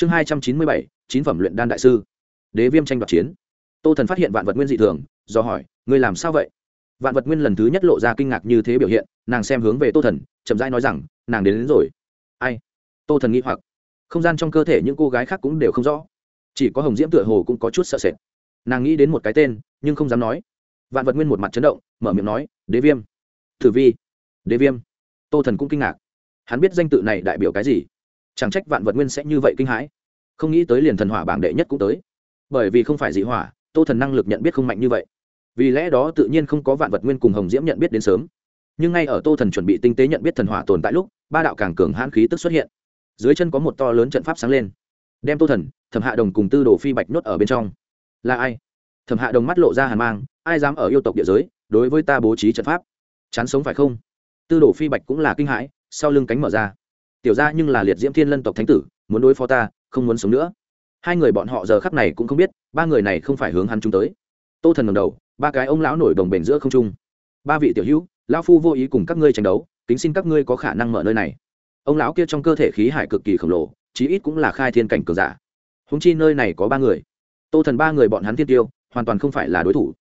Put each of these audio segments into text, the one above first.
chương hai trăm chín mươi bảy chín phẩm luyện đan đại sư. Đế viêm tranh đoạt chiến. Tô thần phát hiện vạn vật nguyên dị thường do hỏi ngươi làm sao vậy? Vạn vật nguyên lần thứ nhất lộ ra kinh ngạc như thế biểu hiện nàng xem hướng về tô thần chậm rãi nói rằng nàng đến, đến rồi. Ai? Tô thần nghĩ hoặc. Không gian trong cơ thể những cô gái khác cũng đều không rõ. Chỉ có hồng diễm tựa hồ cũng có chút sợ sệt. Nàng nghĩ đến một cái tên nhưng không dám nói. Vạn vật nguyên một mặt chấn động mở miệng nói đế viêm. Thử vi. Đế viêm. Tô thần cũng kinh ngạc. Hắn biết danh tự này đại biểu cái gì? Chẳng trách vạn vật nguyên sẽ như vậy kinh hãi. Không nghĩ tới liền thần hỏa bảng đệ nhất cũng tới. Bởi vì không phải dị hỏa, tô thần năng lực nhận biết không mạnh như vậy. Vì lẽ đó tự nhiên không có vạn vật nguyên cùng hồng diễm nhận biết đến sớm. Nhưng ngay ở tô thần chuẩn bị tinh tế nhận biết thần hỏa tồn tại lúc, ba đạo càng cường hãn khí tức xuất hiện. Dưới chân có một to lớn trận pháp sáng lên. Đem tô thần, thẩm hạ đồng cùng tư đồ phi bạch nhốt ở bên trong. Là ai? Thẩm hạ đồng mắt lộ ra hàn mang, ai dám ở yêu tộc địa giới, đối với ta bố trí trận pháp? Chán sống phải không? Tư đồ phi bạch cũng là kinh hãi, sau lưng cánh mở ra tiểu ra nhưng là liệt diễm thiên lân tộc thánh tử, muốn đối phó ta, không muốn sống nữa. Hai người bọn họ giờ khắc này cũng không biết, ba người này không phải hướng hắn chúng tới. Tô thần ngầm đầu, ba cái ông lão nổi đồng bền giữa không trung. Ba vị tiểu hữu, lão phu vô ý cùng các ngươi tranh đấu, kính xin các ngươi có khả năng mở nơi này. Ông lão kia trong cơ thể khí hải cực kỳ khổng lồ, chí ít cũng là khai thiên cảnh cường giả. Húng chi nơi này có ba người. Tô thần ba người bọn hắn thiên tiêu, hoàn toàn không phải là đối thủ.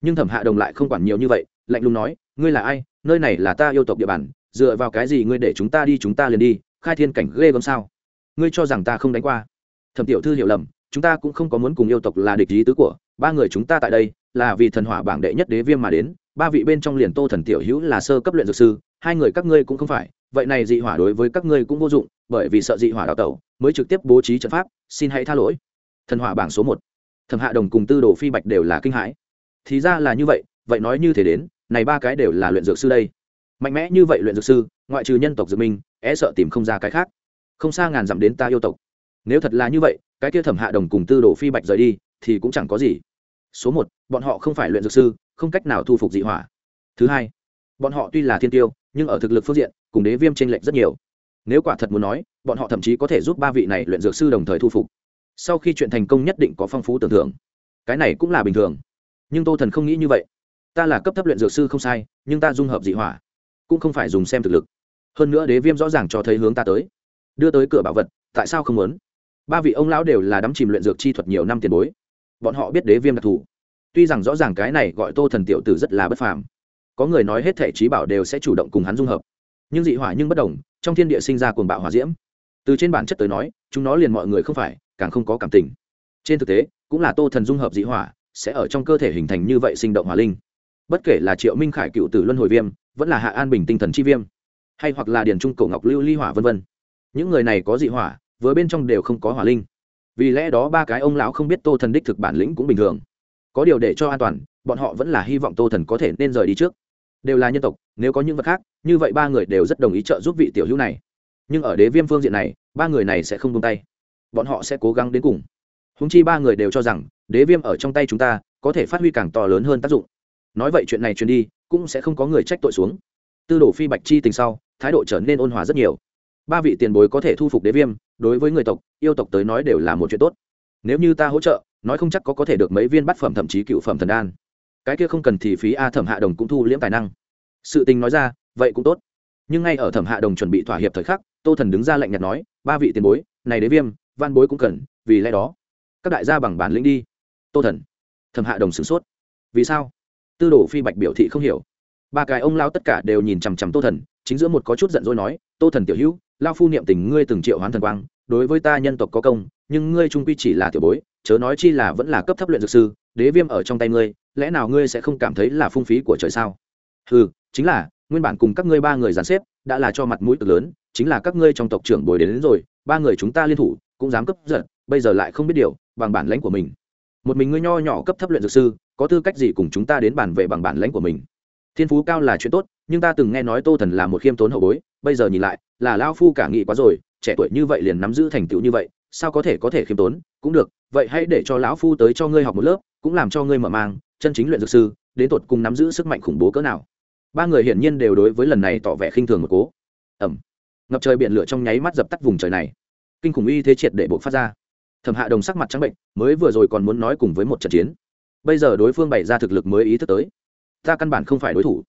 Nhưng thẩm hạ đồng lại không quản nhiều như vậy, lạnh lùng nói, ngươi là ai? Nơi này là ta yêu tộc địa bàn dựa vào cái gì ngươi để chúng ta đi, chúng ta liền đi, khai thiên cảnh ghê gớm sao? Ngươi cho rằng ta không đánh qua? Thẩm tiểu thư hiểu lầm, chúng ta cũng không có muốn cùng yêu tộc là địch ý tứ của, ba người chúng ta tại đây là vì thần hỏa bảng đệ nhất đế viêm mà đến, ba vị bên trong liền tô thần tiểu hữu là sơ cấp luyện dược sư, hai người các ngươi cũng không phải, vậy này dị hỏa đối với các ngươi cũng vô dụng, bởi vì sợ dị hỏa đào tẩu, mới trực tiếp bố trí trận pháp, xin hãy tha lỗi. Thần hỏa bảng số một. Thẩm hạ đồng cùng tư đồ phi bạch đều là kinh hãi. Thì ra là như vậy vậy nói như thế đến, này ba cái đều là luyện dược sư đây mạnh mẽ như vậy luyện dược sư, ngoại trừ nhân tộc dược minh é sợ tìm không ra cái khác. Không xa ngàn dặm đến ta yêu tộc. Nếu thật là như vậy, cái kia thẩm hạ đồng cùng tư đồ phi bạch rời đi, thì cũng chẳng có gì. Số một, bọn họ không phải luyện dược sư, không cách nào thu phục dị hỏa. Thứ hai, bọn họ tuy là thiên tiêu, nhưng ở thực lực phương diện, cùng đế viêm tranh lệch rất nhiều. Nếu quả thật muốn nói, bọn họ thậm chí có thể giúp ba vị này luyện dược sư đồng thời thu phục. Sau khi chuyện thành công nhất định có phong phú tưởng thưởng. Cái này cũng là bình thường. Nhưng tô thần không nghĩ như vậy. Ta là cấp thấp luyện dược sư không sai, nhưng ta dung hợp dị hỏa cũng không phải dùng xem thực lực. Hơn nữa đế viêm rõ ràng cho thấy hướng ta tới. Đưa tới cửa bảo vật, tại sao không muốn? Ba vị ông lão đều là đắm chìm luyện dược chi thuật nhiều năm tiền bối. Bọn họ biết đế viêm đặc thù. Tuy rằng rõ ràng cái này gọi tô thần tiểu tử rất là bất phàm. Có người nói hết thể trí bảo đều sẽ chủ động cùng hắn dung hợp. Nhưng dị hỏa nhưng bất đồng, trong thiên địa sinh ra cuồng bạo hỏa diễm. Từ trên bản chất tới nói, chúng nó liền mọi người không phải, càng không có cảm tình. Trên thực tế, cũng là tô thần dung hợp dị hỏa, sẽ ở trong cơ thể hình thành như vậy sinh động hỏa linh. Bất kể là triệu minh khải cựu tử luân hồi viêm vẫn là hạ an bình tinh thần chi viêm, hay hoặc là điền trung cổ ngọc lưu ly hỏa v v những người này có dị hỏa với bên trong đều không có hỏa linh. Vì lẽ đó ba cái ông lão không biết tô thần đích thực bản lĩnh cũng bình thường. Có điều để cho an toàn, bọn họ vẫn là hy vọng tô thần có thể nên rời đi trước. Đều là nhân tộc, nếu có những vật khác, như vậy ba người đều rất đồng ý trợ giúp vị tiểu hữu này. Nhưng ở đế viêm phương diện này, ba người này sẽ không tung tay. Bọn họ sẽ cố gắng đến cùng. Húng chi ba người đều cho rằng, đế viêm ở trong tay chúng ta, có thể phát huy càng to lớn hơn tác dụng. Nói vậy chuyện này truyền đi cũng sẽ không có người trách tội xuống. Tư đồ phi bạch chi tình sau, thái độ trở nên ôn hòa rất nhiều. Ba vị tiền bối có thể thu phục đế viêm, đối với người tộc, yêu tộc tới nói đều là một chuyện tốt. Nếu như ta hỗ trợ, nói không chắc có có thể được mấy viên bát phẩm thậm chí cựu phẩm thần đan. Cái kia không cần thì phí a thẩm hạ đồng cũng thu liễm tài năng. Sự tình nói ra, vậy cũng tốt. Nhưng ngay ở thẩm hạ đồng chuẩn bị thỏa hiệp thời khắc, tô thần đứng ra lạnh nhạt nói, ba vị tiền bối, này đế viêm, văn bối cũng cần, vì lẽ đó, các đại gia bằng bản lĩnh đi. Tô thần, thẩm hạ đồng sửng sốt. Vì sao? Tư đồ phi bạch biểu thị không hiểu. Ba cái ông lao tất cả đều nhìn chằm chằm tô thần chính giữa một có chút giận dỗi nói tô thần tiểu hữu lao phu niệm tình ngươi từng triệu hoán thần quang đối với ta nhân tộc có công nhưng ngươi trung quy chỉ là tiểu bối chớ nói chi là vẫn là cấp thấp luyện dược sư đế viêm ở trong tay ngươi lẽ nào ngươi sẽ không cảm thấy là phung phí của trời sao? Ừ chính là nguyên bản cùng các ngươi ba người dàn xếp đã là cho mặt mũi cực lớn chính là các ngươi trong tộc trưởng bồi đến, đến rồi ba người chúng ta liên thủ cũng dám cấp giật bây giờ lại không biết điều bằng bản lãnh của mình. Một mình ngươi nho nhỏ cấp thấp luyện dược sư có tư cách gì cùng chúng ta đến bàn về bằng bản lãnh của mình? Thiên phú cao là chuyện tốt, nhưng ta từng nghe nói tô thần là một khiêm tốn hậu bối, bây giờ nhìn lại, là lao phu cả nghị quá rồi, trẻ tuổi như vậy liền nắm giữ thành tựu như vậy, sao có thể có thể khiêm tốn? Cũng được, vậy hãy để cho lão phu tới cho ngươi học một lớp, cũng làm cho ngươi mở mang, chân chính luyện dược sư, đến tột cùng nắm giữ sức mạnh khủng bố cỡ nào. Ba người hiển nhiên đều đối với lần này tỏ vẻ khinh thường một cố. Ẩm ngập trời biển lửa trong nháy mắt dập tắt vùng trời này. Kinh khủng uy thế triệt để buộc phát ra. Thẩm hạ đồng sắc mặt trắng bệnh, mới vừa rồi còn muốn nói cùng với một trận chiến bây giờ đối phương bày ra thực lực mới ý thức tới. Ta căn bản không phải đối thủ.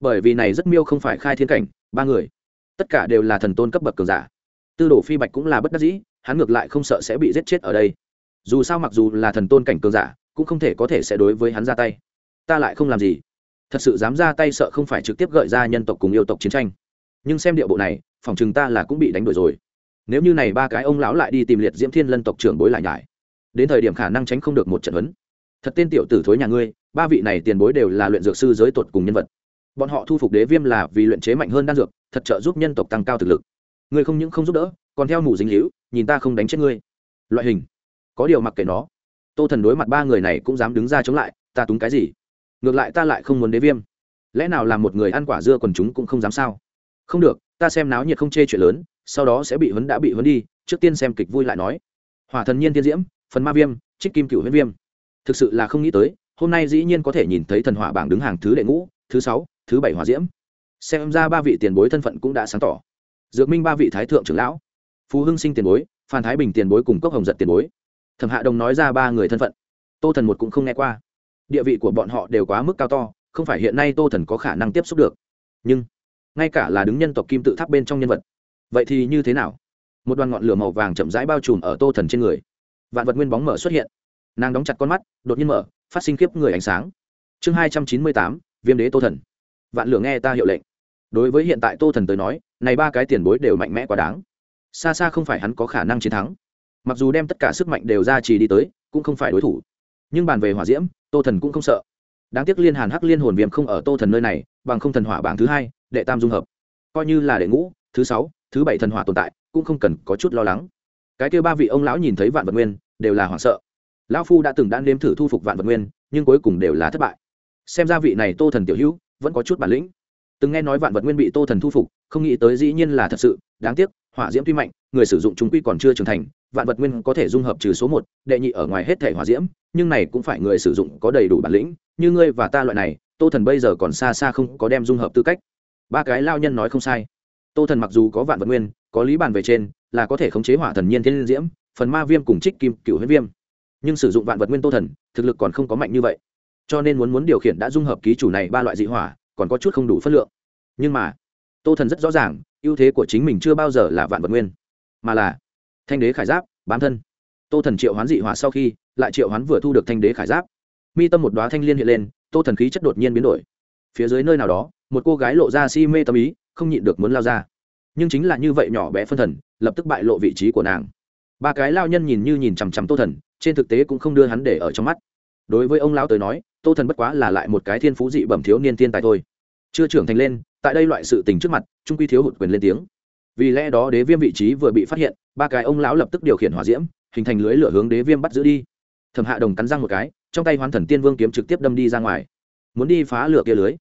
Bởi vì này rất miêu không phải khai thiên cảnh, ba người. Tất cả đều là thần tôn cấp bậc cường giả. Tư đồ phi bạch cũng là bất đắc dĩ, hắn ngược lại không sợ sẽ bị giết chết ở đây. Dù sao mặc dù là thần tôn cảnh cường giả, cũng không thể có thể sẽ đối với hắn ra tay. Ta lại không làm gì. Thật sự dám ra tay sợ không phải trực tiếp gợi ra nhân tộc cùng yêu tộc chiến tranh. Nhưng xem điệu bộ này, phòng chừng ta là cũng bị đánh đuổi rồi. Nếu như này ba cái ông lão lại đi tìm liệt diễm thiên lân tộc trưởng bối lại nhải, đến thời điểm khả năng tránh không được một trận huấn thật tên tiểu tử thối nhà ngươi, ba vị này tiền bối đều là luyện dược sư giới tột cùng nhân vật. Bọn họ thu phục đế viêm là vì luyện chế mạnh hơn đan dược, thật trợ giúp nhân tộc tăng cao thực lực. Ngươi không những không giúp đỡ, còn theo mù dính hữu nhìn ta không đánh chết ngươi. Loại hình. Có điều mặc kệ nó. Tô thần đối mặt ba người này cũng dám đứng ra chống lại, ta túng cái gì? Ngược lại ta lại không muốn đế viêm. Lẽ nào làm một người ăn quả dưa còn chúng cũng không dám sao? Không được, ta xem náo nhiệt không chê chuyện lớn, sau đó sẽ bị huấn đã bị huấn đi, trước tiên xem kịch vui lại nói. Hỏa thần nhiên tiên diễm, phần ma viêm, trích kim cựu huyết viêm thực sự là không nghĩ tới, hôm nay dĩ nhiên có thể nhìn thấy thần hỏa bảng đứng hàng thứ đệ ngũ, thứ sáu, thứ bảy hỏa diễm. Xem ra ba vị tiền bối thân phận cũng đã sáng tỏ. Dược minh ba vị thái thượng trưởng lão, phú hưng sinh tiền bối, phan thái bình tiền bối cùng cốc hồng giật tiền bối. Thẩm hạ đồng nói ra ba người thân phận. Tô thần một cũng không nghe qua. Địa vị của bọn họ đều quá mức cao to, không phải hiện nay tô thần có khả năng tiếp xúc được. Nhưng, ngay cả là đứng nhân tộc kim tự tháp bên trong nhân vật, vậy thì như thế nào? Một đoàn ngọn lửa màu vàng chậm rãi bao trùm ở tô thần trên người. Vạn vật nguyên bóng mở xuất hiện nàng đóng chặt con mắt, đột nhiên mở, phát sinh kiếp người ánh sáng. Chương hai trăm chín mươi tám, viêm đế tô thần. Vạn lửa nghe ta hiệu lệnh. Đối với hiện tại tô thần tới nói, này ba cái tiền bối đều mạnh mẽ quá đáng. Xa xa không phải hắn có khả năng chiến thắng. Mặc dù đem tất cả sức mạnh đều ra trì đi tới, cũng không phải đối thủ. Nhưng bàn về hỏa diễm, tô thần cũng không sợ. Đáng tiếc liên hàn hắc liên hồn viêm không ở tô thần nơi này, bằng không thần hỏa bảng thứ hai, đệ tam dung hợp. Coi như là đệ ngũ, thứ sáu, thứ bảy thần hỏa tồn tại, cũng không cần có chút lo lắng. Cái kêu ba vị ông lão nhìn thấy vạn vật nguyên, đều là hoảng sợ lão phu đã từng đã nếm thử thu phục vạn vật nguyên, nhưng cuối cùng đều là thất bại. Xem ra vị này tô thần tiểu hữu vẫn có chút bản lĩnh. Từng nghe nói vạn vật nguyên bị tô thần thu phục, không nghĩ tới dĩ nhiên là thật sự, đáng tiếc, hỏa diễm tuy mạnh, người sử dụng chúng quy còn chưa trưởng thành, vạn vật nguyên có thể dung hợp trừ số một, đệ nhị ở ngoài hết thể hỏa diễm, nhưng này cũng phải người sử dụng có đầy đủ bản lĩnh, như ngươi và ta loại này, tô thần bây giờ còn xa xa không có đem dung hợp tư cách. Ba cái lao nhân nói không sai. Tô thần mặc dù có vạn vật nguyên, có lý bàn về trên, là có thể khống chế hỏa thần nhiên thiên diễm, phần ma viêm cùng trích kim cựu huyết viêm nhưng sử dụng vạn vật nguyên tô thần, thực lực còn không có mạnh như vậy. Cho nên muốn muốn điều khiển đã dung hợp ký chủ này ba loại dị hỏa, còn có chút không đủ phân lượng. Nhưng mà, tô thần rất rõ ràng, ưu thế của chính mình chưa bao giờ là vạn vật nguyên, mà là thanh đế khải giáp, bám thân. Tô thần triệu hoán dị hỏa sau khi, lại triệu hoán vừa thu được thanh đế khải giáp. Mi tâm một đoá thanh liên hiện lên, tô thần khí chất đột nhiên biến đổi. Phía dưới nơi nào đó, một cô gái lộ ra si mê tâm ý, không nhịn được muốn lao ra. Nhưng chính là như vậy nhỏ bé phân thần, lập tức bại lộ vị trí của nàng. Ba cái lao nhân nhìn như nhìn chằm chằm tô thần trên thực tế cũng không đưa hắn để ở trong mắt. Đối với ông lão tới nói, tô thần bất quá là lại một cái thiên phú dị bẩm thiếu niên thiên tài thôi. Chưa trưởng thành lên, tại đây loại sự tình trước mặt, trung quy thiếu hụt quyền lên tiếng. Vì lẽ đó đế viêm vị trí vừa bị phát hiện, ba cái ông lão lập tức điều khiển hỏa diễm, hình thành lưới lửa hướng đế viêm bắt giữ đi. Thẩm hạ đồng cắn răng một cái, trong tay hoán thần tiên vương kiếm trực tiếp đâm đi ra ngoài. Muốn đi phá lửa kia lưới.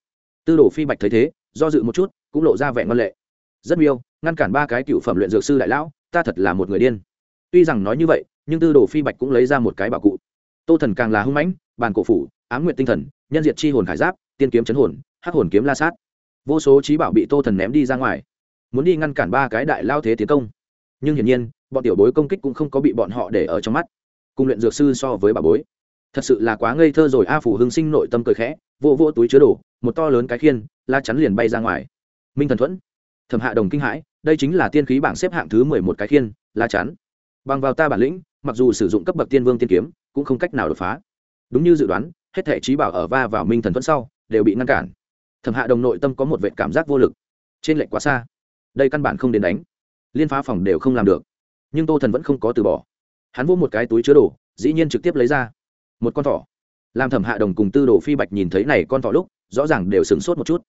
Tư đồ phi bạch thấy thế, do dự một chút, cũng lộ ra vẻ ngân lệ. Rất miêu, ngăn cản ba cái cựu phẩm luyện dược sư đại lão, ta thật là một người điên. Tuy rằng nói như vậy nhưng tư đồ phi bạch cũng lấy ra một cái bảo cụ. Tô thần càng là hưng mãnh, bàn cổ phủ, ám nguyện tinh thần, nhân diệt chi hồn khải giáp, tiên kiếm chấn hồn, hắc hồn kiếm la sát. Vô số trí bảo bị tô thần ném đi ra ngoài. Muốn đi ngăn cản ba cái đại lao thế tiến công. Nhưng hiển nhiên, bọn tiểu bối công kích cũng không có bị bọn họ để ở trong mắt. Cùng luyện dược sư so với bà bối. Thật sự là quá ngây thơ rồi, a phủ hưng sinh nội tâm cười khẽ, vô vô túi chứa đồ, một to lớn cái khiên, la chắn liền bay ra ngoài. Minh thần thuẫn, thẩm hạ đồng kinh hãi, đây chính là tiên khí bảng xếp hạng thứ mười một cái khiên, la chắn. Bằng vào ta bản lĩnh mặc dù sử dụng cấp bậc tiên vương tiên kiếm, cũng không cách nào đột phá. Đúng như dự đoán, hết thể trí bảo ở va vào minh thần thuẫn sau, đều bị ngăn cản. Thẩm hạ đồng nội tâm có một vệ cảm giác vô lực. Trên lệnh quá xa. Đây căn bản không đến đánh. Liên phá phòng đều không làm được. Nhưng tô thần vẫn không có từ bỏ. Hắn vô một cái túi chứa đồ, dĩ nhiên trực tiếp lấy ra. Một con thỏ. Làm thẩm hạ đồng cùng tư đồ phi bạch nhìn thấy này con thỏ lúc, rõ ràng đều sửng sốt một chút.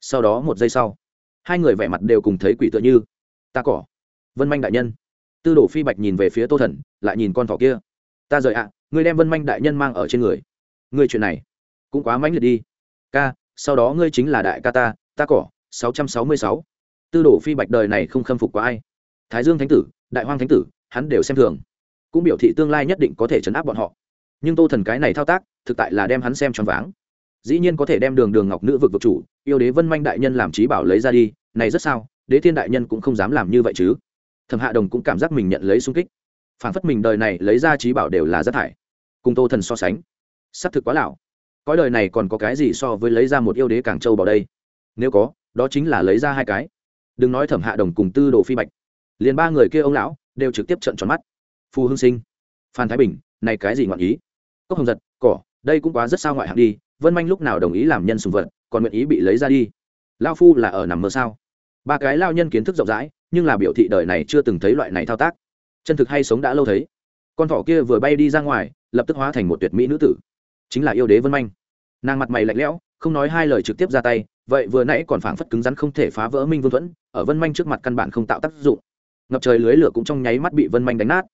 Sau đó một giây sau, hai người vẻ mặt đều cùng thấy quỷ tựa như. Ta cỏ. Vân manh đại nhân tư đồ phi bạch nhìn về phía tô thần lại nhìn con thỏ kia. Ta rời ạ à, ngươi đem vân manh đại nhân mang ở trên người. Ngươi chuyện này cũng quá mãnh liệt đi. Ca sau đó ngươi chính là đại ca ta ta cỏ sáu trăm sáu mươi sáu. Tư đồ phi bạch đời này không khâm phục quá ai. Thái dương thánh tử đại hoang thánh tử hắn đều xem thường. Cũng biểu thị tương lai nhất định có thể chấn áp bọn họ. Nhưng tô thần cái này thao tác thực tại là đem hắn xem choáng váng. Dĩ nhiên có thể đem đường đường ngọc nữ vực vực chủ yêu đế vân manh đại nhân làm trí bảo lấy ra đi này rất sao đế thiên đại nhân cũng không dám làm như vậy chứ thẩm hạ đồng cũng cảm giác mình nhận lấy sung kích. Phản phất mình đời này lấy ra trí bảo đều là rác thải. Cùng tô thần so sánh s ắ c thực quá lão. Cõi đời này còn có cái gì so với lấy ra một yêu đế càng châu vào đây? Nếu có, đó chính là lấy ra hai cái. Đừng nói thẩm hạ đồng cùng tư đồ phi bạch. Liền ba người kia ông lão đều trực tiếp trận tròn mắt. Phù hương sinh. Phan thái bình, này cái gì ngoạn ý? Cốc hồng giật, cỏ, đây cũng quá rất sao ngoại hạng đi. Vân manh lúc nào đồng ý làm nhân sùng vật, còn nguyện ý bị lấy ra đi. Lao phu là ở nằm mơ sao? Ba cái lao nhân kiến thức rộng rãi nhưng là biểu thị đời này chưa từng thấy loại này thao tác. Chân thực hay sống đã lâu thấy. Con thỏ kia vừa bay đi ra ngoài, lập tức hóa thành một tuyệt mỹ nữ tử. Chính là yêu đế vân manh. Nàng mặt mày lạnh lẽo, không nói hai lời trực tiếp ra tay, vậy vừa nãy còn phảng phất cứng rắn không thể phá vỡ minh vương thuẫn, ở vân manh trước mặt căn bản không tạo tác dụng. Ngập trời lưới lửa cũng trong nháy mắt bị vân manh đánh nát.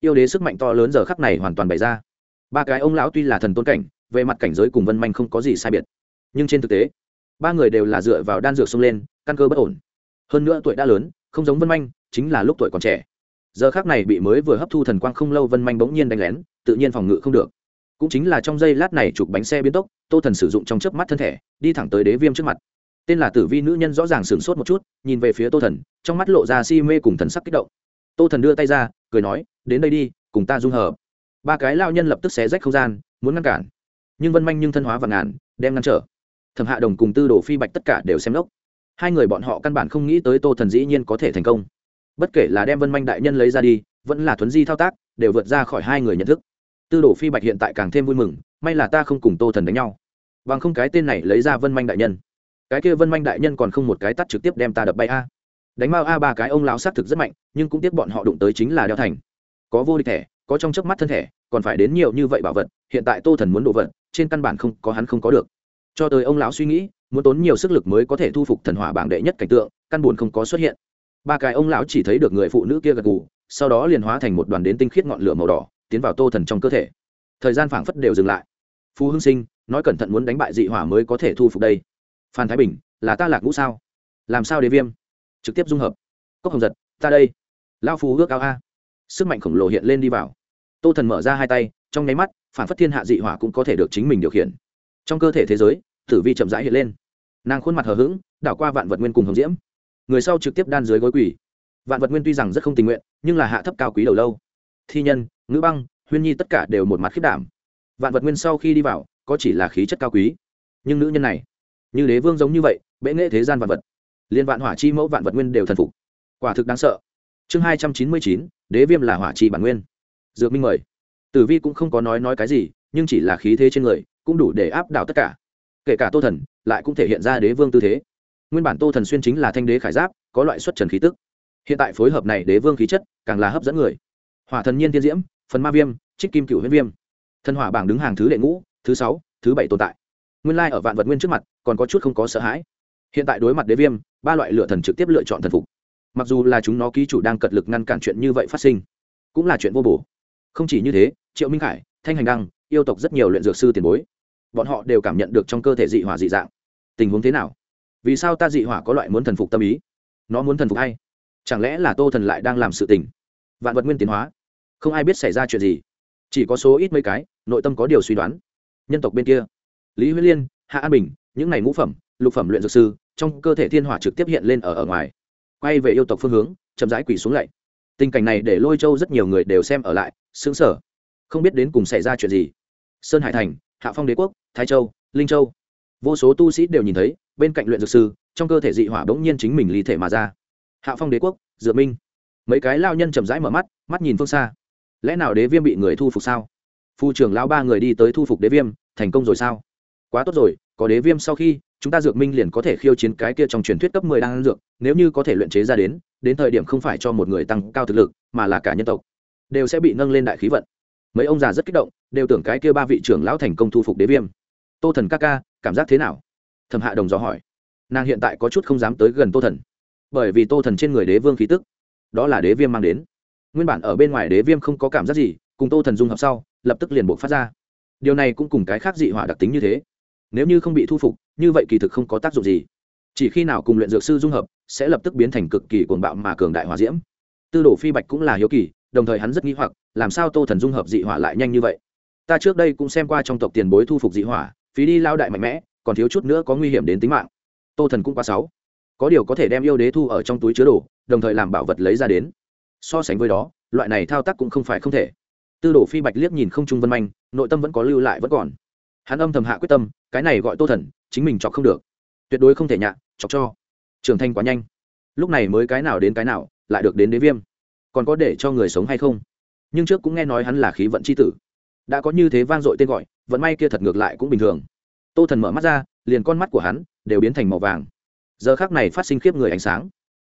Yêu đế sức mạnh to lớn giờ khắc này hoàn toàn bày ra. Ba cái ông lão tuy là thần tôn cảnh, về mặt cảnh giới cùng vân manh không có gì sai biệt. Nhưng trên thực tế, ba người đều là dựa vào đan dược xông lên, căn cơ bất ổn. Hơn nữa tuổi đã lớn không giống vân manh, chính là lúc tuổi còn trẻ. Giờ khác này bị mới vừa hấp thu thần quang không lâu vân manh bỗng nhiên đánh lén, tự nhiên phòng ngự không được. Cũng chính là trong giây lát này chụp bánh xe biến tốc, tô thần sử dụng trong chớp mắt thân thể, đi thẳng tới đế viêm trước mặt. Tên là tử vi nữ nhân rõ ràng sửng sốt một chút, nhìn về phía tô thần, trong mắt lộ ra si mê cùng thần sắc kích động. Tô thần đưa tay ra, cười nói, đến đây đi, cùng ta dung hợp. Ba cái lao nhân lập tức xé rách không gian, muốn ngăn cản. Nhưng vân manh nhưng thân hóa và ngàn, đem ngăn trở. Thẩm hạ đồng cùng tư đồ phi bạch tất cả đều xem lốc hai người bọn họ căn bản không nghĩ tới tô thần dĩ nhiên có thể thành công. Bất kể là đem vân manh đại nhân lấy ra đi, vẫn là thuấn di thao tác, đều vượt ra khỏi hai người nhận thức. Tư đồ phi bạch hiện tại càng thêm vui mừng, may là ta không cùng tô thần đánh nhau. Bằng không cái tên này lấy ra vân manh đại nhân. Cái kia vân manh đại nhân còn không một cái tắt trực tiếp đem ta đập bay a. Đánh mao a ba cái ông lão xác thực rất mạnh, nhưng cũng tiếc bọn họ đụng tới chính là đeo thành. Có vô địch thẻ, có trong chớp mắt thân thể còn phải đến nhiều như vậy bảo vật, hiện tại tô thần muốn đồ vật, trên căn bản không có hắn không có được. Cho tới ông lão suy nghĩ muốn tốn nhiều sức lực mới có thể thu phục thần hỏa bảng đệ nhất cảnh tượng, căn buồn không có xuất hiện. Ba cái ông lão chỉ thấy được người phụ nữ kia gật gù, sau đó liền hóa thành một đoàn đến tinh khiết ngọn lửa màu đỏ, tiến vào tô thần trong cơ thể. Thời gian phảng phất đều dừng lại. Phú hưng sinh, nói cẩn thận muốn đánh bại dị hỏa mới có thể thu phục đây. Phan thái bình, là ta lạc ngũ sao? Làm sao đế viêm? Trực tiếp dung hợp. Cốc hồng giật, ta đây. Lao phú ước ao a. Sức mạnh khổng lồ hiện lên đi vào. Tô thần mở ra hai tay, trong nháy mắt phản phất thiên hạ dị hỏa cũng có thể được chính mình điều khiển. Trong cơ thể thế giới tử vi chậm rãi hiện lên. Nàng khuôn mặt hờ hững, đảo qua vạn vật nguyên cùng hồng diễm. Người sau trực tiếp đan dưới gối quỷ vạn vật nguyên tuy rằng rất không tình nguyện, nhưng là hạ thấp cao quý đầu lâu. Thi nhân, ngữ băng, huyên nhi tất cả đều một mặt khiết đảm. Vạn vật nguyên sau khi đi vào, có chỉ là khí chất cao quý. Nhưng nữ nhân này, như đế vương giống như vậy, bệ nghệ thế gian vạn vật. Liên vạn hỏa chi mẫu vạn vật nguyên đều thần phục. Quả thực đáng sợ. Chương hai trăm chín mươi chín, đế viêm là hỏa chi bản nguyên. Dược minh mời. Tử vi cũng không có nói nói cái gì, nhưng chỉ là khí thế trên người, cũng đủ để áp đảo tất cả kể cả tô thần, lại cũng thể hiện ra đế vương tư thế. Nguyên bản tô thần xuyên chính là thanh đế khải giáp, có loại xuất trần khí tức. Hiện tại phối hợp này đế vương khí chất, càng là hấp dẫn người. Hỏa thần nhiên tiên diễm, phần ma viêm, trích kim cựu huyết viêm. Thần hỏa bảng đứng hàng thứ đệ ngũ, thứ sáu, thứ bảy tồn tại. Nguyên lai ở vạn vật nguyên trước mặt, còn có chút không có sợ hãi. Hiện tại đối mặt đế viêm, ba loại lựa thần trực tiếp lựa chọn thần phục. Mặc dù là chúng nó ký chủ đang cật lực ngăn cản chuyện như vậy phát sinh, cũng là chuyện vô bổ. Không chỉ như thế, triệu minh khải, thanh hành đăng, yêu tộc rất nhiều luyện dược sư tiền bối bọn họ đều cảm nhận được trong cơ thể dị hỏa dị dạng. Tình huống thế nào? Vì sao ta dị hỏa có loại muốn thần phục tâm ý? Nó muốn thần phục hay chẳng lẽ là tô thần lại đang làm sự tình? Vạn vật nguyên tiến hóa. Không ai biết xảy ra chuyện gì. Chỉ có số ít mấy cái, nội tâm có điều suy đoán. Nhân tộc bên kia. Lý huyết liên, hạ an bình, những ngày ngũ phẩm, lục phẩm luyện dược sư, trong cơ thể thiên hỏa trực tiếp hiện lên ở ở ngoài. Quay về yêu tộc phương hướng, chậm rãi quỳ xuống lạy. Tình cảnh này để lôi châu rất nhiều người đều xem ở lại xứng sở không biết đến cùng xảy ra chuyện gì. Sơn hải thành hạ phong đế quốc, thái châu, linh châu. Vô số tu sĩ đều nhìn thấy, bên cạnh luyện dược sư, trong cơ thể dị hỏa bỗng nhiên chính mình lý thể mà ra. Hạ phong đế quốc, dựa minh. Mấy cái lao nhân chậm rãi mở mắt mắt nhìn phương xa. Lẽ nào đế viêm bị người thu phục sao? Phu trưởng lao ba người đi tới thu phục đế viêm, thành công rồi sao? Quá tốt rồi, có đế viêm sau khi, chúng ta dược minh liền có thể khiêu chiến cái kia trong truyền thuyết cấp mười đang dược, nếu như có thể luyện chế ra đến đến thời điểm không phải cho một người tăng cao thực lực, mà là cả nhân tộc. Đều sẽ bị nâng lên đại khí vận mấy ông già rất kích động, đều tưởng cái kia ba vị trưởng lão thành công thu phục đế viêm. Tô thần ca ca, cảm giác thế nào? Thẩm hạ đồng dò hỏi. Nàng hiện tại có chút không dám tới gần tô thần, bởi vì tô thần trên người đế vương khí tức, đó là đế viêm mang đến. Nguyên bản ở bên ngoài đế viêm không có cảm giác gì, cùng tô thần dung hợp sau, lập tức liền buộc phát ra. Điều này cũng cùng cái khác dị hỏa đặc tính như thế. Nếu như không bị thu phục, như vậy kỳ thực không có tác dụng gì. Chỉ khi nào cùng luyện dược sư dung hợp, sẽ lập tức biến thành cực kỳ cuồng bạo mà cường đại hòa diễm. Tư đồ phi bạch cũng là hiếu kỳ đồng thời hắn rất nghĩ hoặc, làm sao tô thần dung hợp dị hỏa lại nhanh như vậy? Ta trước đây cũng xem qua trong tộc tiền bối thu phục dị hỏa, phí đi lao đại mạnh mẽ, còn thiếu chút nữa có nguy hiểm đến tính mạng. Tô thần cũng quá sáu có điều có thể đem yêu đế thu ở trong túi chứa đồ, đồng thời làm bảo vật lấy ra đến. So sánh với đó, loại này thao tác cũng không phải không thể. Tư đồ phi bạch liếc nhìn không trung vân manh, nội tâm vẫn có lưu lại vẫn còn. Hắn âm thầm hạ quyết tâm, cái này gọi tô thần, chính mình chọc không được. Tuyệt đối không thể nhạ, chọc cho. Trưởng thành quá nhanh. Lúc này mới cái nào đến cái nào, lại được đến đế viêm còn có để cho người sống hay không? Nhưng trước cũng nghe nói hắn là khí vận c h i tử. Đã có như thế vang dội tên gọi, vận may kia thật ngược lại cũng bình thường. Tô thần mở mắt ra, liền con mắt của hắn đều biến thành màu vàng. Giờ khác này phát sinh khiếp người ánh sáng.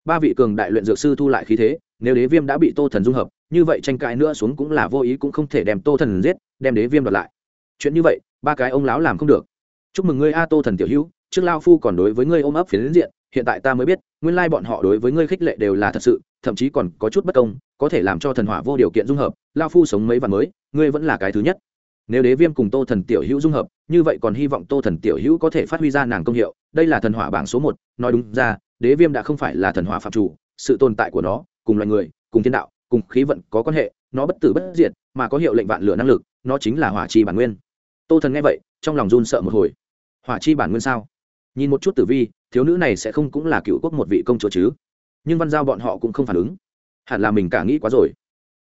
Ba vị cường đại luyện dược sư thu lại khí thế, nếu đế viêm đã bị tô thần dung hợp, như vậy tranh cãi nữa xuống cũng là vô ý cũng không thể đem tô thần giết, đem đế viêm đoạt lại. Chuyện như vậy, ba cái ông lão làm không được. Chúc mừng ngươi a tô thần tiểu hữu trước lao phu còn đối với ngươi ôm ấp phiến diện, hiện tại ta mới biết, nguyên lai bọn họ đối với ngươi khích lệ đều là thật sự, thậm chí còn có chút bất công, có thể làm cho thần hỏa vô điều kiện dung hợp, lao phu sống mấy vạn mới, ngươi vẫn là cái thứ nhất. Nếu đế viêm cùng tô thần tiểu hữu dung hợp, như vậy còn hy vọng tô thần tiểu hữu có thể phát huy ra nàng công hiệu, đây là thần hỏa bảng số một, nói đúng ra, đế viêm đã không phải là thần hỏa phạm chủ, sự tồn tại của nó, cùng loài người, cùng thiên đạo, cùng khí vận có quan hệ, nó bất tử bất diệt, mà có hiệu lệnh vạn lửa năng lực, nó chính là hỏa chi bản nguyên. Tô thần nghe vậy, trong lòng run sợ một hồi. Hỏa chi bản nguyên sao? Nhìn một chút tử vi, thiếu nữ này sẽ không cũng là cựu quốc một vị công chúa chứ. Nhưng văn giao bọn họ cũng không phản ứng. Hẳn là mình cả nghĩ quá rồi.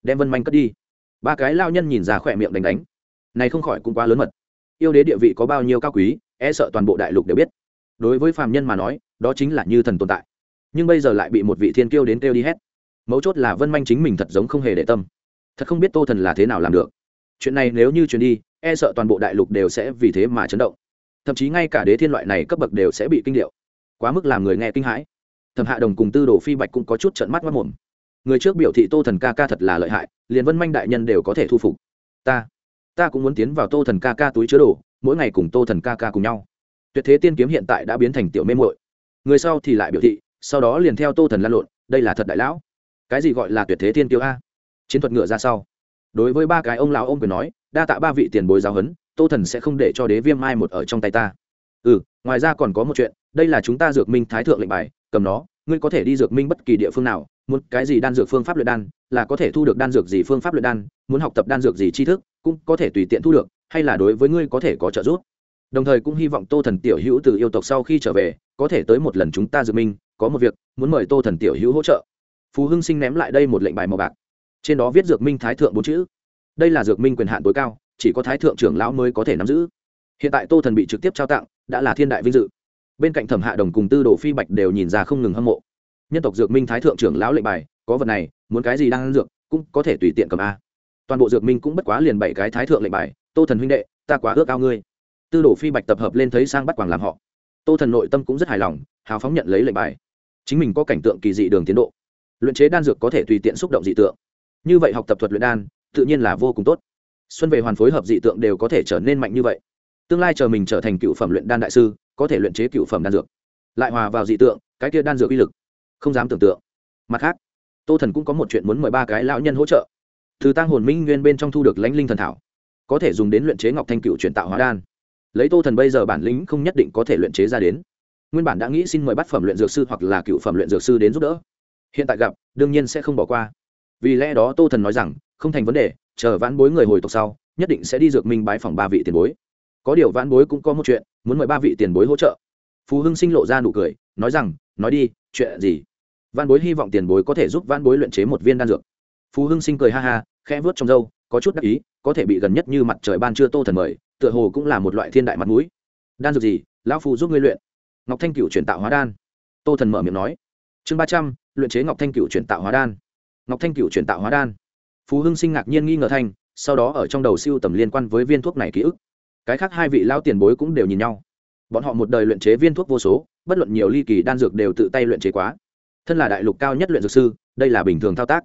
Đem vân manh cất đi. Ba cái lao nhân nhìn ra khỏe miệng đánh đánh. Này không khỏi cũng quá lớn mật. Yêu đế địa vị có bao nhiêu cao quý e sợ toàn bộ đại lục đều biết. Đối với phàm nhân mà nói, đó chính là như thần tồn tại. Nhưng bây giờ lại bị một vị thiên kiêu đến kêu đi hết. Mấu chốt là vân manh chính mình thật giống không hề để tâm. Thật không biết tô thần là thế nào làm được. Chuyện này nếu như truyền đi e sợ toàn bộ đại lục đều sẽ vì thế mà chấn động thậm chí ngay cả đế thiên loại này cấp bậc đều sẽ bị kinh điệu. Quá mức làm người nghe kinh hãi. Thẩm hạ đồng cùng tư đồ phi bạch cũng có chút trận mắt mất mồm. Người trước biểu thị tô thần ca ca thật là lợi hại, liền vân manh đại nhân đều có thể thu phục. Ta ta cũng muốn tiến vào tô thần ca ca túi chứa đồ, mỗi ngày cùng tô thần ca ca cùng nhau. Tuyệt thế tiên kiếm hiện tại đã biến thành tiểu mê muội. Người sau thì lại biểu thị, sau đó liền theo tô thần lan lộn, đây là thật đại lão. Cái gì gọi là tuyệt thế tiên tiêu a? Chiến thuật ngựa ra sau. Đối với ba cái ông lão ông quyền nói, đa tạ ba vị tiền bối giáo huấn tô thần sẽ không để cho đế viêm mai một ở trong tay ta. Ừ ngoài ra còn có một chuyện, đây là chúng ta dược minh thái thượng lệnh bài, cầm nó, ngươi có thể đi dược minh bất kỳ địa phương nào, muốn cái gì đan dược phương pháp luyện đan, là có thể thu được đan dược gì phương pháp luyện đan, muốn học tập đan dược gì tri thức, cũng có thể tùy tiện thu được, hay là đối với ngươi có thể có trợ giúp. Đồng thời cũng hy vọng tô thần tiểu hữu từ yêu tộc sau khi trở về, có thể tới một lần chúng ta dược minh, có một việc, muốn mời tô thần tiểu hữu hỗ trợ. Phú hưng sinh ném lại đây một lệnh bài màu bạc. Trên đó viết dược minh thái thượng bốn chữ. Đây là dược minh quyền hạn tối cao chỉ có thái thượng trưởng lão mới có thể nắm giữ. Hiện tại tô thần bị trực tiếp trao tặng, đã là thiên đại vinh dự. Bên cạnh thẩm hạ đồng cùng tư đồ phi bạch đều nhìn ra không ngừng hâm mộ. Nhân tộc dược minh thái thượng trưởng lão lệnh bài, có vật này, muốn cái gì đang dược, cũng có thể tùy tiện cầm a. Toàn bộ dược minh cũng bất quá liền bảy cái thái thượng lệnh bài, tô thần huynh đệ, ta quá ước ao ngươi. Tư đồ phi bạch tập hợp lên thấy sang bắt quảng làm họ. Tô thần nội tâm cũng rất hài lòng, hào phóng nhận lấy lệnh bài. Chính mình có cảnh tượng kỳ dị đường tiến độ. Luyện chế đan dược có thể tùy tiện xúc động dị tượng. Như vậy học tập thuật luyện đan, tự nhiên là vô cùng tốt xuân về hoàn phối hợp dị tượng đều có thể trở nên mạnh như vậy. Tương lai chờ mình trở thành cựu phẩm luyện đan đại sư, có thể luyện chế cựu phẩm đan dược. Lại hòa vào dị tượng, cái kia đan dược uy lực, không dám tưởng tượng. Mặt khác, tô thần cũng có một chuyện muốn mời ba cái lão nhân hỗ trợ. Từ tăng hồn minh nguyên bên trong thu được lãnh linh thần thảo, có thể dùng đến luyện chế ngọc thanh cựu chuyển tạo hóa đan. Lấy tô thần bây giờ bản lĩnh không nhất định có thể luyện chế ra đến. Nguyên bản đã nghĩ xin mời bát phẩm luyện dược sư hoặc là cựu phẩm luyện dược sư đến giúp đỡ. Hiện tại gặp, đương nhiên sẽ không bỏ qua. Vì lẽ đó tô thần nói rằng, không thành vấn đề chờ vãn bối người hồi tộc sau, nhất định sẽ đi dược minh bái phòng ba vị tiền bối. Có điều vãn bối cũng có một chuyện, muốn mời ba vị tiền bối hỗ trợ. Phú hưng sinh lộ ra nụ cười, nói rằng, nói đi, chuyện gì? Văn bối hy vọng tiền bối có thể giúp văn bối luyện chế một viên đan dược. Phú hưng sinh cười ha ha, khẽ vớt trong râu, có chút đắc ý, có thể bị gần nhất như mặt trời ban trưa tô thần mời, tựa hồ cũng là một loại thiên đại mặt mũi. Đan dược gì? Lão phu giúp ngươi luyện. Ngọc thanh cựu chuyển tạo hóa đan. Tô thần mở miệng nói. Chương ba trăm, luyện chế ngọc thanh cựu chuyển tạo hóa đan. Ngọc thanh cựu chuyển tạo hóa đan phú hưng sinh ngạc nhiên nghi ngờ thanh, sau đó ở trong đầu siêu tầm liên quan với viên thuốc này ký ức. Cái khác hai vị lao tiền bối cũng đều nhìn nhau. Bọn họ một đời luyện chế viên thuốc vô số, bất luận nhiều ly kỳ đan dược đều tự tay luyện chế quá. Thân là đại lục cao nhất luyện dược sư, đây là bình thường thao tác.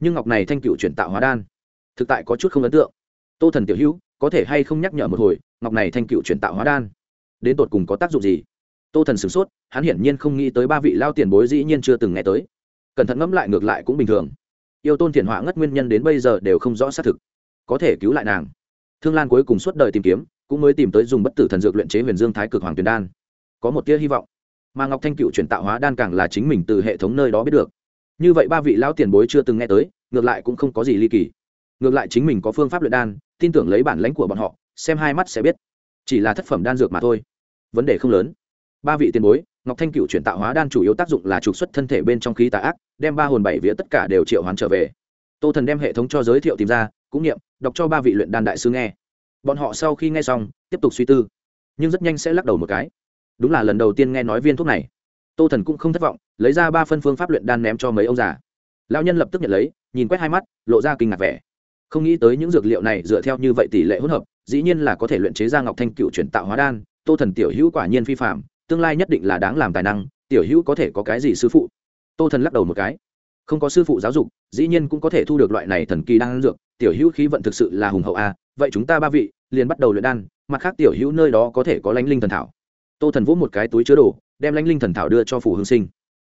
Nhưng ngọc này thanh cựu chuyển tạo hóa đan, thực tại có chút không ấn tượng. Tô thần tiểu hữu, có thể hay không nhắc nhở một hồi, ngọc này thanh cựu chuyển tạo hóa đan, đến tột cùng có tác dụng gì? Tô thần sửng sốt, hắn hiển nhiên không nghĩ tới ba vị lao tiền bối dĩ nhiên chưa từng nghe tới. Cẩn thận ngẫm lại ngược lại cũng bình thường yêu tôn thiền họa ngất nguyên nhân đến bây giờ đều không rõ xác thực. Có thể cứu lại nàng. Thương lan cuối cùng suốt đời tìm kiếm, cũng mới tìm tới dùng bất tử thần dược luyện chế huyền dương thái cực hoàng tuyền đan. Có một tia hy vọng. Mà ngọc thanh cựu chuyển tạo hóa đan càng là chính mình từ hệ thống nơi đó biết được. Như vậy ba vị lão tiền bối chưa từng nghe tới, ngược lại cũng không có gì ly kỳ. Ngược lại chính mình có phương pháp luyện đan, tin tưởng lấy bản lãnh của bọn họ, xem hai mắt sẽ biết. Chỉ là thất phẩm đan dược mà thôi. Vấn đề không lớn. Ba vị tiền bối ngọc thanh cựu chuyển tạo hóa đan chủ yếu tác dụng là trục xuất thân thể bên trong khí tà ác, đem ba hồn bảy vía tất cả đều triệu hoán trở về. Tô thần đem hệ thống cho giới thiệu tìm ra, cũng nghiệm, đọc cho ba vị luyện đan đại sư nghe. Bọn họ sau khi nghe xong, tiếp tục suy tư, nhưng rất nhanh sẽ lắc đầu một cái. Đúng là lần đầu tiên nghe nói viên thuốc này. Tô thần cũng không thất vọng, lấy ra ba phân phương pháp luyện đan ném cho mấy ông già. Lão nhân lập tức nhận lấy, nhìn quét hai mắt, lộ ra kinh ngạc vẻ. Không nghĩ tới những dược liệu này dựa theo như vậy tỷ lệ hỗn hợp, dĩ nhiên là có thể luyện chế ra ngọc thanh cựu chuyển tạo hóa đan, tô thần tiểu hữu quả nhiên phi phạm tương lai nhất định là đáng làm tài năng, tiểu hữu có thể có cái gì sư phụ? Tô thần lắc đầu một cái. Không có sư phụ giáo dục, dĩ nhiên cũng có thể thu được loại này thần kỳ đan dược, tiểu hữu khí vận thực sự là hùng hậu a vậy chúng ta ba vị liền bắt đầu luyện đan, mặt khác tiểu hữu nơi đó có thể có lãnh linh thần thảo. Tô thần vỗ một cái túi chứa đồ, đem lãnh linh thần thảo đưa cho phủ hương sinh.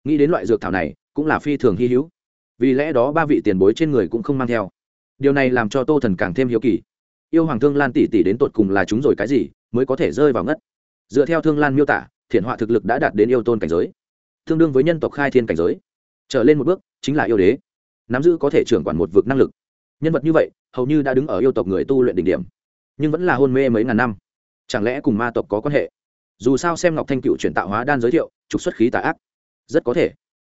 Nghĩ đến loại dược thảo này, cũng là phi thường hy hữu. Vì lẽ đó ba vị tiền bối trên người cũng không mang theo. Điều này làm cho tô thần càng thêm hiếu kỳ. Yêu hoàng thương lan tỷ tỷ đến tột cùng là chúng rồi cái gì, mới có thể rơi vào ngất. Dựa theo thương lan miêu tả thiện họa thực lực đã đạt đến yêu tôn cảnh giới, tương đương với nhân tộc khai thiên cảnh giới. Trở lên một bước, chính là yêu đế. Nắm giữ có thể trưởng quản một vực năng lực. Nhân vật như vậy, hầu như đã đứng ở yêu tộc người tu luyện đỉnh điểm, nhưng vẫn là hôn mê mấy ngàn năm. Chẳng lẽ cùng ma tộc có quan hệ? Dù sao xem ngọc thanh cựu chuyển tạo hóa đan giới thiệu, trục xuất khí tà ác, rất có thể.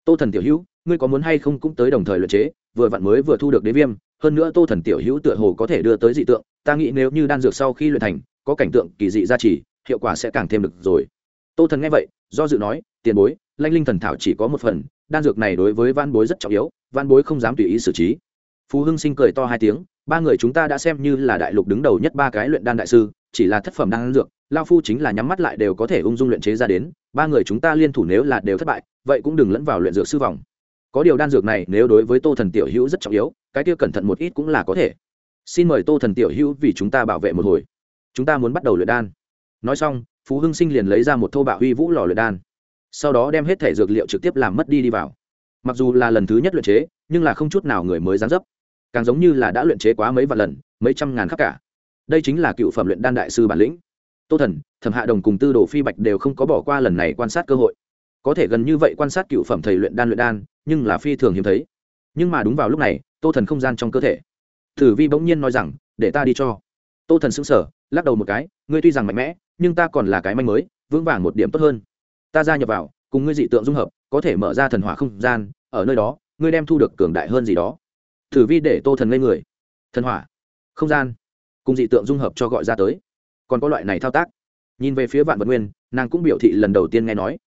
Tô thần tiểu hữu, ngươi có muốn hay không cũng tới đồng thời luyện chế, vừa vặn mới vừa thu được đế viêm, hơn nữa tô thần tiểu hữu tựa hồ có thể đưa tới dị tượng, ta nghĩ nếu như đan dược sau khi luyện thành, có cảnh tượng kỳ dị gia trì, hiệu quả sẽ càng thêm được rồi tô thần nghe vậy, do dự nói, tiền bối lanh linh thần thảo chỉ có một phần, đan dược này đối với van bối rất trọng yếu van bối không dám tùy ý xử trí. Phú hưng sinh cười to hai tiếng, ba người chúng ta đã xem như là đại lục đứng đầu nhất ba cái luyện đan đại sư, chỉ là thất phẩm đan dược, lao phu chính là nhắm mắt lại đều có thể ung dung luyện chế ra đến, ba người chúng ta liên thủ nếu là đều thất bại, vậy cũng đừng lẫn vào luyện dược sư vòng. Có điều đan dược này nếu đối với tô thần tiểu hữu rất trọng yếu, cái kia cẩn thận một ít cũng là có thể. Xin mời tô thần tiểu hữu vì chúng ta bảo vệ một hồi. Chúng ta muốn bắt đầu luyện đan. Nói xong phú hưng sinh liền lấy ra một thô bạo huy vũ lò luyện đan. Sau đó đem hết thể dược liệu trực tiếp làm mất đi đi vào. Mặc dù là lần thứ nhất luyện chế, nhưng là không chút nào người mới dán dấp. Càng giống như là đã luyện chế quá mấy vạn lần, mấy trăm ngàn khắc cả. Đây chính là cựu phẩm luyện đan đại sư bản lĩnh. Tô thần, thẩm hạ đồng cùng tư đồ phi bạch đều không có bỏ qua lần này quan sát cơ hội. Có thể gần như vậy quan sát cựu phẩm thầy luyện đan luyện đan, nhưng là phi thường hiếm thấy. Nhưng mà đúng vào lúc này, tô thần không gian trong cơ thể. Thử vi bỗng nhiên nói rằng, để ta đi cho. Tô thần xứng sở lắc đầu một cái, ngươi tuy rằng mạnh mẽ, nhưng ta còn là cái manh mới, vững vàng một điểm tốt hơn. Ta gia nhập vào, cùng ngươi dị tượng dung hợp, có thể mở ra thần hỏa không gian, ở nơi đó, ngươi đem thu được cường đại hơn gì đó. Thử vi để tô thần ngây người. Thần hỏa, không gian, cùng dị tượng dung hợp cho gọi ra tới. Còn có loại này thao tác. Nhìn về phía vạn vật nguyên, nàng cũng biểu thị lần đầu tiên nghe nói.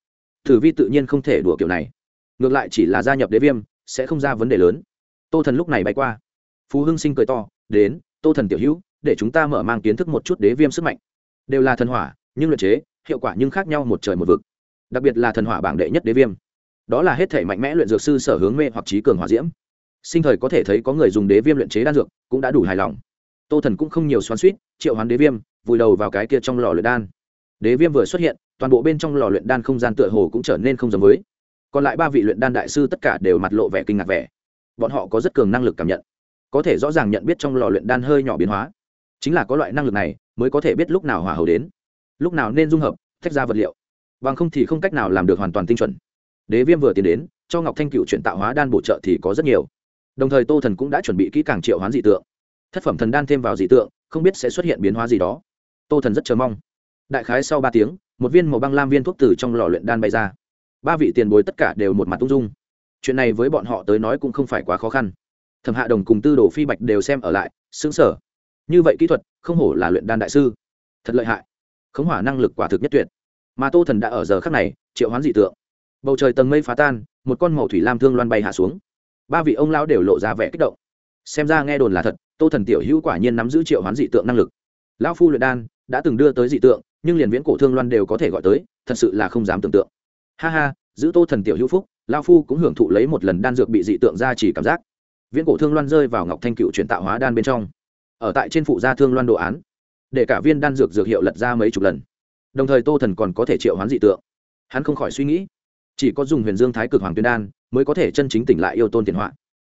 Thử vi tự nhiên không thể đùa kiểu này. Ngược lại chỉ là gia nhập đế viêm, sẽ không ra vấn đề lớn. Tô thần lúc này bay qua. Phú hưng sinh cười to, đến, tô thần tiểu hữu để chúng ta mở mang kiến thức một chút đế viêm sức mạnh. Đều là thần hỏa, nhưng luyện chế, hiệu quả nhưng khác nhau một trời một vực. Đặc biệt là thần hỏa bảng đệ nhất đế viêm. Đó là hết thể mạnh mẽ luyện dược sư sở hướng mê hoặc trí cường hỏa diễm. Sinh thời có thể thấy có người dùng đế viêm luyện chế đan dược, cũng đã đủ hài lòng. Tô thần cũng không nhiều xoắn suýt, triệu hoán đế viêm, vùi đầu vào cái kia trong lò luyện đan. Đế viêm vừa xuất hiện, toàn bộ bên trong lò luyện đan không gian tựa hồ cũng trở nên không giống với. Còn lại ba vị luyện đan đại sư tất cả đều mặt lộ vẻ kinh ngạc vẻ. Bọn họ có rất cường năng lực cảm nhận. Có thể rõ ràng nhận biết trong lò luyện đan hơi nhỏ biến hóa chính là có loại năng lực này, mới có thể biết lúc nào hỏa hầu đến, lúc nào nên dung hợp, tách ra vật liệu. Bằng không thì không cách nào làm được hoàn toàn tinh chuẩn. Đế viêm vừa tiến đến, cho ngọc thanh cựu chuyển tạo hóa đan bổ trợ thì có rất nhiều. Đồng thời tô thần cũng đã chuẩn bị kỹ càng triệu hoán dị tượng. Thất phẩm thần đan thêm vào dị tượng, không biết sẽ xuất hiện biến hóa gì đó. Tô thần rất chờ mong. Đại khái sau ba tiếng, một viên màu băng lam viên thuốc từ trong lò luyện đan bay ra. Ba vị tiền bối tất cả đều một mặt tung dung. Chuyện này với bọn họ tới nói cũng không phải quá khó khăn. Thẩm hạ đồng cùng tư đồ phi bạch đều xem ở lại xứng sở như vậy kỹ thuật, không hổ là luyện đan đại sư. Thật lợi hại. Khống hỏa năng lực quả thực nhất tuyệt. Mà tô thần đã ở giờ khắc này, triệu hoán dị tượng. Bầu trời tầng mây phá tan, một con màu thủy lam thương loan bay hạ xuống. Ba vị ông lão đều lộ ra vẻ kích động. Xem ra nghe đồn là thật, tô thần tiểu hữu quả nhiên nắm giữ triệu hoán dị tượng năng lực. Lão phu luyện đan đã từng đưa tới dị tượng, nhưng liền viễn cổ thương loan đều có thể gọi tới, thật sự là không dám tưởng tượng. Ha ha, giữ tô thần tiểu hữu phúc lao phu cũng hưởng thụ lấy một lần đan dược bị dị tượng ra chỉ cảm giác. Viễn cổ thương loan rơi vào ngọc thanh cựu chuyển tạo hóa đan bên trong ở tại trên phụ gia thương loan đồ án, để cả viên đan dược dược hiệu lật ra mấy chục lần. Đồng thời tô thần còn có thể triệu hoán dị tượng. Hắn không khỏi suy nghĩ, chỉ có dùng huyền dương thái cực hoàng tuyên đan mới có thể chân chính tỉnh lại yêu tôn tiền họa.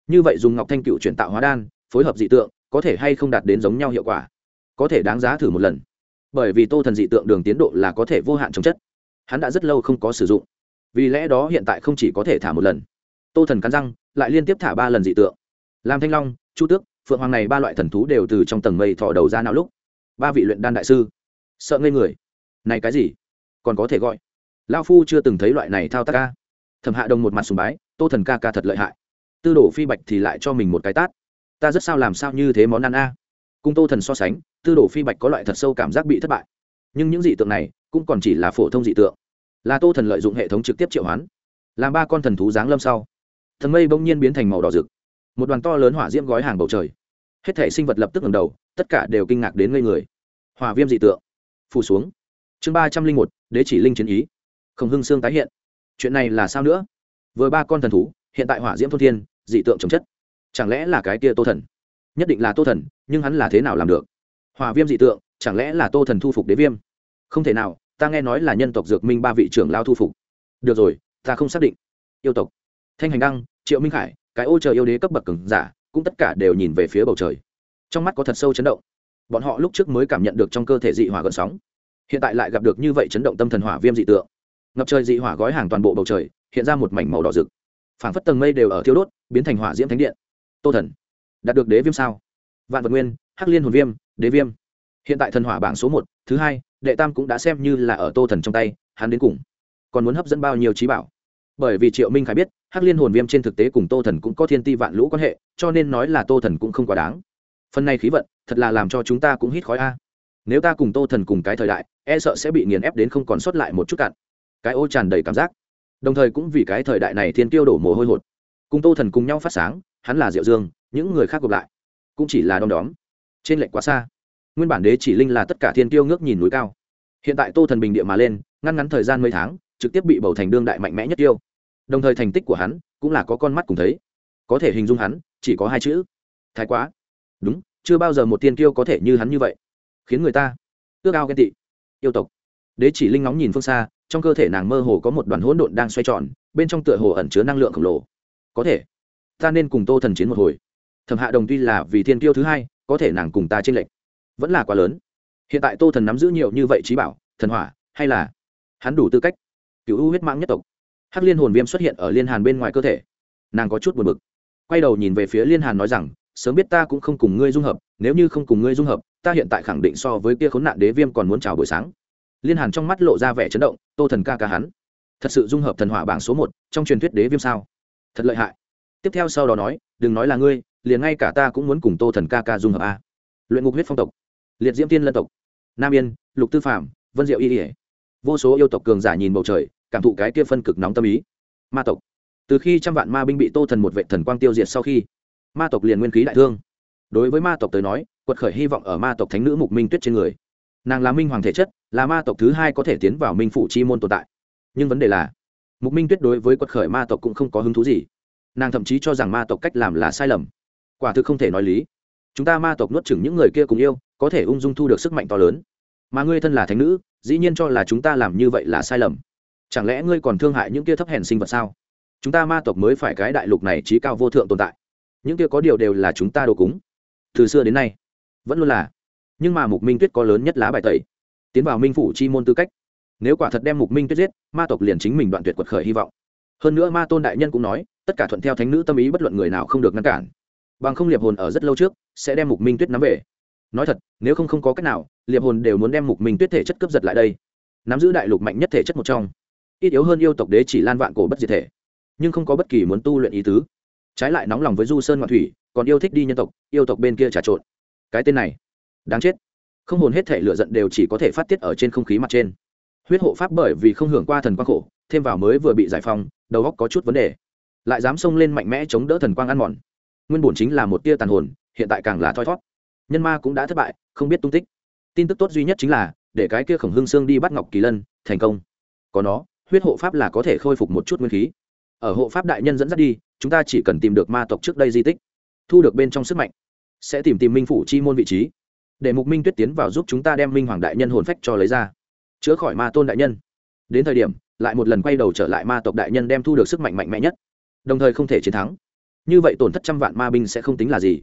Như vậy dùng ngọc thanh cựu chuyển tạo hóa đan, phối hợp dị tượng, có thể hay không đạt đến giống nhau hiệu quả? Có thể đáng giá thử một lần. Bởi vì tô thần dị tượng đường tiến độ là có thể vô hạn chống chất. Hắn đã rất lâu không có sử dụng. Vì lẽ đó hiện tại không chỉ có thể thả một lần. Tô thần cắn răng, lại liên tiếp thả ba lần dị tượng. Làm thanh long, chu tước phượng hoàng này ba loại thần thú đều từ trong tầng mây thò đầu ra nào lúc. Ba vị luyện đan đại sư, sợ ngây người. Này cái gì? Còn có thể gọi. Lao phu chưa từng thấy loại này thao tác ca. Thẩm hạ đồng một mặt sùng bái, tô thần ca ca thật lợi hại. Tư đồ phi bạch thì lại cho mình một cái tát. Ta rất sao làm sao như thế món ăn a? Cung tô thần so sánh, tư đồ phi bạch có loại thật sâu cảm giác bị thất bại. Nhưng những dị tượng này cũng còn chỉ là phổ thông dị tượng. Là tô thần lợi dụng hệ thống trực tiếp triệu hoán, làm ba con thần thú giáng lâm sau. Thần mây bỗng nhiên biến thành màu đỏ rực một đoàn to lớn hỏa diễm gói hàng bầu trời. Hết thể sinh vật lập tức ngầm đầu, tất cả đều kinh ngạc đến ngây người. Hỏa viêm dị tượng. Phù xuống. Chương ba trăm linh một, đế chỉ linh chiến ý. Khổng hưng sương tái hiện. Chuyện này là sao nữa? Vừa ba con thần thú, hiện tại hỏa diễm thôn thiên, dị tượng chống chất. Chẳng lẽ là cái kia tô thần? Nhất định là tô thần, nhưng hắn là thế nào làm được? Hỏa viêm dị tượng, chẳng lẽ là tô thần thu phục đế viêm? Không thể nào, ta nghe nói là nhân tộc dược minh ba vị trưởng lao thu phục. Được rồi, ta không xác định. Yêu tộc. Thanh hành đăng, triệu minh khải cái ô trời yêu đế cấp bậc cứng giả, cũng tất cả đều nhìn về phía bầu trời. Trong mắt có thật sâu chấn động. Bọn họ lúc trước mới cảm nhận được trong cơ thể dị hỏa gần sóng. Hiện tại lại gặp được như vậy chấn động tâm thần hỏa viêm dị tượng. Ngập trời dị hỏa gói hàng toàn bộ bầu trời, hiện ra một mảnh màu đỏ rực. Phảng phất tầng mây đều ở thiêu đốt, biến thành hỏa diễm thánh điện. Tô thần, đạt được đế viêm sao? Vạn vật nguyên, hắc liên hồn viêm, đế viêm. Hiện tại thần hỏa bảng số một, thứ hai, đệ tam cũng đã xem như là ở tô thần trong tay, hắn đến cùng còn muốn hấp dẫn bao nhiêu trí bảo? Bởi vì triệu minh khải biết hắc liên hồn viêm trên thực tế cùng tô thần cũng có thiên ti vạn lũ quan hệ, cho nên nói là tô thần cũng không quá đáng. Phần này khí vận, thật là làm cho chúng ta cũng hít khói a. Nếu ta cùng tô thần cùng cái thời đại e sợ sẽ bị nghiền ép đến không còn sót lại một chút cạn. Cái ô tràn đầy cảm giác. Đồng thời cũng vì cái thời đại này thiên tiêu đổ mồ hôi hột. Cùng tô thần cùng nhau phát sáng, hắn là diệu dương, những người khác gộp lại, cũng chỉ là đom đóm. Trên lệnh quá xa. Nguyên bản đế chỉ linh là tất cả thiên tiêu ngước nhìn núi cao. Hiện tại tô thần bình địa mà lên, ngăn ngắn thời gian mấy tháng, trực tiếp bị bầu thành đương đại mạnh mẽ nhất tiêu đồng thời thành tích của hắn cũng là có con mắt cùng thấy. Có thể hình dung hắn, chỉ có hai chữ. Thái quá. Đúng, chưa bao giờ một tiên tiêu có thể như hắn như vậy. Khiến người ta ước ao ghen tị. Yêu tộc. Đế chỉ linh ngóng nhìn phương xa, trong cơ thể nàng mơ hồ có một đoàn hỗn độn đang xoay tròn, bên trong tựa hồ ẩn chứa năng lượng khổng lồ. Có thể, ta nên cùng tô thần chiến một hồi. Thẩm hạ đồng tuy là vì thiên tiêu thứ hai, có thể nàng cùng ta tranh lệch. Vẫn là quá lớn. Hiện tại tô thần nắm giữ nhiều như vậy trí bảo, thần hỏa, hay là hắn đủ tư cách cựu u huyết mãng nhất tộc? Hắc liên hồn viêm xuất hiện ở liên hàn bên ngoài cơ thể. Nàng có chút buồn bực. Quay đầu nhìn về phía liên hàn nói rằng, sớm biết ta cũng không cùng ngươi dung hợp, nếu như không cùng ngươi dung hợp, ta hiện tại khẳng định so với kia khốn nạn đế viêm còn muốn chào buổi sáng. Liên hàn trong mắt lộ ra vẻ chấn động, tô thần ca ca hắn, thật sự dung hợp thần hỏa bảng số một trong truyền thuyết đế viêm sao? Thật lợi hại. Tiếp theo sau đó nói, đừng nói là ngươi, liền ngay cả ta cũng muốn cùng tô thần ca ca dung hợp a. Luyện ngục huyết phong tộc, liệt diễm tiên lân tộc, nam yên, lục tư phạm vân diệu y ỉa vô số yêu tộc cường giả nhìn bầu trời cảm thụ cái kia phân cực nóng tâm ý. Ma tộc. Từ khi trăm vạn ma binh bị tô thần một vệ thần quang tiêu diệt sau khi, ma tộc liền nguyên khí đại thương. Đối với ma tộc tới nói, quật khởi hy vọng ở ma tộc thánh nữ mục minh tuyết trên người. Nàng là minh hoàng thể chất, là ma tộc thứ hai có thể tiến vào minh phủ chi môn tồn tại. Nhưng vấn đề là, mục minh tuyết đối với quật khởi ma tộc cũng không có hứng thú gì. Nàng thậm chí cho rằng ma tộc cách làm là sai lầm. Quả thực không thể nói lý. Chúng ta ma tộc nuốt chừng những người kia cùng yêu, có thể ung dung thu được sức mạnh to lớn. Mà ngươi thân là thánh nữ, dĩ nhiên cho là chúng ta làm như vậy là sai lầm chẳng lẽ ngươi còn thương hại những kia thấp hèn sinh vật sao? Chúng ta ma tộc mới phải cái đại lục này trí cao vô thượng tồn tại. Những kia có điều đều là chúng ta đồ cúng. Từ xưa đến nay, vẫn luôn là. Nhưng mà mục minh tuyết có lớn nhất lá bài tẩy. Tiến vào minh phủ chi môn tư cách. Nếu quả thật đem mục minh tuyết giết, ma tộc liền chính mình đoạn tuyệt quật khởi hy vọng. Hơn nữa ma tôn đại nhân cũng nói, tất cả thuận theo thánh nữ tâm ý bất luận người nào không được ngăn cản. Bằng không liệp hồn ở rất lâu trước sẽ đem mục minh tuyết nắm về. Nói thật, nếu không không có cách nào, liệp hồn đều muốn đem mục minh tuyết thể chất cướp giật lại đây. Nắm giữ đại lục mạnh nhất thể chất một trong ít yếu hơn yêu tộc đế chỉ lan vạn cổ bất diệt thể, nhưng không có bất kỳ muốn tu luyện ý tứ. Trái lại nóng lòng với du sơn ngoạn thủy, còn yêu thích đi nhân tộc, yêu tộc bên kia trà trộn. Cái tên này, đáng chết. Không hồn hết thể lựa giận đều chỉ có thể phát tiết ở trên không khí mặt trên. Huyết hộ pháp bởi vì không hưởng qua thần quang khổ, thêm vào mới vừa bị giải phóng, đầu óc có chút vấn đề. Lại dám xông lên mạnh mẽ chống đỡ thần quang ăn mòn. Nguyên bổn chính là một tia tàn hồn, hiện tại càng là thoi thót. Nhân ma cũng đã thất bại, không biết tung tích. Tin tức tốt duy nhất chính là, để cái kia khổng hương xương đi bắt ngọc kỳ lân, thành công. Có nó huyết hộ pháp là có thể khôi phục một chút nguyên khí. Ở hộ pháp đại nhân dẫn dắt đi, chúng ta chỉ cần tìm được ma tộc trước đây di tích, thu được bên trong sức mạnh, sẽ tìm tìm minh phủ chi môn vị trí, để mục minh tuyết tiến vào giúp chúng ta đem minh hoàng đại nhân hồn phách cho lấy ra, chữa khỏi ma tôn đại nhân. Đến thời điểm, lại một lần quay đầu trở lại ma tộc đại nhân đem thu được sức mạnh mạnh mẽ nhất, đồng thời không thể chiến thắng. Như vậy tổn thất trăm vạn ma binh sẽ không tính là gì.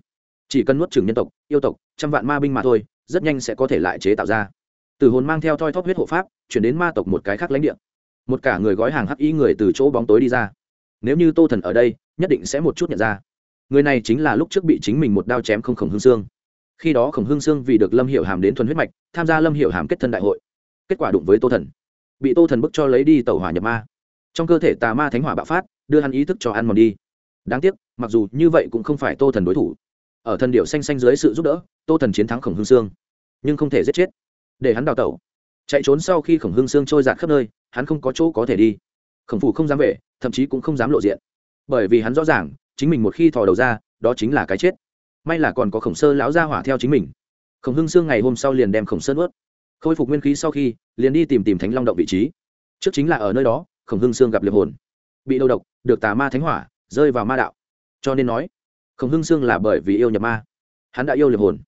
Chỉ cần nuốt trừng nhân tộc, yêu tộc, trăm vạn ma binh mà thôi, rất nhanh sẽ có thể lại chế tạo ra. Từ hồn mang theo thoi thóp huyết hộ pháp, chuyển đến ma tộc một cái khác lãnh địa một cả người gói hàng hắc y người từ chỗ bóng tối đi ra. Nếu như tô thần ở đây, nhất định sẽ một chút nhận ra. Người này chính là lúc trước bị chính mình một đao chém không khổng hương sương khi đó khổng hương sương vì được lâm hiệu hàm đến thuần huyết mạch, tham gia lâm hiệu hàm kết thân đại hội. Kết quả đụng với tô thần. Bị tô thần bức cho lấy đi tàu hỏa nhập ma. Trong cơ thể tà ma thánh hỏa bạo phát, đưa hắn ý thức cho ăn mòn đi. Đáng tiếc, mặc dù như vậy cũng không phải tô thần đối thủ. Ở thần điệu xanh xanh dưới sự giúp đỡ, tô thần chiến thắng khổng hương sương nhưng không thể giết chết. Để hắn đào tẩu chạy trốn sau khi khổng hưng sương trôi giạt khắp nơi, hắn không có chỗ có thể đi. Khổng phủ không dám về, thậm chí cũng không dám lộ diện. Bởi vì hắn rõ ràng, chính mình một khi thò đầu ra, đó chính là cái chết. May là còn có khổng sơ lão gia hỏa theo chính mình. Khổng hưng sương ngày hôm sau liền đem khổng sơn ướt khôi phục nguyên khí sau khi, liền đi tìm tìm thánh long động vị trí. Trước chính là ở nơi đó, khổng hưng sương gặp liệp hồn. Bị đầu độc, được tà ma thánh hỏa, rơi vào ma đạo. Cho nên nói, khổng hưng sương là bởi vì yêu nhập ma. Hắn đã yêu liệp hồn.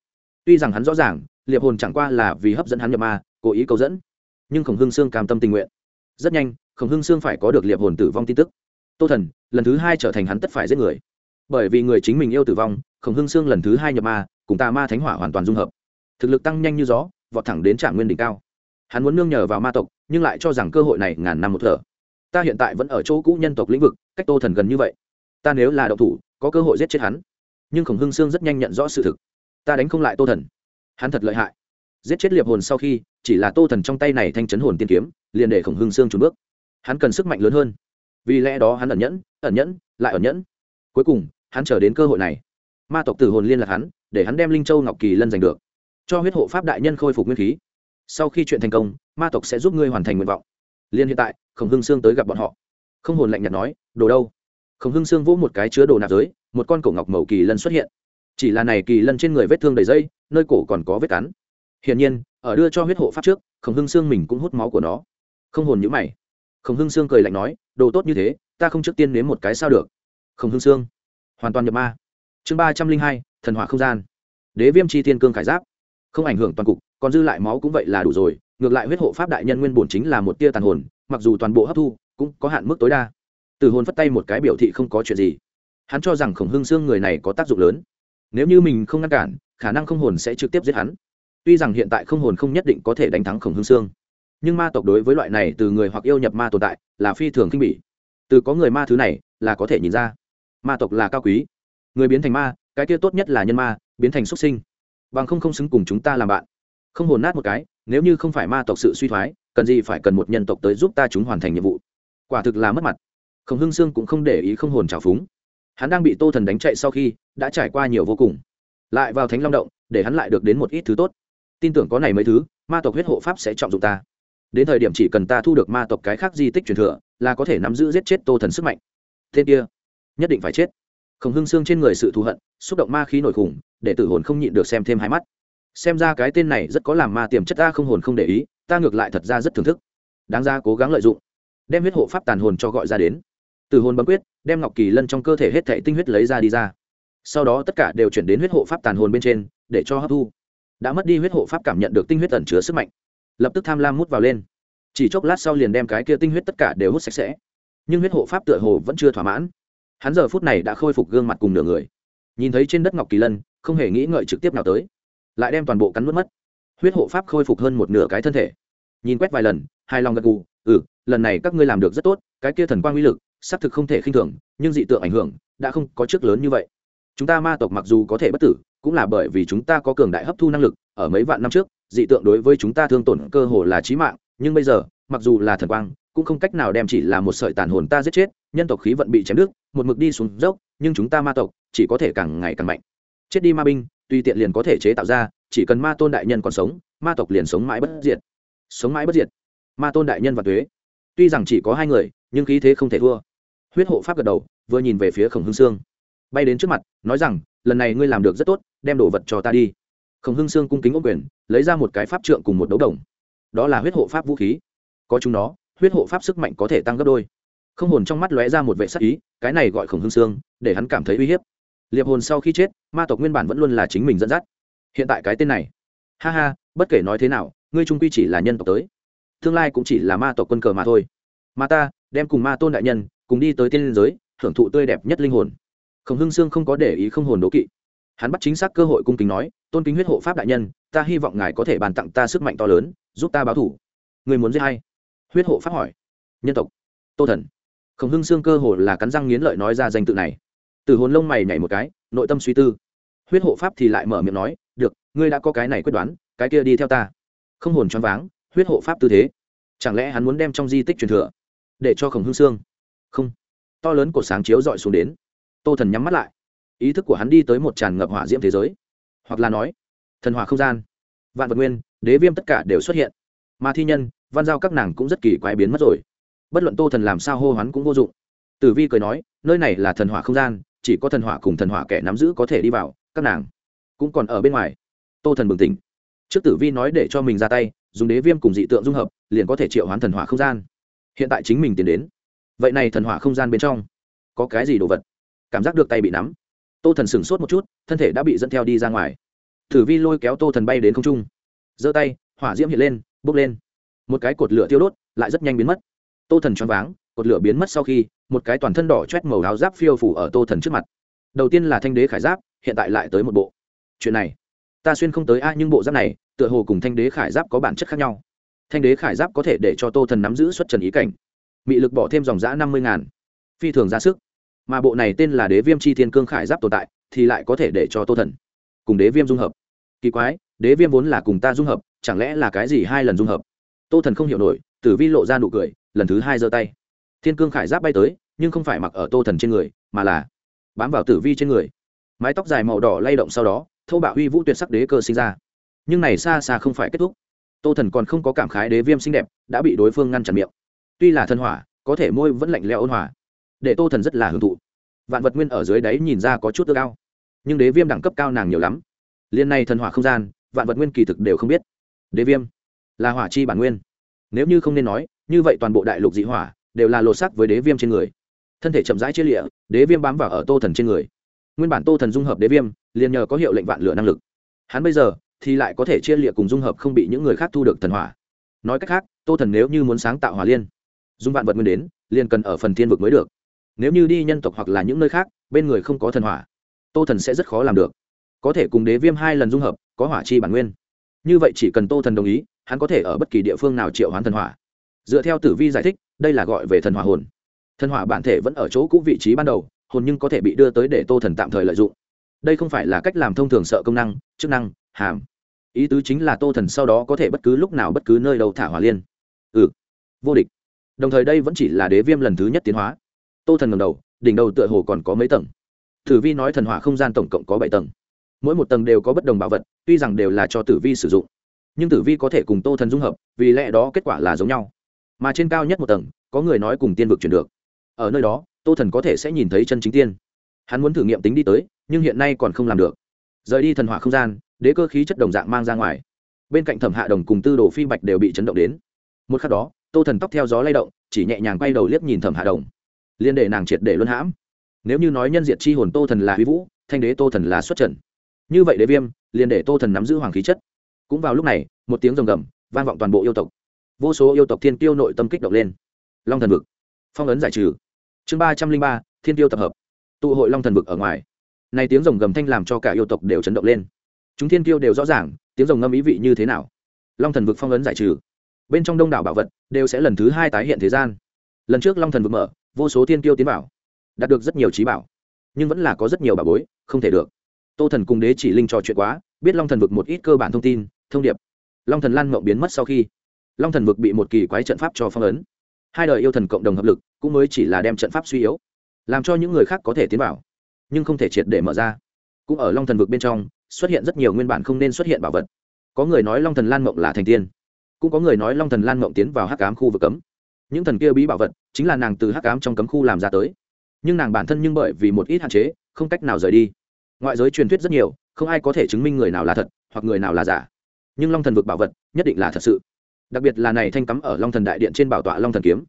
Tuy rằng hắn rõ ràng, liệp hồn chẳng qua là vì hấp dẫn hắn nhập ma cố ý cầu dẫn. Nhưng khổng hưng sương cam tâm tình nguyện. Rất nhanh, khổng hưng sương phải có được liệp hồn tử vong tin tức. Tô thần, lần thứ hai trở thành hắn tất phải giết người. Bởi vì người chính mình yêu tử vong, khổng hưng sương lần thứ hai nhập ma, cùng tà ma thánh hỏa hoàn toàn dung hợp. Thực lực tăng nhanh như gió, vọt thẳng đến trạng nguyên đỉnh cao. Hắn muốn nương nhờ vào ma tộc, nhưng lại cho rằng cơ hội này ngàn năm một thở. Ta hiện tại vẫn ở chỗ cũ nhân tộc lĩnh vực, cách tô thần gần như vậy. Ta nếu là đậu thủ, có cơ hội giết chết hắn. Nhưng khổng hưng sương rất nhanh nhận rõ sự thực. Ta đánh không lại tô thần. Hắn thật lợi hại giết chết liệp hồn sau khi, chỉ là tô thần trong tay này thanh chấn hồn tiên kiếm, liền để khổng hưng sương trùn bước. Hắn cần sức mạnh lớn hơn. Vì lẽ đó hắn ẩn nhẫn ẩn nhẫn, lại ẩn nhẫn. Cuối cùng, hắn chờ đến cơ hội này. Ma tộc tử hồn liên lạc hắn, để hắn đem linh châu ngọc kỳ lân giành được. Cho huyết hộ pháp đại nhân khôi phục nguyên khí. Sau khi chuyện thành công, ma tộc sẽ giúp ngươi hoàn thành nguyện vọng. Liên hiện tại, khổng hưng sương tới gặp bọn họ. Không hồn lạnh nhạt nói, đồ đâu? Khổng hưng sương vỗ một cái chứa đồ nạp giới, một con cổ ngọc màu kỳ lân xuất hiện. Chỉ là này kỳ lân trên người vết thương đầy dây, nơi cổ còn có vết cắn hiển nhiên, ở đưa cho huyết hộ pháp trước, khổng hưng xương mình cũng hút máu của nó. Không hồn nhữ mày. Khổng hưng xương cười lạnh nói, đồ tốt như thế, ta không trước tiên nếm một cái sao được. Khổng hưng xương hoàn toàn nhập ma. Chương ba trăm linh hai, thần hỏa không gian. Đế viêm chi tiên cương khải giáp. Không ảnh hưởng toàn cục, còn dư lại máu cũng vậy là đủ rồi, ngược lại huyết hộ pháp đại nhân nguyên bổn chính là một tia tàn hồn, mặc dù toàn bộ hấp thu, cũng có hạn mức tối đa. Từ hồn phất tay một cái biểu thị không có chuyện gì. Hắn cho rằng khổng hưng xương người này có tác dụng lớn. Nếu như mình không ngăn cản, khả năng không hồn sẽ trực tiếp giết hắn tuy rằng hiện tại không hồn không nhất định có thể đánh thắng khổng hương sương, nhưng ma tộc đối với loại này từ người hoặc yêu nhập ma tồn tại là phi thường kinh bỉ. Từ có người ma thứ này là có thể nhìn ra, ma tộc là cao quý. Người biến thành ma, cái kia tốt nhất là nhân ma, biến thành xuất sinh. Bằng không không xứng cùng chúng ta làm bạn. Không hồn nát một cái, nếu như không phải ma tộc sự suy thoái, cần gì phải cần một nhân tộc tới giúp ta chúng hoàn thành nhiệm vụ? Quả thực là mất mặt. Khổng hưng sương cũng không để ý không hồn trào phúng. Hắn đang bị tô thần đánh chạy sau khi, đã trải qua nhiều vô cùng. Lại vào thánh long động, để hắn lại được đến một ít thứ tốt tin tưởng có này mấy thứ, ma tộc huyết hộ pháp sẽ trọng dụng ta. Đến thời điểm chỉ cần ta thu được ma tộc cái khác di tích truyền thừa, là có thể nắm giữ giết chết tô thần sức mạnh. Tên kia, nhất định phải chết. Khổng hưng xương trên người sự thù hận, xúc động ma khí nổi khủng, để tử hồn không nhịn được xem thêm hai mắt. Xem ra cái tên này rất có làm ma tiềm chất ta không hồn không để ý, ta ngược lại thật ra rất thưởng thức. Đáng ra cố gắng lợi dụng, đem huyết hộ pháp tàn hồn cho gọi ra đến. Từ hồn bấm quyết, đem ngọc kỳ lân trong cơ thể hết thệ tinh huyết lấy ra đi ra. Sau đó tất cả đều chuyển đến huyết hộ pháp tàn hồn bên trên, để cho hấp thu đã mất đi huyết hộ pháp cảm nhận được tinh huyết ẩn chứa sức mạnh. Lập tức tham lam mút vào lên. Chỉ chốc lát sau liền đem cái kia tinh huyết tất cả đều hút sạch sẽ. Nhưng huyết hộ pháp tựa hồ vẫn chưa thỏa mãn. Hắn giờ phút này đã khôi phục gương mặt cùng nửa người. Nhìn thấy trên đất ngọc kỳ lân, không hề nghĩ ngợi trực tiếp nào tới. Lại đem toàn bộ cắn mất mất. Huyết hộ pháp khôi phục hơn một nửa cái thân thể. Nhìn quét vài lần hai lòng gật gù ừ lần này các ngươi làm được rất tốt, cái kia thần quang uy lực, xác thực không thể khinh thường, nhưng dị tượng ảnh hưởng, đã không có trước lớn như vậy. Chúng ta ma tộc mặc dù có thể bất tử cũng là bởi vì chúng ta có cường đại hấp thu năng lực, ở mấy vạn năm trước, dị tượng đối với chúng ta thương tổn cơ hồ là trí mạng, nhưng bây giờ, mặc dù là thần quang, cũng không cách nào đem chỉ là một sợi tàn hồn ta giết chết, nhân tộc khí vận bị chém đứt, một mực đi xuống dốc, nhưng chúng ta ma tộc, chỉ có thể càng ngày càng mạnh. Chết đi ma binh tuy tiện liền có thể chế tạo ra, chỉ cần ma tôn đại nhân còn sống, ma tộc liền sống mãi bất diệt. Sống mãi bất diệt. Ma tôn đại nhân và thuế tuy rằng chỉ có hai người, nhưng khí thế không thể thua. Huyết hộ pháp gật đầu, vừa nhìn về phía khổng hưng sương. Bay đến trước mặt, nói rằng lần này ngươi làm được rất tốt, đem đồ vật cho ta đi. Khổng hưng sương cung kính ô quyền, lấy ra một cái pháp trượng cùng một đấu đồng. Đó là huyết hộ pháp vũ khí. Có chúng nó, huyết hộ pháp sức mạnh có thể tăng gấp đôi. Không hồn trong mắt lóe ra một vệ sắc ý, cái này gọi khổng hưng sương, để hắn cảm thấy uy hiếp. Liệp hồn sau khi chết, ma tộc nguyên bản vẫn luôn là chính mình dẫn dắt. Hiện tại cái tên này. Ha ha, bất kể nói thế nào, ngươi trung quy chỉ là nhân tộc tới. Tương lai cũng chỉ là ma tộc quân cờ mà thôi. Mà ta, đem cùng ma tôn đại nhân, cùng đi tới tiên liên giới, hưởng thụ tươi đẹp nhất linh hồn khổng hưng sương không có để ý không hồn đố kỵ. Hắn bắt chính xác cơ hội cung kính nói, tôn kính huyết hộ pháp đại nhân, ta hy vọng ngài có thể bàn tặng ta sức mạnh to lớn, giúp ta báo thủ. Người muốn giết hay huyết hộ pháp hỏi. Nhân tộc. Tô thần. Khổng hưng Sương cơ hồ là cắn răng nghiến lợi nói ra danh tự này. Từ hồn lông mày nhảy một cái, nội tâm suy tư. Huyết hộ pháp thì lại mở miệng nói, được, ngươi đã có cái này quyết đoán, cái kia đi theo ta. Không hồn choáng váng, huyết hộ pháp tư thế. Chẳng lẽ hắn muốn đem trong di tích truyền thừa để cho khổng hưng Sương? không. To lớn của sáng chiếu dọi xuống đến tô thần nhắm mắt lại. Ý thức của hắn đi tới một tràn ngập hỏa diễm thế giới. Hoặc là nói, thần hỏa không gian. Vạn vật nguyên, đế viêm tất cả đều xuất hiện. Mà thi nhân, văn giao các nàng cũng rất kỳ quái biến mất rồi. Bất luận tô thần làm sao hô hoán cũng vô dụng. Tử vi cười nói, nơi này là thần hỏa không gian, chỉ có thần hỏa cùng thần hỏa kẻ nắm giữ có thể đi vào, các nàng cũng còn ở bên ngoài. Tô thần bừng tỉnh. Trước tử vi nói để cho mình ra tay, dùng đế viêm cùng dị tượng dung hợp, liền có thể triệu hoán thần hỏa không gian. Hiện tại chính mình tiến đến. Vậy này thần hỏa không gian bên trong có cái gì đồ vật? Cảm giác được tay bị nắm. Tô thần sửng sốt một chút, thân thể đã bị dẫn theo đi ra ngoài. Thử vi lôi kéo tô thần bay đến không trung. Giơ tay, hỏa diễm hiện lên, bốc lên. Một cái cột lửa tiêu đốt, lại rất nhanh biến mất. Tô thần choáng váng, cột lửa biến mất sau khi, một cái toàn thân đỏ chét màu áo giáp phiêu phủ ở tô thần trước mặt. Đầu tiên là thanh đế khải giáp, hiện tại lại tới một bộ. Chuyện này, ta xuyên không tới a, nhưng bộ giáp này, tựa hồ cùng thanh đế khải giáp có bản chất khác nhau. Thanh đế khải giáp có thể để cho tô thần nắm giữ xuất trần ý cảnh. Mị lực bỏ thêm dòng giã năm mươi ngàn. Phi thường ra sức mà bộ này tên là đế viêm chi thiên cương khải giáp tồn tại, thì lại có thể để cho tô thần cùng đế viêm dung hợp. Kỳ quái, đế viêm vốn là cùng ta dung hợp, chẳng lẽ là cái gì hai lần dung hợp? Tô thần không hiểu nổi, tử vi lộ ra nụ cười, lần thứ hai giơ tay. Thiên cương khải giáp bay tới, nhưng không phải mặc ở tô thần trên người, mà là bám vào tử vi trên người. Mái tóc dài màu đỏ lay động sau đó thâu bạo huy vũ tuyệt sắc đế cơ sinh ra. Nhưng này xa xa không phải kết thúc. Tô thần còn không có cảm khái đế viêm xinh đẹp, đã bị đối phương ngăn chặn miệng. Tuy là thân hỏa, có thể môi vẫn lạnh leo ôn hòa để tô thần rất là hưởng thụ. Vạn vật nguyên ở dưới đáy nhìn ra có chút ước cao nhưng đế viêm đẳng cấp cao nàng nhiều lắm. Liên này thần hỏa không gian, vạn vật nguyên kỳ thực đều không biết. Đế viêm là hỏa chi bản nguyên. Nếu như không nên nói, như vậy toàn bộ đại lục dị hỏa đều là lột sắc với đế viêm trên người. Thân thể chậm rãi chia lịa, đế viêm bám vào ở tô thần trên người. Nguyên bản tô thần dung hợp đế viêm, liền nhờ có hiệu lệnh vạn lửa năng lực. Hắn bây giờ thì lại có thể chia lịa cùng dung hợp không bị những người khác thu được thần hỏa. Nói cách khác, tô thần nếu như muốn sáng tạo hỏa liên dung vạn vật nguyên đến, liền cần ở phần thiên vực mới được nếu như đi nhân tộc hoặc là những nơi khác, bên người không có thần hỏa, tô thần sẽ rất khó làm được. Có thể cùng đế viêm hai lần dung hợp, có hỏa chi bản nguyên. Như vậy chỉ cần tô thần đồng ý, hắn có thể ở bất kỳ địa phương nào triệu hoán thần hỏa. Dựa theo tử vi giải thích, đây là gọi về thần hỏa hồn. Thần hỏa bản thể vẫn ở chỗ cũ vị trí ban đầu, hồn nhưng có thể bị đưa tới để tô thần tạm thời lợi dụng. Đây không phải là cách làm thông thường sợ công năng, chức năng, hàm. Ý tứ chính là tô thần sau đó có thể bất cứ lúc nào bất cứ nơi đâu thả hỏa liên. Ừ vô địch. Đồng thời đây vẫn chỉ là đế viêm lần thứ nhất tiến hóa tô thần ngầm đầu, đỉnh đầu tựa hồ còn có mấy tầng. Tử vi nói thần hỏa không gian tổng cộng có bảy tầng. Mỗi một tầng đều có bất đồng bảo vật, tuy rằng đều là cho tử vi sử dụng, nhưng tử vi có thể cùng tô thần dung hợp, vì lẽ đó kết quả là giống nhau. Mà trên cao nhất một tầng, có người nói cùng tiên vực chuyển được. Ở nơi đó, tô thần có thể sẽ nhìn thấy chân chính tiên. Hắn muốn thử nghiệm tính đi tới, nhưng hiện nay còn không làm được. Rời đi thần hỏa không gian, đế cơ khí chất đồng dạng mang ra ngoài. Bên cạnh thẩm hạ đồng cùng tư đồ phi bạch đều bị chấn động đến. Một khắc đó, tô thần tóc theo gió lay động, chỉ nhẹ nhàng quay đầu liếc nhìn thẩm hạ đồng liên để nàng triệt để luân hãm. Nếu như nói nhân diệt chi hồn tô thần là huy vũ, thanh đế tô thần là xuất trần. Như vậy đế viêm, liền để tô thần nắm giữ hoàng khí chất. Cũng vào lúc này, một tiếng rồng gầm, vang vọng toàn bộ yêu tộc. Vô số yêu tộc thiên tiêu nội tâm kích động lên. Long thần vực. Phong ấn giải trừ. Chương ba trăm linh ba, thiên tiêu tập hợp. Tụ hội long thần vực ở ngoài. Này tiếng rồng gầm thanh làm cho cả yêu tộc đều chấn động lên. Chúng thiên tiêu đều rõ ràng, tiếng rồng ngâm ý vị như thế nào. Long thần vực phong ấn giải trừ. Bên trong đông đảo bảo vật đều sẽ lần thứ hai tái hiện thế gian. Lần trước long thần vực mở vô số thiên tiêu tiến bảo đạt được rất nhiều trí bảo, nhưng vẫn là có rất nhiều bảo bối, không thể được. Tô thần cùng đế chỉ linh trò chuyện quá, biết long thần vực một ít cơ bản thông tin, thông điệp. Long thần lan mộng biến mất sau khi, long thần vực bị một kỳ quái trận pháp cho phong ấn. Hai đời yêu thần cộng đồng hợp lực, cũng mới chỉ là đem trận pháp suy yếu, làm cho những người khác có thể tiến vào, nhưng không thể triệt để mở ra. Cũng ở long thần vực bên trong, xuất hiện rất nhiều nguyên bản không nên xuất hiện bảo vật. Có người nói long thần lan mộng là thành tiên, cũng có người nói long thần lan mộng tiến vào hắc cám khu vực cấm những thần kia bí bảo vật chính là nàng từ hắc ám trong cấm khu làm ra tới. Nhưng nàng bản thân nhưng bởi vì một ít hạn chế, không cách nào rời đi. Ngoại giới truyền thuyết rất nhiều, không ai có thể chứng minh người nào là thật, hoặc người nào là giả. Nhưng long thần vực bảo vật, nhất định là thật sự. Đặc biệt là này thanh cắm ở long thần đại điện trên bảo tọa long thần kiếm.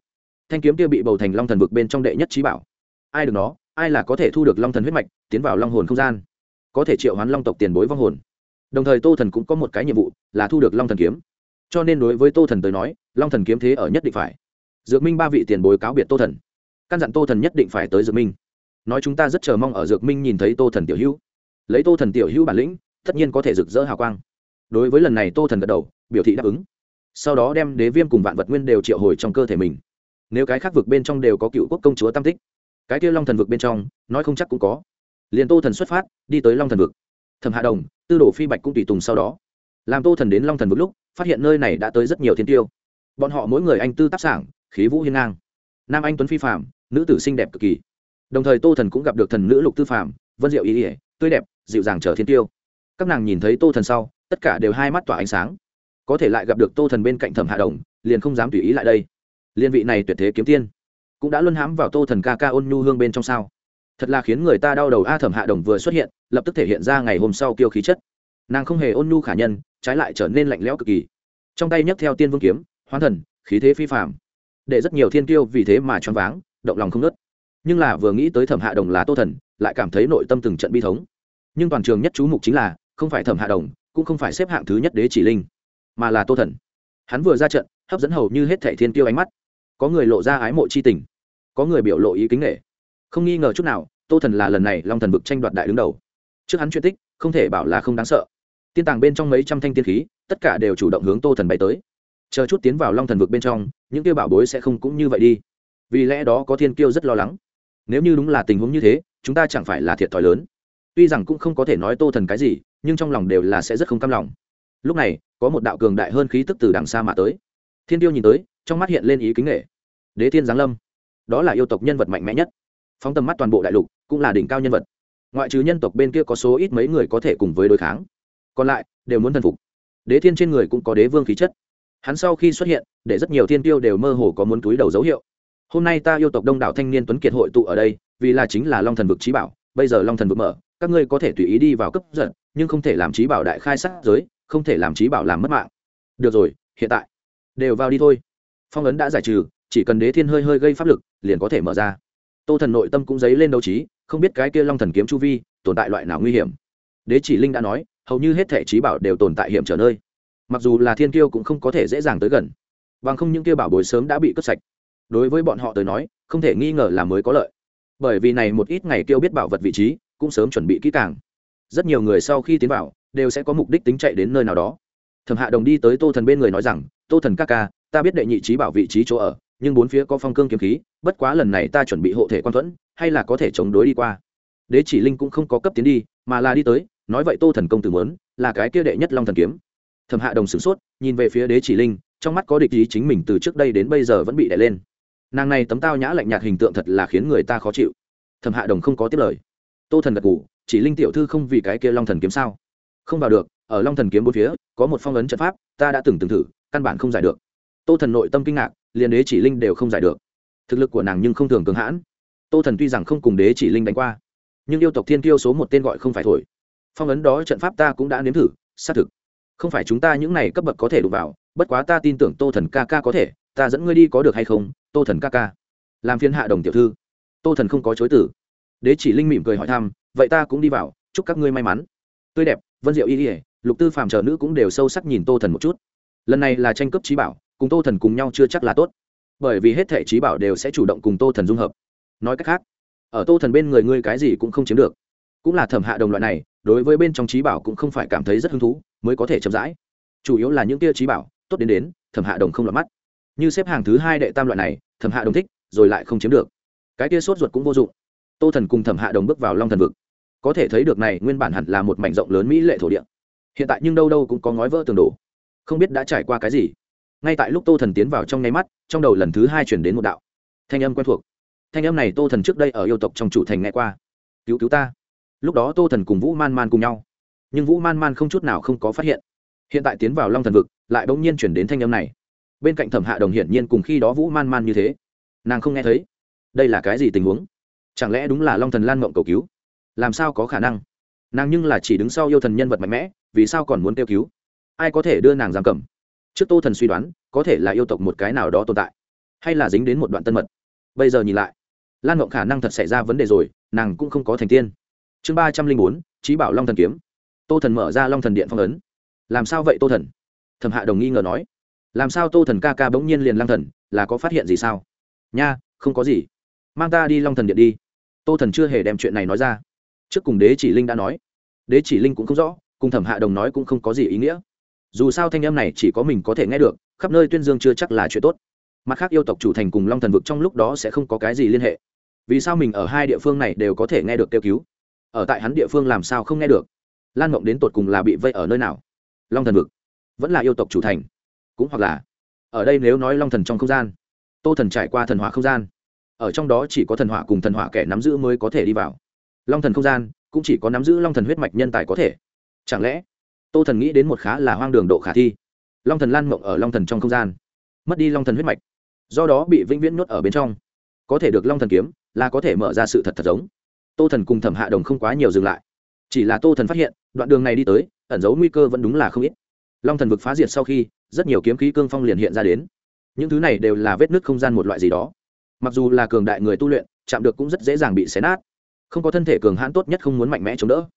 Thanh kiếm kia bị bầu thành long thần vực bên trong đệ nhất trí bảo. Ai được nó, ai là có thể thu được long thần huyết mạch, tiến vào long hồn không gian? Có thể triệu hoán long tộc tiền bối vong hồn. Đồng thời tô thần cũng có một cái nhiệm vụ, là thu được long thần kiếm. Cho nên đối với tô thần tới nói, long thần kiếm thế ở nhất định phải dược minh ba vị tiền bối cáo biệt tô thần. Căn dặn tô thần nhất định phải tới dược minh. Nói chúng ta rất chờ mong ở dược minh nhìn thấy tô thần tiểu hữu. Lấy tô thần tiểu hữu bản lĩnh, tất nhiên có thể rực rỡ hào quang. Đối với lần này tô thần gật đầu, biểu thị đáp ứng. Sau đó đem đế viêm cùng vạn vật nguyên đều triệu hồi trong cơ thể mình. Nếu cái khác vực bên trong đều có cựu quốc công chúa tam tích, cái kia long thần vực bên trong, nói không chắc cũng có. Liền tô thần xuất phát, đi tới long thần vực. Thẩm hạ đồng, tư đồ phi bạch cũng tùy tùng sau đó. Làm tô thần đến long thần vực lúc, phát hiện nơi này đã tới rất nhiều thiên tiêu. Bọn họ mỗi người anh tư tác sảng khí vũ hiên ngang. Nam anh tuấn phi phạm nữ tử xinh đẹp cực kỳ. Đồng thời tô thần cũng gặp được thần nữ lục tư phạm vân diệu ý ỉa tươi đẹp, dịu dàng chờ thiên tiêu. Các nàng nhìn thấy tô thần sau, tất cả đều hai mắt tỏa ánh sáng. Có thể lại gặp được tô thần bên cạnh thẩm hạ đồng, liền không dám tùy ý lại đây. Liên vị này tuyệt thế kiếm tiên, cũng đã luân hãm vào tô thần ca ca ôn nhu hương bên trong sao. Thật là khiến người ta đau đầu a, thẩm hạ đồng vừa xuất hiện, lập tức thể hiện ra ngày hôm sau kiêu khí chất. Nàng không hề ôn nhu khả nhân, trái lại trở nên lạnh lẽo cực kỳ. Trong tay nhấc theo tiên vương kiếm, hoán thần, khí thế phi phạm để rất nhiều thiên tiêu vì thế mà choáng váng, động lòng không nớt nhưng là vừa nghĩ tới thẩm hạ đồng là tô thần, lại cảm thấy nội tâm từng trận bi thống. Nhưng toàn trường nhất chú mục chính là, không phải thẩm hạ đồng, cũng không phải xếp hạng thứ nhất đế chỉ linh, mà là tô thần. Hắn vừa ra trận, hấp dẫn hầu như hết thẻ thiên tiêu ánh mắt. Có người lộ ra ái mộ c h i tình, có người biểu lộ ý kính nghệ không nghi ngờ chút nào, tô thần là lần này long thần vực tranh đoạt đại đứng đầu. Trước hắn chuyện tích, không thể bảo là không đáng sợ. Tiên tàng bên trong mấy trăm thanh tiên khí, tất cả đều chủ động hướng tô thần bay tới chờ chút tiến vào long thần vực bên trong, những kêu bảo bối sẽ không cũng như vậy đi. Vì lẽ đó có thiên kiêu rất lo lắng. Nếu như đúng là tình huống như thế, chúng ta chẳng phải là thiệt thòi lớn. Tuy rằng cũng không có thể nói tô thần cái gì, nhưng trong lòng đều là sẽ rất không cam lòng. Lúc này, có một đạo cường đại hơn khí tức từ đằng xa mà tới. Thiên tiêu nhìn tới, trong mắt hiện lên ý kính nghệ đế thiên giáng lâm. Đó là yêu tộc nhân vật mạnh mẽ nhất. Phóng tầm mắt toàn bộ đại lục, cũng là đỉnh cao nhân vật. Ngoại trừ nhân tộc bên kia có số ít mấy người có thể cùng với đối kháng. Còn lại, đều muốn thần phục. Đế thiên trên người cũng có đế vương khí chất hắn sau khi xuất hiện, để rất nhiều thiên tiêu đều mơ hồ có muốn túi đầu dấu hiệu. Hôm nay ta yêu tộc đông đảo thanh niên tuấn kiệt hội tụ ở đây, vì là chính là long thần vực trí bảo, bây giờ long thần vực mở, các ngươi có thể tùy ý đi vào cấp giận, nhưng không thể làm trí bảo đại khai sát giới, không thể làm trí bảo làm mất mạng. Được rồi, hiện tại, đều vào đi thôi. Phong ấn đã giải trừ, chỉ cần đế thiên hơi hơi gây pháp lực, liền có thể mở ra. Tô thần nội tâm cũng dấy lên đấu trí, không biết cái kia long thần kiếm chu vi, tồn tại loại nào nguy hiểm. Đế chỉ linh đã nói, hầu như hết thể trí bảo đều tồn tại hiểm trở nơi mặc dù là thiên kiêu cũng không có thể dễ dàng tới gần. Bằng không những kia bảo bối sớm đã bị cướp sạch. Đối với bọn họ tới nói, không thể nghi ngờ là mới có lợi. Bởi vì này một ít ngày kiêu biết bảo vật vị trí, cũng sớm chuẩn bị kỹ càng. Rất nhiều người sau khi tiến vào, đều sẽ có mục đích tính chạy đến nơi nào đó. Thẩm hạ đồng đi tới tô thần bên người nói rằng, tô thần các ca, ta biết đệ nhị trí bảo vị trí chỗ ở, nhưng bốn phía có phong cương kiếm khí, bất quá lần này ta chuẩn bị hộ thể quan thuẫn, hay là có thể chống đối đi qua. Đế chỉ linh cũng không có cấp tiến đi, mà là đi tới, nói, vậy tô thần công tử muốn, là cái kia đệ nhất long thần kiếm thẩm hạ đồng sửng sốt, nhìn về phía đế chỉ linh, trong mắt có địch ý chính mình từ trước đây đến bây giờ vẫn bị đè lên. Nàng này tấm tao nhã lạnh nhạt hình tượng thật là khiến người ta khó chịu. Thẩm hạ đồng không có tiếp lời. Tô thần gật ngủ chỉ linh tiểu thư không vì cái kia long thần kiếm sao? Không vào được, ở long thần kiếm bốn phía, có một phong ấn trận pháp, ta đã từng từng thử, căn bản không giải được. Tô thần nội tâm kinh ngạc, liền đế chỉ linh đều không giải được. Thực lực của nàng nhưng không thường cường hãn. Tô thần tuy rằng không cùng đế chỉ linh đánh qua, nhưng yêu tộc thiên tiêu số một tên gọi không phải thổi. Phong ấn đó trận pháp ta cũng đã nếm thử, xác thực không phải chúng ta những này cấp bậc có thể đụng vào, bất quá ta tin tưởng tô thần ca ca có thể, ta dẫn ngươi đi có được hay không, tô thần ca ca. Làm phiên hạ đồng tiểu thư. Tô thần không có chối tử đế chỉ linh mỉm cười hỏi thăm, vậy ta cũng đi vào, chúc các ngươi may mắn. Tươi đẹp, vân diệu y ỉa lục tư phàm chờ nữ cũng đều sâu sắc nhìn tô thần một chút. Lần này là tranh cướp trí bảo, cùng tô thần cùng nhau chưa chắc là tốt. Bởi vì hết thể trí bảo đều sẽ chủ động cùng tô thần dung hợp. Nói cách khác, ở tô thần bên người ngươi cái gì cũng không chiếm được. Cũng là thẩm hạ đồng loại này đối với bên trong trí bảo cũng không phải cảm thấy rất hứng thú, mới có thể chậm rãi. Chủ yếu là những kia trí bảo, tốt đến đến, thẩm hạ đồng không lọt mắt. Như xếp hàng thứ hai đệ tam loại này, thẩm hạ đồng thích, rồi lại không chiếm được. Cái kia sốt ruột cũng vô dụng. Tô thần cùng thẩm hạ đồng bước vào long thần vực. Có thể thấy được này, nguyên bản hẳn là một mảnh rộng lớn mỹ lệ thổ địa. Hiện tại nhưng đâu đâu cũng có ngói vỡ tường đổ. Không biết đã trải qua cái gì. Ngay tại lúc tô thần tiến vào trong nháy mắt, trong đầu lần thứ hai chuyển đến một đạo. Thanh âm quen thuộc. Thanh âm này tô thần trước đây ở yêu tộc trong chủ thành nghe qua. Cứu cứu ta lúc đó tô thần cùng vũ man man cùng nhau. Nhưng vũ man man không chút nào không có phát hiện. Hiện tại tiến vào long thần vực, lại bỗng nhiên chuyển đến thanh âm này. Bên cạnh thẩm hạ đồng hiển nhiên cùng khi đó vũ man man như thế. Nàng không nghe thấy. Đây là cái gì tình huống? Chẳng lẽ đúng là long thần lan mộng cầu cứu? Làm sao có khả năng? Nàng nhưng là chỉ đứng sau yêu thần nhân vật mạnh mẽ, vì sao còn muốn kêu cứu? Ai có thể đưa nàng giam cầm? Trước tô thần suy đoán, có thể là yêu tộc một cái nào đó tồn tại, hay là dính đến một đoạn tân mật. Bây giờ nhìn lại, lan mộng khả năng thật xảy ra vấn đề rồi, nàng cũng không có thành tiên chương ba trăm linh bốn trí bảo long thần kiếm. Tô thần mở ra long thần điện phong ấn. Làm sao vậy tô thần? Thẩm hạ đồng nghi ngờ nói. Làm sao tô thần ca ca bỗng nhiên liền lang thần, là có phát hiện gì sao? Nha, không có gì. Mang ta đi long thần điện đi. Tô thần chưa hề đem chuyện này nói ra. Trước cùng đế chỉ linh đã nói. Đế chỉ linh cũng không rõ, cùng thẩm hạ đồng nói cũng không có gì ý nghĩa. Dù sao thanh âm này chỉ có mình có thể nghe được, khắp nơi tuyên dương chưa chắc là chuyện tốt. Mặt khác yêu tộc chủ thành cùng long thần vực trong lúc đó sẽ không có cái gì liên hệ. Vì sao mình ở hai địa phương này đều có thể nghe được kêu cứu? Ở tại hắn địa phương làm sao không nghe được? Lan mộng đến tột cùng là bị vây ở nơi nào? Long thần vực. Vẫn là yêu tộc chủ thành. Cũng hoặc là, ở đây nếu nói long thần trong không gian, tô thần trải qua thần hỏa không gian, ở trong đó chỉ có thần hỏa cùng thần hỏa kẻ nắm giữ mới có thể đi vào. Long thần không gian cũng chỉ có nắm giữ long thần huyết mạch nhân tài có thể. Chẳng lẽ, tô thần nghĩ đến một khá là hoang đường độ khả thi? Long thần lan mộng ở long thần trong không gian, mất đi long thần huyết mạch, do đó bị vĩnh viễn nuốt ở bên trong. Có thể được long thần kiếm là có thể mở ra sự thật thật giống tô thần cùng thẩm hạ đồng không quá nhiều dừng lại. Chỉ là tô thần phát hiện, đoạn đường này đi tới, ẩn dấu nguy cơ vẫn đúng là không ít. Long thần vực phá diệt sau khi, rất nhiều kiếm khí cương phong liền hiện ra đến. Những thứ này đều là vết nứt không gian một loại gì đó. Mặc dù là cường đại người tu luyện, chạm được cũng rất dễ dàng bị xé nát. Không có thân thể cường hãn tốt nhất không muốn mạnh mẽ chống đỡ.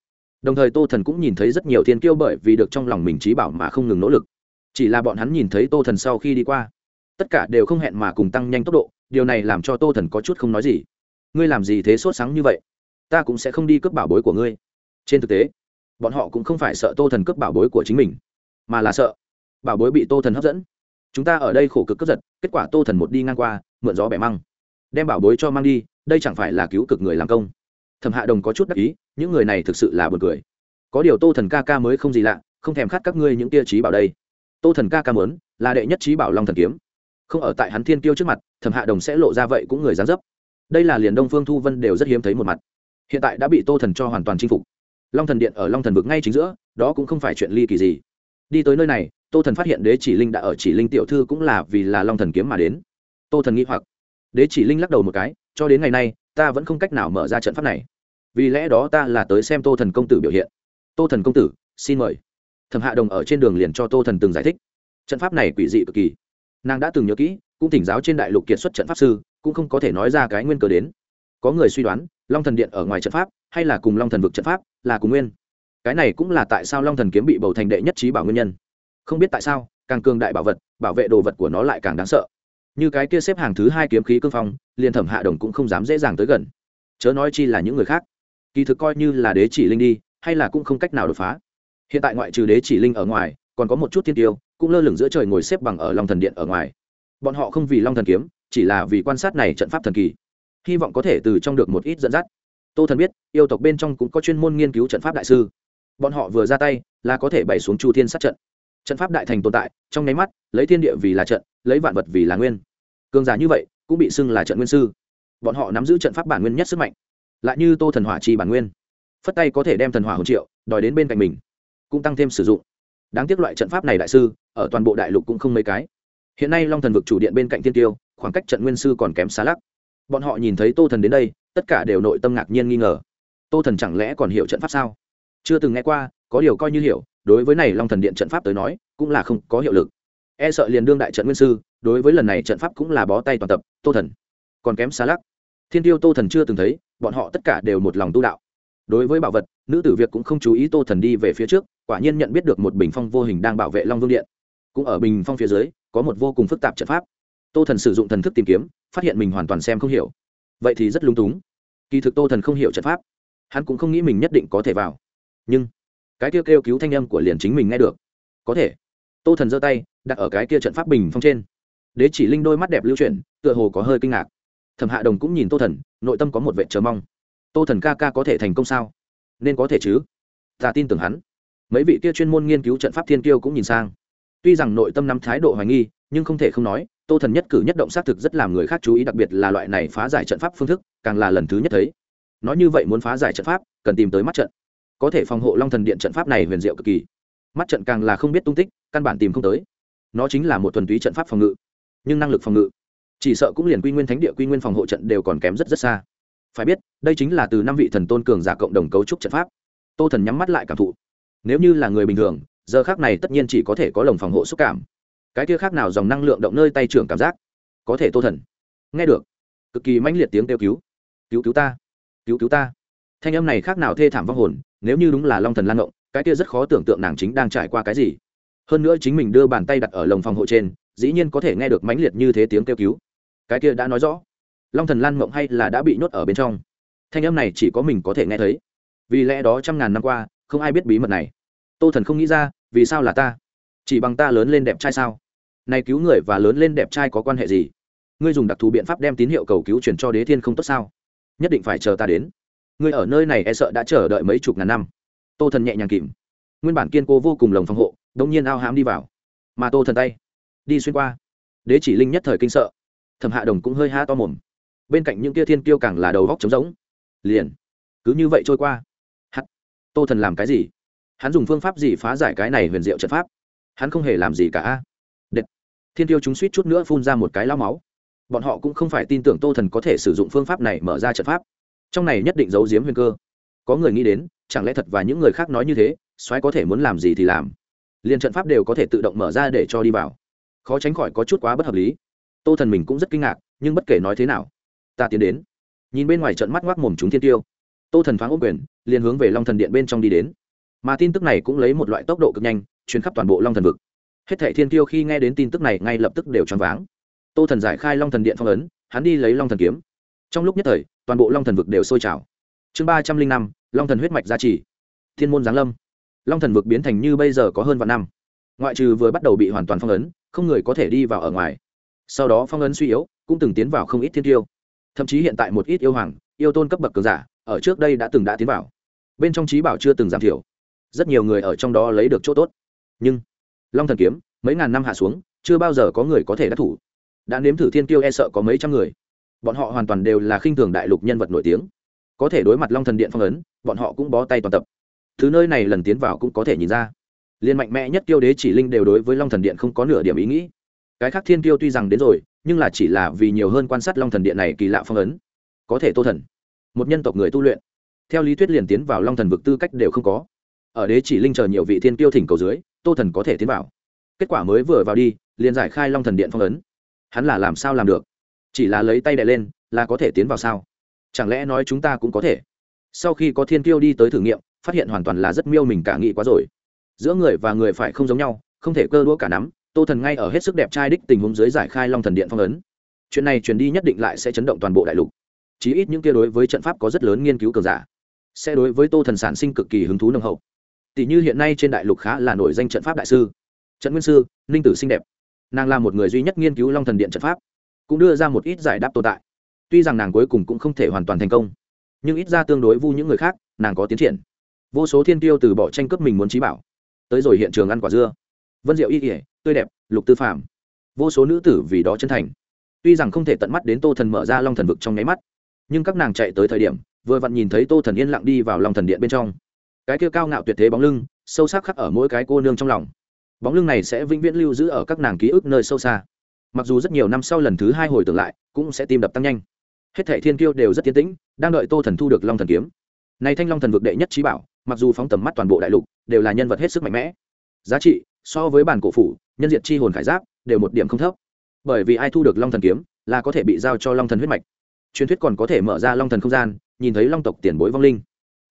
Đồng thời tô thần cũng nhìn thấy rất nhiều thiên kiêu bởi vì được trong lòng mình trí bảo mà không ngừng nỗ lực. Chỉ là bọn hắn nhìn thấy tô thần sau khi đi qua, tất cả đều không hẹn mà cùng tăng nhanh tốc độ, điều này làm cho tô thần có chút không nói gì. Ngươi làm gì thế sốt sáng như vậy? Ta cũng sẽ không đi cướp bảo bối của ngươi. Trên thực tế, bọn họ cũng không phải sợ tô thần cướp bảo bối của chính mình, mà là sợ bảo bối bị tô thần hấp dẫn. Chúng ta ở đây khổ cực cướp giật, kết quả tô thần một đi ngang qua, mượn gió bẻ măng. Đem bảo bối cho mang đi, đây chẳng phải là cứu cực người làm công. Thẩm hạ đồng có chút đắc ý, những người này thực sự là buồn cười. Có điều tô thần ca ca mới không gì lạ, không thèm khát các ngươi những tia trí bảo đây. Tô thần ca ca mớn là đệ nhất trí bảo long thần kiếm. Không ở tại hắn thiên tiêu trước mặt, thẩm hạ đồng sẽ lộ ra vậy cũng người dán dấp. Đây là liền đông phương thu vân đều rất hiếm thấy một mặt hiện tại đã bị tô thần cho hoàn toàn chinh phục long thần điện ở long thần vực ngay chính giữa đó cũng không phải chuyện ly kỳ gì đi tới nơi này tô thần phát hiện đế chỉ linh đã ở chỉ linh tiểu thư cũng là vì là long thần kiếm mà đến tô thần nghĩ hoặc đế chỉ linh lắc đầu một cái cho đến ngày nay ta vẫn không cách nào mở ra trận pháp này vì lẽ đó ta là tới xem tô thần công tử biểu hiện tô thần công tử xin mời thẩm hạ đồng ở trên đường liền cho tô thần từng giải thích trận pháp này quỷ dị cực kỳ nàng đã từng nhớ kỹ cũng thỉnh giáo trên đại lục kiệt xuất trận pháp sư cũng không có thể nói ra cái nguyên cờ đến có người suy đoán, long thần điện ở ngoài trận pháp, hay là cùng long thần vực trận pháp, là cùng nguyên. Cái này cũng là tại sao long thần kiếm bị bầu thành đệ nhất trí bảo nguyên nhân. Không biết tại sao, càng cường đại bảo vật, bảo vệ đồ vật của nó lại càng đáng sợ. Như cái kia xếp hàng thứ hai kiếm khí cương phong, liền thẩm hạ đồng cũng không dám dễ dàng tới gần. Chớ nói chi là những người khác. Kỳ thực coi như là đế chỉ linh đi, hay là cũng không cách nào đột phá. Hiện tại ngoại trừ đế chỉ linh ở ngoài, còn có một chút thiên tiêu, cũng lơ lửng giữa trời ngồi xếp bằng ở long thần điện ở ngoài. Bọn họ không vì long thần kiếm, chỉ là vì quan sát này trận pháp thần kỳ hy vọng có thể từ trong được một ít dẫn dắt. Tô thần biết, yêu tộc bên trong cũng có chuyên môn nghiên cứu trận pháp đại sư. Bọn họ vừa ra tay là có thể bày xuống chu thiên sát trận. Trận pháp đại thành tồn tại, trong nháy mắt, lấy thiên địa vì là trận, lấy vạn vật vì là nguyên. Cường giả như vậy, cũng bị xưng là trận nguyên sư. Bọn họ nắm giữ trận pháp bản nguyên nhất sức mạnh. Lại như tô thần hỏa chi bản nguyên. Phất tay có thể đem thần hỏa hồn triệu, đòi đến bên cạnh mình. Cũng tăng thêm sử dụng. Đáng tiếc loại trận pháp này đại sư, ở toàn bộ đại lục cũng không mấy cái. Hiện nay long thần vực chủ điện bên cạnh thiên tiêu, khoảng cách trận nguyên sư còn kém xa lắc bọn họ nhìn thấy tô thần đến đây, tất cả đều nội tâm ngạc nhiên nghi ngờ. Tô thần chẳng lẽ còn hiểu trận pháp sao? Chưa từng nghe qua, có điều coi như hiểu, đối với này long thần điện trận pháp tới nói, cũng là không có hiệu lực. E sợ liền đương đại trận nguyên sư, đối với lần này trận pháp cũng là bó tay toàn tập, tô thần. Còn kém xa lắc. Thiên tiêu tô thần chưa từng thấy, bọn họ tất cả đều một lòng tu đạo. Đối với bảo vật, nữ tử việt cũng không chú ý tô thần đi về phía trước, quả nhiên nhận biết được một bình phong vô hình đang bảo vệ long vương điện. Cũng ở bình phong phía dưới, có một vô cùng phức tạp trận pháp. Tô thần sử dụng thần thức tìm kiếm phát hiện mình hoàn toàn xem không hiểu. Vậy thì rất lúng túng. Kỳ thực tô thần không hiểu trận pháp. Hắn cũng không nghĩ mình nhất định có thể vào. Nhưng, cái kia kêu cứu thanh âm của liền chính mình nghe được. Có thể. Tô thần giơ tay, đặt ở cái kia trận pháp bình phong trên. Đế chỉ linh đôi mắt đẹp lưu chuyển, tựa hồ có hơi kinh ngạc. Thẩm hạ đồng cũng nhìn tô thần, nội tâm có một vệ chờ mong. Tô thần ca ca có thể thành công sao? Nên có thể chứ. Ta tin tưởng hắn. Mấy vị kia chuyên môn nghiên cứu trận pháp thiên kiêu cũng nhìn sang. Tuy rằng nội tâm nắm thái độ hoài nghi, nhưng không thể không nói tô thần nhất cử nhất động xác thực rất làm người khác chú ý, đặc biệt là loại này phá giải trận pháp phương thức, càng là lần thứ nhất thấy. Nói như vậy muốn phá giải trận pháp, cần tìm tới mắt trận. Có thể phòng hộ long thần điện trận pháp này huyền diệu cực kỳ. Mắt trận càng là không biết tung tích, căn bản tìm không tới. Nó chính là một thuần túy trận pháp phòng ngự, nhưng năng lực phòng ngự, chỉ sợ cũng liền quy nguyên thánh địa, quy nguyên phòng hộ trận đều còn kém rất rất xa. Phải biết, đây chính là từ năm vị thần tôn cường giả cộng đồng cấu trúc trận pháp. Tô thần nhắm mắt lại cảm thụ. Nếu như là người bình thường, giờ khác này tất nhiên chỉ có thể có lồng phòng hộ xúc cảm cái kia khác nào dòng năng lượng động nơi tay trưởng cảm giác. Có thể tô thần. Nghe được. Cực kỳ mãnh liệt tiếng kêu cứu. Cứu cứu ta. Cứu cứu ta. Thanh âm này khác nào thê thảm vong hồn, nếu như đúng là long thần lan ngộng, cái kia rất khó tưởng tượng nàng chính đang trải qua cái gì. Hơn nữa chính mình đưa bàn tay đặt ở lồng phòng hộ trên, dĩ nhiên có thể nghe được mãnh liệt như thế tiếng kêu cứu. Cái kia đã nói rõ. Long thần lan mộng hay là đã bị nhốt ở bên trong? Thanh âm này chỉ có mình có thể nghe thấy. Vì lẽ đó trăm ngàn năm qua, không ai biết bí mật này. Tô thần không nghĩ ra, vì sao là ta? Chỉ bằng ta lớn lên đẹp trai sao? Này cứu người và lớn lên đẹp trai có quan hệ gì? Ngươi dùng đặc thù biện pháp đem tín hiệu cầu cứu chuyển cho đế thiên không tốt sao? Nhất định phải chờ ta đến. Ngươi ở nơi này e sợ đã chờ đợi mấy chục ngàn năm. Tô thần nhẹ nhàng kìm. Nguyên bản kiên cố vô cùng lồng phòng hộ đông nhiên ao hám đi vào. Mà tô thần tay, đi xuyên qua. Đế chỉ linh nhất thời kinh sợ. Thẩm hạ đồng cũng hơi ha to mồm. Bên cạnh những kia thiên tiêu càng là đầu góc trống rỗng. Liền, cứ như vậy trôi qua. Hắn tô thần làm cái gì? Hắn dùng phương pháp gì phá giải cái này huyền diệu trận pháp? Hắn không hề làm gì cả thiên tiêu chúng suýt chút nữa phun ra một cái lao máu. Bọn họ cũng không phải tin tưởng tô thần có thể sử dụng phương pháp này mở ra trận pháp. Trong này nhất định giấu giếm huyền cơ. Có người nghĩ đến, chẳng lẽ thật và những người khác nói như thế, soái có thể muốn làm gì thì làm. Liên trận pháp đều có thể tự động mở ra để cho đi vào. Khó tránh khỏi có chút quá bất hợp lý. Tô thần mình cũng rất kinh ngạc, nhưng bất kể nói thế nào, ta tiến đến. Nhìn bên ngoài trận mắt ngoác mồm chúng thiên tiêu. Tô thần thoáng ôm quyền, liền hướng về long thần điện bên trong đi đến. Mà tin tức này cũng lấy một loại tốc độ cực nhanh chuyến khắp toàn bộ long thần vực hết thệ thiên tiêu khi nghe đến tin tức này ngay lập tức đều choáng váng. Tô thần giải khai long thần điện phong ấn, hắn đi lấy long thần kiếm. Trong lúc nhất thời, toàn bộ long thần vực đều sôi trào. Chương ba trăm linh năm, long thần huyết mạch gia trì. Thiên môn giáng lâm. Long thần vực biến thành như bây giờ có hơn vạn năm. Ngoại trừ vừa bắt đầu bị hoàn toàn phong ấn, không người có thể đi vào ở ngoài. Sau đó phong ấn suy yếu, cũng từng tiến vào không ít thiên tiêu. Thậm chí hiện tại một ít yêu hoàng, yêu tôn cấp bậc cường giả, ở trước đây đã từng đã tiến vào. Bên trong trí bảo chưa từng giảm thiểu. Rất nhiều người ở trong đó lấy được chỗ tốt. Nhưng long thần kiếm, mấy ngàn năm hạ xuống, chưa bao giờ có người có thể đắc thủ. Đã nếm thử thiên tiêu e sợ có mấy trăm người. Bọn họ hoàn toàn đều là khinh thường đại lục nhân vật nổi tiếng. Có thể đối mặt long thần điện phong ấn, bọn họ cũng bó tay toàn tập. Thứ nơi này lần tiến vào cũng có thể nhìn ra. Liên mạnh mẽ nhất tiêu đế chỉ linh đều đối với long thần điện không có nửa điểm ý nghĩ. Cái khác thiên tiêu tuy rằng đến rồi, nhưng là chỉ là vì nhiều hơn quan sát long thần điện này kỳ lạ phong ấn. Có thể tô thần. Một nhân tộc người tu luyện. Theo lý thuyết liền tiến vào long thần vực tư cách đều không có. Ở đế chỉ linh chờ nhiều vị thiên tiêu thỉnh cầu dưới tô thần có thể tiến vào. Kết quả mới vừa vào đi, liền giải khai long thần điện phong ấn. Hắn là làm sao làm được? Chỉ là lấy tay đè lên, là có thể tiến vào sao? Chẳng lẽ nói chúng ta cũng có thể? Sau khi có thiên Kiêu đi tới thử nghiệm, phát hiện hoàn toàn là rất miêu mình cả nghĩ quá rồi. Giữa người và người phải không giống nhau, không thể cơ đũa cả nắm, tô thần ngay ở hết sức đẹp trai đích tình huống dưới giải khai long thần điện phong ấn. Chuyện này truyền đi nhất định lại sẽ chấn động toàn bộ đại lục. Chí ít những kia đối với trận pháp có rất lớn nghiên cứu cường giả, sẽ đối với tô thần sản sinh cực kỳ hứng thú nồng hậu tỷ như hiện nay trên đại lục khá là nổi danh trận pháp đại sư. Trận nguyên sư, ninh tử xinh đẹp. Nàng là một người duy nhất nghiên cứu long thần điện trận pháp, cũng đưa ra một ít giải đáp tồn tại. Tuy rằng nàng cuối cùng cũng không thể hoàn toàn thành công, nhưng ít ra tương đối vu những người khác, nàng có tiến triển. Vô số thiên tiêu từ bỏ tranh cướp mình muốn trí bảo, tới rồi hiện trường ăn quả dưa. Vân diệu y kỉa tươi đẹp, lục tư phạm vô số nữ tử vì đó chân thành. Tuy rằng không thể tận mắt đến tô thần mở ra long thần vực trong nháy mắt, nhưng các nàng chạy tới thời điểm, vừa vặn nhìn thấy tô thần yên lặng đi vào long thần điện bên trong cái kia cao ngạo tuyệt thế bóng lưng, sâu sắc khắc ở mỗi cái cô nương trong lòng. Bóng lưng này sẽ vĩnh viễn lưu giữ ở các nàng ký ức nơi sâu xa. Mặc dù rất nhiều năm sau lần thứ hai hồi tưởng lại, cũng sẽ tim đập tăng nhanh. Hết thệ thiên kiêu đều rất tiến tĩnh, đang đợi tô thần thu được long thần kiếm. Này thanh long thần vực đệ nhất trí bảo, mặc dù phóng tầm mắt toàn bộ đại lục, đều là nhân vật hết sức mạnh mẽ. Giá trị, so với bản cổ phủ, nhân diện chi hồn khải giáp, đều một điểm không thấp. Bởi vì ai thu được long thần kiếm, là có thể bị giao cho long thần huyết mạch. Truyền thuyết còn có thể mở ra long thần không gian, nhìn thấy long tộc tiền bối vong linh.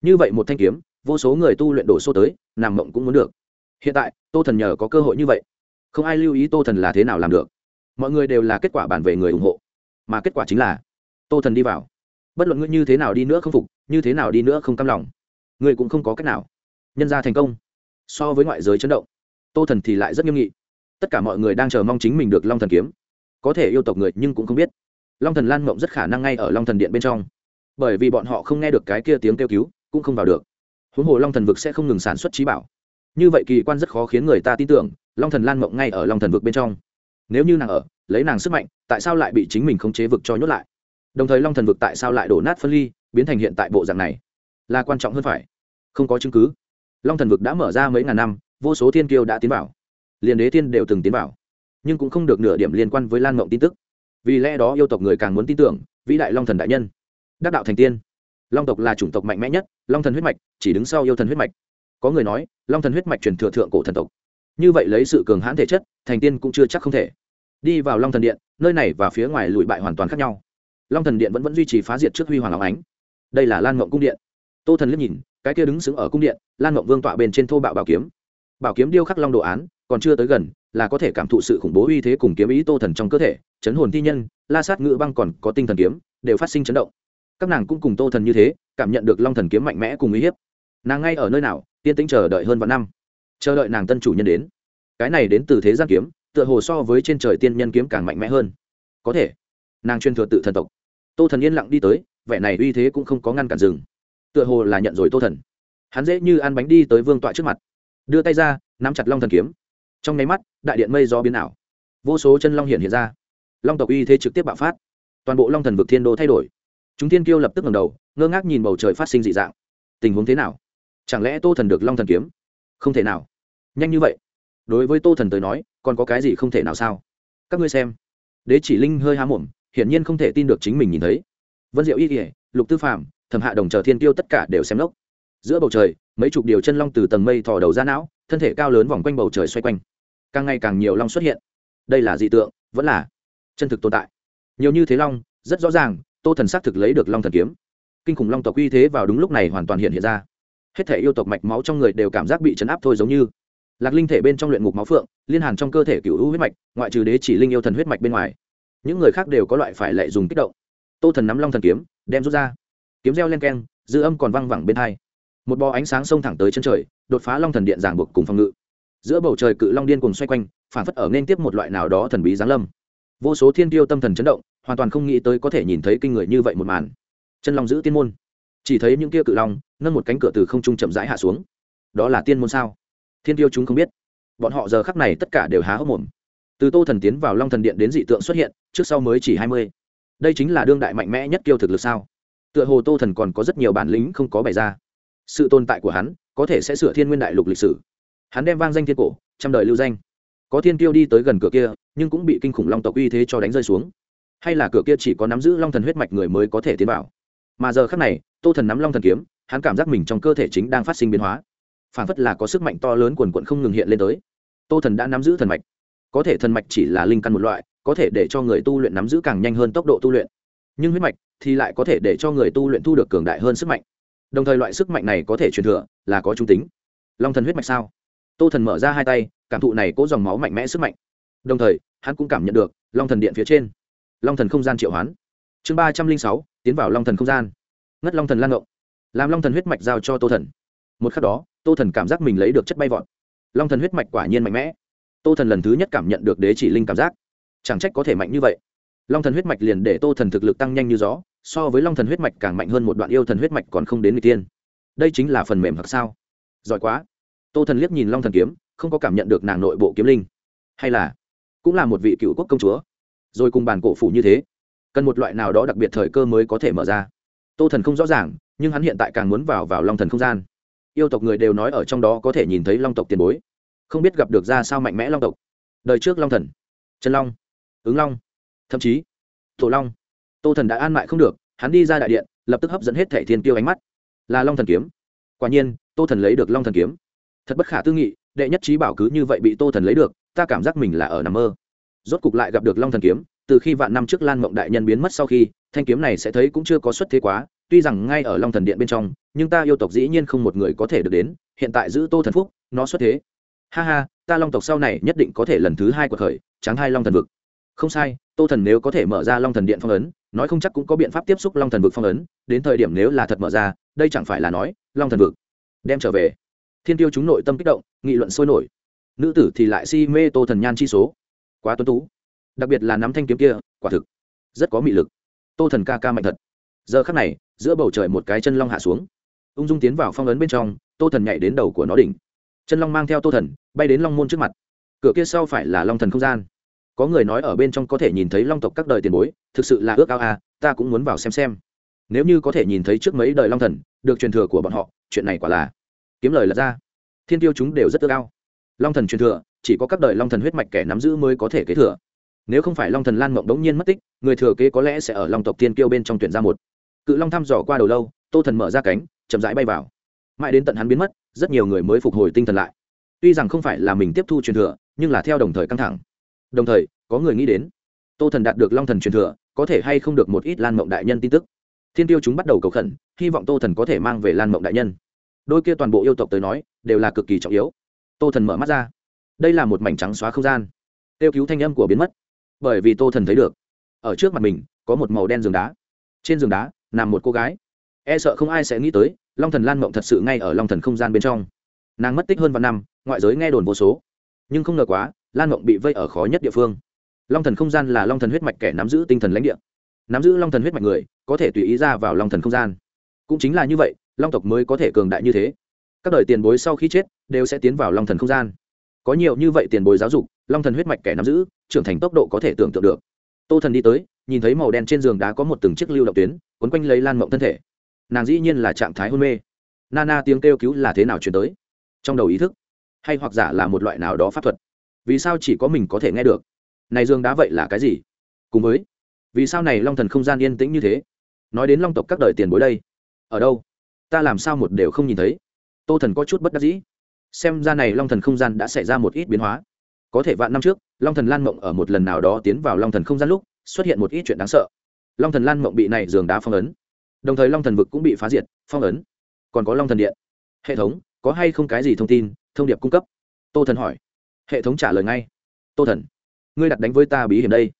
Như vậy một thanh kiếm vô số người tu luyện đổ xô tới, nằm mộng cũng muốn được. Hiện tại, tô thần nhờ có cơ hội như vậy, không ai lưu ý tô thần là thế nào làm được. Mọi người đều là kết quả bản về người ủng hộ, mà kết quả chính là, tô thần đi vào. Bất luận ngươi như thế nào đi nữa không phục, như thế nào đi nữa không cam lòng, ngươi cũng không có cách nào. Nhân ra thành công, so với ngoại giới chấn động, tô thần thì lại rất nghiêm nghị. Tất cả mọi người đang chờ mong chính mình được long thần kiếm. Có thể yêu tộc người nhưng cũng không biết. Long thần lan mộng rất khả năng ngay ở long thần điện bên trong. Bởi vì bọn họ không nghe được cái kia tiếng kêu cứu, cũng không vào được huống hồ long thần vực sẽ không ngừng sản xuất trí bảo. Như vậy kỳ quan rất khó khiến người ta tin tưởng, long thần lan mộng ngay ở long thần vực bên trong. Nếu như nàng ở, lấy nàng sức mạnh, tại sao lại bị chính mình khống chế vực cho nhốt lại? Đồng thời long thần vực tại sao lại đổ nát phân ly, biến thành hiện tại bộ dạng này? Là quan trọng hơn phải. Không có chứng cứ. Long thần vực đã mở ra mấy ngàn năm, vô số thiên kiêu đã tiến vào. Liền đế thiên đều từng tiến vào. Nhưng cũng không được nửa điểm liên quan với lan mộng tin tức. Vì lẽ đó yêu tộc người càng muốn tin tưởng, vĩ đại long thần đại nhân. Đắc đạo thành tiên long tộc là chủng tộc mạnh mẽ nhất, long thần huyết mạch chỉ đứng sau yêu thần huyết mạch. Có người nói, long thần huyết mạch truyền thừa thượng cổ thần tộc. Như vậy lấy sự cường hãn thể chất, thành tiên cũng chưa chắc không thể. Đi vào long thần điện, nơi này và phía ngoài lùi bại hoàn toàn khác nhau. Long thần điện vẫn vẫn duy trì phá diệt trước huy hoàng áo ánh. Đây là lan ngộng cung điện. Tô thần liếc nhìn, cái kia đứng xứng ở cung điện, lan ngộng vương tọa bên trên thô bạo bảo kiếm. Bảo kiếm điêu khắc long đồ án, còn chưa tới gần, là có thể cảm thụ sự khủng bố uy thế cùng kiếm ý tô thần trong cơ thể, chấn hồn thi nhân, la sát ngự băng còn có tinh thần kiếm, đều phát sinh chấn động các nàng cũng cùng tô thần như thế, cảm nhận được long thần kiếm mạnh mẽ cùng uy hiếp. Nàng ngay ở nơi nào, tiên tĩnh chờ đợi hơn vạn năm. Chờ đợi nàng tân chủ nhân đến. Cái này đến từ thế gian kiếm, tựa hồ so với trên trời tiên nhân kiếm càng mạnh mẽ hơn. Có thể, nàng chuyên thừa tự thần tộc. Tô thần yên lặng đi tới, vẻ này uy thế cũng không có ngăn cản rừng tựa hồ là nhận rồi tô thần. Hắn dễ như ăn bánh đi tới vương tọa trước mặt. Đưa tay ra, nắm chặt long thần kiếm. Trong nháy mắt, đại điện mây do biến ảo. Vô số chân long hiện hiện ra. Long tộc uy thế trực tiếp bạo phát. Toàn bộ long thần vực thiên đô thay đổi chúng thiên kiêu lập tức ngầm đầu, ngơ ngác nhìn bầu trời phát sinh dị dạng. Tình huống thế nào? Chẳng lẽ tô thần được long thần kiếm? Không thể nào. Nhanh như vậy. Đối với tô thần tới nói, còn có cái gì không thể nào sao? Các ngươi xem. Đế chỉ linh hơi há mồm, hiển nhiên không thể tin được chính mình nhìn thấy. Vân diệu y kỉa lục tư phạm thẩm hạ đồng chờ thiên tiêu tất cả đều xem lốc. Giữa bầu trời, mấy chục điều chân long từ tầng mây thò đầu ra não, thân thể cao lớn vòng quanh bầu trời xoay quanh. Càng ngày càng nhiều long xuất hiện. Đây là dị tượng, vẫn là chân thực tồn tại. Nhiều như thế long, rất rõ ràng tô thần xác thực lấy được long thần kiếm. Kinh khủng long tộc uy thế vào đúng lúc này hoàn toàn hiện hiện ra. Hết thể yêu tộc mạch máu trong người đều cảm giác bị chấn áp thôi giống như. Lạc linh thể bên trong luyện ngục máu phượng, liên hàn trong cơ thể cựu hữu huyết mạch, ngoại trừ đế chỉ linh yêu thần huyết mạch bên ngoài. Những người khác đều có loại phải lệ dùng kích động. Tô thần nắm long thần kiếm, đem rút ra. Kiếm reo len keng, dư âm còn văng vẳng bên hai. Một bò ánh sáng xông thẳng tới chân trời, đột phá long thần điện giảng buộc cùng phòng ngự. Giữa bầu trời cự long điên cùng xoay quanh, phản phất ở nên tiếp một loại nào đó thần bí giáng lâm vô số thiên tiêu tâm thần chấn động, hoàn toàn không nghĩ tới có thể nhìn thấy kinh người như vậy một màn. Chân long giữ tiên môn. Chỉ thấy những kia cự long, nâng một cánh cửa từ không trung chậm rãi hạ xuống. Đó là tiên môn sao? Thiên tiêu chúng không biết. Bọn họ giờ khắc này tất cả đều há hốc mồm. Từ tô thần tiến vào long thần điện đến dị tượng xuất hiện, trước sau mới chỉ hai mươi. Đây chính là đương đại mạnh mẽ nhất tiêu thực lực sao? Tựa hồ tô thần còn có rất nhiều bản lĩnh không có bày ra. Sự tồn tại của hắn, có thể sẽ sửa thiên nguyên đại lục lịch sử. Hắn đem vang danh thiên cổ, trăm đời lưu danh có thiên tiêu đi tới gần cửa kia, nhưng cũng bị kinh khủng long tộc uy thế cho đánh rơi xuống. Hay là cửa kia chỉ có nắm giữ long thần huyết mạch người mới có thể tiến vào? Mà giờ khác này, tô thần nắm long thần kiếm, hắn cảm giác mình trong cơ thể chính đang phát sinh biến hóa. Phản phất là có sức mạnh to lớn quần quận không ngừng hiện lên tới. Tô thần đã nắm giữ thần mạch. Có thể thần mạch chỉ là linh căn một loại, có thể để cho người tu luyện nắm giữ càng nhanh hơn tốc độ tu luyện. Nhưng huyết mạch thì lại có thể để cho người tu luyện thu được cường đại hơn sức mạnh. Đồng thời loại sức mạnh này có thể truyền thừa là có trung tính. Long thần huyết mạch sao? Tô thần mở ra hai tay, cảm thụ này cố dòng máu mạnh mẽ sức mạnh. Đồng thời, hắn cũng cảm nhận được long thần điện phía trên. Long thần không gian triệu hoán. Chương ba trăm linh sáu, tiến vào long thần không gian. Ngất long thần lan ngộng. Làm long thần huyết mạch giao cho tô thần. Một khắc đó, tô thần cảm giác mình lấy được chất bay vọt. Long thần huyết mạch quả nhiên mạnh mẽ. Tô thần lần thứ nhất cảm nhận được đế chỉ linh cảm giác. Chẳng trách có thể mạnh như vậy. Long thần huyết mạch liền để tô thần thực lực tăng nhanh như gió, so với long thần huyết mạch càng mạnh hơn một đoạn yêu thần huyết mạch còn không đến người tiên. Đây chính là phần mềm hoặc sao? Giỏi quá tô thần liếc nhìn long thần kiếm, không có cảm nhận được nàng nội bộ kiếm linh. Hay là, cũng là một vị cựu quốc công chúa. Rồi cùng bàn cổ phủ như thế, cần một loại nào đó đặc biệt thời cơ mới có thể mở ra. Tô thần không rõ ràng, nhưng hắn hiện tại càng muốn vào vào long thần không gian. Yêu tộc người đều nói ở trong đó có thể nhìn thấy long tộc tiền bối. Không biết gặp được ra sao mạnh mẽ long tộc. Đời trước long thần, trần long, ứng long, thậm chí thổ long. Tô thần đã an mại không được, hắn đi ra đại điện, lập tức hấp dẫn hết thẻ thiên tiêu ánh mắt. Là long thần kiếm. Quả nhiên, tô thần lấy được long thần kiếm thật bất khả tư nghị, đệ nhất trí bảo cứ như vậy bị tô thần lấy được, ta cảm giác mình là ở nằm mơ. Rốt cục lại gặp được long thần kiếm, từ khi vạn năm trước lan mộng đại nhân biến mất sau khi, thanh kiếm này sẽ thấy cũng chưa có xuất thế quá, tuy rằng ngay ở long thần điện bên trong, nhưng ta yêu tộc dĩ nhiên không một người có thể được đến, hiện tại giữ tô thần phúc, nó xuất thế. Ha ha, ta long tộc sau này nhất định có thể lần thứ hai cuộc khởi tráng hai long thần vực. Không sai, tô thần nếu có thể mở ra long thần điện phong ấn, nói không chắc cũng có biện pháp tiếp xúc long thần vực phong ấn, đến thời điểm nếu là thật mở ra, đây chẳng phải là nói, long thần vực đem trở về thiên tiêu chúng nội tâm kích động, nghị luận sôi nổi. Nữ tử thì lại si mê tô thần nhan chi số. Quá tuân tú. Đặc biệt là nắm thanh kiếm kia, quả thực rất có mị lực. Tô thần ca ca mạnh thật. Giờ khắc này, giữa bầu trời một cái chân long hạ xuống. Ung dung tiến vào phong ấn bên trong, tô thần nhảy đến đầu của nó đỉnh. Chân long mang theo tô thần, bay đến long môn trước mặt. Cửa kia sau phải là long thần không gian. Có người nói ở bên trong có thể nhìn thấy long tộc các đời tiền bối, thực sự là ước ao à ta cũng muốn vào xem xem. Nếu như có thể nhìn thấy trước mấy đời long thần, được truyền thừa của bọn họ, chuyện này quả là kiếm lời lật ra. Thiên tiêu chúng đều rất ưa ao. Long thần truyền thừa, chỉ có các đời long thần huyết mạch kẻ nắm giữ mới có thể kế thừa. Nếu không phải long thần lan mộng đống nhiên mất tích, người thừa kế có lẽ sẽ ở long tộc tiên kiêu bên trong tuyển ra một. Cự long thăm dò qua đầu lâu, tô thần mở ra cánh, chậm rãi bay vào. Mãi đến tận hắn biến mất, rất nhiều người mới phục hồi tinh thần lại. Tuy rằng không phải là mình tiếp thu truyền thừa, nhưng là theo đồng thời căng thẳng. Đồng thời, có người nghĩ đến, tô thần đạt được long thần truyền thừa, có thể hay không được một ít lan mộng đại nhân tin tức. Thiên tiêu chúng bắt đầu cầu khẩn, hy vọng tô thần có thể mang về lan mộng đại nhân đôi kia toàn bộ yêu tộc tới nói, đều là cực kỳ trọng yếu. Tô thần mở mắt ra. Đây là một mảnh trắng xóa không gian. Tiêu cứu thanh âm của biến mất. Bởi vì tô thần thấy được, ở trước mặt mình, có một màu đen giường đá. Trên giường đá, nằm một cô gái. E sợ không ai sẽ nghĩ tới, long thần lan mộng thật sự ngay ở long thần không gian bên trong. Nàng mất tích hơn vài năm, ngoại giới nghe đồn vô số. Nhưng không ngờ quá, lan mộng bị vây ở khó nhất địa phương. Long thần không gian là long thần huyết mạch kẻ nắm giữ tinh thần lãnh địa. Nắm giữ long thần huyết mạch người, có thể tùy ý ra vào long thần không gian. Cũng chính là như vậy long tộc mới có thể cường đại như thế. Các đời tiền bối sau khi chết, đều sẽ tiến vào long thần không gian. Có nhiều như vậy tiền bối giáo dục, long thần huyết mạch kẻ nắm giữ, trưởng thành tốc độ có thể tưởng tượng được. Tô thần đi tới, nhìn thấy màu đen trên giường đá có một từng chiếc lưu động tuyến, quấn quanh lấy lan mộng thân thể. Nàng dĩ nhiên là trạng thái hôn mê. Na Na tiếng kêu cứu là thế nào chuyển tới? Trong đầu ý thức, hay hoặc giả là một loại nào đó pháp thuật. Vì sao chỉ có mình có thể nghe được? Này dương đá vậy là cái gì? Cùng với, vì sao này long thần không gian yên tĩnh như thế? Nói đến long tộc các đời tiền bối đây, ở đâu? Ta làm sao một đều không nhìn thấy? Tô thần có chút bất đắc dĩ. Xem ra này long thần không gian đã xảy ra một ít biến hóa. Có thể vạn năm trước, long thần lan mộng ở một lần nào đó tiến vào long thần không gian lúc, xuất hiện một ít chuyện đáng sợ. Long thần lan mộng bị này giường đá phong ấn. Đồng thời long thần vực cũng bị phá diệt, phong ấn. Còn có long thần điện. Hệ thống, có hay không cái gì thông tin, thông điệp cung cấp? Tô thần hỏi. Hệ thống trả lời ngay. Tô thần, ngươi đặt đánh với ta bí hiểm đây.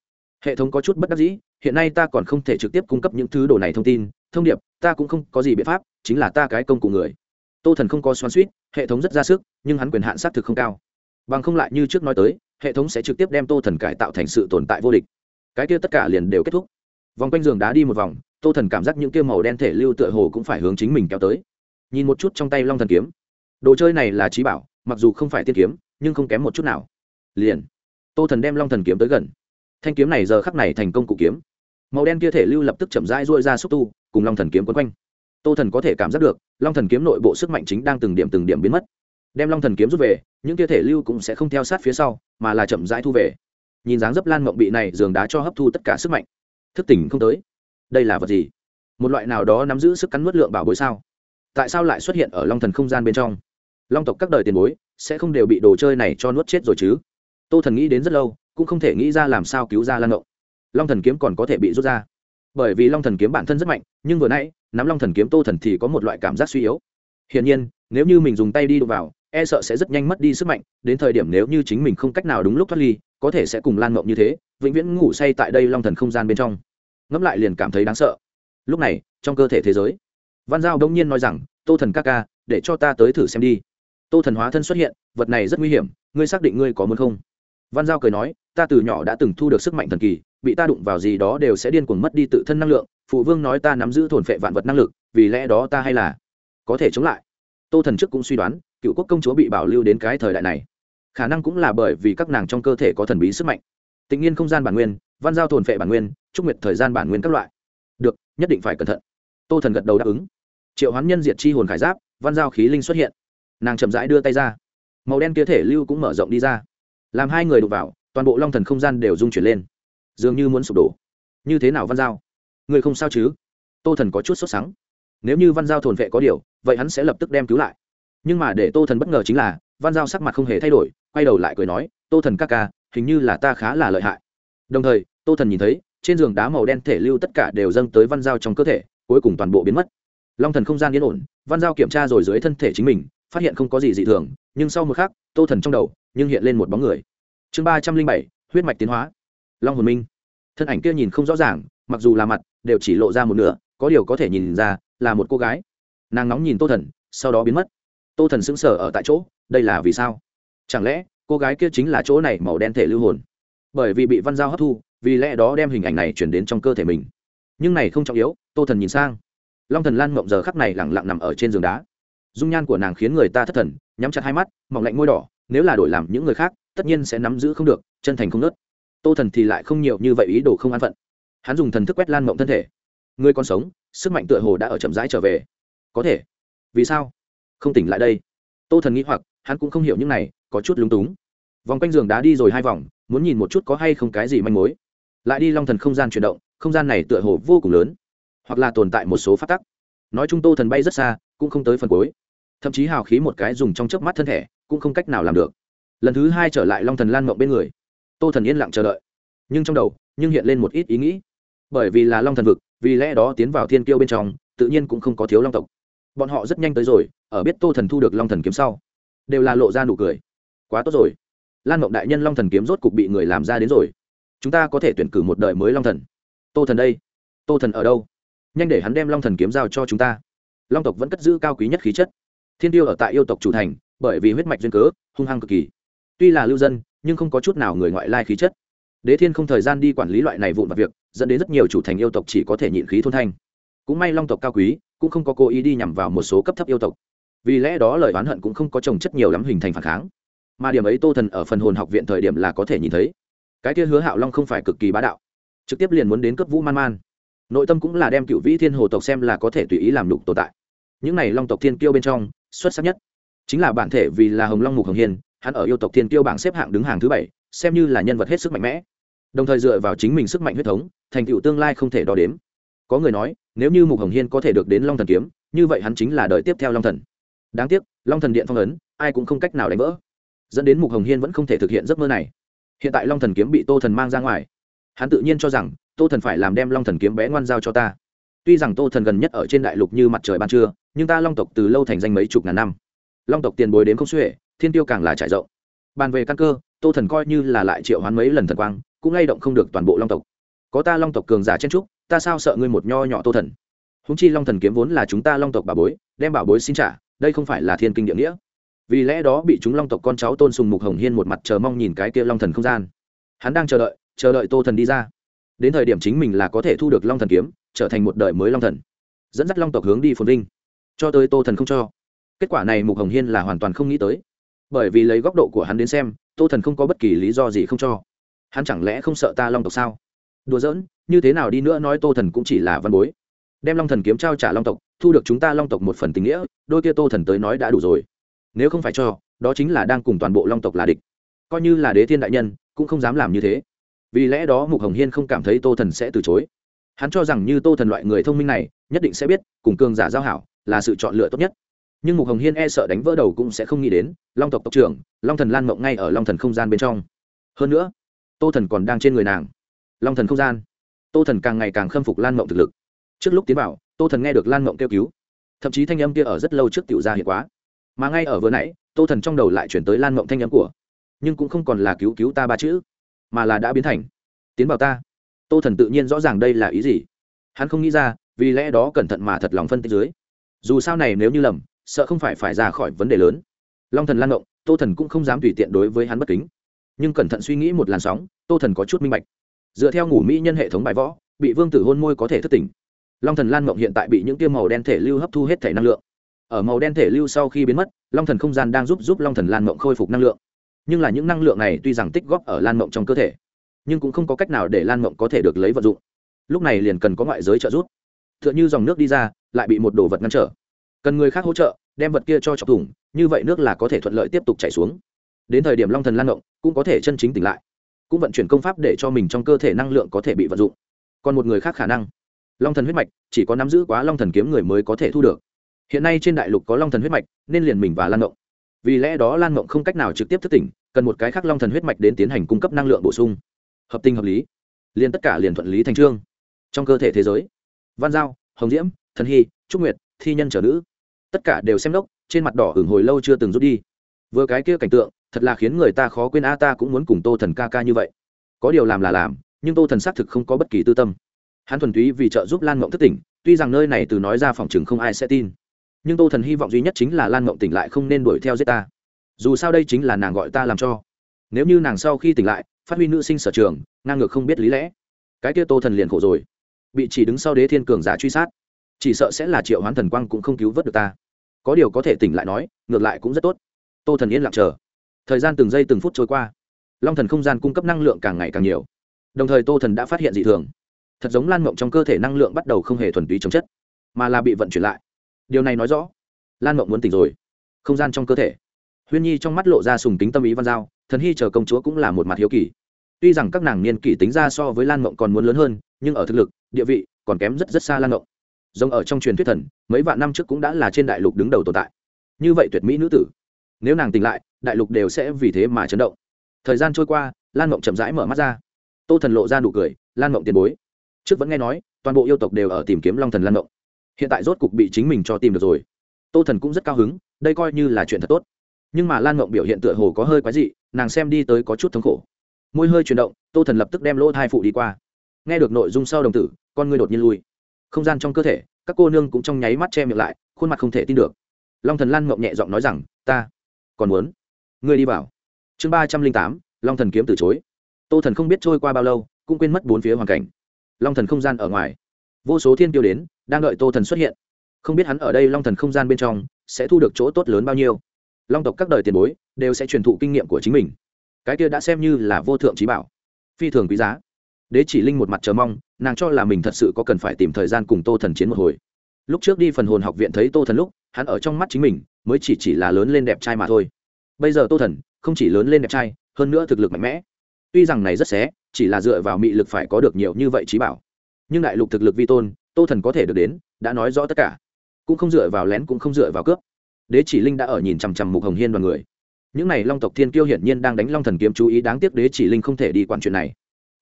Hệ thống có chút bất đắc dĩ, hiện nay ta còn không thể trực tiếp cung cấp những thứ đồ này thông tin, thông điệp ta cũng không có gì biện pháp, chính là ta cái công cụ người. Tô thần không có xoắn suýt, hệ thống rất ra sức, nhưng hắn quyền hạn xác thực không cao. Bằng không lại như trước nói tới, hệ thống sẽ trực tiếp đem tô thần cải tạo thành sự tồn tại vô địch. Cái kia tất cả liền đều kết thúc. Vòng quanh giường đá đi một vòng, tô thần cảm giác những kia màu đen thể lưu tựa hồ cũng phải hướng chính mình kéo tới. Nhìn một chút trong tay long thần kiếm. Đồ chơi này là trí bảo, mặc dù không phải tiên kiếm, nhưng không kém một chút nào. Liền, tô thần đem long thần kiếm tới gần. Thanh kiếm này giờ khắc này thành công cụ kiếm. Màu đen kia thể lưu lập tức chậm rãi rôi ra xúc tu cùng long thần kiếm quấn quanh. Tô thần có thể cảm giác được, long thần kiếm nội bộ sức mạnh chính đang từng điểm từng điểm biến mất. Đem long thần kiếm rút về, những kia thể lưu cũng sẽ không theo sát phía sau, mà là chậm rãi thu về. Nhìn dáng dấp lan mộng bị này giường đá cho hấp thu tất cả sức mạnh. Thức tỉnh không tới. Đây là vật gì? Một loại nào đó nắm giữ sức cắn nuốt lượng bảo bối sao? Tại sao lại xuất hiện ở long thần không gian bên trong? Long tộc các đời tiền bối, sẽ không đều bị đồ chơi này cho nuốt chết rồi chứ? Tô thần nghĩ đến rất lâu, cũng không thể nghĩ ra làm sao cứu ra lan ngộng long thần kiếm còn có thể bị rút ra bởi vì long thần kiếm bản thân rất mạnh, nhưng vừa nãy, nắm long thần kiếm tô thần thì có một loại cảm giác suy yếu. Hiển nhiên, nếu như mình dùng tay đi đụng vào e sợ sẽ rất nhanh mất đi sức mạnh, đến thời điểm nếu như chính mình không cách nào đúng lúc thoát ly, có thể sẽ cùng lan mộng như thế, vĩnh viễn ngủ say tại đây long thần không gian bên trong. Ngẫm lại liền cảm thấy đáng sợ. Lúc này, trong cơ thể thế giới, văn giao đông nhiên nói rằng, tô thần ca ca, để cho ta tới thử xem đi. Tô thần hóa thân xuất hiện, vật này rất nguy hiểm, ngươi xác định ngươi có muốn không? Văn giao cười nói, ta từ nhỏ đã từng thu được sức mạnh thần kỳ, bị ta đụng vào gì đó đều sẽ điên cuồng mất đi tự thân năng lượng. Phụ vương nói ta nắm giữ thổn phệ vạn vật năng lực, vì lẽ đó ta hay là có thể chống lại. Tô thần trước cũng suy đoán, cựu quốc công chúa bị bảo lưu đến cái thời đại này, khả năng cũng là bởi vì các nàng trong cơ thể có thần bí sức mạnh. Tịnh nhiên không gian bản nguyên, văn giao thổn phệ bản nguyên, trúc nguyệt thời gian bản nguyên các loại. Được, nhất định phải cẩn thận. Tô thần gật đầu đáp ứng. Triệu hoán nhân diệt chi hồn khải giáp, văn giao khí linh xuất hiện. Nàng chậm rãi đưa tay ra. Màu đen kia thể lưu cũng mở rộng đi ra làm hai người đụng vào, toàn bộ long thần không gian đều rung chuyển lên. Dường như muốn sụp đổ. Như thế nào văn giao? Người không sao chứ? Tô thần có chút sốt sắng. Nếu như văn giao thồn vệ có điều, vậy hắn sẽ lập tức đem cứu lại. Nhưng mà để tô thần bất ngờ chính là, văn giao sắc mặt không hề thay đổi, quay đầu lại cười nói, tô thần ca ca, hình như là ta khá là lợi hại. Đồng thời, tô thần nhìn thấy, trên giường đá màu đen thể lưu tất cả đều dâng tới văn giao trong cơ thể, cuối cùng toàn bộ biến mất. Long thần không gian yên ổn, văn giao kiểm tra rồi dưới thân thể chính mình, phát hiện không có gì dị thường, nhưng sau một khắc, tô thần trong đầu nhưng hiện lên một bóng người. Chương ba trăm linh bảy, huyết mạch tiến hóa. Long hồn minh. Thân ảnh kia nhìn không rõ ràng, mặc dù là mặt, đều chỉ lộ ra một nửa, có điều có thể nhìn ra là một cô gái. Nàng nóng nhìn tô thần, sau đó biến mất. Tô thần sững sờ ở tại chỗ, đây là vì sao? Chẳng lẽ, cô gái kia chính là chỗ này màu đen thể lưu hồn? Bởi vì bị văn giao hấp thu, vì lẽ đó đem hình ảnh này chuyển đến trong cơ thể mình. Nhưng này không trọng yếu, tô thần nhìn sang. Long thần lan mộng giờ khắc này lẳng lặng nằm ở trên giường đá. Dung nhan của nàng khiến người ta thất thần, nhắm chặt hai mắt, mỏng lạnh môi đỏ nếu là đổi làm những người khác, tất nhiên sẽ nắm giữ không được, chân thành không nớt. Tô thần thì lại không nhiều như vậy ý đồ không an phận. Hắn dùng thần thức quét lan mộng thân thể. Người còn sống, sức mạnh tựa hồ đã ở chậm rãi trở về. Có thể. Vì sao? Không tỉnh lại đây. Tô thần nghĩ hoặc, hắn cũng không hiểu những này, có chút lúng túng. Vòng quanh giường đá đi rồi hai vòng, muốn nhìn một chút có hay không cái gì manh mối. Lại đi long thần không gian chuyển động, không gian này tựa hồ vô cùng lớn, hoặc là tồn tại một số phát tắc. Nói chung tô thần bay rất xa, cũng không tới phần cuối. Thậm chí hào khí một cái dùng trong chớp mắt thân thể cũng không cách nào làm được. Lần thứ hai trở lại long thần lan mộng bên người, tô thần yên lặng chờ đợi. Nhưng trong đầu, nhưng hiện lên một ít ý nghĩ. Bởi vì là long thần vực, vì lẽ đó tiến vào thiên kiêu bên trong, tự nhiên cũng không có thiếu long tộc. Bọn họ rất nhanh tới rồi, ở biết tô thần thu được long thần kiếm sau, đều là lộ ra nụ cười. Quá tốt rồi. Lan mộng đại nhân long thần kiếm rốt cục bị người làm ra đến rồi. Chúng ta có thể tuyển cử một đời mới long thần. Tô thần đây. Tô thần ở đâu? Nhanh để hắn đem long thần kiếm giao cho chúng ta. Long tộc vẫn cất giữ cao quý nhất khí chất. Thiên tiêu ở tại yêu tộc chủ thành bởi vì huyết mạch duyên cớ, hung hăng cực kỳ. Tuy là lưu dân, nhưng không có chút nào người ngoại lai khí chất. Đế thiên không thời gian đi quản lý loại này vụn vặt việc, dẫn đến rất nhiều chủ thành yêu tộc chỉ có thể nhịn khí thôn thanh. Cũng may long tộc cao quý, cũng không có cố ý đi nhằm vào một số cấp thấp yêu tộc. Vì lẽ đó lời oán hận cũng không có trồng chất nhiều lắm hình thành phản kháng. Mà điểm ấy tô thần ở phần hồn học viện thời điểm là có thể nhìn thấy. Cái kia hứa hạo long không phải cực kỳ bá đạo. Trực tiếp liền muốn đến cấp vũ man man. Nội tâm cũng là đem cựu vĩ thiên hồ tộc xem là có thể tùy ý làm đục tồn tại. Những này long tộc thiên kiêu bên trong, xuất sắc nhất chính là bản thể vì là hồng long mục hồng hiền, hắn ở yêu tộc thiên tiêu bảng xếp hạng đứng hàng thứ bảy, xem như là nhân vật hết sức mạnh mẽ. Đồng thời dựa vào chính mình sức mạnh huyết thống, thành tựu tương lai không thể đo đếm. Có người nói, nếu như mục hồng hiên có thể được đến long thần kiếm, như vậy hắn chính là đời tiếp theo long thần. Đáng tiếc, long thần điện phong ấn, ai cũng không cách nào đánh vỡ. Dẫn đến mục hồng hiên vẫn không thể thực hiện giấc mơ này. Hiện tại long thần kiếm bị tô thần mang ra ngoài. Hắn tự nhiên cho rằng, tô thần phải làm đem long thần kiếm bé ngoan giao cho ta. Tuy rằng tô thần gần nhất ở trên đại lục như mặt trời ban trưa, nhưng ta long tộc từ lâu thành danh mấy chục ngàn năm long tộc tiền bối đến không xuể, thiên tiêu càng là trải rộng. Bàn về căn cơ, tô thần coi như là lại triệu hoán mấy lần thần quang, cũng lay động không được toàn bộ long tộc. Có ta long tộc cường giả chen trúc ta sao sợ ngươi một nho nhỏ tô thần? Húng chi long thần kiếm vốn là chúng ta long tộc bà bối, đem bảo bối xin trả, đây không phải là thiên kinh địa nghĩa. Vì lẽ đó bị chúng long tộc con cháu tôn sùng mục hồng hiên một mặt chờ mong nhìn cái kia long thần không gian. Hắn đang chờ đợi chờ đợi tô thần đi ra. Đến thời điểm chính mình là có thể thu được long thần kiếm, trở thành một đời mới long thần. Dẫn dắt long tộc hướng đi phồn vinh. Cho tới tô thần không cho kết quả này mục hồng hiên là hoàn toàn không nghĩ tới. Bởi vì lấy góc độ của hắn đến xem, tô thần không có bất kỳ lý do gì không cho. Hắn chẳng lẽ không sợ ta long tộc sao? Đùa giỡn, như thế nào đi nữa nói tô thần cũng chỉ là văn bối. Đem long thần kiếm trao trả long tộc, thu được chúng ta long tộc một phần tình nghĩa, đôi kia tô thần tới nói đã đủ rồi. Nếu không phải cho, đó chính là đang cùng toàn bộ long tộc là địch. Coi như là đế thiên đại nhân, cũng không dám làm như thế. Vì lẽ đó mục hồng hiên không cảm thấy tô thần sẽ từ chối. Hắn cho rằng như tô thần loại người thông minh này, nhất định sẽ biết, cùng cường giả giao hảo là sự chọn lựa tốt nhất nhưng mục hồng hiên e sợ đánh vỡ đầu cũng sẽ không nghĩ đến, long tộc tộc trưởng, long thần lan mộng ngay ở long thần không gian bên trong. Hơn nữa, tô thần còn đang trên người nàng. Long thần không gian. Tô thần càng ngày càng khâm phục lan mộng thực lực. Trước lúc tiến vào, tô thần nghe được lan mộng kêu cứu. Thậm chí thanh âm kia ở rất lâu trước tiểu ra hiện quá. Mà ngay ở vừa nãy, tô thần trong đầu lại chuyển tới lan mộng thanh âm của. Nhưng cũng không còn là cứu cứu ta ba chữ, mà là đã biến thành, tiến vào ta. Tô thần tự nhiên rõ ràng đây là ý gì. Hắn không nghĩ ra, vì lẽ đó cẩn thận mà thật lòng phân tích dưới. Dù sao này nếu như lầm sợ không phải phải ra khỏi vấn đề lớn. Long thần lan động, tô thần cũng không dám tùy tiện đối với hắn bất kính. Nhưng cẩn thận suy nghĩ một làn sóng, tô thần có chút minh bạch. Dựa theo ngủ mỹ nhân hệ thống bài võ, bị vương tử hôn môi có thể thất tỉnh. Long thần lan mộng hiện tại bị những tiêu màu đen thể lưu hấp thu hết thể năng lượng. Ở màu đen thể lưu sau khi biến mất, long thần không gian đang giúp giúp long thần lan mộng khôi phục năng lượng. Nhưng là những năng lượng này tuy rằng tích góp ở lan mộng trong cơ thể, nhưng cũng không có cách nào để lan mộng có thể được lấy vận dụng. Lúc này liền cần có ngoại giới trợ giúp. T h ư ợ n h ư dòng nước đi ra, lại bị một đồ vật ngăn trở cần người khác hỗ trợ đem vật kia cho chọc thủng như vậy nước là có thể thuận lợi tiếp tục chảy xuống. Đến thời điểm long thần lan động cũng có thể chân chính tỉnh lại cũng vận chuyển công pháp để cho mình trong cơ thể năng lượng có thể bị vận dụng. Còn một người khác khả năng long thần huyết mạch chỉ có nắm giữ quá long thần kiếm người mới có thể thu được. Hiện nay trên đại lục có long thần huyết mạch nên liền mình và lan động, vì lẽ đó lan động không cách nào trực tiếp thức tỉnh cần một cái khác long thần huyết mạch đến tiến hành cung cấp năng lượng bổ sung. Hợp tình hợp lý liền tất cả liền thuận lý thành trương. Trong cơ thể thế giới văn giao hồng diễm thần hy trúc nguyệt thi nhân trở nữ tất cả đều xem đốc, trên mặt đỏ hửng hồi lâu chưa từng rút đi. Vừa cái kia cảnh tượng, thật là khiến người ta khó quên a, ta cũng muốn cùng tô thần ca ca như vậy. Có điều làm là làm, nhưng tô thần xác thực không có bất kỳ tư tâm. Hắn thuần túy vì trợ giúp lan mộng thất tỉnh, tuy rằng nơi này từ nói ra phòng chừng không ai sẽ tin. Nhưng tô thần hy vọng duy nhất chính là lan mộng tỉnh lại không nên đuổi theo giết ta. Dù sao đây chính là nàng gọi ta làm cho. Nếu như nàng sau khi tỉnh lại, phát huy nữ sinh sở trường, ngang ngược không biết lý lẽ. Cái kia tô thần liền khổ rồi. Bị chỉ đứng sau đế thiên cường giả truy sát chỉ sợ sẽ là triệu hoán thần quang cũng không cứu vớt được ta. Có điều có thể tỉnh lại nói, ngược lại cũng rất tốt. Tô thần yên lặng chờ. Thời gian từng giây từng phút trôi qua. Long thần không gian cung cấp năng lượng càng ngày càng nhiều. Đồng thời tô thần đã phát hiện dị thường. Thật giống lan mộng trong cơ thể năng lượng bắt đầu không hề thuần túy chống chất, mà là bị vận chuyển lại. Điều này nói rõ, lan mộng muốn tỉnh rồi. Không gian trong cơ thể. Huyên nhi trong mắt lộ ra sùng tính tâm ý văn giao, thần hy chờ công chúa cũng là một mặt hiếu kỳ. Tuy rằng các nàng niên kỷ tính ra so với lan mộng còn muốn lớn hơn, nhưng ở thực lực, địa vị còn kém rất rất xa lan mộng rồng ở trong truyền thuyết thần, mấy vạn năm trước cũng đã là trên đại lục đứng đầu tồn tại. Như vậy tuyệt mỹ nữ tử. Nếu nàng tỉnh lại, đại lục đều sẽ vì thế mà chấn động. Thời gian trôi qua, lan mộng chậm rãi mở mắt ra. Tô thần lộ ra nụ cười, lan mộng tiền bối. Trước vẫn nghe nói, toàn bộ yêu tộc đều ở tìm kiếm long thần lan mộng. Hiện tại rốt cục bị chính mình cho tìm được rồi. Tô thần cũng rất cao hứng, đây coi như là chuyện thật tốt. Nhưng mà lan mộng biểu hiện tựa hồ có hơi quái dị, nàng xem đi tới có chút thống khổ. Môi hơi chuyển động, tô thần lập tức đem lỗ thai phụ đi qua. Nghe được nội dung sau đồng tử, con ngươi đột nhiên lui không gian trong cơ thể, các cô nương cũng trong nháy mắt che miệng lại, khuôn mặt không thể tin được. Long thần lan mộng nhẹ giọng nói rằng, ta còn muốn ngươi đi vào. Chương ba trăm linh tám, long thần kiếm từ chối. Tô thần không biết trôi qua bao lâu, cũng quên mất bốn phía hoàn cảnh. Long thần không gian ở ngoài. Vô số thiên tiêu đến, đang đợi tô thần xuất hiện. Không biết hắn ở đây long thần không gian bên trong sẽ thu được chỗ tốt lớn bao nhiêu. Long tộc các đời tiền bối đều sẽ truyền thụ kinh nghiệm của chính mình. Cái kia đã xem như là vô thượng trí bảo. Phi thường quý giá đế chỉ linh một mặt chờ mong, nàng cho là mình thật sự có cần phải tìm thời gian cùng tô thần chiến một hồi. Lúc trước đi phần hồn học viện thấy tô thần lúc, hắn ở trong mắt chính mình, mới chỉ chỉ là lớn lên đẹp trai mà thôi. Bây giờ tô thần không chỉ lớn lên đẹp trai, hơn nữa thực lực mạnh mẽ. Tuy rằng này rất xé, chỉ là dựa vào mị lực phải có được nhiều như vậy trí bảo. Nhưng đại lục thực lực vi tôn, tô thần có thể được đến, đã nói rõ tất cả. Cũng không dựa vào lén cũng không dựa vào cướp. Đế chỉ linh đã ở nhìn chằm chằm mục hồng hiên đoàn người. Những n à y long tộc thiên kiêu hiển nhiên đang đánh long thần kiếm chú ý, đáng tiếc đế chỉ linh không thể đi quản chuyện này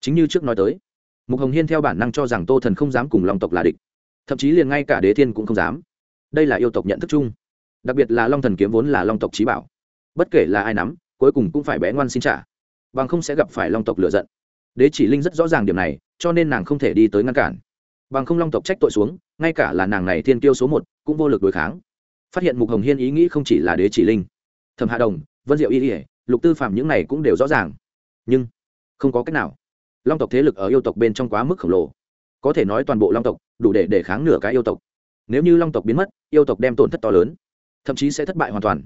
chính như trước nói tới, mục hồng hiên theo bản năng cho rằng tô thần không dám cùng long tộc là địch. Thậm chí liền ngay cả đế thiên cũng không dám. Đây là yêu tộc nhận thức chung. Đặc biệt là long thần kiếm vốn là long tộc trí bảo. Bất kể là ai nắm, cuối cùng cũng phải bé ngoan xin trả. Bằng không sẽ gặp phải long tộc lựa giận. Đế chỉ linh rất rõ ràng điểm này, cho nên nàng không thể đi tới ngăn cản. Bằng không long tộc trách tội xuống, ngay cả là nàng này thiên tiêu số một, cũng vô lực đối kháng. Phát hiện mục hồng hiên ý nghĩ không chỉ là đế chỉ linh, thẩm hạ đồng, vân diệu y ỉa lục tư phạm những này cũng đều rõ ràng. Nhưng, không có cách nào long tộc thế lực ở yêu tộc bên trong quá mức khổng lồ. Có thể nói toàn bộ long tộc, đủ để để kháng nửa cái yêu tộc. Nếu như long tộc biến mất, yêu tộc đem tổn thất to lớn, thậm chí sẽ thất bại hoàn toàn.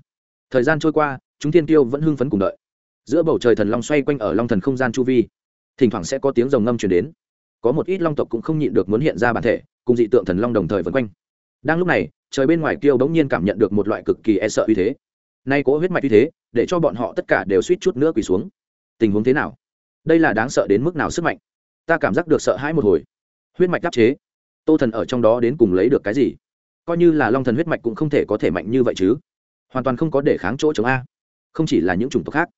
Thời gian trôi qua, chúng thiên tiêu vẫn hưng phấn cùng đợi. Giữa bầu trời thần long xoay quanh ở long thần không gian chu vi, thỉnh thoảng sẽ có tiếng rồng ngâm chuyển đến. Có một ít long tộc cũng không nhịn được muốn hiện ra bản thể, cùng dị tượng thần long đồng thời vân quanh. Đang lúc này, trời bên ngoài kiêu bỗng nhiên cảm nhận được một loại cực kỳ e sợ uy thế. Nay cố huyết mạch uy thế, để cho bọn họ tất cả đều suýt chút nữa quỳ xuống. Tình huống thế nào? Đây là đáng sợ đến mức nào sức mạnh? Ta cảm giác được sợ hãi một hồi. Huyết mạch đáp chế. Tô thần ở trong đó đến cùng lấy được cái gì? Coi như là long thần huyết mạch cũng không thể có thể mạnh như vậy chứ. Hoàn toàn không có để kháng chỗ chống a. Không chỉ là những chủng tộc khác,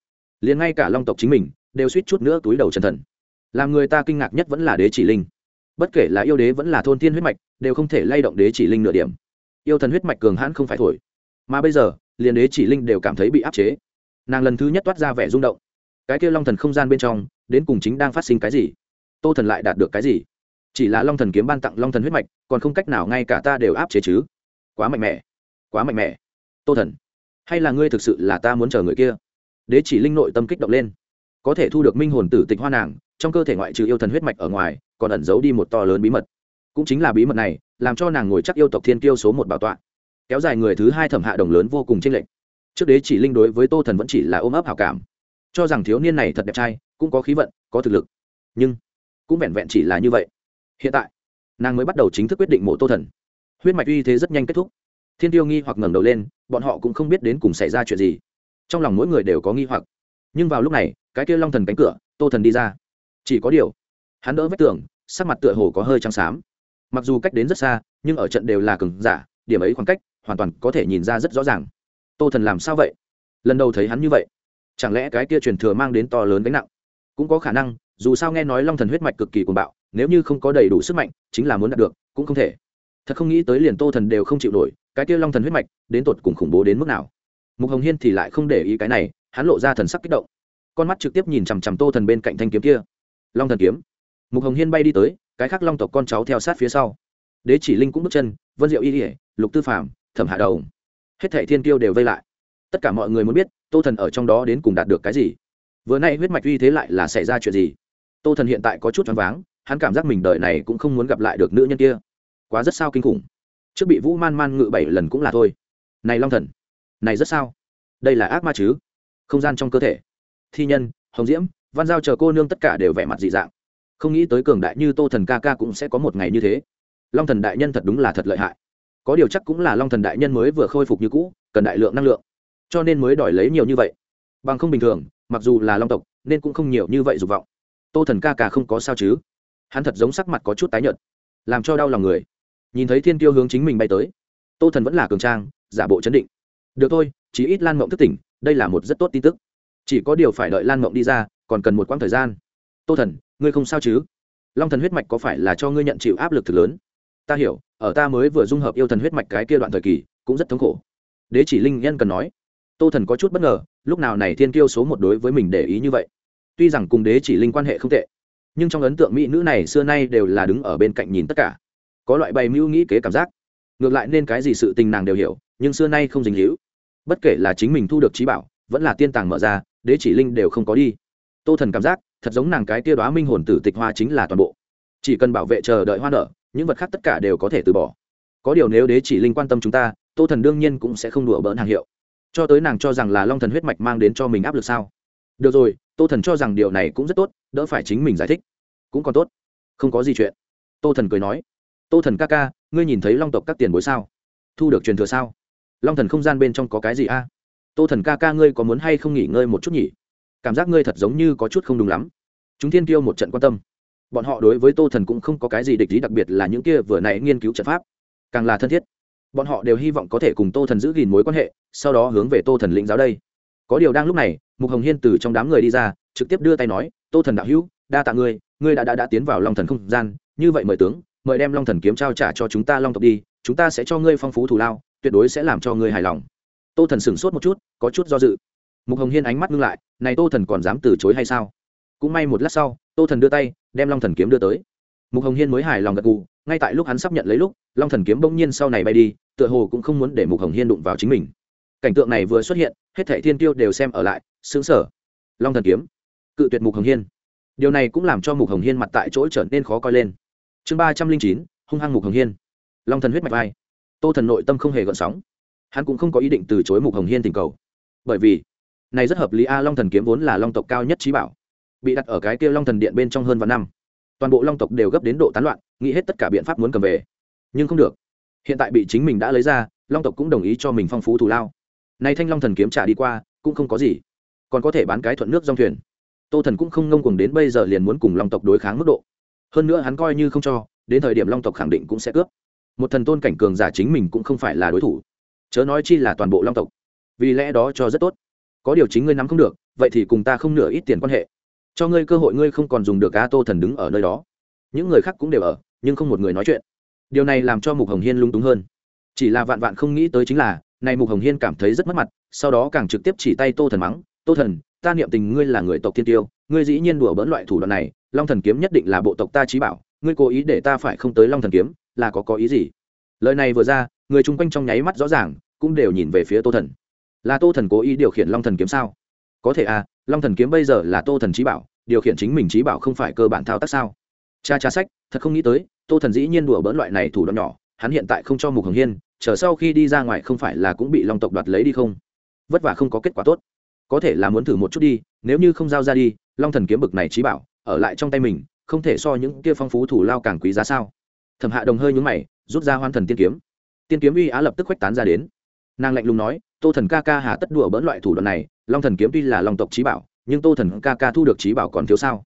liền ngay cả long tộc chính mình đều suýt chút nữa túi đầu chân thần. Làm người ta kinh ngạc nhất vẫn là đế chỉ linh. Bất kể là yêu đế vẫn là thôn thiên huyết mạch, đều không thể lay động đế chỉ linh nửa điểm. Yêu thần huyết mạch cường hãn không phải thổi. Mà bây giờ, liền đế chỉ linh đều cảm thấy bị áp chế. Nàng lần thứ nhất toát ra vẻ rung động cái kia long thần không gian bên trong, đến cùng chính đang phát sinh cái gì? Tô thần lại đạt được cái gì? Chỉ là long thần kiếm ban tặng long thần huyết mạch, còn không cách nào ngay cả ta đều áp chế chứ. Quá mạnh mẽ. Quá mạnh mẽ. Tô thần, hay là ngươi thực sự là ta muốn chờ người kia? Đế chỉ linh nội tâm kích động lên. Có thể thu được minh hồn tử tịch hoa nàng, trong cơ thể ngoại trừ yêu thần huyết mạch ở ngoài, còn ẩn giấu đi một to lớn bí mật. Cũng chính là bí mật này, làm cho nàng ngồi chắc yêu tộc thiên kiêu số một bảo tọa. Kéo dài người thứ hai thẩm hạ đồng lớn vô cùng tranh lệch. Trước đế chỉ linh đối với tô thần vẫn chỉ là ôm ấp hào cảm cho rằng thiếu niên này thật đẹp trai, cũng có khí vận, có thực lực. Nhưng, cũng vẹn vẹn chỉ là như vậy. Hiện tại, nàng mới bắt đầu chính thức quyết định mộ tô thần. Huyết mạch uy thế rất nhanh kết thúc. Thiên tiêu nghi hoặc ngẩng đầu lên, bọn họ cũng không biết đến cùng xảy ra chuyện gì. Trong lòng mỗi người đều có nghi hoặc. Nhưng vào lúc này, cái kia long thần cánh cửa, tô thần đi ra. Chỉ có điều, hắn đỡ vách tường, sắc mặt tựa hồ có hơi trắng xám. Mặc dù cách đến rất xa, nhưng ở trận đều là cừng giả, điểm ấy khoảng cách, hoàn toàn có thể nhìn ra rất rõ ràng. Tô thần làm sao vậy? Lần đầu thấy hắn như vậy chẳng lẽ cái kia truyền thừa mang đến to lớn gánh nặng? Cũng có khả năng, dù sao nghe nói long thần huyết mạch cực kỳ cuồng bạo, nếu như không có đầy đủ sức mạnh, chính là muốn đạt được, cũng không thể. Thật không nghĩ tới liền tô thần đều không chịu nổi, cái kia long thần huyết mạch, đến tột cùng khủng bố đến mức nào? Mục hồng hiên thì lại không để ý cái này, hắn lộ ra thần sắc kích động. Con mắt trực tiếp nhìn chằm chằm tô thần bên cạnh thanh kiếm kia. Long thần kiếm. Mục hồng hiên bay đi tới, cái khác long tộc con cháu theo sát phía sau. Đế chỉ linh cũng bước chân, vân diệu y ỉa lục tư phạm thẩm hạ đầu hết thẻ thiên tiêu đều vây lại tất cả mọi người muốn biết, tô thần ở trong đó đến cùng đạt được cái gì? Vừa nay huyết mạch uy thế lại là xảy ra chuyện gì? Tô thần hiện tại có chút choáng váng, hắn cảm giác mình đời này cũng không muốn gặp lại được nữ nhân kia. Quá rất sao kinh khủng. Trước bị vũ man man ngự bảy lần cũng là thôi. Này long thần, này rất sao? Đây là ác ma chứ? Không gian trong cơ thể. Thi nhân, hồng diễm, văn giao chờ cô nương tất cả đều vẻ mặt dị dạng. Không nghĩ tới cường đại như tô thần ca ca cũng sẽ có một ngày như thế. Long thần đại nhân thật đúng là thật lợi hại. Có điều chắc cũng là long thần đại nhân mới vừa khôi phục như cũ, cần đại lượng năng lượng cho nên mới đòi lấy nhiều như vậy. Bằng không bình thường, mặc dù là long tộc, nên cũng không nhiều như vậy dục vọng. Tô thần ca ca không có sao chứ. Hắn thật giống sắc mặt có chút tái nhợt, làm cho đau lòng người. Nhìn thấy thiên tiêu hướng chính mình bay tới, tô thần vẫn là cường trang, giả bộ chấn định. Được thôi chỉ ít lan mộng thức tỉnh, đây là một rất tốt tin tức. Chỉ có điều phải đợi lan mộng đi ra, còn cần một quãng thời gian. Tô thần, ngươi không sao chứ? Long thần huyết mạch có phải là cho ngươi nhận chịu áp lực thực lớn? Ta hiểu, ở ta mới vừa dung hợp yêu thần huyết mạch cái kia đoạn thời kỳ, cũng rất thống khổ. Đế chỉ linh nhân cần nói tô thần có chút bất ngờ, lúc nào này thiên kiêu số một đối với mình để ý như vậy? Tuy rằng cùng đế chỉ linh quan hệ không tệ, nhưng trong ấn tượng mỹ nữ này xưa nay đều là đứng ở bên cạnh nhìn tất cả. Có loại bày mưu nghĩ kế cảm giác. Ngược lại nên cái gì sự tình nàng đều hiểu, nhưng xưa nay không dính hữu bất kể là chính mình thu được trí bảo, vẫn là tiên tàng mở ra, đế chỉ linh đều không có đi. Tô thần cảm giác, thật giống nàng cái tia đoá minh hồn tử tịch hoa chính là toàn bộ. Chỉ cần bảo vệ chờ đợi hoa nở, những vật khác tất cả đều có thể từ bỏ. Có điều nếu đế chỉ linh quan tâm chúng ta, tô thần đương nhiên cũng sẽ không đùa bỡn hàng hiệu cho tới nàng cho rằng là long thần huyết mạch mang đến cho mình áp lực sao? Được rồi, tô thần cho rằng điều này cũng rất tốt, đỡ phải chính mình giải thích. Cũng còn tốt. Không có gì chuyện. Tô thần cười nói. Tô thần ca ca, ngươi nhìn thấy long tộc các tiền bối sao? Thu được truyền thừa sao? Long thần không gian bên trong có cái gì a? Tô thần ca ca, ngươi có muốn hay không nghỉ ngơi một chút nhỉ? Cảm giác ngươi thật giống như có chút không đúng lắm. Chúng thiên tiêu một trận quan tâm. Bọn họ đối với tô thần cũng không có cái gì địch ý, đặc biệt là những kia vừa nãy nghiên cứu trận pháp. Càng là thân thiết bọn họ đều hy vọng có thể cùng tô thần giữ gìn mối quan hệ sau đó hướng về tô thần lĩnh giáo đây. Có điều đang lúc này mục hồng hiên từ trong đám người đi ra trực tiếp đưa tay nói tô thần đạo hữu đa tạ ngươi ngươi đã, đã đã tiến vào long thần không gian như vậy mời tướng mời đem long thần kiếm trao trả cho chúng ta long tộc đi chúng ta sẽ cho ngươi phong phú thù lao tuyệt đối sẽ làm cho ngươi hài lòng. Tô thần sửng sốt một chút có chút do dự. Mục hồng hiên ánh mắt ngưng lại này tô thần còn dám từ chối hay sao? Cũng may một lát sau tô thần đưa tay đem long thần kiếm đưa tới. Mục hồng hiên mới hài lòng gật gù ngay tại lúc hắn sắp nhận lấy lúc, long thần kiếm bỗng nhiên sau này bay đi, tựa hồ cũng không muốn để mục hồng hiên đụng vào chính mình. Cảnh tượng này vừa xuất hiện, hết thảy thiên tiêu đều xem ở lại xứng sở long thần kiếm, cự tuyệt mục hồng hiên. Điều này cũng làm cho mục hồng hiên mặt tại chỗ trở nên khó coi lên. Chương ba trăm linh chín, hung hăng mục hồng hiên. Long thần huyết mạch vai. Tô thần nội tâm không hề gợn sóng. Hắn cũng không có ý định từ chối mục hồng hiên tình cầu. Bởi vì, này rất hợp lý a, long thần kiếm vốn là long tộc cao nhất trí bảo, bị đặt ở cái kia long thần điện bên trong hơn vạn năm toàn bộ long tộc đều gấp đến độ tán loạn, nghĩ hết tất cả biện pháp muốn cầm về. Nhưng không được. Hiện tại bị chính mình đã lấy ra, long tộc cũng đồng ý cho mình phong phú thù lao. Nay thanh long thần kiếm trả đi qua, cũng không có gì. Còn có thể bán cái thuận nước dòng thuyền. Tô thần cũng không ngông cuồng đến bây giờ liền muốn cùng long tộc đối kháng mức độ. Hơn nữa hắn coi như không cho, đến thời điểm long tộc khẳng định cũng sẽ cướp. Một thần tôn cảnh cường giả chính mình cũng không phải là đối thủ. Chớ nói chi là toàn bộ long tộc. Vì lẽ đó cho rất tốt. Có điều chính ngươi nắm không được, vậy thì cùng ta không nửa ít tiền quan hệ cho ngươi cơ hội ngươi không còn dùng được a tô thần đứng ở nơi đó. Những người khác cũng đều ở, nhưng không một người nói chuyện. Điều này làm cho mục hồng hiên lung túng hơn. Chỉ là vạn vạn không nghĩ tới chính là, này mục hồng hiên cảm thấy rất mất mặt, sau đó càng trực tiếp chỉ tay tô thần mắng, tô thần, ta niệm tình ngươi là người tộc thiên tiêu, ngươi dĩ nhiên đùa bỡn loại thủ đoạn này, long thần kiếm nhất định là bộ tộc ta trí bảo, ngươi cố ý để ta phải không tới long thần kiếm, là có có ý gì? Lời này vừa ra, người chung quanh trong nháy mắt rõ ràng, cũng đều nhìn về phía tô thần. Là tô thần cố ý điều khiển long thần kiếm sao? Có thể à long thần kiếm bây giờ là tô thần trí bảo điều khiển chính mình trí bảo không phải cơ bản thao tác sao? Cha cha sách, thật không nghĩ tới, tô thần dĩ nhiên đùa bỡn loại này thủ đoạn nhỏ, hắn hiện tại không cho mục hồng hiên, chờ sau khi đi ra ngoài không phải là cũng bị long tộc đoạt lấy đi không? Vất vả không có kết quả tốt. Có thể là muốn thử một chút đi, nếu như không giao ra đi, long thần kiếm bực này trí bảo, ở lại trong tay mình, không thể so những kia phong phú thủ lao càng quý giá sao? Thẩm hạ đồng hơi nhúng mày, rút ra hoan thần tiên kiếm. Tiên kiếm uy á lập tức khuếch tán ra đến. Nàng lạnh lùng nói, tô thần ca ca hà tất đùa bỡn loại thủ đoạn này, long thần kiếm tuy là long tộc trí bảo nhưng tô thần ca ca thu được trí bảo còn thiếu sao?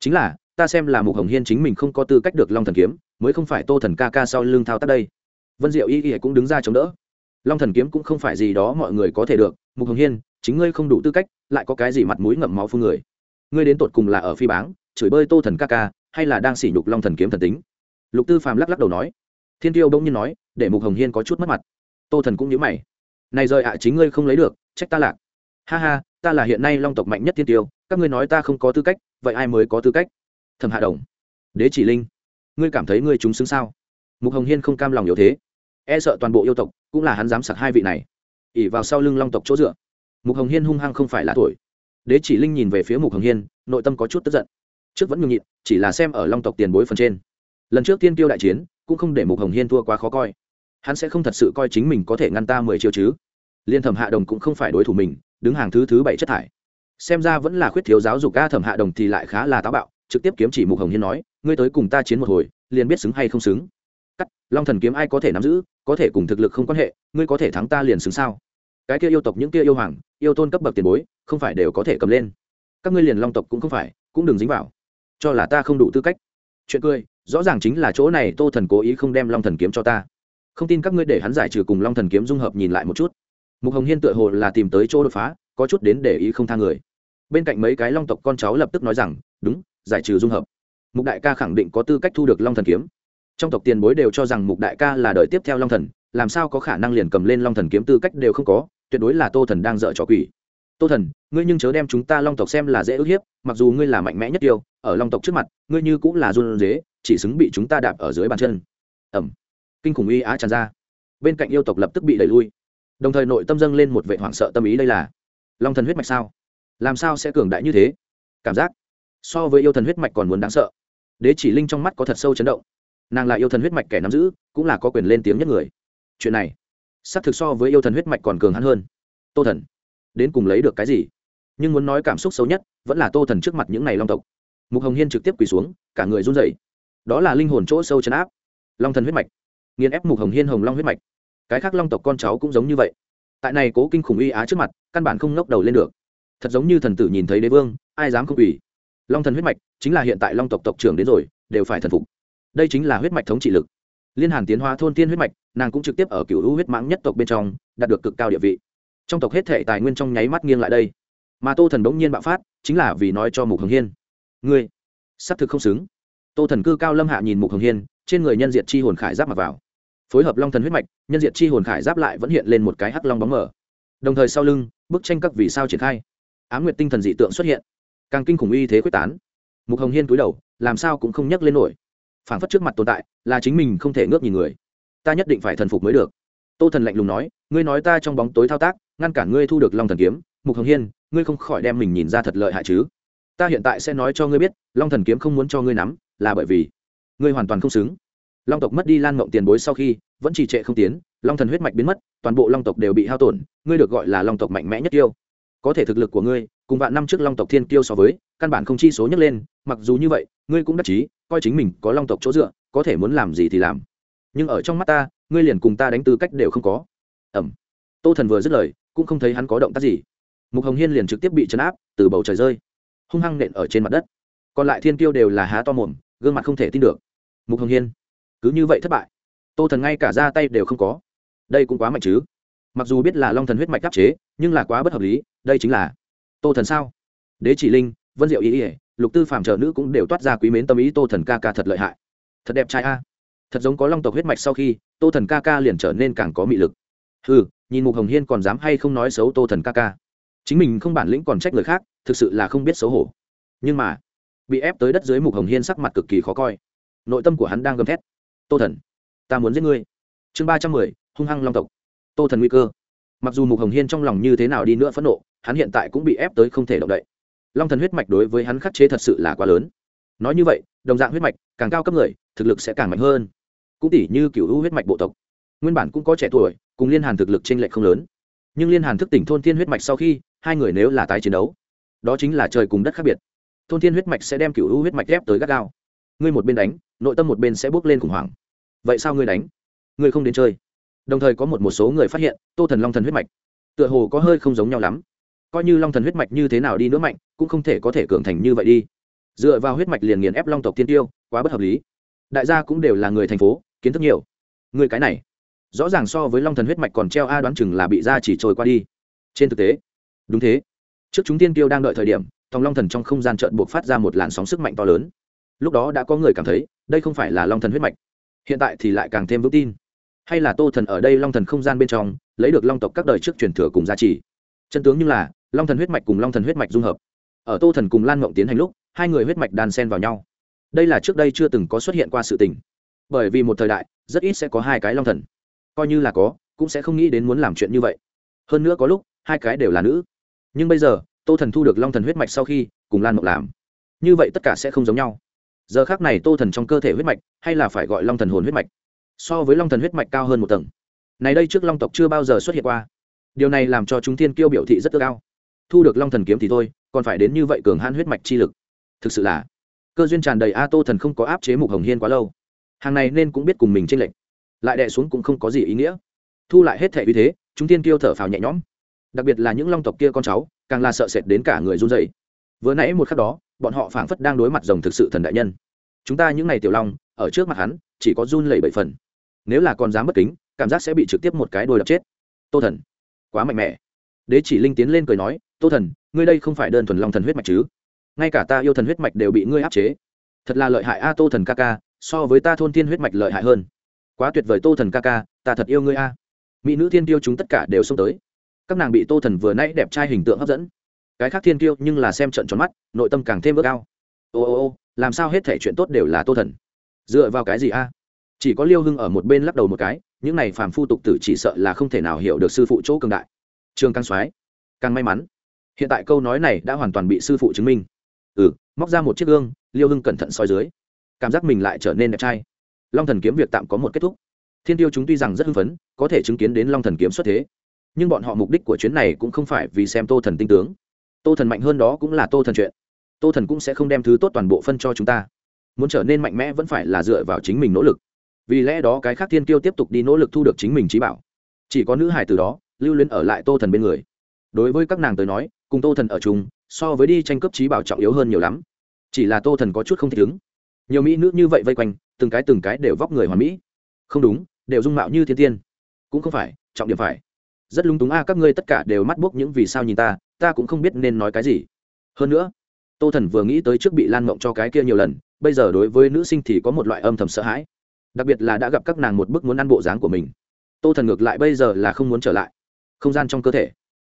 Chính là, ta xem là mục hồng hiên chính mình không có tư cách được long thần kiếm, mới không phải tô thần ca ca sau lưng thao tác đây. Vân diệu y y cũng đứng ra chống đỡ. Long thần kiếm cũng không phải gì đó mọi người có thể được, mục hồng hiên, chính ngươi không đủ tư cách, lại có cái gì mặt mũi ngậm máu phương người? Ngươi đến tột cùng là ở phi báng, chửi bơi tô thần ca ca, hay là đang sỉ nhục long thần kiếm thần tính? Lục tư phàm lắc lắc đầu nói. Thiên tiêu bỗng nhiên nói, để mục hồng hiên có chút mất mặt. Tô thần cũng nhớ mày. Này rời ạ, chính ngươi không lấy được, trách ta lạc. Ha ha ta là hiện nay long tộc mạnh nhất thiên tiêu, các ngươi nói ta không có tư cách, vậy ai mới có tư cách? Thẩm hạ đồng. Đế chỉ linh. Ngươi cảm thấy ngươi chúng xứng sao? Mục hồng hiên không cam lòng yếu thế. E sợ toàn bộ yêu tộc, cũng là hắn dám sặc hai vị này. Ỉ vào sau lưng long tộc chỗ dựa. Mục hồng hiên hung hăng không phải là tuổi. Đế chỉ linh nhìn về phía mục hồng hiên, nội tâm có chút tức giận. Trước vẫn nhường nhịn, chỉ là xem ở long tộc tiền bối phần trên. Lần trước tiên tiêu đại chiến, cũng không để mục hồng hiên thua quá khó coi. Hắn sẽ không thật sự coi chính mình có thể ngăn ta mười chiêu chứ liên thẩm hạ đồng cũng không phải đối thủ mình, đứng hàng thứ thứ bảy chất thải. Xem ra vẫn là khuyết thiếu giáo dục ca thẩm hạ đồng thì lại khá là táo bạo, trực tiếp kiếm chỉ mục hồng hiên nói, ngươi tới cùng ta chiến một hồi, liền biết xứng hay không xứng. Cắt, long thần kiếm ai có thể nắm giữ, có thể cùng thực lực không quan hệ, ngươi có thể thắng ta liền xứng sao? Cái kia yêu tộc những kia yêu hoàng, yêu tôn cấp bậc tiền bối, không phải đều có thể cầm lên. Các ngươi liền long tộc cũng không phải, cũng đừng dính vào. Cho là ta không đủ tư cách. Chuyện cười, rõ ràng chính là chỗ này tô thần cố ý không đem long thần kiếm cho ta. Không tin các ngươi để hắn giải trừ cùng long thần kiếm dung hợp nhìn lại một chút mục hồng hiên tựa hồ là tìm tới chỗ đột phá, có chút đến để ý không tha người. Bên cạnh mấy cái long tộc con cháu lập tức nói rằng, đúng, giải trừ dung hợp. Mục đại ca khẳng định có tư cách thu được long thần kiếm. Trong tộc tiền bối đều cho rằng mục đại ca là đời tiếp theo long thần, làm sao có khả năng liền cầm lên long thần kiếm tư cách đều không có, tuyệt đối là tô thần đang dợ trò quỷ. Tô thần, ngươi nhưng chớ đem chúng ta long tộc xem là dễ ức hiếp, mặc dù ngươi là mạnh mẽ nhất yêu, ở long tộc trước mặt, ngươi như cũng là run dế chỉ xứng bị chúng ta đạp ở dưới bàn chân. Ẩm kinh khủng uy á tràn ra. Bên cạnh yêu tộc lập tức bị đẩy lui đồng thời nội tâm dâng lên một vệ hoảng sợ tâm ý đây là, long thần huyết mạch sao? Làm sao sẽ cường đại như thế? Cảm giác so với yêu thần huyết mạch còn muốn đáng sợ. Đế chỉ linh trong mắt có thật sâu chấn động. Nàng là yêu thần huyết mạch kẻ nắm giữ, cũng là có quyền lên tiếng nhất người. Chuyện này, xác thực so với yêu thần huyết mạch còn cường hắn hơn. Tô thần, đến cùng lấy được cái gì? Nhưng muốn nói cảm xúc xấu nhất, vẫn là tô thần trước mặt những n à y long tộc. Mục hồng hiên trực tiếp quỳ xuống, cả người run dậy đó là linh hồn chỗ sâu chấn áp. Long thần huyết mạch, nghiền ép mục hồng hiên hồng long huyết mạch cái khác long tộc con cháu cũng giống như vậy. Tại này cố kinh khủng uy á trước mặt, căn bản không ngóc đầu lên được. Thật giống như thần tử nhìn thấy đế vương, ai dám không ủy long thần huyết mạch, chính là hiện tại long tộc tộc trưởng đến rồi, đều phải thần phục. Đây chính là huyết mạch thống trị lực. Liên hàn tiến hóa thôn tiên huyết mạch, nàng cũng trực tiếp ở cựu hữu huyết mãng nhất tộc bên trong, đạt được cực cao địa vị. Trong tộc hết thể tài nguyên trong nháy mắt nghiêng lại đây. Mà tô thần bỗng nhiên bạo phát, chính là vì nói cho mục hồng hiên. Ngươi c thực không xứng. Tô thần cư cao lâm hạ nhìn mục hồng hiên, trên người nhân diện chi hồn khải giáp mặc vào phối hợp long thần huyết mạch, nhân diện chi hồn khải giáp lại vẫn hiện lên một cái hắc long bóng mờ. Đồng thời sau lưng, bức tranh các vì sao triển khai. Á m nguyệt tinh thần dị tượng xuất hiện. Càng kinh khủng uy thế quyết tán. Mục hồng hiên cúi đầu, làm sao cũng không nhắc lên nổi. Phản phất trước mặt tồn tại, là chính mình không thể ngước nhìn người. Ta nhất định phải thần phục mới được. Tô thần lạnh lùng nói, ngươi nói ta trong bóng tối thao tác, ngăn cản ngươi thu được long thần kiếm. Mục hồng hiên, ngươi không khỏi đem mình nhìn ra thật lợi hại chứ. Ta hiện tại sẽ nói cho ngươi biết, long thần kiếm không muốn cho ngươi nắm, là bởi vì ngươi hoàn toàn không xứng long tộc mất đi lan mộng tiền bối sau khi, vẫn trì trệ không tiến, long thần huyết mạch biến mất, toàn bộ long tộc đều bị hao tổn, ngươi được gọi là long tộc mạnh mẽ nhất tiêu. Có thể thực lực của ngươi, cùng vạn năm trước long tộc thiên tiêu so với, căn bản không chi số nhấc lên, mặc dù như vậy, ngươi cũng đắc chí, coi chính mình có long tộc chỗ dựa, có thể muốn làm gì thì làm. Nhưng ở trong mắt ta, ngươi liền cùng ta đánh tư cách đều không có. Ẩm tô thần vừa dứt lời, cũng không thấy hắn có động tác gì. Mục hồng hiên liền trực tiếp bị chấn áp, từ bầu trời rơi, hung hăng nện ở trên mặt đất. Còn lại thiên tiêu đều là há to mồm, gương mặt không thể tin được. Mục hồng hiên cứ như vậy thất bại. Tô thần ngay cả ra tay đều không có. Đây cũng quá mạnh chứ. Mặc dù biết là long thần huyết mạch đáp chế, nhưng là quá bất hợp lý, đây chính là tô thần sao? Đế chỉ linh, vân diệu ý ỉa lục tư phạm trợ nữ cũng đều toát ra quý mến tâm ý tô thần ca ca thật lợi hại. Thật đẹp trai a. Thật giống có long tộc huyết mạch sau khi, tô thần ca ca liền trở nên càng có mị lực. Ừ nhìn mục hồng hiên còn dám hay không nói xấu tô thần ca ca. Chính mình không bản lĩnh còn trách người khác, thực sự là không biết xấu hổ. Nhưng mà, bị ép tới đất dưới mục hồng hiên sắc mặt cực kỳ khó coi. Nội tâm của hắn đang gầm thét tô thần, ta muốn giết ngươi. Chương ba trăm mười, hung hăng long tộc. Tô thần nguy cơ. Mặc dù mục hồng hiên trong lòng như thế nào đi nữa phẫn nộ, hắn hiện tại cũng bị ép tới không thể động đậy. Long thần huyết mạch đối với hắn khắc chế thật sự là quá lớn. Nói như vậy, đồng dạng huyết mạch, càng cao cấp người, thực lực sẽ càng mạnh hơn. Cũng tỷ như cựu hữu huyết mạch bộ tộc. Nguyên bản cũng có trẻ tuổi, cùng liên hàn thực lực t r ê n lệch không lớn. Nhưng liên hàn thức tỉnh thôn thiên huyết mạch sau khi, hai người nếu là tái chiến đấu, đó chính là trời cùng đất khác biệt. Thôn thiên huyết mạch sẽ đem cựu hữu huyết mạch ghép tới gắt gao ngươi một bên đánh, nội tâm một bên sẽ bước lên khủng hoảng. Vậy sao ngươi đánh? Ngươi không đến chơi. Đồng thời có một một số người phát hiện, tô thần long thần huyết mạch, tựa hồ có hơi không giống nhau lắm. Coi như long thần huyết mạch như thế nào đi nữa mạnh, cũng không thể có thể cường thành như vậy đi. Dựa vào huyết mạch liền nghiền ép long tộc tiên tiêu, quá bất hợp lý. Đại gia cũng đều là người thành phố, kiến thức nhiều. Người cái này, rõ ràng so với long thần huyết mạch còn treo a đoán chừng là bị gia chỉ trôi qua đi. Trên thực tế, đúng thế. Trước chúng tiên tiêu đang đợi thời điểm thòng long thần trong không gian trợn buộc phát ra một làn sóng sức mạnh to lớn lúc đó đã có người cảm thấy, đây không phải là long thần huyết mạch. Hiện tại thì lại càng thêm vững tin. Hay là tô thần ở đây long thần không gian bên trong, lấy được long tộc các đời trước truyền thừa cùng giá trị. Chân tướng như là, long thần huyết mạch cùng long thần huyết mạch dung hợp. Ở tô thần cùng lan mộng tiến hành lúc, hai người huyết mạch đan sen vào nhau. Đây là trước đây chưa từng có xuất hiện qua sự tình. Bởi vì một thời đại, rất ít sẽ có hai cái long thần. Coi như là có, cũng sẽ không nghĩ đến muốn làm chuyện như vậy. Hơn nữa có lúc, hai cái đều là nữ. Nhưng bây giờ, tô thần thu được long thần huyết mạch sau khi, cùng lan mộng làm. Như vậy tất cả sẽ không giống nhau giờ khác này tô thần trong cơ thể huyết mạch, hay là phải gọi long thần hồn huyết mạch? So với long thần huyết mạch cao hơn một tầng. Này đây trước long tộc chưa bao giờ xuất hiện qua. Điều này làm cho chúng thiên kiêu biểu thị rất ước cao thu được long thần kiếm thì thôi, còn phải đến như vậy cường hãn huyết mạch chi lực. Thực sự là, cơ duyên tràn đầy a tô thần không có áp chế mục hồng hiên quá lâu. Hàng này nên cũng biết cùng mình tranh lệch. Lại đè xuống cũng không có gì ý nghĩa. Thu lại hết thể uy thế, chúng tiên kiêu thở phào nhẹ nhõm. Đặc biệt là những long tộc kia con cháu, càng là sợ sệt đến cả người run dày vừa nãy một khắc đó bọn họ phảng phất đang đối mặt rồng thực sự thần đại nhân. Chúng ta những ngày tiểu long, ở trước mặt hắn, chỉ có run lẩy bẩy phần. Nếu là còn dám bất kính, cảm giác sẽ bị trực tiếp một cái đôi đập chết. Tô thần, quá mạnh mẽ. Đế chỉ linh tiến lên cười nói, tô thần, ngươi đây không phải đơn thuần long thần huyết mạch chứ? Ngay cả ta yêu thần huyết mạch đều bị ngươi áp chế. Thật là lợi hại a, tô thần ca ca, so với ta thôn thiên huyết mạch lợi hại hơn. Quá tuyệt vời, tô thần ca ca, ta thật yêu ngươi a. Mỹ nữ thiên tiêu chúng tất cả đều xông tới. Các nàng bị tô thần vừa nãy đẹp trai hình tượng hấp dẫn cái khác thiên tiêu nhưng là xem trận tròn mắt, nội tâm càng thêm ước ao. Ô ô ô, làm sao hết thể chuyện tốt đều là tô thần? Dựa vào cái gì a? Chỉ có liêu hưng ở một bên lắc đầu một cái, những này phàm phu tục tử chỉ sợ là không thể nào hiểu được sư phụ chỗ cường đại. Trương càng soái, càng may mắn. Hiện tại câu nói này đã hoàn toàn bị sư phụ chứng minh. Ừ móc ra một chiếc gương, liêu hưng cẩn thận soi dưới. Cảm giác mình lại trở nên đẹp trai. Long thần kiếm việc tạm có một kết thúc. Thiên tiêu chúng tuy rằng rất hưng phấn, có thể chứng kiến đến long thần kiếm xuất thế. Nhưng bọn họ mục đích của chuyến này cũng không phải vì xem tô thần tinh tướng tô thần mạnh hơn đó cũng là tô thần chuyện. Tô thần cũng sẽ không đem thứ tốt toàn bộ phân cho chúng ta. Muốn trở nên mạnh mẽ vẫn phải là dựa vào chính mình nỗ lực. Vì lẽ đó cái khác thiên tiêu tiếp tục đi nỗ lực thu được chính mình trí bảo. Chỉ có nữ hải từ đó, lưu luyến ở lại tô thần bên người. Đối với các nàng tới nói, cùng tô thần ở chung, so với đi tranh cấp trí bảo trọng yếu hơn nhiều lắm. Chỉ là tô thần có chút không thể ứng. Nhiều mỹ nữ như vậy vây quanh, từng cái từng cái đều vóc người hoàn mỹ. Không đúng, đều dung mạo như thiên tiên. Cũng không phải, trọng điểm phải. Rất lung túng a, các ngươi tất cả đều mắt bốc những vì sao nhìn ta ta cũng không biết nên nói cái gì. Hơn nữa, tô thần vừa nghĩ tới trước bị lan mộng cho cái kia nhiều lần, bây giờ đối với nữ sinh thì có một loại âm thầm sợ hãi. Đặc biệt là đã gặp các nàng một bức muốn ăn bộ dáng của mình. Tô thần ngược lại bây giờ là không muốn trở lại. Không gian trong cơ thể.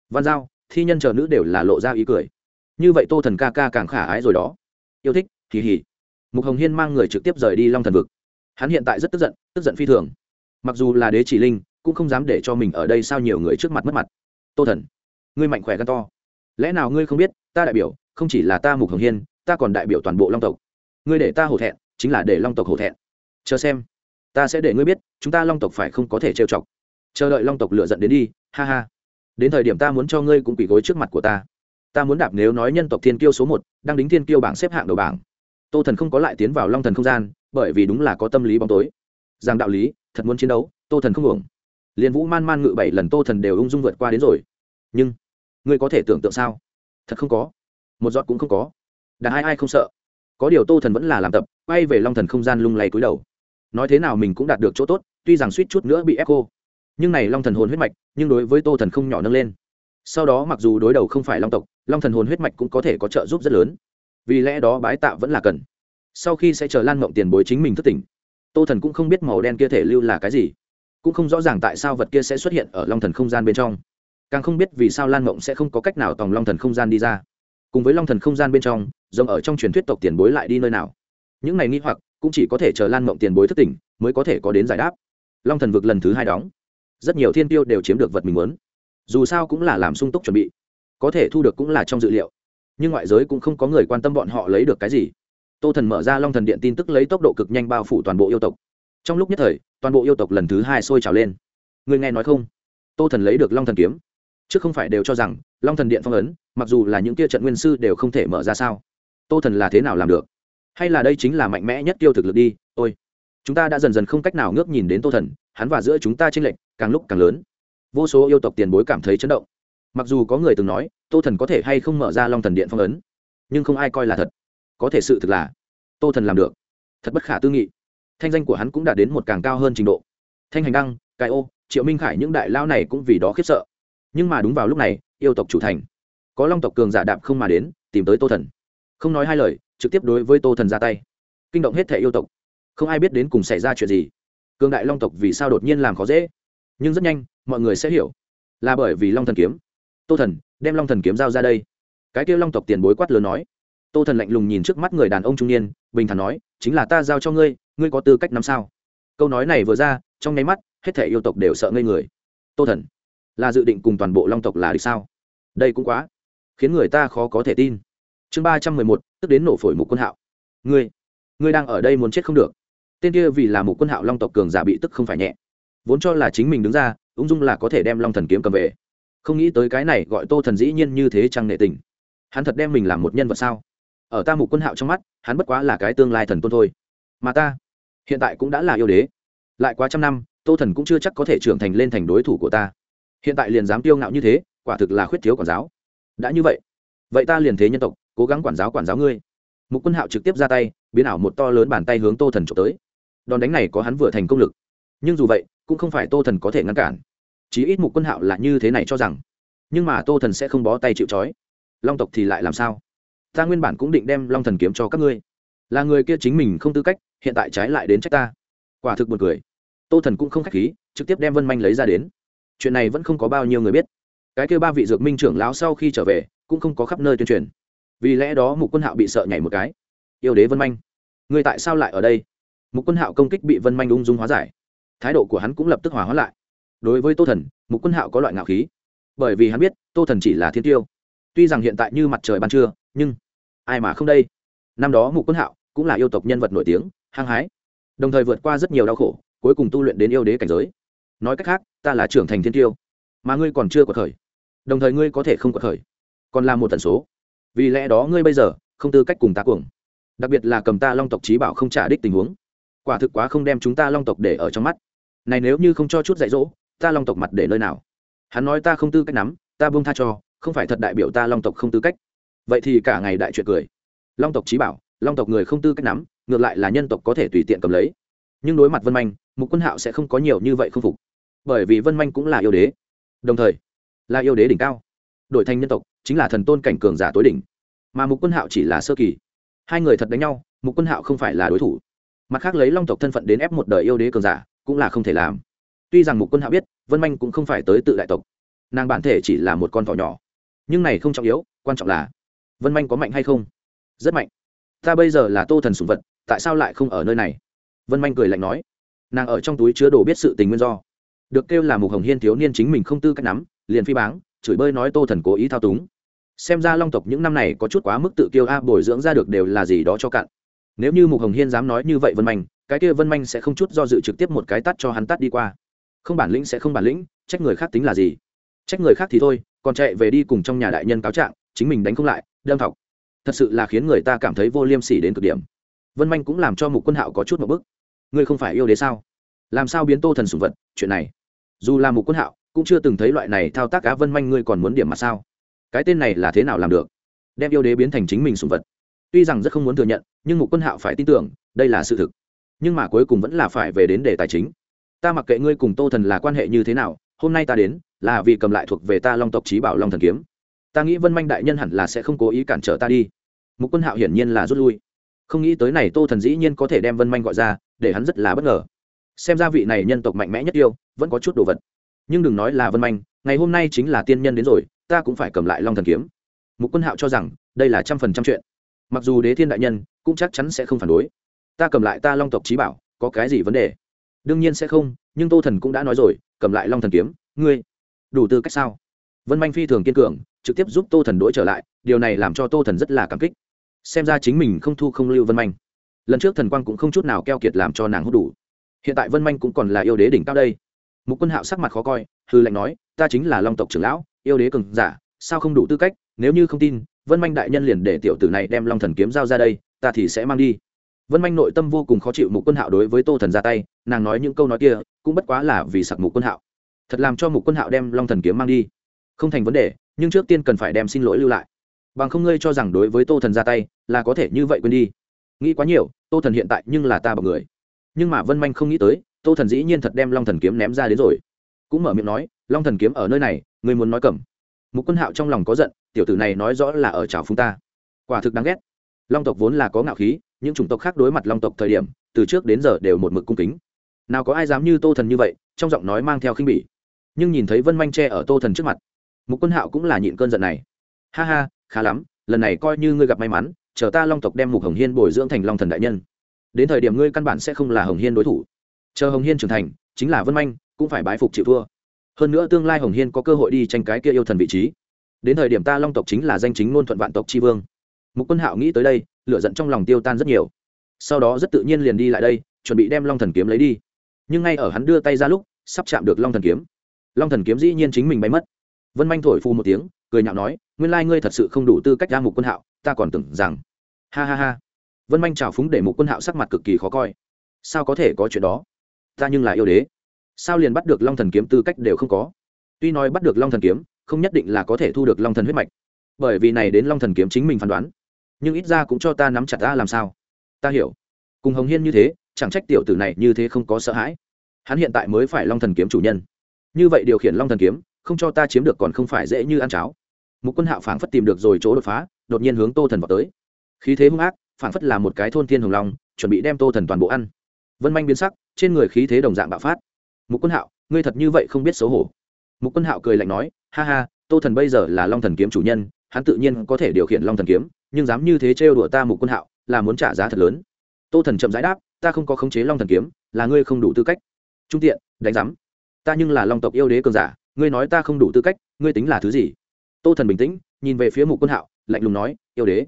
Văn giao, thi nhân chờ nữ đều là lộ ra ý cười. Như vậy tô thần ca ca càng khả ái rồi đó. Yêu thích kỳ hỉ mục hồng hiên mang người trực tiếp rời đi long thần vực. Hắn hiện tại rất tức giận tức giận phi thường. Mặc dù là đế chỉ linh, cũng không dám để cho mình ở đây sao nhiều người trước mặt mất mặt. Tô thần, ngươi mạnh khỏe gan to lẽ nào ngươi không biết, ta đại biểu, không chỉ là ta mục hồng hiên, ta còn đại biểu toàn bộ long tộc. Ngươi để ta hổ thẹn, chính là để long tộc hổ thẹn. Chờ xem. Ta sẽ để ngươi biết, chúng ta long tộc phải không có thể trêu chọc. Chờ đợi long tộc lựa dẫn đến đi, ha ha. Đến thời điểm ta muốn cho ngươi cũng quỳ gối trước mặt của ta. Ta muốn đạp nếu nói nhân tộc thiên kiêu số một, đang đính thiên kiêu bảng xếp hạng đầu bảng. Tô thần không có lại tiến vào long thần không gian, bởi vì đúng là có tâm lý bóng tối. Rằng đạo lý, thật muốn chiến đấu, tô thần không hưởng liền vũ man man ngự bảy lần tô thần đều ung dung vượt qua đến rồi. Nhưng ngươi có thể tưởng tượng sao? Thật không có. Một giọt cũng không có. Đã ai ai không sợ? Có điều tô thần vẫn là làm tập, quay về long thần không gian lung lay cúi đầu. Nói thế nào mình cũng đạt được chỗ tốt, tuy rằng suýt chút nữa bị ép cô. Nhưng này long thần hồn huyết mạch, nhưng đối với tô thần không nhỏ nâng lên. Sau đó mặc dù đối đầu không phải long tộc, long thần hồn huyết mạch cũng có thể có trợ giúp rất lớn. Vì lẽ đó bái tạ vẫn là cần. Sau khi sẽ chờ lan mộng tiền bối chính mình thất tỉnh, tô thần cũng không biết màu đen kia thể lưu là cái gì, cũng không rõ ràng tại sao vật kia sẽ xuất hiện ở long thần không gian bên trong càng không biết vì sao lan mộng sẽ không có cách nào tòng long thần không gian đi ra. Cùng với long thần không gian bên trong rồng ở trong truyền thuyết tộc tiền bối lại đi nơi nào. Những này nghi hoặc cũng chỉ có thể chờ lan mộng tiền bối thất tỉnh mới có thể có đến giải đáp. Long thần vực lần thứ hai đóng. Rất nhiều thiên tiêu đều chiếm được vật mình muốn. Dù sao cũng là làm sung túc chuẩn bị. Có thể thu được cũng là trong dự liệu. Nhưng ngoại giới cũng không có người quan tâm bọn họ lấy được cái gì. Tô thần mở ra long thần điện tin tức lấy tốc độ cực nhanh bao phủ toàn bộ yêu tộc. Trong lúc nhất thời, toàn bộ yêu tộc lần thứ hai sôi trào lên. Người nghe nói không? Tô thần lấy được long thần kiếm chứ không phải đều cho rằng, long thần điện phong ấn, mặc dù là những tia trận nguyên sư đều không thể mở ra sao. Tô thần là thế nào làm được? Hay là đây chính là mạnh mẽ nhất tiêu thực lực đi, ôi. Chúng ta đã dần dần không cách nào ngước nhìn đến tô thần, hắn và giữa chúng ta tranh lệch, càng lúc càng lớn. Vô số yêu tộc tiền bối cảm thấy chấn động. Mặc dù có người từng nói, tô thần có thể hay không mở ra long thần điện phong ấn, nhưng không ai coi là thật. Có thể sự thực là, tô thần làm được. Thật bất khả tư nghị. Thanh danh của hắn cũng đạt đến một càng cao hơn trình độ. Thanh hành đăng, cai ô, triệu minh khải những đại lao này cũng vì đó khiếp sợ nhưng mà đúng vào lúc này, yêu tộc chủ thành. Có long tộc cường giả đạp không mà đến, tìm tới tô thần. Không nói hai lời, trực tiếp đối với tô thần ra tay. Kinh động hết thẻ yêu tộc. Không ai biết đến cùng xảy ra chuyện gì. Cường đại long tộc vì sao đột nhiên làm khó dễ? Nhưng rất nhanh, mọi người sẽ hiểu. Là bởi vì long thần kiếm. Tô thần, đem long thần kiếm giao ra đây. Cái kêu long tộc tiền bối quát lớn nói. Tô thần lạnh lùng nhìn trước mắt người đàn ông trung niên, bình thản nói, chính là ta giao cho ngươi ngươi có tư cách năm sao? Câu nói này vừa ra, trong nháy mắt, hết thể yêu tộc đều sợ ngây người. Tô thần là dự định cùng toàn bộ long tộc là đi sao? Đây cũng quá, khiến người ta khó có thể tin. Chương ba trăm mười một, tức đến nổ phổi mục quân hạo. Ngươi ngươi đang ở đây muốn chết không được. Tên kia vì là mục quân hạo long tộc cường giả bị tức không phải nhẹ. Vốn cho là chính mình đứng ra, ung dung là có thể đem long thần kiếm cầm về. Không nghĩ tới cái này gọi tô thần dĩ nhiên như thế chăng nệ tình. Hắn thật đem mình làm một nhân vật sao? Ở ta mục quân hạo trong mắt, hắn bất quá là cái tương lai thần tôn thôi. Mà ta, hiện tại cũng đã là yêu đế. Lại quá trăm năm, tô thần cũng chưa chắc có thể trưởng thành lên thành đối thủ của ta hiện tại liền dám tiêu ngạo như thế, quả thực là khuyết thiếu quản giáo. Đã như vậy vậy ta liền thế nhân tộc, cố gắng quản giáo quản giáo ngươi. Mục quân hạo trực tiếp ra tay, biến ảo một to lớn bàn tay hướng tô thần trộm tới. Đòn đánh này có hắn vừa thành công lực. Nhưng dù vậy, cũng không phải tô thần có thể ngăn cản. Chí ít mục quân hạo là như thế này cho rằng. Nhưng mà tô thần sẽ không bó tay chịu c long tộc thì lại làm sao? Ta nguyên bản cũng định đem long thần kiếm cho các ngươi. Là người kia chính mình không tư cách, hiện tại trái lại đến trách ta. Quả thực buồn cười. Tô thần cũng không k h á c h khí, trực tiếp đem vân manh lấy ra đến chuyện này vẫn không có bao nhiêu người biết. Cái kêu ba vị dược minh trưởng lão sau khi trở về, cũng không có khắp nơi tuyên truyền. Vì lẽ đó mục quân hạo bị sợ nhảy một cái. Yêu đế vân manh người tại sao lại ở đây? Mục quân hạo công kích bị vân manh ung dung hóa giải. Thái độ của hắn cũng lập tức hòa hóa lại. Đối với tô thần, mục quân hạo có loại ngạo khí. Bởi vì hắn biết, tô thần chỉ là thiên tiêu. Tuy rằng hiện tại như mặt trời ban trưa, nhưng ai mà không đây? Năm đó mục quân hạo cũng là yêu tộc nhân vật nổi tiếng, hăng hái. Đồng thời vượt qua rất nhiều đau khổ, cuối cùng tu luyện đến yêu đế cảnh giới nói cách khác, ta là trưởng thành thiên tiêu, mà ngươi còn chưa có khởi. Đồng thời ngươi có thể không có khởi, còn là một tần số. Vì lẽ đó ngươi bây giờ không tư cách cùng ta cuồng. Đặc biệt là cầm ta long tộc trí bảo không trả đích tình huống. Quả thực quá không đem chúng ta long tộc để ở trong mắt. Này nếu như không cho chút dạy dỗ, ta long tộc mặt để nơi nào? Hắn nói ta không tư cách nắm, ta buông tha cho, không phải thật đại biểu ta long tộc không tư cách. Vậy thì cả ngày đại chuyện cười. Long tộc trí bảo, long tộc người không tư cách nắm, ngược lại là nhân tộc có thể tùy tiện cầm lấy. Nhưng đối mặt vân manh, mục quân hạo sẽ không có nhiều như vậy không phục bởi vì vân manh cũng là yêu đế. Đồng thời, là yêu đế đỉnh cao. Đổi thành nhân tộc, chính là thần tôn cảnh cường giả tối đỉnh. Mà mục quân hạo chỉ là sơ kỳ. Hai người thật đánh nhau, mục quân hạo không phải là đối thủ. Mặt khác lấy long tộc thân phận đến ép một đời yêu đế cường giả, cũng là không thể làm. Tuy rằng mục quân hạo biết, vân manh cũng không phải tới tự đại tộc. Nàng bản thể chỉ là một con thỏ nhỏ. Nhưng này không trọng yếu, quan trọng là, vân manh có mạnh hay không? Rất mạnh. Ta bây giờ là tô thần sùng vật, tại sao lại không ở nơi này? Vân manh cười lạnh nói. Nàng ở trong túi chứa đồ biết sự tình nguyên do được kêu là mục hồng hiên thiếu niên chính mình không tư cách nắm, liền phi báng, chửi bơi nói tô thần cố ý thao túng. Xem ra long tộc những năm này có chút quá mức tự kiêu a, bồi dưỡng ra được đều là gì đó cho cạn. Nếu như mục hồng hiên dám nói như vậy vân manh, cái kia vân manh sẽ không chút do dự trực tiếp một cái tắt cho hắn tắt đi qua. Không bản lĩnh sẽ không bản lĩnh, trách người khác tính là gì? Trách người khác thì thôi, còn chạy về đi cùng trong nhà đại nhân cáo trạng, chính mình đánh không lại, đâm thọc. Thật sự là khiến người ta cảm thấy vô liêm sỉ đến cực điểm. Vân manh cũng làm cho mục quân hạo có chút một bức. Ngươi không phải yêu đế sao? Làm sao biến tô thần sùng vật, chuyện này. Dù là một quân hạo, cũng chưa từng thấy loại này thao tác cá vân manh ngươi còn muốn điểm mà sao? Cái tên này là thế nào làm được? Đem yêu đế biến thành chính mình sùng vật. Tuy rằng rất không muốn thừa nhận, nhưng một quân hạo phải tin tưởng, đây là sự thực. Nhưng mà cuối cùng vẫn là phải về đến đề tài chính. Ta mặc kệ ngươi cùng tô thần là quan hệ như thế nào, hôm nay ta đến, là vì cầm lại thuộc về ta long tộc trí bảo long thần kiếm. Ta nghĩ vân manh đại nhân hẳn là sẽ không cố ý cản trở ta đi. Một quân hạo hiển nhiên là rút lui. Không nghĩ tới này tô thần dĩ nhiên có thể đem vân manh gọi ra, để hắn rất là bất ngờ xem ra vị này nhân tộc mạnh mẽ nhất yêu, vẫn có chút đồ vật. Nhưng đừng nói là vân manh, ngày hôm nay chính là tiên nhân đến rồi, ta cũng phải cầm lại long thần kiếm. Mục quân hạo cho rằng, đây là trăm phần trăm chuyện. Mặc dù đế thiên đại nhân, cũng chắc chắn sẽ không phản đối. Ta cầm lại ta long tộc trí bảo, có cái gì vấn đề? Đương nhiên sẽ không, nhưng tô thần cũng đã nói rồi, cầm lại long thần kiếm, ngươi, đủ tư cách sao? Vân manh phi thường kiên cường, trực tiếp giúp tô thần đ trở lại, điều này làm cho tô thần rất là cảm kích. Xem ra chính mình không thu không lưu vân manh. Lần trước thần quang cũng không chút nào keo kiệt làm cho nàng hút đủ hiện tại vân manh cũng còn là yêu đế đỉnh cao đây. Mục quân hạo sắc mặt khó coi hư lệnh nói, ta chính là long tộc trưởng lão, yêu đế cường giả, sao không đủ tư cách, nếu như không tin, vân manh đại nhân liền để tiểu tử này đem long thần kiếm giao ra đây, ta thì sẽ mang đi. Vân manh nội tâm vô cùng khó chịu mục quân hạo đối với tô thần ra tay, nàng nói những câu nói kia, cũng bất quá là vì sặc mục quân hạo. Thật làm cho mục quân hạo đem long thần kiếm mang đi. Không thành vấn đề, nhưng trước tiên cần phải đem xin lỗi lưu lại. Bằng không ngươi cho rằng đối với tô thần ra tay, là có thể như vậy quên đi. Nghĩ quá nhiều, tô thần hiện tại nhưng là ta bằng người nhưng mà vân manh không nghĩ tới, tô thần dĩ nhiên thật đem long thần kiếm ném ra đến rồi. Cũng mở miệng nói, long thần kiếm ở nơi này, ngươi muốn nói cầm. Mục quân hạo trong lòng có giận, tiểu tử này nói rõ là ở trào phúng ta. Quả thực đáng ghét. Long tộc vốn là có ngạo khí, những chủng tộc khác đối mặt long tộc thời điểm, từ trước đến giờ đều một mực cung kính. Nào có ai dám như tô thần như vậy, trong giọng nói mang theo khinh bỉ. Nhưng nhìn thấy vân manh tre ở tô thần trước mặt, mục quân hạo cũng là nhịn cơn giận này. Ha ha, khá lắm, lần này coi như ngươi gặp may mắn, chờ ta long tộc đem mục hồng hiên bồi dưỡng thành long thần đại nhân đến thời điểm ngươi căn bản sẽ không là hồng hiên đối thủ. Chờ hồng hiên trưởng thành, chính là vân manh, cũng phải bái phục chịu thua. Hơn nữa tương lai hồng hiên có cơ hội đi tranh cái kia yêu thần vị trí. Đến thời điểm ta long tộc chính là danh chính ngôn thuận vạn tộc tri vương. Mục quân hạo nghĩ tới đây, lửa giận trong lòng tiêu tan rất nhiều. Sau đó rất tự nhiên liền đi lại đây, chuẩn bị đem long thần kiếm lấy đi. Nhưng ngay ở hắn đưa tay ra lúc, sắp chạm được long thần kiếm. Long thần kiếm dĩ nhiên chính mình bay mất. Vân manh thổi phu một tiếng, cười nhạo nói, nguyên lai ngươi thật sự không đủ tư cách ra mục quân hạo, ta còn tưởng rằng. Ha ha ha vân manh trào phúng để mục quân hạo sắc mặt cực kỳ khó coi sao có thể có chuyện đó ta nhưng là yêu đế sao liền bắt được long thần kiếm tư cách đều không có tuy nói bắt được long thần kiếm không nhất định là có thể thu được long thần huyết mạch bởi vì này đến long thần kiếm chính mình phán đoán nhưng ít ra cũng cho ta nắm chặt ta làm sao ta hiểu cùng hồng hiên như thế chẳng trách tiểu tử này như thế không có sợ hãi hắn hiện tại mới phải long thần kiếm chủ nhân như vậy điều khiển long thần kiếm không cho ta chiếm được còn không phải dễ như ăn cháo một quân hạo phảng phất tìm được rồi chỗ đột phá đột nhiên hướng tô thần vào tới khí thế hung ác phảng phất là một cái thôn thiên hồng long, chuẩn bị đem tô thần toàn bộ ăn. Vân manh biến sắc, trên người khí thế đồng dạng bạo phát. Mục quân hạo, ngươi thật như vậy không biết xấu hổ. Mục quân hạo cười lạnh nói, ha ha, tô thần bây giờ là long thần kiếm chủ nhân, hắn tự nhiên có thể điều khiển long thần kiếm, nhưng dám như thế trêu đùa ta mục quân hạo, là muốn trả giá thật lớn. Tô thần chậm rãi đáp, ta không có khống chế long thần kiếm, là ngươi không đủ tư cách. Trung tiện, đánh giám. Ta nhưng là long tộc yêu đế cường giả, ngươi nói ta không đủ tư cách, ngươi tính là thứ gì? Tô thần bình tĩnh, nhìn về phía mục quân hạo, lạnh lùng nói, yêu đế,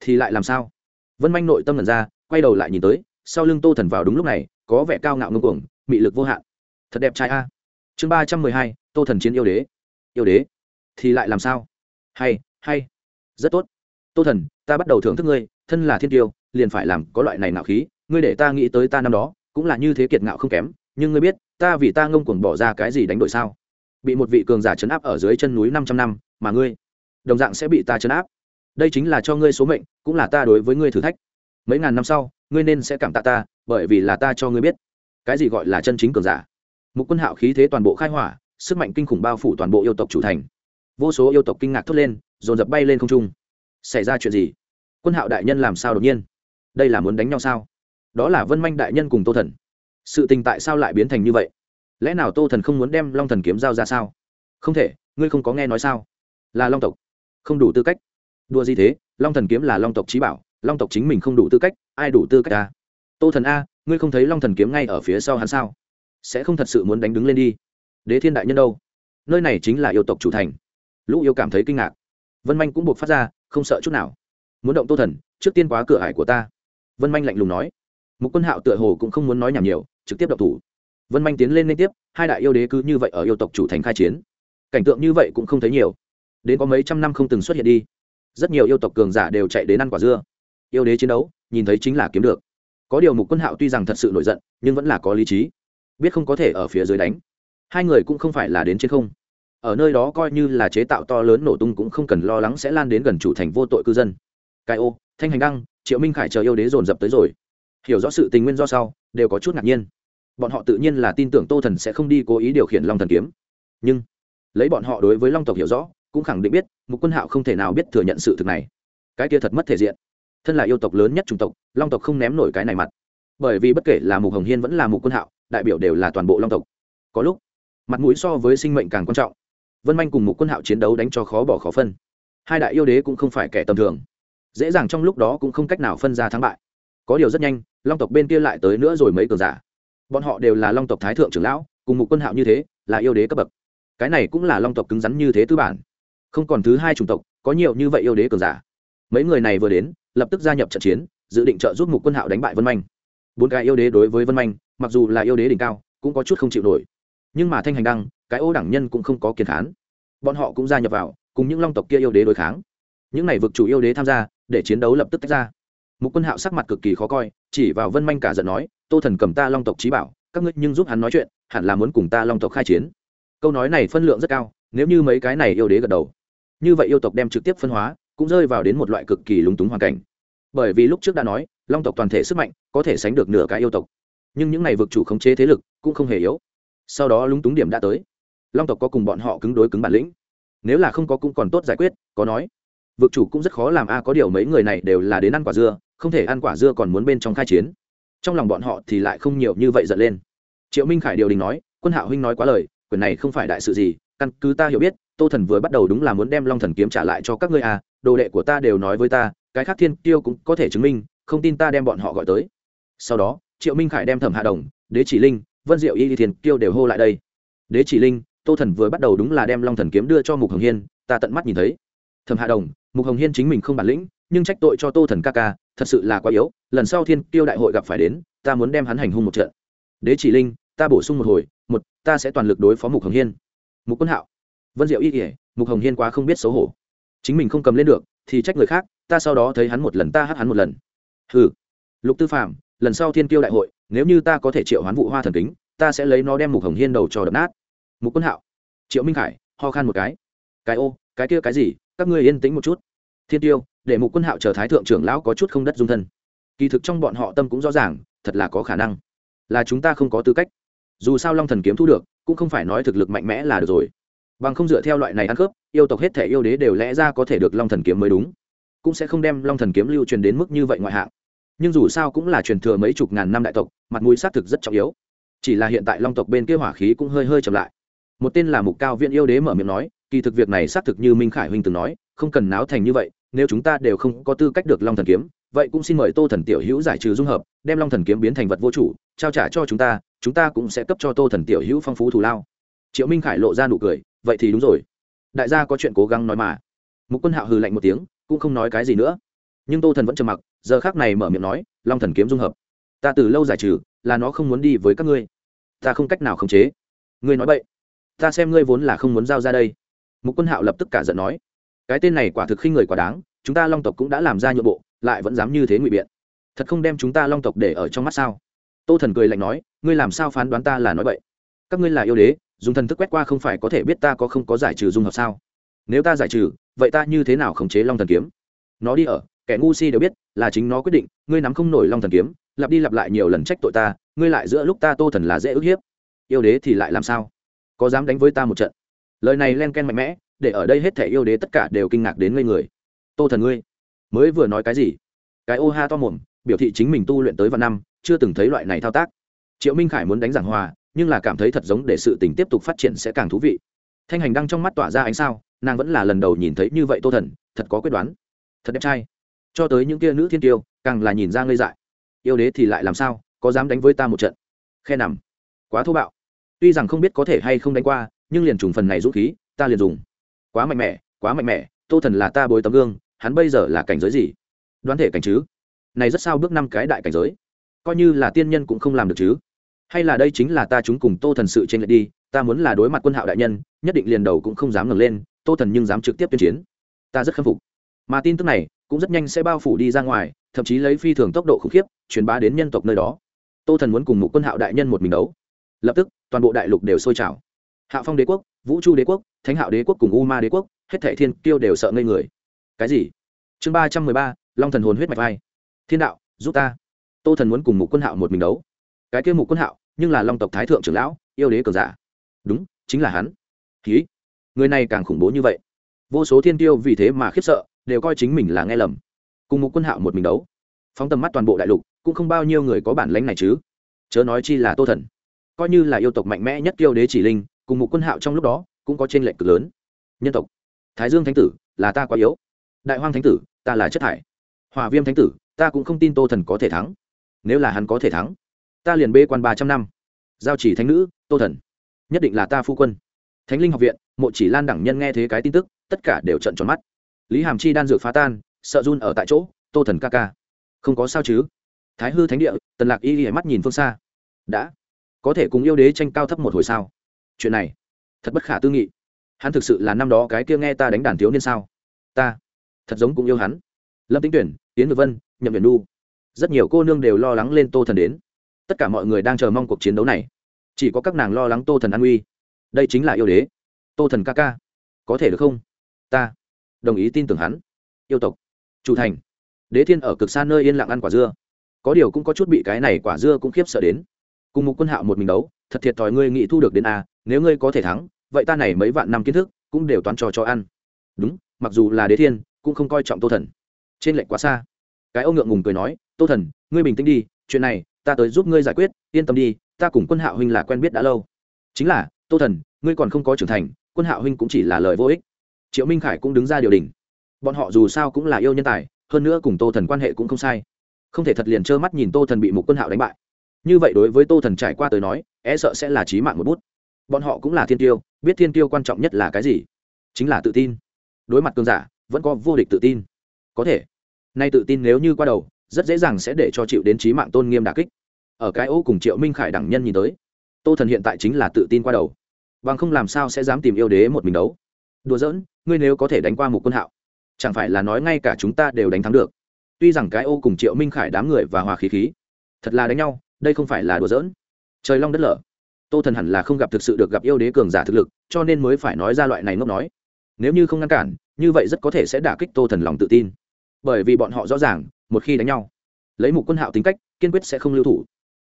thì lại làm sao? Vân manh nội tâm lần ra, quay đầu lại nhìn tới, sau lưng tô thần vào đúng lúc này, có vẻ cao ngạo ngưng cuồng, mị lực vô hạn. Thật đẹp trai a. Chương ba trăm mười hai, tô thần chiến yêu đế. Yêu đế? Thì lại làm sao? Hay hay. Rất tốt. Tô thần, ta bắt đầu thưởng thức ngươi, thân là thiên tiêu, liền phải làm có loại này nạo khí, ngươi để ta nghĩ tới ta năm đó, cũng là như thế kiệt ngạo không kém, nhưng ngươi biết, ta vì ta ngông cuồng bỏ ra cái gì đánh đổi sao? Bị một vị cường giả chấn áp ở dưới chân núi năm trăm năm, mà ngươi, đồng dạng sẽ bị ta chấn áp đây chính là cho ngươi số mệnh, cũng là ta đối với ngươi thử thách. Mấy ngàn năm sau, ngươi nên sẽ cảm tạ ta, bởi vì là ta cho ngươi biết. Cái gì gọi là chân chính cường giả? Mục quân hạo khí thế toàn bộ khai hỏa, sức mạnh kinh khủng bao phủ toàn bộ yêu tộc chủ thành. Vô số yêu tộc kinh ngạc thốt lên, dồn dập bay lên không trung. Xảy ra chuyện gì? Quân hạo đại nhân làm sao đột nhiên? Đây là muốn đánh nhau sao? Đó là vân manh đại nhân cùng tô thần. Sự tình tại sao lại biến thành như vậy? Lẽ nào tô thần không muốn đem long thần kiếm giao ra sao? Không thể, ngươi không có nghe nói sao? Là long tộc. Không đủ tư cách đua gì thế? Long thần kiếm là long tộc trí bảo, long tộc chính mình không đủ tư cách, ai đủ tư cách ta? Tô thần a, ngươi không thấy long thần kiếm ngay ở phía sau hắn sao? Sẽ không thật sự muốn đánh đứng lên đi. Đế thiên đại nhân đâu? Nơi này chính là yêu tộc chủ thành. Lũ yêu cảm thấy kinh ngạc. Vân manh cũng buộc phát ra, không sợ chút nào. Muốn động tô thần, trước tiên quá cửa hải của ta. Vân manh lạnh lùng nói. Một quân hạo tựa hồ cũng không muốn nói nhảm nhiều, trực tiếp độc thủ. Vân manh tiến lên liên tiếp, hai đại yêu đế cứ như vậy ở yêu tộc chủ thành khai chiến. Cảnh tượng như vậy cũng không thấy nhiều. Đến có mấy trăm năm không từng xuất hiện đi rất nhiều yêu tộc cường giả đều chạy đến ăn quả dưa. Yêu đế chiến đấu, nhìn thấy chính là kiếm được. Có điều mục quân hạo tuy rằng thật sự nổi giận, nhưng vẫn là có lý trí. Biết không có thể ở phía dưới đánh. Hai người cũng không phải là đến trên không. Ở nơi đó coi như là chế tạo to lớn nổ tung cũng không cần lo lắng sẽ lan đến gần chủ thành vô tội cư dân. Cái ô, thanh hành đăng, triệu minh khải chờ yêu đế dồn dập tới rồi. Hiểu rõ sự tình nguyên do sau, đều có chút ngạc nhiên. Bọn họ tự nhiên là tin tưởng tô thần sẽ không đi cố ý điều khiển long thần kiếm. Nhưng, lấy bọn họ đối với long tộc hiểu rõ cũng khẳng định biết, mục quân hạo không thể nào biết thừa nhận sự thực này. Cái kia thật mất thể diện. Thân là yêu tộc lớn nhất chủng tộc, long tộc không ném nổi cái này mặt. Bởi vì bất kể là mục hồng hiên vẫn là mục quân hạo, đại biểu đều là toàn bộ long tộc. Có lúc, mặt mũi so với sinh mệnh càng quan trọng. Vân manh cùng mục quân hạo chiến đấu đánh cho khó bỏ khó phân. Hai đại yêu đế cũng không phải kẻ tầm thường. Dễ dàng trong lúc đó cũng không cách nào phân ra thắng bại. Có điều rất nhanh, long tộc bên kia lại tới nữa rồi mấy cường giả. Bọn họ đều là long tộc thái thượng trưởng lão, cùng mục quân hạo như thế, là yêu đế cấp bậc. Cái này cũng là long tộc cứng rắn như thế tư bản không còn thứ hai chủng tộc, có nhiều như vậy yêu đế cường giả. Mấy người này vừa đến, lập tức gia nhập trận chiến, dự định trợ giúp mục quân hạo đánh bại vân manh. Bốn cái yêu đế đối với vân manh, mặc dù là yêu đế đỉnh cao, cũng có chút không chịu nổi. Nhưng mà thanh hành đăng, cái ô đẳng nhân cũng không có kiên khán. Bọn họ cũng gia nhập vào, cùng những long tộc kia yêu đế đối kháng. Những này vực chủ yêu đế tham gia, để chiến đấu lập tức tách ra. Mục quân hạo sắc mặt cực kỳ khó coi, chỉ vào vân manh cả giận nói, tô thần cầm ta long tộc trí bảo, các ngươi nhưng giúp hắn nói chuyện, hẳn là muốn cùng ta long tộc khai chiến. Câu nói này phân lượng rất cao, nếu như mấy cái này yêu đế gật đầu như vậy yêu tộc đem trực tiếp phân hóa, cũng rơi vào đến một loại cực kỳ lúng túng hoàn cảnh. Bởi vì lúc trước đã nói, long tộc toàn thể sức mạnh có thể sánh được nửa cái yêu tộc. Nhưng những này vực chủ khống chế thế lực cũng không hề yếu. Sau đó lúng túng điểm đã tới. Long tộc có cùng bọn họ cứng đối cứng bản lĩnh. Nếu là không có cũng còn tốt giải quyết, có nói. Vực chủ cũng rất khó làm a, có điều mấy người này đều là đến ăn quả dưa, không thể ăn quả dưa còn muốn bên trong khai chiến. Trong lòng bọn họ thì lại không nhiều như vậy giận lên. Triệu minh khải điều đình nói, quân hạo huynh nói quá lời, quyền này không phải đại sự gì, căn cứ ta hiểu biết tô thần vừa bắt đầu đúng là muốn đem long thần kiếm trả lại cho các ngươi à đồ đệ của ta đều nói với ta, cái khác thiên tiêu cũng có thể chứng minh, không tin ta đem bọn họ gọi tới. Sau đó, triệu minh khải đem thẩm hạ đồng, đế chỉ linh, vân diệu y thiền tiêu đều hô lại đây. Đế chỉ linh, tô thần vừa bắt đầu đúng là đem long thần kiếm đưa cho mục hồng hiên, ta tận mắt nhìn thấy. Thẩm hạ đồng, mục hồng hiên chính mình không bản lĩnh, nhưng trách tội cho tô thần ca ca, thật sự là quá yếu, lần sau thiên tiêu đại hội gặp phải đến, ta muốn đem hắn hành hung một trận. Đế chỉ linh, ta bổ sung một hồi, một, ta sẽ toàn lực đối phó mục hồng hiên. Mục quân hạo vân diệu y kỉa mục hồng hiên quá không biết xấu hổ. Chính mình không cầm lên được, thì trách người khác, ta sau đó thấy hắn một lần, ta hát hắn một lần. Hừ. Lục tư phạm lần sau thiên tiêu đại hội, nếu như ta có thể triệu hoán vụ hoa thần kính, ta sẽ lấy nó đem mục hồng hiên đầu cho đập nát. Mục quân hạo, triệu minh khải, ho khan một cái. Cái ô, cái kia cái gì, các ngươi yên tĩnh một chút. Thiên tiêu, để mục quân hạo chờ thái thượng trưởng lão có chút không đất dung thân. Kỳ thực trong bọn họ tâm cũng rõ ràng, thật là có khả năng. Là chúng ta không có tư cách. Dù sao long thần kiếm thu được, cũng không phải nói thực lực mạnh mẽ là được rồi bằng không dựa theo loại này ăn khớp, yêu tộc hết thể yêu đế đều lẽ ra có thể được long thần kiếm mới đúng. Cũng sẽ không đem long thần kiếm lưu truyền đến mức như vậy ngoại hạng. Nhưng dù sao cũng là truyền thừa mấy chục ngàn năm đại tộc, mặt mũi xác thực rất trọng yếu. Chỉ là hiện tại long tộc bên kia hỏa khí cũng hơi hơi chậm lại. Một tên là mục cao viện yêu đế mở miệng nói, kỳ thực việc này xác thực như minh khải huynh từng nói, không cần náo thành như vậy, nếu chúng ta đều không có tư cách được long thần kiếm, vậy cũng xin mời tô thần tiểu hữu giải trừ dung hợp, đem long thần kiếm biến thành vật vô chủ, trao trả cho chúng ta chúng ta cũng sẽ cấp cho tô thần tiểu hữu phong phú thù lao triệu minh khải lộ ra nụ cười, vậy thì đúng rồi. Đại gia có chuyện cố gắng nói mà. Mục quân hạo hừ lạnh một tiếng, cũng không nói cái gì nữa. Nhưng tô thần vẫn trầm mặc, giờ khác này mở miệng nói, long thần kiếm dung hợp. Ta từ lâu giải trừ, là nó không muốn đi với các ngươi. Ta không cách nào khống chế. Ngươi nói vậy ta xem ngươi vốn là không muốn giao ra đây. Mục quân hạo lập tức cả giận nói, cái tên này quả thực khi người quá đáng, chúng ta long tộc cũng đã làm ra nhượng bộ, lại vẫn dám như thế ngụy biện. Thật không đem chúng ta long tộc để ở trong mắt sao? Tô thần cười lạnh nói, ngươi làm sao phán đoán ta là nói vậy các ngươi là yêu đế dùng thần thức quét qua không phải có thể biết ta có không có giải trừ dung hợp sao? Nếu ta giải trừ, vậy ta như thế nào khống chế long thần kiếm? Nó đi ở, kẻ ngu si đều biết, là chính nó quyết định, ngươi nắm không nổi long thần kiếm, lặp đi lặp lại nhiều lần trách tội ta, ngươi lại giữa lúc ta tô thần là dễ ức hiếp. Yêu đế thì lại làm sao? Có dám đánh với ta một trận? Lời này len ken mạnh mẽ, để ở đây hết thẻ yêu đế tất cả đều kinh ngạc đến ngây người. Tô thần ngươi, mới vừa nói cái gì? Cái ô ha to mồm, biểu thị chính mình tu luyện tới vạn năm, chưa từng thấy loại này thao tác. Triệu minh khải muốn đánh giảng hòa nhưng là cảm thấy thật giống để sự tình tiếp tục phát triển sẽ càng thú vị. Thanh hành đang trong mắt tỏa ra ánh sao, nàng vẫn là lần đầu nhìn thấy như vậy tô thần, thật có quyết đoán. Thật đẹp trai. Cho tới những kia nữ thiên tiêu, càng là nhìn ra ngây dại. Yêu đế thì lại làm sao, có dám đánh với ta một trận? Khe nằm. Quá thô bạo. Tuy rằng không biết có thể hay không đánh qua, nhưng liền trùng phần này dũng khí, ta liền dùng. Quá mạnh mẽ, quá mạnh mẽ, tô thần là ta bối tấm gương, hắn bây giờ là cảnh giới gì? Đoán thể cảnh chứ? Này rất sao bước năm cái đại cảnh giới. Coi như là tiên nhân cũng không làm được chứ hay là đây chính là ta chúng cùng tô thần sự tranh lệch đi, ta muốn là đối mặt quân hạo đại nhân, nhất định liền đầu cũng không dám ngẩng lên, tô thần nhưng dám trực tiếp tuyên chiến. Ta rất khâm phục. Mà tin tức này cũng rất nhanh sẽ bao phủ đi ra ngoài, thậm chí lấy phi thường tốc độ khủng khiếp, truyền bá đến nhân tộc nơi đó. Tô thần muốn cùng một quân hạo đại nhân một mình đấu. Lập tức, toàn bộ đại lục đều sôi trào. Hạ phong đế quốc, vũ chu đế quốc, thánh hạo đế quốc cùng u ma đế quốc, hết thệ thiên tiêu đều sợ ngây người. Cái gì? Chương ba trăm mười ba, long thần hồn huyết mạch vai. Thiên đạo, giúp ta. Tô thần muốn cùng một quân hạo một mình đấu cái kia mục quân hạo, nhưng là long tộc thái thượng trưởng lão, yêu đế cường giả. Đúng, chính là hắn. Ký người này càng khủng bố như vậy. Vô số thiên tiêu vì thế mà khiếp sợ, đều coi chính mình là nghe lầm. Cùng một quân hạo một mình đấu. Phóng tầm mắt toàn bộ đại lục, cũng không bao nhiêu người có bản lãnh này chứ. Chớ nói chi là tô thần. Coi như là yêu tộc mạnh mẽ nhất tiêu đế chỉ linh, cùng một quân hạo trong lúc đó, cũng có trên lệnh cực lớn. Nhân tộc. Thái dương thánh tử, là ta quá yếu. Đại hoang thánh tử, ta là chất thải. Hòa viêm thánh tử, ta cũng không tin tô thần có thể thắng. Nếu là hắn có thể thắng ta liền bê quan ba trăm năm. Giao chỉ thánh nữ, tô thần. Nhất định là ta phu quân. Thánh linh học viện, mộ chỉ lan đẳng nhân nghe thế cái tin tức, tất cả đều trận tròn mắt. Lý hàm chi đan dược phá tan, sợ run ở tại chỗ, tô thần ca ca. Không có sao chứ? Thái hư thánh địa, tần lạc y lìa mắt nhìn phương xa. Đã. Có thể cùng yêu đế tranh cao thấp một hồi sao? Chuyện này, thật bất khả tư nghị. Hắn thực sự là năm đó cái kia nghe ta đánh đàn thiếu niên sao? Ta, thật giống cũng yêu hắn. Lâm tính tuyển tiến ngược vân, nhậm viện nu rất nhiều cô nương đều lo lắng lên tô thần đến tất cả mọi người đang chờ mong cuộc chiến đấu này. Chỉ có các nàng lo lắng tô thần an uy. Đây chính là yêu đế. Tô thần ca ca. Có thể được không? Ta đồng ý tin tưởng hắn. Yêu tộc. Chủ thành. Đế thiên ở cực xa nơi yên lặng ăn quả dưa. Có điều cũng có chút bị cái này quả dưa cũng khiếp sợ đến. Cùng một quân hạo một mình đấu, thật thiệt thòi ngươi nghĩ thu được đến a, nếu ngươi có thể thắng, vậy ta này mấy vạn năm kiến thức cũng đều toán trò cho ăn. Đúng, mặc dù là đế thiên, cũng không coi trọng tô thần. Trên lệnh quá xa. Cái ông ngượng ngùng cười nói, tô thần, ngươi bình tĩnh đi, chuyện này ta tới giúp ngươi giải quyết, yên tâm đi, ta cùng quân hạo huynh là quen biết đã lâu. Chính là, tô thần, ngươi còn không có trưởng thành, quân hạo huynh cũng chỉ là lời vô ích. Triệu minh khải cũng đứng ra điều đình bọn họ dù sao cũng là yêu nhân tài, hơn nữa cùng tô thần quan hệ cũng không sai. Không thể thật liền trơ mắt nhìn tô thần bị một quân hạo đánh bại. Như vậy đối với tô thần trải qua tới nói e sợ sẽ là trí mạng một bút. Bọn họ cũng là thiên tiêu, biết thiên tiêu quan trọng nhất là cái gì? Chính là tự tin. Đối mặt cường giả, vẫn có vô địch tự tin. Có thể. Nay tự tin nếu như qua đầu, rất dễ dàng sẽ để cho chịu đến trí mạng tôn nghiêm đà kích ở cái ô cùng triệu minh khải đẳng nhân nhìn tới. Tô thần hiện tại chính là tự tin qua đầu. Bằng không làm sao sẽ dám tìm yêu đế một mình đấu. Đùa giỡn, ngươi nếu có thể đánh qua một quân hạo, chẳng phải là nói ngay cả chúng ta đều đánh thắng được. Tuy rằng cái ô cùng triệu minh khải đám người và hòa khí khí, thật là đánh nhau, đây không phải là đùa giỡn. Trời long đất lở. Tô thần hẳn là không gặp thực sự được gặp yêu đế cường giả thực lực, cho nên mới phải nói ra loại này ngốc nói. Nếu như không ngăn cản, như vậy rất có thể sẽ đả kích tô thần lòng tự tin. Bởi vì bọn họ rõ ràng, một khi đánh nhau, lấy một quân hạo tính cách, kiên quyết sẽ không lưu thủ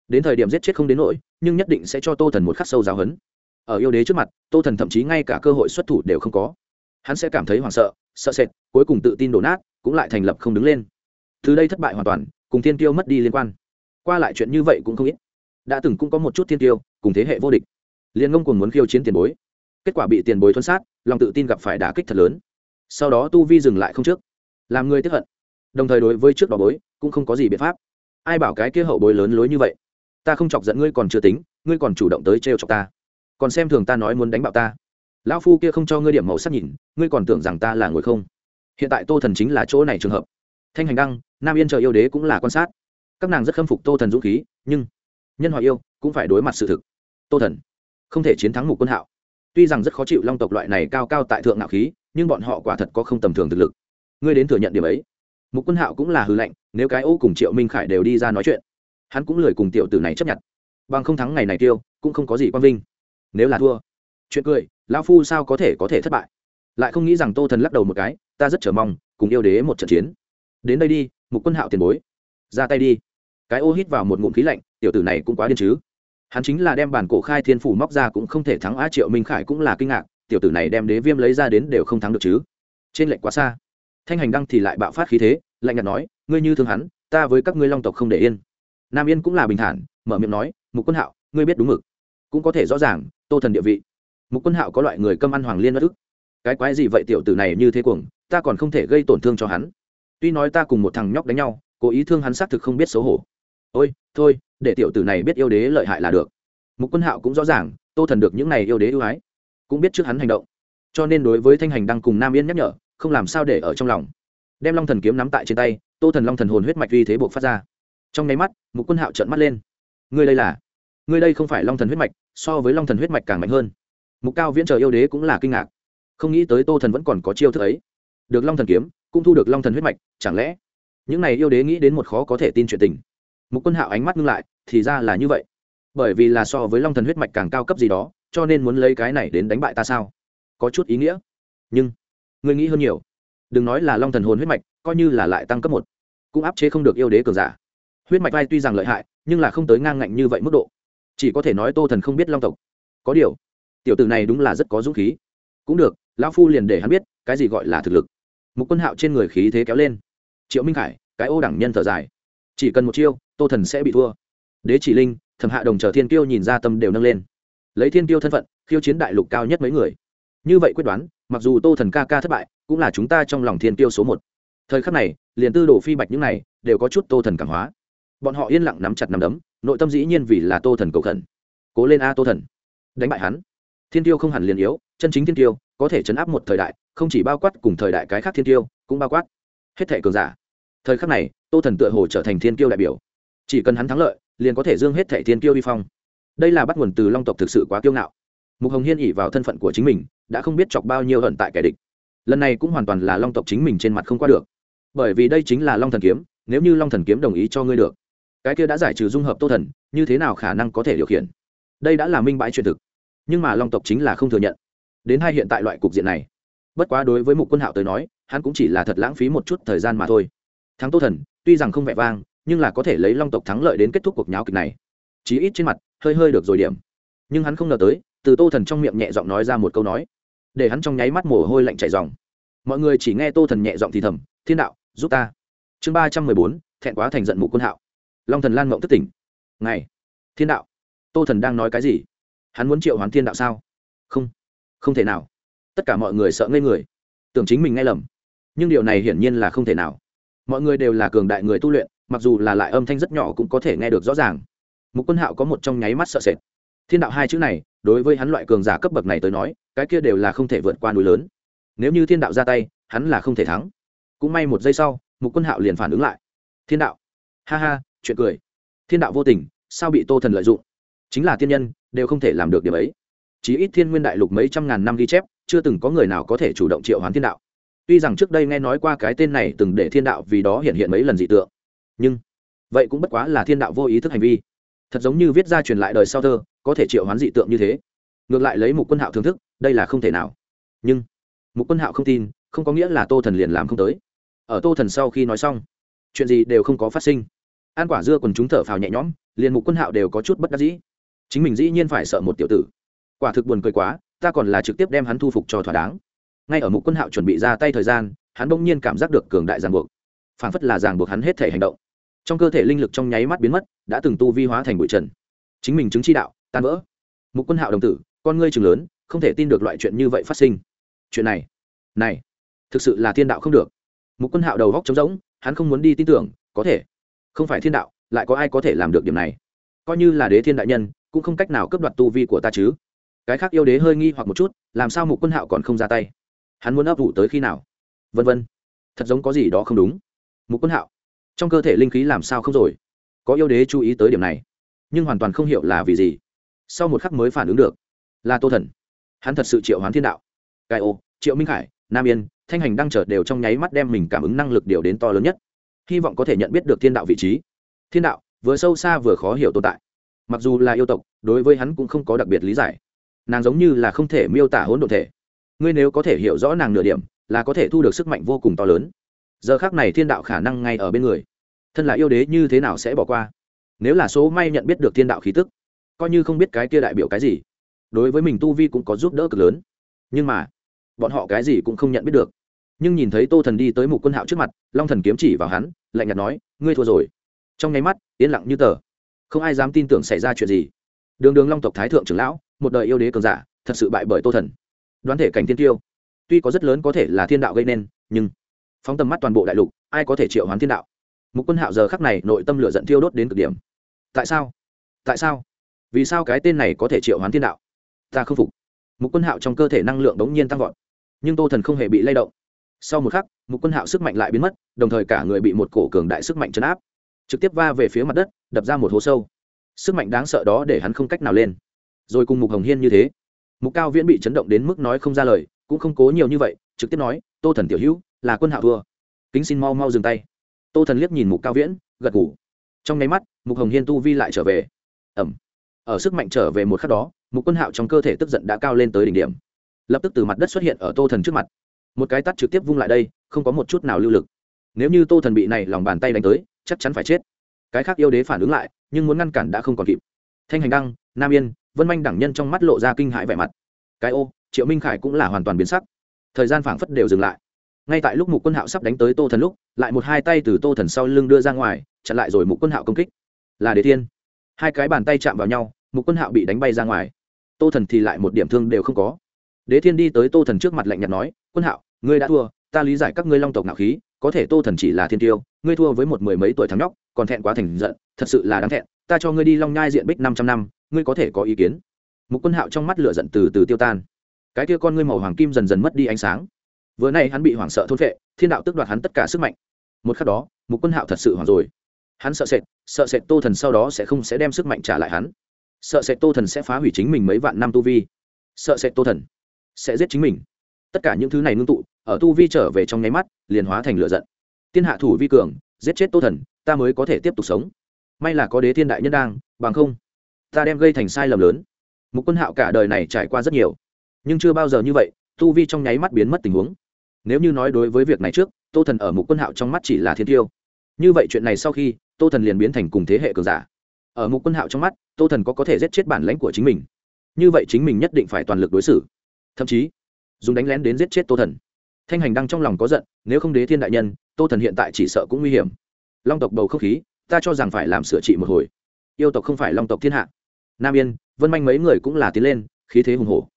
đến thời điểm giết chết không đến nỗi, nhưng nhất định sẽ cho tô thần một khắc sâu giáo hấn. Ở yêu đế trước mặt, tô thần thậm chí ngay cả cơ hội xuất thủ đều không có. Hắn sẽ cảm thấy hoảng sợ sợ sệt, cuối cùng tự tin đổ nát, cũng lại thành lập không đứng lên. Từ đây thất bại hoàn toàn, cùng thiên tiêu mất đi liên quan. Qua lại chuyện như vậy cũng không ít. Đã từng cũng có một chút thiên tiêu cùng thế hệ vô địch. Liên ngông cùng muốn khiêu chiến tiền bối. Kết quả bị tiền bối thuân sát, lòng tự tin gặp phải đả kích thật lớn. Sau đó tu vi dừng lại không trước. Làm người tiếp hận. Đồng thời đối với trước đó bối, cũng không có gì biện pháp. Ai bảo cái kia hậu bối lớn lối như vậy? Ta không chọc giận ngươi còn chưa tính, ngươi còn chủ động tới trêu chọc ta. Còn xem thường ta nói muốn đánh bạo ta. Lão phu kia không cho ngươi điểm màu sắc nhìn, ngươi còn tưởng rằng ta là người không. Hiện tại tô thần chính là chỗ này trường hợp. Thanh hành đăng, nam yên chờ yêu đế cũng là quan sát. Các nàng rất khâm phục tô thần dũng khí, nhưng nhân họ yêu cũng phải đối mặt sự thực. Tô thần không thể chiến thắng mục quân hạo. Tuy rằng rất khó chịu long tộc loại này cao cao tại thượng ngạo khí, nhưng bọn họ quả thật có không tầm thường thực lực. Ngươi đến thừa nhận điểm ấy. Mục quân hạo cũng là hư lệnh, nếu cái ô cùng triệu minh khải đều đi ra nói chuyện hắn cũng lười cùng tiểu tử này chấp nhận. Bằng không thắng ngày này tiêu, cũng không có gì quang vinh. Nếu là thua, chuyện cười, lão phu sao có thể có thể thất bại? Lại không nghĩ rằng tô thần lắc đầu một cái, ta rất chờ mong, cùng yêu đế một trận chiến. Đến đây đi, mục quân hạo tiền bối. Ra tay đi. Cái ô hít vào một ngụm khí lạnh, tiểu tử này cũng quá điên chứ. Hắn chính là đem bản cổ khai thiên phủ móc ra cũng không thể thắng á triệu minh khải cũng là kinh ngạc, tiểu tử này đem đế viêm lấy ra đến đều không thắng được chứ. Trên lệnh quá xa. Thanh hành đăng thì lại bạo phát khí thế, lạnh nhạt nói, ngươi như thương hắn, ta với các ngươi long tộc không để yên nam yên cũng là bình thản, mở miệng nói, mục quân hạo, ngươi biết đúng mực. Cũng có thể rõ ràng, tô thần địa vị. Mục quân hạo có loại người câm ăn hoàng liên bất ức. Cái quái gì vậy tiểu tử này như thế cuồng, ta còn không thể gây tổn thương cho hắn. Tuy nói ta cùng một thằng nhóc đánh nhau, cố ý thương hắn xác thực không biết xấu hổ. Ôi, thôi, để tiểu tử này biết yêu đế lợi hại là được. Mục quân hạo cũng rõ ràng, tô thần được những này yêu đế ưu ái, cũng biết trước hắn hành động. Cho nên đối với thanh hành đang cùng nam yên nhắc nhở, không làm sao để ở trong lòng. Đem long thần kiếm nắm tại trên tay, tô thần long thần hồn huyết mạch uy thế buộc phát ra trong nháy mắt mục quân hạo trợn mắt lên. Ngươi đây là? Ngươi đây không phải long thần huyết mạch, so với long thần huyết mạch càng mạnh hơn. Mục cao viễn chờ yêu đế cũng là kinh ngạc. Không nghĩ tới tô thần vẫn còn có chiêu thức ấy. Được long thần kiếm, cũng thu được long thần huyết mạch, chẳng lẽ? Những này yêu đế nghĩ đến một khó có thể tin chuyện tình. Mục quân hạo ánh mắt ngưng lại, thì ra là như vậy. Bởi vì là so với long thần huyết mạch càng cao cấp gì đó, cho nên muốn lấy cái này đến đánh bại ta sao? Có chút ý nghĩa. Nhưng người nghĩ hơn nhiều. Đừng nói là long thần hồn huyết mạch, coi như là lại tăng cấp một, cũng áp chế không được yêu đế cường giả huyết mạch vai tuy rằng lợi hại, nhưng là không tới ngang ngạnh như vậy mức độ. Chỉ có thể nói tô thần không biết long tộc. Có điều, tiểu tử này đúng là rất có dũng khí. Cũng được, lão phu liền để hắn biết, cái gì gọi là thực lực. Mục quân hạo trên người khí thế kéo lên. Triệu minh khải, cái ô đẳng nhân thở dài. Chỉ cần một chiêu, tô thần sẽ bị thua. Đế chỉ linh, thẩm hạ đồng chờ thiên tiêu nhìn ra tâm đều nâng lên. Lấy thiên tiêu thân phận, khiêu chiến đại lục cao nhất mấy người. Như vậy quyết đoán, mặc dù tô thần ca ca thất bại, cũng là chúng ta trong lòng thiên tiêu số một. Thời khắc này, liền tư đồ phi bạch những này, đều có chút tô thần cảm hóa bọn họ yên lặng nắm chặt nắm đấm, nội tâm dĩ nhiên vì là tô thần cầu khẩn. Cố lên a tô thần. Đánh bại hắn. Thiên tiêu không hẳn liền yếu, chân chính thiên tiêu, có thể chấn áp một thời đại, không chỉ bao quát cùng thời đại cái khác thiên tiêu, cũng bao quát hết thể cường giả. Thời khắc này, tô thần tựa hồ trở thành thiên tiêu đại biểu. Chỉ cần hắn thắng lợi, liền có thể dương hết thể thiên tiêu vi phong. Đây là bắt nguồn từ long tộc thực sự quá kiêu ngạo. Mục hồng hiên ỉ vào thân phận của chính mình, đã không biết chọc bao nhiêu hận tại kẻ địch. Lần này cũng hoàn toàn là long tộc chính mình trên mặt không qua được. Bởi vì đây chính là long thần kiếm, nếu như long thần kiếm đồng ý cho ngươi được cái kia đã giải trừ dung hợp tô thần, như thế nào khả năng có thể điều khiển? Đây đã là minh bãi truyền thực, nhưng mà long tộc chính là không thừa nhận. Đến hai hiện tại loại cục diện này, bất quá đối với mục quân hạo tới nói, hắn cũng chỉ là thật lãng phí một chút thời gian mà thôi. Thắng tô thần, tuy rằng không vẻ vang, nhưng là có thể lấy long tộc thắng lợi đến kết thúc cuộc nháo kịch này. Chí ít trên mặt, hơi hơi được rồi điểm. Nhưng hắn không ngờ tới, từ tô thần trong miệng nhẹ giọng nói ra một câu nói, để hắn trong nháy mắt mồ hôi lạnh chảy dòng. Mọi người chỉ nghe tô thần nhẹ giọng thì thầm, thiên đạo, giúp ta. Chương ba trăm mười bốn, thẹn quá thành giận mục quân hạo long thần lan mộng thất tỉnh. Ngày. Thiên đạo. Tô thần đang nói cái gì? Hắn muốn triệu hoán thiên đạo sao? Không. Không thể nào. Tất cả mọi người sợ ngây người. Tưởng chính mình nghe lầm. Nhưng điều này hiển nhiên là không thể nào. Mọi người đều là cường đại người tu luyện, mặc dù là lại âm thanh rất nhỏ cũng có thể nghe được rõ ràng. Mục quân hạo có một trong nháy mắt sợ sệt. Thiên đạo hai chữ này, đối với hắn loại cường giả cấp bậc này tới nói, cái kia đều là không thể vượt qua núi lớn. Nếu như thiên đạo ra tay, hắn là không thể thắng. Cũng may một giây sau, mục quân hạo liền phản ứng lại. Thiên đạo. Ha ha chuyện cười. Thiên đạo vô tình, sao bị tô thần lợi dụng? Chính là thiên nhân, đều không thể làm được điểm ấy. Chí ít thiên nguyên đại lục mấy trăm ngàn năm ghi chép, chưa từng có người nào có thể chủ động triệu hoán thiên đạo. Tuy rằng trước đây nghe nói qua cái tên này từng để thiên đạo vì đó hiện hiện mấy lần dị tượng, nhưng vậy cũng bất quá là thiên đạo vô ý thức hành vi. Thật giống như viết ra truyền lại đời sau thơ, có thể triệu hoán dị tượng như thế. Ngược lại lấy mục quân hạo thưởng thức, đây là không thể nào. Nhưng mục quân hạo không tin, không có nghĩa là tô thần liền làm không tới. Ở tô thần sau khi nói xong, chuyện gì đều không có phát sinh an quả dưa còn chúng thở phào nhẹ nhõm, liền mục quân hạo đều có chút bất đắc dĩ. Chính mình dĩ nhiên phải sợ một tiểu tử. Quả thực buồn cười quá, ta còn là trực tiếp đem hắn thu phục cho thỏa đáng. Ngay ở mục quân hạo chuẩn bị ra tay thời gian, hắn bỗng nhiên cảm giác được cường đại ràng buộc. Phản phất là ràng buộc hắn hết thể hành động. Trong cơ thể linh lực trong nháy mắt biến mất, đã từng tu vi hóa thành bụi trần. Chính mình chứng chi đạo, tan vỡ. Mục quân hạo đồng tử, con ngươi trường lớn, không thể tin được loại chuyện như vậy phát sinh. Chuyện này này, thực sự là thiên đạo không được. Mục quân hạo đầu góc trống rỗng, hắn không muốn đi tin tưởng, có thể không phải thiên đạo, lại có ai có thể làm được điểm này? Coi như là đế thiên đại nhân, cũng không cách nào cướp đoạt tu vi của ta chứ. Cái khác yêu đế hơi nghi hoặc một chút, làm sao mục quân hạo còn không ra tay? Hắn muốn ấp ủ tới khi nào? Vân vân. Thật giống có gì đó không đúng. Mục quân hạo, trong cơ thể linh khí làm sao không rồi? Có yêu đế chú ý tới điểm này, nhưng hoàn toàn không hiểu là vì gì. Sau một khắc mới phản ứng được, là tô thần. Hắn thật sự triệu hoán thiên đạo. Cai ô, triệu minh khải, nam yên, thanh hành đang chờ đều trong nháy mắt đem mình cảm ứng năng lực điều đến to lớn nhất hy vọng có thể nhận biết được thiên đạo vị trí. Thiên đạo, vừa sâu xa vừa khó hiểu tồn tại. Mặc dù là yêu tộc, đối với hắn cũng không có đặc biệt lý giải. Nàng giống như là không thể miêu tả hỗn độn thể. Ngươi nếu có thể hiểu rõ nàng nửa điểm, là có thể thu được sức mạnh vô cùng to lớn. Giờ khác này thiên đạo khả năng ngay ở bên người. Thân là yêu đế như thế nào sẽ bỏ qua? Nếu là số may nhận biết được thiên đạo khí tức, coi như không biết cái kia đại biểu cái gì, đối với mình tu vi cũng có giúp đỡ cực lớn. Nhưng mà, bọn họ cái gì cũng không nhận biết được nhưng nhìn thấy tô thần đi tới mục quân hạo trước mặt, long thần kiếm chỉ vào hắn, lạnh nhạt nói, ngươi thua rồi. Trong nháy mắt, yên lặng như tờ. Không ai dám tin tưởng xảy ra chuyện gì. Đường đường long tộc thái thượng trưởng lão, một đời yêu đế cường giả, thật sự bại bởi tô thần. Đoán thể cảnh thiên tiêu. Tuy có rất lớn có thể là thiên đạo gây nên, nhưng phóng tầm mắt toàn bộ đại lục, ai có thể triệu hoán thiên đạo? Mục quân hạo giờ khắc này nội tâm lửa giận thiêu đốt đến cực điểm. Tại sao? Tại sao? Vì sao cái tên này có thể triệu hoán thiên đạo? Ta không phục. Mục quân hạo trong cơ thể năng lượng đống nhiên tăng vọt. Nhưng tô thần không hề bị lay động sau một khắc, mục quân hạo sức mạnh lại biến mất, đồng thời cả người bị một cổ cường đại sức mạnh chấn áp, trực tiếp va về phía mặt đất, đập ra một hố sâu. Sức mạnh đáng sợ đó để hắn không cách nào lên. Rồi cùng mục hồng hiên như thế, mục cao viễn bị chấn động đến mức nói không ra lời, cũng không cố nhiều như vậy, trực tiếp nói, tô thần tiểu hữu, là quân hạo thua. Kính xin mau mau dừng tay. Tô thần liếc nhìn mục cao viễn, gật ngủ trong nháy mắt, mục hồng hiên tu vi lại trở về. Ẩm. Ở sức mạnh trở về một khắc đó, mục quân hạo trong cơ thể tức giận đã cao lên tới đỉnh điểm. Lập tức từ mặt đất xuất hiện ở tô thần trước mặt một cái tắt trực tiếp vung lại đây, không có một chút nào lưu lực. Nếu như tô thần bị này lòng bàn tay đánh tới, chắc chắn phải chết. Cái khác yêu đế phản ứng lại, nhưng muốn ngăn cản đã không còn kịp. Thanh hành đăng, nam yên, vân manh đẳng nhân trong mắt lộ ra kinh hãi vẻ mặt. Cái ô, triệu minh khải cũng là hoàn toàn biến sắc. Thời gian phảng phất đều dừng lại. Ngay tại lúc mục quân hạo sắp đánh tới tô thần lúc, lại một hai tay từ tô thần sau lưng đưa ra ngoài, chặn lại rồi mục quân hạo công kích. Là đế thiên. Hai cái bàn tay chạm vào nhau, mục quân hạo bị đánh bay ra ngoài. Tô thần thì lại một điểm thương đều không có đế thiên đi tới tô thần trước mặt lạnh nhạt nói, quân hạo, ngươi đã thua, ta lý giải các ngươi long tộc nạo khí, có thể tô thần chỉ là thiên tiêu, ngươi thua với một mười mấy tuổi thằng nhóc, còn thẹn quá thành giận, thật sự là đáng thẹn, ta cho ngươi đi long nhai diện bích năm trăm năm, ngươi có thể có ý kiến? Mục quân hạo trong mắt lửa giận từ từ tiêu tan. Cái kia con ngươi màu hoàng kim dần dần mất đi ánh sáng. Vừa nay hắn bị hoảng sợ thôn vệ thiên đạo tức đoạt hắn tất cả sức mạnh. Một khắc đó, mục quân hạo thật sự hoảng rồi. Hắn sợ sệt sợ sệt tô thần sau đó sẽ không sẽ đem sức mạnh trả lại hắn. Sợ sệt tô thần sẽ phá hủy chính mình mấy vạn năm tu vi. Sợ sệt tô thần sẽ giết chính mình. Tất cả những thứ này ngưng tụ, ở tu vi trở về trong nháy mắt, liền hóa thành lửa giận. Tiên hạ thủ vi cường, giết chết tô thần, ta mới có thể tiếp tục sống. May là có đế thiên đại nhân đang, bằng không, ta đem gây thành sai lầm lớn. Mục quân hạo cả đời này trải qua rất nhiều, nhưng chưa bao giờ như vậy, tu vi trong nháy mắt biến mất tình huống. Nếu như nói đối với việc này trước, tô thần ở mục quân hạo trong mắt chỉ là thiên tiêu. Như vậy chuyện này sau khi, tô thần liền biến thành cùng thế hệ cường giả. Ở mục quân hạo trong mắt, tô thần có có thể giết chết bản lãnh của chính mình. Như vậy chính mình nhất định phải toàn lực đối xử thậm chí, dùng đánh lén đến giết chết tô thần. Thanh hành đang trong lòng có giận, nếu không đế thiên đại nhân, tô thần hiện tại chỉ sợ cũng nguy hiểm. Long tộc bầu không khí, ta cho rằng phải làm sửa trị một hồi. Yêu tộc không phải long tộc thiên hạ. Nam yên, vân manh mấy người cũng là tiến lên, khí thế hùng hổ.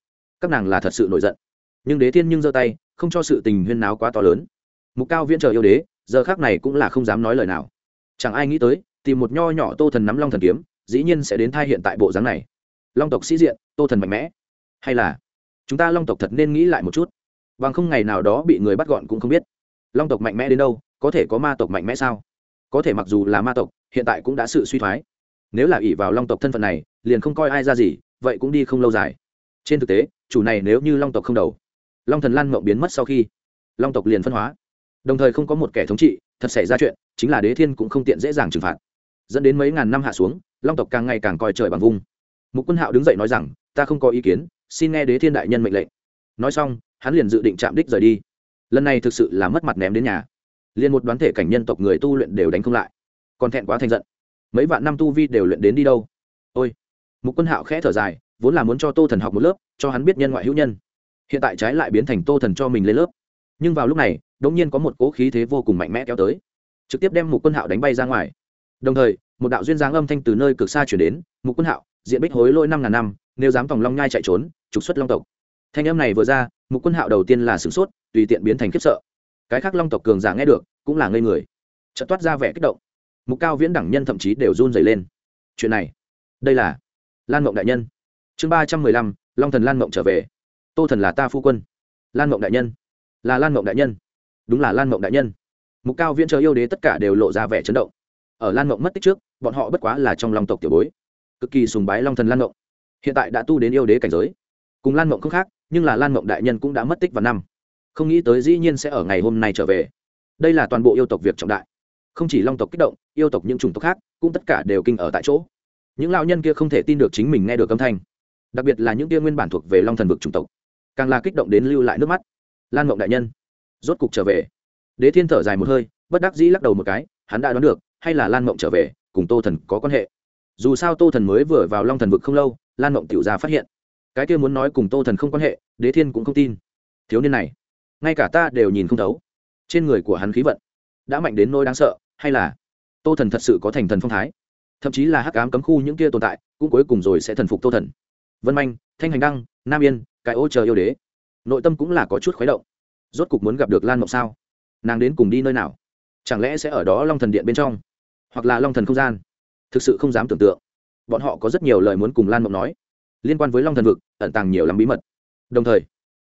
Các nàng là thật sự nổi giận. Nhưng đế thiên nhưng giơ tay, không cho sự tình huyên náo quá to lớn. Mục cao viễn chờ yêu đế, giờ khác này cũng là không dám nói lời nào. Chẳng ai nghĩ tới, tìm một nho nhỏ tô thần nắm long thần kiếm, dĩ nhiên sẽ đến thai hiện tại bộ dáng này. Long tộc sĩ diện, tô thần mạnh mẽ. Hay là chúng ta long tộc thật nên nghĩ lại một chút. Bằng không ngày nào đó bị người bắt gọn cũng không biết. Long tộc mạnh mẽ đến đâu, có thể có ma tộc mạnh mẽ sao? Có thể mặc dù là ma tộc, hiện tại cũng đã sự suy thoái. Nếu là ỷ vào long tộc thân phận này, liền không coi ai ra gì, vậy cũng đi không lâu dài. Trên thực tế, chủ này nếu như long tộc không đầu, long thần lan mộng biến mất sau khi, long tộc liền phân hóa. Đồng thời không có một kẻ thống trị, thật xảy ra chuyện, chính là đế thiên cũng không tiện dễ dàng trừng phạt. Dẫn đến mấy ngàn năm hạ xuống, long tộc càng ngày càng coi trời bằng vung. Mục quân hạo đứng dậy nói rằng, ta không có ý kiến xin nghe đế thiên đại nhân mệnh lệnh. Nói xong, hắn liền dự định chạm đích rời đi. Lần này thực sự là mất mặt ném đến nhà. Liền một đoán thể cảnh nhân tộc người tu luyện đều đánh không lại. Còn thẹn quá thành giận. Mấy vạn năm tu vi đều luyện đến đi đâu? Ôi! Mục quân hạo khẽ thở dài, vốn là muốn cho tô thần học một lớp, cho hắn biết nhân ngoại hữu nhân. Hiện tại trái lại biến thành tô thần cho mình lên lớp. Nhưng vào lúc này đ ỗ n g nhiên có một cỗ khí thế vô cùng mạnh mẽ kéo tới. Trực tiếp đem mục quân hạo đánh bay ra ngoài. Đồng thời, một đạo duyên dáng âm thanh từ nơi cực xa chuyển đến. Mục quân hạo, diện bích hối lỗi năm ngàn năm nếu dám vòng long nhai chạy trốn, trục xuất long tộc. Thanh âm này vừa ra, mục quân hạo đầu tiên là sửng sốt, tùy tiện biến thành khiếp sợ. Cái khác long tộc cường giả nghe được, cũng là ngây người. Chợt toát ra vẻ kích động. Mục cao viễn đẳng nhân thậm chí đều run dày lên. Chuyện này, đây là lan mộng đại nhân. Chương ba trăm mười lăm, long thần lan mộng trở về. Tô thần là ta phu quân. Lan mộng đại nhân. Là lan mộng đại nhân. Đúng là lan mộng đại nhân. Mục cao viễn chờ yêu đế tất cả đều lộ ra vẻ chấn động. Ở lan mộng mất tích trước, bọn họ bất quá là trong long tộc tiểu bối. Cực kỳ sùng bái long thần lan mộng hiện tại đã tu đến yêu đế cảnh giới. Cùng lan mộng không khác, nhưng là lan mộng đại nhân cũng đã mất tích vào năm. Không nghĩ tới dĩ nhiên sẽ ở ngày hôm nay trở về. Đây là toàn bộ yêu tộc việc trọng đại. Không chỉ long tộc kích động, yêu tộc những chủng tộc khác cũng tất cả đều kinh ở tại chỗ. Những lão nhân kia không thể tin được chính mình nghe được âm thanh. Đặc biệt là những kia nguyên bản thuộc về long thần vực chủng tộc. Càng là kích động đến lưu lại nước mắt. Lan mộng đại nhân, rốt cục trở về. Đế thiên thở dài một hơi, bất đắc dĩ lắc đầu một cái, hắn đã đoán được, hay là lan mộng trở về, cùng tô thần có quan hệ. Dù sao tô thần mới vừa vào long thần vực không lâu lan mộng tiểu gia phát hiện. Cái kia muốn nói cùng tô thần không quan hệ, đế thiên cũng không tin. Thiếu niên này, ngay cả ta đều nhìn không thấu. Trên người của hắn khí vận, đã mạnh đến nỗi đáng sợ, hay là tô thần thật sự có thành thần phong thái? Thậm chí là hắc ám cấm khu những kia tồn tại, cũng cuối cùng rồi sẽ thần phục tô thần. Vân manh, thanh hành đăng, nam yên, cái ô chờ yêu đế. Nội tâm cũng là có chút khuấy động. Rốt cục muốn gặp được lan mộng sao? Nàng đến cùng đi nơi nào? Chẳng lẽ sẽ ở đó long thần điện bên trong? Hoặc là long thần không gian? Thực sự không dám tưởng tượng bọn họ có rất nhiều lời muốn cùng lan mộng nói. Liên quan với long thần vực, ẩn tàng nhiều lắm bí mật. Đồng thời,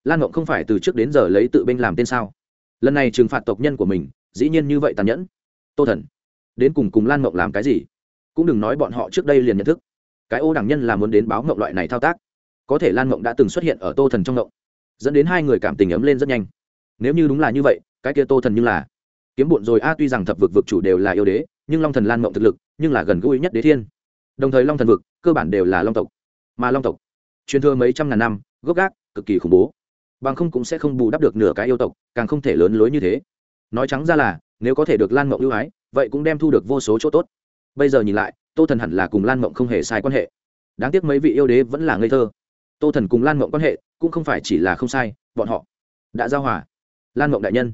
lan mộng không phải từ trước đến giờ lấy tự binh làm tên sao? Lần này trừng phạt tộc nhân của mình, dĩ nhiên như vậy tàn nhẫn. Tô thần, đến cùng cùng lan mộng làm cái gì? Cũng đừng nói bọn họ trước đây liền nhận thức. Cái ô đảng nhân là muốn đến báo mộng loại này thao tác. Có thể lan mộng đã từng xuất hiện ở tô thần trong mộng, dẫn đến hai người cảm tình ấm lên rất nhanh. Nếu như đúng là như vậy, cái kia tô thần như là kiếm bụn rồi. A, tuy rằng thập vực vực chủ đều là yêu đế, nhưng long thần lan mộng thực lực, nhưng là gần gũi nhất đế thiên đồng thời long thần vực, cơ bản đều là long tộc. Mà long tộc, truyền thừa mấy trăm ngàn năm, gốc gác, cực kỳ khủng bố. Bằng không cũng sẽ không bù đắp được nửa cái yêu tộc, càng không thể lớn lối như thế. Nói trắng ra là, nếu có thể được lan mộng ưu ái, vậy cũng đem thu được vô số chỗ tốt. Bây giờ nhìn lại, tô thần hẳn là cùng lan mộng không hề sai quan hệ. Đáng tiếc mấy vị yêu đế vẫn là ngây thơ. Tô thần cùng lan mộng quan hệ cũng không phải chỉ là không sai, bọn họ đã giao hòa. Lan mộng đại nhân,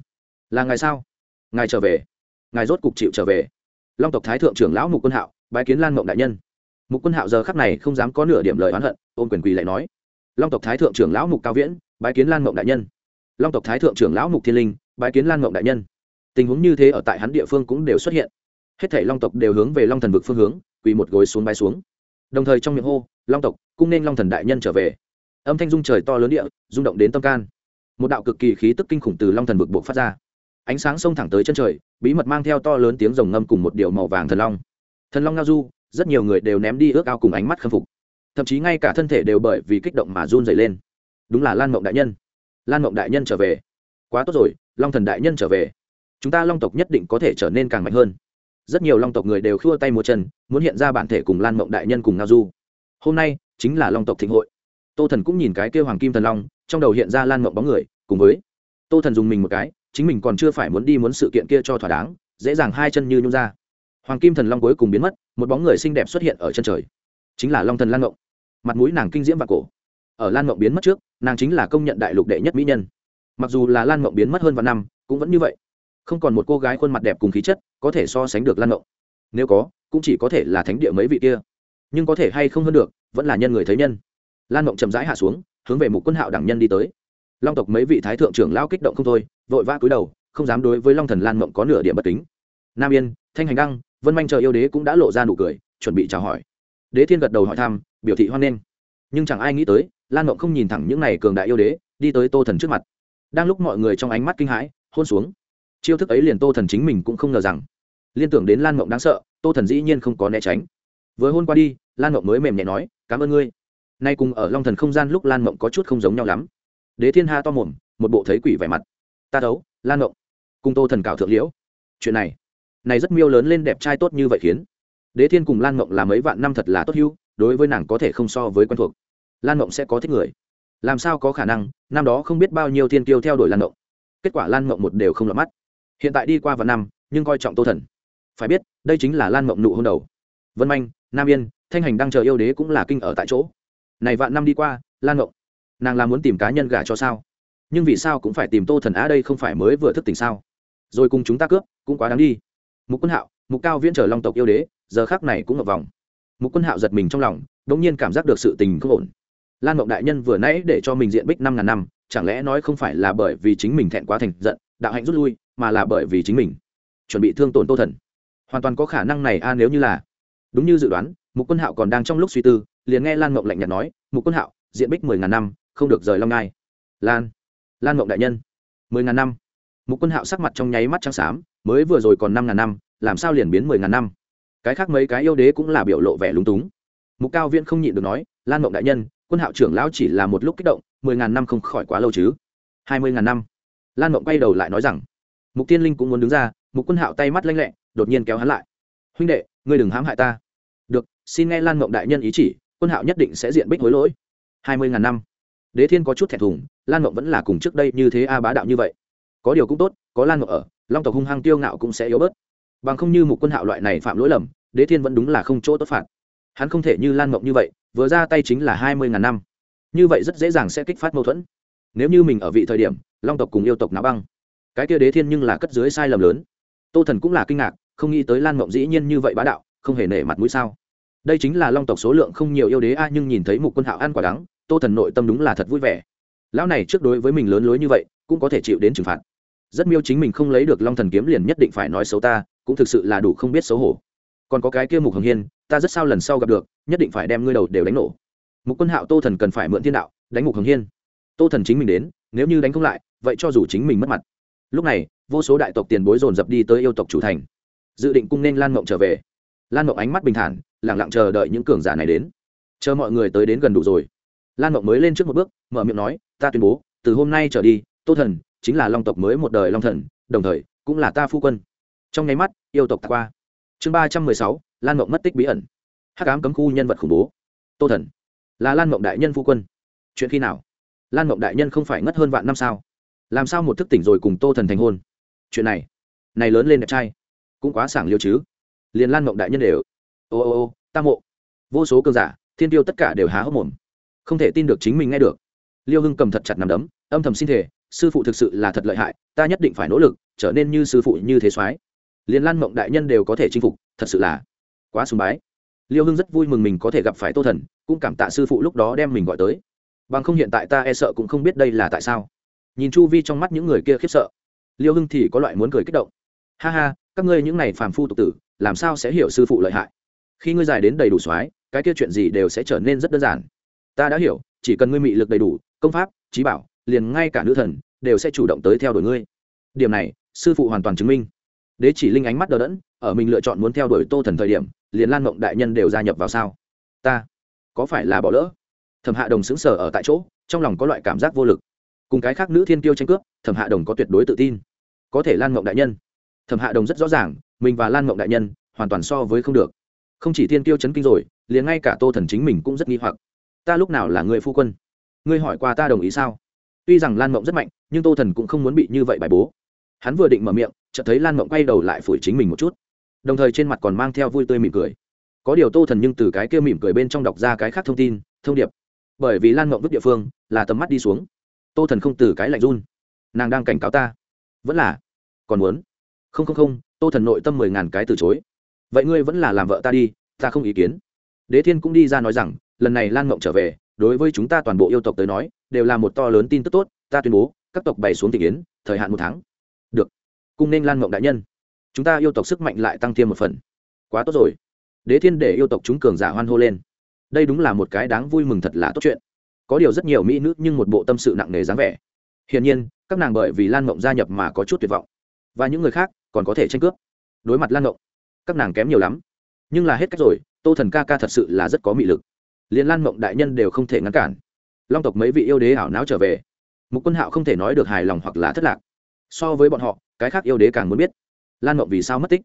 là ngài sao? Ngài trở về. Ngài rốt cục chịu trở về. Long tộc thái thượng trưởng lão mục quân hạo bái kiến lan mộng đại nhân mục quân hạo giờ khắc này không dám có nửa điểm lời oán hận, ôm quyền quỳ lại nói, long tộc thái thượng trưởng lão mục cao viễn, bái kiến lan mộng đại nhân. Long tộc thái thượng trưởng lão mục thiên linh, bái kiến lan mộng đại nhân. Tình huống như thế ở tại hắn địa phương cũng đều xuất hiện. Hết thảy long tộc đều hướng về long thần vực phương hướng, quỳ một gối xuống bái xuống. Đồng thời trong miệng hô, long tộc cũng nên long thần đại nhân trở về. Âm thanh dung trời to lớn địa, rung động đến tâm can. Một đạo cực kỳ khí tức kinh khủng từ long thần vực buộc phát ra. Ánh sáng xông thẳng tới chân trời, bí mật mang theo to lớn tiếng rồng ngâm cùng một điệu màu vàng thần long. Thần long ngao du rất nhiều người đều ném đi ước ao cùng ánh mắt khâm phục. Thậm chí ngay cả thân thể đều bởi vì kích động mà run dày lên. Đúng là lan mộng đại nhân. Lan mộng đại nhân trở về. Quá tốt rồi, long thần đại nhân trở về. Chúng ta long tộc nhất định có thể trở nên càng mạnh hơn. Rất nhiều long tộc người đều khua tay một chân, muốn hiện ra bản thể cùng lan mộng đại nhân cùng ngao du. Hôm nay, chính là long tộc thịnh hội. Tô thần cũng nhìn cái kêu hoàng kim thần long, trong đầu hiện ra lan mộng bóng người, cùng với tô thần dùng mình một cái, chính mình còn chưa phải muốn đi muốn sự kiện kia cho thỏa đáng, dễ dàng hai chân như nhung ra hoàng kim thần long cuối cùng biến mất, một bóng người xinh đẹp xuất hiện ở chân trời. Chính là long thần lan ngộng. Mặt mũi nàng kinh diễm và cổ. Ở lan ngộng biến mất trước, nàng chính là công nhận đại lục đệ nhất mỹ nhân. Mặc dù là lan ngộng biến mất hơn vài năm, cũng vẫn như vậy. Không còn một cô gái khuôn mặt đẹp cùng khí chất có thể so sánh được lan ngộng. Nếu có, cũng chỉ có thể là thánh địa mấy vị kia. Nhưng có thể hay không hơn được, vẫn là nhân người thấy nhân. Lan ngộng chậm rãi hạ xuống, hướng về một quân hạo đẳng nhân đi tới. Long tộc mấy vị thái thượng trưởng lao kích động không thôi, vội vã cúi đầu, không dám đối với long thần lan ngộng có nửa điểm bất tính nam yên, thanh hành đăng vân manh chờ yêu đế cũng đã lộ ra nụ cười, chuẩn bị chào hỏi. Đế thiên gật đầu hỏi thăm, biểu thị hoan nghênh. Nhưng chẳng ai nghĩ tới, lan mộng không nhìn thẳng những n à y cường đại yêu đế, đi tới tô thần trước mặt. Đang lúc mọi người trong ánh mắt kinh hãi, hôn xuống. Chiêu thức ấy liền tô thần chính mình cũng không ngờ rằng. Liên tưởng đến lan mộng đáng sợ, tô thần dĩ nhiên không có né tránh. Vừa hôn qua đi, lan mộng mới mềm nhẹ nói, cảm ơn ngươi. Nay cùng ở long thần không gian lúc lan mộng có chút không giống nhau lắm. Đế thiên ha to mồm, một bộ thấy quỷ vẻ mặt. Ta đấu lan mộng cùng tô thần cào thượng liễu. Chuyện này này rất miêu lớn lên đẹp trai tốt như vậy khiến. Đế thiên cùng lan mộng là mấy vạn năm thật là tốt hưu đối với nàng có thể không so với quen thuộc. Lan mộng sẽ có thích người. Làm sao có khả năng, năm đó không biết bao nhiêu thiên kiêu theo đuổi lan mộng. Kết quả lan mộng một đều không lọt mắt. Hiện tại đi qua vạn năm, nhưng coi trọng tô thần. Phải biết, đây chính là lan mộng nụ hôn đầu. Vân manh, nam yên, thanh hành đang chờ yêu đế cũng là kinh ở tại chỗ. Này vạn năm đi qua, lan mộng, nàng là muốn tìm cá nhân gả cho sao? Nhưng vì sao cũng phải tìm tô thần á đây không phải mới vừa thức tỉnh sao? Rồi cùng chúng ta cướp, cũng quá đáng đi mục quân hạo, mục cao viễn trở long tộc yêu đế, giờ khác này cũng ngập vòng. Mục quân hạo giật mình trong lòng đ ỗ n g nhiên cảm giác được sự tình không ổn. Lan mộng đại nhân vừa nãy để cho mình diện bích năm ngàn năm, chẳng lẽ nói không phải là bởi vì chính mình thẹn quá thành giận, đạo hạnh rút lui, mà là bởi vì chính mình chuẩn bị thương tổn tô thần? Hoàn toàn có khả năng này a, nếu như là. Đúng như dự đoán, mục quân hạo còn đang trong lúc suy tư, liền nghe lan mộng lạnh nhạt nói, mục quân hạo, diện bích mười ngàn năm, không được rời long ngai. Lan lan mộng đại nhân, mười ngàn năm. Mục quân hạo sắc mặt trong nháy mắt trắng xám mới vừa rồi còn năm ngàn năm, làm sao liền biến mười ngàn năm? Cái khác mấy cái yêu đế cũng là biểu lộ vẻ lúng túng. Mục cao viễn không nhịn được nói, lan mộng đại nhân, quân hạo trưởng lão chỉ là một lúc kích động, mười ngàn năm không khỏi quá lâu chứ. Hai mươi ngàn năm. Lan mộng quay đầu lại nói rằng, mục tiên linh cũng muốn đứng ra, mục quân hạo tay mắt lanh lẹ, đột nhiên kéo hắn lại. Huynh đệ, ngươi đừng hãm hại ta. Được, xin nghe lan mộng đại nhân ý chỉ, quân hạo nhất định sẽ diện bích hối lỗi. Hai mươi ngàn năm. Đế thiên có chút thẹn thùng, lan mộng vẫn là cùng trước đây như thế a bá đạo như vậy. Có điều cũng tốt, có lan mộng ở long tộc hung hăng tiêu ngạo cũng sẽ yếu bớt. Bằng không như mục quân hạo loại này phạm lỗi lầm, đế thiên vẫn đúng là không chỗ tốt phạt. Hắn không thể như lan mộng như vậy, vừa ra tay chính là hai mươi ngàn năm. Như vậy rất dễ dàng sẽ kích phát mâu thuẫn. Nếu như mình ở vị thời điểm, long tộc cùng yêu tộc náo băng, cái kia đế thiên nhưng là cất dưới sai lầm lớn. Tô thần cũng là kinh ngạc, không nghĩ tới lan mộng dĩ nhiên như vậy bá đạo, không hề nể mặt mũi sao. Đây chính là long tộc số lượng không nhiều yêu đế a, nhưng nhìn thấy mục quân hạo ăn quả đắng, tô thần nội tâm đúng là thật vui vẻ. Lão này trước đối với mình lớn lối như vậy, cũng có thể chịu đến trừng phạt rất miêu chính mình không lấy được long thần kiếm liền nhất định phải nói xấu ta, cũng thực sự là đủ không biết xấu hổ. Còn có cái kia mục hồng hiên, ta rất sao lần sau gặp được, nhất định phải đem ngươi đầu đều đánh nổ. Mục quân hạo tô thần cần phải mượn thiên đạo, đánh mục hồng hiên. Tô thần chính mình đến, nếu như đánh không lại, vậy cho dù chính mình mất mặt. Lúc này, vô số đại tộc tiền bối dồn dập đi tới yêu tộc chủ thành. Dự định cung nên lan mộng trở về. Lan mộng ánh mắt bình thản lẳng lặng chờ đợi những cường giả này đến. Chờ mọi người tới đến gần đủ rồi. Lan mộng mới lên trước một bước, mở miệng nói, ta tuyên bố, từ hôm nay trở đi, tô thần chính là long tộc mới một đời long thần, đồng thời, cũng là ta phu quân. Trong nháy mắt, yêu tộc qua. Chương ba trăm mười sáu, lan mộng mất tích bí ẩn. Hắc ám cấm khu nhân vật khủng bố. Tô thần. Là lan mộng đại nhân phu quân. Chuyện khi nào? Lan mộng đại nhân không phải ngất hơn vạn năm sao? Làm sao một thức tỉnh rồi cùng tô thần thành hôn? Chuyện này này lớn lên đẹp trai. Cũng quá sảng liêu chứ. Liền lan mộng đại nhân đều. Ô ô ô, tam mộ. Vô số cơn giả, thiên tiêu tất cả đều há hốc mồm. Không thể tin được chính mình nghe được. Liêu hưng cầm thật chặt nằm đấm, âm thầm xin thể sư phụ thực sự là thật lợi hại, ta nhất định phải nỗ lực, trở nên như sư phụ như thế soái. Liên lan mộng đại nhân đều có thể chinh phục, thật sự là quá sùng bái. Liêu hưng rất vui mừng mình có thể gặp phải tô thần, cũng cảm tạ sư phụ lúc đó đem mình gọi tới. Bằng không hiện tại ta e sợ cũng không biết đây là tại sao. Nhìn chu vi trong mắt những người kia khiếp sợ. Liêu hưng thì có loại muốn cười kích động. Ha ha, các ngươi những này phàm phu tục tử, làm sao sẽ hiểu sư phụ lợi hại? Khi ngươi dài đến đầy đủ soái, cái kia chuyện gì đều sẽ trở nên rất đơn giản. Ta đã hiểu, chỉ cần ngươi mị lực đầy đủ, công pháp, trí bảo liền ngay cả nữ thần đều sẽ chủ động tới theo đuổi ngươi. Điểm này, sư phụ hoàn toàn chứng minh. Đế chỉ linh ánh mắt đờ đẫn, ở mình lựa chọn muốn theo đuổi tô thần thời điểm, liền lan mộng đại nhân đều gia nhập vào sao? Ta, có phải là bỏ lỡ? Thẩm hạ đồng xứng sở ở tại chỗ, trong lòng có loại cảm giác vô lực. Cùng cái khác nữ thiên tiêu tranh cướp, thẩm hạ đồng có tuyệt đối tự tin. Có thể lan mộng đại nhân. Thẩm hạ đồng rất rõ ràng, mình và lan mộng đại nhân hoàn toàn so với không được. Không chỉ thiên tiêu chấn kinh rồi, liền ngay cả tô thần chính mình cũng rất nghi hoặc. Ta lúc nào là người phu quân? Ngươi hỏi qua ta đồng ý sao? Tuy rằng lan mộng rất mạnh, nhưng tô thần cũng không muốn bị như vậy bài bố. Hắn vừa định mở miệng, chợt thấy lan mộng quay đầu lại phủi chính mình một chút. Đồng thời trên mặt còn mang theo vui tươi mỉm cười. Có điều tô thần nhưng từ cái kia mỉm cười bên trong đọc ra cái khác thông tin, thông điệp. Bởi vì lan mộng vứt địa phương, là tầm mắt đi xuống. Tô thần không từ cái lạnh run. Nàng đang cảnh cáo ta. Vẫn là. Còn muốn. Không không không, tô thần nội tâm mười ngàn cái từ chối. Vậy ngươi vẫn là làm vợ ta đi, ta không ý kiến. Đế thiên cũng đi ra nói rằng, lần này lan mộng trở về, đối với chúng ta toàn bộ yêu tộc tới nói đều là một to lớn tin tức tốt, ta tuyên bố, các tộc bày xuống tình yến thời hạn một tháng. Được. Cung nên lan mộng đại nhân. Chúng ta yêu tộc sức mạnh lại tăng thêm một phần. Quá tốt rồi. Đế thiên để yêu tộc chúng cường giả hoan hô lên. Đây đúng là một cái đáng vui mừng thật là tốt chuyện. Có điều rất nhiều mỹ nữ nhưng một bộ tâm sự nặng nề dáng vẻ. Hiển nhiên, các nàng bởi vì lan mộng gia nhập mà có chút tuyệt vọng. Và những người khác còn có thể tranh cướp. Đối mặt lan mộng, các nàng kém nhiều lắm. Nhưng là hết cách rồi, tô thần ca ca thật sự là rất có mị lực. Liền lan mộng đại nhân đều không thể ngăn cản long tộc mấy vị yêu đế ảo não trở về. Mục quân hạo không thể nói được hài lòng hoặc là thất lạc. So với bọn họ, cái khác yêu đế càng muốn biết. Lan mộng vì sao mất tích?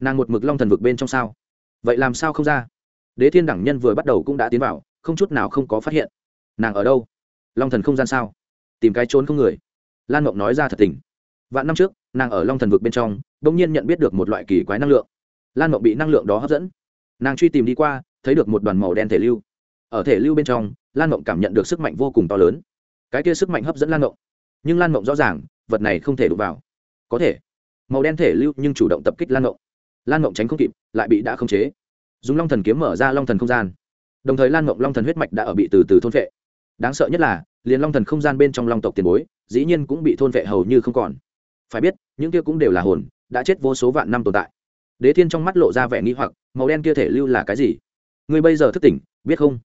Nàng một mực long thần vực bên trong sao? Vậy làm sao không ra? Đế thiên đẳng nhân vừa bắt đầu cũng đã tiến vào, không chút nào không có phát hiện. Nàng ở đâu? Long thần không gian sao? Tìm cái trốn không người. Lan mộng nói ra thật tình. Vạn năm trước, nàng ở long thần vực bên trong đ ỗ n g nhiên nhận biết được một loại kỳ quái năng lượng. Lan mộng bị năng lượng đó hấp dẫn. Nàng truy tìm đi qua, thấy được một đoàn màu đen thể lưu ở thể lưu bên trong, lan mộng cảm nhận được sức mạnh vô cùng to lớn. Cái kia sức mạnh hấp dẫn lan mộng. Nhưng lan mộng rõ ràng, vật này không thể đụng vào. Có thể. Màu đen thể lưu nhưng chủ động tập kích lan mộng. Lan mộng tránh không kịp, lại bị đã khống chế. Dùng long thần kiếm mở ra long thần không gian. Đồng thời lan mộng long thần huyết mạch đã ở bị từ từ thôn vệ đáng sợ nhất là, liền long thần không gian bên trong long tộc tiền bối, dĩ nhiên cũng bị thôn vệ hầu như không còn. Phải biết, những kia cũng đều là hồn, đã chết vô số vạn năm tồn tại. Đế thiên trong mắt lộ ra vẻ nghi hoặc, màu đen kia thể lưu là cái gì? Ngươi bây giờ thức tỉnh, biết không?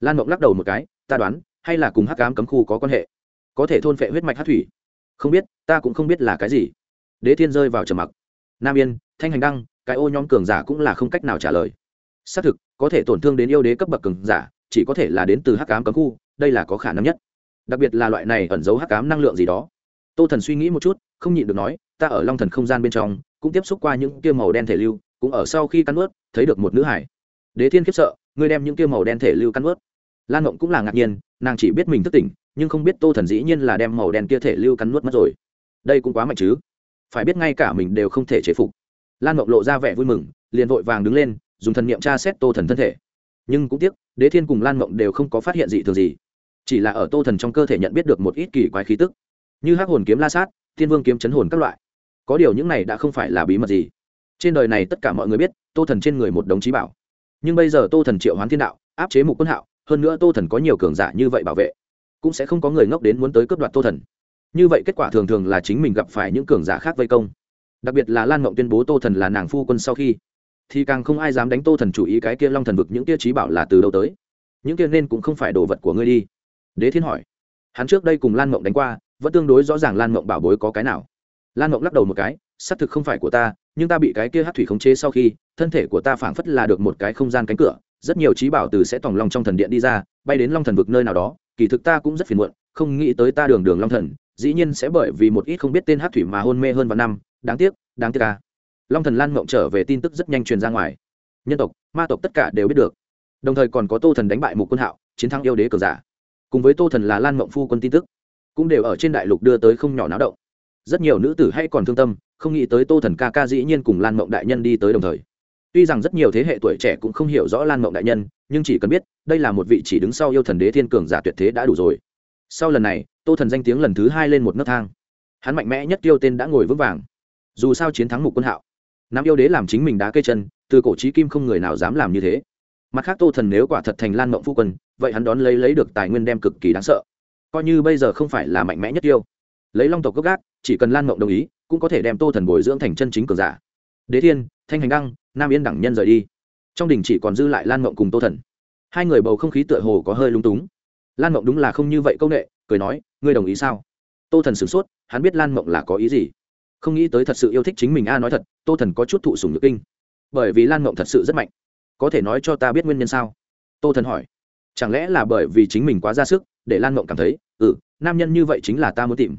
Lan mộng lắc đầu một cái, ta đoán, hay là cùng hắc cám cấm khu có quan hệ. Có thể thôn phệ huyết mạch hát thủy. Không biết, ta cũng không biết là cái gì. Đế thiên rơi vào trầm mặc. Nam yên, thanh hành đăng, cái ô nhóm cường giả cũng là không cách nào trả lời. Xác thực, có thể tổn thương đến yêu đế cấp bậc cường giả, chỉ có thể là đến từ hắc cám cấm khu, đây là có khả năng nhất. Đặc biệt là loại này ẩn giấu hắc cám năng lượng gì đó. Tô thần suy nghĩ một chút, không nhịn được nói, ta ở long thần không gian bên trong, cũng tiếp xúc qua những kia màu đen thể lưu, cũng ở sau khi cắn ướt thấy được một nữ hải. Đế thiên khiếp sợ ngươi đem những kia màu đen thể lưu căn ướt. Lan ngộng cũng là ngạc nhiên, nàng chỉ biết mình thức tỉnh, nhưng không biết tô thần dĩ nhiên là đem màu đen kia thể lưu cắn nuốt mất rồi. Đây cũng quá mạnh chứ. Phải biết ngay cả mình đều không thể chế phục. Lan ngộng lộ ra vẻ vui mừng, liền vội vàng đứng lên, dùng thần niệm tra xét tô thần thân thể. Nhưng cũng tiếc, đế thiên cùng lan ngộng đều không có phát hiện gì thường gì. Chỉ là ở tô thần trong cơ thể nhận biết được một ít kỳ quái khí tức, như hắc hồn kiếm la sát, thiên vương kiếm chấn hồn các loại. Có điều những này đã không phải là bí mật gì. Trên đời này tất cả mọi người biết, tô thần trên người một đống chí bảo nhưng bây giờ tô thần triệu hoán thiên đạo, áp chế mục quân hạo, hơn nữa tô thần có nhiều cường giả như vậy bảo vệ, cũng sẽ không có người ngốc đến muốn tới cướp đoạt tô thần. Như vậy kết quả thường thường là chính mình gặp phải những cường giả khác vây công. Đặc biệt là lan mộng tuyên bố tô thần là nàng phu quân sau khi, thì càng không ai dám đánh tô thần chủ ý cái kia long thần vực những kia trí bảo là từ đâu tới. Những kia nên cũng không phải đồ vật của ngươi đi. Đế thiên hỏi. Hắn trước đây cùng lan mộng đánh qua, vẫn tương đối rõ ràng lan mộng bảo bối có cái nào. Lan mộng lắc đầu một cái, xác thực không phải của ta nhưng ta bị cái kia hát thủy khống chế sau khi, thân thể của ta phảng phất là được một cái không gian cánh cửa, rất nhiều trí bảo từ sẽ tòng long trong thần điện đi ra, bay đến long thần vực nơi nào đó, kỳ thực ta cũng rất phiền muộn, không nghĩ tới ta đường đường long thần, dĩ nhiên sẽ bởi vì một ít không biết tên hát thủy mà hôn mê hơn vài năm, đáng tiếc đáng tiếc ca long thần lan mộng trở về tin tức rất nhanh truyền ra ngoài. Nhân tộc, ma tộc tất cả đều biết được. Đồng thời còn có tô thần đánh bại mục quân hạo, chiến thắng yêu đế cờ giả. Cùng với tô thần là lan mộng phu quân tin tức, cũng đều ở trên đại lục đưa tới không nhỏ náo động rất nhiều nữ tử hay còn thương tâm, không nghĩ tới tô thần ca ca dĩ nhiên cùng lan mộng đại nhân đi tới đồng thời. Tuy rằng rất nhiều thế hệ tuổi trẻ cũng không hiểu rõ lan mộng đại nhân, nhưng chỉ cần biết, đây là một vị chỉ đứng sau yêu thần đế thiên cường giả tuyệt thế đã đủ rồi. Sau lần này, tô thần danh tiếng lần thứ hai lên một nấc thang. Hắn mạnh mẽ nhất tiêu tên đã ngồi vững vàng. Dù sao chiến thắng mục quân hạo nam yêu đế làm chính mình đá cây chân, từ cổ trí kim không người nào dám làm như thế. Mặt khác tô thần nếu quả thật thành lan mộng phu quân, vậy hắn đón lấy lấy được tài nguyên đem cực kỳ đáng sợ. Coi như bây giờ không phải là mạnh mẽ nhất tiêu lấy long tộc gốc gác, chỉ cần lan mộng đồng ý, cũng có thể đem tô thần bồi dưỡng thành chân chính cường giả. Đế thiên, thanh hành đăng, nam yên đẳng nhân rời đi. Trong đình chỉ còn dư lại lan mộng cùng tô thần. Hai người bầu không khí tựa hồ có hơi lung túng. Lan mộng đúng là không như vậy công nghệ cười nói, ngươi đồng ý sao? Tô thần sửng sốt, hắn biết lan mộng là có ý gì. Không nghĩ tới thật sự yêu thích chính mình a à nói thật, tô thần có chút thụ sùng nhược kinh. Bởi vì lan mộng thật sự rất mạnh. Có thể nói cho ta biết nguyên nhân sao? Tô thần hỏi. Chẳng lẽ là bởi vì chính mình quá ra sức, để lan mộng cảm thấy ừ nam nhân như vậy chính là ta muốn tìm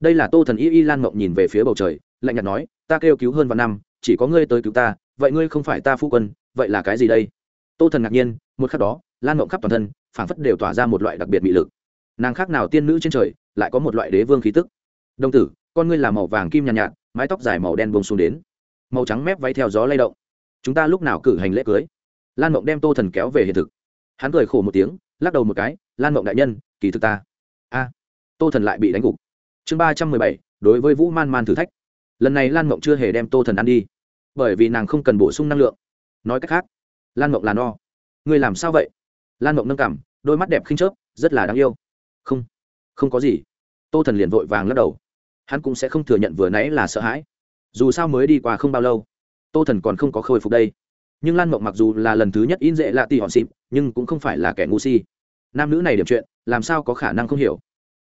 đây là tô thần y y lan mộng nhìn về phía bầu trời lạnh nhạt nói ta kêu cứu hơn vạn năm chỉ có ngươi tới cứu ta vậy ngươi không phải ta phu quân vậy là cái gì đây? Tô thần ngạc nhiên một khắc đó lan mộng khắp toàn thân phảng phất đều tỏa ra một loại đặc biệt bị lực. Nàng khác nào tiên nữ trên trời lại có một loại đế vương khí tức. Đồng tử con ngươi là màu vàng kim nhàn nhạt, nhạt mái tóc dài màu đen bông xuống đến. Màu trắng mép váy theo gió lay động. Chúng ta lúc nào cử hành lễ cưới? Lan mộng đem tô thần kéo về hiện thực. Hắn cười khổ một tiếng lắc đầu một cái lan mộng đại nhân kỳ thực ta. A tô thần lại bị đánh gục chương ba trăm mười bảy, đối với vũ man man thử thách. Lần này lan mộng chưa hề đem tô thần ăn đi, bởi vì nàng không cần bổ sung năng lượng. Nói cách khác, lan mộng là no. Người làm sao vậy? Lan mộng nâng cảm đôi mắt đẹp khinh chớp, rất là đáng yêu. Không không có gì. Tô thần liền vội vàng lắc đầu. Hắn cũng sẽ không thừa nhận vừa nãy là sợ hãi. Dù sao mới đi qua không bao lâu, tô thần còn không có khôi phục đây. Nhưng lan mộng mặc dù là lần thứ nhất in dễ lạ tì hòn xịp, nhưng cũng không phải là kẻ ngu si. Nam nữ này điểm chuyện, làm sao có khả năng không hiểu.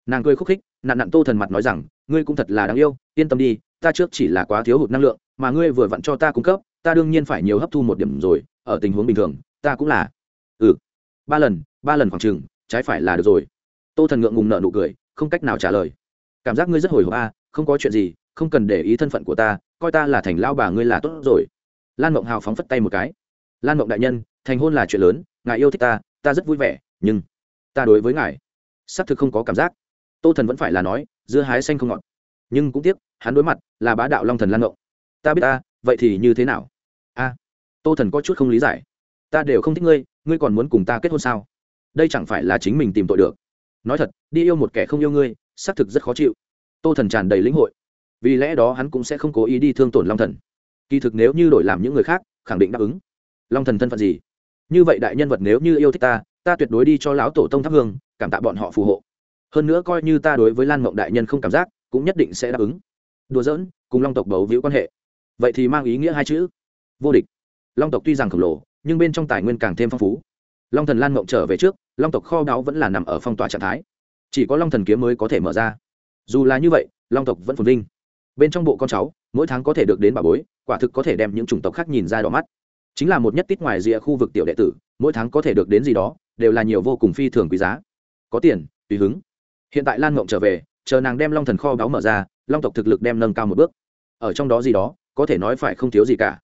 Nàng cười khúc khích nạn nặn tô thần mặt nói rằng ngươi cũng thật là đáng yêu yên tâm đi ta trước chỉ là quá thiếu hụt năng lượng mà ngươi vừa vặn cho ta cung cấp ta đương nhiên phải nhiều hấp thu một điểm rồi ở tình huống bình thường ta cũng là. Ừ. Ba lần ba lần khoảng chừng trái phải là được rồi. Tô thần ngượng ngùng nợ nụ cười không cách nào trả lời. Cảm giác ngươi rất hồi hộp a à, không có chuyện gì không cần để ý thân phận của ta coi ta là thành lao bà ngươi là tốt rồi. Lan mộng hào phóng phất tay một cái. Lan mộng đại nhân thành hôn là chuyện lớn ngài yêu thích ta ta rất vui vẻ nhưng ta đối với ngài xác thực không có cảm giác tô thần vẫn phải là nói, dưa hái xanh không ngọt. Nhưng cũng tiếc, hắn đối mặt là bá đạo long thần lan mộng ta biết ta, vậy thì như thế nào? A, tô thần có chút không lý giải. Ta đều không thích ngươi ngươi còn muốn cùng ta kết hôn sao? Đây chẳng phải là chính mình tìm tội được. Nói thật, đi yêu một kẻ không yêu ngươi, xác thực rất khó chịu. Tô thần tràn đầy lĩnh hội. Vì lẽ đó hắn cũng sẽ không cố ý đi thương tổn long thần. Kỳ thực nếu như đổi làm những người khác, khẳng định đáp ứng. Long thần thân phận gì? Như vậy đại nhân vật nếu như yêu thích ta ta tuyệt đối đi cho lão tổ tông thắp hương, cảm tạ bọn họ phù hộ hơn nữa coi như ta đối với lan mộng đại nhân không cảm giác, cũng nhất định sẽ đáp ứng. Đùa giỡn, cùng long tộc bấu víu quan hệ. Vậy thì mang ý nghĩa hai chữ. Vô địch. Long tộc tuy rằng khổng lồ, nhưng bên trong tài nguyên càng thêm phong phú. Long thần lan mộng trở về trước, long tộc kho báu vẫn là nằm ở phong tỏa trạng thái. Chỉ có long thần kiếm mới có thể mở ra. Dù là như vậy, long tộc vẫn phồn vinh. Bên trong bộ con cháu, mỗi tháng có thể được đến bà bối, quả thực có thể đem những chủng tộc khác nhìn ra đỏ mắt. Chính là một nhất tít ngoài rìa khu vực tiểu đệ tử, mỗi tháng có thể được đến gì đó, đều là nhiều vô cùng phi thường quý giá. Có tiền, tùy hứng hiện tại lan mộng trở về, chờ nàng đem long thần kho báu mở ra, long tộc thực lực đem nâng cao một bước. Ở trong đó gì đó, có thể nói phải không thiếu gì cả.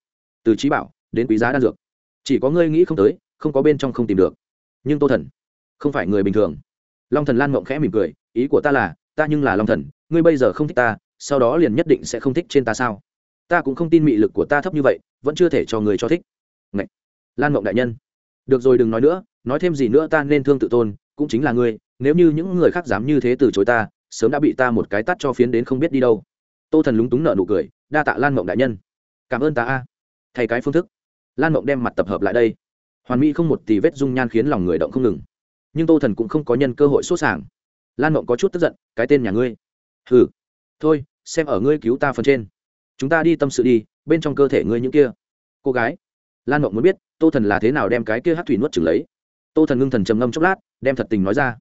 Từ trí bảo, đến quý giá đan dược. Chỉ có ngươi nghĩ không tới, không có bên trong không tìm được. Nhưng tô thần, không phải người bình thường. Long thần lan mộng khẽ mỉm cười, ý của ta là, ta nhưng là long thần, ngươi bây giờ không thích ta, sau đó liền nhất định sẽ không thích trên ta sao? Ta cũng không tin mị lực của ta thấp như vậy, vẫn chưa thể cho người cho thích. Ngậy! lan mộng đại nhân. Được rồi đừng nói nữa, nói thêm gì nữa ta nên thương tự tôn, cũng chính là ngươi nếu như những người khác dám như thế từ chối ta, sớm đã bị ta một cái tắt cho phiến đến không biết đi đâu. Tô thần lúng túng nợ nụ cười, đa tạ lan mộng đại nhân. Cảm ơn ta a. Thay cái phương thức. Lan mộng đem mặt tập hợp lại đây. Hoàn mỹ không một tì vết dung nhan khiến lòng người động không ngừng. Nhưng tô thần cũng không có nhân cơ hội sốt sàng. Lan mộng có chút tức giận, cái tên nhà ngươi. Hừ, thôi, xem ở ngươi cứu ta phần trên. Chúng ta đi tâm sự đi, bên trong cơ thể ngươi những kia. Cô gái. Lan mộng muốn biết, tô thần là thế nào đem cái kia hát thủy nuốt chừng lấy. Tô thần ngưng thần trầm ngâm chốc lát, đem thật tình nói ra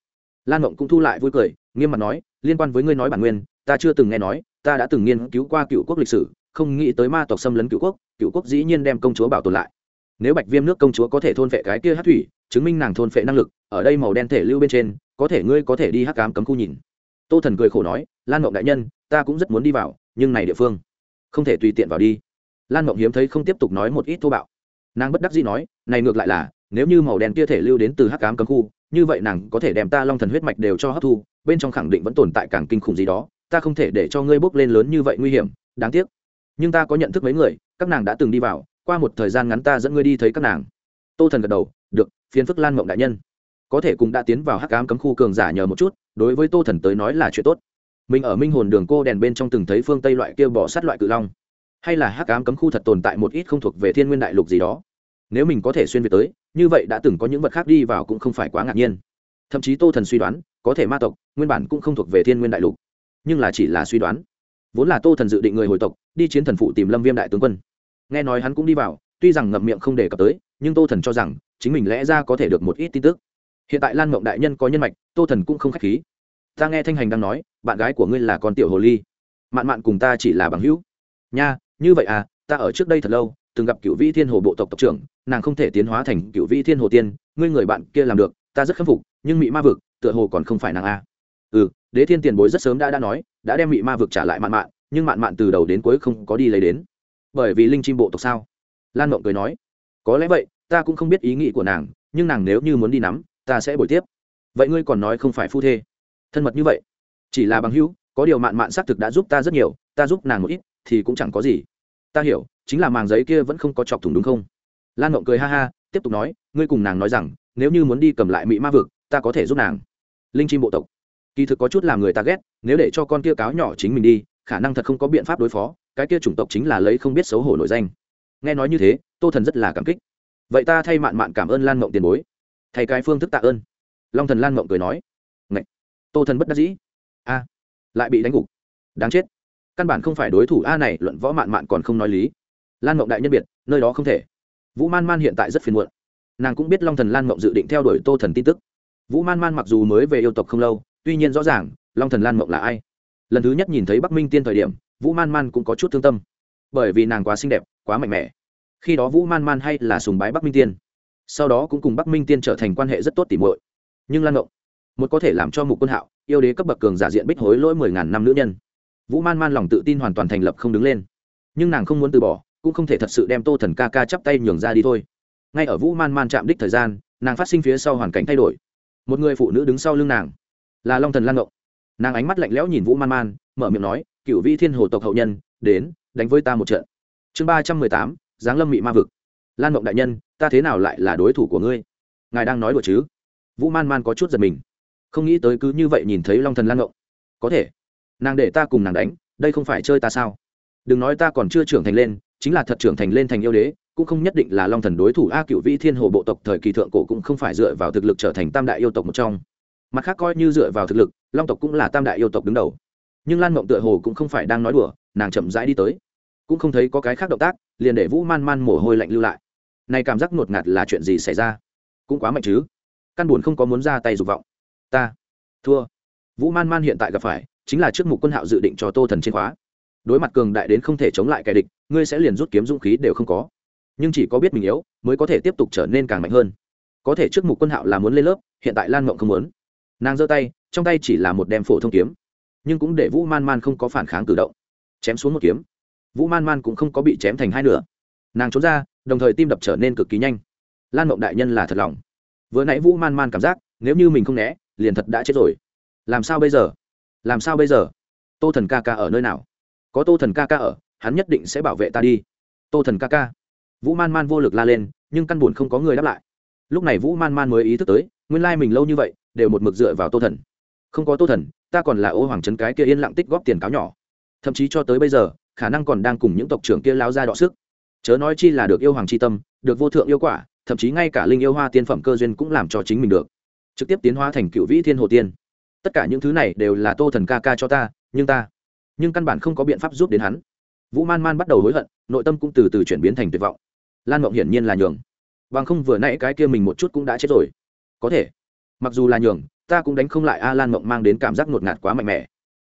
lan mộng cũng thu lại vui cười, nghiêm mặt nói, liên quan với ngươi nói bản nguyên, ta chưa từng nghe nói, ta đã từng nghiên cứu qua cựu quốc lịch sử, không nghĩ tới ma tộc xâm lấn cựu quốc cựu quốc dĩ nhiên đem công chúa bảo tồn lại. Nếu bạch viêm nước công chúa có thể thôn vệ cái kia hát thủy, chứng minh nàng thôn vệ năng lực, ở đây màu đen thể lưu bên trên, có thể ngươi có thể đi hắc cám cấm khu nhìn. Tô thần cười khổ nói, lan mộng đại nhân, ta cũng rất muốn đi vào, nhưng này địa phương, không thể tùy tiện vào đi. Lan mộng hiếm thấy không tiếp tục nói một ít thô bạo. Nàng bất đắc dĩ nói, này ngược lại là nếu như màu đen kia thể lưu đến từ hắc cám cấm khu, như vậy nàng có thể đem ta long thần huyết mạch đều cho hấp thu, bên trong khẳng định vẫn tồn tại càng kinh khủng gì đó, ta không thể để cho ngươi bốc lên lớn như vậy nguy hiểm, đáng tiếc. Nhưng ta có nhận thức mấy người, các nàng đã từng đi vào, qua một thời gian ngắn ta dẫn ngươi đi thấy các nàng. Tô thần gật đầu, được phiến phức lan mộng đại nhân. Có thể cùng đã tiến vào hắc ám cấm khu cường giả nhờ một chút, đối với tô thần tới nói là chuyện tốt. Mình ở minh hồn đường cô đèn bên trong từng thấy phương tây loại kia bỏ sát loại cự long. Hay là hắc ám cấm khu thật tồn tại một ít không thuộc về thiên nguyên đại lục gì đó. Nếu mình có thể xuyên việt tới như vậy đã từng có những vật khác đi vào cũng không phải quá ngạc nhiên. Thậm chí tô thần suy đoán, có thể ma tộc, nguyên bản cũng không thuộc về thiên nguyên đại lục, nhưng là chỉ là suy đoán. Vốn là tô thần dự định người hồi tộc, đi chiến thần phụ tìm lâm viêm đại tướng quân. Nghe nói hắn cũng đi vào, tuy rằng ngậm miệng không đề cập tới, nhưng tô thần cho rằng, chính mình lẽ ra có thể được một ít tin tức. Hiện tại lan mộng đại nhân có nhân mạch, tô thần cũng không k h á c h khí. Ta nghe thanh hành đang nói, bạn gái của ngươi là con tiểu hồ ly. Mạn mạn cùng ta chỉ là bằng hữu. Nha, như vậy à ta ở trước đây thật lâu, từng gặp cựu vĩ thiên hồ bộ tộc tộc trưởng nàng không thể tiến hóa thành cựu vĩ thiên hồ tiên, ngươi người bạn kia làm được, ta rất khâm phục, nhưng mị ma vực, tựa hồ còn không phải nàng a. Ừ đế thiên tiền bối rất sớm đã đã nói, đã đem mị ma vực trả lại mạn mạn, nhưng mạn mạn từ đầu đến cuối không có đi lấy đến. Bởi vì linh chim bộ tộc sao? Lan mộng cười nói, có lẽ vậy, ta cũng không biết ý nghĩ của nàng, nhưng nàng nếu như muốn đi nắm, ta sẽ bồi tiếp. Vậy ngươi còn nói không phải phu thê. Thân mật như vậy, chỉ là bằng hữu, có điều mạn mạn xác thực đã giúp ta rất nhiều, ta giúp nàng một ít, thì cũng chẳng có gì. Ta hiểu, chính là màng giấy kia vẫn không có chọc thủng đúng không? Lan mộng cười ha ha, tiếp tục nói, ngươi cùng nàng nói rằng, nếu như muốn đi cầm lại mỹ ma vực, ta có thể giúp nàng. Linh chim bộ tộc. Kỳ thực có chút làm người ta ghét, nếu để cho con kia cáo nhỏ chính mình đi, khả năng thật không có biện pháp đối phó, cái kia chủng tộc chính là lấy không biết xấu hổ nổi danh. Nghe nói như thế, tô thần rất là cảm kích. Vậy ta thay mạn mạn cảm ơn lan mộng tiền bối. Thay cái phương thức tạ ơn. Long thần lan mộng cười nói. Ngậy! tô thần bất đắc dĩ. A, lại bị đánh gục. Đáng chết. Căn bản không phải đối thủ a này, luận võ mạn mạn còn không nói lý. Lan mộng đại nhân biệt, nơi đó không thể vũ man man hiện tại rất phiền muộn. Nàng cũng biết long thần lan mộng dự định theo đuổi tô thần tin tức. Vũ man man mặc dù mới về yêu tộc không lâu, tuy nhiên rõ ràng, long thần lan mộng là ai? Lần thứ nhất nhìn thấy bắc minh tiên thời điểm, vũ man man cũng có chút thương tâm. Bởi vì nàng quá xinh đẹp, quá mạnh mẽ. Khi đó vũ man man hay là sùng bái bắc minh tiên. Sau đó cũng cùng bắc minh tiên trở thành quan hệ rất tốt tỉ mội nhưng lan mộng, một có thể làm cho mục quân hạo, yêu đế cấp bậc cường giả diện bích hối lỗi mười ngàn năm nữ nhân. Vũ man man lòng tự tin hoàn toàn thành lập không đứng lên. Nhưng nàng không muốn từ bỏ cũng không thể thật sự đem tô thần ca ca chắp tay nhường ra đi thôi. Ngay ở vũ man man chạm đích thời gian, nàng phát sinh phía sau hoàn cảnh thay đổi. Một người phụ nữ đứng sau lưng nàng, là long thần lan ngộng. Nàng ánh mắt lạnh lẽo nhìn vũ man man, mở miệng nói, cựu vi thiên hồ tộc hậu nhân, đến, đánh với ta một trận. Chương ba trăm mười tám, giáng lâm mị ma vực. Lan ngộng đại nhân, ta thế nào lại là đối thủ của ngươi? Ngài đang nói đùa chứ? Vũ man man có chút giật mình. Không nghĩ tới cứ như vậy nhìn thấy long thần lan ngộng. Có thể. Nàng để ta cùng nàng đánh, đây không phải chơi ta sao? Đừng nói ta còn chưa trưởng thành lên chính là thật trưởng thành lên thành yêu đế, cũng không nhất định là long thần đối thủ a cựu vĩ thiên hồ bộ tộc thời kỳ thượng cổ cũng không phải dựa vào thực lực trở thành tam đại yêu tộc một trong. Mặt khác coi như dựa vào thực lực, long tộc cũng là tam đại yêu tộc đứng đầu. Nhưng lan mộng tựa hồ cũng không phải đang nói đùa, nàng chậm rãi đi tới. Cũng không thấy có cái khác động tác, liền để vũ man man mồ hôi lạnh lưu lại. Này cảm giác ngột ngạt là chuyện gì xảy ra? Cũng quá mạnh chứ. Căn buồn không có muốn ra tay dục vọng. Ta, thua. Vũ man man hiện tại gặp phải, chính là trước mục quân hạo dự định cho tô thần trên khóa đối mặt cường đại đến không thể chống lại kẻ địch, ngươi sẽ liền rút kiếm dũng khí đều không có. Nhưng chỉ có biết mình yếu, mới có thể tiếp tục trở nên càng mạnh hơn. Có thể trước mục quân hạo là muốn lên lớp, hiện tại lan mộng không muốn. Nàng giơ tay, trong tay chỉ là một đem phổ thông kiếm. Nhưng cũng để vũ man man không có phản kháng cử động. Chém xuống một kiếm. Vũ man man cũng không có bị chém thành hai nửa. Nàng trốn ra, đồng thời tim đập trở nên cực kỳ nhanh. Lan mộng đại nhân là thật lòng. Vừa nãy vũ man man cảm giác, nếu như mình không né, liền thật đã chết rồi. Làm sao bây giờ? Làm sao bây giờ? Tô thần ca ca ở nơi nào? Có tô thần ca ca ở, hắn nhất định sẽ bảo vệ ta đi. Tô thần ca ca. Vũ man man vô lực la lên, nhưng căn buồn không có người đáp lại. Lúc này vũ man man mới ý thức tới, nguyên lai mình lâu như vậy, đều một mực dựa vào tô thần. Không có tô thần, ta còn là ô hoàng trấn cái kia yên lặng tích góp tiền cáo nhỏ. Thậm chí cho tới bây giờ, khả năng còn đang cùng những tộc trưởng kia lao ra đọ sức. Chớ nói chi là được yêu hoàng c h i tâm, được vô thượng yêu quả, thậm chí ngay cả linh yêu hoa tiên phẩm cơ duyên cũng làm cho chính mình được. Trực tiếp tiến hóa thành cựu vĩ thiên hồ tiên. Tất cả những thứ này đều là tô thần ca ca cho ta, nhưng ta nhưng căn bản không có biện pháp giúp đến hắn. Vũ man man bắt đầu hối hận, nội tâm cũng từ từ chuyển biến thành tuyệt vọng. Lan mộng hiển nhiên là nhường. Bằng không vừa nãy cái kia mình một chút cũng đã chết rồi. Có thể. Mặc dù là nhường, ta cũng đánh không lại a lan mộng mang đến cảm giác ngột ngạt quá mạnh mẽ.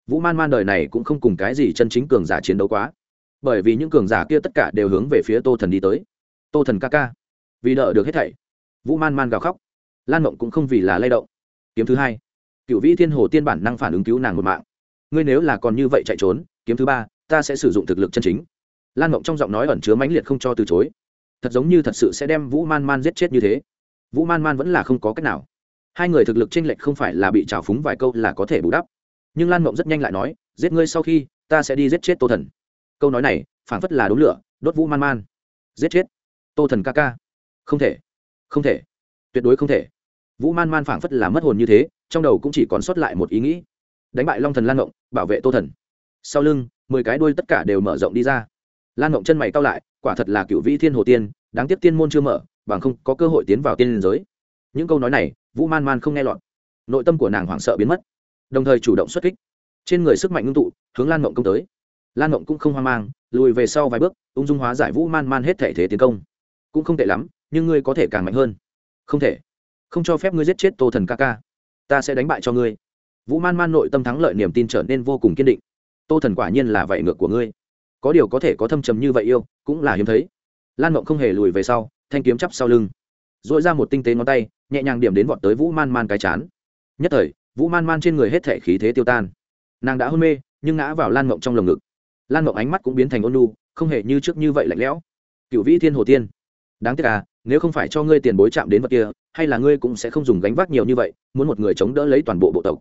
Vũ man man đời này cũng không cùng cái gì chân chính cường giả chiến đấu quá. Bởi vì những cường giả kia tất cả đều hướng về phía tô thần đi tới. Tô thần ca ca. Vì đợi được hết thảy. Vũ man man gào khóc. Lan mộng cũng không vì là lay động. Kiếm thứ hai. Cựu vĩ thiên hồ tiên bản năng phản ứng cứu nàng một mạng ngươi nếu là còn như vậy chạy trốn, kiếm thứ ba, ta sẽ sử dụng thực lực chân chính. Lan mộng trong giọng nói ẩn chứa mãnh liệt không cho từ chối. Thật giống như thật sự sẽ đem vũ man man giết chết như thế. Vũ man man vẫn là không có cách nào. Hai người thực lực chênh lệch không phải là bị trào phúng vài câu là có thể bù đắp. Nhưng lan mộng rất nhanh lại nói, giết ngươi sau khi, ta sẽ đi giết chết tô thần. Câu nói này, phảng phất là đống lửa, đốt vũ man man. Giết chết. Tô thần ca ca. Không thể. Không thể. Tuyệt đối không thể. Vũ man man phảng phất là mất hồn như thế, trong đầu cũng chỉ còn sót lại một ý nghĩ đánh bại long thần lan Ngộng bảo vệ tô thần sau lưng mười cái đuôi tất cả đều mở rộng đi ra lan Ngộng chân mày cao lại quả thật là cựu vĩ thiên hồ tiên đáng tiếc tiên môn chưa mở bằng không có cơ hội tiến vào tiên liên giới những câu nói này vũ man man không nghe lọt nội tâm của nàng hoảng sợ biến mất đồng thời chủ động xuất kích trên người sức mạnh ngưng tụ hướng lan mộng công tới lan mộng cũng không hoang mang lùi về sau vài bước ung dung hóa giải vũ man man hết thể thế tiến công cũng không tệ lắm nhưng ngươi có thể càng mạnh hơn không thể không cho phép ngươi giết chết tô thần ca ca ta sẽ đánh bại cho ngươi vũ man man nội tâm thắng lợi niềm tin trở nên vô cùng kiên định. Tô thần quả nhiên là vậy ngược của ngươi. Có điều có thể có thâm trầm như vậy yêu, cũng là hiếm thấy. Lan mộng không hề lùi về sau, thanh kiếm chắp sau lưng dội ra một tinh tế ngón tay, nhẹ nhàng điểm đến vọt tới vũ man man cái chán. Nhất thời, vũ man man trên người hết thể khí thế tiêu tan. Nàng đã hôn mê, nhưng ngã vào lan mộng trong lồng ngực. Lan mộng ánh mắt cũng biến thành ôn lu không hề như trước như vậy lạnh lẽo. Cựu vĩ thiên hồ tiên, đáng tiếc à nếu không phải cho ngươi tiền bối chạm đến vật kia, hay là ngươi cũng sẽ không dùng gánh vác nhiều như vậy, muốn một người chống đỡ lấy toàn bộ bộ tộc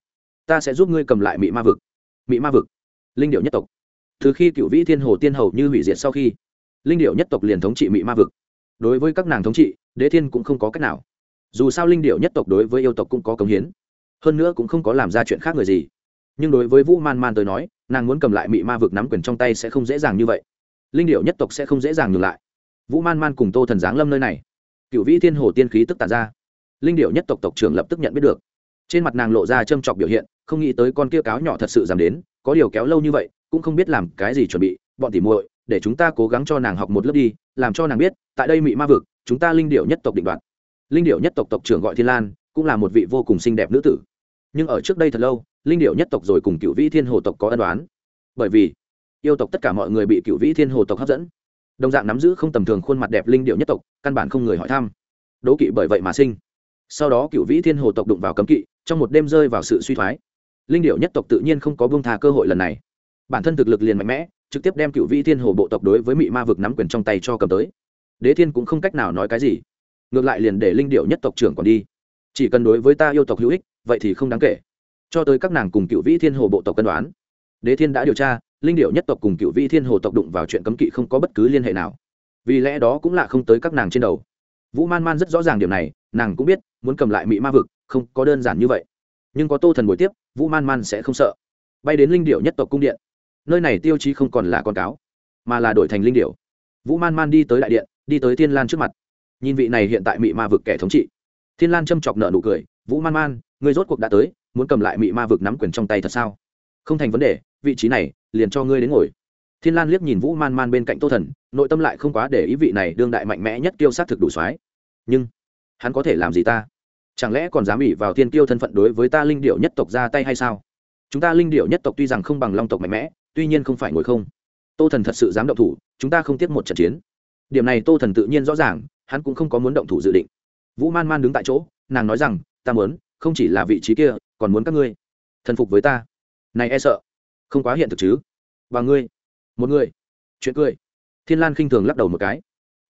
ta sẽ giúp ngươi cầm lại mị ma vực. Mị ma vực. Linh điệu nhất tộc. Từ khi cựu vĩ thiên hồ tiên hầu như hủy diệt sau khi, linh điệu nhất tộc liền thống trị mị ma vực. Đối với các nàng thống trị, đế thiên cũng không có cách nào. Dù sao linh điệu nhất tộc đối với yêu tộc cũng có cống hiến. Hơn nữa cũng không có làm ra chuyện khác người gì. Nhưng đối với vũ man man tới nói, nàng muốn cầm lại mị ma vực nắm quyền trong tay sẽ không dễ dàng như vậy. Linh điệu nhất tộc sẽ không dễ dàng ngừng lại. Vũ man man cùng tô thần giáng lâm nơi này. Cựu vĩ thiên hồ tiên khí tức tàn ra. Linh điệu nhất tộc tộc trưởng lập tức nhận biết được. Trên mặt nàng lộ ra châm trọc biểu hiện không nghĩ tới con kia cáo nhỏ thật sự dám đến, có điều kéo lâu như vậy, cũng không biết làm cái gì chuẩn bị, bọn tỉ muội, để chúng ta cố gắng cho nàng học một lớp đi, làm cho nàng biết, tại đây mị ma vực, chúng ta linh điệu nhất tộc định đoạt. Linh điệu nhất tộc tộc trưởng gọi thiên lan, cũng là một vị vô cùng xinh đẹp nữ tử. Nhưng ở trước đây thật lâu, linh điệu nhất tộc rồi cùng cựu vĩ thiên hồ tộc có ân đoán bởi vì, yêu tộc tất cả mọi người bị cựu vĩ thiên hồ tộc hấp dẫn. Đồng dạng nắm giữ không tầm thường khuôn mặt đẹp linh điệu nhất tộc, căn bản không người hỏi thăm. Đố kỵ bởi vậy mà sinh. Sau đó cựu vĩ thiên hồ tộc đụng vào cấm kỵ, trong một đêm rơi vào sự suy thoái linh điệu nhất tộc tự nhiên không có buông tha cơ hội lần này. Bản thân thực lực liền mạnh mẽ, trực tiếp đem cựu vĩ thiên hồ bộ tộc đối với mị ma vực nắm quyền trong tay cho cầm tới. Đế thiên cũng không cách nào nói cái gì. Ngược lại liền để linh điệu nhất tộc trưởng còn đi. Chỉ cần đối với ta yêu tộc hữu ích, vậy thì không đáng kể. Cho tới các nàng cùng cựu vĩ thiên hồ bộ tộc cân đoán. Đế thiên đã điều tra, linh điệu nhất tộc cùng cựu vĩ thiên hồ tộc đụng vào chuyện cấm kỵ không có bất cứ liên hệ nào. Vì lẽ đó cũng là không tới các nàng trên đầu. Vũ man man rất rõ ràng điều này, nàng cũng biết, muốn cầm lại mị ma vực, không có đơn giản như vậy nhưng có tô thần buổi tiếp, vũ man man sẽ không sợ. Bay đến linh điệu nhất tộc cung điện. Nơi này tiêu chí không còn là con cáo, mà là đổi thành linh điệu vũ man man đi tới đại điện, đi tới thiên lan trước mặt. Nhìn vị này hiện tại mị ma vực kẻ thống trị. Thiên lan châm chọc nợ nụ cười, vũ man man người rốt cuộc đã tới, muốn cầm lại mị ma vực nắm quyền trong tay thật sao? Không thành vấn đề, vị trí này, liền cho ngươi đến ngồi. Thiên lan liếc nhìn vũ man man bên cạnh tô thần, nội tâm lại không quá để ý vị này đương đại mạnh mẽ nhất kiêu s á t thực đủ soái. Nhưng, hắn có thể làm gì ta? Chẳng lẽ còn dám ỉ vào thiên kiêu thân phận đối với ta linh điệu nhất tộc ra tay hay sao? Chúng ta linh điệu nhất tộc tuy rằng không bằng long tộc mạnh mẽ, tuy nhiên không phải ngồi không. Tô thần thật sự dám động thủ, chúng ta không tiếp một trận chiến. Điểm này tô thần tự nhiên rõ ràng, hắn cũng không có muốn động thủ dự định. Vũ man man đứng tại chỗ, nàng nói rằng, ta muốn, không chỉ là vị trí kia, còn muốn các ngươi thần phục với ta. Này e sợ, không quá hiện thực chứ? Và ngươi. Một người. Chuyện cười. Thiên lan khinh thường lắc đầu một cái.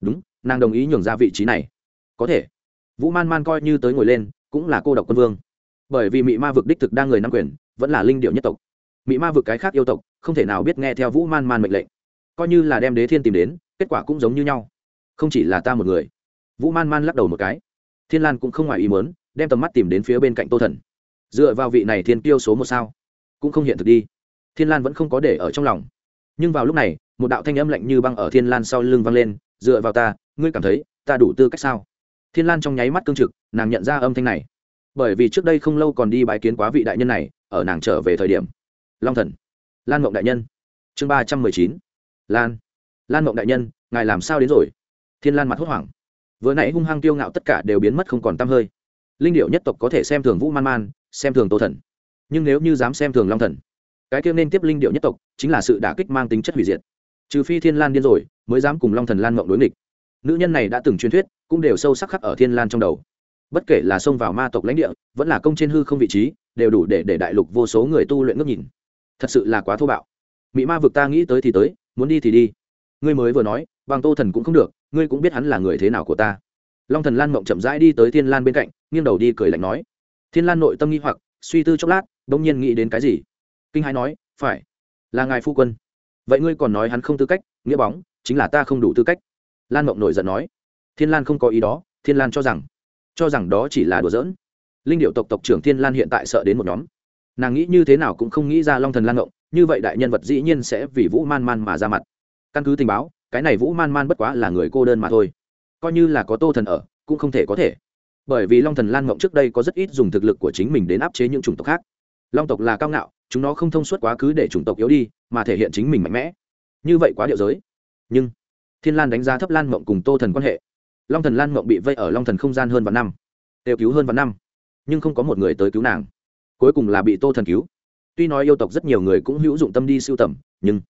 Đúng, nàng đồng ý nhường ra vị trí này. Có thể vũ man man coi như tới ngồi lên, cũng là cô độc quân vương. Bởi vì mị ma vực đích thực đang người nắm quyền, vẫn là linh điệu nhất tộc. Mị ma vực cái khác yêu tộc, không thể nào biết nghe theo vũ man man mệnh lệnh. Coi như là đem đế thiên tìm đến, kết quả cũng giống như nhau. Không chỉ là ta một người. Vũ man man lắc đầu một cái. Thiên lan cũng không ngoài ý mớn đem tầm mắt tìm đến phía bên cạnh tô thần. Dựa vào vị này thiên tiêu số một sao, cũng không hiện thực đi. Thiên lan vẫn không có để ở trong lòng. Nhưng vào lúc này, một đạo thanh âm lạnh như băng ở thiên lan sau lưng vang lên. Dựa vào ta, ngươi cảm thấy ta đủ tư cách sao? Thiên lan trong nháy mắt cương trực, nàng nhận ra âm thanh này. Bởi vì trước đây không lâu còn đi bái kiến quá vị đại nhân này, ở nàng trở về thời điểm. Long thần. Lan mộng đại nhân. Chương ba trăm mười chín. Lan. Lan mộng đại nhân, ngài làm sao đến rồi? Thiên lan mặt hốt hoảng. Vừa nãy hung hăng tiêu ngạo tất cả đều biến mất không còn t hơi. Linh điệu nhất tộc có thể xem thường vũ man man, xem thường tô thần. Nhưng nếu như dám xem thường long thần, cái kêu nên tiếp linh điệu nhất tộc chính là sự đả kích mang tính chất hủy diệt. Trừ phi thiên lan điên rồi, mới dám cùng long thần lan mộng đối nghịch nữ nhân này đã từng truyền thuyết, cũng đều sâu sắc khắc ở thiên lan trong đầu. Bất kể là xông vào ma tộc lãnh địa, vẫn là công trên hư không vị trí, đều đủ để để đại lục vô số người tu luyện ngước nhìn. Thật sự là quá thô bạo. Mỹ ma vực ta nghĩ tới thì tới, muốn đi thì đi. Ngươi mới vừa nói, bằng tô thần cũng không được, ngươi cũng biết hắn là người thế nào của ta. Long thần lan mộng chậm rãi đi tới thiên lan bên cạnh, nghiêng đầu đi cười lạnh nói. Thiên lan nội tâm nghi hoặc, suy tư chốc lát đ ỗ n g nhiên nghĩ đến cái gì? Kinh hai nói, phải, là ngài phu quân. Vậy ngươi còn nói hắn không tư cách, nghĩa bóng, chính là ta không đủ tư cách lan mộng nổi giận nói, thiên lan không có ý đó, thiên lan cho rằng cho rằng đó chỉ là đùa giỡn. Linh điệu tộc tộc trưởng thiên lan hiện tại sợ đến một nhóm. Nàng nghĩ như thế nào cũng không nghĩ ra long thần lan ngộng như vậy đại nhân vật dĩ nhiên sẽ vì vũ man man mà ra mặt. Căn cứ tình báo, cái này vũ man man bất quá là người cô đơn mà thôi. Coi như là có tô thần ở, cũng không thể có thể. Bởi vì long thần lan ngộng trước đây có rất ít dùng thực lực của chính mình đến áp chế những chủng tộc khác. Long tộc là cao ngạo, chúng nó không thông suốt quá khứ để chủng tộc yếu đi, mà thể hiện chính mình mạnh mẽ. Như vậy quá điệu giới. Nhưng thiên lan đánh giá thấp lan mộng cùng tô thần quan hệ. Long thần lan mộng bị vây ở long thần không gian hơn vạn năm, đều cứu hơn vạn năm, nhưng không có một người tới cứu nàng. Cuối cùng là bị tô thần cứu. Tuy nói yêu tộc rất nhiều người cũng hữu dụng tâm đi siêu tầm, nhưng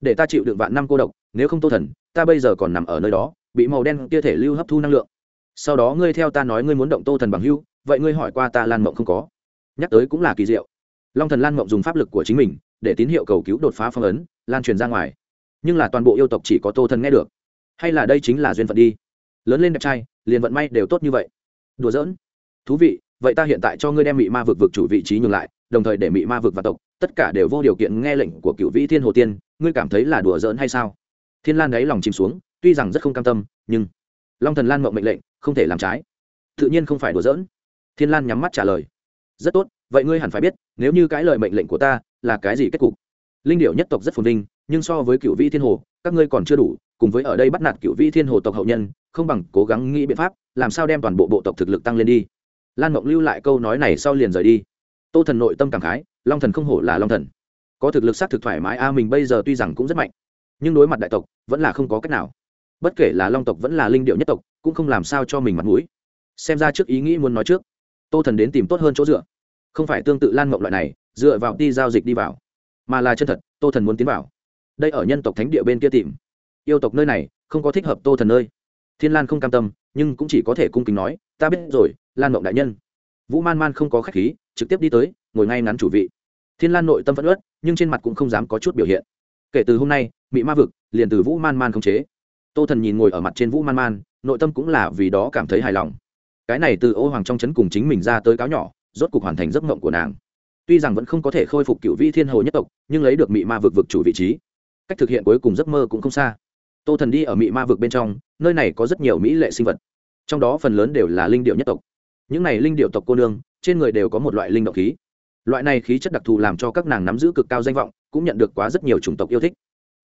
để ta chịu đựng vạn năm cô độc, nếu không tô thần, ta bây giờ còn nằm ở nơi đó, bị màu đen kia thể lưu hấp thu năng lượng. Sau đó ngươi theo ta nói ngươi muốn động tô thần bằng hưu vậy ngươi hỏi qua ta lan mộng không có? Nhắc tới cũng là kỳ diệu. Long thần lan mộng dùng pháp lực của chính mình, để tín hiệu cầu cứu đột phá phong ấn, lan truyền ra ngoài. Nhưng là toàn bộ yêu tộc chỉ có tô thần nghe được hay là đây chính là duyên phận đi. Lớn lên đẹp trai, liền vận may đều tốt như vậy. Đùa giỡn. Thú vị, vậy ta hiện tại cho ngươi đem mị ma vực vực chủ vị trí nhường lại, đồng thời để mị ma vực và tộc, tất cả đều vô điều kiện nghe lệnh của cựu vĩ thiên hồ tiên, ngươi cảm thấy là đùa giỡn hay sao? Thiên lan đáy lòng chìm xuống, tuy rằng rất không cam tâm, nhưng long thần lan mộng mệnh lệnh, không thể làm trái. Tự nhiên không phải đùa giỡn. Thiên lan nhắm mắt trả lời. Rất tốt, vậy ngươi hẳn phải biết, nếu như cái lời mệnh lệnh của ta là cái gì kết cục? Linh điệu nhất tộc rất phồn vinh, nhưng so với cựu vĩ thiên hồ, các ngươi còn chưa đủ cùng với ở đây bắt nạt cựu vĩ thiên hồ tộc hậu nhân, không bằng cố gắng nghĩ biện pháp, làm sao đem toàn bộ bộ tộc thực lực tăng lên đi. Lan mộng lưu lại câu nói này sau liền rời đi. Tô thần nội tâm cảm khái, long thần không hổ là long thần. Có thực lực xác thực thoải mái a, mình bây giờ tuy rằng cũng rất mạnh, nhưng đối mặt đại tộc, vẫn là không có cách nào. Bất kể là long tộc vẫn là linh điệu nhất tộc, cũng không làm sao cho mình mặt mũi. Xem ra trước ý nghĩ muốn nói trước, tô thần đến tìm tốt hơn chỗ dựa. Không phải tương tự lan mộng loại này, dựa vào đi giao dịch đi vào, mà là chân thật, tô thần muốn tiến vào. Đây ở nhân tộc thánh địa bên kia tìm yêu tộc nơi này, không có thích hợp tô thần nơi. Thiên lan không cam tâm, nhưng cũng chỉ có thể cung kính nói, ta biết rồi, lan mộng đại nhân. Vũ man man không có khách khí, trực tiếp đi tới, ngồi ngay ngắn chủ vị. Thiên lan nội tâm vẫn ướt nhưng trên mặt cũng không dám có chút biểu hiện. Kể từ hôm nay, mị ma vực liền từ vũ man man không chế. Tô thần nhìn ngồi ở mặt trên vũ man man, nội tâm cũng là vì đó cảm thấy hài lòng. Cái này từ ô hoàng trong c h ấ n cùng chính mình ra tới cáo nhỏ, rốt cục hoàn thành giấc mộng của nàng. Tuy rằng vẫn không có thể khôi phục cựu vi thiên hồ nhất tộc, nhưng lấy được mị ma vực vực chủ vị trí. Cách thực hiện cuối cùng giấc mơ cũng không xa tô thần đi ở mị ma vực bên trong, nơi này có rất nhiều mỹ lệ sinh vật. Trong đó phần lớn đều là linh điệu nhất tộc. Những này linh điệu tộc cô nương, trên người đều có một loại linh động khí. Loại này khí chất đặc thù làm cho các nàng nắm giữ cực cao danh vọng, cũng nhận được quá rất nhiều chủng tộc yêu thích.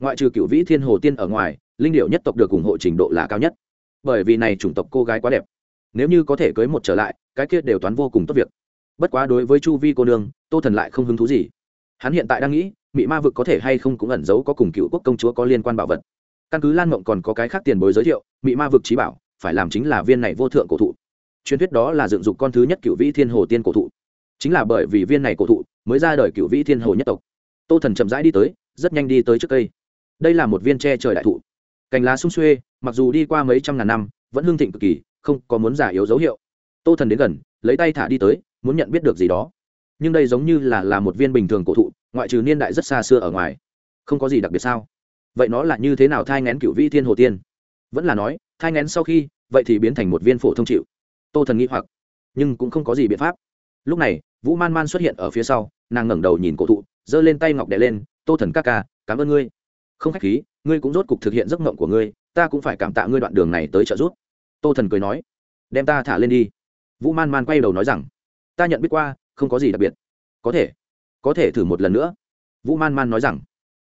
Ngoại trừ cựu vĩ thiên hồ tiên ở ngoài, linh điệu nhất tộc được ủng hộ trình độ là cao nhất. Bởi vì này chủng tộc cô gái quá đẹp. Nếu như có thể cưới một trở lại, cái kia đều toán vô cùng tốt việc. Bất quá đối với chu vi cô nương, tô thần lại không hứng thú gì. Hắn hiện tại đang nghĩ, mị ma vực có thể hay không cũng ẩn giấu có cùng cựu quốc công chúa có liên quan bảo vật căn cứ lan mộng còn có cái khác tiền bối giới thiệu mị ma vực trí bảo phải làm chính là viên này vô thượng cổ thụ truyền thuyết đó là dựng dục con thứ nhất cựu vĩ thiên hồ tiên cổ thụ chính là bởi vì viên này cổ thụ mới ra đời cựu vĩ thiên hồ nhất tộc tô thần chậm rãi đi tới rất nhanh đi tới trước cây đây là một viên tre trời đại thụ cành lá sung xuê mặc dù đi qua mấy trăm ngàn năm vẫn hương thịnh cực kỳ không có muốn giả yếu dấu hiệu tô thần đến gần lấy tay thả đi tới muốn nhận biết được gì đó nhưng đây giống như là là một viên bình thường cổ thụ ngoại trừ niên đại rất xa xưa ở ngoài không có gì đặc biệt sao vậy nó là như thế nào thai ngén cựu vĩ thiên hồ tiên? Vẫn là nói, thai ngén sau khi, vậy thì biến thành một viên phổ thông chịu. Tô thần nghĩ hoặc, nhưng cũng không có gì biện pháp. Lúc này, vũ man man xuất hiện ở phía sau, nàng ngẩng đầu nhìn cổ thụ, giơ lên tay ngọc đè lên, tô thần ca ca, cảm ơn ngươi. Không khách khí, ngươi cũng rốt cục thực hiện giấc mộng của ngươi, ta cũng phải cảm tạ ngươi đoạn đường này tới trợ giúp. Tô thần cười nói, đem ta thả lên đi. Vũ man man quay đầu nói rằng, ta nhận biết qua, không có gì đặc biệt. Có thể có thể thử một lần nữa. Vũ man man nói rằng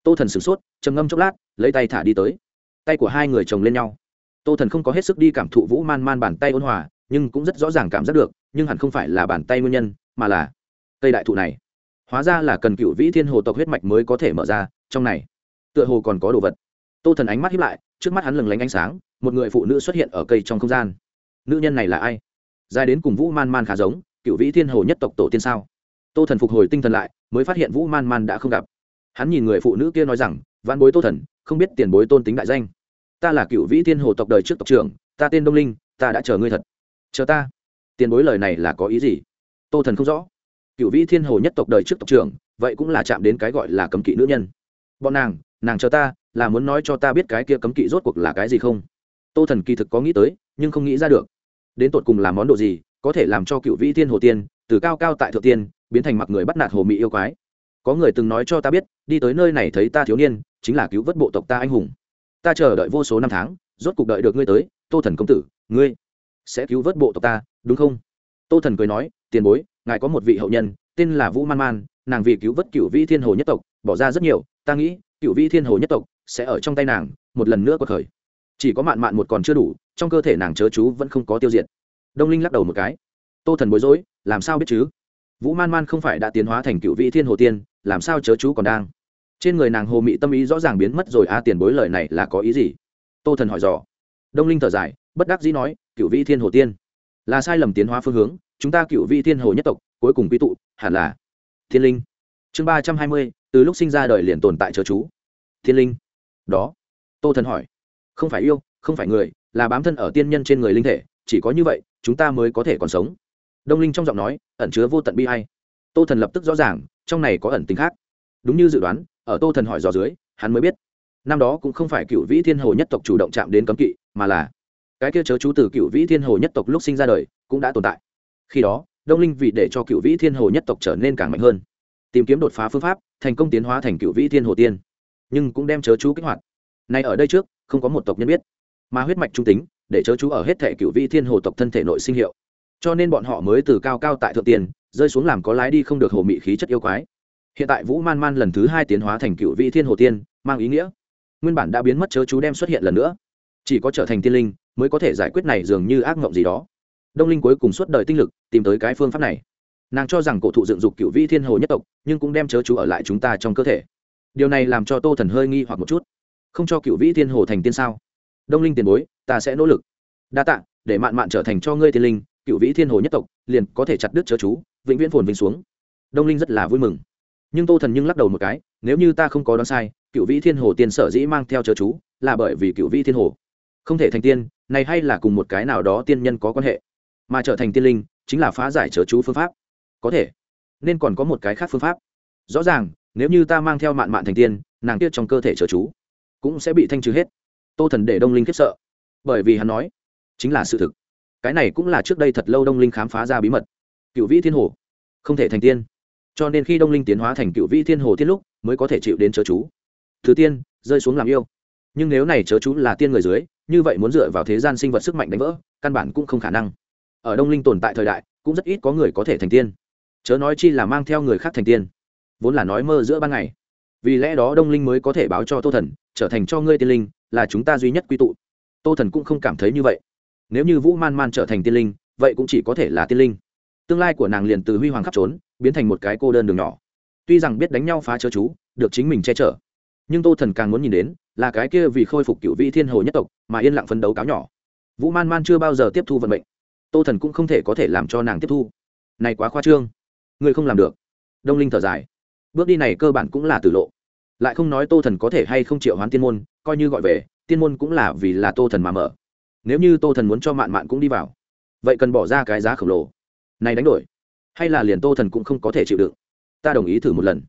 tô thần sửng sốt, trầm ngâm chốc lát, lấy tay thả đi tới. Tay của hai người chồng lên nhau. Tô thần không có hết sức đi cảm thụ vũ man man bàn tay ôn hòa, nhưng cũng rất rõ ràng cảm giác được, nhưng hẳn không phải là bàn tay nguyên nhân, mà là cây đại thụ này. Hóa ra là cần cựu vĩ thiên hồ tộc huyết mạch mới có thể mở ra, trong này, tựa hồ còn có đồ vật. Tô thần ánh mắt hiếp lại, trước mắt hắn lừng lánh ánh sáng, một người phụ nữ xuất hiện ở cây trong không gian. Nữ nhân này là ai? Dài đến cùng vũ man man khá giống, cựu vĩ thiên hồ nhất tộc tổ tiên sao? Tô thần phục hồi tinh thần lại, mới phát hiện vũ man man đã không gặp hắn nhìn người phụ nữ kia nói rằng văn bối tô thần, không biết tiền bối tôn tính đại danh. Ta là cựu vĩ thiên hồ tộc đời trước tộc trưởng, ta tên đông linh, ta đã chờ ngươi thật. Chờ ta. Tiền bối lời này là có ý gì? Tô thần không rõ. Cựu vĩ thiên hồ nhất tộc đời trước tộc trưởng, vậy cũng là chạm đến cái gọi là cấm kỵ nữ nhân. Bọn nàng nàng chờ ta, là muốn nói cho ta biết cái kia cấm kỵ rốt cuộc là cái gì không? Tô thần kỳ thực có nghĩ tới, nhưng không nghĩ ra được. Đến tột cùng là món đồ gì, có thể làm cho cựu vĩ thiên hồ tiên, từ cao cao tại thượng tiên, biến thành mặc người bắt nạt hồ mỹ yêu quái có người từng nói cho ta biết, đi tới nơi này thấy ta thiếu niên, chính là cứu vớt bộ tộc ta anh hùng. Ta chờ đợi vô số năm tháng, rốt cuộc đợi được ngươi tới, tô thần công tử, ngươi sẽ cứu vớt bộ tộc ta, đúng không? Tô thần cười nói, tiền bối, ngài có một vị hậu nhân, tên là vũ man man, nàng vì cứu vớt cựu vĩ thiên hồ nhất tộc, bỏ ra rất nhiều, ta nghĩ cựu vĩ thiên hồ nhất tộc sẽ ở trong tay nàng, một lần nữa có khởi chỉ có mạn mạn một còn chưa đủ, trong cơ thể nàng chớ chú vẫn không có tiêu diệt. Đông linh lắc đầu một cái. Tô thần bối rối, làm sao biết chứ? Vũ man man không phải đã tiến hóa thành cựu vị thiên hồ tiên làm sao chớ chú còn đang? Trên người nàng hồ mị tâm ý rõ ràng biến mất rồi, a tiền bối lời này là có ý gì? Tô thần hỏi dò. Đông linh thở dài, bất đắc dĩ nói cựu vị thiên hồ tiên, là sai lầm tiến hóa phương hướng, chúng ta cựu vị thiên hồ nhất tộc, cuối cùng quy tụ, hẳn là thiên linh. Chương ba trăm hai mươi, từ lúc sinh ra đời liền tồn tại chớ chú. Thiên linh. Đó. Tô thần hỏi. Không phải yêu, không phải người, là bám thân ở tiên nhân trên người linh thể, chỉ có như vậy, chúng ta mới có thể còn sống. Đông linh trong giọng nói, ẩn chứa vô tận bi hay tô thần lập tức rõ ràng trong này có ẩn tính khác. Đúng như dự đoán, ở tô thần hỏi dò dưới, hắn mới biết. Năm đó cũng không phải cựu vĩ thiên hồ nhất tộc chủ động chạm đến cấm kỵ, mà là cái kia chớ chú từ cựu vĩ thiên hồ nhất tộc lúc sinh ra đời, cũng đã tồn tại. Khi đó, đông linh vì để cho cựu vĩ thiên hồ nhất tộc trở nên càng mạnh hơn, tìm kiếm đột phá phương pháp, thành công tiến hóa thành cựu vĩ thiên hồ tiên, nhưng cũng đem chớ chú kích hoạt. Nay ở đây trước, không có một tộc nhân biết, mà huyết mạch trung tính, để chớ chú ở hết thể cựu vĩ thiên hồ tộc thân thể nội sinh hiệu. Cho nên bọn họ mới từ cao cao tại thượng tiền rơi xuống làm có lái đi không được hồ mị khí chất yêu quái. Hiện tại vũ man man lần thứ hai tiến hóa thành cựu vị thiên hồ tiên, mang ý nghĩa. Nguyên bản đã biến mất chớ chú đem xuất hiện lần nữa. Chỉ có trở thành tiên linh mới có thể giải quyết này dường như ác ngộng gì đó. Đông linh cuối cùng suốt đời tinh lực tìm tới cái phương pháp này. Nàng cho rằng cổ thụ dựng dục cựu vị thiên hồ nhất tộc, nhưng cũng đem chớ chú ở lại chúng ta trong cơ thể. Điều này làm cho tô thần hơi nghi hoặc một chút. Không cho cựu vĩ thiên hồ thành tiên sao? Đông linh tiền bối, ta sẽ nỗ lực. Đa tạ, để mạn mạn trở thành cho ngươi tiên linh, cựu vĩ thiên hồ nhất tộc, liền có thể chặt đứt chớ chú vĩnh viễn phồn vinh xuống. Đông linh rất là vui mừng. Nhưng tô thần nhưng lắc đầu một cái, nếu như ta không có đoán sai, cựu vĩ thiên hồ tiên sở dĩ mang theo chớ chú, là bởi vì cựu vĩ thiên hồ không thể thành tiên, này hay là cùng một cái nào đó tiên nhân có quan hệ. Mà trở thành tiên linh, chính là phá giải chớ chú phương pháp. Có thể, nên còn có một cái khác phương pháp. Rõ ràng, nếu như ta mang theo mạn mạn thành tiên, nàng tiết trong cơ thể chớ chú cũng sẽ bị thanh trừ hết. Tô thần để đông linh khiếp sợ, bởi vì hắn nói, chính là sự thực. Cái này cũng là trước đây thật lâu đông linh khám phá ra bí mật cựu vĩ thiên hồ. Không thể thành tiên. Cho nên khi đông linh tiến hóa thành cựu vĩ thiên hồ tiên lúc, mới có thể chịu đến chớ chú. Thứ tiên, rơi xuống làm yêu. Nhưng nếu này chớ chú là tiên người dưới, như vậy muốn dựa vào thế gian sinh vật sức mạnh đánh vỡ, căn bản cũng không khả năng. Ở đông linh tồn tại thời đại, cũng rất ít có người có thể thành tiên. Chớ nói chi là mang theo người khác thành tiên. Vốn là nói mơ giữa ban ngày. Vì lẽ đó đông linh mới có thể báo cho tô thần, trở thành cho ngươi tiên linh, là chúng ta duy nhất quy tụ. Tô thần cũng không cảm thấy như vậy. Nếu như vũ man man trở thành tiên linh, vậy cũng chỉ có thể là tiên linh tương lai của nàng liền từ huy hoàng khắp trốn, biến thành một cái cô đơn đường nhỏ. Tuy rằng biết đánh nhau phá chớ chú, được chính mình che chở, nhưng tô thần càng muốn nhìn đến, là cái kia vì khôi phục cựu vị thiên hồ nhất tộc mà yên lặng phấn đấu cáo nhỏ. Vũ man man chưa bao giờ tiếp thu vận mệnh. Tô thần cũng không thể có thể làm cho nàng tiếp thu. Này quá khoa trương. Người không làm được. Đông linh thở dài. Bước đi này cơ bản cũng là tử lộ. Lại không nói tô thần có thể hay không triệu hoán tiên môn, coi như gọi về, tiên môn cũng là vì là tô thần mà mở. Nếu như tô thần muốn cho mạn mạn cũng đi vào, vậy cần bỏ ra cái giá khổng lồ này đánh đổi. Hay là liền tô thần cũng không có thể chịu đựng? Ta đồng ý thử một lần.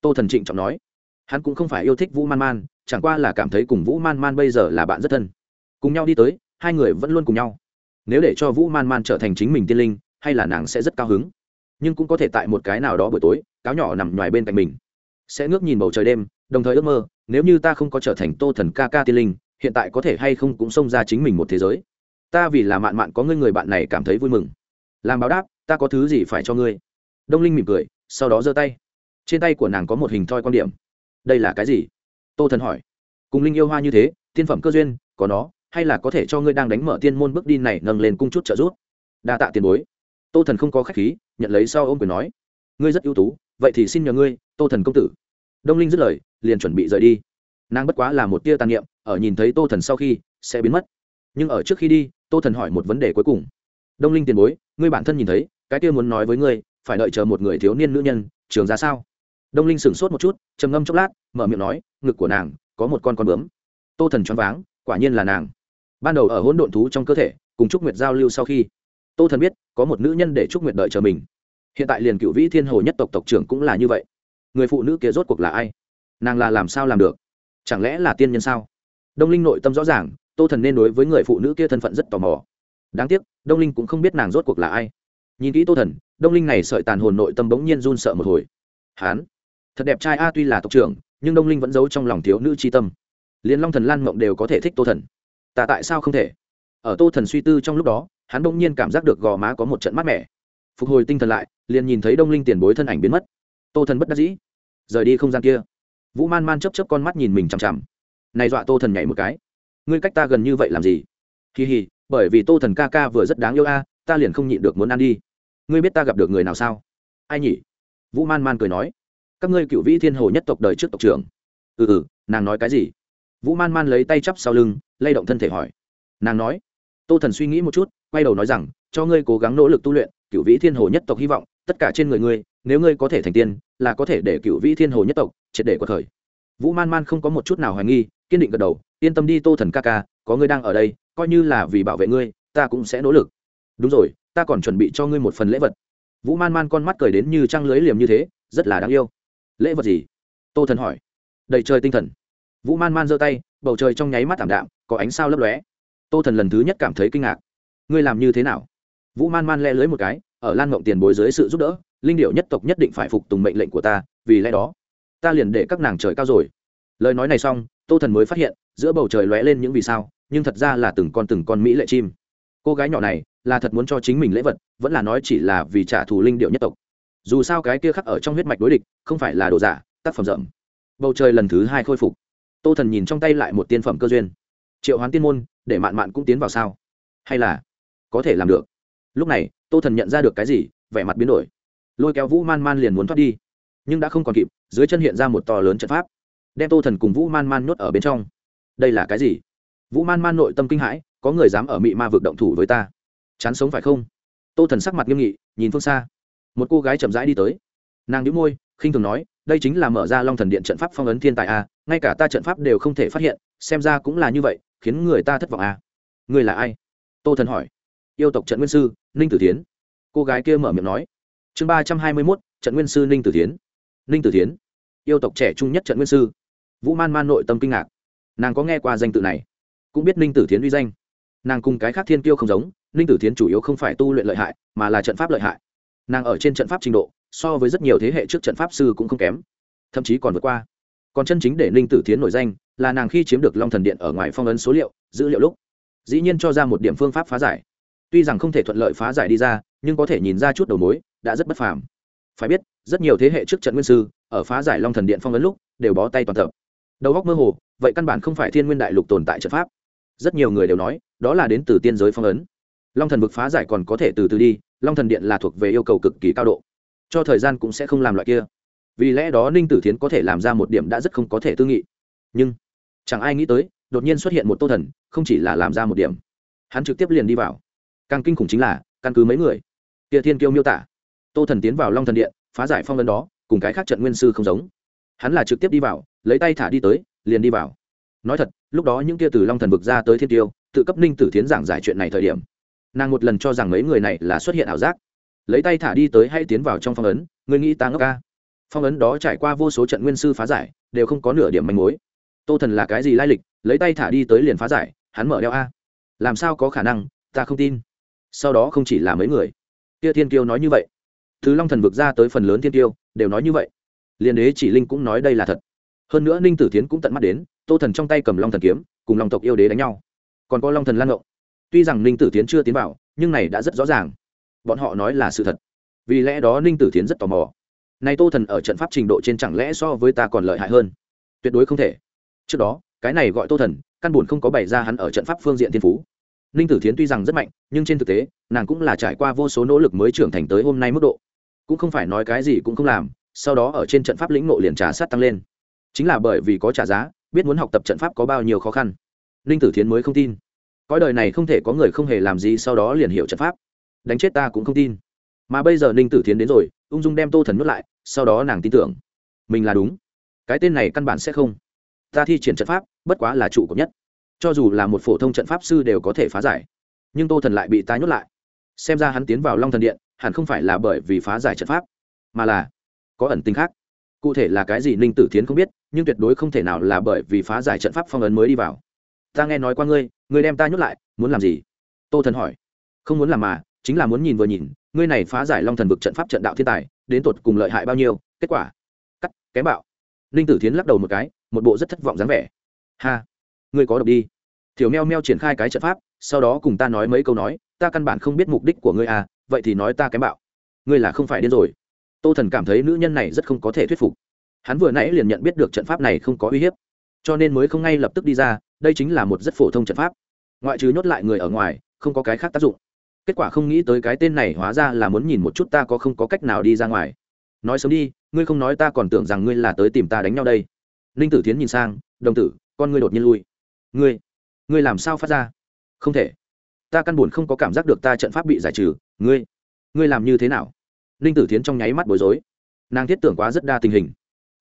Tô thần trịnh trọng nói. Hắn cũng không phải yêu thích vũ man man, chẳng qua là cảm thấy cùng vũ man man bây giờ là bạn rất thân. Cùng nhau đi tới, hai người vẫn luôn cùng nhau. Nếu để cho vũ man man trở thành chính mình tiên linh, hay là nàng sẽ rất cao hứng. Nhưng cũng có thể tại một cái nào đó buổi tối, cáo nhỏ nằm ngoài bên cạnh mình. Sẽ ngước nhìn bầu trời đêm, đồng thời ước mơ, nếu như ta không có trở thành tô thần ca ca tiên linh, hiện tại có thể hay không cũng xông ra chính mình một thế giới. Ta vì là mạn mạn có ngươi người bạn này cảm thấy vui mừng làm báo đáp, ta có thứ gì phải cho ngươi. Đông linh mỉm cười, sau đó giơ tay. Trên tay của nàng có một hình thoi quan điểm. Đây là cái gì? Tô thần hỏi. Cùng linh yêu hoa như thế tiên phẩm cơ duyên, có nó, hay là có thể cho ngươi đang đánh mở tiên môn bước đi này nâng lên cung chút trợ giúp? Đa tạ tiền bối. Tô thần không có khách khí, nhận lấy sau ôm quyền nói. Ngươi rất ưu tú, vậy thì xin nhờ ngươi, tô thần công tử. Đông linh dứt lời, liền chuẩn bị rời đi. Nàng bất quá là một tia tàn niệm, ở nhìn thấy tô thần sau khi, sẽ biến mất. Nhưng ở trước khi đi, tô thần hỏi một vấn đề cuối cùng đông linh tiền bối, ngươi bản thân nhìn thấy, cái kia muốn nói với ngươi, phải đợi chờ một người thiếu niên nữ nhân, trường ra sao? Đông linh sửng sốt một chút, trầm ngâm chốc lát, mở miệng nói, ngực của nàng, có một con con bướm. Tô thần choáng váng, quả nhiên là nàng. Ban đầu ở hỗn độn thú trong cơ thể, cùng trúc nguyệt giao lưu sau khi, tô thần biết, có một nữ nhân để trúc nguyệt đợi chờ mình. Hiện tại liền cựu vĩ thiên hồ nhất tộc tộc trưởng cũng là như vậy. Người phụ nữ kia rốt cuộc là ai? Nàng là làm sao làm được? Chẳng lẽ là tiên nhân sao? Đông linh nội tâm rõ ràng, tô thần nên đối với người phụ nữ kia thân phận rất tò mò đáng tiếc, đông linh cũng không biết nàng rốt cuộc là ai. Nhìn kỹ tô thần, đông linh này sợi tàn hồn nội tâm bỗng nhiên run sợ một hồi. Hán, thật đẹp trai a, tuy là tộc trưởng, nhưng đông linh vẫn giấu trong lòng thiếu nữ c h i tâm. Liền long thần lan mộng đều có thể thích tô thần. Ta tại sao không thể? Ở tô thần suy tư trong lúc đó, hắn bỗng nhiên cảm giác được gò má có một trận mát mẻ. Phục hồi tinh thần lại, liền nhìn thấy đông linh tiền bối thân ảnh biến mất. Tô thần bất đắc dĩ. Rời đi không gian kia. Vũ man man chấp chấp con mắt nhìn mình chằm chằm. Này dọa tô thần nhảy một cái. Ngươi cách ta gần như vậy làm gì? Kỳ hì bởi vì tô thần ca ca vừa rất đáng yêu a, ta liền không nhịn được muốn ăn đi. Ngươi biết ta gặp được người nào sao? Ai nhỉ? Vũ man man cười nói. Các ngươi cựu vĩ thiên hồ nhất tộc đời trước tộc trưởng. Ừ ừ nàng nói cái gì? Vũ man man lấy tay chắp sau lưng, lay động thân thể hỏi. Nàng nói. Tô thần suy nghĩ một chút, quay đầu nói rằng, cho ngươi cố gắng nỗ lực tu luyện, cựu vĩ thiên hồ nhất tộc hy vọng, tất cả trên người ngươi, nếu ngươi có thể thành tiên, là có thể để cựu vĩ thiên hồ nhất tộc triệt để cuộc thời. Vũ man man không có một chút nào hoài nghi, kiên định gật đầu, yên tâm đi tô thần ca ca, có ngươi đang ở đây coi như là vì bảo vệ ngươi, ta cũng sẽ nỗ lực. Đúng rồi, ta còn chuẩn bị cho ngươi một phần lễ vật. Vũ man man con mắt cười đến như trăng lưới liềm như thế, rất là đáng yêu. Lễ vật gì? Tô thần hỏi. Đầy trời tinh thần. Vũ man man giơ tay, bầu trời trong nháy mắt thảm đạm, có ánh sao lấp lóe. Tô thần lần thứ nhất cảm thấy kinh ngạc. Ngươi làm như thế nào? Vũ man man le lưới một cái, ở lan ngộng tiền bối dưới sự giúp đỡ, linh điệu nhất tộc nhất định phải phục tùng mệnh lệnh của ta, vì lẽ đó, ta liền để các nàng trời cao rồi. Lời nói này xong, tô thần mới phát hiện, giữa bầu trời lóe lên những vì sao nhưng thật ra là từng con từng con mỹ lệ chim. Cô gái nhỏ này là thật muốn cho chính mình lễ vật, vẫn là nói chỉ là vì trả thù linh điệu nhất tộc. Dù sao cái kia khắc ở trong huyết mạch đối địch, không phải là đồ giả, tác phẩm rộng. Bầu trời lần thứ hai khôi phục. Tô thần nhìn trong tay lại một tiên phẩm cơ duyên. Triệu hoán tiên môn, để mạn mạn cũng tiến vào sao? Hay là có thể làm được? Lúc này, tô thần nhận ra được cái gì, vẻ mặt biến đổi. Lôi kéo vũ man man liền muốn thoát đi, nhưng đã không còn kịp, dưới chân hiện ra một to lớn trận pháp, đem tô thần cùng vũ man man nhốt ở bên trong. Đây là cái gì? Vũ man man nội tâm kinh hãi, có người dám ở mị ma vực động thủ với ta. Chán sống phải không? Tô thần sắc mặt nghiêm nghị, nhìn phương xa. Một cô gái chậm rãi đi tới. Nàng đĩu môi, khinh thường nói, đây chính là mở ra long thần điện trận pháp phong ấn thiên tài a, ngay cả ta trận pháp đều không thể phát hiện, xem ra cũng là như vậy, khiến người ta thất vọng a. Người là ai? Tô thần hỏi. Yêu tộc trận nguyên sư, ninh tử tiến cô gái kia mở miệng nói. Chương ba trăm hai mươi mốt, trận nguyên sư ninh tử tiến ninh tử tiến yêu tộc trẻ trung nhất trận nguyên sư. Vũ man man nội tâm kinh ngạc. Nàng có nghe qua danh tự này? Cũng biết ninh tử tiến uy danh. Nàng cùng cái khác thiên kiêu không giống, ninh tử tiến chủ yếu không phải tu luyện lợi hại, mà là trận pháp lợi hại. Nàng ở trên trận pháp trình độ, so với rất nhiều thế hệ trước trận pháp sư cũng không kém. Thậm chí còn vượt qua. Còn chân chính để ninh tử tiến nổi danh, là nàng khi chiếm được long thần điện ở ngoài phong ấn số liệu, dữ liệu lúc. Dĩ nhiên cho ra một điểm phương pháp phá giải. Tuy rằng không thể thuận lợi phá giải đi ra, nhưng có thể nhìn ra chút đầu mối, đã rất bất phàm. Phải biết, rất nhiều thế hệ trước trận nguyên sư, ở phá giải long thần điện phong ấn lúc, đều bó tay toàn tập. Đầu góc mơ hồ, vậy căn bản không phải thiên nguyên đại lục tồn tại trận pháp rất nhiều người đều nói, đó là đến từ tiên giới phong ấn. Long thần vực phá giải còn có thể từ từ đi, long thần điện là thuộc về yêu cầu cực kỳ cao độ. Cho thời gian cũng sẽ không làm loại kia. Vì lẽ đó ninh tử thiến có thể làm ra một điểm đã rất không có thể tư nghị. Nhưng, chẳng ai nghĩ tới, đột nhiên xuất hiện một tô thần, không chỉ là làm ra một điểm. Hắn trực tiếp liền đi vào. Càng kinh khủng chính là, căn cứ mấy người. Kia thiên kiêu miêu tả, tô thần tiến vào long thần điện, phá giải phong ấn đó, cùng cái khác trận nguyên sư không giống. Hắn là trực tiếp đi vào, lấy tay thả đi tới, liền đi vào. Nói thật lúc đó những kia từ long thần vực ra tới thiên tiêu, tự cấp ninh tử tiến giảng giải chuyện này thời điểm, nàng một lần cho rằng mấy người này là xuất hiện ảo giác. Lấy tay thả đi tới hay tiến vào trong phong ấn người nghĩ ta ngốc ca? Phong ấn đó trải qua vô số trận nguyên sư phá giải, đều không có nửa điểm manh mối. Tô thần là cái gì lai lịch? Lấy tay thả đi tới liền phá giải, hắn mở đeo a. Làm sao có khả năng? Ta không tin. Sau đó không chỉ là mấy người. Kia thiên kiêu nói như vậy. Thứ long thần vực ra tới phần lớn thiên kiêu, đều nói như vậy. Liền đế chỉ linh cũng nói đây là thật hơn nữa ninh tử tiến cũng tận mắt đến, tô thần trong tay cầm long thần kiếm, cùng long tộc yêu đế đánh nhau. Còn có long thần lan ngộng. Tuy rằng ninh tử tiến chưa tiến vào, nhưng này đã rất rõ ràng. Bọn họ nói là sự thật. Vì lẽ đó ninh tử tiến rất tò mò. Nay tô thần ở trận pháp trình độ trên chẳng lẽ so với ta còn lợi hại hơn? Tuyệt đối không thể. Trước đó, cái này gọi tô thần, căn buồn không có bày ra hắn ở trận pháp phương diện thiên phú. Ninh tử thiến tuy rằng rất mạnh, nhưng trên thực tế, nàng cũng là trải qua vô số nỗ lực mới trưởng thành tới hôm nay mức độ. Cũng không phải nói cái gì cũng không làm, sau đó ở trên trận pháp lĩnh nộ liền trà sát tăng lên chính là bởi vì có trả giá, biết muốn học tập trận pháp có bao nhiêu khó khăn. Ninh tử thiến mới không tin. Cõi đời này không thể có người không hề làm gì sau đó liền hiểu trận pháp. Đánh chết ta cũng không tin. Mà bây giờ ninh tử thiến đến rồi, ung dung đem tô thần nuốt lại, sau đó nàng tin tưởng. Mình là đúng. Cái tên này căn bản sẽ không. Ta thi triển trận pháp, bất quá là trụ cột nhất. Cho dù là một phổ thông trận pháp sư đều có thể phá giải. Nhưng tô thần lại bị tái nhốt lại. Xem ra hắn tiến vào long thần điện, hẳn không phải là bởi vì phá giải trận pháp, mà là có ẩn tính khác. Cụ thể là cái gì ninh tử thiến không biết nhưng tuyệt đối không thể nào là bởi vì phá giải trận pháp phong ấn mới đi vào. Ta nghe nói qua ngươi ngươi đem ta nhốt lại, muốn làm gì? Tô thần hỏi. Không muốn làm mà, chính là muốn nhìn vừa nhìn, ngươi này phá giải long thần vực trận pháp trận đạo thiên tài, đến tột cùng lợi hại bao nhiêu, kết quả? Cắt, kém bạo. Ninh tử thiến lắc đầu một cái, một bộ rất thất vọng dáng vẻ. Ha, ngươi có độc đi. Thiểu meo meo triển khai cái trận pháp, sau đó cùng ta nói mấy câu nói, ta căn bản không biết mục đích của ngươi à vậy thì nói ta kém bạo. Ngươi là không phải điên rồi. Tô thần cảm thấy nữ nhân này rất không có thể thuyết phục hắn vừa nãy liền nhận biết được trận pháp này không có uy hiếp, cho nên mới không ngay lập tức đi ra, đây chính là một rất phổ thông trận pháp. Ngoại trừ nhốt lại người ở ngoài, không có cái khác tác dụng. Kết quả không nghĩ tới cái tên này hóa ra là muốn nhìn một chút ta có không có cách nào đi ra ngoài. Nói sớm đi, ngươi không nói ta còn tưởng rằng ngươi là tới tìm ta đánh nhau đây. Ninh tử tiến nhìn sang, đồng tử, con ngươi đột nhiên lui. Ngươi ngươi làm sao phát ra? Không thể. Ta căn buồn không có cảm giác được ta trận pháp bị giải trừ. Ngươi ngươi làm như thế nào? Ninh tử tiến trong nháy mắt bối rối. Nàng thiết tưởng quá rất đa tình hình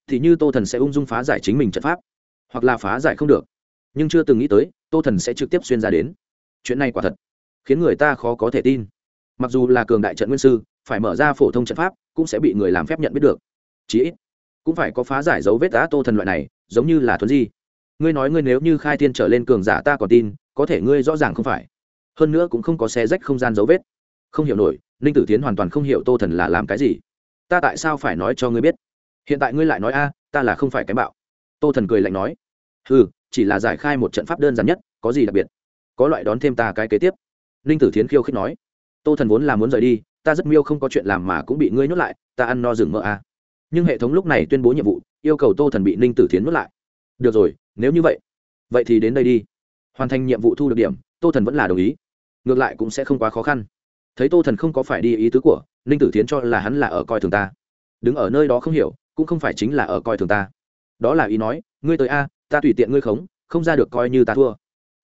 thì như tô thần sẽ ung dung phá giải chính mình trận pháp, hoặc là phá giải không được. Nhưng chưa từng nghĩ tới, tô thần sẽ trực tiếp xuyên ra đến. Chuyện này quả thật khiến người ta khó có thể tin. Mặc dù là cường đại trận nguyên sư, phải mở ra phổ thông trận pháp cũng sẽ bị người làm phép nhận biết được. Chí ít cũng phải có phá giải dấu vết đá tô thần loại này, giống như là thuấn di. Ngươi nói ngươi nếu như khai thiên trở lên cường giả ta còn tin, có thể ngươi rõ ràng không phải. Hơn nữa cũng không có xe rách không gian dấu vết. Không hiểu nổi, ninh tử tiến hoàn toàn không hiểu tô thần là làm cái gì. Ta tại sao phải nói cho ngươi biết? Hiện tại ngươi lại nói a, ta là không phải cái bạo. Tô thần cười lạnh nói ừ chỉ là giải khai một trận pháp đơn giản nhất, có gì đặc biệt? Có loại đón thêm ta cái kế tiếp. Ninh tử thiến khiêu khích nói, tô thần vốn là muốn rời đi, ta rất miêu không có chuyện làm mà cũng bị ngươi nhốt lại, ta ăn no rừng mỡ a. Nhưng hệ thống lúc này tuyên bố nhiệm vụ, yêu cầu tô thần bị ninh tử thiến nhốt lại. Được rồi, nếu như vậy vậy thì đến đây đi. Hoàn thành nhiệm vụ thu được điểm, tô thần vẫn là đồng ý. Ngược lại cũng sẽ không quá khó khăn. Thấy tô thần không có phải đi ý tứ của, ninh tử thiến cho là hắn là ở coi thường ta. Đứng ở nơi đó không hiểu cũng không phải chính là ở coi thường ta. Đó là ý nói, ngươi tới a, ta tùy tiện ngươi khống, không ra được coi như ta thua.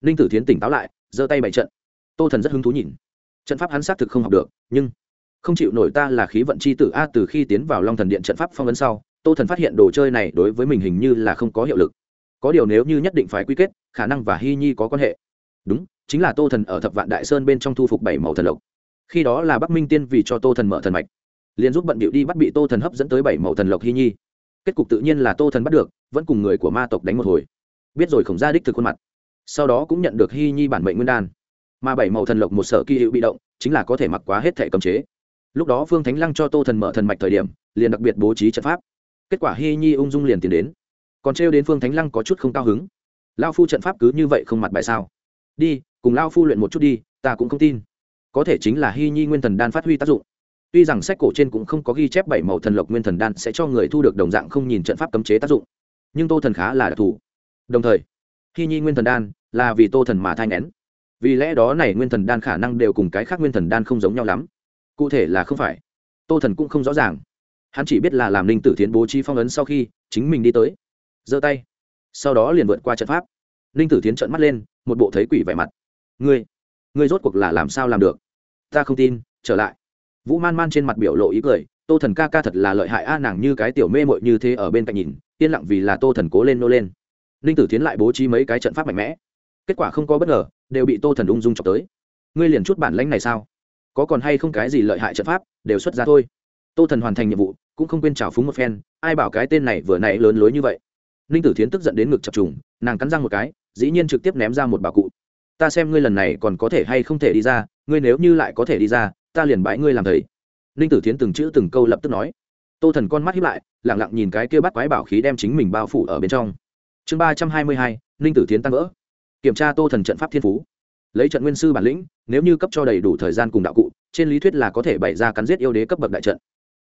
Ninh tử thiến tỉnh táo lại, giơ tay bày trận. Tô thần rất hứng thú nhìn. Trận pháp hắn xác thực không học được, nhưng không chịu nổi ta là khí vận c h i tử a, từ khi tiến vào long thần điện trận pháp phong ấn sau, tô thần phát hiện đồ chơi này đối với mình hình như là không có hiệu lực. Có điều nếu như nhất định phải quy kết, khả năng và hy nhi có quan hệ. Đúng, chính là tô thần ở thập vạn đại sơn bên trong thu phục bảy màu thần lộc. Khi đó là bắc minh tiên vì cho tô thần mở thần mạch liền giúp bận bịu đi bắt bị tô thần hấp dẫn tới bảy màu thần lộc hy nhi. Kết cục tự nhiên là tô thần bắt được, vẫn cùng người của ma tộc đánh một hồi. Biết rồi khổng ra đích thực khuôn mặt. Sau đó cũng nhận được hy nhi bản mệnh nguyên đan. Mà bảy màu thần lộc một sở kỳ hữu bị động, chính là có thể mặc quá hết thẻ cầm chế. Lúc đó phương thánh lăng cho tô thần mở thần mạch thời điểm, liền đặc biệt bố trí trận pháp. Kết quả hy nhi ung dung liền tiến đến. Còn trêu đến phương thánh lăng có chút không cao hứng. Lao phu trận pháp cứ như vậy không mặt bài sao? Đi, cùng lao phu luyện một chút đi, ta cũng không tin. Có thể chính là hy nhi nguyên thần đan phát huy tác dụng tuy rằng sách cổ trên cũng không có ghi chép bảy màu thần lộc nguyên thần đan sẽ cho người thu được đồng dạng không nhìn trận pháp cấm chế tác dụng. Nhưng tô thần khá là đặc thù. Đồng thời, khi nhi nguyên thần đan là vì tô thần mà thai ngén vì lẽ đó này nguyên thần đan khả năng đều cùng cái khác nguyên thần đan không giống nhau lắm. Cụ thể là không phải. Tô thần cũng không rõ ràng. Hắn chỉ biết là làm linh tử thiến bố trí phong ấn sau khi chính mình đi tới. Giơ tay. Sau đó liền vượt qua trận pháp. Ninh tử thiến trận mắt lên, một bộ thấy quỷ vẻ mặt. Ngươi ngươi rốt cuộc là làm sao làm được? Ta không tin, trở lại vũ man man trên mặt biểu lộ ý cười, tô thần ca ca thật là lợi hại a, nàng như cái tiểu mê mội như thế ở bên cạnh nhìn, yên lặng vì là tô thần cố lên nô lên. Ninh tử tiến lại bố trí mấy cái trận pháp mạnh mẽ. Kết quả không có bất ngờ, đều bị tô thần ung dung chọc tới. Ngươi liền chút bản lãnh này sao? Có còn hay không cái gì lợi hại trận pháp, đều xuất ra thôi. Tô thần hoàn thành nhiệm vụ, cũng không quên trào phúng một phen, ai bảo cái tên này vừa nãy lớn lối như vậy. Ninh tử thiến tức giận đến ngực chập trùng, nàng cắn răng một cái, dĩ nhiên trực tiếp ném ra một bà cụ. Ta xem ngươi lần này còn có thể hay không thể đi ra, ngươi nếu như lại có thể đi ra ta liền bãi ngươi làm thầy. Ninh tử thiến từng chữ từng câu lập tức nói. Tô thần con mắt hiếp lại lẳng lặng nhìn cái kia bắt quái bảo khí đem chính mình bao phủ ở bên trong. Chương ba trăm hai mươi hai, ninh tử tiến tăng vỡ. Kiểm tra tô thần trận pháp thiên phú. Lấy trận nguyên sư bản lĩnh, nếu như cấp cho đầy đủ thời gian cùng đạo cụ, trên lý thuyết là có thể bày ra cắn giết yêu đế cấp bậc đại trận.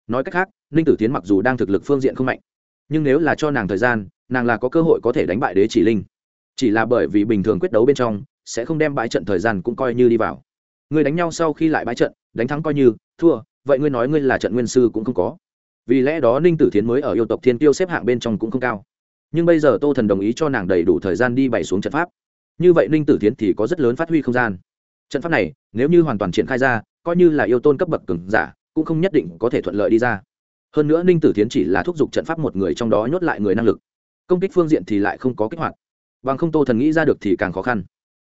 Nói cách khác, ninh tử tiến mặc dù đang thực lực phương diện không mạnh, nhưng nếu là cho nàng thời gian, nàng là có cơ hội có thể đánh bại đế chỉ linh. Chỉ là bởi vì bình thường quyết đấu bên trong, sẽ không đem bãi trận thời gian cũng coi như đi vào. Người đánh nhau sau khi lại bãi trận đánh thắng coi như, thua, vậy ngươi nói ngươi là trận nguyên sư cũng không có. Vì lẽ đó ninh tử thiến mới ở yêu tộc thiên tiêu xếp hạng bên trong cũng không cao. Nhưng bây giờ tô thần đồng ý cho nàng đầy đủ thời gian đi bày xuống trận pháp. Như vậy ninh tử thiến thì có rất lớn phát huy không gian. Trận pháp này, nếu như hoàn toàn triển khai ra, coi như là yêu tôn cấp bậc cứng giả, cũng không nhất định có thể thuận lợi đi ra. Hơn nữa ninh tử thiến chỉ là thúc giục trận pháp một người trong đó nhốt lại người năng lực. Công kích phương diện thì lại không có kích hoạt. Bằng không tô thần nghĩ ra được thì càng khó khăn.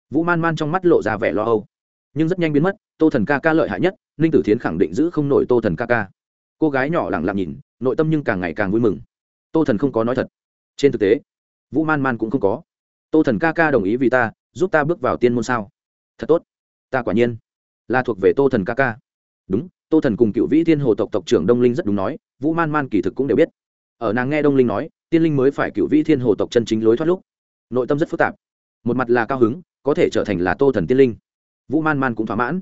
Vũ man man trong mắt lộ ra vẻ lo âu nhưng rất nhanh biến mất, tô thần ca ca lợi hại nhất, ninh tử thiến khẳng định giữ không nổi tô thần ca ca. Cô gái nhỏ lẳng lặng nhìn, nội tâm nhưng càng ngày càng vui mừng. Tô thần không có nói thật. Trên thực tế, vũ man man cũng không có. Tô thần ca ca đồng ý vì ta, giúp ta bước vào tiên môn sao? Thật tốt. Ta quả nhiên là thuộc về tô thần ca ca. Đúng, tô thần cùng cựu vĩ thiên hồ tộc tộc trưởng đông linh rất đúng nói, vũ man man kỳ thực cũng đều biết. Ở nàng nghe đông linh nói, tiên linh mới phải cựu vĩ thiên hồ tộc chân chính lối thoát lúc. Nội tâm rất phức tạp. Một mặt là cao hứng, có thể trở thành là tô thần tiên linh vũ man man cũng thỏa mãn.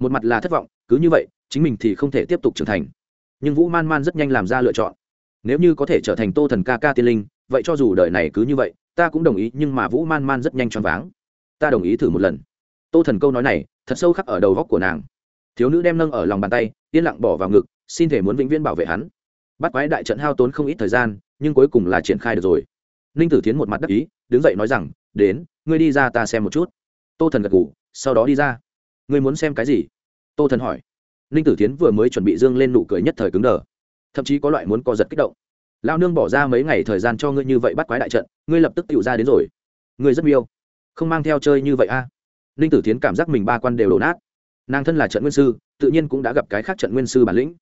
Một mặt là thất vọng, cứ như vậy, chính mình thì không thể tiếp tục trưởng thành. Nhưng vũ man man rất nhanh làm ra lựa chọn. Nếu như có thể trở thành tô thần ca ca tiên linh, vậy cho dù đời này cứ như vậy, ta cũng đồng ý, nhưng mà vũ man man rất nhanh choáng váng. Ta đồng ý thử một lần. Tô thần câu nói này, thật sâu khắc ở đầu góc của nàng. Thiếu nữ đem nâng ở lòng bàn tay, yên lặng bỏ vào ngực, xin thể muốn vĩnh viễn bảo vệ hắn. Bắt quái đại trận hao tốn không ít thời gian, nhưng cuối cùng là triển khai được rồi. Ninh tử tiến một mặt đắc ý, đứng dậy nói rằng, đến, ngươi đi ra ta xem một chút. Tô thần gật ngủ sau đó đi ra. Ngươi muốn xem cái gì? Tô thần hỏi. Ninh tử tiến vừa mới chuẩn bị dương lên nụ cười nhất thời cứng đờ. Thậm chí có loại muốn co giật kích động. Lao nương bỏ ra mấy ngày thời gian cho ngươi như vậy bắt quái đại trận, ngươi lập tức tự ra đến rồi. Ngươi rất miêu. Không mang theo chơi như vậy a. À? ninh tử tiến cảm giác mình ba quan đều đổ nát. Nàng thân là trận nguyên sư, tự nhiên cũng đã gặp cái khác trận nguyên sư bản lĩnh.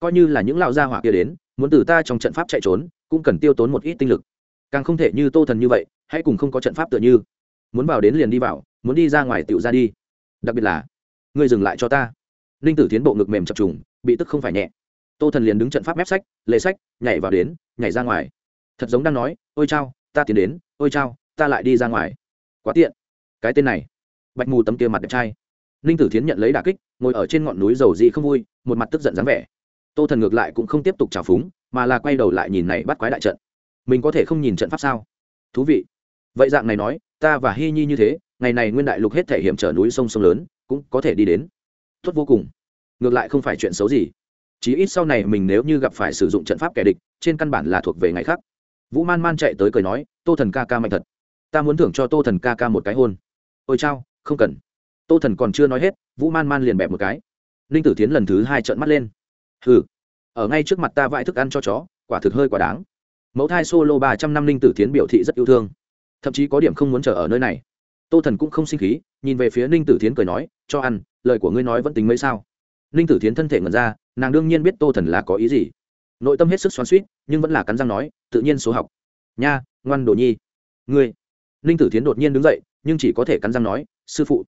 Coi như là những lao gia hỏa kia đến, muốn từ ta trong trận pháp chạy trốn, cũng cần tiêu tốn một ít tinh lực. Càng không thể như tô thần như vậy, hãy cùng không có trận pháp tựa như. Muốn vào đến liền đi vào muốn đi ra ngoài tựu ra đi. Đặc biệt là, ngươi dừng lại cho ta. Ninh tử tiến bộ ngực mềm chập trùng, bị tức không phải nhẹ. Tô thần liền đứng trận pháp mép sách lệ sách, nhảy vào đến, nhảy ra ngoài. Thật giống đang nói, ôi chao, ta tiến đến, ôi chao, ta lại đi ra ngoài. Quá tiện. Cái tên này, bạch mù tấm kia mặt đẹp trai. Ninh tử thiến nhận lấy đà kích, ngồi ở trên ngọn núi dầu dị không vui, một mặt tức giận dáng vẻ. Tô thần ngược lại cũng không tiếp tục trào phúng, mà là quay đầu lại nhìn này bắt quái đại trận. Mình có thể không nhìn trận pháp sao? Thú vị. Vậy dạng này nói, ta và hy nhi như thế ngày này nguyên đại lục hết thể hiểm trở núi sông sông lớn, cũng có thể đi đến. Tốt vô cùng. Ngược lại không phải chuyện xấu gì. Chí ít sau này mình nếu như gặp phải sử dụng trận pháp kẻ địch, trên căn bản là thuộc về ngày khác. Vũ man man chạy tới cười nói, tô thần ca ca mạnh thật. Ta muốn thưởng cho tô thần ca ca một cái hôn. Ôi chao, không cần. Tô thần còn chưa nói hết, vũ man man liền bẹp một cái. Ninh tử tiến lần thứ hai trợn mắt lên. Hừ, ở ngay trước mặt ta vãi thức ăn cho chó, quả thực hơi quả đáng. Mẫu thai solo ba trăm năm ninh tử tiến biểu thị rất yêu thương. Thậm chí có điểm không muốn chờ ở nơi này tô thần cũng không sinh khí, nhìn về phía ninh tử tiến cười nói, cho ăn, lời của ngươi nói vẫn tính mấy sao? Ninh tử tiến thân thể ngẩn ra, nàng đương nhiên biết tô thần là có ý gì. Nội tâm hết sức xoắn suýt nhưng vẫn là cắn răng nói, tự nhiên số học. Nha, ngoan đồ nhi. Ngươi. Ninh tử tiến đột nhiên đứng dậy, nhưng chỉ có thể cắn răng nói, sư phụ.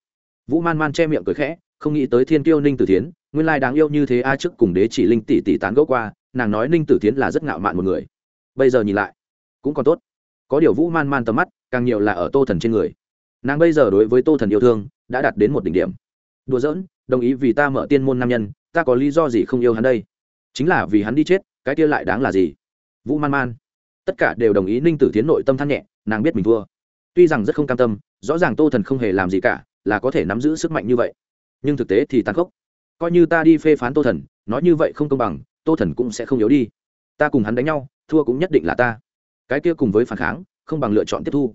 Vũ man man che miệng cười khẽ, không nghĩ tới thiên kiêu ninh tử tiến nguyên lai đáng yêu như thế a à trước cùng đế chỉ linh tỷ tỷ tán gẫu qua, nàng nói ninh tử tiến là rất ngạo mạn một người. Bây giờ nhìn lại, cũng còn tốt. Có điều vũ man man tầm mắt, càng nhiều là ở tô thần trên người nàng bây giờ đối với tô thần yêu thương đã đạt đến một đỉnh điểm. Đùa giỡn, đồng ý vì ta mở tiên môn nam nhân, ta có lý do gì không yêu hắn đây? Chính là vì hắn đi chết, cái kia lại đáng là gì? Vũ man man. Tất cả đều đồng ý ninh tử tiến nội tâm than nhẹ, nàng biết mình thua. Tuy rằng rất không cam tâm, rõ ràng tô thần không hề làm gì cả, là có thể nắm giữ sức mạnh như vậy. Nhưng thực tế thì tàn khốc. Coi như ta đi phê phán tô thần, nói như vậy không công bằng, tô thần cũng sẽ không yếu đi. Ta cùng hắn đánh nhau, thua cũng nhất định là ta. Cái kia cùng với phản kháng, không bằng lựa chọn tiếp thu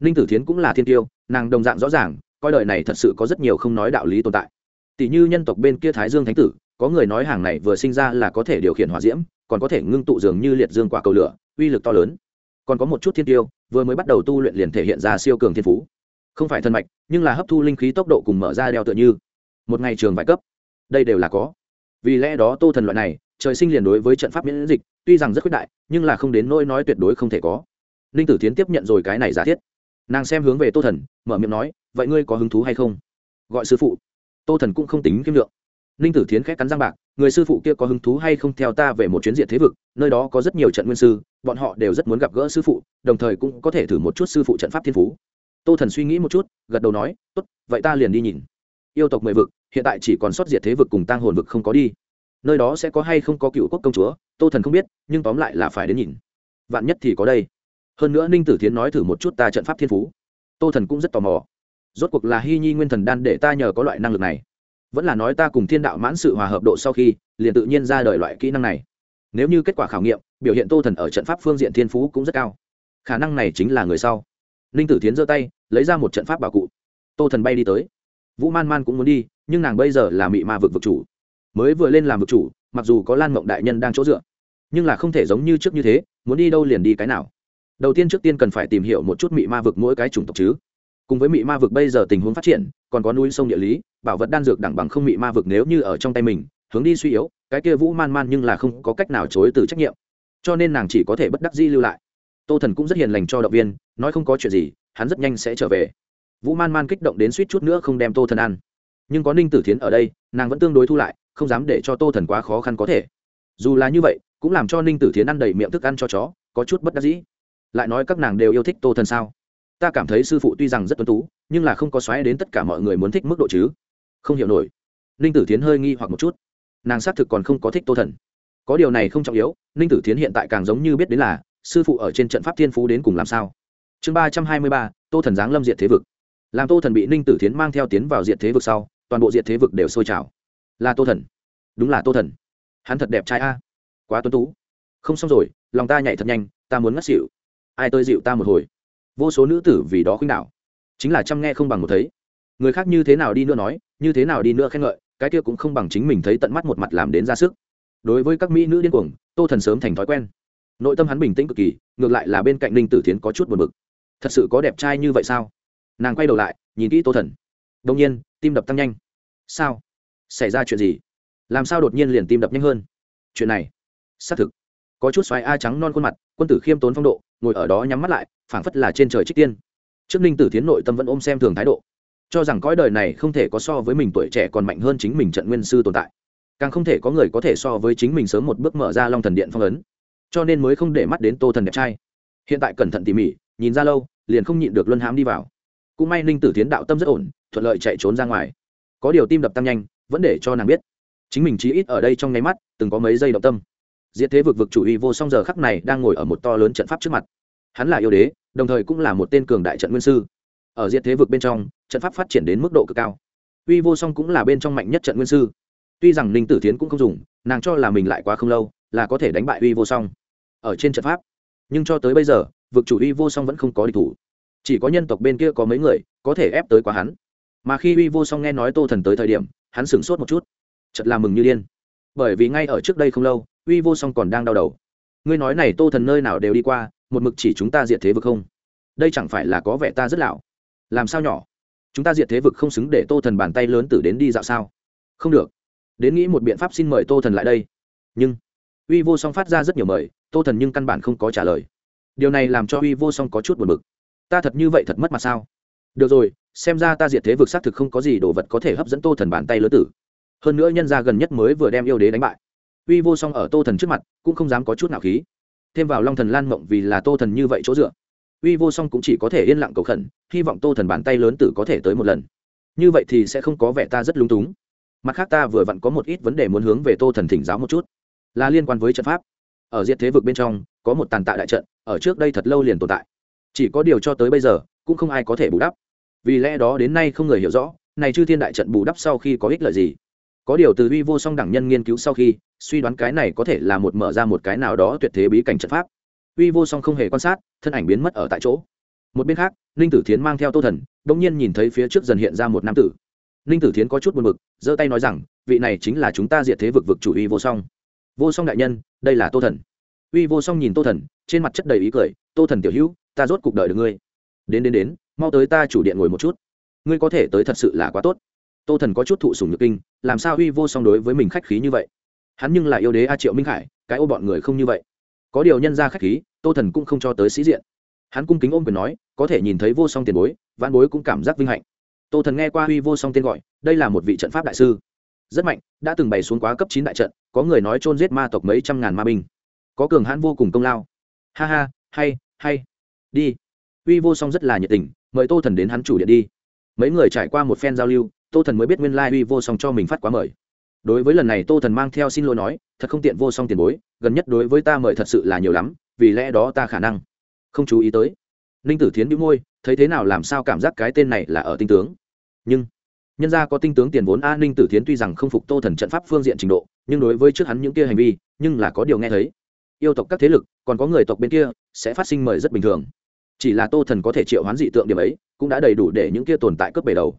ninh tử thiến cũng là thiên tiêu nàng đồng dạng rõ ràng, coi đời này thật sự có rất nhiều không nói đạo lý tồn tại. Tỷ như nhân tộc bên kia thái dương thánh tử, có người nói hàng này vừa sinh ra là có thể điều khiển hỏa diễm, còn có thể ngưng tụ dường như liệt dương quả cầu lửa, uy lực to lớn. Còn có một chút thiên tiêu vừa mới bắt đầu tu luyện liền thể hiện ra siêu cường thiên phú. Không phải thân mạch, nhưng là hấp thu linh khí tốc độ cùng mở ra đeo tựa như. Một ngày trường vài cấp. Đây đều là có. Vì lẽ đó tô thần loại này, trời sinh liền đối với trận pháp miễn dịch, tuy rằng rất khuyết đại, nhưng là không đến nỗi nói tuyệt đối không thể có. Ninh tử tiến tiếp nhận rồi cái này giả thiết nàng xem hướng về tô thần, mở miệng nói, vậy ngươi có hứng thú hay không? Gọi sư phụ. Tô thần cũng không tính kiếm lượng. Ninh tử thiến khét cắn răng bạc, người sư phụ kia có hứng thú hay không theo ta về một chuyến diện thế vực, nơi đó có rất nhiều trận nguyên sư, bọn họ đều rất muốn gặp gỡ sư phụ, đồng thời cũng có thể thử một chút sư phụ trận pháp thiên phú. Tô thần suy nghĩ một chút, gật đầu nói, tốt, vậy ta liền đi nhìn. Yêu tộc mười vực, hiện tại chỉ còn sót diệt thế vực cùng tang hồn vực không có đi. Nơi đó sẽ có hay không có cựu quốc công chúa, tô thần không biết, nhưng tóm lại là phải đến nhìn. Vạn nhất thì có đây hơn nữa ninh tử thiến nói thử một chút ta trận pháp thiên phú. Tô thần cũng rất tò mò. Rốt cuộc là hy nhi nguyên thần đan để ta nhờ có loại năng lực này. Vẫn là nói ta cùng thiên đạo mãn sự hòa hợp độ sau khi, liền tự nhiên ra đời loại kỹ năng này. Nếu như kết quả khảo nghiệm, biểu hiện tô thần ở trận pháp phương diện thiên phú cũng rất cao. Khả năng này chính là người sau. Ninh tử tiến giơ tay, lấy ra một trận pháp bảo cụ. Tô thần bay đi tới. Vũ man man cũng muốn đi, nhưng nàng bây giờ là mị ma vực vực chủ. Mới vừa lên làm vực chủ, mặc dù có lan mộng đại nhân đang chỗ dựa, nhưng là không thể giống như trước như thế, muốn đi đâu liền đi cái nào đầu tiên trước tiên cần phải tìm hiểu một chút mị ma vực mỗi cái chủng tộc chứ. Cùng với mị ma vực bây giờ tình huống phát triển, còn có núi sông địa lý, bảo vật đan dược đẳng bằng không mị ma vực nếu như ở trong tay mình, hướng đi suy yếu, cái kia vũ man man nhưng là không có cách nào chối từ trách nhiệm. Cho nên nàng chỉ có thể bất đắc di lưu lại. Tô thần cũng rất hiền lành cho động viên, nói không có chuyện gì, hắn rất nhanh sẽ trở về. Vũ man man kích động đến suýt chút nữa không đem tô thần ăn. Nhưng có ninh tử thiến ở đây, nàng vẫn tương đối thu lại, không dám để cho tô thần quá khó khăn có thể. Dù là như vậy, cũng làm cho ninh tử thiến ăn đầy miệng thức ăn cho chó, có chút bất đắc dĩ lại nói các nàng đều yêu thích tô thần sao? Ta cảm thấy sư phụ tuy rằng rất tuân tú, nhưng là không có xoáy đến tất cả mọi người muốn thích mức độ chứ? Không hiểu nổi. Ninh tử tiến hơi nghi hoặc một chút. Nàng xác thực còn không có thích tô thần. Có điều này không trọng yếu, ninh tử tiến hiện tại càng giống như biết đến là, sư phụ ở trên trận pháp thiên phú đến cùng làm sao? Chương ba trăm hai mươi ba, tô thần giáng lâm diệt thế vực. Làm tô thần bị ninh tử tiến mang theo tiến vào diệt thế vực sau, toàn bộ diệt thế vực đều sôi trào. Là tô thần. Đúng là tô thần. Hắn thật đẹp trai a. Quá tuân tú. Không xong rồi, lòng ta nhảy thật nhanh, ta muốn ngất xỉu ai tôi dịu ta một hồi? Vô số nữ tử vì đó khuynh đảo. Chính là chăm nghe không bằng một thấy. Người khác như thế nào đi nữa nói, như thế nào đi nữa khen ngợi, cái kia cũng không bằng chính mình thấy tận mắt một mặt làm đến ra sức. Đối với các mỹ nữ điên cuồng, tô thần sớm thành thói quen. Nội tâm hắn bình tĩnh cực kỳ, ngược lại là bên cạnh ninh tử thiến có chút buồn bực. Thật sự có đẹp trai như vậy sao? Nàng quay đầu lại, nhìn kỹ tô thần. Đông nhiên, tim đập tăng nhanh. Sao? Xảy ra chuyện gì? Làm sao đột nhiên liền tim đập nhanh hơn? Chuyện này, xác thực, có chút xoáy a trắng non khuôn mặt, quân tử khiêm tốn phong độ ngồi ở đó nhắm mắt lại, phảng phất là trên trời trích tiên. Trước ninh tử thiến nội tâm vẫn ôm xem thường thái độ, cho rằng cõi đời này không thể có so với mình tuổi trẻ còn mạnh hơn chính mình trận nguyên sư tồn tại, càng không thể có người có thể so với chính mình sớm một bước mở ra long thần điện phong ấn, cho nên mới không để mắt đến tô thần đẹp trai. Hiện tại cẩn thận tỉ mỉ, nhìn ra lâu, liền không nhịn được luân hãm đi vào. Cũng may ninh tử tiến đạo tâm rất ổn, thuận lợi chạy trốn ra ngoài. Có điều tim đập tăng nhanh, vẫn để cho nàng biết, chính mình chí ít ở đây trong nháy mắt, từng có mấy giây động tâm diệt thế vực vực chủ y vô song giờ khắc này đang ngồi ở một to lớn trận pháp trước mặt. Hắn là yêu đế, đồng thời cũng là một tên cường đại trận nguyên sư. Ở diệt thế vực bên trong, trận pháp phát triển đến mức độ cực cao. Uy vô song cũng là bên trong mạnh nhất trận nguyên sư. Tuy rằng ninh tử tiến cũng không dùng, nàng cho là mình lại quá không lâu, là có thể đánh bại uy vô song. Ở trên trận pháp, nhưng cho tới bây giờ, vực chủ uy vô song vẫn không có địch thủ. Chỉ có nhân tộc bên kia có mấy người, có thể ép tới quá hắn. Mà khi uy vô song nghe nói tô thần tới thời điểm, hắn sửng sốt một chút. Chật là mừng như điên. Bởi vì ngay ở trước đây không lâu uy vô song còn đang đau đầu. Ngươi nói này tô thần nơi nào đều đi qua, một mực chỉ chúng ta diệt thế vực không? Đây chẳng phải là có vẻ ta rất lão làm sao nhỏ? Chúng ta diệt thế vực không xứng để tô thần bàn tay lớn tử đến đi dạo sao? Không được. Đến nghĩ một biện pháp xin mời tô thần lại đây. Nhưng, uy vô song phát ra rất nhiều mời, tô thần nhưng căn bản không có trả lời. Điều này làm cho uy vô song có chút buồn bực. Ta thật như vậy thật mất mặt sao? Được rồi, xem ra ta diệt thế vực xác thực không có gì đồ vật có thể hấp dẫn tô thần bàn tay lớn tử. Hơn nữa nhân gia gần nhất mới vừa đem yêu đế đánh bại uy vô song ở tô thần trước mặt, cũng không dám có chút nào khí. Thêm vào long thần lan mộng vì là tô thần như vậy chỗ dựa. Uy vô song cũng chỉ có thể yên lặng cầu khẩn, hy vọng tô thần bàn tay lớn tử có thể tới một lần. Như vậy thì sẽ không có vẻ ta rất lúng túng. Mặt khác ta vừa vặn có một ít vấn đề muốn hướng về tô thần thỉnh giáo một chút. Là liên quan với trận pháp. Ở diệt thế vực bên trong, có một tàn tạ đại trận, ở trước đây thật lâu liền tồn tại. Chỉ có điều cho tới bây giờ, cũng không ai có thể bù đắp. Vì lẽ đó đến nay không người hiểu rõ, này chư thiên đại trận bù đắp sau khi có ích lợi gì có điều từ uy vô song đẳng nhân nghiên cứu sau khi, suy đoán cái này có thể là một mở ra một cái nào đó tuyệt thế bí cảnh trận pháp. Uy vô song không hề quan sát, thân ảnh biến mất ở tại chỗ. Một bên khác, ninh tử thiến mang theo tô thần đ ỗ n g nhiên nhìn thấy phía trước dần hiện ra một nam tử. Ninh tử thiến có chút buồn b ự c giơ tay nói rằng, vị này chính là chúng ta diệt thế vực vực chủ uy vô song. Vô song đại nhân, đây là tô thần. Uy vô song nhìn tô thần, trên mặt chất đầy ý cười, tô thần tiểu hữu, ta rốt cuộc đời được ngươi. Đến đến đến, mau tới ta chủ điện ngồi một chút. Ngươi có thể tới thật sự là quá tốt tô thần có chút thụ sùng nhược kinh, làm sao uy vô song đối với mình khách khí như vậy? Hắn nhưng là yêu đế a triệu minh khải, cái ô bọn người không như vậy. Có điều nhân ra khách khí, tô thần cũng không cho tới sĩ diện. Hắn cung kính ôm quyền nói, có thể nhìn thấy vô song tiền bối văn bối cũng cảm giác vinh hạnh. Tô thần nghe qua huy vô song tên gọi, đây là một vị trận pháp đại sư. Rất mạnh, đã từng bày xuống quá cấp chín đại trận, có người nói chôn giết ma tộc mấy trăm ngàn ma binh. Có cường hãn vô cùng công lao. Ha ha, hay hay. Đi. Uy vô song rất là nhiệt tình, mời tô thần đến hắn chủ điện đi. Mấy người trải qua một phen giao lưu tô thần mới biết nguyên lai uy vô song cho mình phát quá mời. Đối với lần này tô thần mang theo xin lỗi nói, thật không tiện vô song tiền bối, gần nhất đối với ta mời thật sự là nhiều lắm, vì lẽ đó ta khả năng không chú ý tới. Ninh tử thiến đĩu môi, thấy thế nào làm sao cảm giác cái tên này là ở tinh tướng? Nhưng, nhân gia có tinh tướng tiền vốn a, ninh tử thiến tuy rằng không phục tô thần trận pháp phương diện trình độ, nhưng đối với trước hắn những kia hành vi, nhưng là có điều nghe thấy. Yêu tộc các thế lực, còn có người tộc bên kia, sẽ phát sinh mời rất bình thường. Chỉ là tô thần có thể triệu hoán dị tượng điểm ấy, cũng đã đầy đủ để những kia tồn tại cướp bể đầu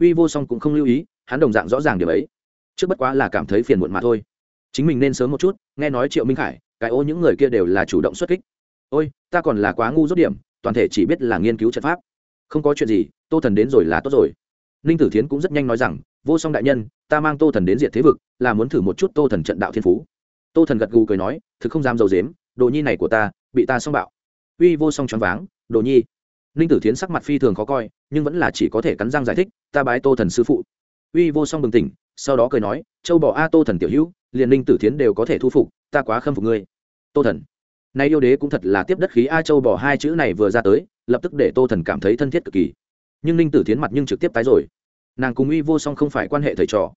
uy vô song cũng không lưu ý, hắn đồng dạng rõ ràng điều ấy. Trước bất quá là cảm thấy phiền muộn mà thôi. Chính mình nên sớm một chút, nghe nói triệu minh khải, cái ô những người kia đều là chủ động xuất kích. Ôi, ta còn là quá ngu rốt điểm, toàn thể chỉ biết là nghiên cứu trận pháp. Không có chuyện gì, tô thần đến rồi là tốt rồi. Ninh tử thiến cũng rất nhanh nói rằng, vô song đại nhân, ta mang tô thần đến Diệt thế vực, là muốn thử một chút tô thần trận đạo thiên phú. Tô thần gật gù cười nói, thực không dám dầu dếm, đồ nhi này của ta, bị ta xong bạo. Uy vô song choáng váng, đồ nhi. Ninh tử thiến sắc mặt phi thường khó coi nhưng vẫn là chỉ có thể cắn răng giải thích, ta bái tô thần sư phụ. Uy vô song bừng tỉnh, sau đó cười nói, châu bỏ a tô thần tiểu hữu, liền ninh tử thiến đều có thể thu phục, ta quá khâm phục ngươi. Tô thần. Nay yêu đế cũng thật là tiếp đất khí a châu bỏ hai chữ này vừa ra tới, lập tức để tô thần cảm thấy thân thiết cực kỳ. Nhưng ninh tử thiến mặt nhưng trực tiếp tái rồi. Nàng cùng uy vô song không phải quan hệ thầy trò.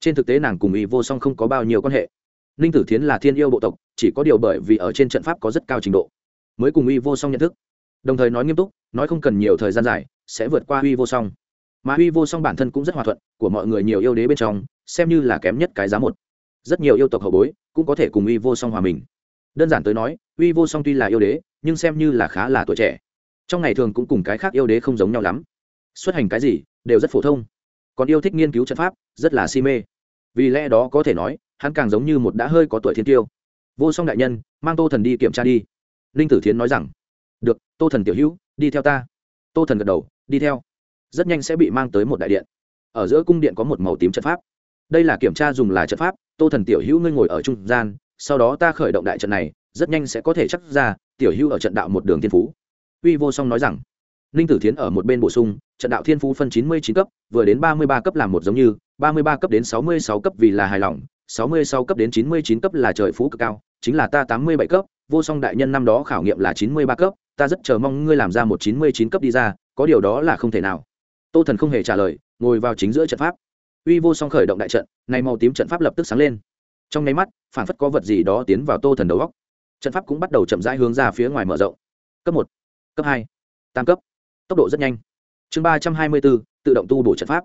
Trên thực tế nàng cùng uy vô song không có bao nhiêu quan hệ. Ninh tử thiến là thiên yêu bộ tộc, chỉ có điều bởi vì ở trên trận pháp có rất cao trình độ, mới cùng uy vô song nhận thức đồng thời nói nghiêm túc, nói không cần nhiều thời gian dài, sẽ vượt qua Huy vô song. Mà Huy vô song bản thân cũng rất hòa thuận, của mọi người nhiều yêu đế bên trong, xem như là kém nhất cái giá một. Rất nhiều yêu tộc hậu bối cũng có thể cùng Huy vô song hòa mình. Đơn giản tới nói, Huy vô song tuy là yêu đế, nhưng xem như là khá là tuổi trẻ. Trong ngày thường cũng cùng cái khác yêu đế không giống nhau lắm. Xuất hành cái gì, đều rất phổ thông. Còn yêu thích nghiên cứu trận pháp, rất là si mê. Vì lẽ đó có thể nói, hắn càng giống như một đã hơi có tuổi thiên tiêu. Vô song đại nhân, mang tô thần đi kiểm tra đi. Ninh tử thiến nói rằng được, tô thần tiểu hữu, đi theo ta. Tô thần gật đầu, đi theo. Rất nhanh sẽ bị mang tới một đại điện. Ở giữa cung điện có một màu tím trận pháp. Đây là kiểm tra dùng là trận pháp. Tô thần tiểu hữu ngươi ngồi ở trung gian, sau đó ta khởi động đại trận này, rất nhanh sẽ có thể chắc ra, tiểu hữu ở trận đạo một đường thiên phú. Uy vô song nói rằng, ninh tử thiến ở một bên bổ sung, trận đạo thiên phú phân chín mươi chín cấp, vừa đến ba mươi ba cấp làm một giống như, ba mươi ba cấp đến sáu mươi sáu cấp vì là hài lòng, sáu mươi sáu cấp đến chín mươi chín cấp là trời phú cực cao, chính là ta tám mươi bảy cấp, vô song đại nhân năm đó khảo nghiệm là chín mươi ba cấp ta rất chờ mong ngươi làm ra một chín mươi chín cấp đi ra, có điều đó là không thể nào. Tô thần không hề trả lời, ngồi vào chính giữa trận pháp. Uy vô song khởi động đại trận nay màu tím trận pháp lập tức sáng lên. Trong nháy mắt, phản phất có vật gì đó tiến vào tô thần đầu góc trận pháp cũng bắt đầu chậm rãi hướng ra phía ngoài mở rộng. Cấp một, cấp hai, tam cấp. Tốc độ rất nhanh. Chương ba trăm hai mươi bốn, tự động tu bổ trận pháp.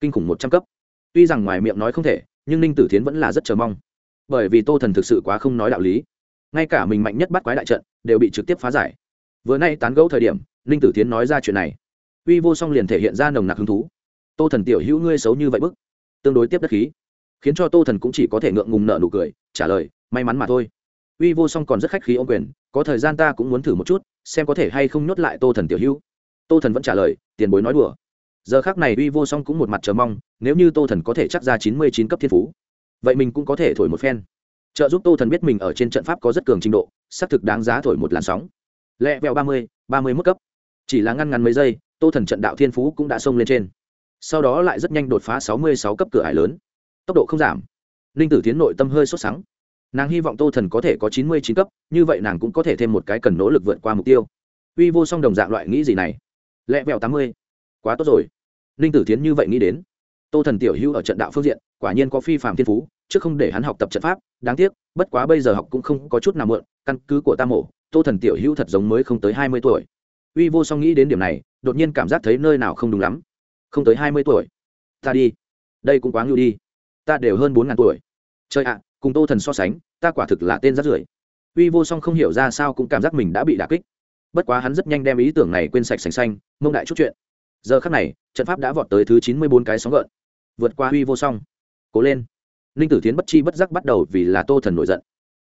Kinh khủng một trăm cấp. Tuy rằng ngoài miệng nói không thể, nhưng ninh tử thiến vẫn là rất chờ mong. Bởi vì tô thần thực sự quá không nói đạo lý. Ngay cả mình mạnh nhất bắt quái đại trận, đều bị trực tiếp phá giải vừa nay tán gẫu thời điểm, ninh tử tiến nói ra chuyện này. Uy vô song liền thể hiện ra nồng nặc hứng thú. Tô thần tiểu hữu ngươi xấu như vậy bức. Tương đối tiếp đất khí. Khiến cho tô thần cũng chỉ có thể ngượng ngùng nợ nụ cười, trả lời, may mắn mà thôi. Uy vô song còn rất khách khí ô quyền, có thời gian ta cũng muốn thử một chút, xem có thể hay không nhốt lại tô thần tiểu hữu. Tô thần vẫn trả lời, tiền bối nói đùa. Giờ khác này uy vô song cũng một mặt chờ mong, nếu như tô thần có thể chắc ra chín mươi chín cấp thiên phú, vậy mình cũng có thể thổi một phen. Trợ giúp tô thần biết mình ở trên trận pháp có rất cường trình độ, xác thực đáng giá thổi một làn sóng lẹ vẹo ba mươi ba mươi mức cấp. Chỉ là ngăn ngắn mấy giây, tô thần trận đạo thiên phú cũng đã xông lên trên. Sau đó lại rất nhanh đột phá sáu mươi sáu cấp cửa hải lớn. Tốc độ không giảm. Ninh tử tiến nội tâm hơi sốt sắng. Nàng hy vọng tô thần có thể có chín mươi chín cấp, như vậy nàng cũng có thể thêm một cái cần nỗ lực vượt qua mục tiêu. Uy vô song đồng dạng loại nghĩ gì này? Lẹ vẹo tám mươi. Quá tốt rồi. Ninh tử tiến như vậy nghĩ đến. Tô thần tiểu hữu ở trận đạo phương diện, quả nhiên có phi phạm thiên phú, chứ không để hắn học tập trận pháp, đáng tiếc, bất quá bây giờ học cũng không có chút nào mượn căn cứ của ta mổ tô thần tiểu hữu thật giống mới không tới hai mươi tuổi. Uy vô song nghĩ đến điểm này, đột nhiên cảm giác thấy nơi nào không đúng lắm. Không tới hai mươi tuổi. Ta đi. Đây cũng quá ngưu đi. Ta đều hơn bốn ngàn tuổi. Trời ạ, cùng tô thần so sánh, ta quả thực là tên rát rưởi. Uy vô song không hiểu ra sao cũng cảm giác mình đã bị đà kích. Bất quá hắn rất nhanh đem ý tưởng này quên sạch sành xanh, mông đại chút chuyện. Giờ khắc này, trận pháp đã vọt tới thứ chín mươi bốn cái sóng gợn. Vượt qua uy vô song. Cố lên. Ninh tử tiến bất chi bất giác bắt đầu vì là tô thần nổi giận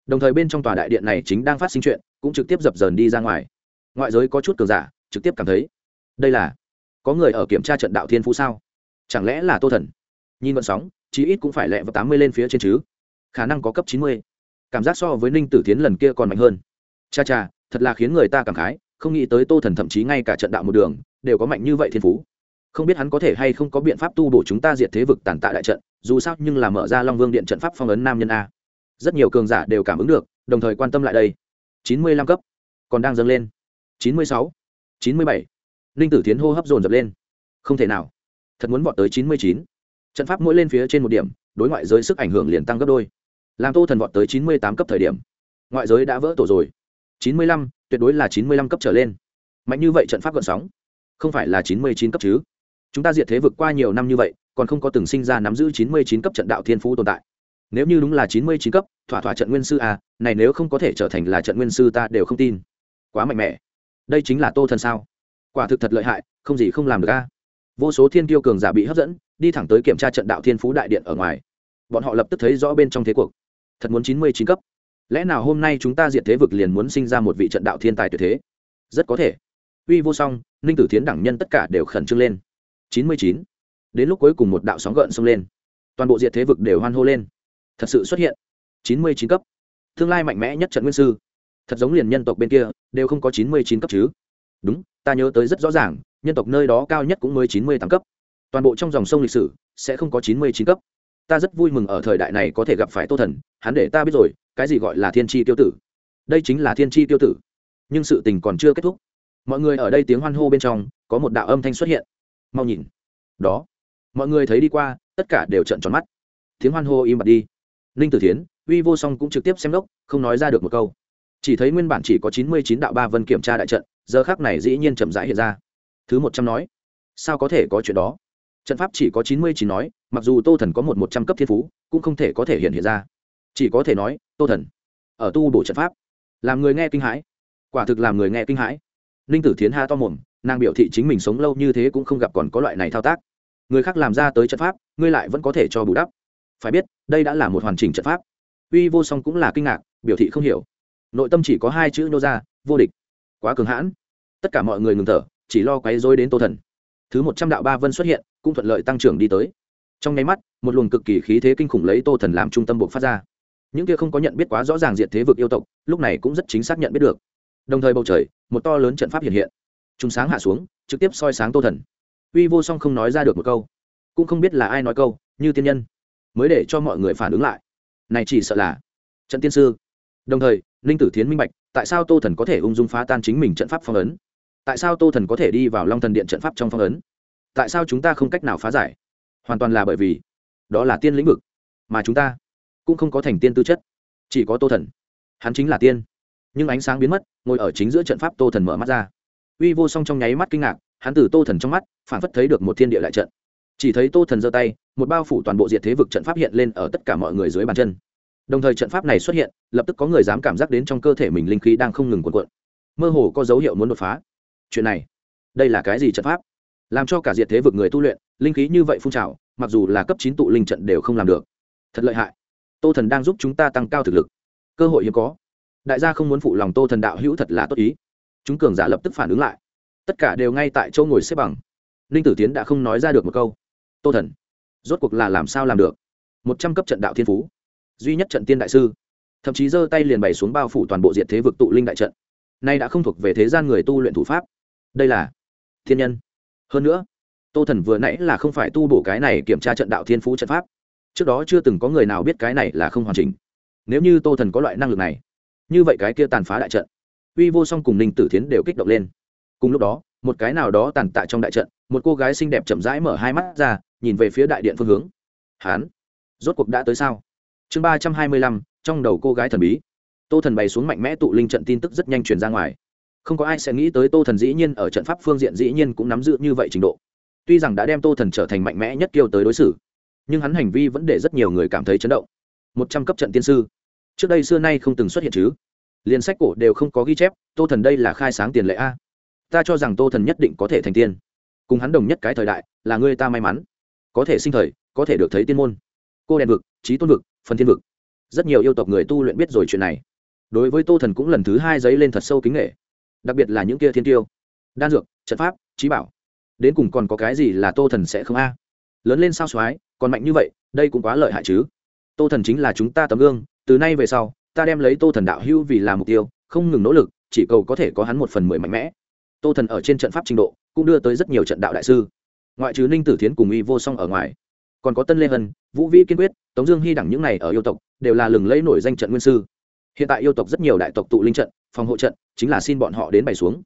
đồng thời bên trong tòa đại điện này chính đang phát sinh chuyện, cũng trực tiếp dập dờn đi ra ngoài. Ngoại giới có chút cường giả, trực tiếp cảm thấy, đây là, có người ở kiểm tra trận đạo thiên phú sao? Chẳng lẽ là tô thần? Nhìn vận sóng, chí ít cũng phải lẹ vào tám mươi lên phía trên chứ. Khả năng có cấp chín mươi. Cảm giác so với ninh tử tiến lần kia còn mạnh hơn. Cha cha, thật là khiến người ta cảm khái, không nghĩ tới tô thần thậm chí ngay cả trận đạo một đường, đều có mạnh như vậy thiên phú. Không biết hắn có thể hay không có biện pháp tu bổ chúng ta diệt thế vực tàn tạ đại trận, dù sao nhưng là mở ra long vương điện trận pháp phong ấn nam nhân a rất nhiều cường giả đều cảm ứng được, đồng thời quan tâm lại đây. Chín mươi lăm cấp, còn đang dâng lên. Chín mươi sáu, chín mươi bảy. Ninh tử tiến hô hấp dồn dập lên. Không thể nào. Thật muốn vọt tới chín mươi chín. Trận pháp mỗi lên phía trên một điểm, đối ngoại giới sức ảnh hưởng liền tăng gấp đôi. Làm tô thần vọt tới chín mươi tám cấp thời điểm, ngoại giới đã vỡ tổ rồi. Chín mươi lăm, tuyệt đối là chín mươi lăm cấp trở lên. Mạnh như vậy trận pháp gợn sóng, không phải là chín mươi chín cấp chứ? Chúng ta diệt thế vực qua nhiều năm như vậy, còn không có từng sinh ra nắm giữ chín mươi chín cấp trận đạo thiên phú tồn tại nếu như đúng là chín mươi chín cấp, thỏa thỏa trận nguyên sư à này nếu không có thể trở thành là trận nguyên sư ta đều không tin. Quá mạnh mẽ. Đây chính là tô thần sao? Quả thực thật lợi hại, không gì không làm được a. Vô số thiên tiêu cường giả bị hấp dẫn, đi thẳng tới kiểm tra trận đạo thiên phú đại điện ở ngoài. Bọn họ lập tức thấy rõ bên trong thế cuộc. Thật muốn chín mươi chín cấp. Lẽ nào hôm nay chúng ta diệt thế vực liền muốn sinh ra một vị trận đạo thiên tài tuyệt thế? Rất có thể. Uy vô song, ninh tử thiến đẳng nhân tất cả đều khẩn trương lên. chín mươi chín. Đến lúc cuối cùng một đạo sóng gợn xông lên. Toàn bộ diệt thế vực đều hoan hô lên thật sự xuất hiện. Chín mươi chín cấp. Tương lai mạnh mẽ nhất trận nguyên sư. Thật giống liền nhân tộc bên kia, đều không có chín mươi chín cấp chứ. Đúng, ta nhớ tới rất rõ ràng, nhân tộc nơi đó cao nhất cũng mới chín mươi tám cấp. Toàn bộ trong dòng sông lịch sử sẽ không có chín mươi chín cấp. Ta rất vui mừng ở thời đại này có thể gặp phải tô thần, hắn để ta biết rồi, cái gì gọi là thiên tri tiêu tử. Đây chính là thiên tri tiêu tử. Nhưng sự tình còn chưa kết thúc. Mọi người ở đây tiếng hoan hô bên trong, có một đạo âm thanh xuất hiện. Mau nhìn. Đó. Mọi người thấy đi qua, tất cả đều trợn tròn mắt. Tiếng hoan hô im bặt đi ninh tử thiến, uy vô song cũng trực tiếp xem lốc không nói ra được một câu. Chỉ thấy nguyên bản chỉ có chín mươi chín đạo ba vân kiểm tra đại trận, giờ khác này dĩ nhiên chậm rãi hiện ra. Thứ một trăm nói, sao có thể có chuyện đó? Trận pháp chỉ có chín mươi chín nói, mặc dù tô thần có một một trăm cấp thiên phú, cũng không thể có thể hiện hiện ra. Chỉ có thể nói, tô thần, ở tu bổ trận pháp, làm người nghe kinh hãi. Quả thực làm người nghe kinh hãi. Ninh tử thiến ha to mồm, nàng biểu thị chính mình sống lâu như thế cũng không gặp còn có loại này thao tác. Người khác làm ra tới trận pháp, ngươi lại vẫn có thể cho bù đắp phải biết, đây đã là một hoàn chỉnh trận pháp. Uy vô song cũng là kinh ngạc, biểu thị không hiểu. Nội tâm chỉ có hai chữ nô ra, vô địch. Quá cường hãn. Tất cả mọi người ngừng thở, chỉ lo quấy dối đến tô thần. Thứ một trăm đạo ba vân xuất hiện, cũng thuận lợi tăng trưởng đi tới. Trong nháy mắt, một luồng cực kỳ khí thế kinh khủng lấy tô thần làm trung tâm buộc phát ra. Những kia không có nhận biết quá rõ ràng diện thế vực yêu tộc, lúc này cũng rất chính xác nhận biết được. Đồng thời bầu trời, một to lớn trận pháp hiện hiện. Chúng sáng hạ xuống, trực tiếp soi sáng tô thần. Uy vô song không nói ra được một câu, cũng không biết là ai nói câu, như tiên nhân mới để cho mọi người phản ứng lại. Này chỉ sợ là trận tiên sư. Đồng thời, ninh tử thiến minh bạch, tại sao tô thần có thể ung dung phá tan chính mình trận pháp phong ấn? Tại sao tô thần có thể đi vào long thần điện trận pháp trong phong ấn? Tại sao chúng ta không cách nào phá giải? Hoàn toàn là bởi vì đó là tiên lĩnh vực, mà chúng ta cũng không có thành tiên tư chất, chỉ có tô thần. Hắn chính là tiên. Nhưng ánh sáng biến mất, ngồi ở chính giữa trận pháp tô thần mở mắt ra. Uy vô song trong nháy mắt kinh ngạc, hắn từ tô thần trong mắt phản phất thấy được một thiên địa lại trận chỉ thấy tô thần giơ tay, một bao phủ toàn bộ diệt thế vực trận pháp hiện lên ở tất cả mọi người dưới bàn chân. Đồng thời trận pháp này xuất hiện, lập tức có người dám cảm giác đến trong cơ thể mình linh khí đang không ngừng cuộn cuộn. Mơ hồ có dấu hiệu muốn đột phá. Chuyện này, đây là cái gì trận pháp? Làm cho cả diệt thế vực người tu luyện, linh khí như vậy phun trào, mặc dù là cấp chín tụ linh trận đều không làm được. Thật lợi hại. Tô thần đang giúp chúng ta tăng cao thực lực. Cơ hội hiếm có. Đại gia không muốn phụ lòng tô thần đạo hữu thật là tốt ý. Chúng cường giả lập tức phản ứng lại. Tất cả đều ngay tại chỗ ngồi xếp bằng. Ninh tử tiến đã không nói ra được một câu tô thần. Rốt cuộc là làm sao làm được? Một trăm cấp trận đạo thiên phú. Duy nhất trận tiên đại sư. Thậm chí giơ tay liền bày xuống bao phủ toàn bộ diện thế vực tụ linh đại trận. Nay đã không thuộc về thế gian người tu luyện thủ pháp. Đây là thiên nhân. Hơn nữa, tô thần vừa nãy là không phải tu bổ cái này kiểm tra trận đạo thiên phú trận pháp. Trước đó chưa từng có người nào biết cái này là không hoàn chỉnh. Nếu như tô thần có loại năng lực này, như vậy cái kia tàn phá đại trận, uy vô song cùng ninh tử thiến đều kích động lên. Cùng lúc đó, một cái nào đó tàn tạ trong đại trận một cô gái xinh đẹp chậm rãi mở hai mắt ra, nhìn về phía đại điện phương hướng. Hán rốt cuộc đã tới sao? Chương ba trăm hai mươi lăm, trong đầu cô gái thần bí. Tô thần bày xuống mạnh mẽ tụ linh trận tin tức rất nhanh truyền ra ngoài. Không có ai sẽ nghĩ tới tô thần dĩ nhiên ở trận pháp phương diện dĩ nhiên cũng nắm giữ như vậy trình độ. Tuy rằng đã đem tô thần trở thành mạnh mẽ nhất kiêu tới đối xử, nhưng hắn hành vi vẫn để rất nhiều người cảm thấy chấn động. Một trăm cấp trận tiên sư. Trước đây xưa nay không từng xuất hiện chứ. Liền sách cổ đều không có ghi chép, tô thần đây là khai sáng tiền lệ a. Ta cho rằng tô thần nhất định có thể thành tiên cùng hắn đồng nhất cái thời đại, là người ta may mắn. Có thể sinh thời, có thể được thấy tiên môn. Cô đèn vực, trí tôn vực, phần thiên vực. Rất nhiều yêu tộc người tu luyện biết rồi chuyện này. Đối với tô thần cũng lần thứ hai dấy lên thật sâu kính nghệ đặc biệt là những kia thiên tiêu. Đan dược, trận pháp, trí bảo. Đến cùng còn có cái gì là tô thần sẽ không a? Lớn lên sao soái, còn mạnh như vậy, đây cũng quá lợi hại chứ. Tô thần chính là chúng ta tấm gương, từ nay về sau, ta đem lấy tô thần đạo hưu vì là mục tiêu, không ngừng nỗ lực, chỉ cầu có thể có hắn một phần mười mạnh mẽ tô thần ở trên trận pháp trình độ, cũng đưa tới rất nhiều trận đạo đại sư. Ngoại trừ ninh tử thiến cùng y vô song ở ngoài, còn có tân lê hân, vũ vĩ kiên quyết, tống dương hy đẳng những này ở yêu tộc, đều là lừng lẫy nổi danh trận nguyên sư. Hiện tại yêu tộc rất nhiều đại tộc tụ linh trận, phòng hộ trận, chính là xin bọn họ đến bày xuống.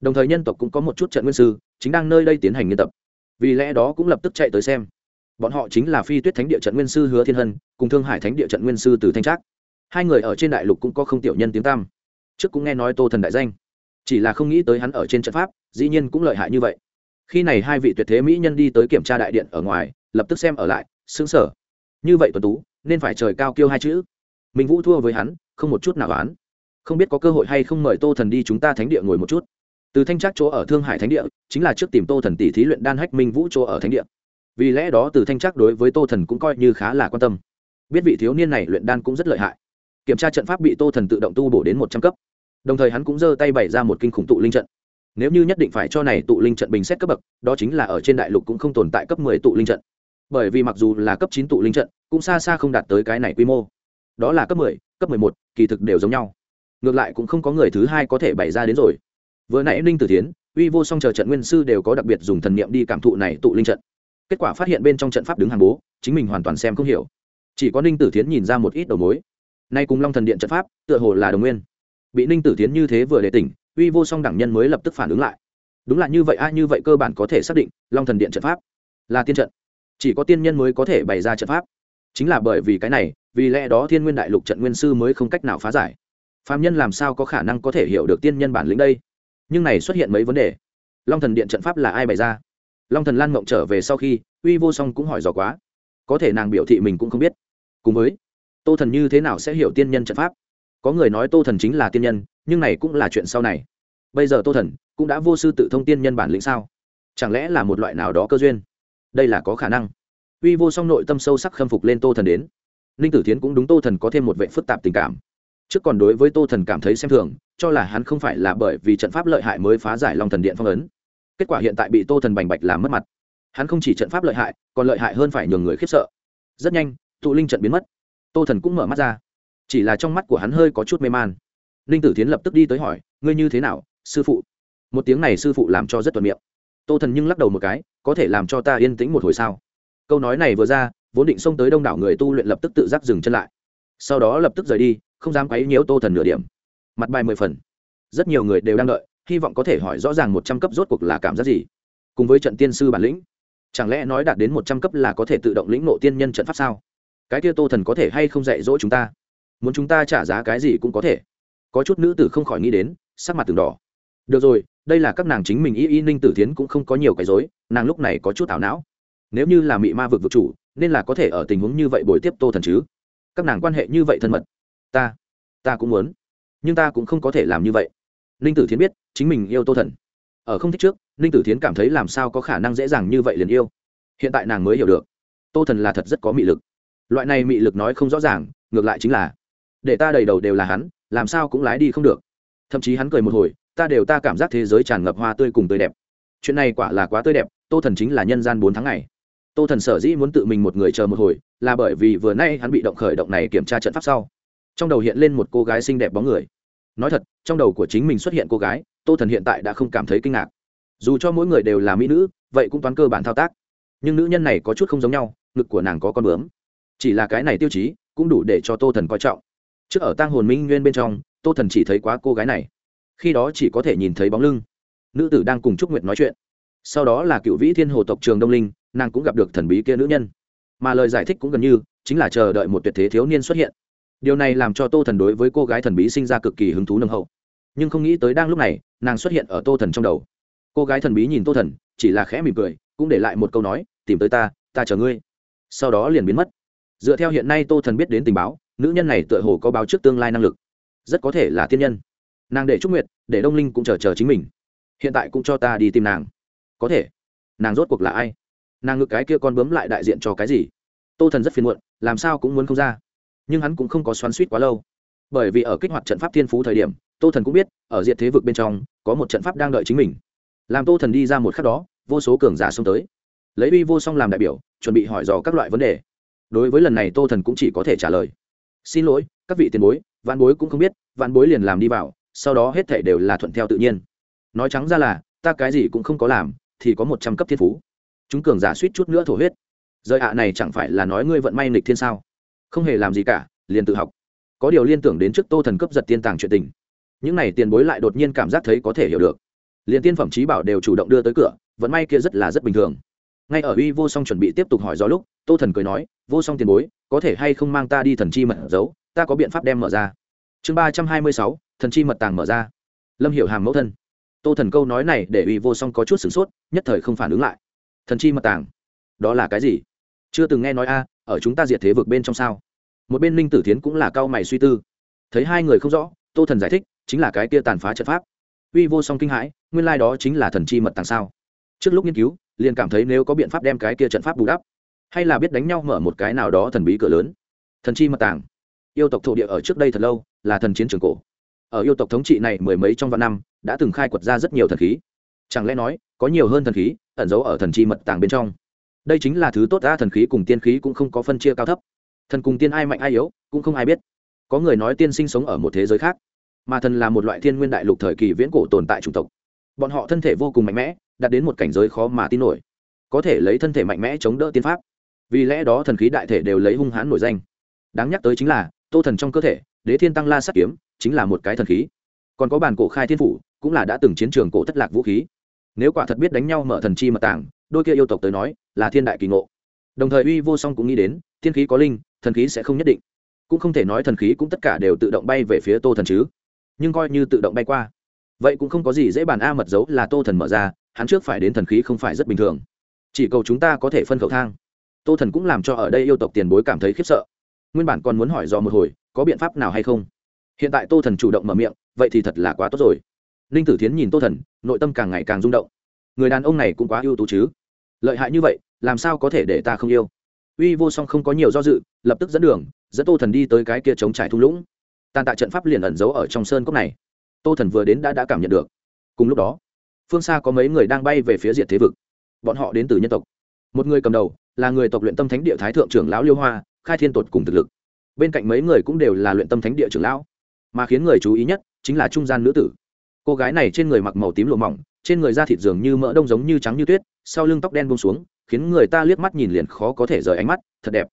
Đồng thời nhân tộc cũng có một chút trận nguyên sư, chính đang nơi đây tiến hành nghiên tập. Vì lẽ đó cũng lập tức chạy tới xem. Bọn họ chính là phi tuyết thánh địa trận nguyên sư hứa thiên hân, cùng thương hải thánh địa trận nguyên sư từ thanh trác. Hai người ở trên đại lục cũng có không tiểu nhân tiếng tam trước cũng nghe nói tô thần đại danh chỉ là không nghĩ tới hắn ở trên trận pháp, dĩ nhiên cũng lợi hại như vậy. Khi này hai vị tuyệt thế mỹ nhân đi tới kiểm tra đại điện ở ngoài, lập tức xem ở lại xứng sở như vậy tuần tú, nên phải trời cao kêu hai chữ. Mình vũ thua với hắn, không một chút nào oán. Không biết có cơ hội hay không mời tô thần đi chúng ta thánh địa ngồi một chút. Từ thanh trác chỗ ở thương hải thánh địa, chính là trước tìm tô thần tỷ thí luyện đan hách minh vũ chỗ ở thánh địa. Vì lẽ đó từ thanh trác đối với tô thần cũng coi như khá là quan tâm. Biết vị thiếu niên này luyện đan cũng rất lợi hại. Kiểm tra trận pháp bị tô thần tự động tu bổ đến một trăm cấp đồng thời hắn cũng giơ tay bày ra một kinh khủng tụ linh trận. Nếu như nhất định phải cho này tụ linh trận bình xét cấp bậc, đó chính là ở trên đại lục cũng không tồn tại cấp mười tụ linh trận. Bởi vì mặc dù là cấp chín tụ linh trận, cũng xa xa không đạt tới cái này quy mô. Đó là cấp mười cấp mười một, kỳ thực đều giống nhau. Ngược lại cũng không có người thứ hai có thể bày ra đến rồi. Vừa nãy ninh tử tiến uy vô song chờ trận nguyên sư đều có đặc biệt dùng thần niệm đi cảm thụ này tụ linh trận. Kết quả phát hiện bên trong trận pháp đứng hàng bố, chính mình hoàn toàn xem không hiểu. Chỉ có ninh tử tiến nhìn ra một ít đầu mối. Nay cùng long thần điện trận pháp, tựa hồ là đồng nguyên bị ninh tử tiến như thế vừa để tỉnh, uy vô song đẳng nhân mới lập tức phản ứng lại. Đúng là như vậy, a, như vậy cơ bản có thể xác định, long thần điện trận pháp là tiên trận. Chỉ có tiên nhân mới có thể bày ra trận pháp. Chính là bởi vì cái này, vì lẽ đó thiên nguyên đại lục trận nguyên sư mới không cách nào phá giải. Phạm nhân làm sao có khả năng có thể hiểu được tiên nhân bản lĩnh đây? Nhưng này xuất hiện mấy vấn đề. Long thần điện trận pháp là ai bày ra? Long thần lan mộng trở về sau khi, uy vô song cũng hỏi dò quá. Có thể nàng biểu thị mình cũng không biết. Cùng với, tô thần như thế nào sẽ hiểu tiên nhân trận pháp? Có người nói tô thần chính là tiên nhân, nhưng này cũng là chuyện sau này. Bây giờ tô thần cũng đã vô sư tự thông tiên nhân bản lĩnh sao? Chẳng lẽ là một loại nào đó cơ duyên? Đây là có khả năng. Uy vô song nội tâm sâu sắc khâm phục lên tô thần đến. Ninh tử thiến cũng đúng tô thần có thêm một vệ phức tạp tình cảm. Trước còn đối với tô thần cảm thấy xem thường, cho là hắn không phải là bởi vì trận pháp lợi hại mới phá giải long thần điện phong ấn. Kết quả hiện tại bị tô thần bành bạch làm mất mặt. Hắn không chỉ trận pháp lợi hại, còn lợi hại hơn phải nhường người khiếp sợ. Rất nhanh, tụ linh trận biến mất. Tô thần cũng mở mắt ra chỉ là trong mắt của hắn hơi có chút mê man. Ninh tử tiến lập tức đi tới hỏi, ngươi như thế nào, sư phụ? Một tiếng này sư phụ làm cho rất thuận miệng. Tô thần nhưng lắc đầu một cái, có thể làm cho ta yên tĩnh một hồi sao? Câu nói này vừa ra, vốn định xông tới đông đảo người tu luyện lập tức tự giác dừng chân lại. Sau đó lập tức rời đi, không dám quấy nhiễu tô thần nửa điểm. Mặt bài mười phần. Rất nhiều người đều đang đợi, hy vọng có thể hỏi rõ ràng một trăm cấp rốt cuộc là cảm giác gì. Cùng với trận tiên sư bản lĩnh, chẳng lẽ nói đạt đến một trăm cấp là có thể tự động lĩnh nộ tiên nhân trận pháp sao? Cái kia tô thần có thể hay không dạy dỗ chúng ta? Muốn chúng ta trả giá cái gì cũng có thể. Có chút nữ tử không khỏi nghĩ đến, sắc mặt từng đỏ. Được rồi, đây là các nàng chính mình y y ninh tử tiến cũng không có nhiều cái dối nàng lúc này có chút ảo não. Nếu như là mị ma vực vực chủ, nên là có thể ở tình huống như vậy bồi tiếp tô thần chứ? Các nàng quan hệ như vậy thân mật. Ta ta cũng muốn, nhưng ta cũng không có thể làm như vậy. Ninh tử thiến biết, chính mình yêu tô thần. Ở không thích trước, ninh tử thiến cảm thấy làm sao có khả năng dễ dàng như vậy liền yêu. Hiện tại nàng mới hiểu được, tô thần là thật rất có mị lực. Loại này mị lực nói không rõ ràng, ngược lại chính là để ta đầy đầu đều là hắn, làm sao cũng lái đi không được. Thậm chí hắn cười một hồi, ta đều ta cảm giác thế giới tràn ngập hoa tươi cùng tươi đẹp. Chuyện này quả là quá tươi đẹp, tô thần chính là nhân gian bốn tháng ngày. Tô thần sở dĩ muốn tự mình một người chờ một hồi, là bởi vì vừa nay hắn bị động khởi động này kiểm tra trận pháp sau. Trong đầu hiện lên một cô gái xinh đẹp bóng người. Nói thật, trong đầu của chính mình xuất hiện cô gái, tô thần hiện tại đã không cảm thấy kinh ngạc. Dù cho mỗi người đều là mỹ nữ, vậy cũng toán cơ bản thao tác. Nhưng nữ nhân này có chút không giống nhau, ngực của nàng có con bướm. Chỉ là cái này tiêu chí, cũng đủ để cho tô thần coi trọng trước ở tang hồn minh nguyên bên trong, tô thần chỉ thấy quá cô gái này. Khi đó chỉ có thể nhìn thấy bóng lưng. Nữ tử đang cùng trúc nguyệt nói chuyện. Sau đó là cựu vĩ thiên hồ tộc trường đông linh, nàng cũng gặp được thần bí kia nữ nhân. Mà lời giải thích cũng gần như, chính là chờ đợi một tuyệt thế thiếu niên xuất hiện. Điều này làm cho tô thần đối với cô gái thần bí sinh ra cực kỳ hứng thú nâng hậu. Nhưng không nghĩ tới đang lúc này, nàng xuất hiện ở tô thần trong đầu. Cô gái thần bí nhìn tô thần, chỉ là khẽ mỉm cười, cũng để lại một câu nói, tìm tới ta ta chờ ngươi. Sau đó liền biến mất. Dựa theo hiện nay tô thần biết đến tình báo nữ nhân này tựa hồ có báo trước tương lai năng lực, rất có thể là tiên nhân. Nàng để trúc nguyệt, để đông linh cũng chờ chờ chính mình. Hiện tại cũng cho ta đi tìm nàng. Có thể. Nàng rốt cuộc là ai? Nàng ngực cái kia con bướm lại đại diện cho cái gì? Tô thần rất phiền muộn, làm sao cũng muốn không ra. Nhưng hắn cũng không có xoắn suýt quá lâu. Bởi vì ở kích hoạt trận pháp thiên phú thời điểm, tô thần cũng biết, ở diện thế vực bên trong, có một trận pháp đang đợi chính mình. Làm tô thần đi ra một khắc đó, vô số cường giả xông tới. Lấy uy vô song làm đại biểu, chuẩn bị hỏi dò các loại vấn đề. Đối với lần này tô thần cũng chỉ có thể trả lời xin lỗi, các vị tiền bối, vạn bối cũng không biết, vạn bối liền làm đi vào, sau đó hết thể đều là thuận theo tự nhiên. Nói trắng ra là, ta cái gì cũng không có làm, thì có một trăm cấp thiên phú. Chúng cường giả suýt chút nữa thổ huyết. Rời ạ này chẳng phải là nói ngươi vận may nghịch thiên sao? Không hề làm gì cả, liền tự học. Có điều liên tưởng đến trước tô thần cấp giật tiên tàng chuyện tình. Những này tiền bối lại đột nhiên cảm giác thấy có thể hiểu được. Liền tiên phẩm trí bảo đều chủ động đưa tới cửa, vận may kia rất là rất bình thường. Ngay ở uy vô song chuẩn bị tiếp tục hỏi do lúc, tô thần cười nói, vô song tiền bối có thể hay không mang ta đi thần chi mật giấu, ta có biện pháp đem mở ra. Chương ba trăm hai mươi sáu, thần chi mật tàng mở ra. Lâm hiểu hàm mẫu thân. Tô thần câu nói này để uy vô song có chút sửng sốt, nhất thời không phản ứng lại. Thần chi mật tàng, đó là cái gì? Chưa từng nghe nói a, ở chúng ta diệt thế vực bên trong sao? Một bên ninh tử tiến cũng là cao mày suy tư. Thấy hai người không rõ, tô thần giải thích, chính là cái kia tàn phá trận pháp. Uy vô song kinh hãi, nguyên lai、like、đó chính là thần chi mật tàng sao? Trước lúc nghiên cứu, liền cảm thấy nếu có biện pháp đem cái kia trận pháp bù đắp hay là biết đánh nhau mở một cái nào đó thần bí cửa lớn? Thần chi mật tàng. Yêu tộc thổ địa ở trước đây thật lâu là thần chiến trường cổ. Ở yêu tộc thống trị này mười mấy trong vạn năm, đã từng khai quật ra rất nhiều thần khí. Chẳng lẽ nói, có nhiều hơn thần khí ẩn giấu ở thần chi mật tàng bên trong? Đây chính là thứ tốt ra thần khí cùng tiên khí cũng không có phân chia cao thấp. Thần cùng tiên ai mạnh ai yếu, cũng không ai biết. Có người nói tiên sinh sống ở một thế giới khác, mà thần là một loại thiên nguyên đại lục thời kỳ viễn cổ tồn tại chủng tộc. Bọn họ thân thể vô cùng mạnh mẽ, đạt đến một cảnh giới khó mà tin nổi. Có thể lấy thân thể mạnh mẽ chống đỡ tiên pháp vì lẽ đó thần khí đại thể đều lấy hung hãn nổi danh. Đáng nhắc tới chính là, tô thần trong cơ thể, đế thiên tăng la sắt kiếm, chính là một cái thần khí. Còn có bản cổ khai thiên phủ, cũng là đã từng chiến trường cổ thất lạc vũ khí. Nếu quả thật biết đánh nhau mở thần chi mật tàng đôi kia yêu tộc tới nói, là thiên đại kỳ ngộ. Đồng thời uy vô song cũng nghĩ đến, thiên khí có linh, thần khí sẽ không nhất định. Cũng không thể nói thần khí cũng tất cả đều tự động bay về phía tô thần chứ. Nhưng coi như tự động bay qua, vậy cũng không có gì dễ bàn a mật dấu là tô thần mở ra, hắn trước phải đến thần khí không phải rất bình thường. Chỉ cầu chúng ta có thể phân khẩu thang tô thần cũng làm cho ở đây yêu tộc tiền bối cảm thấy khiếp sợ. Nguyên bản còn muốn hỏi dò một hồi, có biện pháp nào hay không? Hiện tại tô thần chủ động mở miệng, vậy thì thật là quá tốt rồi. Ninh tử thiến nhìn tô thần, nội tâm càng ngày càng rung động. Người đàn ông này cũng quá ưu tú chứ. Lợi hại như vậy, làm sao có thể để ta không yêu? Uy vô song không có nhiều do dự, lập tức dẫn đường, dẫn tô thần đi tới cái kia chống trải thung lũng. Tàn tạ trận pháp liền ẩn giấu ở trong sơn cốc này. Tô thần vừa đến đã đã cảm nhận được. Cùng lúc đó, phương xa có mấy người đang bay về phía diệt thế vực. Bọn họ đến từ nhân tộc. Một người cầm đầu là người tộc luyện tâm thánh địa thái thượng trưởng lão liêu hoa, khai thiên tột cùng thực lực. Bên cạnh mấy người cũng đều là luyện tâm thánh địa trưởng lão. Mà khiến người chú ý nhất chính là trung gian nữ tử. Cô gái này trên người mặc màu tím lụa mỏng, trên người da thịt dường như mỡ đông giống như trắng như tuyết, sau lưng tóc đen bông xuống, khiến người ta liếc mắt nhìn liền khó có thể rời ánh mắt, thật đẹp.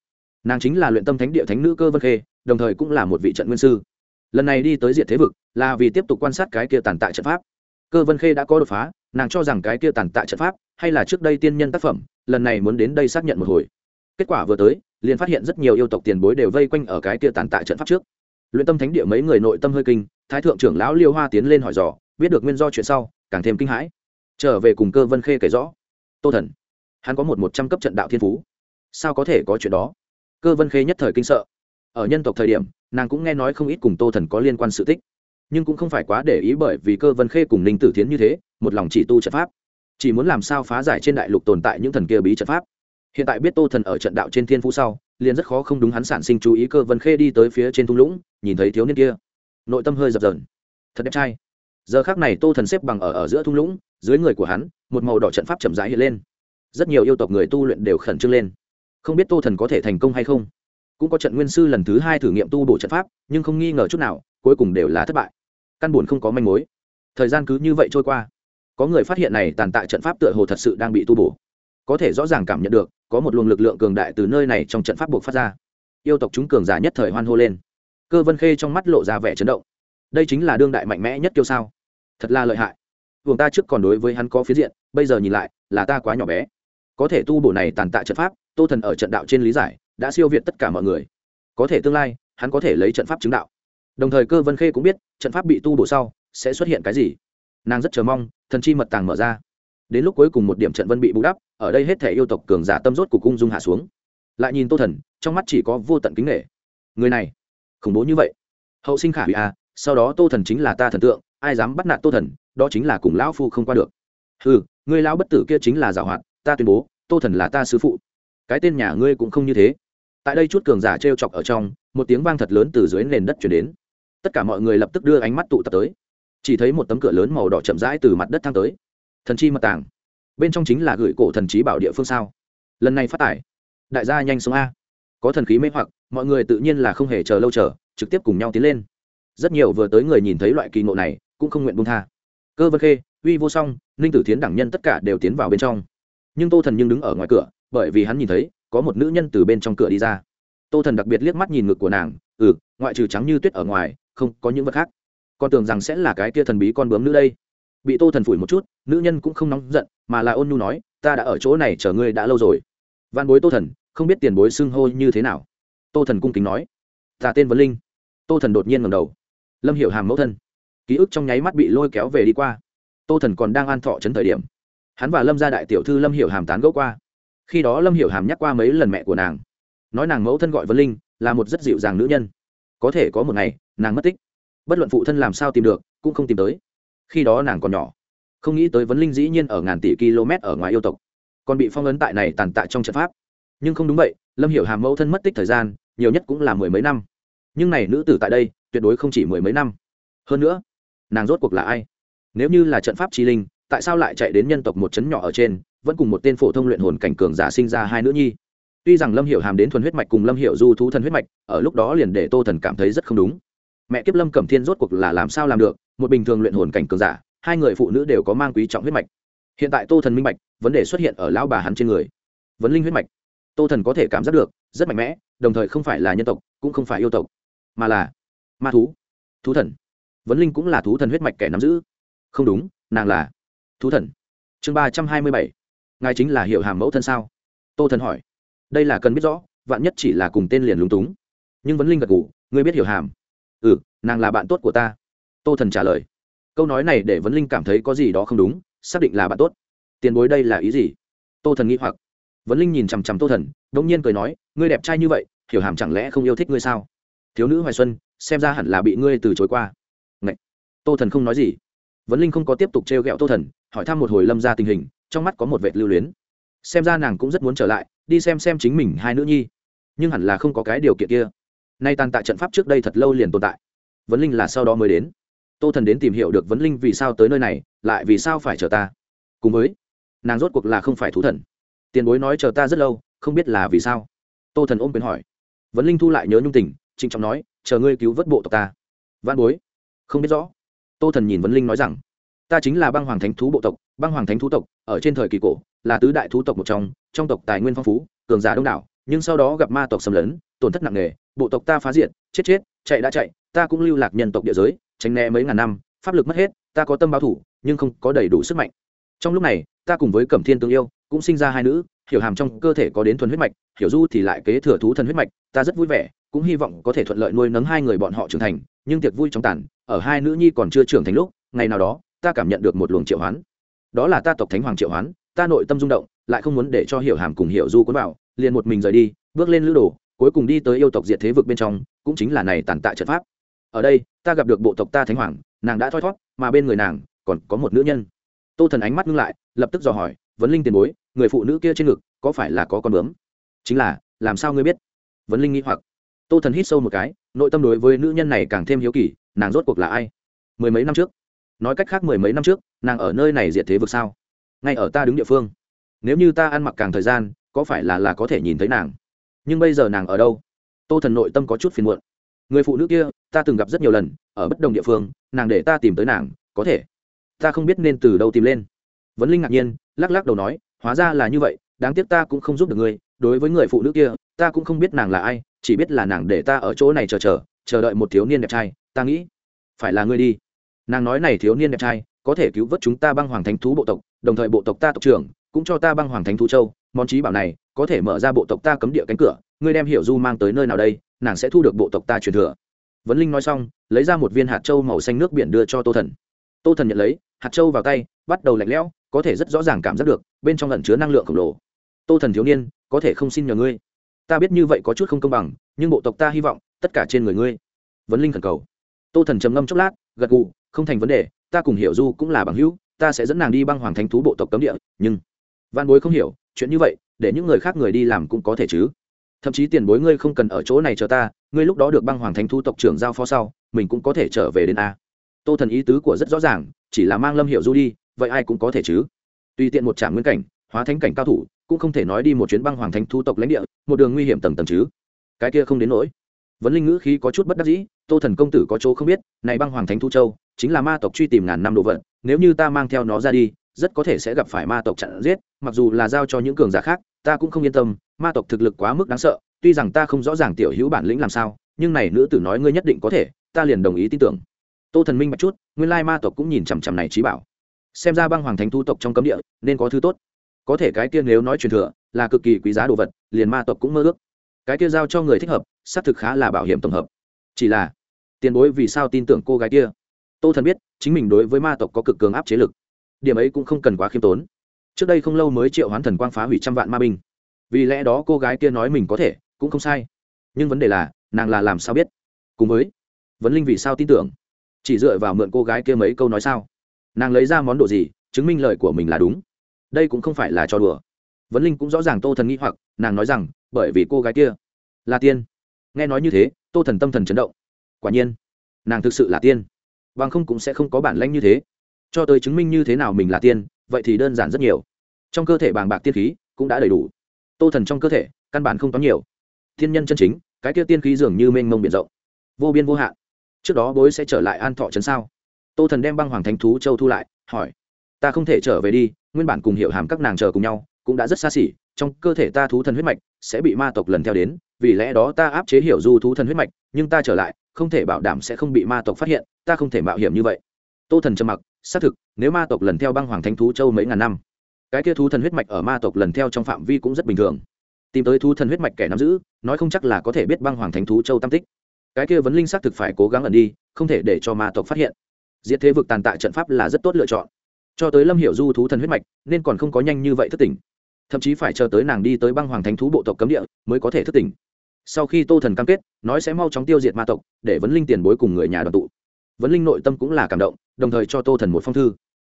Nàng chính là luyện tâm thánh địa thánh nữ cơ vân khê, đồng thời cũng là một vị trận nguyên sư. Lần này đi tới diện thế vực, là vì tiếp tục quan sát cái kia tàn tạ trận pháp. Cơ vân khê đã có đột phá, nàng cho rằng cái kia tàn tạ trận pháp, hay là trước đây tiên nhân tác phẩm lần này muốn đến đây xác nhận một hồi. Kết quả vừa tới, liền phát hiện rất nhiều yêu tộc tiền bối đều vây quanh ở cái kia tàn tạ trận pháp trước. Luyện tâm thánh địa mấy người nội tâm hơi kinh, thái thượng trưởng lão liêu hoa tiến lên hỏi dò, biết được nguyên do chuyện sau, càng thêm kinh hãi. Trở về cùng cơ vân khê kể rõ. Tô thần, hắn có một một trăm cấp trận đạo thiên phú. Sao có thể có chuyện đó? Cơ vân khê nhất thời kinh sợ. Ở nhân tộc thời điểm, nàng cũng nghe nói không ít cùng tô thần có liên quan sự tích. Nhưng cũng không phải quá để ý bởi vì cơ vân khê cùng ninh tử thiến như thế, một lòng chỉ tu trận pháp chỉ muốn làm sao phá giải trên đại lục tồn tại những thần kia bí trận pháp. Hiện tại biết tô thần ở trận đạo trên thiên phú sau, liền rất khó không đúng hắn sản sinh chú ý cơ vân khê đi tới phía trên thung lũng, nhìn thấy thiếu niên kia. Nội tâm hơi dập dờn. Thật đẹp trai. Giờ khác này tô thần xếp bằng ở ở giữa thung lũng, dưới người của hắn, một màu đỏ trận pháp chậm rãi hiện lên. Rất nhiều yêu tộc người tu luyện đều khẩn trương lên. Không biết tô thần có thể thành công hay không. Cũng có trận nguyên sư lần thứ hai thử nghiệm tu bổ trận pháp, nhưng không nghi ngờ chút nào, cuối cùng đều là thất bại. Căn buồn không có manh mối. Thời gian cứ như vậy trôi qua có người phát hiện này tàn tạ trận pháp tựa hồ thật sự đang bị tu bổ. Có thể rõ ràng cảm nhận được, có một luồng lực lượng cường đại từ nơi này trong trận pháp buộc phát ra. Yêu tộc chúng cường giả nhất thời hoan hô lên. Cơ vân khê trong mắt lộ ra vẻ chấn động. Đây chính là đương đại mạnh mẽ nhất kiêu sao? Thật là lợi hại. Vùng ta trước còn đối với hắn có phiến diện, bây giờ nhìn lại, là ta quá nhỏ bé. Có thể tu bổ này tàn tạ trận pháp, tô thần ở trận đạo trên lý giải, đã siêu việt tất cả mọi người. Có thể tương lai, hắn có thể lấy trận pháp chứng đạo. Đồng thời cơ vân khê cũng biết, trận pháp bị tu bổ sau, sẽ xuất hiện cái gì? Nàng rất chờ mong, thần chi mật tàng mở ra. Đến lúc cuối cùng một điểm trận vân bị bù đắp, ở đây hết thể yêu tộc cường giả tâm rốt của cung dung hạ xuống. Lại nhìn tô thần, trong mắt chỉ có vô tận kính nghệ người này, khủng bố như vậy. Hậu sinh khả hủy à sau đó tô thần chính là ta thần tượng, ai dám bắt nạt tô thần, đó chính là cùng lão phu không qua được. Ừ người lão bất tử kia chính là giảo hoạt, ta tuyên bố, tô thần là ta sứ phụ. Cái tên nhà ngươi cũng không như thế. Tại đây chút cường giả t r e o chọc ở trong, một tiếng vang thật lớn từ dưới nền đất chuyển đến. Tất cả mọi người lập tức đưa ánh mắt tụ tập tới chỉ thấy một tấm cửa lớn màu đỏ chậm rãi từ mặt đất thang tới. Thần chi mật tàng. Bên trong chính là gửi cổ thần trí bảo địa phương sao? Lần này phát tải. Đại gia nhanh sống a. Có thần khí mê hoặc, mọi người tự nhiên là không hề chờ lâu chờ, trực tiếp cùng nhau tiến lên. Rất nhiều vừa tới người nhìn thấy loại kỳ ngộ này, cũng không nguyện buông tha. Cơ vân khê, uy vô song, ninh tử thiến đẳng nhân tất cả đều tiến vào bên trong. Nhưng tô thần nhưng đứng ở ngoài cửa, bởi vì hắn nhìn thấy, có một nữ nhân từ bên trong cửa đi ra. Tô thần đặc biệt liếc mắt nhìn ngực của nàng ừ ngoại trừ trắng như tuyết ở ngoài, không có những vật khác con tưởng rằng sẽ là cái kia thần bí con bướm nữ đây. Bị tô thần phủi một chút, nữ nhân cũng không nóng giận, mà là ôn nhu nói, ta đã ở chỗ này chờ ngươi đã lâu rồi. Văn bối tô thần, không biết tiền bối xưng hô như thế nào. Tô thần cung kính nói, ta tên vấn linh. Tô thần đột nhiên ngầm đầu. Lâm hiểu hàm mẫu thân. Ký ức trong nháy mắt bị lôi kéo về đi qua. Tô thần còn đang an thọ trấn thời điểm, hắn và lâm gia đại tiểu thư lâm hiểu hàm tán gẫu qua. Khi đó lâm hiểu hàm nhắc qua mấy lần mẹ của nàng. Nói nàng mẫu thân gọi vấn linh là một rất dịu dàng nữ nhân. Có thể có một ngày, nàng mất tích bất luận phụ thân làm sao tìm được, cũng không tìm tới. Khi đó nàng còn nhỏ, không nghĩ tới vấn linh dĩ nhiên ở ngàn tỷ km ở ngoài yêu tộc, còn bị phong ấn tại này tàn tạ trong trận pháp. Nhưng không đúng vậy, lâm hiểu hàm mẫu thân mất tích thời gian, nhiều nhất cũng là mười mấy năm. Nhưng này nữ tử tại đây, tuyệt đối không chỉ mười mấy năm. Hơn nữa, nàng rốt cuộc là ai? Nếu như là trận pháp trí linh, tại sao lại chạy đến nhân tộc một chấn nhỏ ở trên, vẫn cùng một tên phổ thông luyện hồn cảnh cường giả sinh ra hai nữ nhi? Tuy rằng lâm hiểu hàm đến thuần huyết mạch cùng lâm hiểu du thú thần huyết mạch, ở lúc đó liền để tô thần cảm thấy rất không đúng mẹ kiếp lâm cẩm thiên rốt cuộc là làm sao làm được, một bình thường luyện hồn cảnh cường giả, hai người phụ nữ đều có mang quý trọng huyết mạch. Hiện tại tô thần minh mạch vấn đề xuất hiện ở lão bà hắn trên người. Vấn linh huyết mạch. Tô thần có thể cảm giác được, rất mạnh mẽ, đồng thời không phải là nhân tộc, cũng không phải yêu tộc, mà là ma thú. Thú thần. Vấn linh cũng là thú thần huyết mạch kẻ nắm giữ. Không đúng, nàng là thú thần. Chương ba trăm hai mươi bảy. Ngài chính là hiệu hàm mẫu thân sao? Tô thần hỏi. Đây là cần biết rõ, vạn nhất chỉ là cùng tên liền lúng túng. Nhưng vấn linh gật ngủ ngươi biết hiểu hàm ừ nàng là bạn tốt của ta. Tô thần trả lời. Câu nói này để vấn linh cảm thấy có gì đó không đúng, xác định là bạn tốt. Tiền bối đây là ý gì? Tô thần nghĩ hoặc. Vấn linh nhìn chằm chằm tô thần đ ỗ n g nhiên cười nói, ngươi đẹp trai như vậy, hiểu hàm chẳng lẽ không yêu thích ngươi sao? Thiếu nữ hoài xuân, xem ra hẳn là bị ngươi từ chối qua. Ngậy! tô thần không nói gì. Vấn linh không có tiếp tục t r e o g ẹ o tô thần, hỏi thăm một hồi lâm ra tình hình, trong mắt có một vệt lưu luyến. Xem ra nàng cũng rất muốn trở lại, đi xem xem chính mình hai nữ nhi. Nhưng hẳn là không có cái điều kiện kia nay tàn tạ trận pháp trước đây thật lâu liền tồn tại. Vấn linh là sau đó mới đến. Tô thần đến tìm hiểu được vấn linh vì sao tới nơi này, lại vì sao phải chờ ta. Cùng với, nàng rốt cuộc là không phải thú thần. Tiền bối nói chờ ta rất lâu, không biết là vì sao. Tô thần ôm quyền hỏi. Vấn linh thu lại nhớ nhung tình, trịnh trọng nói, chờ ngươi cứu vớt bộ tộc ta. Văn bối, không biết rõ. Tô thần nhìn vấn linh nói rằng, ta chính là băng hoàng thánh thú bộ tộc, băng hoàng thánh thú tộc, ở trên thời kỳ cổ, là tứ đại thú tộc một trong trong tộc tài nguyên phong phú, cường giả đông đảo, nhưng sau đó gặp ma tộc xâm lấn, tổn thất nặng nề bộ tộc ta phá diện chết chết, chạy đã chạy, ta cũng lưu lạc nhân tộc địa giới, tránh né mấy ngàn năm, pháp lực mất hết, ta có tâm báo thủ, nhưng không có đầy đủ sức mạnh. Trong lúc này, ta cùng với cẩm thiên tương yêu, cũng sinh ra hai nữ, hiểu hàm trong cơ thể có đến thuần huyết mạch, hiểu du thì lại kế thừa thú thần huyết mạch, ta rất vui vẻ, cũng hy vọng có thể thuận lợi nuôi nấng hai người bọn họ trưởng thành, nhưng tiệc vui trong tàn, ở hai nữ nhi còn chưa trưởng thành lúc, ngày nào đó, ta cảm nhận được một luồng triệu hoán. Đó là ta tộc thánh hoàng triệu hoán, ta nội tâm rung động, lại không muốn để cho hiểu hàm cùng hiểu du cuốn vào, liền một mình rời đi, bước lên lữ đồ cuối cùng đi tới yêu tộc diệt thế vực bên trong, cũng chính là này tàn tạ trận pháp. Ở đây, ta gặp được bộ tộc ta thánh hoàng, nàng đã thoi thót, mà bên người nàng còn có một nữ nhân. Tô thần ánh mắt ngưng lại, lập tức dò hỏi, vấn linh tiền bối, người phụ nữ kia trên ngực có phải là có con bướm? Chính là, làm sao ngươi biết? Vấn linh nghĩ hoặc. Tô thần hít sâu một cái, nội tâm đối với nữ nhân này càng thêm hiếu kỳ, nàng rốt cuộc là ai? Mười mấy năm trước. Nói cách khác mười mấy năm trước, nàng ở nơi này diệt thế vực sao? Ngay ở ta đứng địa phương. Nếu như ta ăn mặc càng thời gian, có phải là là có thể nhìn thấy nàng? Nhưng bây giờ nàng ở đâu? Tô thần nội tâm có chút phiền muộn. Người phụ nữ kia, ta từng gặp rất nhiều lần, ở bất đồng địa phương, nàng để ta tìm tới nàng, có thể. Ta không biết nên từ đâu tìm lên. Vấn linh ngạc nhiên, lắc lắc đầu nói, hóa ra là như vậy, đáng tiếc ta cũng không giúp được ngươi. Đối với người phụ nữ kia, ta cũng không biết nàng là ai, chỉ biết là nàng để ta ở chỗ này chờ chờ chờ đợi một thiếu niên đẹp trai. Ta nghĩ, phải là ngươi đi. Nàng nói này thiếu niên đẹp trai, có thể cứu vớt chúng ta băng hoàng thánh thú bộ tộc, đồng thời bộ tộc ta tộc trưởng, cũng cho ta băng hoàng thánh thú châu. Món trí bảo này có thể mở ra bộ tộc ta cấm địa cánh cửa, ngươi đem hiểu du mang tới nơi nào đây, nàng sẽ thu được bộ tộc ta truyền thừa. Vấn linh nói xong, lấy ra một viên hạt châu màu xanh nước biển đưa cho tô thần. Tô thần nhận lấy, hạt châu vào tay, bắt đầu lạnh lẽo, có thể rất rõ ràng cảm giác được, bên trong lẩn chứa năng lượng khổng lồ. Tô thần thiếu niên, có thể không xin nhờ ngươi. Ta biết như vậy có chút không công bằng, nhưng bộ tộc ta hy vọng, tất cả trên người ngươi. Vấn linh khẩn cầu. Tô thần trầm ngâm chốc lát, gật gù, không thành vấn đề, ta cùng hiểu du cũng là bằng hữu, ta sẽ dẫn nàng đi băng hoàng thánh thú bộ tộc cấm địa, nhưng văn bối không hiểu, chuyện như vậy để những người khác người đi làm cũng có thể chứ. Thậm chí tiền bối ngươi không cần ở chỗ này chờ ta, ngươi lúc đó được băng hoàng thánh thu tộc trưởng giao phó sau, mình cũng có thể trở về đến a. Tô thần ý tứ của rất rõ ràng, chỉ là mang lâm hiệu du đi, vậy ai cũng có thể chứ. Tùy tiện một trạm nguyên cảnh, hóa thánh cảnh cao thủ, cũng không thể nói đi một chuyến băng hoàng thánh thu tộc lãnh địa, một đường nguy hiểm tầng tầng chứ. Cái kia không đến nỗi. Vấn linh ngữ khí có chút bất đắc dĩ, tô thần công tử có chỗ không biết, này băng hoàng thánh thu châu, chính là ma tộc truy tìm ngàn năm đồ vật, nếu như ta mang theo nó ra đi rất có thể sẽ gặp phải ma tộc chặn giết, mặc dù là giao cho những cường giả khác, ta cũng không yên tâm, ma tộc thực lực quá mức đáng sợ, tuy rằng ta không rõ ràng tiểu hữu bản lĩnh làm sao, nhưng này nữ tử nói ngươi nhất định có thể, ta liền đồng ý tin tưởng. Tô thần minh bạch chút, nguyên lai ma tộc cũng nhìn chằm chằm này trí bảo. Xem ra băng hoàng thánh thu tộc trong cấm địa, nên có thứ tốt. Có thể cái kia nếu nói truyền thừa, là cực kỳ quý giá đồ vật, liền ma tộc cũng mơ ước. Cái kia giao cho người thích hợp, xác thực khá là bảo hiểm tổng hợp. Chỉ là, tiền bối vì sao tin tưởng cô gái kia? Tô thần biết, chính mình đối với ma tộc có cực cường áp chế lực điểm ấy cũng không cần quá khiêm tốn. Trước đây không lâu mới triệu hoán thần quang phá hủy trăm vạn ma binh. Vì lẽ đó cô gái kia nói mình có thể, cũng không sai. Nhưng vấn đề là, nàng là làm sao biết? Cùng với, vấn linh vì sao tin tưởng? Chỉ dựa vào mượn cô gái kia mấy câu nói sao? Nàng lấy ra món đồ gì, chứng minh lời của mình là đúng? Đây cũng không phải là trò đùa. Vấn linh cũng rõ ràng tô thần nghĩ hoặc, nàng nói rằng, bởi vì cô gái kia là tiên. Nghe nói như thế, tô thần tâm thần chấn động. Quả nhiên, nàng thực sự là tiên. Bằng không cũng sẽ không có bản lanh như thế cho tới chứng minh như thế nào mình là tiên, vậy thì đơn giản rất nhiều. Trong cơ thể bàng bạc tiên khí cũng đã đầy đủ. Tô thần trong cơ thể căn bản không có nhiều. Thiên nhân chân chính, cái kia tiên khí dường như mênh mông biển rộng. Vô biên vô hạn. Trước đó bối sẽ trở lại an thọ trấn sao? Tô thần đem băng hoàng thánh thú châu thu lại, hỏi. Ta không thể trở về đi, nguyên bản cùng hiệu hàm các nàng chờ cùng nhau cũng đã rất xa xỉ, trong cơ thể ta thú thần huyết mạch sẽ bị ma tộc lần theo đến, vì lẽ đó ta áp chế hiểu du thú thần huyết mạch, nhưng ta trở lại, không thể bảo đảm sẽ không bị ma tộc phát hiện, ta không thể mạo hiểm như vậy. Tô thần trầm mặc xác thực, nếu ma tộc lần theo băng hoàng thánh thú châu mấy ngàn năm, cái kia thú thần huyết mạch ở ma tộc lần theo trong phạm vi cũng rất bình thường. Tìm tới thú thần huyết mạch kẻ nắm giữ, nói không chắc là có thể biết băng hoàng thánh thú châu tam tích. Cái kia vấn linh xác thực phải cố gắng ẩn đi, không thể để cho ma tộc phát hiện. Diệt thế vực tàn tạ trận pháp là rất tốt lựa chọn. Cho tới lâm hiểu du thú thần huyết mạch, nên còn không có nhanh như vậy thất tỉnh. Thậm chí phải chờ tới nàng đi tới băng hoàng thánh thú bộ tộc cấm địa mới có thể thất tỉnh. Sau khi tô thần cam kết, nói sẽ mau chóng tiêu diệt ma tộc, để vấn linh tiền bối cùng người nhà đoàn tụ. Vấn linh nội tâm cũng là cảm động đồng thời cho tô thần một phong thư.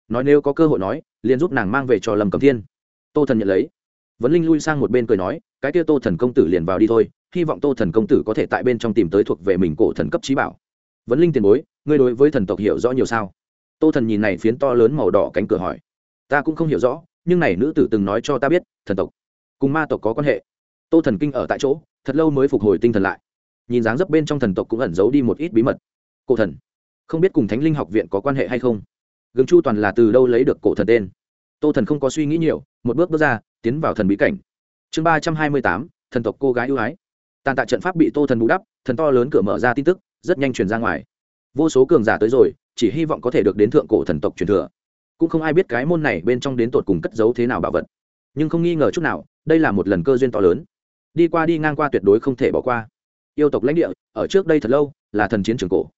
Nói nếu có cơ hội nói, liền giúp nàng mang về cho lâm cầm thiên. Tô thần nhận lấy. Vấn linh lui sang một bên cười nói, cái kia tô thần công tử liền vào đi thôi, hy vọng tô thần công tử có thể tại bên trong tìm tới thuộc về mình cổ thần cấp trí bảo. Vấn linh tiền bối, ngươi đối với thần tộc hiểu rõ nhiều sao? Tô thần nhìn này phiến to lớn màu đỏ cánh cửa hỏi. Ta cũng không hiểu rõ, nhưng này nữ tử từng nói cho ta biết, thần tộc cùng ma tộc có quan hệ. Tô thần kinh ở tại chỗ, thật lâu mới phục hồi tinh thần lại. Nhìn dáng dấp bên trong thần tộc cũng ẩn giấu đi một ít bí mật. Cổ thần không biết cùng thánh linh học viện có quan hệ hay không. Gừng chu toàn là từ đâu lấy được cổ thần tên? Tô thần không có suy nghĩ nhiều, một bước bước ra, tiến vào thần bí cảnh. Chương ba trăm hai mươi tám, thần tộc cô gái ưu ái. Tàn tạ trận pháp bị tô thần bù đắp, thần to lớn cửa mở ra tin tức, rất nhanh truyền ra ngoài. Vô số cường giả tới rồi, chỉ hy vọng có thể được đến thượng cổ thần tộc truyền thừa. Cũng không ai biết cái môn này bên trong đến tột cùng cất giấu thế nào bảo vật. Nhưng không nghi ngờ chút nào, đây là một lần cơ duyên to lớn. Đi qua đi ngang qua tuyệt đối không thể bỏ qua. Yêu tộc lãnh địa, ở trước đây thật lâu, là thần chiến trường cổ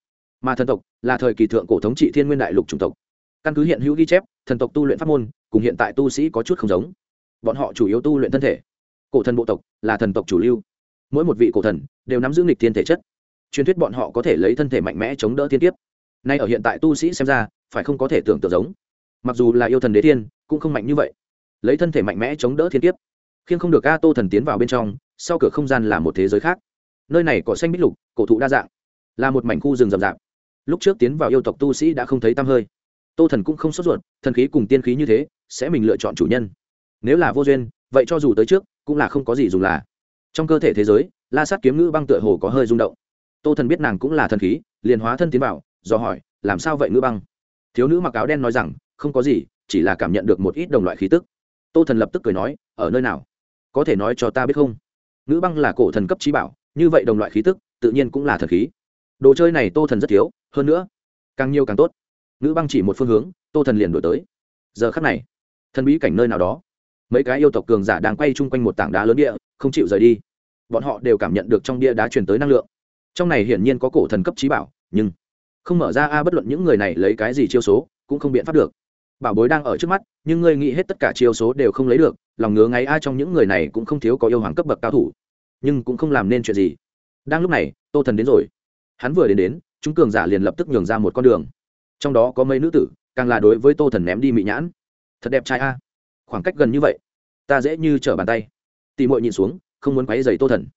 mà thần tộc là thời kỳ thượng cổ thống trị thiên nguyên đại lục chủng tộc. Căn cứ hiện hữu ghi chép, thần tộc tu luyện pháp môn, cùng hiện tại tu sĩ có chút không giống. Bọn họ chủ yếu tu luyện thân thể. Cổ thần bộ tộc là thần tộc chủ lưu. Mỗi một vị cổ thần đều nắm giữ nghịch thiên thể chất. Truyền thuyết bọn họ có thể lấy thân thể mạnh mẽ chống đỡ thiên tiếp nay ở hiện tại tu sĩ xem ra, phải không có thể tưởng tượng giống. Mặc dù là yêu thần đế thiên, cũng không mạnh như vậy. Lấy thân thể mạnh mẽ chống đỡ thiên tiếp khiêng không được a tô thần tiến vào bên trong, sau cửa không gian là một thế giới khác. Nơi này có xanh bích lục, cổ thụ đa dạng. Là một mảnh khu rừng rậm rạp lúc trước tiến vào yêu tộc tu sĩ đã không thấy tăm hơi. Tô thần cũng không sốt ruột, thần khí cùng tiên khí như thế, sẽ mình lựa chọn chủ nhân. Nếu là vô duyên, vậy cho dù tới trước, cũng là không có gì dùng là. Trong cơ thể thế giới, la sát kiếm ngữ băng tựa hồ có hơi rung động. Tô thần biết nàng cũng là thần khí, liền hóa thân tiến vào, do hỏi, làm sao vậy ngữ băng? Thiếu nữ mặc áo đen nói rằng, không có gì, chỉ là cảm nhận được một ít đồng loại khí tức. Tô thần lập tức cười nói, ở nơi nào? Có thể nói cho ta biết không? Ngữ băng là cổ thần cấp trí bảo, như vậy đồng loại khí tức, tự nhiên cũng là thần khí đồ chơi này tô thần rất thiếu, hơn nữa, càng nhiều càng tốt. Ngữ băng chỉ một phương hướng, tô thần liền đổi tới. Giờ khắc này, thần bí cảnh nơi nào đó, mấy cái yêu tộc cường giả đang quay chung quanh một tảng đá lớn địa, không chịu rời đi. Bọn họ đều cảm nhận được trong bia đá truyền tới năng lượng. Trong này hiển nhiên có cổ thần cấp trí bảo, nhưng không mở ra a, bất luận những người này lấy cái gì chiêu số, cũng không biện pháp được. Bảo bối đang ở trước mắt, nhưng ngươi nghĩ hết tất cả chiêu số đều không lấy được, lòng ngứa ngáy a, trong những người này cũng không thiếu có yêu hoàng cấp bậc cao thủ. Nhưng cũng không làm nên chuyện gì. Đang lúc này, tô thần đến rồi hắn vừa đến đến, chúng cường giả liền lập tức nhường ra một con đường. Trong đó có mấy nữ tử, càng là đối với tô thần ném đi mị nhãn. Thật đẹp trai a. Khoảng cách gần như vậy, ta dễ như trở bàn tay. Tỉ mội nhìn xuống, không muốn quáy dày tô thần.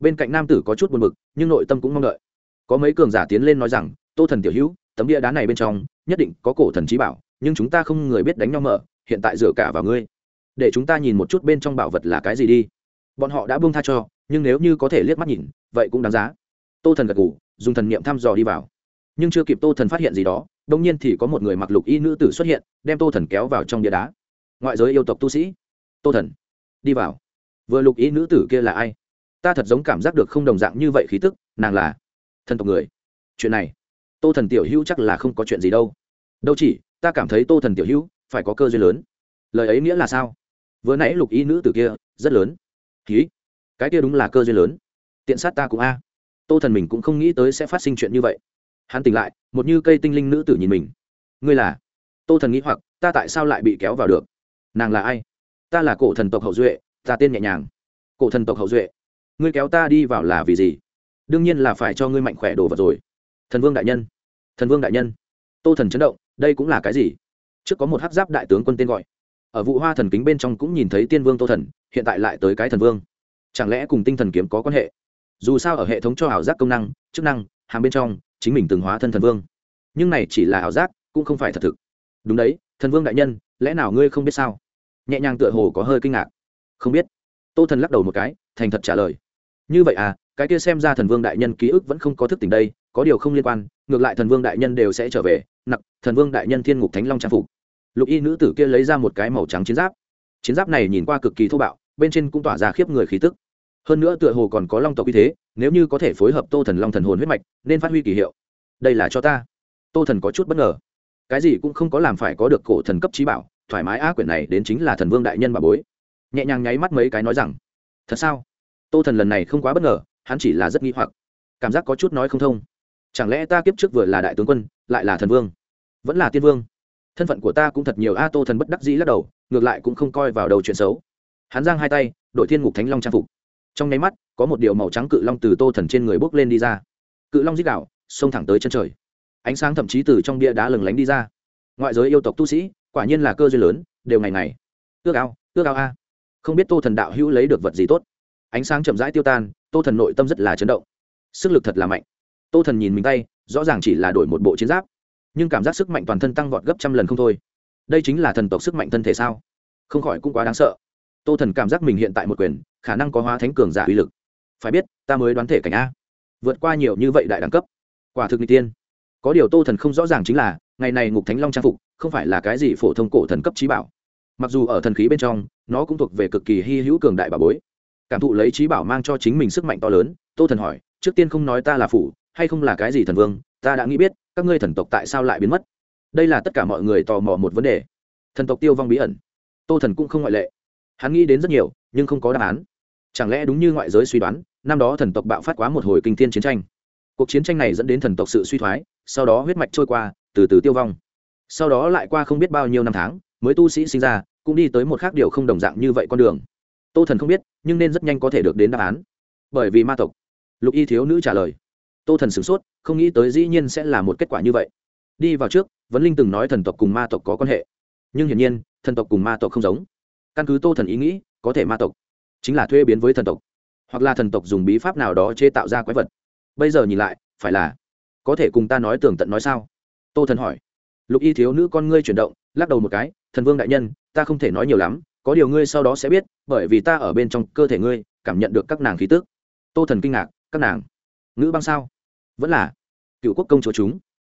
Bên cạnh nam tử có chút buồn b ự c nhưng nội tâm cũng mong đợi. Có mấy cường giả tiến lên nói rằng, tô thần tiểu hữu, tấm bia đá này bên trong, nhất định có cổ thần trí bảo, nhưng chúng ta không người biết đánh nhau mở, hiện tại dựa cả vào ngươi. Để chúng ta nhìn một chút bên trong bảo vật là cái gì đi. Bọn họ đã buông tha cho, nhưng nếu như có thể liếc mắt nhìn, vậy cũng đáng giá tô thần gật ngủ dùng thần niệm thăm dò đi vào. Nhưng chưa kịp tô thần phát hiện gì đó đông nhiên thì có một người mặc lục y nữ tử xuất hiện, đem tô thần kéo vào trong bia đá. Ngoại giới yêu tộc tu sĩ. Tô thần, đi vào. Vừa lục y nữ tử kia là ai? Ta thật giống cảm giác được không đồng dạng như vậy khí tức, nàng là thần tộc người. Chuyện này, tô thần tiểu hữu chắc là không có chuyện gì đâu. Đâu chỉ, ta cảm thấy tô thần tiểu hữu phải có cơ duyên lớn. Lời ấy nghĩa là sao? Vừa nãy lục y nữ tử kia, rất lớn. Ký cái kia đúng là cơ duyên lớn. Tiện sát ta cũng a tô thần mình cũng không nghĩ tới sẽ phát sinh chuyện như vậy. Hắn tỉnh lại, một như cây tinh linh nữ tử nhìn mình. Ngươi là? Tô thần nghĩ hoặc, ta tại sao lại bị kéo vào được? Nàng là ai? Ta là cổ thần tộc hậu duệ, ta tên nhẹ nhàng. Cổ thần tộc hậu duệ, ngươi kéo ta đi vào là vì gì? Đương nhiên là phải cho ngươi mạnh khỏe đồ vật rồi. Thần vương đại nhân. Thần vương đại nhân. Tô thần chấn động, đây cũng là cái gì? Trước có một hát giáp đại tướng quân tên gọi. Ở vụ hoa thần kính bên trong cũng nhìn thấy tiên vương tô thần, hiện tại lại tới cái thần vương. Chẳng lẽ cùng tinh thần kiếm có quan hệ? Dù sao ở hệ thống cho ảo giác công năng, chức năng hàng bên trong, chính mình từng hóa thân thần vương. Nhưng này chỉ là ảo giác, cũng không phải thật thực. Đúng đấy, thần vương đại nhân, lẽ nào ngươi không biết sao? Nhẹ nhàng tựa hồ có hơi kinh ngạc. Không biết. Tô thần lắc đầu một cái, thành thật trả lời. Như vậy à cái kia xem ra thần vương đại nhân ký ức vẫn không có thức tỉnh đây, có điều không liên quan, ngược lại thần vương đại nhân đều sẽ trở về. Nặc, thần vương đại nhân thiên ngục thánh long trang phục. Lục y nữ tử kia lấy ra một cái màu trắng chiến giáp. Chiến giáp này nhìn qua cực kỳ thô bạo, bên trên cũng tỏa ra khiếp người khí tức hơn nữa tựa hồ còn có long tộc uy thế, nếu như có thể phối hợp tô thần long thần hồn huyết mạch, nên phát huy kỳ hiệu. Đây là cho ta. Tô thần có chút bất ngờ. Cái gì cũng không có làm phải có được cổ thần cấp trí bảo, thoải mái á quyển này đến chính là thần vương đại nhân bà bối. Nhẹ nhàng nháy mắt mấy cái nói rằng, thật sao? Tô thần lần này không quá bất ngờ, hắn chỉ là rất nghi hoặc. Cảm giác có chút nói không thông. Chẳng lẽ ta kiếp trước vừa là đại tướng quân, lại là thần vương? Vẫn là tiên vương. Thân phận của ta cũng thật nhiều a tô thần bất đắc dĩ lắc đầu, ngược lại cũng không coi vào đầu chuyện xấu. Hắn giang hai tay, đội thiên ngục thánh long trang phục trong nháy mắt, có một điều màu trắng cự long từ tô thần trên người bốc lên đi ra. Cự long dích đạo xông thẳng tới chân trời. Ánh sáng thậm chí từ trong bia đá lừng lánh đi ra. Ngoại giới yêu tộc tu sĩ, quả nhiên là cơ duyên lớn, đều ngày ngày. Ước ao ước ao a. Không biết tô thần đạo hữu lấy được vật gì tốt. Ánh sáng chậm rãi tiêu tan, tô thần nội tâm rất là chấn động. Sức lực thật là mạnh. Tô thần nhìn mình tay, rõ ràng chỉ là đổi một bộ chiến giáp. Nhưng cảm giác sức mạnh toàn thân tăng vọt gấp trăm lần không thôi. Đây chính là thần tộc sức mạnh thân thể sao? Không khỏi cũng quá đáng sợ. Tô thần cảm giác mình hiện tại một quyền khả năng có hóa thánh cường giả uy lực. Phải biết, ta mới đoán thể cảnh a. Vượt qua nhiều như vậy đại đẳng cấp. Quả thực n tiên. Có điều tô thần không rõ ràng chính là, ngày này ngục thánh long trang phục không phải là cái gì phổ thông cổ thần cấp trí bảo. Mặc dù ở thần khí bên trong, nó cũng thuộc về cực kỳ hy hữu cường đại bảo bối. Cảm thụ lấy trí bảo mang cho chính mình sức mạnh to lớn, tô thần hỏi, trước tiên không nói ta là phủ, hay không là cái gì thần vương? Ta đã nghĩ biết, các ngươi thần tộc tại sao lại biến mất? Đây là tất cả mọi người tò mò một vấn đề. Thần tộc tiêu vong bí ẩn. Tô thần cũng không ngoại lệ. Hắn nghĩ đến rất nhiều, nhưng không có đáp án chẳng lẽ đúng như ngoại giới suy đoán, năm đó thần tộc bạo phát quá một hồi kinh thiên chiến tranh. Cuộc chiến tranh này dẫn đến thần tộc sự suy thoái, sau đó huyết mạch trôi qua, từ từ tiêu vong. Sau đó lại qua không biết bao nhiêu năm tháng, mới tu sĩ sinh ra, cũng đi tới một khác điều không đồng dạng như vậy con đường. Tô thần không biết, nhưng nên rất nhanh có thể được đến đáp án. Bởi vì ma tộc. Lục y thiếu nữ trả lời. Tô thần sửng sốt, không nghĩ tới dĩ nhiên sẽ là một kết quả như vậy. Đi vào trước, vấn linh từng nói thần tộc cùng ma tộc có quan hệ. Nhưng hiển nhiên, thần tộc cùng ma tộc không giống. Căn cứ tô thần ý nghĩ, có thể ma tộc chính là thuê biến với thần tộc, hoặc là thần tộc dùng bí pháp nào đó chế tạo ra quái vật. Bây giờ nhìn lại, phải là, có thể cùng ta nói tường tận nói sao? Tô thần hỏi. Lục y thiếu nữ con ngươi chuyển động, lắc đầu một cái, thần vương đại nhân, ta không thể nói nhiều lắm, có điều ngươi sau đó sẽ biết, bởi vì ta ở bên trong cơ thể ngươi, cảm nhận được các nàng khí tức. Tô thần kinh ngạc, các nàng? Ngữ băng sao? Vẫn là, cựu quốc công chúa chúng.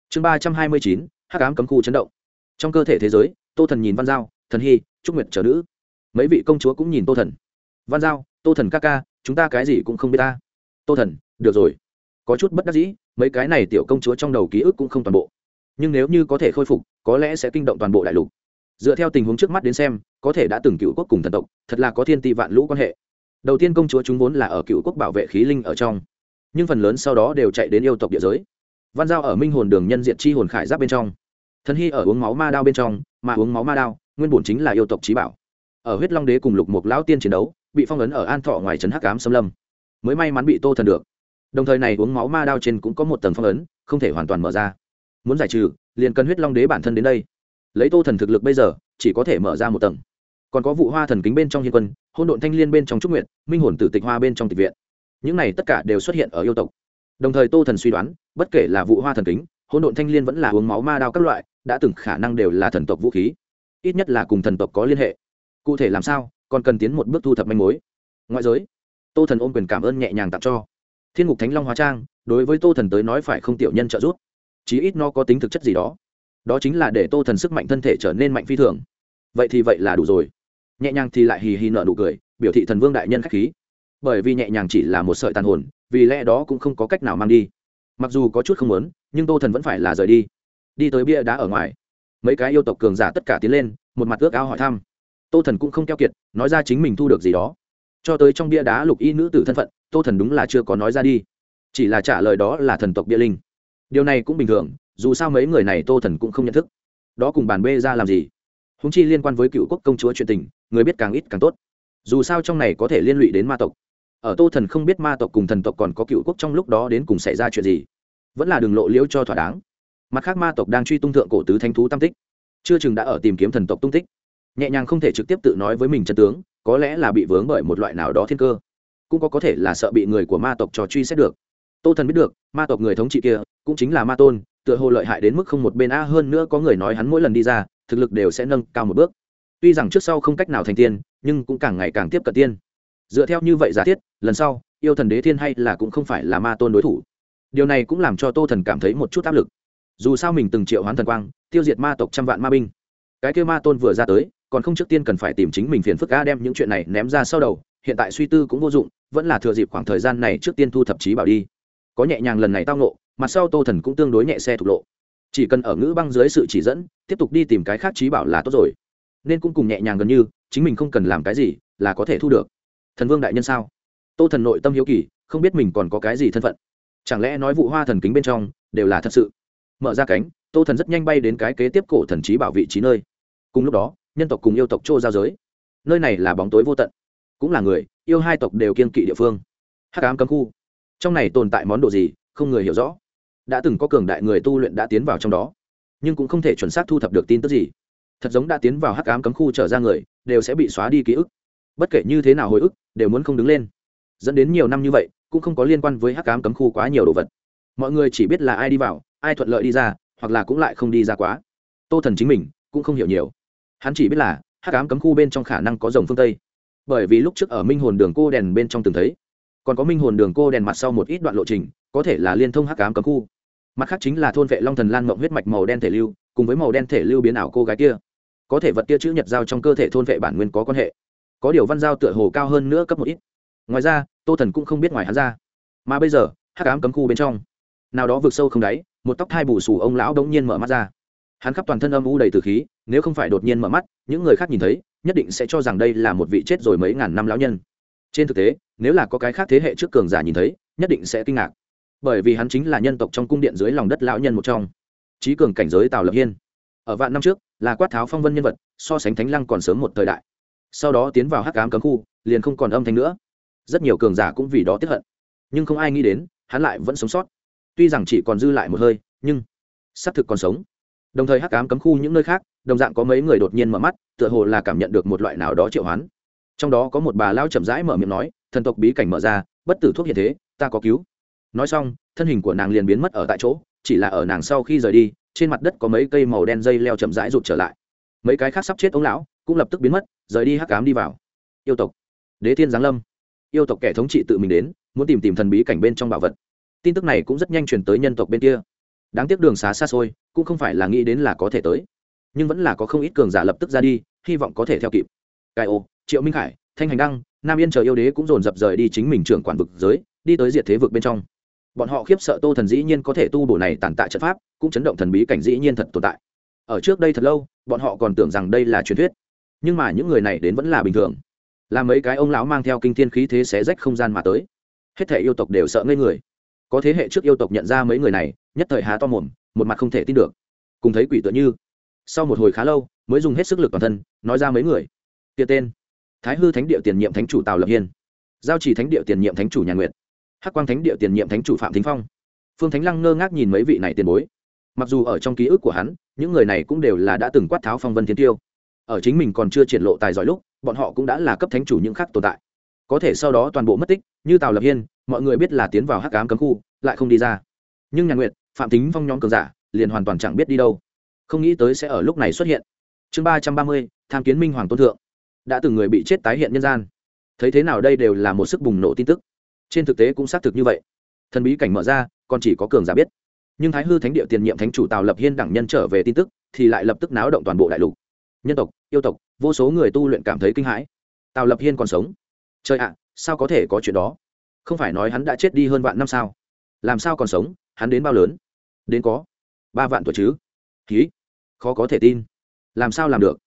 Chương ba trăm hai mươi chín, hắc ám cấm khu chấn động. Trong cơ thể thế giới, tô thần nhìn văn giao, thần hy, trúc nguyệt trở nữ. Mấy vị công chúa cũng nhìn tô thần văn giao, tô thần ca ca, chúng ta cái gì cũng không biết ta. Tô thần, được rồi. Có chút bất đắc dĩ, mấy cái này tiểu công chúa trong đầu ký ức cũng không toàn bộ. Nhưng nếu như có thể khôi phục, có lẽ sẽ kinh động toàn bộ đại lục. Dựa theo tình huống trước mắt đến xem, có thể đã từng cựu quốc cùng thần tộc, thật là có thiên ti vạn lũ quan hệ. Đầu tiên công chúa chúng vốn là ở cựu quốc bảo vệ khí linh ở trong. Nhưng phần lớn sau đó đều chạy đến yêu tộc địa giới. Văn giao ở minh hồn đường nhân diện chi hồn khải giáp bên trong. Thần hy ở uống máu ma đao bên trong, mà uống máu ma đao, nguyên bổn chính là yêu tộc trí bảo. Ở huyết long đế cùng lục một lão tiên chiến đấu bị phong ấn ở an thọ ngoài trấn hắc Ám xâm lâm. Mới may mắn bị tô thần được. Đồng thời này uống máu ma đao trên cũng có một tầng phong ấn, không thể hoàn toàn mở ra. Muốn giải trừ, liền cần huyết long đế bản thân đến đây. Lấy tô thần thực lực bây giờ, chỉ có thể mở ra một tầng. Còn có vụ hoa thần kính bên trong hiên quân hôn độn thanh l i ê n bên trong trúc nguyện minh hồn tử tịch hoa bên trong tịch viện. Những này tất cả đều xuất hiện ở yêu tộc. Đồng thời tô thần suy đoán, bất kể là vụ hoa thần kính hôn độn thanh l i ê n vẫn là uống máu ma đao các loại, đã từng khả năng đều là thần tộc vũ khí. Ít nhất là cùng thần tộc có liên hệ. Cụ thể làm sao? Còn cần tiến một bước thu thập manh mối. Ngoại giới, tô thần ôm quyền cảm ơn nhẹ nhàng tặng cho. Thiên ngục thánh long hóa trang, đối với tô thần tới nói phải không tiểu nhân trợ giúp? Chí ít nó có tính thực chất gì đó. Đó chính là để tô thần sức mạnh thân thể trở nên mạnh phi thường. Vậy thì vậy là đủ rồi. Nhẹ nhàng thì lại hì hì nợ nụ cười, biểu thị thần vương đại nhân k h á c h khí. Bởi vì nhẹ nhàng chỉ là một sợi tàn hồn, vì lẽ đó cũng không có cách nào mang đi. Mặc dù có chút không muốn, nhưng tô thần vẫn phải là rời đi. Đi tới bia đá ở ngoài. Mấy cái yêu tộc cường giả tất cả tiến lên, một mặt ước ao hỏi thăm tô thần cũng không keo kiệt, nói ra chính mình thu được gì đó. Cho tới trong bia đá lục y nữ tử thân phận, tô thần đúng là chưa có nói ra đi. Chỉ là trả lời đó là thần tộc bia linh. Điều này cũng bình thường, dù sao mấy người này tô thần cũng không nhận thức. Đó cùng bàn bê ra làm gì? Húng chi liên quan với cựu quốc công chúa chuyện tình, người biết càng ít càng tốt. Dù sao trong này có thể liên lụy đến ma tộc. Ở tô thần không biết ma tộc cùng thần tộc còn có cựu quốc trong lúc đó đến cùng xảy ra chuyện gì, vẫn là đường lộ liễu cho thỏa đáng. Mặt khác ma tộc đang truy tung thượng cổ tứ thanh thú tam tích. Chưa chừng đã ở tìm kiếm thần tộc tung tích nhẹ nhàng không thể trực tiếp tự nói với mình chân tướng, có lẽ là bị vướng bởi một loại nào đó thiên cơ. Cũng có có thể là sợ bị người của ma tộc trò truy xét được. Tô thần biết được, ma tộc người thống trị kia cũng chính là ma tôn, tựa hồ lợi hại đến mức không một bên a hơn nữa có người nói hắn mỗi lần đi ra, thực lực đều sẽ nâng cao một bước. Tuy rằng trước sau không cách nào thành tiên, nhưng cũng càng ngày càng tiếp cận tiên. Dựa theo như vậy giả thiết, lần sau, yêu thần đế thiên hay là cũng không phải là ma tôn đối thủ. Điều này cũng làm cho tô thần cảm thấy một chút áp lực. Dù sao mình từng triệu hoán thần quang, tiêu diệt ma tộc trăm vạn ma binh. Cái kêu ma tôn vừa ra tới còn không trước tiên cần phải tìm chính mình phiền phức a đem những chuyện này ném ra sau đầu, hiện tại suy tư cũng vô dụng, vẫn là thừa dịp khoảng thời gian này trước tiên thu thập chí bảo đi. Có nhẹ nhàng lần này tao nộ mặt sau tô thần cũng tương đối nhẹ xe thục lộ. Chỉ cần ở ngữ băng dưới sự chỉ dẫn, tiếp tục đi tìm cái khác trí bảo là tốt rồi. Nên cũng cùng nhẹ nhàng gần như, chính mình không cần làm cái gì là có thể thu được. Thần vương đại nhân sao? Tô thần nội tâm hiếu kỳ, không biết mình còn có cái gì thân phận. Chẳng lẽ nói vụ hoa thần kính bên trong đều là thật sự? Mở ra cánh, tô thần rất nhanh bay đến cái kế tiếp cổ thần trí bảo vị trí nơi. Cùng lúc đó nhân tộc cùng yêu tộc chô giao giới. Nơi này là bóng tối vô tận, cũng là người, yêu hai tộc đều kiên kỵ địa phương. Hắc ám cấm khu. Trong này tồn tại món đồ gì, không người hiểu rõ. Đã từng có cường đại người tu luyện đã tiến vào trong đó, nhưng cũng không thể chuẩn xác thu thập được tin tức gì. Thật giống đã tiến vào hắc ám cấm khu trở ra người, đều sẽ bị xóa đi ký ức. Bất kể như thế nào hồi ức, đều muốn không đứng lên. Dẫn đến nhiều năm như vậy, cũng không có liên quan với hắc ám cấm khu quá nhiều đồ vật. Mọi người chỉ biết là ai đi vào, ai thuận lợi đi ra, hoặc là cũng lại không đi ra quá. Tô thần chính mình cũng không hiểu nhiều hắn chỉ biết là hắc ám cấm khu bên trong khả năng có dòng phương tây. Bởi vì lúc trước ở minh hồn đường cô đèn bên trong từng thấy, còn có minh hồn đường cô đèn mặt sau một ít đoạn lộ trình, có thể là liên thông hắc ám cấm khu. Mặt khác chính là thôn vệ long thần lan mộng huyết mạch màu đen thể lưu, cùng với màu đen thể lưu biến ảo cô gái kia. Có thể vật kia chữ nhật giao trong cơ thể thôn vệ bản nguyên có quan hệ. Có điều văn giao tựa hồ cao hơn nữa cấp một ít. Ngoài ra, tô thần cũng không biết ngoài hắn ra. Mà bây giờ, hắc ám cấm khu bên trong, nào đó vượt sâu không đáy, một tóc thai bù xù ông lão đống nhiên mở mắt ra. Hắn khắp toàn thân âm u đầy từ khí nếu không phải đột nhiên mở mắt, những người khác nhìn thấy, nhất định sẽ cho rằng đây là một vị chết rồi mấy ngàn năm lão nhân. Trên thực tế, nếu là có cái khác thế hệ trước cường giả nhìn thấy, nhất định sẽ kinh ngạc. Bởi vì hắn chính là nhân tộc trong cung điện dưới lòng đất lão nhân một trong. Trí cường cảnh giới tào lập hiên. Ở vạn năm trước, là quát tháo phong vân nhân vật, so sánh thánh lăng còn sớm một thời đại. Sau đó tiến vào hắc ám cấm khu, liền không còn âm thanh nữa. Rất nhiều cường giả cũng vì đó tiếp hận. Nhưng không ai nghĩ đến, hắn lại vẫn sống sót. Tuy rằng chỉ còn dư lại một hơi, nhưng xác thực còn sống. Đồng thời hắc ám cấm khu những nơi khác đồng dạng có mấy người đột nhiên mở mắt, tựa hồ là cảm nhận được một loại nào đó triệu hoán. Trong đó có một bà lao chậm rãi mở miệng nói, thần tộc bí cảnh mở ra, bất tử thuốc hiện thế, ta có cứu. Nói xong, thân hình của nàng liền biến mất ở tại chỗ, chỉ là ở nàng sau khi rời đi, trên mặt đất có mấy cây màu đen dây leo chậm rãi rụt trở lại. Mấy cái khác sắp chết ông lão cũng lập tức biến mất, rời đi hắc cám đi vào. Yêu tộc, đế thiên giáng lâm. Yêu tộc kẻ thống trị tự mình đến, muốn tìm tìm thần bí cảnh bên trong bảo vật. Tin tức này cũng rất nhanh truyền tới nhân tộc bên kia. Đáng tiếc đường xá xa xôi, cũng không phải là nghĩ đến là có thể tới nhưng vẫn là có không ít cường giả lập tức ra đi, hy vọng có thể theo kịp. Cai ô, triệu minh khải, thanh hành đăng, nam yên chờ yêu đế cũng dồn dập rời đi chính mình trưởng quản vực giới, đi tới diệt thế vực bên trong. Bọn họ khiếp sợ tô thần dĩ nhiên có thể tu bổ này tàn tạ trận pháp, cũng chấn động thần bí cảnh dĩ nhiên thật tồn tại. Ở trước đây thật lâu, bọn họ còn tưởng rằng đây là truyền thuyết, nhưng mà những người này đến vẫn là bình thường. Là mấy cái ông lão mang theo kinh thiên khí thế xé rách không gian mà tới. Hết thể yêu tộc đều sợ ngây người. Có thế hệ trước yêu tộc nhận ra mấy người này, nhất thời há to mồm, một mặt không thể tin được. Cùng thấy quỷ tựa như sau một hồi khá lâu, mới dùng hết sức lực toàn thân, nói ra mấy người. Kia tên, thái hư thánh địa tiền nhiệm thánh chủ tào lập hiên. Giao chỉ thánh địa tiền nhiệm thánh chủ nhà nguyệt. Hắc quang thánh địa tiền nhiệm thánh chủ phạm thính phong. Phương thánh lăng ngơ ngác nhìn mấy vị này tiền bối. Mặc dù ở trong ký ức của hắn, những người này cũng đều là đã từng quát tháo phong vân thiên tiêu. Ở chính mình còn chưa triển lộ tài giỏi lúc, bọn họ cũng đã là cấp thánh chủ những khác tồn tại. Có thể sau đó toàn bộ mất tích, như tào lập hiên, mọi người biết là tiến vào hắc ám cấm khu, lại không đi ra. Nhưng nhà nguyệt, phạm tính phong nhóm cường giả, liền hoàn toàn chẳng biết đi đâu không nghĩ tới sẽ ở lúc này xuất hiện. Chương ba trăm ba mươi, tham kiến minh hoàng tôn thượng. Đã từng người bị chết tái hiện nhân gian. Thấy thế nào đây đều là một sức bùng nổ tin tức. Trên thực tế cũng xác thực như vậy. Thần bí cảnh mở ra, còn chỉ có cường giả biết. Nhưng thái hư thánh địa tiền nhiệm thánh chủ tào lập hiên đẳng nhân trở về tin tức, thì lại lập tức náo động toàn bộ đại lục. Nhân tộc, yêu tộc, vô số người tu luyện cảm thấy kinh hãi. Tào lập hiên còn sống. Trời ạ, sao có thể có chuyện đó? Không phải nói hắn đã chết đi hơn vạn năm sao? Làm sao còn sống? Hắn đến bao lớn? Đến có ba vạn tuổi chứ? Ký. Khó có thể tin. Làm sao làm được?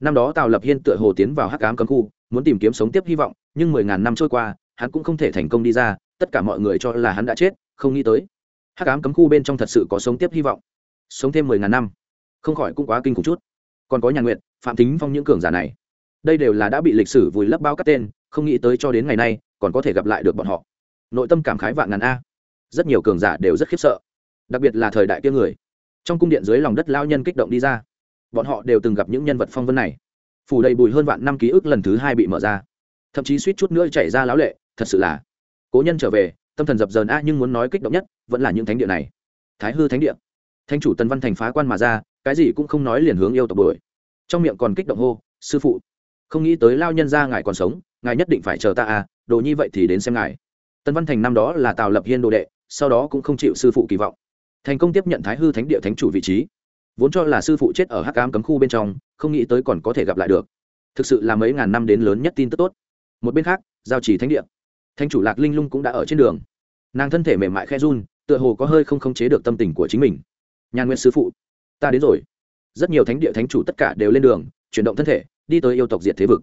Năm đó tào lập hiên tựa hồ tiến vào hắc cám cấm khu, muốn tìm kiếm sống tiếp hy vọng, nhưng mười ngàn năm trôi qua, hắn cũng không thể thành công đi ra, tất cả mọi người cho là hắn đã chết, không nghĩ tới. Hắc cám cấm khu bên trong thật sự có sống tiếp hy vọng. Sống thêm mười ngàn năm, không khỏi cũng quá kinh khủng chút. Còn có nhà nguyện phạm tính phong những cường giả này. Đây đều là đã bị lịch sử vùi lấp bao các tên, không nghĩ tới cho đến ngày nay, còn có thể gặp lại được bọn họ. Nội tâm cảm khái vạn ngàn a. Rất nhiều cường giả đều rất khiếp sợ. Đặc biệt là thời đại kia người trong cung điện dưới lòng đất lao nhân kích động đi ra. Bọn họ đều từng gặp những nhân vật phong vân này. Phủ đầy bùi hơn vạn năm ký ức lần thứ hai bị mở ra. Thậm chí suýt chút nữa chảy ra láo lệ, thật sự là. Cố nhân trở về, tâm thần dập dờn a, nhưng muốn nói kích động nhất, vẫn là những thánh địa này. Thái hư thánh địa. Thanh chủ tần văn thành phá quan mà ra, cái gì cũng không nói liền hướng yêu tộc đuổi. Trong miệng còn kích động hô, sư phụ, không nghĩ tới lao nhân ra ngài còn sống, ngài nhất định phải chờ ta à đồ như vậy thì đến xem ngài. Tần văn thành năm đó là tào lập hiên đồ đệ, sau đó cũng không chịu sư phụ kỳ vọng thành công tiếp nhận thái hư thánh địa thánh chủ vị trí. Vốn cho là sư phụ chết ở hắc cám cấm khu bên trong, không nghĩ tới còn có thể gặp lại được. Thực sự là mấy ngàn năm đến lớn nhất tin tức tốt. Một bên khác, giao trì thánh địa. Thánh chủ lạc linh lung cũng đã ở trên đường. Nàng thân thể mềm mại khe run, tựa hồ có hơi không khống chế được tâm tình của chính mình. Nhà nguyên sư phụ, ta đến rồi. Rất nhiều thánh địa thánh chủ tất cả đều lên đường, chuyển động thân thể, đi tới yêu tộc diệt thế vực.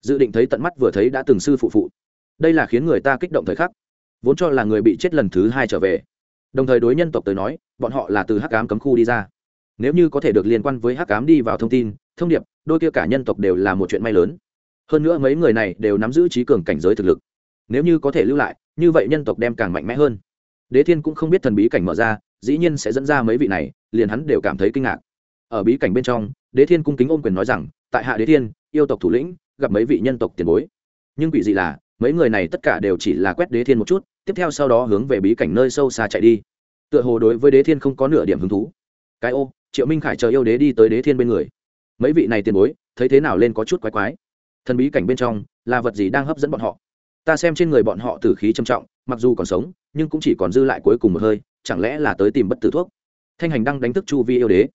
Dự định thấy tận mắt vừa thấy đã từng sư phụ phụ. Đây là khiến người ta kích động thời khắc. Vốn cho là người bị chết lần thứ hai trở về đồng thời đối nhân tộc tới nói, bọn họ là từ hắc cám cấm khu đi ra. Nếu như có thể được liên quan với hắc cám đi vào thông tin, thông điệp, đôi kia cả nhân tộc đều là một chuyện may lớn. Hơn nữa mấy người này đều nắm giữ trí cường cảnh giới thực lực. Nếu như có thể lưu lại, như vậy nhân tộc đem càng mạnh mẽ hơn. Đế thiên cũng không biết thần bí cảnh mở ra, dĩ nhiên sẽ dẫn ra mấy vị này, liền hắn đều cảm thấy kinh ngạc. Ở bí cảnh bên trong, đế thiên cung kính ôm quyền nói rằng, tại hạ đế thiên, yêu tộc thủ lĩnh, gặp mấy vị nhân tộc tiền bối. Nhưng quỷ gì là mấy người này tất cả đều chỉ là quét đế thiên một chút, tiếp theo sau đó hướng về bí cảnh nơi sâu xa chạy đi. Tựa hồ đối với đế thiên không có nửa điểm hứng thú. Cái ô, triệu minh khải chờ yêu đế đi tới đế thiên bên người. Mấy vị này tiền bối, thấy thế nào lên có chút quái quái. Thần bí cảnh bên trong, là vật gì đang hấp dẫn bọn họ? Ta xem trên người bọn họ tử khí trầm trọng, mặc dù còn sống, nhưng cũng chỉ còn dư lại cuối cùng một hơi, chẳng lẽ là tới tìm bất tử thuốc? Thanh hành đang đánh thức chu vi yêu đế.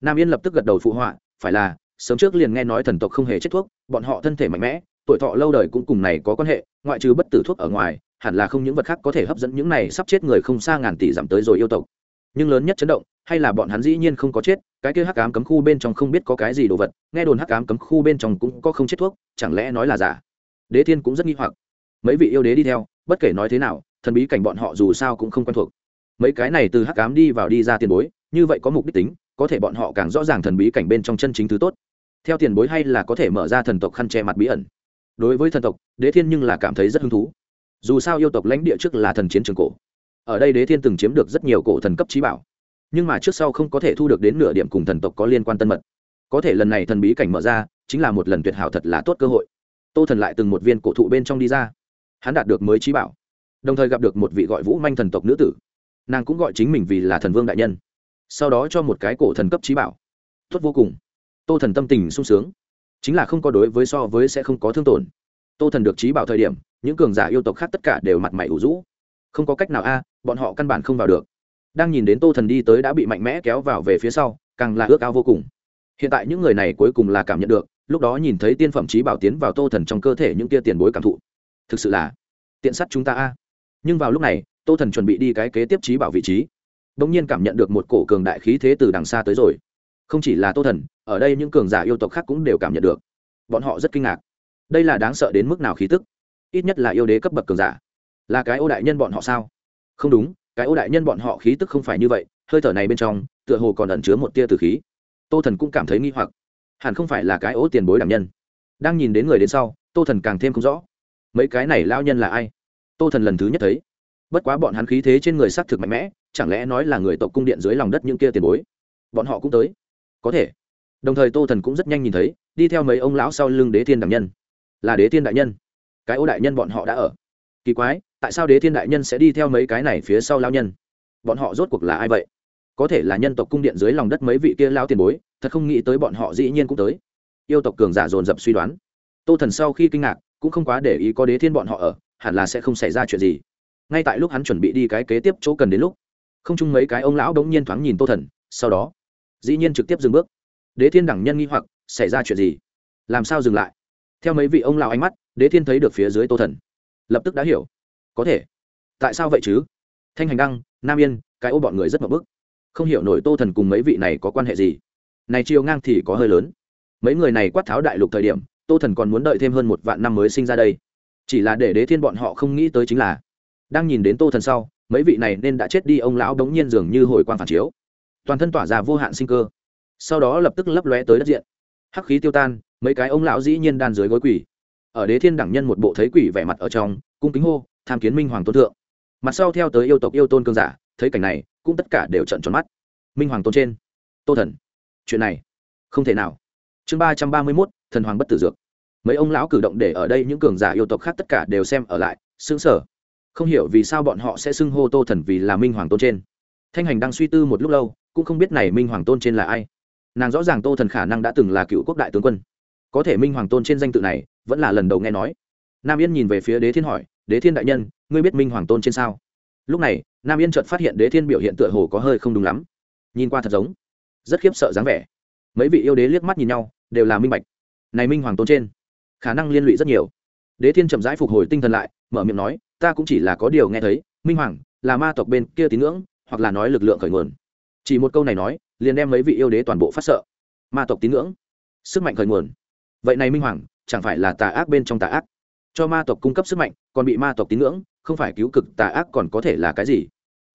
Nam yên lập tức gật đầu phụ họa, phải là, sớm trước liền nghe nói thần tộc không hề chết thuốc, bọn họ thân thể mạnh mẽ tuổi thọ lâu đời cũng cùng này có quan hệ, ngoại trừ bất tử thuốc ở ngoài, hẳn là không những vật khác có thể hấp dẫn những này sắp chết người không xa ngàn tỷ giảm tới rồi yêu tộc. Nhưng lớn nhất chấn động, hay là bọn hắn dĩ nhiên không có chết, cái kia hắc ám cấm khu bên trong không biết có cái gì đồ vật, nghe đồn hắc ám cấm khu bên trong cũng có không chết thuốc, chẳng lẽ nói là giả? Đế thiên cũng rất nghi hoặc. Mấy vị yêu đế đi theo, bất kể nói thế nào, thần bí cảnh bọn họ dù sao cũng không quen thuộc. Mấy cái này từ hắc ám đi vào đi ra tiền bối, như vậy có mục đích tính, có thể bọn họ càng rõ ràng thần bí cảnh bên trong chân chính thứ tốt. Theo tiền bối hay là có thể mở ra thần tộc khăn che mặt bí ẩn đối với thần tộc, đế thiên nhưng là cảm thấy rất hứng thú. Dù sao yêu tộc lãnh địa trước là thần chiến trường cổ. Ở đây đế thiên từng chiếm được rất nhiều cổ thần cấp trí bảo. Nhưng mà trước sau không có thể thu được đến nửa điểm cùng thần tộc có liên quan tân mật. Có thể lần này thần bí cảnh mở ra, chính là một lần tuyệt hảo thật là tốt cơ hội. Tô thần lại từng một viên cổ thụ bên trong đi ra. Hắn đạt được mới trí bảo. Đồng thời gặp được một vị gọi vũ manh thần tộc nữ tử. Nàng cũng gọi chính mình vì là thần vương đại nhân. Sau đó cho một cái cổ thần cấp trí bảo. Tốt vô cùng. Tô thần tâm tình sung sướng chính là không có đối với so với sẽ không có thương tổn. Tô thần được trí bảo thời điểm, những cường giả yêu tộc khác tất cả đều mặt mày ủ rũ. Không có cách nào a, bọn họ căn bản không vào được. Đang nhìn đến tô thần đi tới đã bị mạnh mẽ kéo vào về phía sau, càng là ước ao vô cùng. Hiện tại những người này cuối cùng là cảm nhận được, lúc đó nhìn thấy tiên phẩm trí bảo tiến vào tô thần trong cơ thể những tia tiền bối cảm thụ. Thực sự là tiện sắt chúng ta a. Nhưng vào lúc này, tô thần chuẩn bị đi cái kế tiếp trí bảo vị trí. Đ ỗ n g nhiên cảm nhận được một cổ cường đại khí thế từ đằng xa tới rồi không chỉ là tô thần, ở đây những cường giả yêu tộc khác cũng đều cảm nhận được. Bọn họ rất kinh ngạc. Đây là đáng sợ đến mức nào khí tức? Ít nhất là yêu đế cấp bậc cường giả. Là cái ô đại nhân bọn họ sao? Không đúng, cái ô đại nhân bọn họ khí tức không phải như vậy, hơi thở này bên trong, tựa hồ còn ẩn chứa một tia từ khí. Tô thần cũng cảm thấy nghi hoặc. Hẳn không phải là cái ô tiền bối đảm nhân. Đang nhìn đến người đến sau, tô thần càng thêm không rõ. Mấy cái này lao nhân là ai? Tô thần lần thứ nhất thấy. Bất quá bọn hắn khí thế trên người s ắ c thực mạnh mẽ, chẳng lẽ nói là người tộc cung điện dưới lòng đất những kia tiền bối? Bọn họ cũng tới có thể. Đồng thời tô thần cũng rất nhanh nhìn thấy, đi theo mấy ông lão sau lưng đế thiên đảm nhân. Là đế thiên đại nhân. Cái ô đại nhân bọn họ đã ở. Kỳ quái, tại sao đế thiên đại nhân sẽ đi theo mấy cái này phía sau lao nhân? Bọn họ rốt cuộc là ai vậy? Có thể là nhân tộc cung điện dưới lòng đất mấy vị kia lao tiền bối, thật không nghĩ tới bọn họ dĩ nhiên cũng tới. Yêu tộc cường giả dồn dập suy đoán. Tô thần sau khi kinh ngạc, cũng không quá để ý có đế thiên bọn họ ở, hẳn là sẽ không xảy ra chuyện gì. Ngay tại lúc hắn chuẩn bị đi cái kế tiếp chỗ cần đến lúc, không chung mấy cái ông lão đống nhiên thoáng nhìn tô thần, sau đó dĩ nhiên trực tiếp dừng bước. Đế thiên đẳng nhân nghi hoặc, xảy ra chuyện gì? Làm sao dừng lại? Theo mấy vị ông lão ánh mắt, đế thiên thấy được phía dưới tô thần. Lập tức đã hiểu. Có thể. Tại sao vậy chứ? Thanh hành đăng, nam yên, cái ô bọn người rất mập bức. Không hiểu nổi tô thần cùng mấy vị này có quan hệ gì. Này chiều ngang thì có hơi lớn. Mấy người này quát tháo đại lục thời điểm, tô thần còn muốn đợi thêm hơn một vạn năm mới sinh ra đây. Chỉ là để đế thiên bọn họ không nghĩ tới chính là, đang nhìn đến tô thần sau, mấy vị này nên đã chết đi, ông lão đống nhiên dường như hồi quang phản chiếu toàn thân tỏa ra vô hạn sinh cơ. Sau đó lập tức lấp lóe tới đất diện. Hắc khí tiêu tan, mấy cái ông lão dĩ nhiên đan dưới gối quỷ. Ở đế thiên đẳng nhân một bộ thấy quỷ vẻ mặt ở trong, cung kính hô, tham kiến minh hoàng tôn thượng. Mặt sau theo tới yêu tộc yêu tôn cương giả, thấy cảnh này, cũng tất cả đều trận tròn mắt. Minh hoàng tôn trên. Tô thần. Chuyện này, không thể nào. Chương ba trăm ba mươi mốt, thần hoàng bất tử dược. Mấy ông lão cử động để ở đây những cường giả yêu tộc khác tất cả đều xem ở lại xứng sở không hiểu vì sao bọn họ sẽ xưng hô tô thần vì là minh hoàng tôn trên. Thanh hành đang suy tư một lúc lâu cũng không biết này minh hoàng tôn trên là ai. Nàng rõ ràng tô thần khả năng đã từng là cựu quốc đại tướng quân. Có thể minh hoàng tôn trên danh tự này, vẫn là lần đầu nghe nói. Nam yên nhìn về phía đế thiên hỏi, đế thiên đại nhân, ngươi biết minh hoàng tôn trên sao? Lúc này, nam yên chợt phát hiện đế thiên biểu hiện tựa hồ có hơi không đúng lắm. Nhìn qua thật giống, rất khiếp sợ dáng vẻ. Mấy vị yêu đế liếc mắt nhìn nhau, đều là minh bạch. Này minh hoàng tôn trên, khả năng liên lụy rất nhiều. Đế thiên chậm rãi phục hồi tinh thần lại, mở miệng nói, ta cũng chỉ là có điều nghe thấy, minh hoàng là ma tộc bên kia tín ngưỡng, hoặc là nói lực lượng khởi nguồn chỉ một câu này nói, liền đem mấy vị yêu đế toàn bộ phát sợ. Ma tộc tín ngưỡng, sức mạnh khởi nguồn. Vậy này minh hoàng, chẳng phải là tà ác bên trong tà ác? Cho ma tộc cung cấp sức mạnh, còn bị ma tộc tín ngưỡng, không phải cứu cực tà ác còn có thể là cái gì?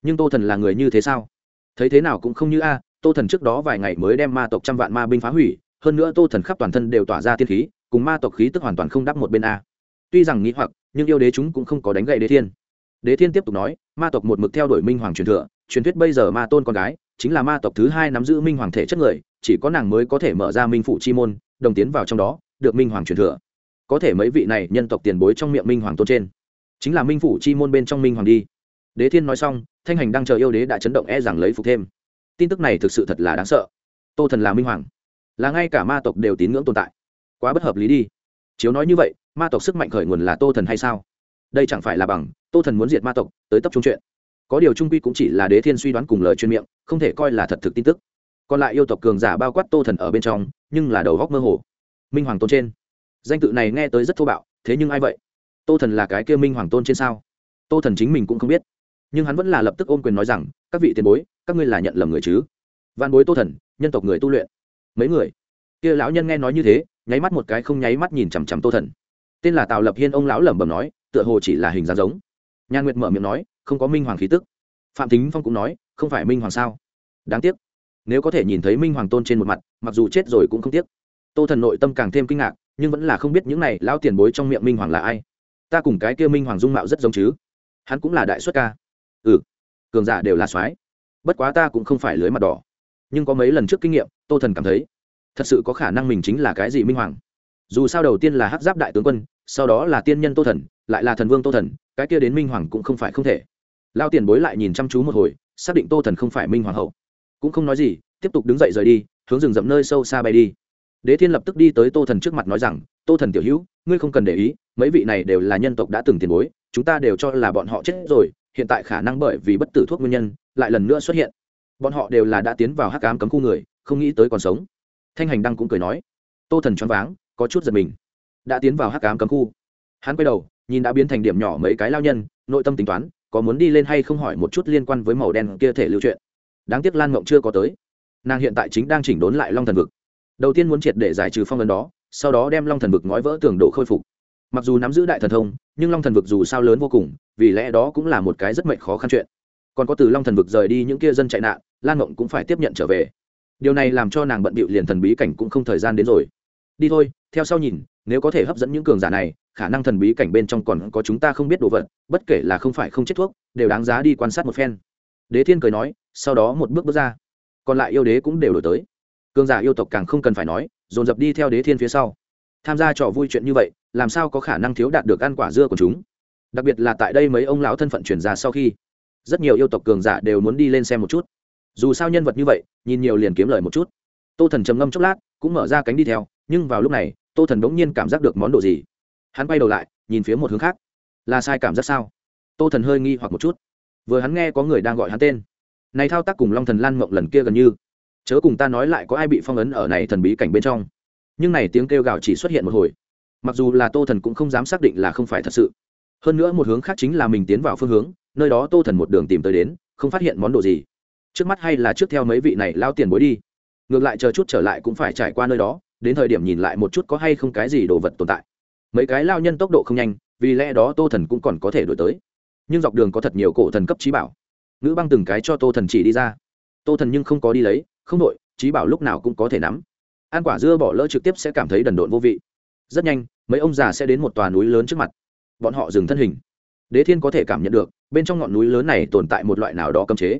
Nhưng tô thần là người như thế sao? Thấy thế nào cũng không như a, tô thần trước đó vài ngày mới đem ma tộc trăm vạn ma binh phá hủy, hơn nữa tô thần khắp toàn thân đều tỏa ra tiên khí, cùng ma tộc khí tức hoàn toàn không đắp một bên a. Tuy rằng nghĩ hoặc, nhưng yêu đế chúng cũng không có đánh gậy đế thiên. Đế thiên tiếp tục nói, ma tộc một mực theo đuổi minh hoàng truyền thừa, truyền thuyết bây giờ ma tôn con gái chính là ma tộc thứ hai nắm giữ minh hoàng thể chất người, chỉ có nàng mới có thể mở ra minh phụ chi môn, đồng tiến vào trong đó, được minh hoàng truyền thừa. Có thể mấy vị này nhân tộc tiền bối trong miệng minh hoàng tôn trên. Chính là minh phủ chi môn bên trong minh hoàng đi. Đế thiên nói xong, thanh hành đang chờ yêu đế đã chấn động e rằng lấy phục thêm. Tin tức này thực sự thật là đáng sợ. Tô thần là minh hoàng. Là ngay cả ma tộc đều tín ngưỡng tồn tại. Quá bất hợp lý đi. Chiếu nói như vậy, ma tộc sức mạnh khởi nguồn là tô thần hay sao? Đây chẳng phải là bằng, tô thần muốn diệt ma tộc, tới tập trung chuyện có điều trung quy cũng chỉ là đế thiên suy đoán cùng lời chuyên miệng, không thể coi là thật thực tin tức. Còn lại yêu tộc cường giả bao quát tô thần ở bên trong, nhưng là đầu góc mơ hồ. Minh hoàng tôn trên. Danh tự này nghe tới rất thô bạo, thế nhưng ai vậy? Tô thần là cái kia minh hoàng tôn trên sao? Tô thần chính mình cũng không biết. Nhưng hắn vẫn là lập tức ôm quyền nói rằng, các vị tiền bối, các ngươi là nhận lầm người chứ? Văn bối tô thần, nhân tộc người tu luyện. Mấy người? Kia lão nhân nghe nói như thế, nháy mắt một cái không nháy mắt nhìn chằm chằm tô thần. Tên là tào lập hiên ông lão lẩm bẩm nói, tựa hồ chỉ là hình dáng giống. Nhà nguyệt mở miệng nói không có minh hoàng khí tức. Phạm thính phong cũng nói, không phải minh hoàng sao? Đáng tiếc. Nếu có thể nhìn thấy minh hoàng tôn trên một mặt, mặc dù chết rồi cũng không tiếc. Tô thần nội tâm càng thêm kinh ngạc, nhưng vẫn là không biết những này lão tiền bối trong miệng minh hoàng là ai. Ta cùng cái kia minh hoàng dung mạo rất giống chứ. Hắn cũng là đại xuất ca. Ừ cường giả đều là soái. Bất quá ta cũng không phải lưới mặt đỏ. Nhưng có mấy lần trước kinh nghiệm, tô thần cảm thấy, thật sự có khả năng mình chính là cái gì minh hoàng. Dù sao đầu tiên là hát giáp đại tướng quân, sau đó là tiên nhân tô thần, lại là thần vương tô thần, cái kia đến minh hoàng cũng không phải không thể lao tiền bối lại nhìn chăm chú một hồi, xác định tô thần không phải minh hoàng hậu. Cũng không nói gì, tiếp tục đứng dậy rời đi, hướng rừng rậm nơi sâu xa bay đi. Đế thiên lập tức đi tới tô thần trước mặt nói rằng, tô thần tiểu hữu, ngươi không cần để ý, mấy vị này đều là nhân tộc đã từng tiền bối, chúng ta đều cho là bọn họ chết rồi, hiện tại khả năng bởi vì bất tử thuốc nguyên nhân, lại lần nữa xuất hiện. Bọn họ đều là đã tiến vào hắc cám cấm khu người, không nghĩ tới còn sống. Thanh hành đăng cũng cười nói. Tô thần choáng váng, có chút giật mình. Đã tiến vào hắc cám cấm khu. Hắn quay đầu, nhìn đã biến thành điểm nhỏ mấy cái lao nhân, nội tâm tính toán có muốn đi lên hay không hỏi một chút liên quan với màu đen kia thể lưu chuyện. đáng tiếc lan mộng chưa có tới. Nàng hiện tại chính đang chỉnh đốn lại long thần vực. Đầu tiên muốn triệt để giải trừ phong ấn đó, sau đó đem long thần vực ngói vỡ tường độ khôi phục. Mặc dù nắm giữ đại thần thông, nhưng long thần vực dù sao lớn vô cùng, vì lẽ đó cũng là một cái rất mệnh khó khăn chuyện. Còn có từ long thần vực rời đi những kia dân chạy nạn, lan mộng cũng phải tiếp nhận trở về. Điều này làm cho nàng bận bịu liền thần bí cảnh cũng không thời gian đến rồi. Đi thôi, theo sau nhìn, nếu có thể hấp dẫn những cường giả này khả năng thần bí cảnh bên trong còn có chúng ta không biết đồ vật, bất kể là không phải không chết thuốc, đều đáng giá đi quan sát một phen. Đế thiên cười nói, sau đó một bước bước ra. Còn lại yêu đế cũng đều đổi tới. Cường giả yêu tộc càng không cần phải nói, dồn dập đi theo đế thiên phía sau. Tham gia trò vui chuyện như vậy, làm sao có khả năng thiếu đạt được ăn quả dưa của chúng? Đặc biệt là tại đây mấy ông lão thân phận chuyển ra sau khi, rất nhiều yêu tộc cường giả đều muốn đi lên xem một chút. Dù sao nhân vật như vậy, nhìn nhiều liền kiếm lời một chút. Tô thần trầm ngâm chốc lát, cũng mở ra cánh đi theo, nhưng vào lúc này, tô thần bỗng nhiên cảm giác được món đồ gì hắn quay đầu lại, nhìn phía một hướng khác. Là sai cảm giác sao? Tô thần hơi nghi hoặc một chút. Vừa hắn nghe có người đang gọi hắn tên. Này thao tác cùng long thần lan mộng lần kia gần như. Chớ cùng ta nói lại có ai bị phong ấn ở này thần bí cảnh bên trong. Nhưng này tiếng kêu gào chỉ xuất hiện một hồi. Mặc dù là tô thần cũng không dám xác định là không phải thật sự. Hơn nữa một hướng khác chính là mình tiến vào phương hướng, nơi đó tô thần một đường tìm tới đến, không phát hiện món đồ gì. Trước mắt hay là trước theo mấy vị này lao tiền bối đi. Ngược lại chờ chút trở lại cũng phải trải qua nơi đó, đến thời điểm nhìn lại một chút có hay không cái gì đồ vật tồn tại mấy cái lao nhân tốc độ không nhanh, vì lẽ đó tô thần cũng còn có thể đổi tới. Nhưng dọc đường có thật nhiều cổ thần cấp trí bảo. Ngữ băng từng cái cho tô thần chỉ đi ra. Tô thần nhưng không có đi lấy, không đội trí bảo lúc nào cũng có thể nắm. Ăn quả dưa bỏ lỡ trực tiếp sẽ cảm thấy đần độn vô vị. Rất nhanh, mấy ông già sẽ đến một tòa núi lớn trước mặt. Bọn họ dừng thân hình. Đế thiên có thể cảm nhận được, bên trong ngọn núi lớn này tồn tại một loại nào đó cấm chế.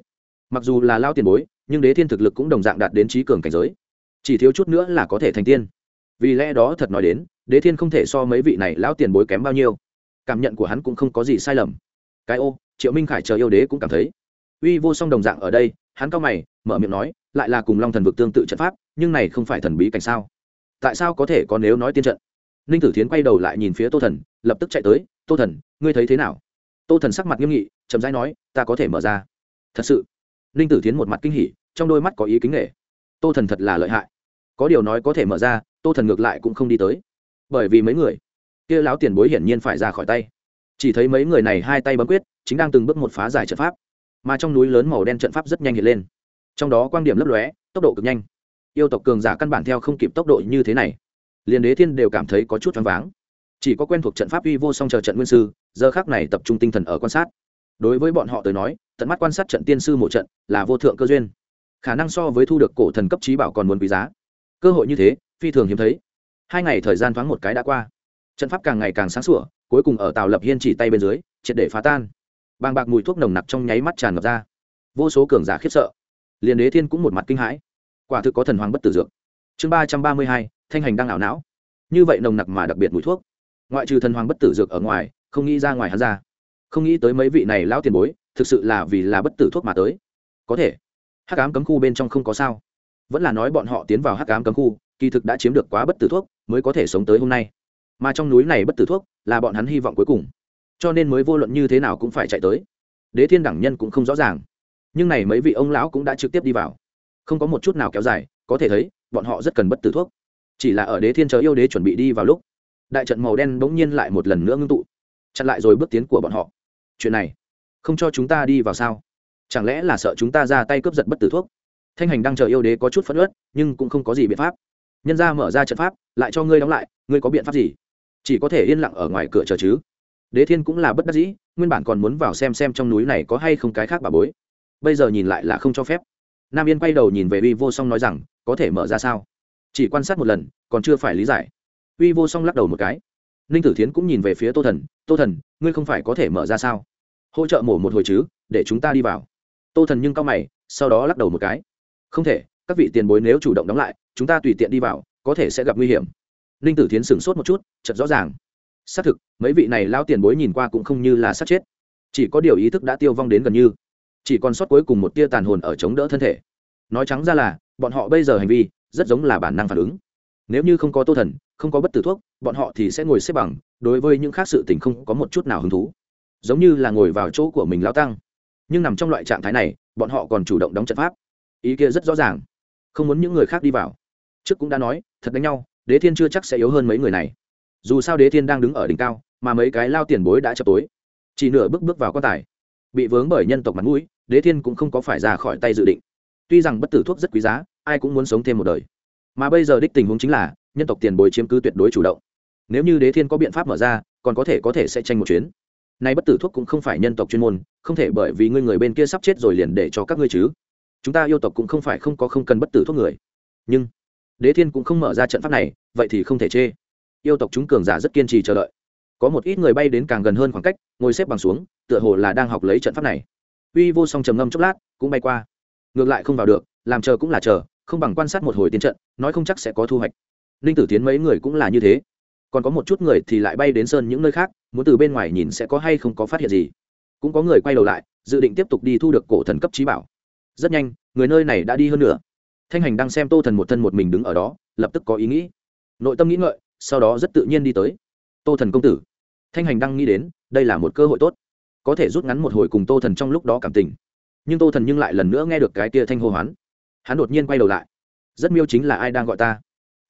Mặc dù là lao tiền bối, nhưng đế thiên thực lực cũng đồng dạng đạt đến trí cường cảnh giới. Chỉ thiếu chút nữa là có thể thành tiên. Vì lẽ đó thật nói đến đế thiên không thể so mấy vị này lão tiền bối kém bao nhiêu. Cảm nhận của hắn cũng không có gì sai lầm. Cái ô, triệu minh khải chờ yêu đế cũng cảm thấy. Uy vô song đồng dạng ở đây, hắn cao mày, mở miệng nói, lại là cùng long thần vực tương tự trận pháp, nhưng này không phải thần bí cảnh sao? Tại sao có thể có nếu nói tiên trận? Ninh tử thiến quay đầu lại nhìn phía tô thần, lập tức chạy tới, tô thần, ngươi thấy thế nào? Tô thần sắc mặt nghiêm nghị, chậm rãi nói, ta có thể mở ra. Thật sự? Ninh tử thiến một mặt kinh hỉ, trong đôi mắt có ý kính nghệ tô thần thật là lợi hại. Có điều nói có thể mở ra, tô thần ngược lại cũng không đi tới bởi vì mấy người kia láo tiền bối hiển nhiên phải ra khỏi tay. Chỉ thấy mấy người này hai tay bấm quyết, chính đang từng bước một phá giải trận pháp. Mà trong núi lớn màu đen trận pháp rất nhanh hiện lên. Trong đó quan điểm lấp lóe, tốc độ cực nhanh. Yêu tộc cường giả căn bản theo không kịp tốc độ như thế này. Liền đế thiên đều cảm thấy có chút choáng váng. Chỉ có quen thuộc trận pháp uy vô song chờ trận nguyên sư, giờ khác này tập trung tinh thần ở quan sát. Đối với bọn họ tới nói, tận mắt quan sát trận tiên sư một trận là vô thượng cơ duyên. Khả năng so với thu được cổ thần cấp trí bảo còn muốn quý giá. Cơ hội như thế, phi thường hiếm thấy hai ngày thời gian thoáng một cái đã qua. Trận pháp càng ngày càng sáng sủa, cuối cùng ở tàu lập hiên chỉ tay bên dưới, triệt để phá tan. Bàng bạc mùi thuốc nồng nặc trong nháy mắt tràn ngập ra. Vô số cường giả khiếp sợ. Liền đế thiên cũng một mặt kinh hãi. Quả thực có thần hoàng bất tử dược. Chương ba trăm ba mươi hai, thanh hành đang ảo não. Như vậy nồng nặc mà đặc biệt mùi thuốc. Ngoại trừ thần hoàng bất tử dược ở ngoài, không nghĩ ra ngoài hắn ra. Không nghĩ tới mấy vị này lão tiền bối, thực sự là vì là bất tử thuốc mà tới. Có thể, hắc ám cấm khu bên trong không có sao. Vẫn là nói bọn họ tiến vào hắc ám cấm khu, kỳ thực đã chiếm được quá bất tử thuốc mới có thể sống tới hôm nay. Mà trong núi này bất tử thuốc là bọn hắn hy vọng cuối cùng. Cho nên mới vô luận như thế nào cũng phải chạy tới. Đế thiên đẳng nhân cũng không rõ ràng. Nhưng này mấy vị ông lão cũng đã trực tiếp đi vào. Không có một chút nào kéo dài, có thể thấy, bọn họ rất cần bất tử thuốc. Chỉ là ở đế thiên chờ yêu đế chuẩn bị đi vào lúc, đại trận màu đen bỗng nhiên lại một lần nữa ngưng tụ. Chặn lại rồi bước tiến của bọn họ. Chuyện này, không cho chúng ta đi vào sao? Chẳng lẽ là sợ chúng ta ra tay cướp giật bất tử thuốc? Thanh hành đang chờ yêu đế có chút phẫn ớt nhưng cũng không có gì biện pháp nhân ra mở ra trận pháp, lại cho ngươi đóng lại, ngươi có biện pháp gì? Chỉ có thể yên lặng ở ngoài cửa chờ chứ. Đế thiên cũng là bất đắc dĩ, nguyên bản còn muốn vào xem xem trong núi này có hay không cái khác bà bối. Bây giờ nhìn lại là không cho phép. Nam yên quay đầu nhìn về uy vô song nói rằng, có thể mở ra sao? Chỉ quan sát một lần, còn chưa phải lý giải. Uy vô song lắc đầu một cái. Ninh tử thiến cũng nhìn về phía tô thần tô thần, ngươi không phải có thể mở ra sao? Hỗ trợ mổ một hồi chứ, để chúng ta đi vào. Tô thần nhưng cao mày, sau đó lắc đầu một cái. Không thể, các vị tiền bối nếu chủ động đóng lại chúng ta tùy tiện đi vào, có thể sẽ gặp nguy hiểm. Ninh tử thiến sửng sốt một chút chật rõ ràng. Xác thực, mấy vị này lao tiền bối nhìn qua cũng không như là sát chết. Chỉ có điều ý thức đã tiêu vong đến gần như. Chỉ còn sót cuối cùng một tia tàn hồn ở chống đỡ thân thể. Nói trắng ra là, bọn họ bây giờ hành vi, rất giống là bản năng phản ứng. Nếu như không có tô thần, không có bất tử thuốc, bọn họ thì sẽ ngồi xếp bằng, đối với những khác sự tình không có một chút nào hứng thú. Giống như là ngồi vào chỗ của mình lao tăng. Nhưng nằm trong loại trạng thái này, bọn họ còn chủ động đóng trận pháp. Ý kia rất rõ ràng. Không muốn những người khác đi vào trước cũng đã nói, thật đánh nhau, đế thiên chưa chắc sẽ yếu hơn mấy người này. Dù sao đế thiên đang đứng ở đỉnh cao, mà mấy cái lao tiền bối đã chập tối. Chỉ nửa bước bước vào quan tài. Bị vướng bởi nhân tộc mặt mũi, đế thiên cũng không có phải ra khỏi tay dự định. Tuy rằng bất tử thuốc rất quý giá, ai cũng muốn sống thêm một đời. Mà bây giờ đích tình huống chính là, nhân tộc tiền bối chiếm cứ tuyệt đối chủ động. Nếu như đế thiên có biện pháp mở ra, còn có thể có thể sẽ tranh một chuyến. Nay bất tử thuốc cũng không phải nhân tộc chuyên môn, không thể bởi vì ngươi người bên kia sắp chết rồi liền để cho các ngươi chứ. Chúng ta yêu tộc cũng không phải không có không cần bất tử thuốc người. Nhưng đế thiên cũng không mở ra trận pháp này, vậy thì không thể chê. Yêu tộc chúng cường giả rất kiên trì chờ đợi. Có một ít người bay đến càng gần hơn khoảng cách, ngồi xếp bằng xuống, tựa hồ là đang học lấy trận pháp này. Uy vô song trầm ngâm chốc lát, cũng bay qua. Ngược lại không vào được, làm chờ cũng là chờ, không bằng quan sát một hồi tiến trận, nói không chắc sẽ có thu hoạch. Ninh tử tiến mấy người cũng là như thế. Còn có một chút người thì lại bay đến sơn những nơi khác, muốn từ bên ngoài nhìn sẽ có hay không có phát hiện gì. Cũng có người quay đầu lại, dự định tiếp tục đi thu được cổ thần cấp trí bảo. Rất nhanh, người nơi này đã đi hơn nữa thanh hành đang xem tô thần một thân một mình đứng ở đó, lập tức có ý nghĩ. Nội tâm nghĩ ngợi, sau đó rất tự nhiên đi tới. Tô thần công tử. Thanh hành đang nghĩ đến, đây là một cơ hội tốt. Có thể rút ngắn một hồi cùng tô thần trong lúc đó cảm tình. Nhưng tô thần nhưng lại lần nữa nghe được cái kia thanh hô hoán. Hắn đột nhiên quay đầu lại. Rất miêu chính là ai đang gọi ta?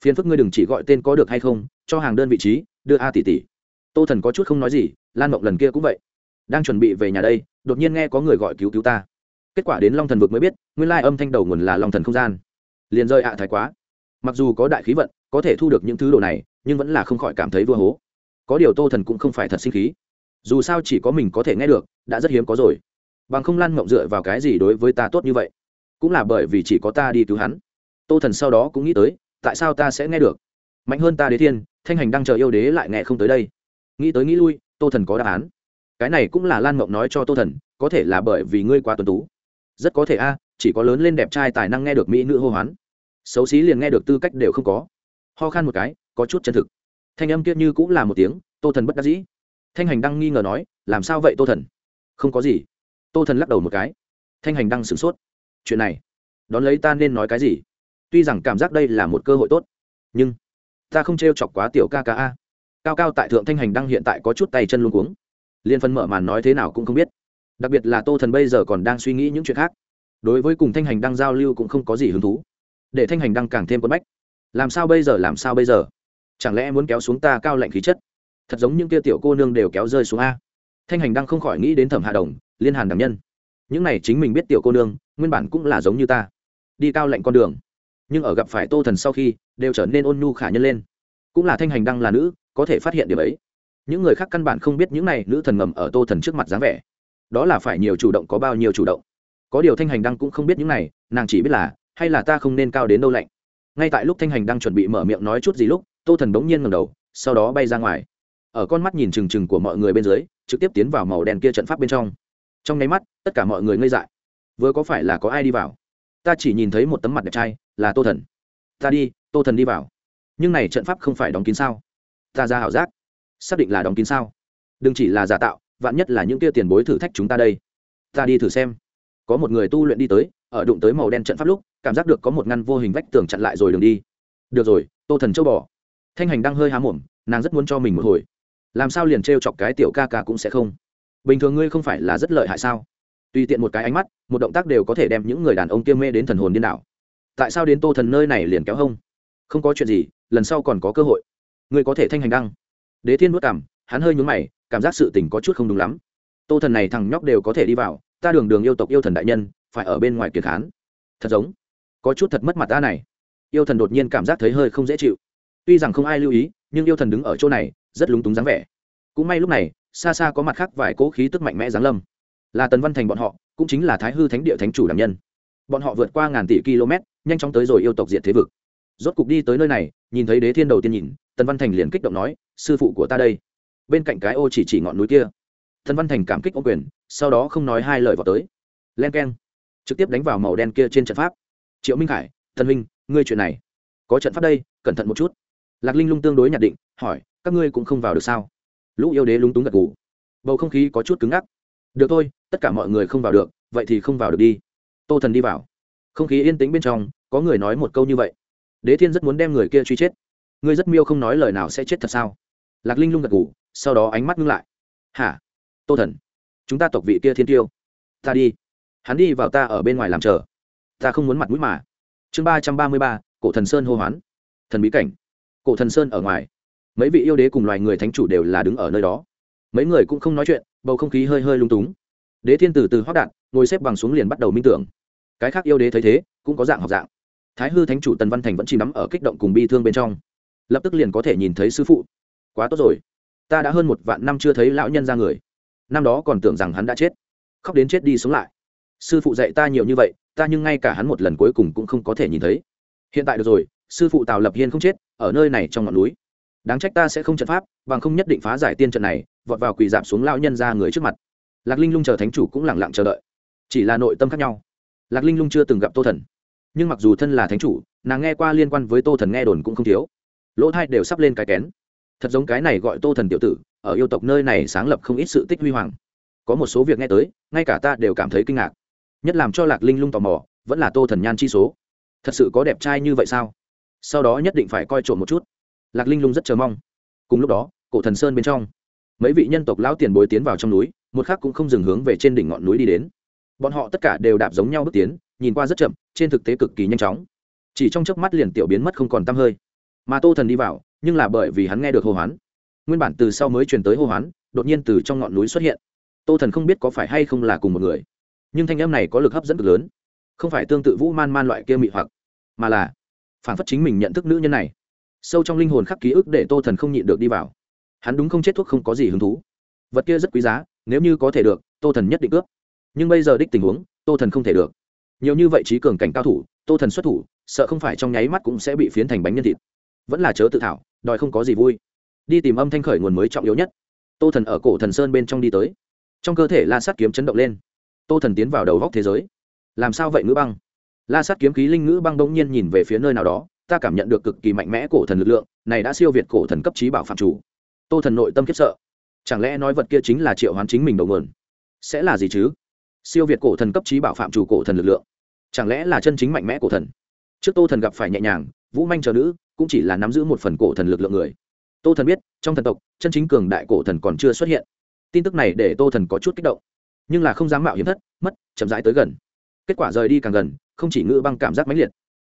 Phiền phức ngươi đừng chỉ gọi tên có được hay không, cho hàng đơn vị trí, đưa a tỷ tỷ. Tô thần có chút không nói gì, lan mộng lần kia cũng vậy. Đang chuẩn bị về nhà đây, đột nhiên nghe có người gọi cứu cứu ta. Kết quả đến long thần vực mới biết, nguyên lai âm thanh đầu nguồn là long thần không gian liền rơi ạ thái quá. Mặc dù có đại khí vận, có thể thu được những thứ đồ này, nhưng vẫn là không khỏi cảm thấy vua hố. Có điều tô thần cũng không phải thật sinh khí. Dù sao chỉ có mình có thể nghe được, đã rất hiếm có rồi. Bằng không lan mộng dựa vào cái gì đối với ta tốt như vậy? Cũng là bởi vì chỉ có ta đi cứu hắn. Tô thần sau đó cũng nghĩ tới, tại sao ta sẽ nghe được? Mạnh hơn ta đế thiên, thanh hành đang chờ yêu đế lại nghe không tới đây. Nghĩ tới nghĩ lui, tô thần có đáp án. Cái này cũng là lan mộng nói cho tô thần, có thể là bởi vì ngươi quá tuần tú. Rất có thể a chỉ có lớn lên đẹp trai tài năng nghe được mỹ nữ hô hoán. Xấu xí liền nghe được tư cách đều không có. Ho khan một cái, có chút chân thực. Thanh âm kia như cũng là một tiếng, tô thần bất đắc dĩ. Thanh hành đăng nghi ngờ nói, làm sao vậy, tô thần? Không có gì. Tô thần lắc đầu một cái. Thanh hành đăng sửng sốt. Chuyện này, đón lấy ta nên nói cái gì? Tuy rằng cảm giác đây là một cơ hội tốt, nhưng ta không t r e o chọc quá tiểu ca ca a. Cao cao tại thượng thanh hành đăng hiện tại có chút tay chân luôn cuống. Liên phân mở màn nói thế nào cũng không biết. Đặc biệt là tô thần bây giờ còn đang suy nghĩ những chuyện khác đối với cùng thanh hành đang giao lưu cũng không có gì hứng thú. Để thanh hành đang càng thêm quấn bách. Làm sao bây giờ, làm sao bây giờ? Chẳng lẽ muốn kéo xuống ta cao lạnh khí chất? Thật giống những kia tiểu cô nương đều kéo rơi xuống a. Thanh hành đang không khỏi nghĩ đến thẩm hạ đồng, liên hàn đảm nhân. Những này chính mình biết tiểu cô nương, nguyên bản cũng là giống như ta. Đi cao lạnh con đường. Nhưng ở gặp phải tô thần sau khi, đều trở nên ôn nhu khả nhân lên. Cũng là thanh hành đang là nữ, có thể phát hiện điểm ấy. Những người khác căn bản không biết những này nữ thần ngầm ở tô thần trước mặt dáng vẻ. Đó là phải nhiều chủ động có bao nhiêu chủ động có điều thanh hành đăng cũng không biết những này, nàng chỉ biết là, hay là ta không nên cao đến đâu lạnh. Ngay tại lúc thanh hành đang chuẩn bị mở miệng nói chút gì lúc, tô thần bỗng nhiên ngầm đầu, sau đó bay ra ngoài. Ở con mắt nhìn trừng trừng của mọi người bên dưới, trực tiếp tiến vào màu đen kia trận pháp bên trong. Trong nháy mắt, tất cả mọi người ngây dại. Vừa có phải là có ai đi vào? Ta chỉ nhìn thấy một tấm mặt đẹp trai, là tô thần. Ta đi, tô thần đi vào. Nhưng này trận pháp không phải đóng kín sao? Ta ra h ảo giác. Xác định là đóng kín sao? Đừng chỉ là giả tạo, vạn nhất là những kia tiền bối thử thách chúng ta đây. Ta đi thử xem có một người tu luyện đi tới, ở đụng tới màu đen trận pháp lúc, cảm giác được có một ngăn vô hình vách tường chặn lại rồi đường đi. Được rồi, tô thần châu bò. Thanh hành đang hơi há mồm, nàng rất muốn cho mình một hồi. Làm sao liền t chọc cái tiểu ca ca cũng sẽ không? Bình thường ngươi không phải là rất lợi hại sao? Tùy tiện một cái ánh mắt, một động tác đều có thể đem những người đàn ông kia mê đến thần hồn điên đảo. Tại sao đến tô thần nơi này liền kéo hông? Không có chuyện gì, lần sau còn có cơ hội. Ngươi có thể thanh hành đăng. Đế thiên vất cảm hắn hơi nhún mày, cảm giác sự tình có chút không đúng lắm. Tô thần này thằng nhóc đều có thể đi vào ta đường đường yêu tộc yêu thần đại nhân, phải ở bên ngoài kiệt khán. Thật giống, có chút thật mất mặt ta này. Yêu thần đột nhiên cảm giác thấy hơi không dễ chịu. Tuy rằng không ai lưu ý, nhưng yêu thần đứng ở chỗ này, rất lúng túng dáng vẻ. Cũng may lúc này, xa xa có mặt khác vài cỗ khí tức mạnh mẽ giáng lâm. Là tần văn thành bọn họ, cũng chính là thái hư thánh địa thánh chủ đảm nhân. Bọn họ vượt qua ngàn tỷ km, nhanh chóng tới rồi yêu tộc diện thế vực. Rốt cục đi tới nơi này, nhìn thấy đế thiên đầu tiên nhìn, tần văn thành liền kích động nói, sư phụ của ta đây. Bên cạnh cái ô chỉ chỉ ngọn núi kia thần văn thành cảm kích ô quyền, sau đó không nói hai lời vào tới. Len k e n trực tiếp đánh vào màu đen kia trên trận pháp. Triệu minh khải, thần minh ngươi chuyện này, có trận pháp đây, cẩn thận một chút. Lạc linh lung tương đối nhạt định, hỏi, các ngươi cũng không vào được sao? Lũ yêu đế lúng túng gật g ủ bầu không khí có chút cứng ngắc. Được thôi, tất cả mọi người không vào được, vậy thì không vào được đi. Tô thần đi vào. Không khí yên tĩnh bên trong, có người nói một câu như vậy. Đế thiên rất muốn đem người kia truy chết. Ngươi rất miêu không nói lời nào sẽ chết thật sao? Lạc linh lung gật g ủ sau đó ánh mắt ngưng lại. Hả? Tô thần, chúng ta tộc vị kia thiên tiêu. Ta đi. Hắn đi vào ta ở bên ngoài làm chờ. Ta không muốn mặt mũi mà. Chương ba trăm ba mươi ba, cổ thần sơn hô hoán. Thần bí cảnh. Cổ thần sơn ở ngoài. Mấy vị yêu đế cùng loài người thánh chủ đều là đứng ở nơi đó. Mấy người cũng không nói chuyện, bầu không khí hơi hơi lung túng. Đế thiên từ từ hoác đạn, ngồi xếp bằng xuống liền bắt đầu minh tưởng. Cái khác yêu đế thấy thế, cũng có dạng học dạng. Thái hư thánh chủ tần văn thành vẫn chìm đắm ở kích động cùng bi thương bên trong. Lập tức liền có thể nhìn thấy sư phụ. Quá tốt rồi. Ta đã hơn một vạn năm chưa thấy lão nhân ra người năm đó còn tưởng rằng hắn đã chết. Khóc đến chết đi sống lại. Sư phụ dạy ta nhiều như vậy, ta nhưng ngay cả hắn một lần cuối cùng cũng không có thể nhìn thấy. Hiện tại được rồi, sư phụ tào lập hiên không chết, ở nơi này trong ngọn núi. Đáng trách ta sẽ không trận pháp, bằng không nhất định phá giải tiên trận này, vọt vào quỳ giảm xuống lao nhân ra người trước mặt. Lạc linh lung chờ thánh chủ cũng lẳng lặng chờ đợi. Chỉ là nội tâm khác nhau. Lạc linh lung chưa từng gặp tô thần. Nhưng mặc dù thân là thánh chủ, nàng nghe qua liên quan với tô thần nghe đồn cũng không thiếu. Lỗ thai đều sắp lên cái kén. Thật giống cái này gọi tô thần tiểu tử ở yêu tộc nơi này sáng lập không ít sự tích huy hoàng. Có một số việc nghe tới, ngay cả ta đều cảm thấy kinh ngạc. Nhất làm cho lạc linh lung tò mò, vẫn là tô thần nhan chi số. Thật sự có đẹp trai như vậy sao? Sau đó nhất định phải coi trộm một chút. Lạc linh lung rất chờ mong. Cùng lúc đó, cổ thần sơn bên trong, mấy vị nhân tộc lão tiền bối tiến vào trong núi, một khác cũng không dừng hướng về trên đỉnh ngọn núi đi đến. Bọn họ tất cả đều đạp giống nhau bước tiến, nhìn qua rất chậm, trên thực tế cực kỳ nhanh chóng. Chỉ trong chớp mắt liền tiểu biến mất không còn tăm hơi. Mà tô thần đi vào, nhưng là bởi vì hắn nghe được hô hoán nguyên bản từ sau mới truyền tới hô hoán, đột nhiên từ trong ngọn núi xuất hiện. Tô thần không biết có phải hay không là cùng một người, nhưng thanh âm này có lực hấp dẫn cực lớn. Không phải tương tự vũ man man loại kia mị hoặc, mà là phản phất chính mình nhận thức nữ nhân này. Sâu trong linh hồn khắc ký ức để tô thần không nhịn được đi vào. Hắn đúng không chết thuốc không có gì hứng thú. Vật kia rất quý giá, nếu như có thể được, tô thần nhất định cướp nhưng bây giờ đích tình huống, tô thần không thể được. Nhiều như vậy trí cường cảnh cao thủ, tô thần xuất thủ, sợ không phải trong nháy mắt cũng sẽ bị phiến thành bánh nhân thịt. Vẫn là chớ tự thảo, đòi không có gì vui đi tìm âm thanh khởi nguồn mới trọng yếu nhất. Tô thần ở cổ thần sơn bên trong đi tới. Trong cơ thể la sát kiếm chấn động lên. Tô thần tiến vào đầu góc thế giới. Làm sao vậy ngữ băng? La sát kiếm khí linh ngữ băng đông nhiên nhìn về phía nơi nào đó, ta cảm nhận được cực kỳ mạnh mẽ cổ thần lực lượng, này đã siêu việt cổ thần cấp trí bảo phạm chủ. Tô thần nội tâm khiếp sợ. Chẳng lẽ nói vật kia chính là triệu hoán chính mình đầu nguồn? Sẽ là gì chứ? Siêu việt cổ thần cấp trí bảo phạm chủ cổ thần lực lượng. Chẳng lẽ là chân chính mạnh mẽ cổ thần? Trước tô thần gặp phải nhẹ nhàng, vũ manh chờ nữ, cũng chỉ là nắm giữ một phần cổ thần lực lượng người tô thần biết, trong thần tộc, chân chính cường đại cổ thần còn chưa xuất hiện. Tin tức này để tô thần có chút kích động. Nhưng là không dám mạo hiểm thất, mất, chậm rãi tới gần. Kết quả rời đi càng gần, không chỉ ngữ băng cảm giác mãnh liệt,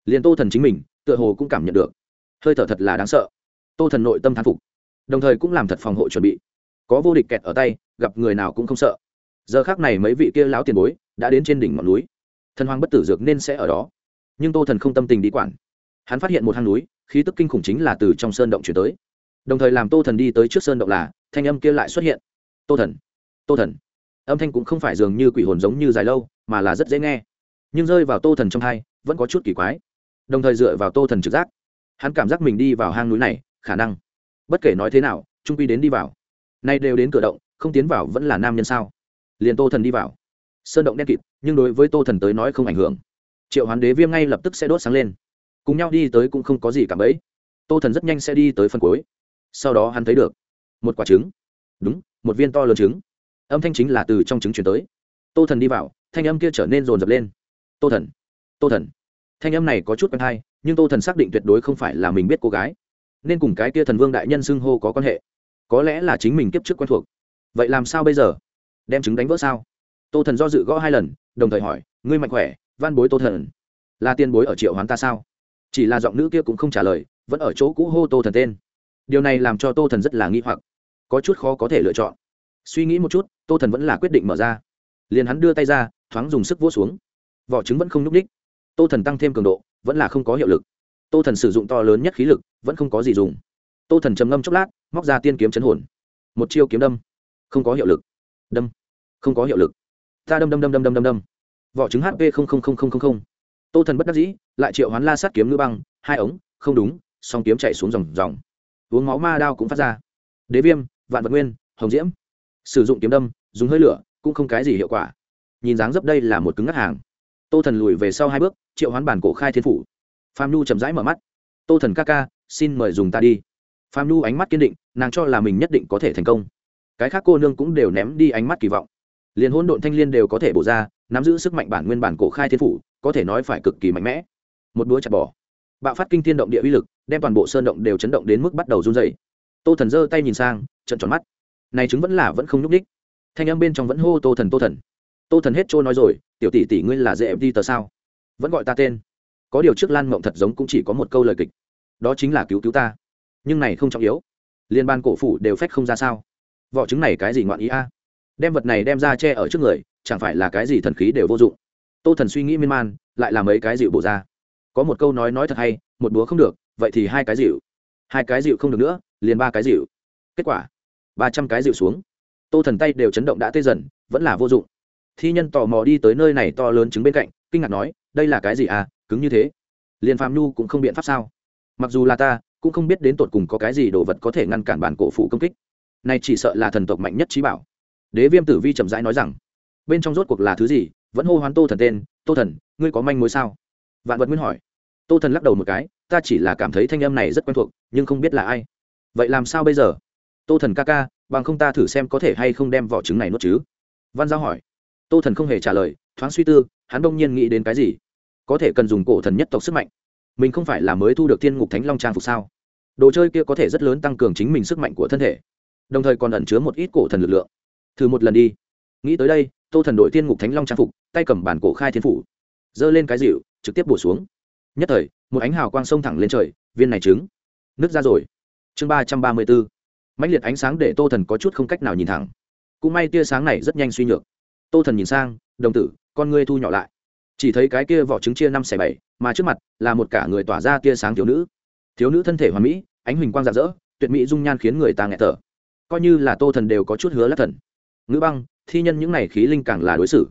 liền tô thần chính mình, tựa hồ cũng cảm nhận được. Hơi thở thật là đáng sợ. Tô thần nội tâm thán phục, đồng thời cũng làm thật phòng hộ chuẩn bị. Có vô địch kẹt ở tay, gặp người nào cũng không sợ. Giờ khác này mấy vị kia láo tiền bối đã đến trên đỉnh ngọn núi. Thần hoàng bất tử dược nên sẽ ở đó. Nhưng tô thần không tâm tình đi quản. Hắn phát hiện một hang núi, khí tức kinh khủng chính là từ trong sơn động chuyển tới đồng thời làm tô thần đi tới trước sơn động là, thanh âm kia lại xuất hiện. Tô thần tô thần. Âm thanh cũng không phải dường như quỷ hồn giống như dài lâu, mà là rất dễ nghe. Nhưng rơi vào tô thần trong hai vẫn có chút kỳ quái. Đồng thời dựa vào tô thần trực giác, hắn cảm giác mình đi vào hang núi này, khả năng. Bất kể nói thế nào, trung quy đến đi vào. Nay đều đến cửa động, không tiến vào vẫn là nam nhân sao? Liền tô thần đi vào. Sơn động đen kịt, nhưng đối với tô thần tới nói không ảnh hưởng. Triệu hoán đế viêm ngay lập tức sẽ đốt sáng lên. Cùng nhau đi tới cũng không có gì cảm ấy tô thần rất nhanh sẽ đi tới phần cuối sau đó hắn thấy được một quả trứng. Đúng, một viên to lớn trứng. Âm thanh chính là từ trong trứng chuyển tới. Tô thần đi vào, thanh âm kia trở nên rồn rập lên. Tô thần tô thần. Thanh âm này có chút quen hay, nhưng tô thần xác định tuyệt đối không phải là mình biết cô gái. Nên cùng cái kia thần vương đại nhân xưng hô có quan hệ. Có lẽ là chính mình kiếp trước quen thuộc. Vậy làm sao bây giờ? Đem trứng đánh vỡ sao? Tô thần do dự gõ hai lần, đồng thời hỏi, ngươi mạnh khỏe van bối tô thần, là tiên bối ở triệu hoán ta sao? Chỉ là giọng nữ kia cũng không trả lời, vẫn ở chỗ cũ hô tô thần tên điều này làm cho tô thần rất là nghi hoặc, có chút khó có thể lựa chọn. Suy nghĩ một chút, tô thần vẫn là quyết định mở ra. Liền hắn đưa tay ra, thoáng dùng sức vỗ xuống. Vỏ trứng vẫn không nhúc ních tô thần tăng thêm cường độ, vẫn là không có hiệu lực. Tô thần sử dụng to lớn nhất khí lực, vẫn không có gì dùng. Tô thần trầm ngâm chốc lát, móc ra tiên kiếm chấn hồn. Một chiêu kiếm đâm. Không có hiệu lực. Đâm. Không có hiệu lực. Ta đâm đâm đâm đâm đâm đâm đâm. Vỏ trứng hp tô thần bất đắc dĩ, lại triệu hoán la sát kiếm ngư băng, hai ống, không đúng, song kiếm chạy xuống dòng dòng uống máu ma đao cũng phát ra. Đế viêm, vạn vật nguyên, hồng diễm. Sử dụng kiếm đâm, dùng hơi lửa, cũng không cái gì hiệu quả. Nhìn dáng dấp đây là một cứng ngắt hàng. Tô thần lùi về sau hai bước, triệu hoán bản cổ khai thiên phủ. Phạm nhu chậm rãi mở mắt. Tô thần ca ca, xin mời dùng ta đi. Phạm nhu ánh mắt kiên định, nàng cho là mình nhất định có thể thành công. Cái khác cô nương cũng đều ném đi ánh mắt kỳ vọng. Liền hôn độn thanh liên đều có thể bổ ra, nắm giữ sức mạnh bản nguyên bản cổ khai thiên phủ, có thể nói phải cực kỳ mạnh mẽ. Một đũa chặt bỏ bạo phát kinh thiên động địa uy lực, đem toàn bộ sơn động đều chấn động đến mức bắt đầu run dày tô thần giơ tay nhìn sang trận tròn mắt. Này chứng vẫn là vẫn không nhúc ních thanh âm bên trong vẫn hô tô thần tô thần. Tô thần hết trôi nói rồi, tiểu tỷ tỷ ngươi là dễ em đi tờ sao? Vẫn gọi ta tên. Có điều trước lan mộng thật giống cũng chỉ có một câu lời kịch. Đó chính là cứu cứu ta. Nhưng này không trọng yếu. Liên ban cổ phủ đều phách không ra sao. Vỏ trứng này cái gì ngoạn ý a? Đem vật này đem ra che ở trước người, chẳng phải là cái gì thần khí đều vô dụng. Tô thần suy nghĩ miên man, lại làm mấy cái dịu bộ ra có một câu nói nói thật hay, một búa không được, vậy thì hai cái dịu. Hai cái dịu không được nữa, liền ba cái dịu. Kết quả, ba trăm cái dịu xuống. Tô thần tay đều chấn động đã tê dần, vẫn là vô dụng. Thi nhân tò mò đi tới nơi này to lớn chứng bên cạnh, kinh ngạc nói, đây là cái gì à cứng như thế? Liền phạm nhu cũng không biện pháp sao? Mặc dù là ta, cũng không biết đến tột cùng có cái gì đồ vật có thể ngăn cản bản cổ phụ công kích. Này chỉ sợ là thần tộc mạnh nhất trí bảo. Đế viêm tử vi chậm rãi nói rằng, bên trong rốt cuộc là thứ gì? Vẫn hô hoán tô thần tên, tô thần, ngươi có manh mối sao? Vạn vật nguyên hỏi. Tô thần lắc đầu một cái, ta chỉ là cảm thấy thanh âm này rất quen thuộc, nhưng không biết là ai. Vậy làm sao bây giờ? Tô thần ca ca, bằng không ta thử xem có thể hay không đem vỏ trứng này nuốt chứ? Văn giao hỏi. Tô thần không hề trả lời, thoáng suy tư, hắn đông nhiên nghĩ đến cái gì? Có thể cần dùng cổ thần nhất tộc sức mạnh. Mình không phải là mới thu được thiên ngục thánh long trang phục sao? Đồ chơi kia có thể rất lớn tăng cường chính mình sức mạnh của thân thể. Đồng thời còn ẩn chứa một ít cổ thần lực lượng. Thử một lần đi. Nghĩ tới đây, tô thần đội Thiên ngục thánh long trang phục, tay cầm bản cổ khai thiên phủ. Giơ lên cái dịu trực tiếp bổ xuống. Nhất thời, một ánh hào quang sông thẳng lên trời, viên này trứng, nứt ra rồi. Chương ba trăm ba mươi bốn, mãnh liệt ánh sáng để tô thần có chút không cách nào nhìn thẳng. Cũng may tia sáng này rất nhanh suy nhược. Tô thần nhìn sang, đồng tử, con ngươi thu nhỏ lại. Chỉ thấy cái kia vỏ trứng chia năm xẻ bảy, mà trước mặt là một cả người tỏa ra tia sáng thiếu nữ. Thiếu nữ thân thể hoàn mỹ, ánh huỳnh quang rạng rỡ, tuyệt mỹ dung nhan khiến người ta nghẹt thở. Coi như là tô thần đều có chút hứa lắc thần. Ngữ băng, thi nhân những n à y khí linh càng là đối xử.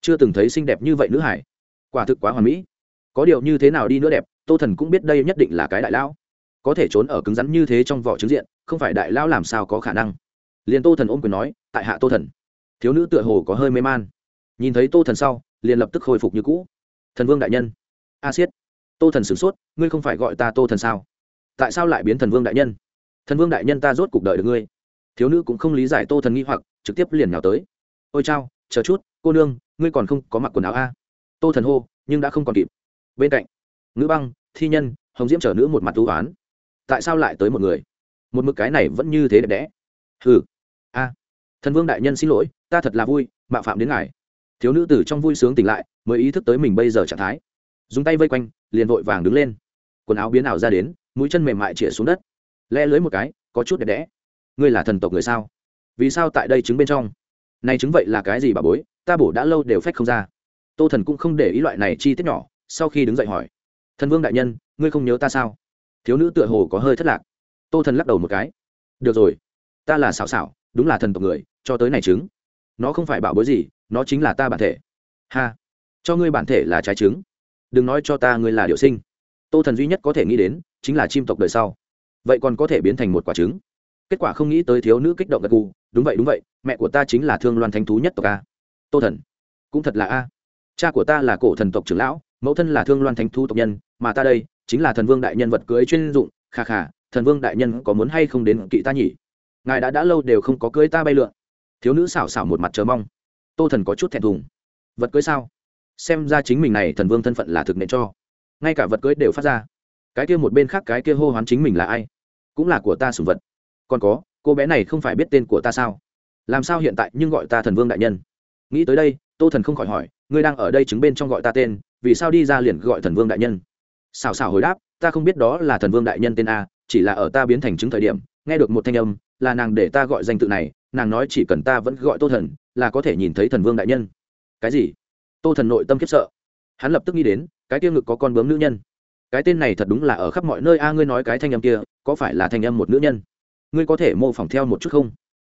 Chưa từng thấy xinh đẹp như vậy nữ hải. Quả thực quá hoàn mỹ có điều như thế nào đi nữa đẹp, tô thần cũng biết đây nhất định là cái đại lão. Có thể trốn ở cứng rắn như thế trong vỏ trứng diện, không phải đại lão làm sao có khả năng. Liền tô thần ôm quyền nói, tại hạ tô thần. Thiếu nữ tựa hồ có hơi mê man. Nhìn thấy tô thần sau, liền lập tức hồi phục như cũ. Thần vương đại nhân. A siết. Tô thần sửng sốt, ngươi không phải gọi ta tô thần sao? Tại sao lại biến thần vương đại nhân? Thần vương đại nhân ta rốt cuộc đợi được ngươi. Thiếu nữ cũng không lý giải tô thần nghi hoặc, trực tiếp liền nhào tới. Ôi chao, chờ chút, cô nương, ngươi còn không có mặc quần áo a tô thần hô, nhưng đã không còn kịp bên cạnh, ngữ băng, thi nhân, hồng diễm trở nữ một mặt thú oán. Tại sao lại tới một người? Một mực cái này vẫn như thế đẹp đẽ. Hừ. A. Thần vương đại nhân xin lỗi, ta thật là vui, mạo phạm đến ngài. Thiếu nữ tử trong vui sướng tỉnh lại, mới ý thức tới mình bây giờ trạng thái. Dùng tay vây quanh, liền vội vàng đứng lên. Quần áo biến ảo ra đến, mũi chân mềm mại chĩa xuống đất. Le lưới một cái, có chút đẹp đẽ. Ngươi là thần tộc người sao? Vì sao tại đây trứng bên trong? Này trứng vậy là cái gì bà bối? Ta bổ đã lâu đều phách không ra. Tô thần cũng không để ý loại này chi tiết nhỏ sau khi đứng dậy hỏi, thần vương đại nhân, ngươi không nhớ ta sao? Thiếu nữ tựa hồ có hơi thất lạc. Tô thần lắc đầu một cái, được rồi, ta là xảo xảo, đúng là thần tộc người, cho tới này trứng. Nó không phải bảo bối gì, nó chính là ta bản thể. Ha, cho ngươi bản thể là trái trứng. Đừng nói cho ta ngươi là điệu sinh. Tô thần duy nhất có thể nghĩ đến, chính là chim tộc đời sau. Vậy còn có thể biến thành một quả trứng. Kết quả không nghĩ tới thiếu nữ kích động gật gù, đúng vậy đúng vậy, mẹ của ta chính là thương loan thánh thú nhất tộc a. Tô thần, cũng thật là a. Cha của ta là cổ thần tộc trưởng lão mẫu thân là thương loan thánh thu tộc nhân, mà ta đây chính là thần vương đại nhân vật cưới chuyên dụng khà khà thần vương đại nhân có muốn hay không đến kỵ ta nhỉ? Ngài đã đã lâu đều không có cưới ta bay lượn. Thiếu nữ xảo xảo một mặt chờ mong. Tô thần có chút thẹn thùng. Vật cưới sao? Xem ra chính mình này thần vương thân phận là thực nệ cho. Ngay cả vật cưới đều phát ra. Cái kia một bên khác cái kia hô hoán chính mình là ai? Cũng là của ta sùng vật. Còn có, cô bé này không phải biết tên của ta sao? Làm sao hiện tại nhưng gọi ta thần vương đại nhân? Nghĩ tới đây, tô thần không khỏi hỏi ngươi đang ở đây chứng bên trong gọi ta tên, vì sao đi ra liền gọi thần vương đại nhân? Xào xào hồi đáp, ta không biết đó là thần vương đại nhân tên a, chỉ là ở ta biến thành chứng thời điểm, nghe được một thanh âm, là nàng để ta gọi danh tự này, nàng nói chỉ cần ta vẫn gọi tô thần, là có thể nhìn thấy thần vương đại nhân. Cái gì? Tô thần nội tâm khiếp sợ. Hắn lập tức nghĩ đến, cái tiêu ngực có con bướm nữ nhân. Cái tên này thật đúng là ở khắp mọi nơi a, ngươi nói cái thanh âm kia, có phải là thanh âm một nữ nhân? Ngươi có thể mô phỏng theo một chút không?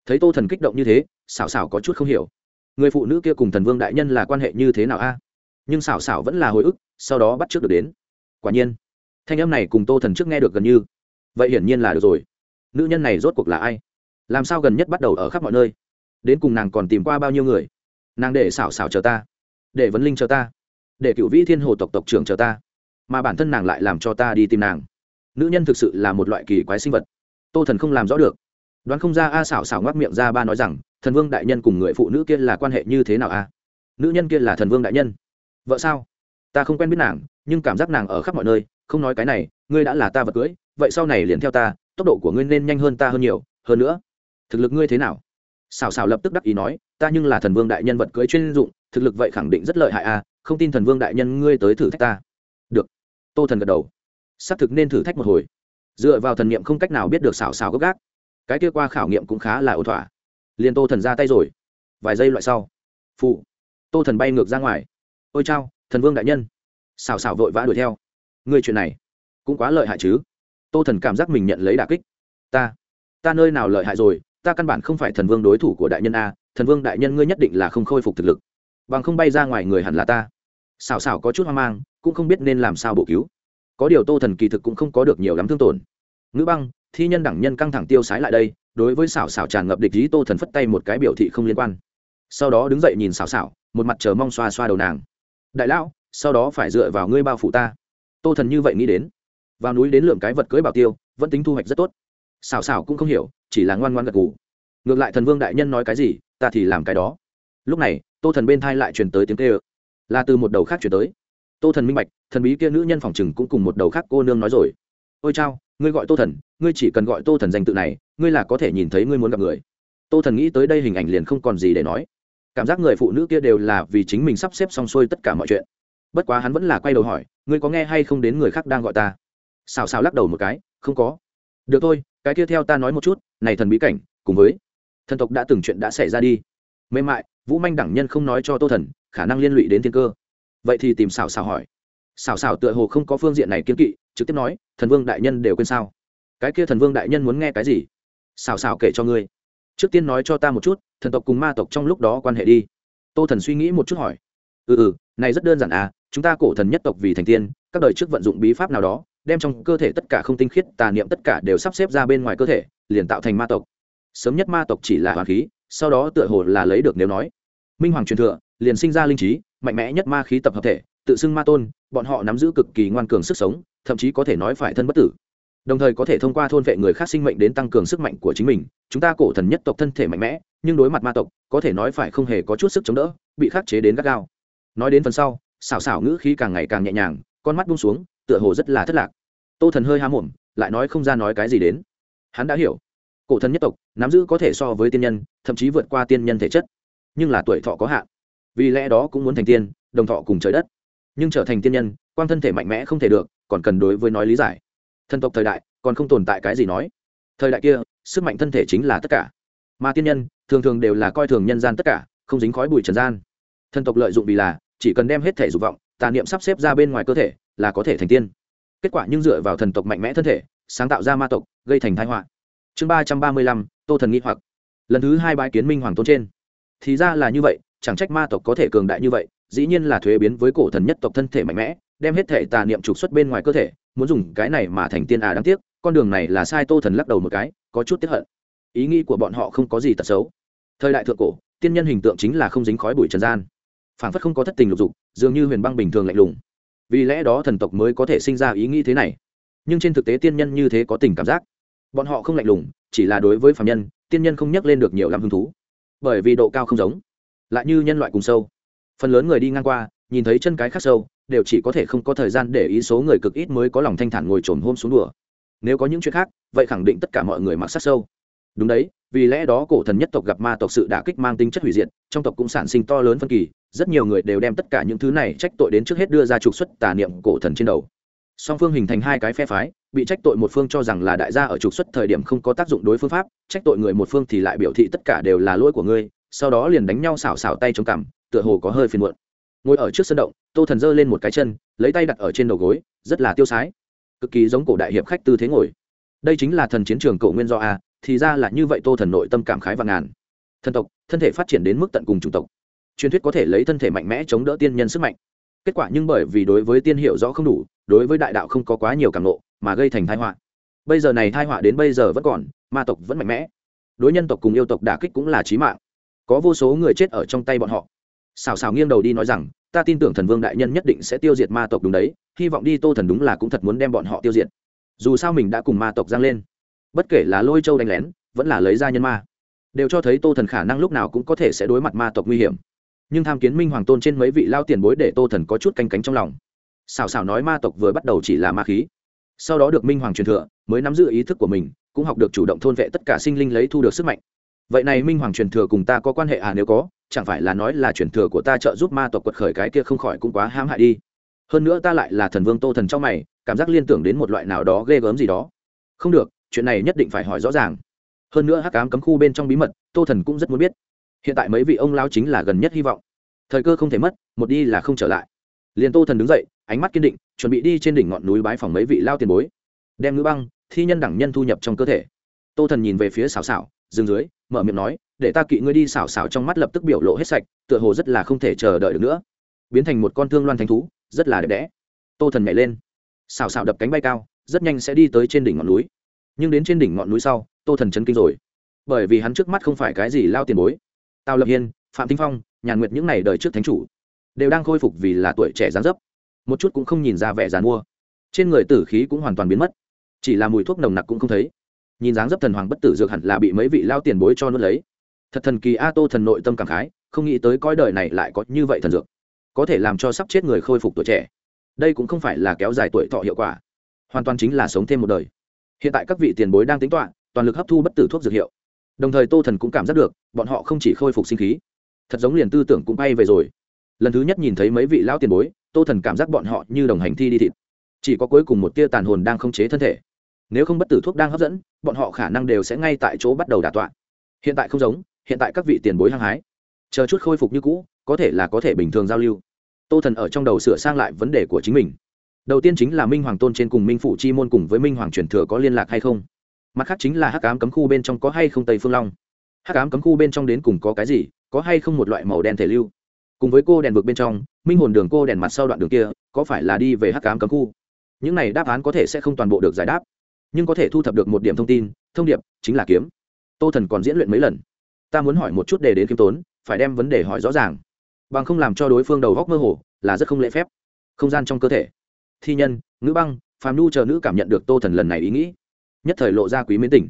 Thấy tô thần kích động như thế, xảo xảo có chút không hiểu người phụ nữ kia cùng thần vương đại nhân là quan hệ như thế nào a? Nhưng xảo xảo vẫn là hồi ức, sau đó bắt trước được đến. Quả nhiên, thanh âm này cùng tô thần trước nghe được gần như. Vậy hiển nhiên là được rồi. Nữ nhân này rốt cuộc là ai? Làm sao gần nhất bắt đầu ở khắp mọi nơi? Đến cùng nàng còn tìm qua bao nhiêu người? Nàng để xảo xảo chờ ta, để vấn linh chờ ta, để cựu vĩ thiên hồ tộc tộc trưởng chờ ta, mà bản thân nàng lại làm cho ta đi tìm nàng. Nữ nhân thực sự là một loại kỳ quái sinh vật. Tô thần không làm rõ được. Đoán không ra a xảo xảo ngoác miệng ra ba nói rằng thần vương đại nhân cùng người phụ nữ kia là quan hệ như thế nào a nữ nhân kia là thần vương đại nhân. Vợ sao? Ta không quen biết nàng, nhưng cảm giác nàng ở khắp mọi nơi, không nói cái này, ngươi đã là ta vật cưới, vậy sau này liền theo ta, tốc độ của ngươi nên nhanh hơn ta hơn nhiều, hơn nữa, thực lực ngươi thế nào? Xào xào lập tức đắc ý nói, ta nhưng là thần vương đại nhân vật cưới chuyên dụng, thực lực vậy khẳng định rất lợi hại a không tin thần vương đại nhân ngươi tới thử thách ta. Được. Tô thần gật đầu. Xác thực nên thử thách một hồi. Dựa vào thần nghiệm không cách nào biết được xào xào gốc gác. Cái kia qua khảo nghiệm cũng khá là ổn thỏa liền tô thần ra tay rồi. Vài giây loại sau phụ tô thần bay ngược ra ngoài. Ôi chao, thần vương đại nhân. Xào xào vội vã đuổi theo. Ngươi chuyện này cũng quá lợi hại chứ? Tô thần cảm giác mình nhận lấy đà kích. Ta ta nơi nào lợi hại rồi? Ta căn bản không phải thần vương đối thủ của đại nhân a. Thần vương đại nhân ngươi nhất định là không khôi phục thực lực. Bằng không bay ra ngoài người hẳn là ta. Xào xào có chút hoang mang, cũng không biết nên làm sao bổ cứu. Có điều tô thần kỳ thực cũng không có được nhiều lắm thương tổn. Ngữ băng, thi nhân đẳng nhân căng thẳng tiêu sái lại đây đối với xảo xảo tràn ngập địch ý tô thần phất tay một cái biểu thị không liên quan. Sau đó đứng dậy nhìn xảo xảo, một mặt chờ mong xoa xoa đầu nàng. Đại lão, sau đó phải dựa vào ngươi bao phủ ta. Tô thần như vậy nghĩ đến. Vào núi đến lượng cái vật cưới bảo tiêu, vẫn tính thu hoạch rất tốt. Xảo xảo cũng không hiểu, chỉ là ngoan ngoan gật gù. Ngược lại thần vương đại nhân nói cái gì, ta thì làm cái đó. Lúc này, tô thần bên thai lại truyền tới tiếng kê ơ là từ một đầu khác chuyển tới. Tô thần minh bạch, thần bí kia nữ nhân phòng chừng cũng cùng một đầu khác cô nương nói rồi. Ôi chao, ngươi gọi tô thần, ngươi chỉ cần gọi tô thần danh tự này ngươi là có thể nhìn thấy ngươi muốn gặp người. Tô thần nghĩ tới đây hình ảnh liền không còn gì để nói. Cảm giác người phụ nữ kia đều là vì chính mình sắp xếp xong xuôi tất cả mọi chuyện. Bất quá hắn vẫn là quay đầu hỏi, ngươi có nghe hay không đến người khác đang gọi ta? Xào xào lắc đầu một cái, không có. Được thôi, cái kia theo ta nói một chút, này thần bí cảnh, cùng với thần tộc đã từng chuyện đã xảy ra đi. Mềm mại, vũ manh đẳng nhân không nói cho tô thần, khả năng liên lụy đến thiên cơ. Vậy thì tìm xào xào hỏi. Xào xào tựa hồ không có phương diện này kiên kỵ, trực tiếp nói, thần vương đại nhân đều quên sao? Cái kia thần vương đại nhân muốn nghe cái gì? Xào xào kể cho ngươi. Trước tiên nói cho ta một chút, thần tộc cùng ma tộc trong lúc đó quan hệ đi. Tô thần suy nghĩ một chút hỏi. Ừ ừ này rất đơn giản à chúng ta cổ thần nhất tộc vì thành tiên, các đời trước vận dụng bí pháp nào đó, đem trong cơ thể tất cả không tinh khiết, tà niệm tất cả đều sắp xếp ra bên ngoài cơ thể, liền tạo thành ma tộc. Sớm nhất ma tộc chỉ là hoàng khí, sau đó tựa hồ là lấy được nếu nói. Minh hoàng truyền thừa, liền sinh ra linh trí, mạnh mẽ nhất ma khí tập hợp thể, tự xưng ma tôn, bọn họ nắm giữ cực kỳ ngoan cường sức sống, thậm chí có thể nói phải thân bất tử đồng thời có thể thông qua thôn vệ người khác sinh mệnh đến tăng cường sức mạnh của chính mình. Chúng ta cổ thần nhất tộc thân thể mạnh mẽ, nhưng đối mặt ma tộc, có thể nói phải không hề có chút sức chống đỡ, bị khắc chế đến gắt gao. Nói đến phần sau, xảo xảo ngữ khí càng ngày càng nhẹ nhàng, con mắt bung xuống, tựa hồ rất là thất lạc. Tô thần hơi há mồm, lại nói không ra nói cái gì đến. Hắn đã hiểu. Cổ thần nhất tộc, nắm giữ có thể so với tiên nhân, thậm chí vượt qua tiên nhân thể chất. Nhưng là tuổi thọ có hạn. Vì lẽ đó cũng muốn thành tiên, đồng thọ cùng trời đất. Nhưng trở thành tiên nhân, quang thân thể mạnh mẽ không thể được, còn cần đối với nói lý giải thần tộc thời đại, còn không tồn tại cái gì nói. Thời đại kia, sức mạnh thân thể chính là tất cả. Mà tiên nhân, thường thường đều là coi thường nhân gian tất cả, không dính khói bụi trần gian. Thần tộc lợi dụng vì là, chỉ cần đem hết thể dục vọng, tà niệm sắp xếp ra bên ngoài cơ thể, là có thể thành tiên. Kết quả nhưng dựa vào thần tộc mạnh mẽ thân thể, sáng tạo ra ma tộc, gây thành thái họa. Chương ba trăm ba mươi lăm, tô thần nghĩ hoặc. Lần thứ hai bãi kiến minh hoàng tôn trên. Thì ra là như vậy, chẳng trách ma tộc có thể cường đại như vậy, dĩ nhiên là thuế biến với cổ thần nhất tộc thân thể mạnh mẽ, đem hết thể tà niệm trục xuất bên ngoài cơ thể muốn dùng cái này mà thành tiên à đáng tiếc, con đường này là sai tô thần lắc đầu một cái, có chút tiếp hận. Ý nghĩ của bọn họ không có gì tật xấu. Thời đại thượng cổ, tiên nhân hình tượng chính là không dính khói bụi trần gian. Phản phất không có thất tình lục dục, dường như huyền băng bình thường lạnh lùng. Vì lẽ đó thần tộc mới có thể sinh ra ý nghĩ thế này. Nhưng trên thực tế tiên nhân như thế có tình cảm giác. Bọn họ không lạnh lùng, chỉ là đối với phạm nhân, tiên nhân không nhắc lên được nhiều lắm hứng thú. Bởi vì độ cao không giống, lại như nhân loại cùng sâu. Phần lớn người đi ngang qua, nhìn thấy chân cái khác sâu đều chỉ có thể không có thời gian để ý số người cực ít mới có lòng thanh thản ngồi trồn hôm xuống đùa. Nếu có những chuyện khác, vậy khẳng định tất cả mọi người mặc sắc sâu. Đúng đấy, vì lẽ đó cổ thần nhất tộc gặp ma tộc sự đả kích mang tính chất hủy diệt, trong tộc cũng sản sinh to lớn phân kỳ, rất nhiều người đều đem tất cả những thứ này trách tội đến trước hết đưa ra trục xuất tà niệm cổ thần trên đầu. Song phương hình thành hai cái phe phái, bị trách tội một phương cho rằng là đại gia ở trục xuất thời điểm không có tác dụng đối phương pháp, trách tội người một phương thì lại biểu thị tất cả đều là lỗi của ngươi, sau đó liền đánh nhau xảo xảo tay chống cằm, tựa hồ có hơi phiền muộn ngồi ở trước sân động, tô thần giơ lên một cái chân, lấy tay đặt ở trên đầu gối, rất là tiêu sái. Cực kỳ giống cổ đại hiệp khách tư thế ngồi. Đây chính là thần chiến trường cổ nguyên do a, thì ra là như vậy tô thần nội tâm cảm khái và ngàn. Thần tộc, thân thể phát triển đến mức tận cùng chủng tộc. Truyền thuyết có thể lấy thân thể mạnh mẽ chống đỡ tiên nhân sức mạnh. Kết quả nhưng bởi vì đối với tiên hiệu rõ không đủ, đối với đại đạo không có quá nhiều cảm nộ, mà gây thành thai họa. Bây giờ này thai họa đến bây giờ vẫn còn, ma tộc vẫn mạnh mẽ. Đối nhân tộc cùng yêu tộc đả kích cũng là trí mạng. Có vô số người chết ở trong tay bọn họ xào xào nghiêng đầu đi nói rằng, ta tin tưởng thần vương đại nhân nhất định sẽ tiêu diệt ma tộc đúng đấy, hy vọng đi tô thần đúng là cũng thật muốn đem bọn họ tiêu diệt. Dù sao mình đã cùng ma tộc giang lên. Bất kể là lôi châu đánh lén, vẫn là lấy ra nhân ma, đều cho thấy tô thần khả năng lúc nào cũng có thể sẽ đối mặt ma tộc nguy hiểm. Nhưng tham kiến minh hoàng tôn trên mấy vị lao tiền bối để tô thần có chút canh cánh trong lòng. Xào xào nói ma tộc vừa bắt đầu chỉ là ma khí. Sau đó được minh hoàng truyền thừa, mới nắm giữ ý thức của mình, cũng học được chủ động thôn vệ tất cả sinh linh lấy thu được sức mạnh vậy này minh hoàng truyền thừa cùng ta có quan hệ à nếu có, chẳng phải là nói là truyền thừa của ta trợ giúp ma tộc quật khởi cái kia không khỏi cũng quá hãm hại đi. Hơn nữa ta lại là thần vương tô thần trong mày, cảm giác liên tưởng đến một loại nào đó ghê gớm gì đó. Không được, chuyện này nhất định phải hỏi rõ ràng. Hơn nữa hắc ám cấm khu bên trong bí mật, tô thần cũng rất muốn biết. Hiện tại mấy vị ông lao chính là gần nhất hy vọng. Thời cơ không thể mất, một đi là không trở lại. Liền tô thần đứng dậy, ánh mắt kiên định, chuẩn bị đi trên đỉnh ngọn núi bái phòng mấy vị lao tiền bối. Đem ngữ băng, thi nhân đẳng nhân thu nhập trong cơ thể. Tô thần nhìn về phía xào xảo, dừng dưới mở miệng nói, để ta kỵ ngươi đi xảo xảo trong mắt lập tức biểu lộ hết sạch, tựa hồ rất là không thể chờ đợi được nữa. Biến thành một con thương loan thánh thú, rất là đẹp đẽ. Tô thần nhảy lên. Xảo xảo đập cánh bay cao, rất nhanh sẽ đi tới trên đỉnh ngọn núi. Nhưng đến trên đỉnh ngọn núi sau, tô thần chấn kinh rồi. Bởi vì hắn trước mắt không phải cái gì lao tiền bối. Tào lập hiên, phạm tinh phong, nhàn nguyệt những n à y đời trước thánh chủ, đều đang khôi phục vì là tuổi trẻ gián dấp. Một chút cũng không nhìn ra vẻ dàn mua trên người tử khí cũng hoàn toàn biến mất. Chỉ là mùi thuốc nồng nặc cũng không thấy nhìn dáng dấp thần hoàng bất tử dược hẳn là bị mấy vị lao tiền bối cho nuốt lấy. Thật thần kỳ a tô thần nội tâm cảm khái, không nghĩ tới coi đời này lại có như vậy thần dược, có thể làm cho sắp chết người khôi phục tuổi trẻ. Đây cũng không phải là kéo dài tuổi thọ hiệu quả, hoàn toàn chính là sống thêm một đời. Hiện tại các vị tiền bối đang tính toán, toàn lực hấp thu bất tử thuốc dược hiệu. Đồng thời tô thần cũng cảm giác được, bọn họ không chỉ khôi phục sinh khí, thật giống liền tư tưởng cũng bay về rồi. Lần thứ nhất nhìn thấy mấy vị lão tiền bối, tô thần cảm giác bọn họ như đồng hành thi đi thịt. Chỉ có cuối cùng một tia tàn hồn đang không chế thân thể nếu không bất tử thuốc đang hấp dẫn, bọn họ khả năng đều sẽ ngay tại chỗ bắt đầu đả tọa. Hiện tại không giống, hiện tại các vị tiền bối hăng hái. Chờ chút khôi phục như cũ, có thể là có thể bình thường giao lưu. Tô thần ở trong đầu sửa sang lại vấn đề của chính mình. Đầu tiên chính là minh hoàng tôn trên cùng minh phụ chi môn cùng với minh hoàng truyền thừa có liên lạc hay không? Mặt khác chính là hắc ám cấm khu bên trong có hay không tây phương long? Hắc ám cấm khu bên trong đến cùng có cái gì, có hay không một loại màu đen thể lưu? Cùng với cô đèn vực bên trong, minh hồn đường cô đèn mặt sau đoạn đường kia, có phải là đi về hắc ám cấm khu? Những này đáp án có thể sẽ không toàn bộ được giải đáp nhưng có thể thu thập được một điểm thông tin, thông điệp chính là kiếm. Tô thần còn diễn luyện mấy lần. Ta muốn hỏi một chút đề đến kiếm tốn, phải đem vấn đề hỏi rõ ràng. Bằng không làm cho đối phương đầu góc mơ hồ, là rất không lễ phép. Không gian trong cơ thể. Thi nhân, ngữ băng, phàm nu chờ nữ cảm nhận được tô thần lần này ý nghĩ. Nhất thời lộ ra quý mến tỉnh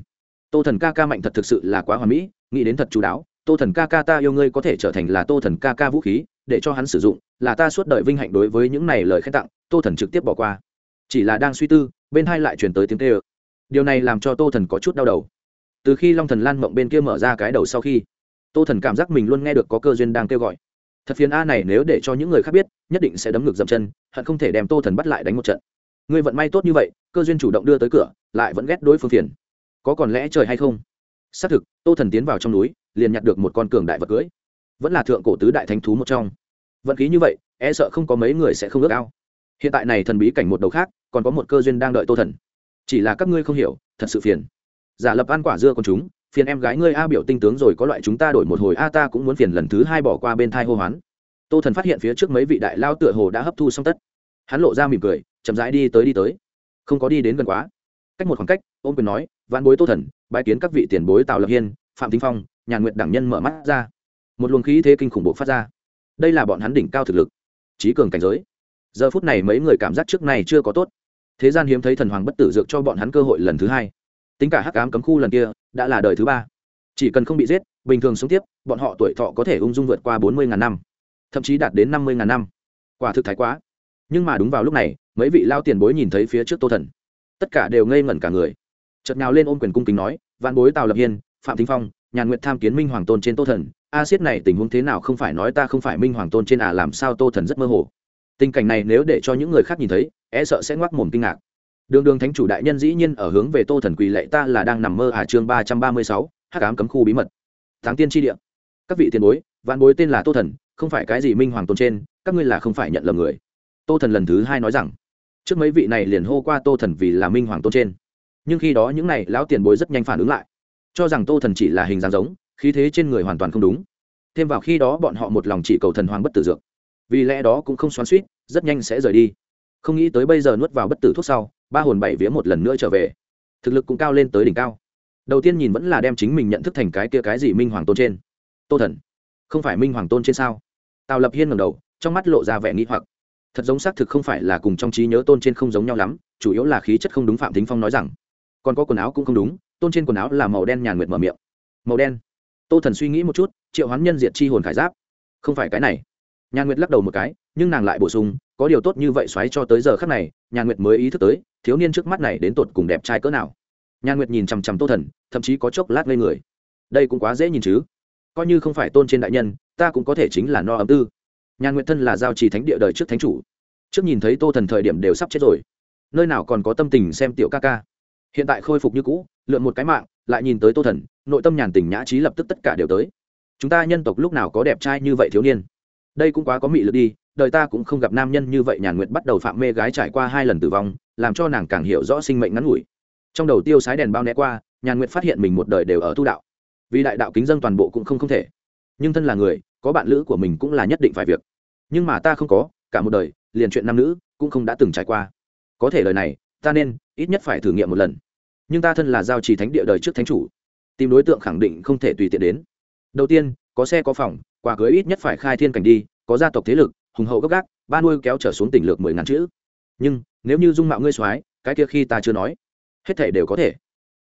tô thần ca ca mạnh thật thực sự là quá hoàn mỹ, nghĩ đến thật chú đáo. Tô thần ca ca ta yêu ngươi có thể trở thành là tô thần ca ca vũ khí, để cho hắn sử dụng, là ta suốt đời vinh hạnh đối với những này lời khen tặng, tô thần trực tiếp bỏ qua. Chỉ là đang suy tư, bên hai lại truyền tới tiếng tê ơ điều này làm cho tô thần có chút đau đầu. Từ khi long thần lan mộng bên kia mở ra cái đầu sau khi, tô thần cảm giác mình luôn nghe được có cơ duyên đang kêu gọi. Thật phiền a này, nếu để cho những người khác biết, nhất định sẽ đấm ngược dậm chân, hận không thể đem tô thần bắt lại đánh một trận. Ngươi vận may tốt như vậy, cơ duyên chủ động đưa tới cửa, lại vẫn ghét đối phương phiền. Có còn lẽ trời hay không? Xác thực, tô thần tiến vào trong núi, liền nhặt được một con cường đại vật cưới. Vẫn là thượng cổ tứ đại thánh thú một trong. Vận khí như vậy e sợ không có mấy người sẽ không ước ao. Hiện tại này thần bí cảnh một đầu khác, còn có một cơ duyên đang đợi tô thần chỉ là các ngươi không hiểu, thật sự phiền. Giả lập ăn quả dưa con chúng, phiền em gái ngươi a biểu tinh tướng rồi có loại chúng ta đổi một hồi a ta cũng muốn phiền lần thứ hai bỏ qua bên thai hô hoán. Tô thần phát hiện phía trước mấy vị đại lao tựa hồ đã hấp thu xong tất. Hắn lộ ra mỉm cười, chậm rãi đi tới đi tới. Không có đi đến gần quá. Cách một khoảng cách, ôm quyền nói, vạn bối tô thần bãi kiến các vị tiền bối tào lập hiên, phạm tinh phong nhà nguyện đảng nhân mở mắt ra. Một luồng khí thế kinh khủng bộ phát ra. Đây là bọn hắn đỉnh cao thực lực. Trí cường cảnh giới. Giờ phút này mấy người cảm giác trước này chưa có tốt thế gian hiếm thấy thần hoàng bất tử dược cho bọn hắn cơ hội lần thứ hai. Tính cả hắc ám cấm khu lần kia, đã là đời thứ ba. Chỉ cần không bị giết, bình thường sống tiếp, bọn họ tuổi thọ có thể ung dung vượt qua bốn mươi ngàn năm, thậm chí đạt đến năm mươi ngàn năm. Quả thực thái quá. Nhưng mà đúng vào lúc này, mấy vị lao tiền bối nhìn thấy phía trước tô thần. Tất cả đều ngây ngẩn cả người. Chợt nào lên ôm quyền cung kính nói, vạn bối tào lập hiên, phạm thính phong, nhàn nguyện tham kiến minh hoàng tôn trên tô thần. A siết này tình huống thế nào không phải nói ta không phải minh hoàng tôn trên à làm sao tô thần rất mơ hồ? Tình cảnh này nếu để cho những người khác nhìn thấy e sợ sẽ ngoác mồm kinh ngạc. Đường đường thánh chủ đại nhân dĩ nhiên ở hướng về tô thần quỳ lệ ta là đang nằm mơ à chương ba trăm ba mươi sáu, hắc ám cấm khu bí mật. Tháng tiên tri địa. Các vị tiền bối, vạn bối tên là tô thần, không phải cái gì minh hoàng tôn trên, các ngươi là không phải nhận lầm người. Tô thần lần thứ hai nói rằng, trước mấy vị này liền hô qua tô thần vì là minh hoàng tôn trên. Nhưng khi đó những này lão tiền bối rất nhanh phản ứng lại, cho rằng tô thần chỉ là hình dáng giống, khí thế trên người hoàn toàn không đúng. Thêm vào khi đó bọn họ một lòng chỉ cầu thần hoàng bất tử dược. Vì lẽ đó cũng không xoắn suýt rất nhanh sẽ rời đi không nghĩ tới bây giờ nuốt vào bất tử thuốc sau, ba hồn bảy vía một lần nữa trở về. Thực lực cũng cao lên tới đỉnh cao. Đầu tiên nhìn vẫn là đem chính mình nhận thức thành cái kia cái gì minh hoàng tôn trên. Tô thần, không phải minh hoàng tôn trên sao? Tào lập hiên ngầm đầu, trong mắt lộ ra vẻ nghĩ hoặc. Thật giống xác thực không phải là cùng trong trí nhớ tôn trên không giống nhau lắm, chủ yếu là khí chất không đúng phạm thính phong nói rằng. Còn có quần áo cũng không đúng, tôn trên quần áo là màu đen nhàn nguyệt mở miệng. Màu đen. Tô thần suy nghĩ một chút, triệu hoán nhân diệt chi hồn khải giáp. Không phải cái này. Nhàn nguyệt lắc đầu một cái, nhưng nàng lại bổ sung có điều tốt như vậy xoáy cho tới giờ khắc này nhà nguyệt mới ý thức tới, thiếu niên trước mắt này đến tột cùng đẹp trai cỡ nào. Nhà nguyệt nhìn chằm chằm tô thần, thậm chí có chốc lát ngây người. Đây cũng quá dễ nhìn chứ. Coi như không phải tôn trên đại nhân, ta cũng có thể chính là no ấm tư. Nhà nguyệt thân là giao trì thánh địa đời trước thánh chủ. Trước nhìn thấy tô thần thời điểm đều sắp chết rồi. Nơi nào còn có tâm tình xem tiểu ca ca. Hiện tại khôi phục như cũ, lượn một cái mạng, lại nhìn tới tô thần, nội tâm nhàn tình nhã trí lập tức tất cả đều tới. Chúng ta nhân tộc lúc nào có đẹp trai như vậy thiếu niên? Đây cũng quá có mị lực đi đời ta cũng không gặp nam nhân như vậy nhàn nguyệt bắt đầu phạm mê gái trải qua hai lần tử vong, làm cho nàng càng hiểu rõ sinh mệnh ngắn ngủi. Trong đầu tiêu sái đèn bao né qua, nhàn nguyệt phát hiện mình một đời đều ở tu đạo. Vì đại đạo kính dân toàn bộ cũng không không thể. Nhưng thân là người, có bạn lữ của mình cũng là nhất định phải việc. Nhưng mà ta không có, cả một đời, liền chuyện nam nữ cũng không đã từng trải qua. Có thể lời này, ta nên ít nhất phải thử nghiệm một lần. Nhưng ta thân là giao trì thánh địa đời trước thánh chủ, tìm đối tượng khẳng định không thể tùy tiện đến. Đầu tiên, có xe có phòng, quà cưới ít nhất phải khai thiên cảnh đi, có gia tộc thế lực hùng hậu gấp gác ba nuôi kéo trở xuống tỉnh lược mười ngàn chữ. Nhưng, nếu như dung mạo ngươi soái cái kia khi ta chưa nói, hết thể đều có thể.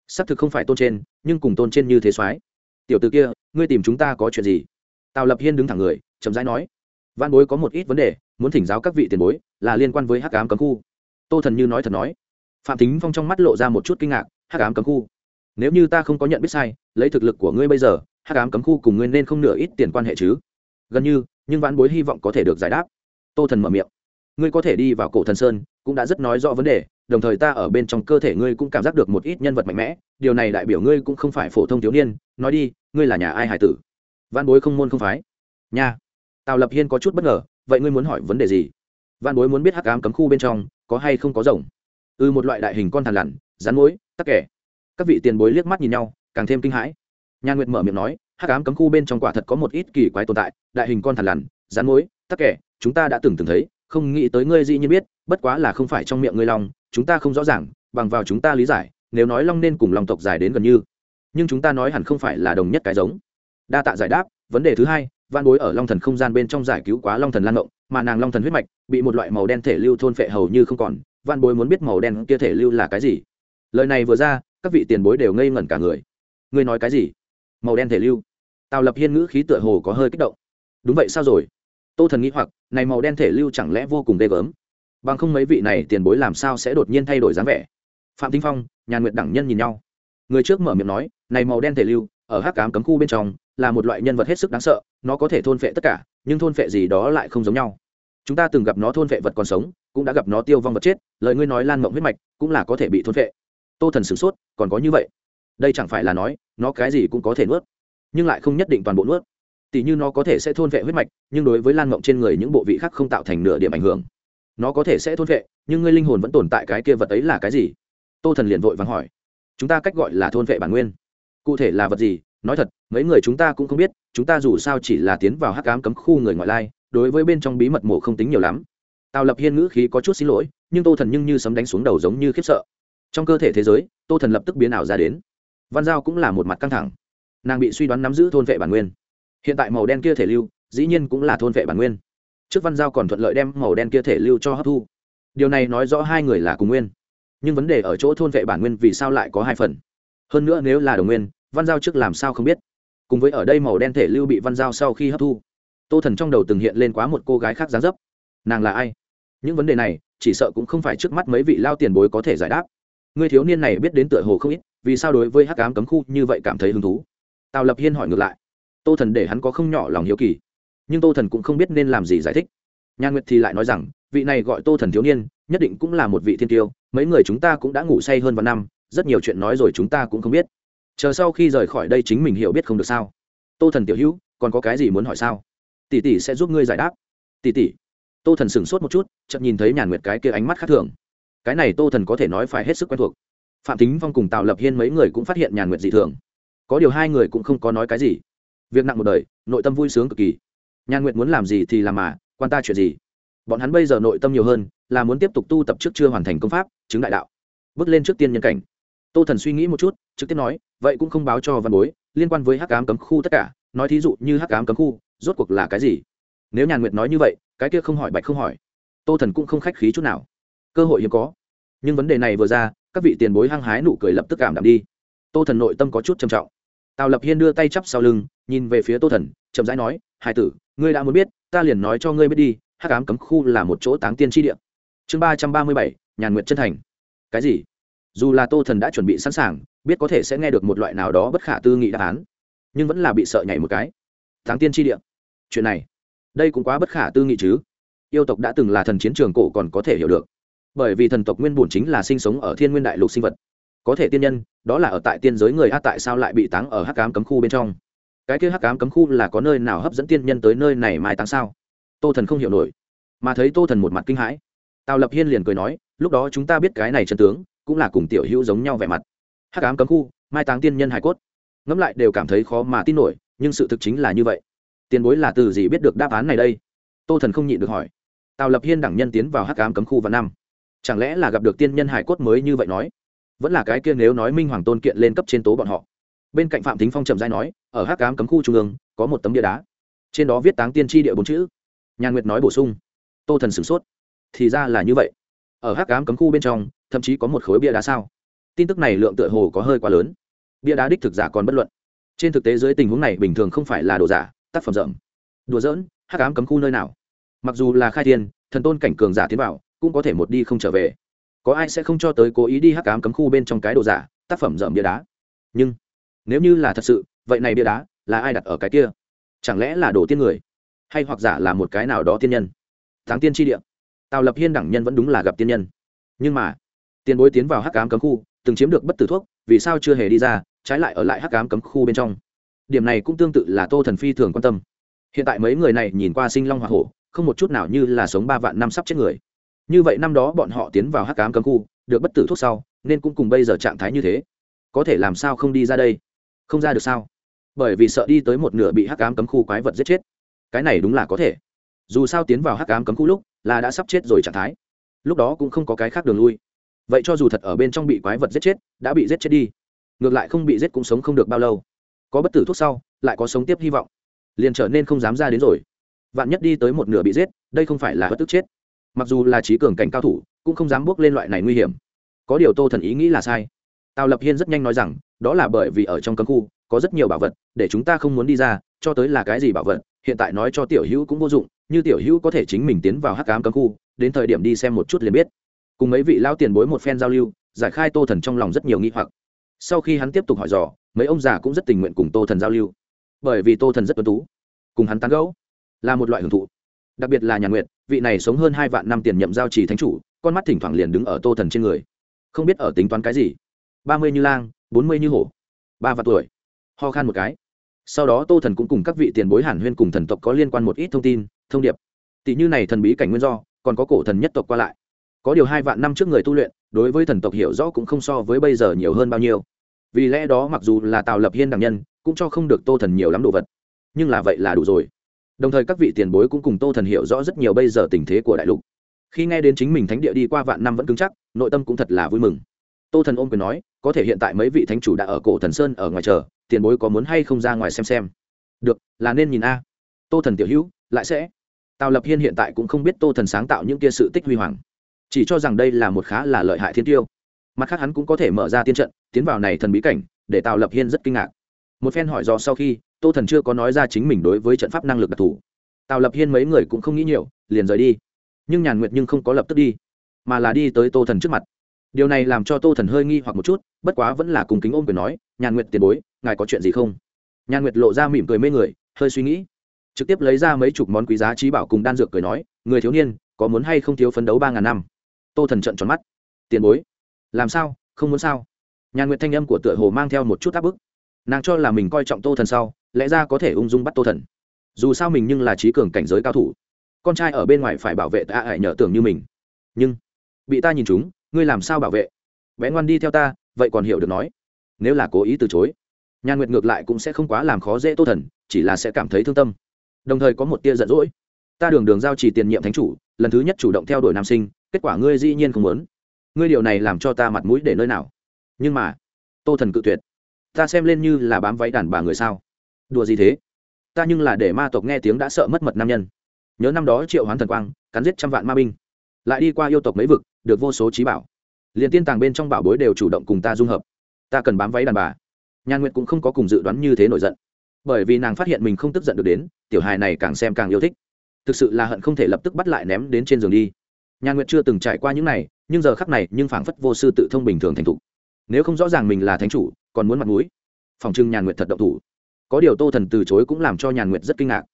Xác thực không phải tôn trên, nhưng cùng tôn trên như thế soái tiểu t ử kia, ngươi tìm chúng ta có chuyện gì? Tào lập hiên đứng thẳng người, chậm rãi nói. Văn bối có một ít vấn đề, muốn thỉnh giáo các vị tiền bối, là liên quan với hắc ám cấm khu. Tô thần như nói thật nói. Phạm tính phong trong mắt lộ ra một chút kinh ngạc, hắc ám cấm khu. Nếu như ta không có nhận biết sai, lấy thực lực của ngươi bây giờ, hắc ám cấm khu cùng ngươi nên không nửa ít tiền quan hệ chứ? Gần như nhưng vãn bối hy vọng có thể được giải đáp. Tô thần mở miệng. Ngươi có thể đi vào cổ thần sơn cũng đã rất nói rõ vấn đề đồng thời ta ở bên trong cơ thể ngươi cũng cảm giác được một ít nhân vật mạnh mẽ điều này đại biểu ngươi cũng không phải phổ thông thiếu niên nói đi ngươi là nhà ai hải tử? Văn bối không môn không phái. Nha. Tào lập hiên có chút bất ngờ vậy ngươi muốn hỏi vấn đề gì? Văn bối muốn biết hắc ám cấm khu bên trong có hay không có rồng? Ư ừ, một loại đại hình con thằn lằn rắn mối tắc kẻ các vị tiền bối liếc mắt nhìn nhau càng thêm kinh hãi. Nhà nguyệt mở miệng nói hắc ám cấm khu bên trong quả thật có một ít kỳ quái tồn tại, đại hình con thằn lằn, rắn mối tắc kẻ chúng ta đã từng từng thấy, không nghĩ tới ngươi dĩ nhiên biết, bất quá là không phải trong miệng ngươi long, chúng ta không rõ ràng, bằng vào chúng ta lý giải, nếu nói long nên cùng long tộc dài đến gần như, nhưng chúng ta nói hẳn không phải là đồng nhất cái giống. Đa tạ giải đáp, vấn đề thứ hai văn bối ở long thần không gian bên trong giải cứu quá long thần lan ngộng, mà nàng long thần huyết mạch, bị một loại màu đen thể lưu thôn phệ hầu như không còn văn bối muốn biết màu đen kia thể lưu là cái gì. Lời này vừa ra, các vị tiền bối đều ngây ngẩn cả người. Ngươi nói cái gì? Màu đen thể lưu. Tào lập hiên ngữ khí tựa hồ có hơi kích động. Đúng vậy, sao rồi? Tô thần nghĩ hoặc, này màu đen thể lưu chẳng lẽ vô cùng ghê gớm? Bằng không mấy vị này tiền bối làm sao sẽ đột nhiên thay đổi dáng vẻ? Phạm tinh phong, nhà nguyệt đẳng nhân nhìn nhau. Người trước mở miệng nói, này màu đen thể lưu, ở hắc cám cấm khu bên trong, là một loại nhân vật hết sức đáng sợ, nó có thể thôn phệ tất cả, nhưng thôn phệ gì đó lại không giống nhau. Chúng ta từng gặp nó thôn phệ vật còn sống, cũng đã gặp nó tiêu vong vật chết, lời ngươi nói lan mộng huyết mạch, cũng là có thể bị thôn phệ. Tô thần sửng sốt, còn có như vậy đây chẳng phải là nói, nó cái gì cũng có thể nuốt, nhưng lại không nhất định toàn bộ nuốt. Tỉ như nó có thể sẽ thôn vệ huyết mạch, nhưng đối với lan mộng trên người những bộ vị khác không tạo thành nửa điểm ảnh hưởng. Nó có thể sẽ thôn vệ, nhưng ngươi linh hồn vẫn tồn tại cái kia vật ấy là cái gì? Tô thần liền vội vắng hỏi. Chúng ta cách gọi là thôn vệ bản nguyên. Cụ thể là vật gì? Nói thật, mấy người chúng ta cũng không biết, chúng ta dù sao chỉ là tiến vào hắc cám cấm khu người ngoại lai, đối với bên trong bí mật mổ không tính nhiều lắm. Tào lập hiên ngữ khí có chút xin lỗi, nhưng tô thần nhưng như sấm đánh xuống đầu giống như khiếp sợ. Trong cơ thể thế giới, tô thần lập tức biến ảo ra đến văn giao cũng là một mặt căng thẳng. Nàng bị suy đoán nắm giữ thôn vệ bản nguyên. Hiện tại màu đen kia thể lưu, dĩ nhiên cũng là thôn vệ bản nguyên. Trước văn giao còn thuận lợi đem màu đen kia thể lưu cho hấp thu. Điều này nói rõ hai người là cùng nguyên. Nhưng vấn đề ở chỗ thôn vệ bản nguyên vì sao lại có hai phần? Hơn nữa nếu là đồng nguyên, văn giao trước làm sao không biết? Cùng với ở đây màu đen thể lưu bị văn giao sau khi hấp thu, tô thần trong đầu từng hiện lên quá một cô gái khác dáng dấp. Nàng là ai? Những vấn đề này, chỉ sợ cũng không phải trước mắt mấy vị lao tiền bối có thể giải đáp. Người thiếu niên này biết đến tựa hồ không ít vì sao đối với hắc ám cấm khu như vậy cảm thấy hứng thú? Tào lập hiên hỏi ngược lại. Tô thần để hắn có không nhỏ lòng hiếu kỳ. Nhưng tô thần cũng không biết nên làm gì giải thích. Nhà nguyệt thì lại nói rằng, vị này gọi tô thần thiếu niên, nhất định cũng là một vị thiên tiêu. Mấy người chúng ta cũng đã ngủ say hơn vài năm, rất nhiều chuyện nói rồi chúng ta cũng không biết. Chờ sau khi rời khỏi đây chính mình hiểu biết không được sao? Tô thần tiểu hữu, còn có cái gì muốn hỏi sao? Tỷ tỷ sẽ giúp ngươi giải đáp. Tỷ tỷ. Tô thần sửng sốt một chút chậm nhìn thấy nhàn nguyệt cái kia ánh mắt khác thường. Cái này tô thần có thể nói phải hết sức quen thuộc phạm tính phong cùng tào lập hiên mấy người cũng phát hiện nhàn nguyệt dị thường. Có điều hai người cũng không có nói cái gì. Việc nặng một đời, nội tâm vui sướng cực kỳ. Nhàn nguyệt muốn làm gì thì làm mà, quan ta chuyện gì? Bọn hắn bây giờ nội tâm nhiều hơn, là muốn tiếp tục tu tập trước chưa hoàn thành công pháp, chứng đại đạo. Bước lên trước tiên nhân cảnh. Tô thần suy nghĩ một chút, trực tiếp nói, vậy cũng không báo cho văn bối, liên quan với hắc cám cấm khu tất cả, nói thí dụ như hắc cám cấm khu, rốt cuộc là cái gì? Nếu nhàn nguyệt nói như vậy, cái kia không hỏi bạch không hỏi. Tô thần cũng không khách khí chút nào. Cơ hội hiếm có. Nhưng vấn đề này vừa ra các vị tiền bối hăng hái nụ cười lập tức cảm đạm đi. Tô thần nội tâm có chút trầm trọng. Tào lập hiên đưa tay chắp sau lưng, nhìn về phía tô thần, chậm rãi nói hai tử, ngươi đã muốn biết, ta liền nói cho ngươi biết đi, hắc ám cấm khu là một chỗ táng tiên tri địa. Chương ba trăm ba mươi bảy, nhàn nguyệt chân thành. Cái gì? Dù là tô thần đã chuẩn bị sẵn sàng, biết có thể sẽ nghe được một loại nào đó bất khả tư nghị đáp án, nhưng vẫn là bị sợ nhảy một cái. Táng tiên tri địa? Chuyện này, đây cũng quá bất khả tư nghị chứ. Yêu tộc đã từng là thần chiến trường cổ còn có thể hiểu được bởi vì thần tộc nguyên bổn chính là sinh sống ở thiên nguyên đại lục sinh vật. Có thể tiên nhân, đó là ở tại tiên giới người a tại sao lại bị táng ở hắc cám cấm khu bên trong? Cái kia hắc cám cấm khu là có nơi nào hấp dẫn tiên nhân tới nơi này mai táng sao? Tô thần không hiểu nổi. Mà thấy tô thần một mặt kinh hãi, tào lập hiên liền cười nói, lúc đó chúng ta biết cái này chân tướng, cũng là cùng tiểu hữu giống nhau vẻ mặt. Hắc cám cấm khu, mai táng tiên nhân hải cốt. Ngẫm lại đều cảm thấy khó mà tin nổi, nhưng sự thực chính là như vậy. Tiền bối là từ gì biết được đáp án này đây? Tô thần không nhịn được hỏi. Tào lập hiên đẳng nhân tiến vào hắc cám cấm khu vào năm chẳng lẽ là gặp được tiên nhân hải cốt mới như vậy nói? Vẫn là cái kia nếu nói minh hoàng tôn kiện lên cấp trên tố bọn họ. Bên cạnh phạm thính phong trầm giai nói, ở hắc cám cấm khu trung ương, có một tấm bia đá. Trên đó viết táng tiên tri địa bốn chữ. Nhàn nguyệt nói bổ sung, tô thần sửng sốt. Thì ra là như vậy. Ở hắc cám cấm khu bên trong, thậm chí có một khối bia đá sao? Tin tức này lượng tựa hồ có hơi quá lớn. Bia đá đích thực giả còn bất luận. Trên thực tế dưới tình huống này bình thường không phải là đồ giả, tác phẩm rộng. Đùa dỡn hắc ám cấm khu nơi nào? Mặc dù là khai thiên, thần tôn cảnh cường giả tiến vào cũng có thể một đi không trở về. Có ai sẽ không cho tới cố ý đi hắc ám cấm khu bên trong cái đồ giả, tác phẩm dởm bia đá? Nhưng, nếu như là thật sự, vậy này bia đá là ai đặt ở cái kia? Chẳng lẽ là đồ tiên người? Hay hoặc giả là một cái nào đó tiên nhân? Thắng tiên tri địa. Tào lập hiên đẳng nhân vẫn đúng là gặp tiên nhân. Nhưng mà, tiền bối tiến vào hắc cám cấm khu, từng chiếm được bất tử thuốc, vì sao chưa hề đi ra, trái lại ở lại hắc cám cấm khu bên trong? Điểm này cũng tương tự là tô thần phi thường quan tâm. Hiện tại mấy người này nhìn qua sinh long hoa hổ, không một chút nào như là sống ba vạn năm sắp chết người như vậy năm đó bọn họ tiến vào hắc cám cấm khu, được bất tử thuốc sau, nên cũng cùng bây giờ trạng thái như thế. Có thể làm sao không đi ra đây? Không ra được sao? Bởi vì sợ đi tới một nửa bị hắc cám cấm khu quái vật giết chết. Cái này đúng là có thể. Dù sao tiến vào hắc cám cấm khu lúc, là đã sắp chết rồi trạng thái. Lúc đó cũng không có cái khác đường lui. Vậy cho dù thật ở bên trong bị quái vật giết chết, đã bị giết chết đi. Ngược lại không bị giết cũng sống không được bao lâu. Có bất tử thuốc sau, lại có sống tiếp hy vọng. Liền trở nên không dám ra đến rồi. Vạn nhất đi tới một nửa bị giết, đây không phải là bất tức chết mặc dù là trí cường cảnh cao thủ, cũng không dám bước lên loại này nguy hiểm. Có điều tô thần ý nghĩ là sai. Tào lập hiên rất nhanh nói rằng, đó là bởi vì ở trong cấm khu, có rất nhiều bảo vật, để chúng ta không muốn đi ra, cho tới là cái gì bảo vật, hiện tại nói cho tiểu hữu cũng vô dụng, như tiểu hữu có thể chính mình tiến vào hắc cám cấm khu, đến thời điểm đi xem một chút liền biết. Cùng mấy vị lao tiền bối một phen giao lưu, giải khai tô thần trong lòng rất nhiều nghi hoặc. Sau khi hắn tiếp tục hỏi dò, mấy ông già cũng rất tình nguyện cùng tô thần giao lưu. Bởi vì tô thần rất tuân tú, cùng hắn tán gẫu, là một loại hưởng thụ. Đặc biệt là nhà nguyện vị này sống hơn hai vạn năm tiền nhậm giao trì thánh chủ, con mắt thỉnh thoảng liền đứng ở tô thần trên người. Không biết ở tính toán cái gì. Ba mươi như lang, bốn mươi như hổ. Ba vạn tuổi. Ho khan một cái. Sau đó tô thần cũng cùng các vị tiền bối hàn huyên cùng thần tộc có liên quan một ít thông tin, thông điệp. Tỷ như này thần bí cảnh nguyên do, còn có cổ thần nhất tộc qua lại. Có điều hai vạn năm trước người tu luyện, đối với thần tộc hiểu rõ cũng không so với bây giờ nhiều hơn bao nhiêu. Vì lẽ đó mặc dù là tào lập hiên đẳng nhân, cũng cho không được tô thần nhiều lắm đồ vật. Nhưng là vậy là đủ rồi đồng thời các vị tiền bối cũng cùng tô thần hiểu rõ rất nhiều bây giờ tình thế của đại lục. Khi nghe đến chính mình thánh địa đi qua vạn năm vẫn cứng chắc, nội tâm cũng thật là vui mừng. Tô thần ôm quyền nói, có thể hiện tại mấy vị thánh chủ đã ở cổ thần sơn ở ngoài chờ, tiền bối có muốn hay không ra ngoài xem xem? Được, là nên nhìn a. Tô thần tiểu hữu, lại sẽ. Tào lập hiên hiện tại cũng không biết tô thần sáng tạo những kia sự tích huy hoàng, chỉ cho rằng đây là một khá là lợi hại thiên tiêu. Mặt khác hắn cũng có thể mở ra tiên trận, tiến vào này thần bí cảnh, để tào lập hiên rất kinh ngạc. Một phen hỏi do sau khi tô thần chưa có nói ra chính mình đối với trận pháp năng lực đặc thù. Tào lập hiên mấy người cũng không nghĩ nhiều, liền rời đi. Nhưng nhàn nguyệt nhưng không có lập tức đi, mà là đi tới tô thần trước mặt. Điều này làm cho tô thần hơi nghi hoặc một chút, bất quá vẫn là cùng kính ôm quyền nói, nhàn nguyệt tiền bối, ngài có chuyện gì không? Nhàn nguyệt lộ ra mỉm cười mê người, hơi suy nghĩ. Trực tiếp lấy ra mấy chục món quý giá trí bảo cùng đan dược cười nói, người thiếu niên, có muốn hay không thiếu phấn đấu ba ngàn năm? Tô thần trận tròn mắt. Tiền bối, làm sao? Không muốn sao? Nhàn nguyệt thanh âm của tựa hồ mang theo một chút áp bức. Nàng cho là mình coi trọng tô thần sau lẽ ra có thể ung dung bắt tô thần. Dù sao mình nhưng là trí cường cảnh giới cao thủ. Con trai ở bên ngoài phải bảo vệ ta, hãy nhờ tưởng như mình. Nhưng, bị ta nhìn chúng ngươi làm sao bảo vệ? Bé ngoan đi theo ta, vậy còn hiểu được nói. Nếu là cố ý từ chối, nhan nguyệt ngược lại cũng sẽ không quá làm khó dễ tô thần, chỉ là sẽ cảm thấy thương tâm. Đồng thời có một tia giận dỗi. Ta đường đường giao chỉ tiền nhiệm thánh chủ, lần thứ nhất chủ động theo đuổi nam sinh, kết quả ngươi dĩ nhiên không muốn. Ngươi điều này làm cho ta mặt mũi để nơi nào? Nhưng mà, tô thần cự tuyệt. Ta xem lên như là bám váy đàn bà người sao? Đùa gì thế? Ta nhưng là để ma tộc nghe tiếng đã sợ mất mật nam nhân. Nhớ năm đó triệu hoán thần quang, cắn giết trăm vạn ma binh. Lại đi qua yêu tộc mấy vực, được vô số trí bảo. Liền tiên tàng bên trong bảo bối đều chủ động cùng ta dung hợp. Ta cần bám váy đàn bà. Nhan nguyệt cũng không có cùng dự đoán như thế nổi giận. Bởi vì nàng phát hiện mình không tức giận được đến, tiểu hài này càng xem càng yêu thích. Thực sự là hận không thể lập tức bắt lại ném đến trên giường đi. Nhan nguyệt chưa từng trải qua những này, nhưng giờ khắc này nhưng phảng phất vô sư tự thông bình thường thành thục. Nếu không rõ ràng mình là thánh chủ, còn muốn mặt mũi. Phòng trưng nhàn nguyệt thật động thủ có điều tô thần từ chối cũng làm cho nhàn nguyệt rất kinh ngạc.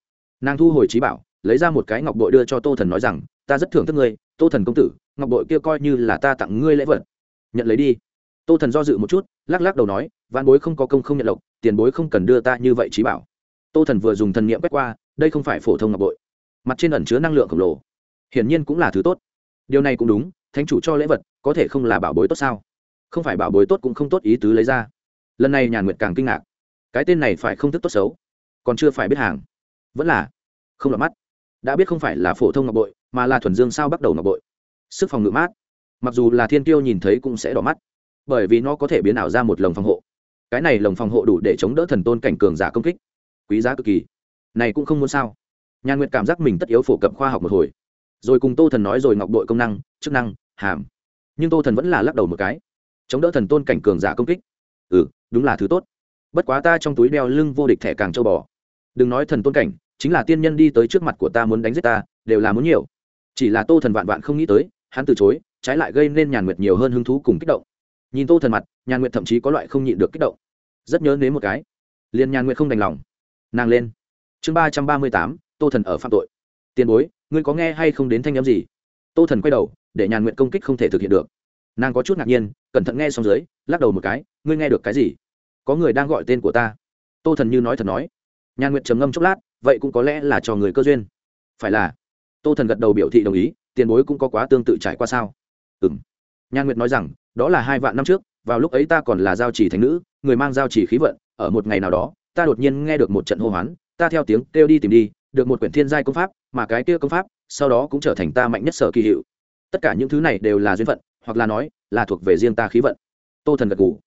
Nàng thu hồi trí bảo, lấy ra một cái ngọc bội đưa cho tô thần nói rằng, ta rất thưởng thức ngươi, tô thần công tử, ngọc bội kia coi như là ta tặng ngươi lễ vật. Nhận lấy đi. Tô thần do dự một chút, lắc lắc đầu nói văn bối không có công không nhận lộc, tiền bối không cần đưa ta như vậy trí bảo. Tô thần vừa dùng thần niệm quét qua, đây không phải phổ thông ngọc bội. Mặt trên ẩn chứa năng lượng khổng lồ. Hiển nhiên cũng là thứ tốt. Điều này cũng đúng, thánh chủ cho lễ vật, có thể không là bảo bối tốt sao? Không phải bảo bối tốt cũng không tốt ý tứ lấy ra. Lần này nhàn nguyệt càng kinh ngạc cái tên này phải không thức tốt xấu, còn chưa phải biết hàng. Vẫn là, không lọt mắt. Đã biết không phải là phổ thông ngọc bội, mà là thuần dương sao bắt đầu ngọc bội. Sức phòng ngự mát. Mặc dù là thiên tiêu nhìn thấy cũng sẽ đỏ mắt, bởi vì nó có thể biến ảo ra một lồng phòng hộ. Cái này lồng phòng hộ đủ để chống đỡ thần tôn cảnh cường giả công kích. Quý giá cực kỳ. Này cũng không muốn sao. Nhàn nguyệt cảm giác mình tất yếu phổ cập khoa học một hồi. Rồi cùng tô thần nói rồi ngọc bội công năng, chức năng, hàm. Nhưng tô thần vẫn là lắc đầu một cái. Chống đỡ thần tôn cảnh cường giả công kích. Ừ đúng là thứ tốt bất quá ta trong túi đeo lưng vô địch thẻ càng châu bò. Đừng nói thần tôn cảnh, chính là tiên nhân đi tới trước mặt của ta muốn đánh giết ta, đều là muốn nhiều. Chỉ là tô thần vạn vạn không nghĩ tới, hắn từ chối, trái lại gây nên nhàn nguyệt nhiều hơn hứng thú cùng kích động. Nhìn tô thần mặt, nhàn nguyệt thậm chí có loại không nhịn được kích động. Rất nhớ đến một cái. Liền nhàn nguyệt không đành lòng. Nàng lên. Chương ba trăm ba mươi tám, tô thần ở phạm tội. Tiền bối, ngươi có nghe hay không đến thanh â m gì? Tô thần quay đầu, để nhàn nguyện công kích không thể thực hiện được. Nàng có chút ngạc nhiên, cẩn thận nghe xong dưới, lắc đầu một cái, ngươi nghe được cái gì? Có người đang gọi tên của ta. Tô thần như nói thật nói. Nhà nguyện trầm ngâm chốc lát, vậy cũng có lẽ là cho người cơ duyên. Phải là. Tô thần gật đầu biểu thị đồng ý, tiền bối cũng có quá tương tự trải qua sao? Ừ m nhàn nguyệt nói rằng, đó là hai vạn năm trước, vào lúc ấy ta còn là giao chỉ thành nữ, người mang giao chỉ khí vận, ở một ngày nào đó, ta đột nhiên nghe được một trận hô hoán, ta theo tiếng kêu đi tìm đi, được một quyển thiên giai công pháp, mà cái kia công pháp, sau đó cũng trở thành ta mạnh nhất sở kỳ hiệu. Tất cả những thứ này đều là duyên phận, hoặc là nói, là thuộc về riêng ta khí vận. Tô thần gật g ủ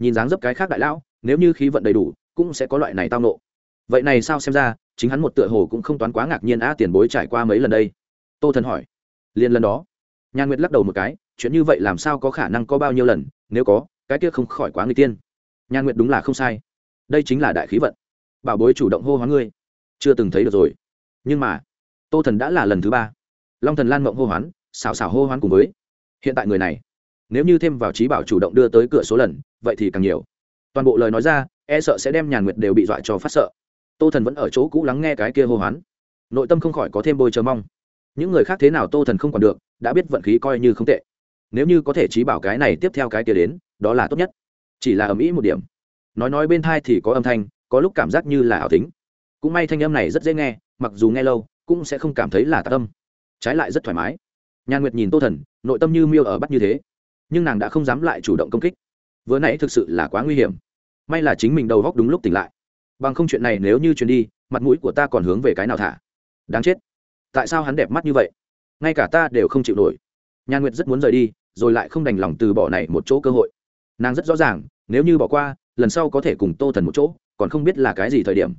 nhìn dáng dấp cái khác đại lão, nếu như khí vận đầy đủ, cũng sẽ có loại này tao nộ. Vậy này sao xem ra, chính hắn một tựa hồ cũng không toán quá ngạc nhiên á, tiền bối trải qua mấy lần đây? Tô thần hỏi. Liền lần đó. Nhan nguyệt lắc đầu một cái, chuyện như vậy làm sao có khả năng có bao nhiêu lần, nếu có, cái kia không khỏi quá người tiên. Nhan nguyệt đúng là không sai. Đây chính là đại khí vận. Bảo bối chủ động hô hoán ngươi. Chưa từng thấy được rồi. Nhưng mà, tô thần đã là lần thứ ba. Long thần lan mộng hô hoán xào xào hô hoán cùng với. Hiện tại người này nếu như thêm vào trí bảo chủ động đưa tới cửa số lần, vậy thì càng nhiều. Toàn bộ lời nói ra e sợ sẽ đem nhàn nguyệt đều bị dọa cho phát sợ. Tô thần vẫn ở chỗ cũ lắng nghe cái kia hô hoán. Nội tâm không khỏi có thêm bôi chờ mong. Những người khác thế nào tô thần không còn được, đã biết vận khí coi như không tệ. Nếu như có thể trí bảo cái này tiếp theo cái kia đến, đó là tốt nhất. Chỉ là ầm ĩ một điểm. Nói nói bên thai thì có âm thanh, có lúc cảm giác như là ảo tính. Cũng may thanh âm này rất dễ nghe, mặc dù nghe lâu, cũng sẽ không cảm thấy là tạ tâm trái lại rất thoải mái. Nhàn nguyệt nhìn tô thần, nội tâm như miêu ở bắt như thế nhưng nàng đã không dám lại chủ động công kích. Vừa nãy thực sự là quá nguy hiểm. May là chính mình đầu góc đúng lúc tỉnh lại. Bằng không chuyện này nếu như chuyển đi, mặt mũi của ta còn hướng về cái nào thả? Đáng chết. Tại sao hắn đẹp mắt như vậy? Ngay cả ta đều không chịu nổi. Nhà nguyệt rất muốn rời đi, rồi lại không đành lòng từ bỏ này một chỗ cơ hội. Nàng rất rõ ràng, nếu như bỏ qua, lần sau có thể cùng tô thần một chỗ, còn không biết là cái gì thời điểm.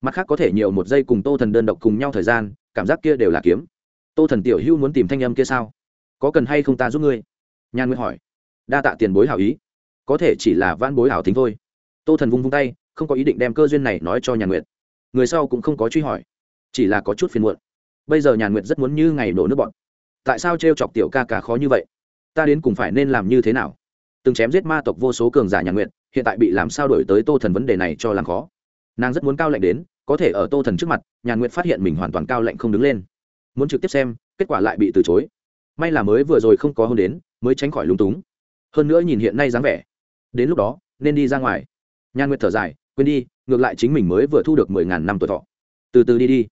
Mặt khác có thể nhiều một giây cùng tô thần đơn độc cùng nhau thời gian, cảm giác kia đều là kiếm. Tô thần tiểu hưu muốn tìm thanh âm kia sao? Có cần hay không ta giúp ngươi? Nhan nguyệt hỏi. Đa tạ tiền bối hảo ý. Có thể chỉ là van bối hảo tính thôi. Tô thần vung vung tay, không có ý định đem cơ duyên này nói cho nhàn nguyệt. Người sau cũng không có truy hỏi, chỉ là có chút phiền muộn. Bây giờ nhàn nguyệt rất muốn như ngày nổ nước bọn tại sao t chọc tiểu ca cả khó như vậy? Ta đến cùng phải nên làm như thế nào? Từng chém giết ma tộc vô số cường giả nhàn nguyệt, hiện tại bị làm sao đổi tới tô thần vấn đề này cho làm khó. Nàng rất muốn cao lệnh đến, có thể ở tô thần trước mặt nhàn nguyệt phát hiện mình hoàn toàn cao lệnh không đứng lên. Muốn trực tiếp xem, kết quả lại bị từ chối may là mới vừa rồi không có hôn đến, mới tránh khỏi lúng túng. Hơn nữa nhìn hiện nay dáng vẻ, đến lúc đó, nên đi ra ngoài. Nhàn nguyệt thở dài, quên đi, ngược lại chính mình mới vừa thu được mười ngàn năm tuổi thọ. Từ từ đi đi.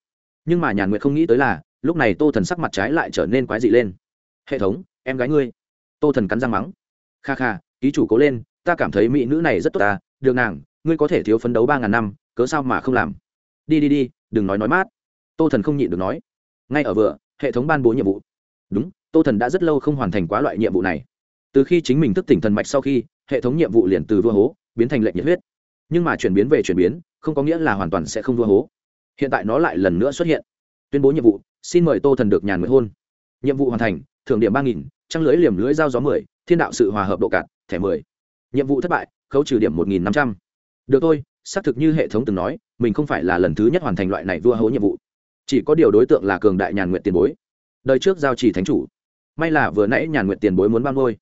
Nhưng mà nhàn nguyệt không nghĩ tới là, lúc này tô thần sắc mặt trái lại trở nên quái dị lên. Hệ thống, em gái ngươi. Tô thần cắn răng mắng. Kha kha, ký chủ cố lên, ta cảm thấy mỹ nữ này rất tốt ta, được nàng, ngươi có thể thiếu phấn đấu ba ngàn năm, cớ sao mà không làm? Đi đi đi, đừng nói nói mát. Tô thần không nhịn được nói. Ngay ở vừa, hệ thống ban bố nhiệm vụ. Đúng tô thần đã rất lâu không hoàn thành quá loại nhiệm vụ này. Từ khi chính mình thức tỉnh thần mạch sau khi, hệ thống nhiệm vụ liền từ vua hố biến thành lệnh nhiệt huyết. Nhưng mà chuyển biến về chuyển biến, không có nghĩa là hoàn toàn sẽ không vua hố. Hiện tại nó lại lần nữa xuất hiện. Tuyên bố nhiệm vụ, xin mời tô thần được nhàn nguyện hôn. Nhiệm vụ hoàn thành, thưởng điểm ba nghìn, trăng lưới liềm lưới giao gió mười, thiên đạo sự hòa hợp độ cạn, thẻ mười. Nhiệm vụ thất bại, khấu trừ điểm một nghìn năm trăm. Được thôi, xác thực như hệ thống từng nói, mình không phải là lần thứ nhất hoàn thành loại này vua hố nhiệm vụ. Chỉ có điều đối tượng là cường đại nhàn nguyện tiền bối. Đời trước giao chỉ thánh chủ may là vừa nãy nhàn nguyện tiền bối muốn ban ngôi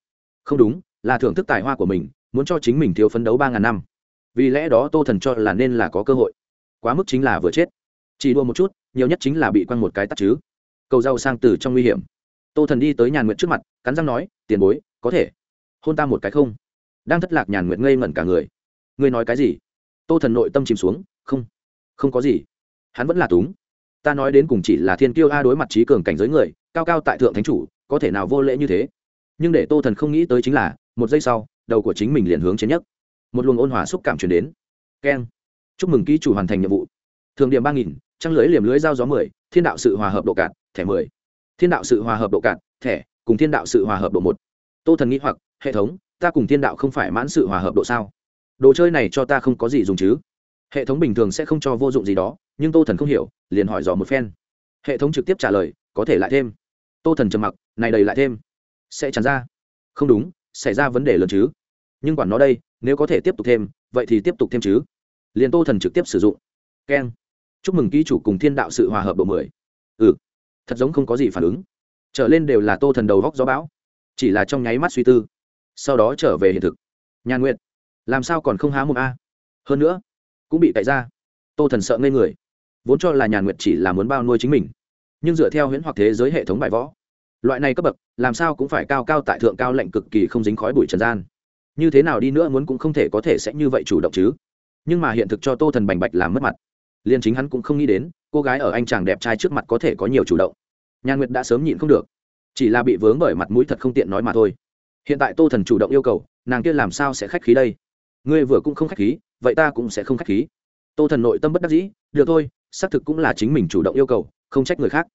không đúng, là thưởng thức tài hoa của mình, muốn cho chính mình thiếu phấn đấu ba ngàn năm. Vì lẽ đó tô thần cho là nên là có cơ hội. Quá mức chính là vừa chết. Chỉ đua một chút, nhiều nhất chính là bị quăng một cái tắt chứ. Cầu rau sang từ trong nguy hiểm. Tô thần đi tới nhàn nguyện trước mặt, cắn răng nói, tiền bối, có thể. Hôn ta một cái không? Đang thất lạc nhàn nguyện ngây ngẩn cả người. Ngươi nói cái gì? Tô thần nội tâm chìm xuống, không không có gì. Hắn vẫn là túng. Ta nói đến cùng chỉ là thiên kiêu a đối mặt trí cường cảnh giới người, cao cao tại thượng thánh chủ có thể nào vô lễ như thế? Nhưng để tô thần không nghĩ tới chính là, một giây sau, đầu của chính mình liền hướng trên nhất. Một luồng ôn hòa xúc cảm truyền đến. Keng. Chúc mừng ký chủ hoàn thành nhiệm vụ. Thường điểm ba nghìn, trăng lưới liềm lưới giao gió mười, thiên đạo sự hòa hợp độ cạn, thẻ mười. Thiên đạo sự hòa hợp độ cạn, thẻ, cùng thiên đạo sự hòa hợp độ một. Tô thần nghĩ hoặc, hệ thống, ta cùng thiên đạo không phải mãn sự hòa hợp độ sao? Đồ chơi này cho ta không có gì dùng chứ? Hệ thống bình thường sẽ không cho vô dụng gì đó, nhưng tô thần không hiểu, liền hỏi dò một phen. Hệ thống trực tiếp trả lời, có thể lại thêm. Tô thần trầm mặc này đầy lại thêm. Sẽ tràn ra. Không đúng, xảy ra vấn đề lớn chứ. Nhưng quản nó đây, nếu có thể tiếp tục thêm, vậy thì tiếp tục thêm chứ. Liền tô thần trực tiếp sử dụng. Keng. Chúc mừng ký chủ cùng thiên đạo sự hòa hợp độ mười. Ừ. Thật giống không có gì phản ứng. Trở lên đều là tô thần đầu góc gió bão. Chỉ là trong nháy mắt suy tư. Sau đó trở về hiện thực. Nhàn nguyện làm sao còn không há một a? Hơn nữa, cũng bị cậy ra. Tô thần sợ ngây người. Vốn cho là nhàn nguyện chỉ là muốn bao nuôi chính mình. Nhưng dựa theo huyễn hoặc thế giới hệ thống bài võ loại này cấp bậc, làm sao cũng phải cao cao tại thượng cao lệnh cực kỳ không dính khói bụi trần gian. Như thế nào đi nữa muốn cũng không thể có thể sẽ như vậy chủ động chứ. Nhưng mà hiện thực cho tô thần bành bạch làm mất mặt. Liền chính hắn cũng không nghĩ đến, cô gái ở anh chàng đẹp trai trước mặt có thể có nhiều chủ động. Nhà nguyệt đã sớm nhịn không được. Chỉ là bị vướng bởi mặt mũi thật không tiện nói mà thôi. Hiện tại tô thần chủ động yêu cầu, nàng kia làm sao sẽ khách khí đây? Ngươi vừa cũng không khách khí, vậy ta cũng sẽ không khách khí. Tô thần nội tâm bất đắc dĩ, được thôi, xác thực cũng là chính mình chủ động yêu cầu, không trách người khác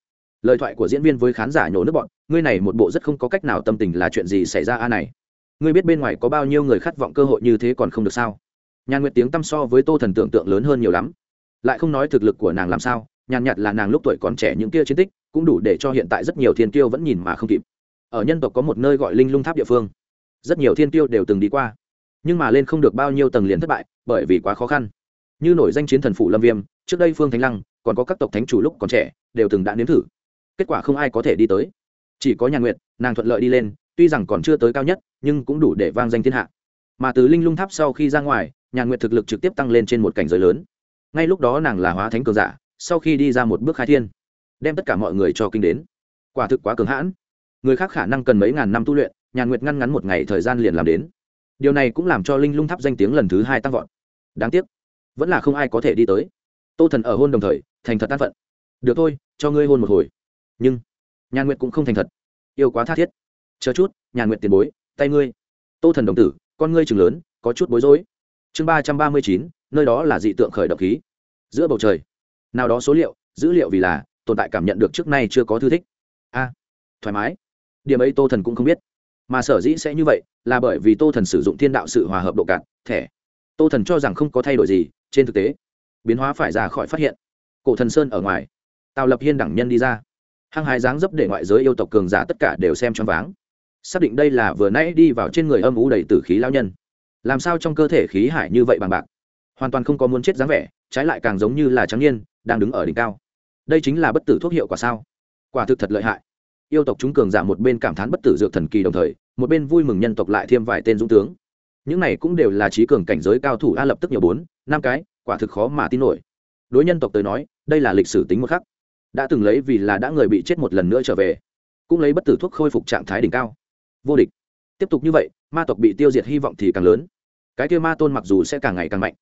lời thoại của diễn viên với khán giả nhổ nước bọn, ngươi này một bộ rất không có cách nào tâm tình là chuyện gì xảy ra a này? Ngươi biết bên ngoài có bao nhiêu người khát vọng cơ hội như thế còn không được sao? Nhàn nguyệt tiếng tăm so với tô thần tưởng tượng lớn hơn nhiều lắm. Lại không nói thực lực của nàng làm sao, nhàn nhạt là nàng lúc tuổi còn trẻ những kia chiến tích, cũng đủ để cho hiện tại rất nhiều thiên tiêu vẫn nhìn mà không kịp. Ở nhân tộc có một nơi gọi linh lung tháp địa phương. Rất nhiều thiên tiêu đều từng đi qua, nhưng mà lên không được bao nhiêu tầng liền thất bại, bởi vì quá khó khăn. Như nổi danh chiến thần phủ lâm viêm, trước đây phương thánh lăng, còn có các tộc thánh chủ lúc còn trẻ, đều từng đã nếm thử kết quả không ai có thể đi tới. Chỉ có nhàn nguyệt, nàng thuận lợi đi lên, tuy rằng còn chưa tới cao nhất, nhưng cũng đủ để vang danh thiên hạ. Mà từ linh lung tháp sau khi ra ngoài, nhàn nguyệt thực lực trực tiếp tăng lên trên một cảnh giới lớn. Ngay lúc đó nàng là hóa thánh cường giả, sau khi đi ra một bước khai thiên, đem tất cả mọi người cho kinh đến. Quả thực quá cường hãn. Người khác khả năng cần mấy ngàn năm tu luyện, nhàn nguyệt ngăn ngắn một ngày thời gian liền làm đến. Điều này cũng làm cho linh lung tháp danh tiếng lần thứ hai tăng vọt. Đáng tiếc, vẫn là không ai có thể đi tới. Tô thần ở hôn đồng thời, thành thật tan phận. Được thôi, cho ngươi hôn một hồi nhưng, nhàn nguyệt cũng không thành thật. Yêu quá tha thiết. Chờ chút, nhàn nguyệt tiền bối, tay ngươi. Tô thần đồng tử, con ngươi chừng lớn, có chút bối rối. Chương ba trăm ba mươi chín, nơi đó là dị tượng khởi động khí. Giữa bầu trời, nào đó số liệu, dữ liệu vì là, tồn tại cảm nhận được trước nay chưa có thư thích. A, thoải mái. Điểm ấy tô thần cũng không biết. Mà sở dĩ sẽ như vậy, là bởi vì tô thần sử dụng thiên đạo sự hòa hợp độ cạn, thẻ. Tô thần cho rằng không có thay đổi gì, trên thực tế, biến hóa phải ra khỏi phát hiện. Cổ thần sơn ở ngoài, tào lập hiên đẳng nhân đi ra hăng hái dáng dấp để ngoại giới yêu tộc cường giả tất cả đều xem choáng váng. Xác định đây là vừa nãy đi vào trên người âm ú đầy tử khí lao nhân. Làm sao trong cơ thể khí hải như vậy bằng bạc? Hoàn toàn không có muốn chết dáng vẻ, trái lại càng giống như là trắng nhiên đang đứng ở đỉnh cao. Đây chính là bất tử thuốc hiệu quả sao? Quả thực thật lợi hại. Yêu tộc chúng cường giả một bên cảm thán bất tử dược thần kỳ đồng thời, một bên vui mừng nhân tộc lại thêm vài tên dũng tướng. Những này cũng đều là trí cường cảnh giới cao thủ a lập tức nhiều bốn, năm cái, quả thực khó mà tin nổi. Đối nhân tộc tới nói, đây là lịch sử tính một khắc đã từng lấy vì là đã người bị chết một lần nữa trở về, cũng lấy bất tử thuốc khôi phục trạng thái đỉnh cao. Vô địch. Tiếp tục như vậy, ma tộc bị tiêu diệt hy vọng thì càng lớn. Cái kia ma tôn mặc dù sẽ càng ngày càng mạnh,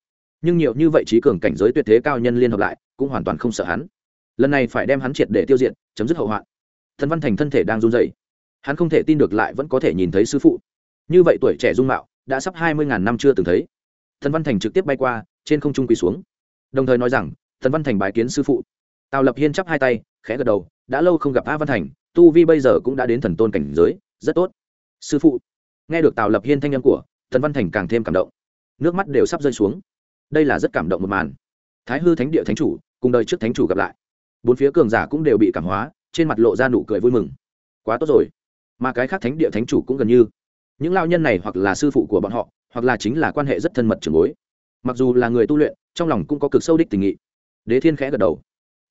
nhưng nhiều như vậy trí cường cảnh giới tuyệt thế cao nhân liên hợp lại, cũng hoàn toàn không sợ hắn. Lần này phải đem hắn triệt để tiêu diệt, chấm dứt hậu hoạn. Thần văn thành thân thể đang run dày hắn không thể tin được lại vẫn có thể nhìn thấy sư phụ. Như vậy tuổi trẻ dung mạo, đã sắp hai mươi ngàn năm chưa từng thấy. Thần văn thành trực tiếp bay qua, trên không trung quỳ xuống. Đồng thời nói rằng, thần văn thành bái kiến sư phụ tào lập hiên chắp hai tay, khẽ gật đầu, đã lâu không gặp a văn thành, tu vi bây giờ cũng đã đến thần tôn cảnh giới, rất tốt. Sư phụ, nghe được tào lập hiên thanh â m của thần văn thành càng thêm cảm động. Nước mắt đều sắp rơi xuống. Đây là rất cảm động một màn. Thái hư thánh địa thánh chủ, cùng đời trước thánh chủ gặp lại. Bốn phía cường giả cũng đều bị cảm hóa, trên mặt lộ ra nụ cười vui mừng. Quá tốt rồi. Mà cái khác thánh địa thánh chủ cũng gần như. Những lao nhân này hoặc là sư phụ của bọn họ, hoặc là chính là quan hệ rất thân mật trường bối. Mặc dù là người tu luyện, trong lòng cũng có cực sâu đích tình nghị. Đế thiên khẽ gật đầu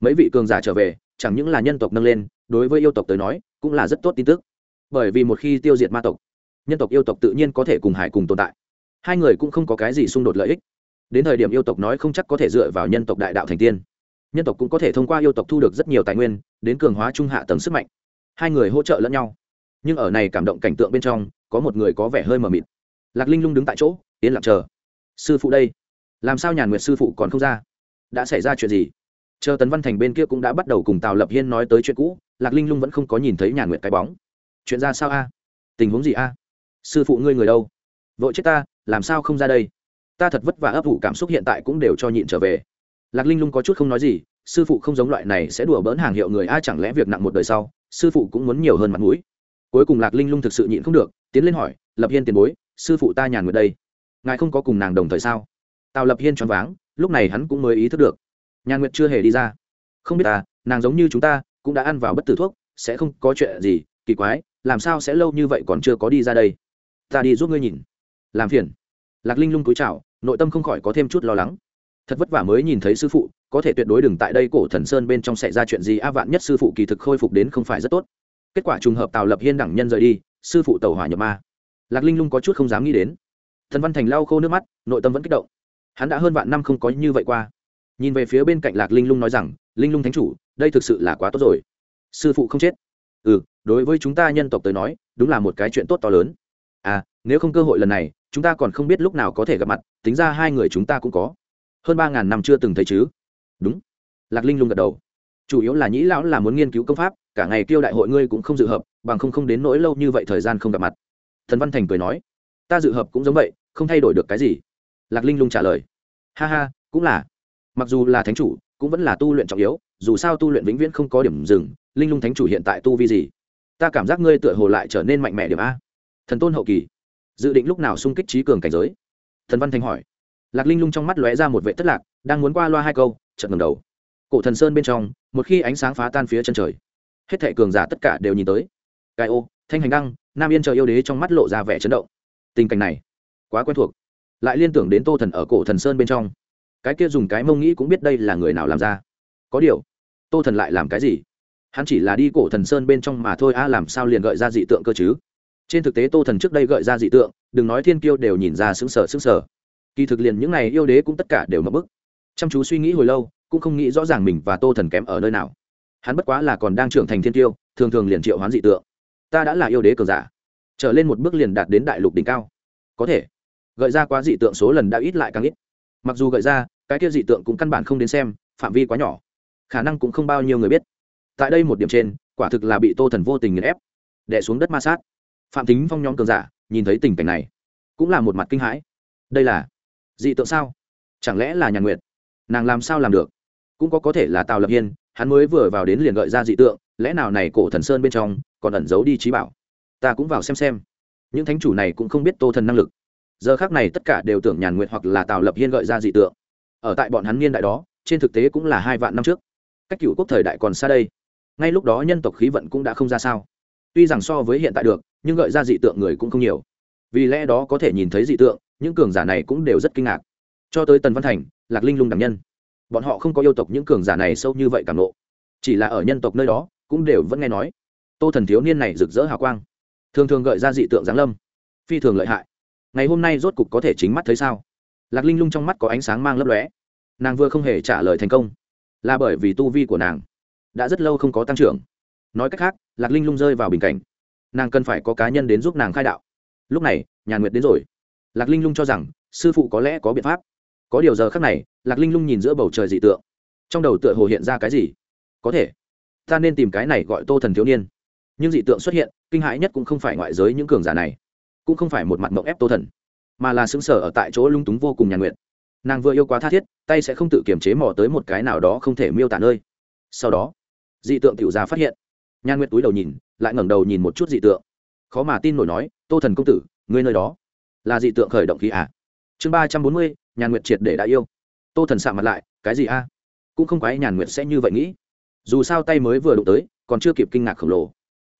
mấy vị cường giả trở về, chẳng những là nhân tộc nâng lên, đối với yêu tộc tới nói, cũng là rất tốt tin tức. Bởi vì một khi tiêu diệt ma tộc, nhân tộc yêu tộc tự nhiên có thể cùng hải cùng tồn tại. Hai người cũng không có cái gì xung đột lợi ích. Đến thời điểm yêu tộc nói không chắc có thể dựa vào nhân tộc đại đạo thành tiên, nhân tộc cũng có thể thông qua yêu tộc thu được rất nhiều tài nguyên, đến cường hóa trung hạ tầng sức mạnh. Hai người hỗ trợ lẫn nhau. Nhưng ở này cảm động cảnh tượng bên trong, có một người có vẻ hơi mờ mịt. Lạc linh lung đứng tại chỗ, yên lặng chờ. Sư phụ đây, làm sao nhàn nguyệt sư phụ còn không ra? Đã xảy ra chuyện gì? Chờ tấn văn thành bên kia cũng đã bắt đầu cùng tào lập hiên nói tới chuyện cũ, lạc linh lung vẫn không có nhìn thấy nhà nguyệt cái bóng. Chuyện ra sao a? Tình huống gì a? Sư phụ ngươi người đâu? Vội chết ta, làm sao không ra đây? Ta thật vất vả ấp ủ cảm xúc hiện tại cũng đều cho nhịn trở về. Lạc linh lung có chút không nói gì, sư phụ không giống loại này sẽ đùa bỡn hàng hiệu người a, chẳng lẽ việc nặng một đời sau, sư phụ cũng muốn nhiều hơn mặt mũi? Cuối cùng lạc linh lung thực sự nhịn không được, tiến lên hỏi, lập hiên tiền bối, sư phụ ta nhàn nguyệt đây, ngài không có cùng nàng đồng thời sao? Tào lập hiên choáng váng, lúc này hắn cũng mới ý thức được Nhà nguyệt chưa hề đi ra. Không biết ta nàng giống như chúng ta, cũng đã ăn vào bất tử thuốc, sẽ không có chuyện gì, kỳ quái, làm sao sẽ lâu như vậy còn chưa có đi ra đây? Ta đi giúp ngươi nhìn. Làm phiền. Lạc linh lung cúi chào nội tâm không khỏi có thêm chút lo lắng. Thật vất vả mới nhìn thấy sư phụ, có thể tuyệt đối đừng tại đây cổ thần sơn bên trong xảy ra chuyện gì, a vạn nhất sư phụ kỳ thực khôi phục đến không phải rất tốt. Kết quả trùng hợp tào lập hiên đẳng nhân rời đi, sư phụ tàu hỏa nhập ma. Lạc linh lung có chút không dám nghĩ đến. Thần văn thành lau khô nước mắt, nội tâm vẫn kích động. Hắn đã hơn vạn năm không có như vậy qua nhìn về phía bên cạnh lạc linh lung nói rằng, linh lung thánh chủ, đây thực sự là quá tốt rồi. Sư phụ không chết. Ừ đối với chúng ta nhân tộc tới nói, đúng là một cái chuyện tốt to lớn. À nếu không cơ hội lần này, chúng ta còn không biết lúc nào có thể gặp mặt, tính ra hai người chúng ta cũng có. Hơn ba ngàn năm chưa từng thấy chứ. Đúng. Lạc linh lung gật đầu. Chủ yếu là nhĩ lão là muốn nghiên cứu công pháp, cả ngày kêu đại hội ngươi cũng không dự hợp, bằng không không đến nỗi lâu như vậy thời gian không gặp mặt. Thần văn thành cười nói. Ta dự hợp cũng giống vậy, không thay đổi được cái gì. Lạc linh lung trả lời. Ha ha, cũng là mặc dù là thánh chủ, cũng vẫn là tu luyện trọng yếu, dù sao tu luyện vĩnh viễn không có điểm dừng, linh lung thánh chủ hiện tại tu vi gì? Ta cảm giác ngươi tựa hồ lại trở nên mạnh mẽ điểm a. Thần tôn hậu kỳ. Dự định lúc nào xung kích trí cường cảnh giới? Thần văn thành hỏi. Lạc linh lung trong mắt lóe ra một vệ thất lạc, đang muốn qua loa hai câu, chợt ngầm đầu. Cổ thần sơn bên trong, một khi ánh sáng phá tan phía chân trời, hết thệ cường giả tất cả đều nhìn tới. Cai ô, thanh hành đăng, nam yên trời yêu đế trong mắt lộ ra vẻ chấn động. Tình cảnh này, quá quen thuộc. Lại liên tưởng đến tô thần ở cổ thần sơn bên trong cái kia dùng cái mông nghĩ cũng biết đây là người nào làm ra. Có điều, tô thần lại làm cái gì? Hắn chỉ là đi cổ thần sơn bên trong mà thôi, a, làm sao liền gợi ra dị tượng cơ chứ? Trên thực tế tô thần trước đây gợi ra dị tượng, đừng nói thiên kiêu đều nhìn ra xứng sở xứng sở kỳ thực liền những n à y yêu đế cũng tất cả đều mập bức. Chăm chú suy nghĩ hồi lâu, cũng không nghĩ rõ ràng mình và tô thần kém ở nơi nào. Hắn bất quá là còn đang trưởng thành thiên tiêu thường thường liền triệu hoán dị tượng. Ta đã là yêu đế cường giả. Trở lên một bước liền đạt đến đại lục đỉnh cao. Có thể, gợi ra quá dị tượng số lần đã ít lại càng ít. Mặc dù gợi ra cái kia dị tượng cũng căn bản không đến xem, phạm vi quá nhỏ, khả năng cũng không bao nhiêu người biết. Tại đây một điểm trên, quả thực là bị tô thần vô tình nghiền ép đẻ xuống đất ma sát. Phạm tính phong nhóm cường giả, nhìn thấy tình cảnh này, cũng là một mặt kinh hãi. Đây là dị tượng sao? Chẳng lẽ là nhà nguyệt? Nàng làm sao làm được? Cũng có có thể là tào lập hiên, hắn mới vừa vào đến liền gợi ra dị tượng, lẽ nào này cổ thần sơn bên trong còn ẩn giấu đi trí bảo? Ta cũng vào xem xem. Những thánh chủ này cũng không biết tô thần năng lực. Giờ khác này tất cả đều tưởng nhàn nguyện hoặc là tào lập hiên gợi ra dị tượng ở tại bọn hắn niên đại đó, trên thực tế cũng là hai vạn năm trước. Cách cựu quốc thời đại còn xa đây. Ngay lúc đó nhân tộc khí vận cũng đã không ra sao. Tuy rằng so với hiện tại được, nhưng gợi ra dị tượng người cũng không nhiều. Vì lẽ đó có thể nhìn thấy dị tượng, những cường giả này cũng đều rất kinh ngạc. Cho tới tần văn thành, lạc linh lung đảm nhân. Bọn họ không có yêu tộc những cường giả này sâu như vậy cảm lộ chỉ là ở nhân tộc nơi đó, cũng đều vẫn nghe nói. Tô thần thiếu niên này rực rỡ hào quang. Thường thường gợi ra dị tượng giáng lâm. Phi thường lợi hại. Ngày hôm nay rốt cục có thể chính mắt thấy sao? Lạc linh lung trong mắt có ánh sáng mang lấp lóe. Nàng vừa không hề trả lời thành công, là bởi vì tu vi của nàng đã rất lâu không có tăng trưởng. Nói cách khác, lạc linh lung rơi vào bình cảnh, nàng cần phải có cá nhân đến giúp nàng khai đạo. Lúc này, nhà nguyệt đến rồi. Lạc linh lung cho rằng, sư phụ có lẽ có biện pháp. Có điều giờ khác này, lạc linh lung nhìn giữa bầu trời dị tượng. Trong đầu tựa hồ hiện ra cái gì? Có thể, ta nên tìm cái này gọi tô thần thiếu niên. Nhưng dị tượng xuất hiện, kinh hãi nhất cũng không phải ngoại giới những cường giả này, cũng không phải một mặt mộng ép tô thần mà là xứng sở ở tại chỗ lung túng vô cùng nhàn nguyện nàng vừa yêu quá tha thiết, tay sẽ không tự kiềm chế mò tới một cái nào đó không thể miêu tả nơi. Sau đó, dị tượng tiểu gia phát hiện. Nhan nguyệt túi đầu nhìn, lại ngẩng đầu nhìn một chút dị tượng. Khó mà tin nổi nói, tô thần công tử, ngươi nơi đó là dị tượng khởi động khí à? Chương ba trăm bốn mươi, nhàn nguyệt triệt để đã yêu. Tô thần sạ mặt lại, cái gì a? Cũng không quái nhàn nguyệt sẽ như vậy nghĩ. Dù sao tay mới vừa đụng tới, còn chưa kịp kinh ngạc khổng lồ.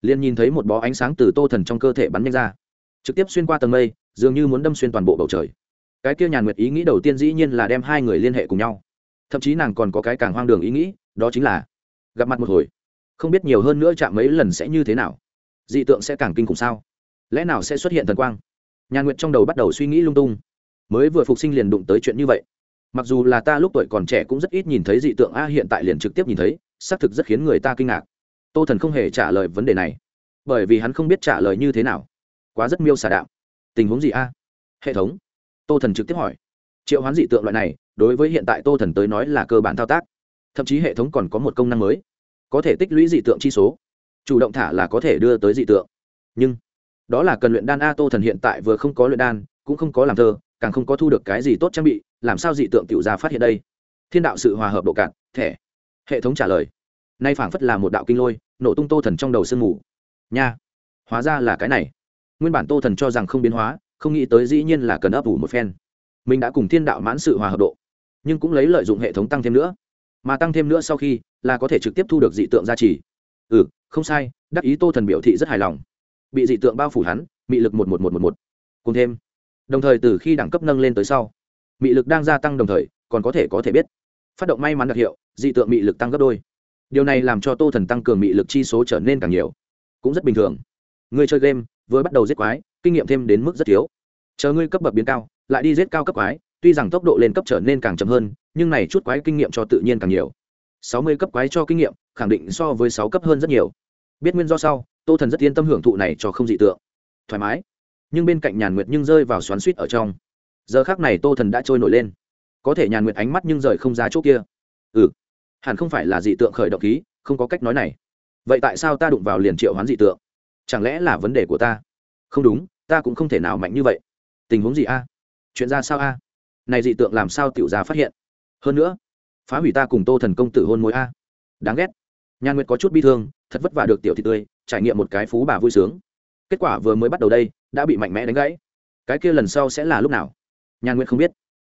Liền nhìn thấy một bó ánh sáng từ tô thần trong cơ thể bắn nhanh ra. Trực tiếp xuyên qua tầng mây dường như muốn đâm xuyên toàn bộ bầu trời. Cái kia nhàn nguyệt ý nghĩ đầu tiên dĩ nhiên là đem hai người liên hệ cùng nhau. Thậm chí nàng còn có cái càng hoang đường ý nghĩ, đó chính là gặp mặt một hồi, không biết nhiều hơn nữa chạm mấy lần sẽ như thế nào. Dị tượng sẽ càng kinh khủng sao? Lẽ nào sẽ xuất hiện thần quang? Nhàn nguyệt trong đầu bắt đầu suy nghĩ lung tung. Mới vừa phục sinh liền đụng tới chuyện như vậy. Mặc dù là ta lúc tuổi còn trẻ cũng rất ít nhìn thấy dị tượng a hiện tại liền trực tiếp nhìn thấy, xác thực rất khiến người ta kinh ngạc. Tô thần không hề trả lời vấn đề này, bởi vì hắn không biết trả lời như thế nào. Quá rất miêu xà đạo tình huống gì a? Hệ thống. Tô thần trực tiếp hỏi. Triệu hoán dị tượng loại này, đối với hiện tại tô thần tới nói là cơ bản thao tác. Thậm chí hệ thống còn có một công năng mới. Có thể tích lũy dị tượng chi số. Chủ động thả là có thể đưa tới dị tượng. Nhưng, đó là cần luyện đan a, tô thần hiện tại vừa không có luyện đan, cũng không có làm thơ, càng không có thu được cái gì tốt trang bị, làm sao dị tượng tiểu ra phát hiện đây? Thiên đạo sự hòa hợp độ cạn, thẻ. Hệ thống trả lời. Nay phảng phất là một đạo kinh lôi, nổ tung tô thần trong đầu sương mù. Nha, hóa ra là cái này nguyên bản tô thần cho rằng không biến hóa, không nghĩ tới dĩ nhiên là cần ấp ủ một phen. Mình đã cùng thiên đạo mãn sự hòa hợp độ, nhưng cũng lấy lợi dụng hệ thống tăng thêm nữa. Mà tăng thêm nữa sau khi, là có thể trực tiếp thu được dị tượng gia trì. Ừ không sai, đắc ý tô thần biểu thị rất hài lòng. Bị dị tượng bao phủ hắn, mị lực một một một một một. Cùng thêm. Đồng thời từ khi đẳng cấp nâng lên tới sau, mị lực đang gia tăng đồng thời, còn có thể có thể biết. Phát động may mắn đặc hiệu, dị tượng mị lực tăng gấp đôi. Điều này làm cho tô thần tăng cường mị lực chi số trở nên càng nhiều. Cũng rất bình thường. Người chơi game vừa bắt đầu giết quái, kinh nghiệm thêm đến mức rất thiếu. Chờ ngươi cấp bậc biến cao, lại đi giết cao cấp quái, tuy rằng tốc độ lên cấp trở nên càng chậm hơn, nhưng này chút quái kinh nghiệm cho tự nhiên càng nhiều. Sáu mươi cấp quái cho kinh nghiệm, khẳng định so với sáu cấp hơn rất nhiều. Biết nguyên do sau, tô thần rất yên tâm hưởng thụ này cho không dị tượng. Thoải mái. Nhưng bên cạnh nhàn nguyệt nhưng rơi vào xoắn suýt ở trong. Giờ khác này tô thần đã trôi nổi lên. Có thể nhàn nguyệt ánh mắt nhưng rời không ra chỗ kia. Ừ hẳn không phải là dị tượng khởi động khí, không có cách nói này. Vậy tại sao ta đụng vào liền triệu hoán dị tượng? Chẳng lẽ là vấn đề của ta? Không đúng, ta cũng không thể nào mạnh như vậy. Tình huống gì a? Chuyện ra sao a? Này dị tượng làm sao tiểu gia phát hiện? Hơn nữa, phá hủy ta cùng tô thần công tử hôn mối a? Đáng ghét. Nhan nguyệt có chút bi thương, thật vất vả được tiểu thị tươi, trải nghiệm một cái phú bà vui sướng. Kết quả vừa mới bắt đầu đây, đã bị mạnh mẽ đánh gãy. Cái kia lần sau sẽ là lúc nào? Nhan nguyệt không biết.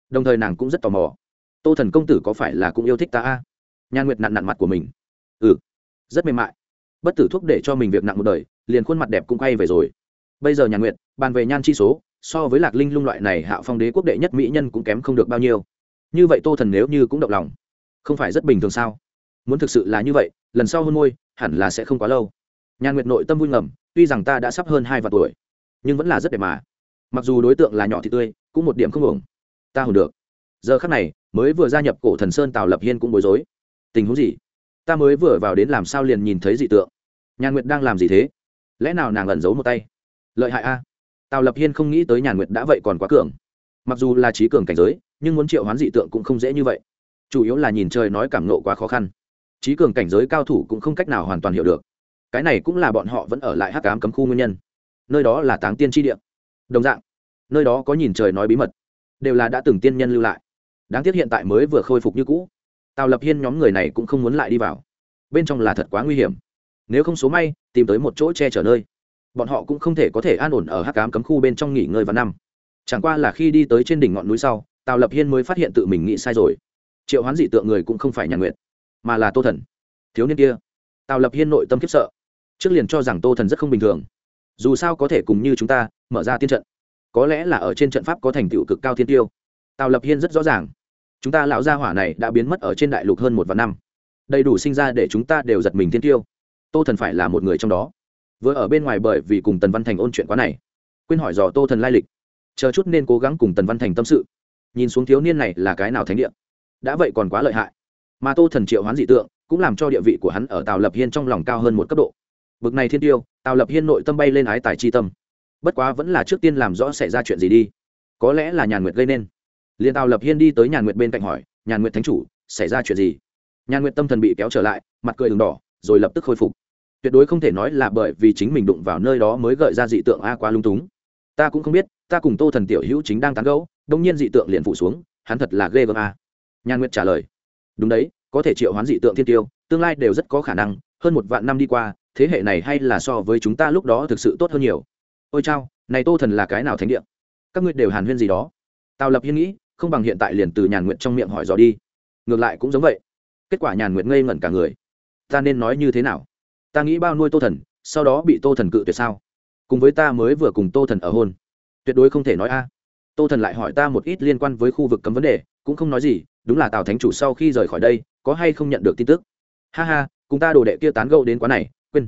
Đồng thời nàng cũng rất tò mò. Tô thần công tử có phải là cũng yêu thích ta a? Nhan nguyệt nặn nặn mặt của mình. Ừ rất mềm mại. Bất tử thuốc để cho mình việc nặng một đời liền khuôn mặt đẹp cũng quay về rồi. Bây giờ nhàn nguyệt, bàn về nhan chi số, so với lạc linh lung loại này hạ phong đế quốc đệ nhất mỹ nhân cũng kém không được bao nhiêu. Như vậy tô thần nếu như cũng động lòng, không phải rất bình thường sao? Muốn thực sự là như vậy, lần sau hôn môi, hẳn là sẽ không quá lâu. Nhàn nguyệt nội tâm vui ngầm, tuy rằng ta đã sắp hơn hai vạn tuổi, nhưng vẫn là rất đẹp mà. Mặc dù đối tượng là nhỏ thì tươi, cũng một điểm không ổn ta hồn được. Giờ khắc này, mới vừa gia nhập cổ thần sơn tào lập hiên cũng bối rối. Tình huống gì? Ta mới vừa vào đến làm sao liền nhìn thấy dị tượng? Nhàn nguyệt đang làm gì thế? Lẽ nào nàng ẩn giấu một tay? Lợi hại a. Tào lập hiên không nghĩ tới nhàn nguyệt đã vậy còn quá cường. Mặc dù là trí cường cảnh giới, nhưng muốn triệu hoán dị tượng cũng không dễ như vậy. Chủ yếu là nhìn trời nói cảm nộ quá khó khăn. Trí cường cảnh giới cao thủ cũng không cách nào hoàn toàn hiểu được. Cái này cũng là bọn họ vẫn ở lại hắc cám cấm khu nguyên nhân. Nơi đó là táng tiên tri địa. Đồng dạng, nơi đó có nhìn trời nói bí mật, đều là đã từng tiên nhân lưu lại. Đáng tiếc hiện tại mới vừa khôi phục như cũ. Tào lập hiên nhóm người này cũng không muốn lại đi vào. Bên trong là thật quá nguy hiểm. Nếu không số may tìm tới một chỗ che chở nơi. Bọn họ cũng không thể có thể an ổn ở hắc cám cấm khu bên trong nghỉ ngơi vào năm. Chẳng qua là khi đi tới trên đỉnh ngọn núi sau, tào lập hiên mới phát hiện tự mình nghĩ sai rồi. Triệu hoán dị tượng người cũng không phải nhàn nguyện mà là tô thần. Thiếu niên kia. Tào lập hiên nội tâm khiếp sợ. Trước liền cho rằng tô thần rất không bình thường. Dù sao có thể cùng như chúng ta, mở ra tiên trận. Có lẽ là ở trên trận pháp có thành tựu cực cao thiên tiêu. Tào lập hiên rất rõ ràng. Chúng ta lão gia hỏa này đã biến mất ở trên đại lục hơn một vạn năm. Đầy đủ sinh ra để chúng ta đều giật mình thiên tiêu tô thần phải là một người trong đó. Vừa ở bên ngoài bởi vì cùng tần văn thành ôn chuyện quá này. Quên hỏi dò tô thần lai lịch. Chờ chút nên cố gắng cùng tần văn thành tâm sự. Nhìn xuống thiếu niên này là cái nào thánh địa? Đã vậy còn quá lợi hại. Mà tô thần triệu hoán dị tượng, cũng làm cho địa vị của hắn ở tào lập hiên trong lòng cao hơn một cấp độ. Bực này thiên tiêu, tào lập hiên nội tâm bay lên ái tài chi tâm. Bất quá vẫn là trước tiên làm rõ xảy ra chuyện gì đi. Có lẽ là nhàn nguyệt gây nên. Liền tào lập hiên đi tới nhàn nguyệt bên cạnh hỏi, nhàn nguyệt thánh chủ, xảy ra chuyện gì? Nhàn nguyệt tâm thần bị kéo trở lại, mặt cười đường đỏ, rồi lập tức khôi phục tuyệt đối không thể nói là bởi vì chính mình đụng vào nơi đó mới gợi ra dị tượng a quá lung túng. Ta cũng không biết, ta cùng tô thần tiểu hữu chính đang tán gẫu, đông nhiên dị tượng liền phủ xuống, hắn thật là ghê gớm a. Nhàn nguyệt trả lời, đúng đấy, có thể triệu hoán dị tượng thiên tiêu, tương lai đều rất có khả năng, hơn một vạn năm đi qua, thế hệ này hay là so với chúng ta lúc đó thực sự tốt hơn nhiều. Ôi chao, này tô thần là cái nào thánh địa? Các ngươi đều hàn huyên gì đó. Tào lập hiên nghĩ, không bằng hiện tại liền từ nhàn nguyện trong miệng hỏi dò đi. Ngược lại cũng giống vậy. Kết quả nhàn nguyện ngây ngẩn cả người. Ta nên nói như thế nào? Ta nghĩ bao nuôi tô thần, sau đó bị tô thần cự tuyệt sao? Cùng với ta mới vừa cùng tô thần ở hôn. Tuyệt đối không thể nói a. Tô thần lại hỏi ta một ít liên quan với khu vực cấm vấn đề, cũng không nói gì, đúng là tào thánh chủ sau khi rời khỏi đây, có hay không nhận được tin tức? Ha ha, cùng ta đồ đệ kia tán gẫu đến quá này, quên.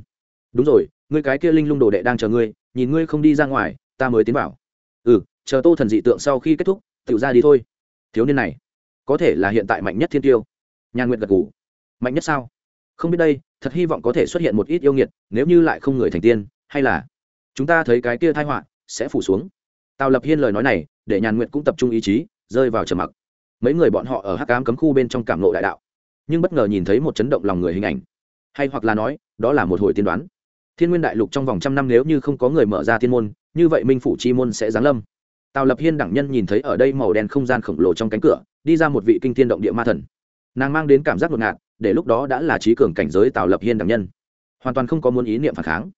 Đúng rồi, ngươi cái kia linh lung đồ đệ đang chờ ngươi, nhìn ngươi không đi ra ngoài, ta mới tiến vào. Ừ chờ tô thần dị tượng sau khi kết thúc tự ra đi thôi. Thiếu niên này, có thể là hiện tại mạnh nhất thiên tiêu. Nhà nguyện gật ngủ mạnh nhất sao? Không biết đây, thật hy vọng có thể xuất hiện một ít yêu nghiệt, nếu như lại không người thành tiên, hay là chúng ta thấy cái kia thai họa sẽ phủ xuống. Tào lập hiên lời nói này, để nhàn nguyện cũng tập trung ý chí, rơi vào trầm mặc. Mấy người bọn họ ở hắc cám cấm khu bên trong cảm lộ đại đạo, nhưng bất ngờ nhìn thấy một chấn động lòng người hình ảnh. Hay hoặc là nói, đó là một hồi tiên đoán. Thiên nguyên đại lục trong vòng trăm năm nếu như không có người mở ra thiên môn, như vậy minh phủ chi môn sẽ giáng lâm. Tào lập hiên đẳng nhân nhìn thấy ở đây màu đen không gian khổng lồ trong cánh cửa, đi ra một vị kinh thiên động địa ma thần. Nàng mang đến cảm giác ngột ngạt để lúc đó đã là trí cường cảnh giới tạo lập hiên đẳng nhân. Hoàn toàn không có muốn ý niệm phản kháng.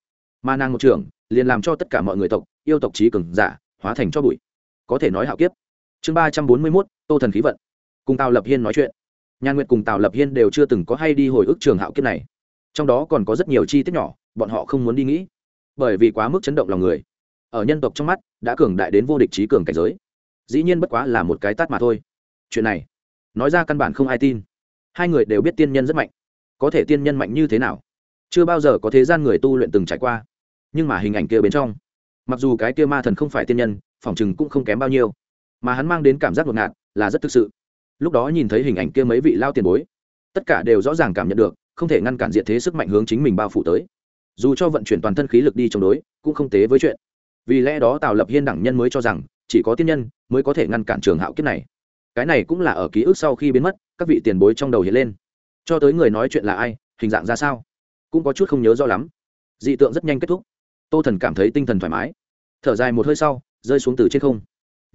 Mà nàng một trưởng, liền làm cho tất cả mọi người tộc, yêu tộc trí cường giả, hóa thành cho bụi. Có thể nói hạo kiếp. Chương ba trăm bốn mươi mốt, tô thần khí vận. Cùng tào lập hiên nói chuyện. Nhà nguyệt cùng tào lập hiên đều chưa từng có hay đi hồi ức trường hạo kiếp này. Trong đó còn có rất nhiều chi tiết nhỏ, bọn họ không muốn đi nghĩ. Bởi vì quá mức chấn động lòng người. Ở nhân tộc trong mắt, đã cường đại đến vô địch trí cường cảnh giới. Dĩ nhiên bất quá là một cái tát mà thôi. Chuyện này, nói ra căn bản không ai tin hai người đều biết tiên nhân rất mạnh. Có thể tiên nhân mạnh như thế nào? Chưa bao giờ có thế gian người tu luyện từng trải qua. Nhưng mà hình ảnh kia bên trong, mặc dù cái kia ma thần không phải tiên nhân phỏng chừng cũng không kém bao nhiêu. Mà hắn mang đến cảm giác ngột ngạt là rất thực sự. Lúc đó nhìn thấy hình ảnh kia mấy vị lao tiền bối, tất cả đều rõ ràng cảm nhận được, không thể ngăn cản diện thế sức mạnh hướng chính mình bao phủ tới. Dù cho vận chuyển toàn thân khí lực đi chống đối, cũng không tế với chuyện. Vì lẽ đó tào lập hiên đẳng nhân mới cho rằng, chỉ có tiên nhân mới có thể ngăn cản trường hạo kiếp này. Cái này cũng là ở ký ức sau khi biến mất các vị tiền bối trong đầu hiện lên. Cho tới người nói chuyện là ai hình dạng ra sao cũng có chút không nhớ rõ lắm. Dị tượng rất nhanh kết thúc. Tô thần cảm thấy tinh thần thoải mái. Thở dài một hơi sau rơi xuống từ trên không.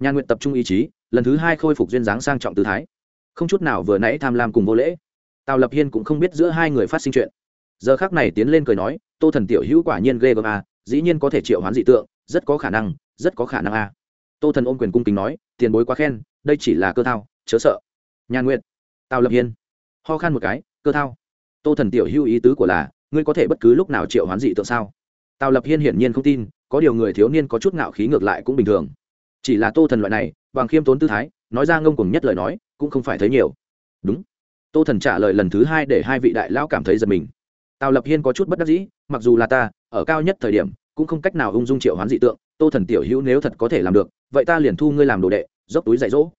Nhà nguyện tập trung ý chí lần thứ hai khôi phục duyên dáng sang trọng tư thái. Không chút nào vừa nãy tham lam cùng vô lễ. Tào lập hiên cũng không biết giữa hai người phát sinh chuyện. Giờ khác này tiến lên cười nói tô thần tiểu hữu quả nhiên ghê gớm à, dĩ nhiên có thể triệu hoán dị tượng rất có khả năng rất có khả năng à. tô thần ôm quyền cung kính nói tiền bối quá khen đây chỉ là cơ thao chớ sợ. Nhà nguyện tào lập hiên. Ho khan một cái, cơ thao. Tô thần tiểu hưu ý tứ của là, ngươi có thể bất cứ lúc nào triệu hoán dị tượng sao? Tào lập hiên hiển nhiên không tin, có điều người thiếu niên có chút ngạo khí ngược lại cũng bình thường. Chỉ là tô thần loại này bằng khiêm tốn tư thái, nói ra ngông cùng nhất lời nói, cũng không phải thấy nhiều. Đúng. Tô thần trả lời lần thứ hai để hai vị đại lão cảm thấy giật mình. Tào lập hiên có chút bất đắc dĩ, mặc dù là ta, ở cao nhất thời điểm, cũng không cách nào ung dung triệu hoán dị tượng, tô thần tiểu hữu nếu thật có thể làm được, vậy ta liền thu ngươi làm đồ đệ, dốc túi dạy dỗ.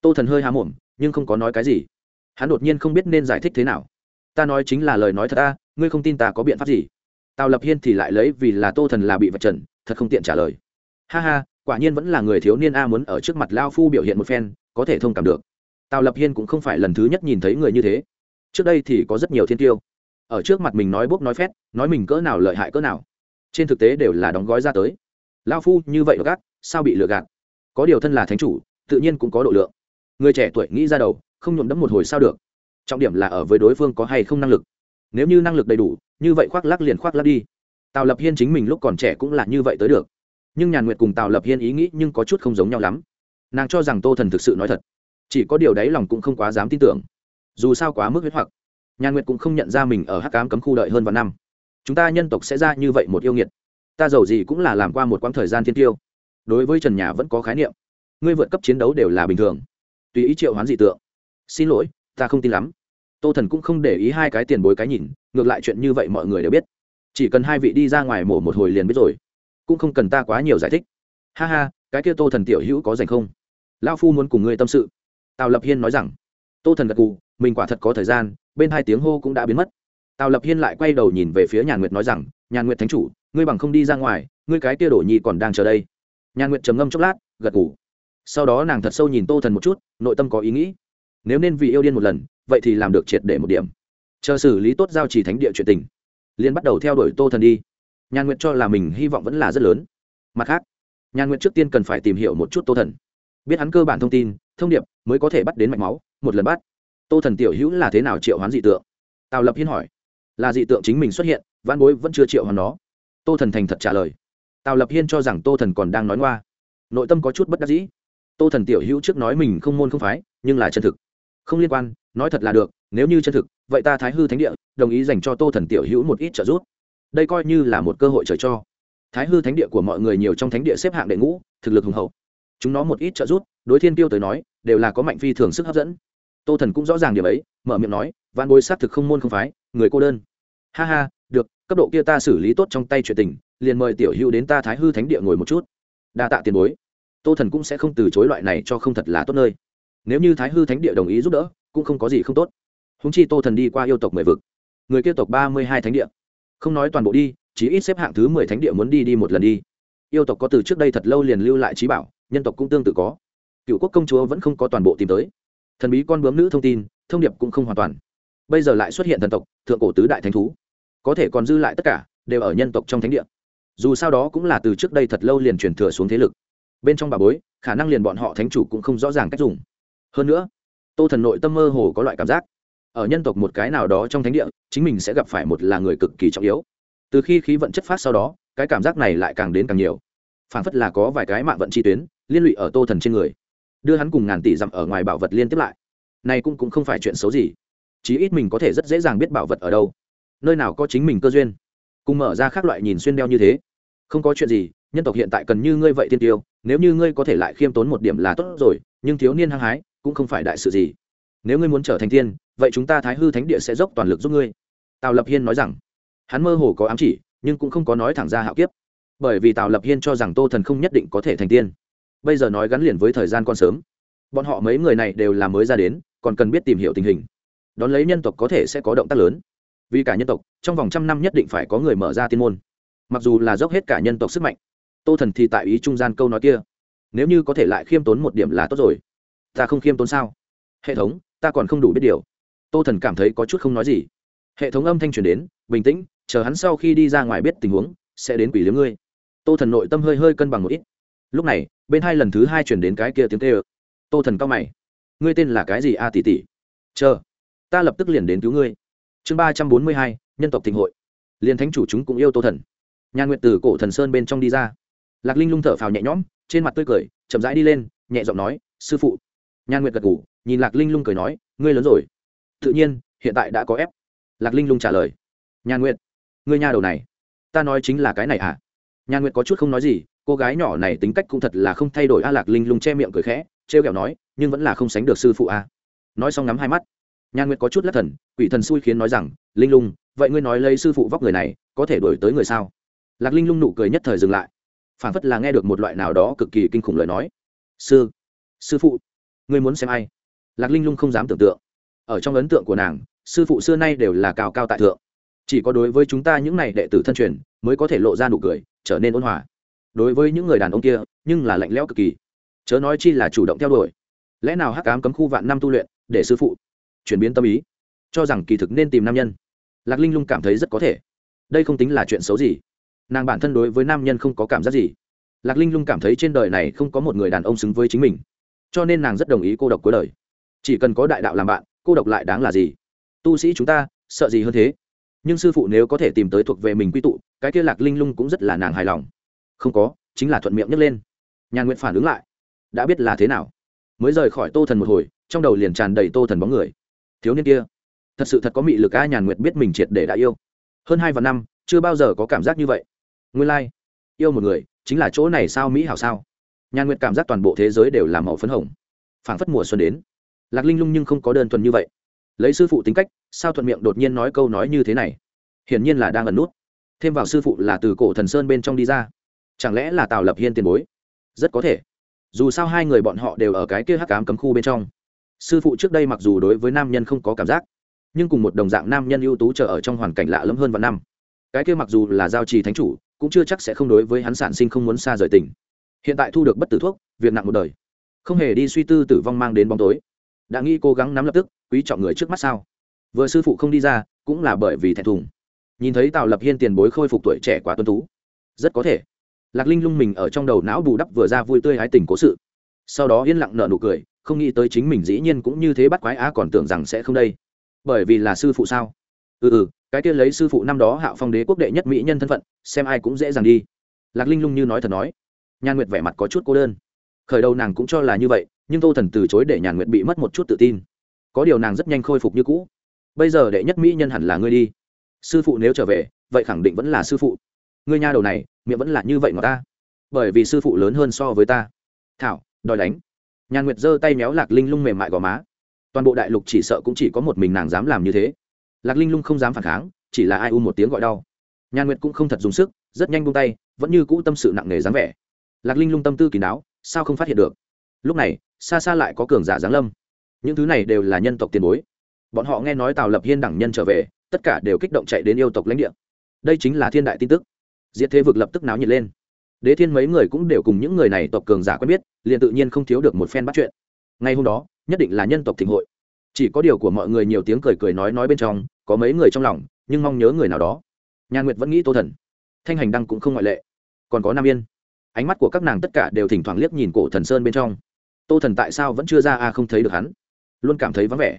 Tô thần hơi há mồm, nhưng không có nói cái gì hắn đột nhiên không biết nên giải thích thế nào. Ta nói chính là lời nói thật ta, ngươi không tin ta có biện pháp gì? Tào lập hiên thì lại lấy vì là tô thần là bị vật trần, thật không tiện trả lời. Ha ha, quả nhiên vẫn là người thiếu niên a muốn ở trước mặt lao phu biểu hiện một phen, có thể thông cảm được. Tào lập hiên cũng không phải lần thứ nhất nhìn thấy người như thế. Trước đây thì có rất nhiều thiên tiêu. Ở trước mặt mình nói bốc nói phét, nói mình cỡ nào lợi hại cỡ nào. Trên thực tế đều là đóng gói ra tới. Lao phu như vậy gác, sao bị lừa gạt? Có điều thân là thánh chủ, tự nhiên cũng có độ lượng. Người trẻ tuổi nghĩ ra đầu không nhuộm đẫm một hồi sao được. Trọng điểm là ở với đối phương có hay không năng lực. Nếu như năng lực đầy đủ, như vậy khoác lắc liền khoác lắc đi. Tào lập hiên chính mình lúc còn trẻ cũng là như vậy tới được. Nhưng nhàn nguyệt cùng tào lập hiên ý nghĩ nhưng có chút không giống nhau lắm. Nàng cho rằng tô thần thực sự nói thật. Chỉ có điều đấy lòng cũng không quá dám tin tưởng. Dù sao quá mức huyết hoặc. Nhàn nguyệt cũng không nhận ra mình ở hắc cám cấm khu đợi hơn vài năm. Chúng ta nhân tộc sẽ ra như vậy một yêu nghiệt. Ta giàu gì cũng là làm qua một quãng thời gian thiên tiêu. Đối với trần nhà vẫn có khái niệm. Ngươi vượt cấp chiến đấu đều là bình thường. Tùy ý triệu hoán dị tượng xin lỗi, ta không tin lắm. Tô thần cũng không để ý hai cái tiền bối cái nhìn, ngược lại chuyện như vậy mọi người đều biết. Chỉ cần hai vị đi ra ngoài mổ một hồi liền biết rồi. Cũng không cần ta quá nhiều giải thích. Ha ha, cái kia tô thần tiểu hữu có dành không? Lao phu muốn cùng ngươi tâm sự. Tào lập hiên nói rằng. Tô thần gật cụ mình quả thật có thời gian, bên hai tiếng hô cũng đã biến mất. Tào lập hiên lại quay đầu nhìn về phía nhàn nguyệt nói rằng, nhàn nguyệt thánh chủ, ngươi bằng không đi ra ngoài, ngươi cái kia đổ nhị còn đang chờ đây. Nhàn nguyệt trầm ngâm chốc lát, gật cụ sau đó nàng thật sâu nhìn tô thần một chút, nội tâm có ý nghĩ nếu nên vì yêu điên một lần, vậy thì làm được triệt để một điểm. Chờ xử lý tốt giao trì thánh địa chuyện tình liên bắt đầu theo đuổi tô thần đi. Nhàn nguyện cho là mình hy vọng vẫn là rất lớn. Mặt khác, nhàn nguyện trước tiên cần phải tìm hiểu một chút tô thần. Biết hắn cơ bản thông tin, thông điệp mới có thể bắt đến mạch máu, một lần bắt. Tô thần tiểu hữu là thế nào triệu hoán dị tượng? Tào lập hiên hỏi. Là dị tượng chính mình xuất hiện văn bối vẫn chưa triệu hoán nó. Tô thần thành thật trả lời. Tào lập hiên cho rằng tô thần còn đang nói ngoa. Nội tâm có chút bất đắc dĩ. Tô thần tiểu hữu trước nói mình không môn không phái, nhưng là chân thực không liên quan, nói thật là được, nếu như chân thực, vậy ta thái hư thánh địa, đồng ý dành cho tô thần tiểu hữu một ít trợ giúp. Đây coi như là một cơ hội trời cho. Thái hư thánh địa của mọi người nhiều trong thánh địa xếp hạng đệ ngũ, thực lực hùng hậu. Chúng nó một ít trợ giúp, đối thiên tiêu tới nói, đều là có mạnh phi thường sức hấp dẫn. Tô thần cũng rõ ràng điểm ấy, mở miệng nói văn bối xác thực không môn không phái, người cô đơn. Ha ha, được, cấp độ kia ta xử lý tốt trong tay chuyện tình, liền mời tiểu hữu đến ta thái hư thánh địa ngồi một chút. Đa tạ tiền bối. Tô thần cũng sẽ không từ chối loại này cho không thật là tốt nơi nếu như thái hư thánh địa đồng ý giúp đỡ, cũng không có gì không tốt. Húng chi tô thần đi qua yêu tộc mười vực, người kia tộc ba mươi hai thánh địa. Không nói toàn bộ đi, chỉ ít xếp hạng thứ mười thánh địa muốn đi đi một lần đi. Yêu tộc có từ trước đây thật lâu liền lưu lại trí bảo, nhân tộc cũng tương tự có. Cựu quốc công chúa vẫn không có toàn bộ tìm tới. Thần bí con bướm nữ thông tin, thông điệp cũng không hoàn toàn. Bây giờ lại xuất hiện thần tộc, thượng cổ tứ đại thánh thú. Có thể còn dư lại tất cả, đều ở nhân tộc trong thánh địa. Dù sao đó cũng là từ trước đây thật lâu liền truyền thừa xuống thế lực. Bên trong bà bối, khả năng liền bọn họ thánh chủ cũng không rõ ràng cách dùng hơn nữa, tô thần nội tâm mơ hồ có loại cảm giác, ở nhân tộc một cái nào đó trong thánh địa, chính mình sẽ gặp phải một là người cực kỳ trọng yếu. Từ khi khí vận chất phát sau đó, cái cảm giác này lại càng đến càng nhiều. Phản phất là có vài cái mạng vận chi tuyến, liên lụy ở tô thần trên người. Đưa hắn cùng ngàn tỷ dặm ở ngoài bảo vật liên tiếp lại. Này cũng cũng không phải chuyện xấu gì. Chí ít mình có thể rất dễ dàng biết bảo vật ở đâu. Nơi nào có chính mình cơ duyên. Cùng mở ra các loại nhìn xuyên đeo như thế. Không có chuyện gì, nhân tộc hiện tại cần như ngươi vậy tiên tiêu, nếu như ngươi có thể lại khiêm tốn một điểm là tốt rồi nhưng thiếu niên hăng hái cũng không phải đại sự gì. Nếu ngươi muốn trở thành tiên, vậy chúng ta thái hư thánh địa sẽ dốc toàn lực giúp ngươi. Tào lập hiên nói rằng, hắn mơ hồ có ám chỉ, nhưng cũng không có nói thẳng ra hạo kiếp. Bởi vì tào lập hiên cho rằng tô thần không nhất định có thể thành tiên. Bây giờ nói gắn liền với thời gian còn sớm. Bọn họ mấy người này đều là mới ra đến, còn cần biết tìm hiểu tình hình. Đón lấy nhân tộc có thể sẽ có động tác lớn. Vì cả nhân tộc, trong vòng trăm năm nhất định phải có người mở ra tiên môn. Mặc dù là dốc hết cả nhân tộc sức mạnh, tô thần thì tại ý trung gian câu nói kia nếu như có thể lại khiêm tốn một điểm là tốt rồi. Ta không khiêm tốn sao? Hệ thống, ta còn không đủ biết điều. Tô thần cảm thấy có chút không nói gì. Hệ thống âm thanh truyền đến, bình tĩnh, chờ hắn sau khi đi ra ngoài biết tình huống, sẽ đến quỷ liếm ngươi. Tô thần nội tâm hơi hơi cân bằng một ít. Lúc này, bên hai lần thứ hai chuyển đến cái kia tiếng tê ơ tô thần cao mày. Ngươi tên là cái gì a tỷ tỷ? Chờ, ta lập tức liền đến cứu ngươi. Chương ba trăm bốn mươi hai, nhân tộc thịnh hội. Liền thánh chủ chúng cũng yêu tô thần. Nhà nguyện từ cổ thần sơn bên trong đi ra. Lạc linh lung thở phào nhẹ nhõm trên mặt tươi cười chậm rãi đi lên nhẹ giọng nói sư phụ. Nhan Nguyệt gật ngủ nhìn lạc linh lung cười nói ngươi lớn rồi. Tự nhiên hiện tại đã có ép. Lạc linh lung trả lời. Nhan Nguyệt, ngươi nhà đầu này ta nói chính là cái này à? Nhan Nguyệt có chút không nói gì cô gái nhỏ này tính cách cũng thật là không thay đổi a lạc linh lung che miệng cười khẽ trêu ghẹo nói nhưng vẫn là không sánh được sư phụ a. Nói xong ngắm hai mắt Nhan nguyệt có chút lắc thần quỷ thần xui khiến nói rằng linh lung vậy ngươi nói lấy sư phụ vóc người này có thể đổi tới người sao? Lạc linh lung nụ cười nhất thời dừng lại phản phất là nghe được một loại nào đó cực kỳ kinh khủng lời nói. Sư sư phụ, ngươi muốn xem ai? Lạc linh lung không dám tưởng tượng. Ở trong ấn tượng của nàng, sư phụ xưa nay đều là cao cao tại thượng. Chỉ có đối với chúng ta những này đệ tử thân truyền, mới có thể lộ ra nụ cười, trở nên ôn hòa. Đối với những người đàn ông kia, nhưng là lạnh lẽo cực kỳ. Chớ nói chi là chủ động theo đuổi. Lẽ nào hắc ám cấm khu vạn năm tu luyện, để sư phụ chuyển biến tâm ý, cho rằng kỳ thực nên tìm nam nhân? Lạc linh lung cảm thấy rất có thể. Đây không tính là chuyện xấu gì nàng bản thân đối với nam nhân không có cảm giác gì. Lạc linh lung cảm thấy trên đời này không có một người đàn ông xứng với chính mình, cho nên nàng rất đồng ý cô độc cuối đời. Chỉ cần có đại đạo làm bạn, cô độc lại đáng là gì? Tu sĩ chúng ta, sợ gì hơn thế? Nhưng sư phụ nếu có thể tìm tới thuộc về mình quy tụ, cái kia lạc linh lung cũng rất là nàng hài lòng. Không có, chính là thuận miệng nhấc lên. Nhà nguyện phản ứng lại. Đã biết là thế nào? Mới rời khỏi tô thần một hồi, trong đầu liền tràn đầy tô thần bóng người. Thiếu niên kia, thật sự thật có mị lực a nhàn nguyệt biết mình triệt để đã yêu. Hơn hai vạn năm, chưa bao giờ có cảm giác như vậy nguyên lai、like. yêu một người chính là chỗ này sao mỹ hảo sao? Nhà nguyệt cảm giác toàn bộ thế giới đều là màu phấn hồng. Phảng phất mùa xuân đến. Lạc linh lung nhưng không có đơn thuần như vậy. Lấy sư phụ tính cách, sao thuận miệng đột nhiên nói câu nói như thế này? Hiển nhiên là đang ẩn nút. Thêm vào sư phụ là từ cổ thần sơn bên trong đi ra. Chẳng lẽ là tào lập hiên tiền bối? Rất có thể. Dù sao hai người bọn họ đều ở cái kia hắc cám cấm khu bên trong. Sư phụ trước đây mặc dù đối với nam nhân không có cảm giác, nhưng cùng một đồng dạng nam nhân ưu tú chờ ở trong hoàn cảnh lạ lẫm hơn vạn năm. Cái kia mặc dù là giao trì thánh chủ cũng chưa chắc sẽ không đối với hắn sản sinh không muốn xa rời tình. Hiện tại thu được bất tử thuốc, việc nặng một đời. Không hề đi suy tư tử vong mang đến bóng tối. Đã nghĩ cố gắng nắm lập tức, quý trọng người trước mắt sao? Vừa sư phụ không đi ra, cũng là bởi vì thẹn thùng. Nhìn thấy tào lập hiên tiền bối khôi phục tuổi trẻ quá tuân tú, rất có thể. Lạc linh lung mình ở trong đầu não bù đắp vừa ra vui tươi hái tình cố sự. Sau đó yên lặng nở nụ cười, không nghĩ tới chính mình dĩ nhiên cũng như thế bắt quái á còn tưởng rằng sẽ không đây. Bởi vì là sư phụ sao? Ừ ừ cái kia lấy sư phụ năm đó hạo phong đế quốc đệ nhất mỹ nhân thân phận, xem ai cũng dễ dàng đi. Lạc linh lung như nói thật nói. Nhàn nguyệt vẻ mặt có chút cô đơn. Khởi đầu nàng cũng cho là như vậy, nhưng tô thần từ chối để nhàn nguyệt bị mất một chút tự tin. Có điều nàng rất nhanh khôi phục như cũ. Bây giờ đệ nhất mỹ nhân hẳn là ngươi đi. Sư phụ nếu trở về, vậy khẳng định vẫn là sư phụ. Ngươi nha đầu này, miệng vẫn là như vậy mà ta. Bởi vì sư phụ lớn hơn so với ta. Thảo, đòi đánh. Nhàn nguyệt giơ tay méo lạc linh lung mềm mại gò má. Toàn bộ đại lục chỉ sợ cũng chỉ có một mình nàng dám làm như thế lạc linh lung không dám phản kháng, chỉ là ai u một tiếng gọi đau. Nhàn nguyệt cũng không thật dùng sức, rất nhanh buông tay, vẫn như cũ tâm sự nặng nề dáng vẻ. Lạc linh lung tâm tư kỳ đáo sao không phát hiện được? Lúc này, xa xa lại có cường giả giáng lâm. Những thứ này đều là nhân tộc tiền bối. Bọn họ nghe nói tào lập hiên đẳng nhân trở về, tất cả đều kích động chạy đến yêu tộc lãnh địa. Đây chính là thiên đại tin tức. Diệt thế vực lập tức náo nhiệt lên. Đế thiên mấy người cũng đều cùng những người này tộc cường giả quen biết, liền tự nhiên không thiếu được một phen bắt chuyện. Ngay hôm đó, nhất định là nhân tộc thịnh hội. Chỉ có điều của mọi người nhiều tiếng cười cười nói nói bên trong có mấy người trong lòng, nhưng mong nhớ người nào đó. Nhà nguyệt vẫn nghĩ tô thần. Thanh hành đăng cũng không ngoại lệ. Còn có nam yên. Ánh mắt của các nàng tất cả đều thỉnh thoảng liếc nhìn cổ thần sơn bên trong. Tô thần tại sao vẫn chưa ra a không thấy được hắn. Luôn cảm thấy vắng vẻ.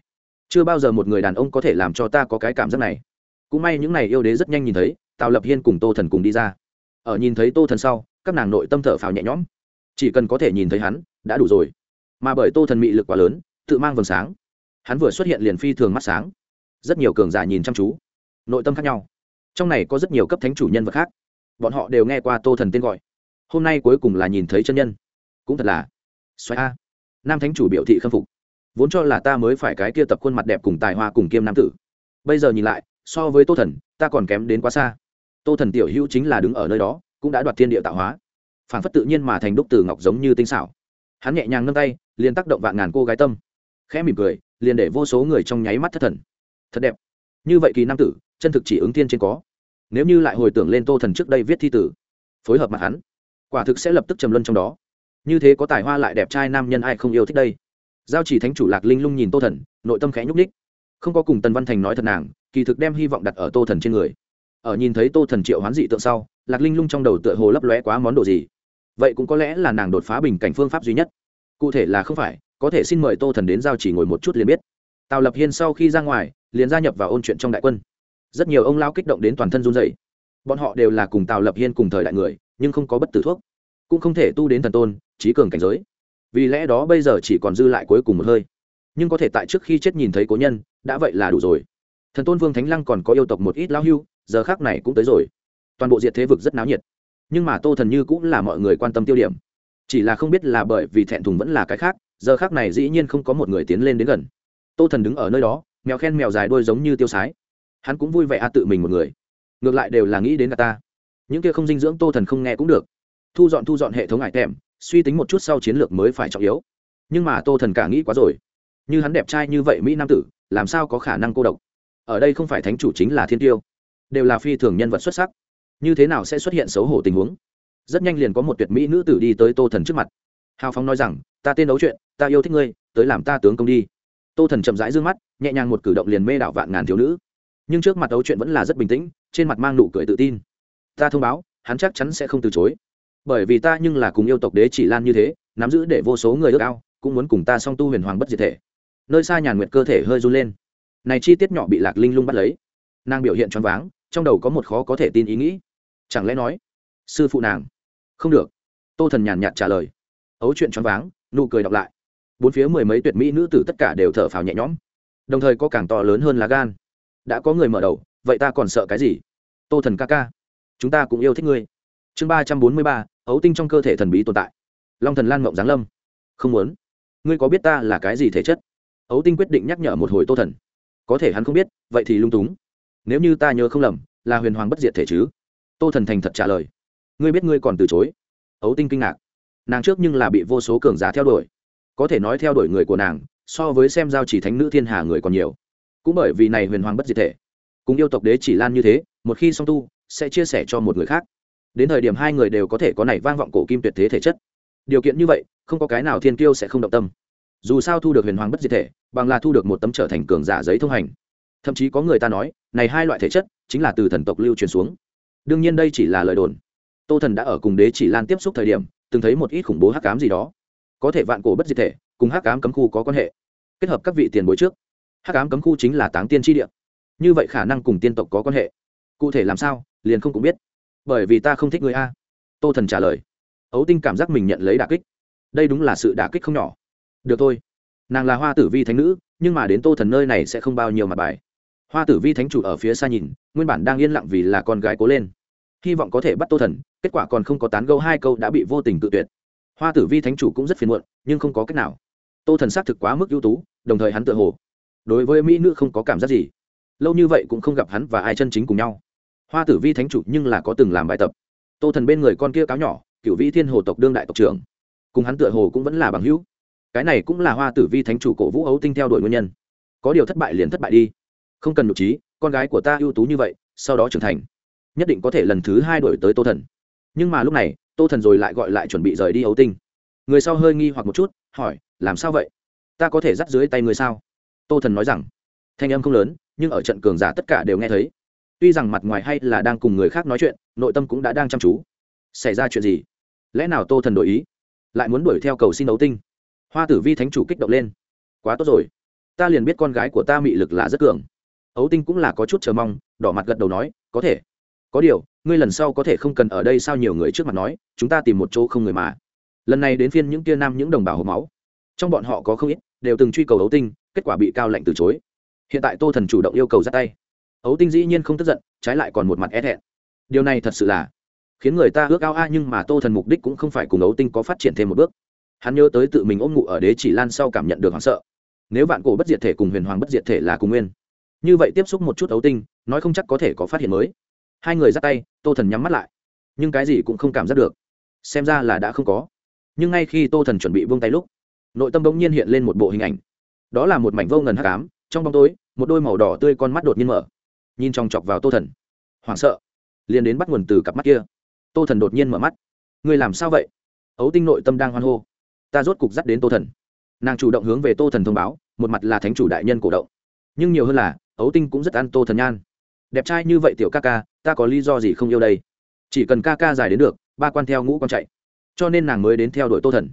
Chưa bao giờ một người đàn ông có thể làm cho ta có cái cảm giác này. Cũng may những này yêu đế rất nhanh nhìn thấy, tào lập hiên cùng tô thần cùng đi ra. Ở nhìn thấy tô thần sau, các nàng nội tâm thở phào nhẹ nhõm. Chỉ cần có thể nhìn thấy hắn, đã đủ rồi. Mà bởi tô thần mị lực quá lớn, tự mang vầng sáng. Hắn vừa xuất hiện liền phi thường mắt sáng rất nhiều cường giả nhìn chăm chú. Nội tâm khác nhau. Trong này có rất nhiều cấp thánh chủ nhân vật khác. Bọn họ đều nghe qua tô thần tên gọi. Hôm nay cuối cùng là nhìn thấy chân nhân. Cũng thật là xoáy a. Nam thánh chủ biểu thị khâm phục. Vốn cho là ta mới phải cái kia tập khuôn mặt đẹp cùng tài hoa cùng kiêm nam tử. Bây giờ nhìn lại, so với tô thần, ta còn kém đến quá xa. Tô thần tiểu hữu chính là đứng ở nơi đó, cũng đã đoạt thiên địa tạo hóa. Phản phất tự nhiên mà thành đúc từ ngọc giống như tinh xảo. Hắn nhẹ nhàng nâng tay, liền tác động vạn ngàn cô gái tâm. Khẽ mỉm cười, liền để vô số người trong nháy mắt thất thần thật đẹp. Như vậy kỳ nam tử, chân thực chỉ ứng tiên trên có. Nếu như lại hồi tưởng lên tô thần trước đây viết thi tử, phối hợp mặt hắn, quả thực sẽ lập tức trầm luân trong đó. Như thế có tài hoa lại đẹp trai nam nhân ai không yêu thích đây? Giao chỉ thánh chủ lạc linh lung nhìn tô thần, nội tâm khẽ nhúc ních không có cùng tần văn thành nói thật nàng, kỳ thực đem hy vọng đặt ở tô thần trên người. Ở nhìn thấy tô thần triệu hoán dị tượng sau, lạc linh lung trong đầu tựa hồ lấp lóe quá món đồ gì. Vậy cũng có lẽ là nàng đột phá bình cảnh phương pháp duy nhất. Cụ thể là không phải, có thể xin mời tô thần đến giao chỉ ngồi một chút liền biết. Tào lập hiên sau khi ra ngoài liền gia nhập vào ôn chuyện trong đại quân. Rất nhiều ông lao kích động đến toàn thân run dày bọn họ đều là cùng tào lập hiên cùng thời đại người, nhưng không có bất tử thuốc. Cũng không thể tu đến thần tôn, trí cường cảnh giới. Vì lẽ đó bây giờ chỉ còn dư lại cuối cùng một hơi. Nhưng có thể tại trước khi chết nhìn thấy cố nhân, đã vậy là đủ rồi. Thần tôn vương thánh lăng còn có yêu tộc một ít lao hưu, giờ khác này cũng tới rồi. Toàn bộ diệt thế vực rất náo nhiệt. Nhưng mà tô thần như cũng là mọi người quan tâm tiêu điểm. Chỉ là không biết là bởi vì thẹn thùng vẫn là cái khác, giờ khác này dĩ nhiên không có một người tiến lên đến gần. Tô thần đứng ở nơi đó mèo khen mèo dài đôi giống như tiêu sái. Hắn cũng vui vẻ a tự mình một người. Ngược lại đều là nghĩ đến cả ta. Những kia không dinh dưỡng tô thần không nghe cũng được. Thu dọn thu dọn hệ thống ải tèm, suy tính một chút sau chiến lược mới phải trọng yếu. Nhưng mà tô thần cả nghĩ quá rồi. Như hắn đẹp trai như vậy mỹ nam tử, làm sao có khả năng cô độc? Ở đây không phải thánh chủ chính là thiên tiêu, đều là phi thường nhân vật xuất sắc. Như thế nào sẽ xuất hiện xấu hổ tình huống? Rất nhanh liền có một tuyệt mỹ nữ tử đi tới tô thần trước mặt. Hào phóng nói rằng, ta tên đấu chuyện, ta yêu thích ngươi, tới làm ta tướng công đi tô thần chậm rãi d ư ơ n g mắt, nhẹ nhàng một cử động liền mê đảo vạn ngàn thiếu nữ. Nhưng trước mặt ấu chuyện vẫn là rất bình tĩnh, trên mặt mang nụ cười tự tin. Ta thông báo, hắn chắc chắn sẽ không từ chối. Bởi vì ta nhưng là cùng yêu tộc đế chỉ lan như thế, nắm giữ để vô số người ước ao, cũng muốn cùng ta song tu huyền hoàng bất diệt thể. Nơi xa nhàn nguyệt cơ thể hơi run lên. Này chi tiết nhỏ bị lạc linh lung bắt lấy. Nàng biểu hiện choáng váng, trong đầu có một khó có thể tin ý nghĩ. Chẳng lẽ nói, sư phụ nàng? Không được. Tô thần nhàn nhạt trả lời. Ấu chuyện choáng váng, nụ cười đọc lại bốn phía mười mấy tuyệt mỹ nữ tử tất cả đều thở phào nhẹ nhõm. Đồng thời có càng to lớn hơn lá gan. Đã có người mở đầu, vậy ta còn sợ cái gì? Tô thần ca ca, chúng ta cũng yêu thích ngươi. Chương ba trăm bốn mươi ba, ấu tinh trong cơ thể thần bí tồn tại. Long thần lan mộng giáng lâm. Không muốn. Ngươi có biết ta là cái gì thể chất? Ấu tinh quyết định nhắc nhở một hồi tô thần. Có thể hắn không biết, vậy thì lung túng. Nếu như ta nhớ không lầm, là huyền hoàng bất diệt thể chứ? Tô thần thành thật trả lời. Ngươi biết ngươi còn từ chối. Ấu tinh kinh ngạc. Nàng trước nhưng là bị vô số cường giả theo đuổi có thể nói theo đuổi người của nàng, so với xem giao chỉ thánh nữ thiên hà người còn nhiều. Cũng bởi vì này huyền hoàng bất diệt thể, cùng yêu tộc đế chỉ lan như thế, một khi song tu, sẽ chia sẻ cho một người khác. Đến thời điểm hai người đều có thể có này vang vọng cổ kim tuyệt thế thể chất. Điều kiện như vậy, không có cái nào thiên kiêu sẽ không động tâm. Dù sao thu được huyền hoàng bất diệt thể, bằng là thu được một tấm trở thành cường giả giấy thông hành. Thậm chí có người ta nói, này hai loại thể chất chính là từ thần tộc lưu truyền xuống. Đương nhiên đây chỉ là lời đồn. Tô thần đã ở cùng đế chỉ lan tiếp xúc thời điểm, từng thấy một ít khủng bố hắc cám gì đó có thể vạn cổ bất diệt thể, cùng hắc ám cấm khu có quan hệ. Kết hợp các vị tiền bối trước. Hắc ám cấm khu chính là táng tiên tri địa. Như vậy khả năng cùng tiên tộc có quan hệ. Cụ thể làm sao, liền không cũng biết. Bởi vì ta không thích người a. Tô thần trả lời. Ấu tinh cảm giác mình nhận lấy đà kích. Đây đúng là sự đà kích không nhỏ. Được thôi. Nàng là hoa tử vi thánh nữ, nhưng mà đến tô thần nơi này sẽ không bao nhiêu mặt bài. Hoa tử vi thánh chủ ở phía xa nhìn, nguyên bản đang yên lặng vì là con gái cố lên. Hy vọng có thể bắt tô thần, kết quả còn không có tán gâu hai câu đã bị vô tình tự tuyệt hoa tử vi thánh chủ cũng rất phiền muộn, nhưng không có cách nào. Tô thần xác thực quá mức ưu tú, đồng thời hắn tự hồ, đối với mỹ nữ không có cảm giác gì. Lâu như vậy cũng không gặp hắn và ai chân chính cùng nhau. Hoa tử vi thánh chủ nhưng là có từng làm bài tập. Tô thần bên người con kia cáo nhỏ cựu vĩ thiên hồ tộc đương đại tộc trưởng. Cùng hắn tựa hồ cũng vẫn là bằng hữu. Cái này cũng là hoa tử vi thánh chủ cổ vũ ấu tinh theo đuổi nguyên nhân. Có điều thất bại liền thất bại đi. Không cần nhục trí, con gái của ta ưu tú như vậy, sau đó trưởng thành, nhất định có thể lần thứ hai đổi tới tô thần. Nhưng mà lúc này tô thần rồi lại gọi lại chuẩn bị rời đi ấu tinh. Người sau hơi nghi hoặc một chút, hỏi, làm sao vậy? Ta có thể dắt dưới tay người sao? Tô thần nói rằng, thanh âm không lớn, nhưng ở trận cường giả tất cả đều nghe thấy. Tuy rằng mặt ngoài hay là đang cùng người khác nói chuyện, nội tâm cũng đã đang chăm chú. Xảy ra chuyện gì? Lẽ nào tô thần đổi ý? Lại muốn đuổi theo cầu xin ấu tinh? Hoa tử vi thánh chủ kích động lên, quá tốt rồi. Ta liền biết con gái của ta mị lực là rất cường. Ấu tinh cũng là có chút chờ mong, đỏ mặt gật đầu nói, có thể có điều, ngươi lần sau có thể không cần ở đây sao nhiều người trước mặt nói, chúng ta tìm một chỗ không người mà. Lần này đến phiên những tia nam, những đồng bào hộp máu. Trong bọn họ có không ít, đều từng truy cầu ấu tinh, kết quả bị cao lạnh từ chối. Hiện tại tô thần chủ động yêu cầu ra tay. Ấu tinh dĩ nhiên không tức giận, trái lại còn một mặt é thẹn. Điều này thật sự là khiến người ta ước ao a, nhưng mà tô thần mục đích cũng không phải cùng ấu tinh có phát triển thêm một bước. Hắn nhớ tới tự mình ôm ngụ ở đế chỉ lan sau cảm nhận được hoảng sợ. Nếu vạn cổ bất diệt thể cùng huyền hoàng bất diệt thể là cùng nguyên. Như vậy tiếp xúc một chút ấu tinh, nói không chắc có thể có phát hiện mới hai người dắt tay, tô thần nhắm mắt lại. Nhưng cái gì cũng không cảm giác được. Xem ra là đã không có. Nhưng ngay khi tô thần chuẩn bị vung tay lúc, nội tâm bỗng nhiên hiện lên một bộ hình ảnh. Đó là một mảnh vô ngần hắc ám, trong bóng tối, một đôi màu đỏ tươi con mắt đột nhiên mở. Nhìn trong chọc vào tô thần. Hoảng sợ. Liền đến bắt nguồn từ cặp mắt kia. Tô thần đột nhiên mở mắt. Người làm sao vậy? Ấu tinh nội tâm đang hoan hô. Ta rốt cục dắt đến tô thần. Nàng chủ động hướng về tô thần thông báo, một mặt là thánh chủ đại nhân cổ động. Nhưng nhiều hơn là, ấu tinh cũng rất ăn tô thần nhan đẹp trai như vậy tiểu ca ca, ta có lý do gì không yêu đây? Chỉ cần ca ca dài đến được, ba quan theo ngũ con chạy. Cho nên nàng mới đến theo đuổi tô thần.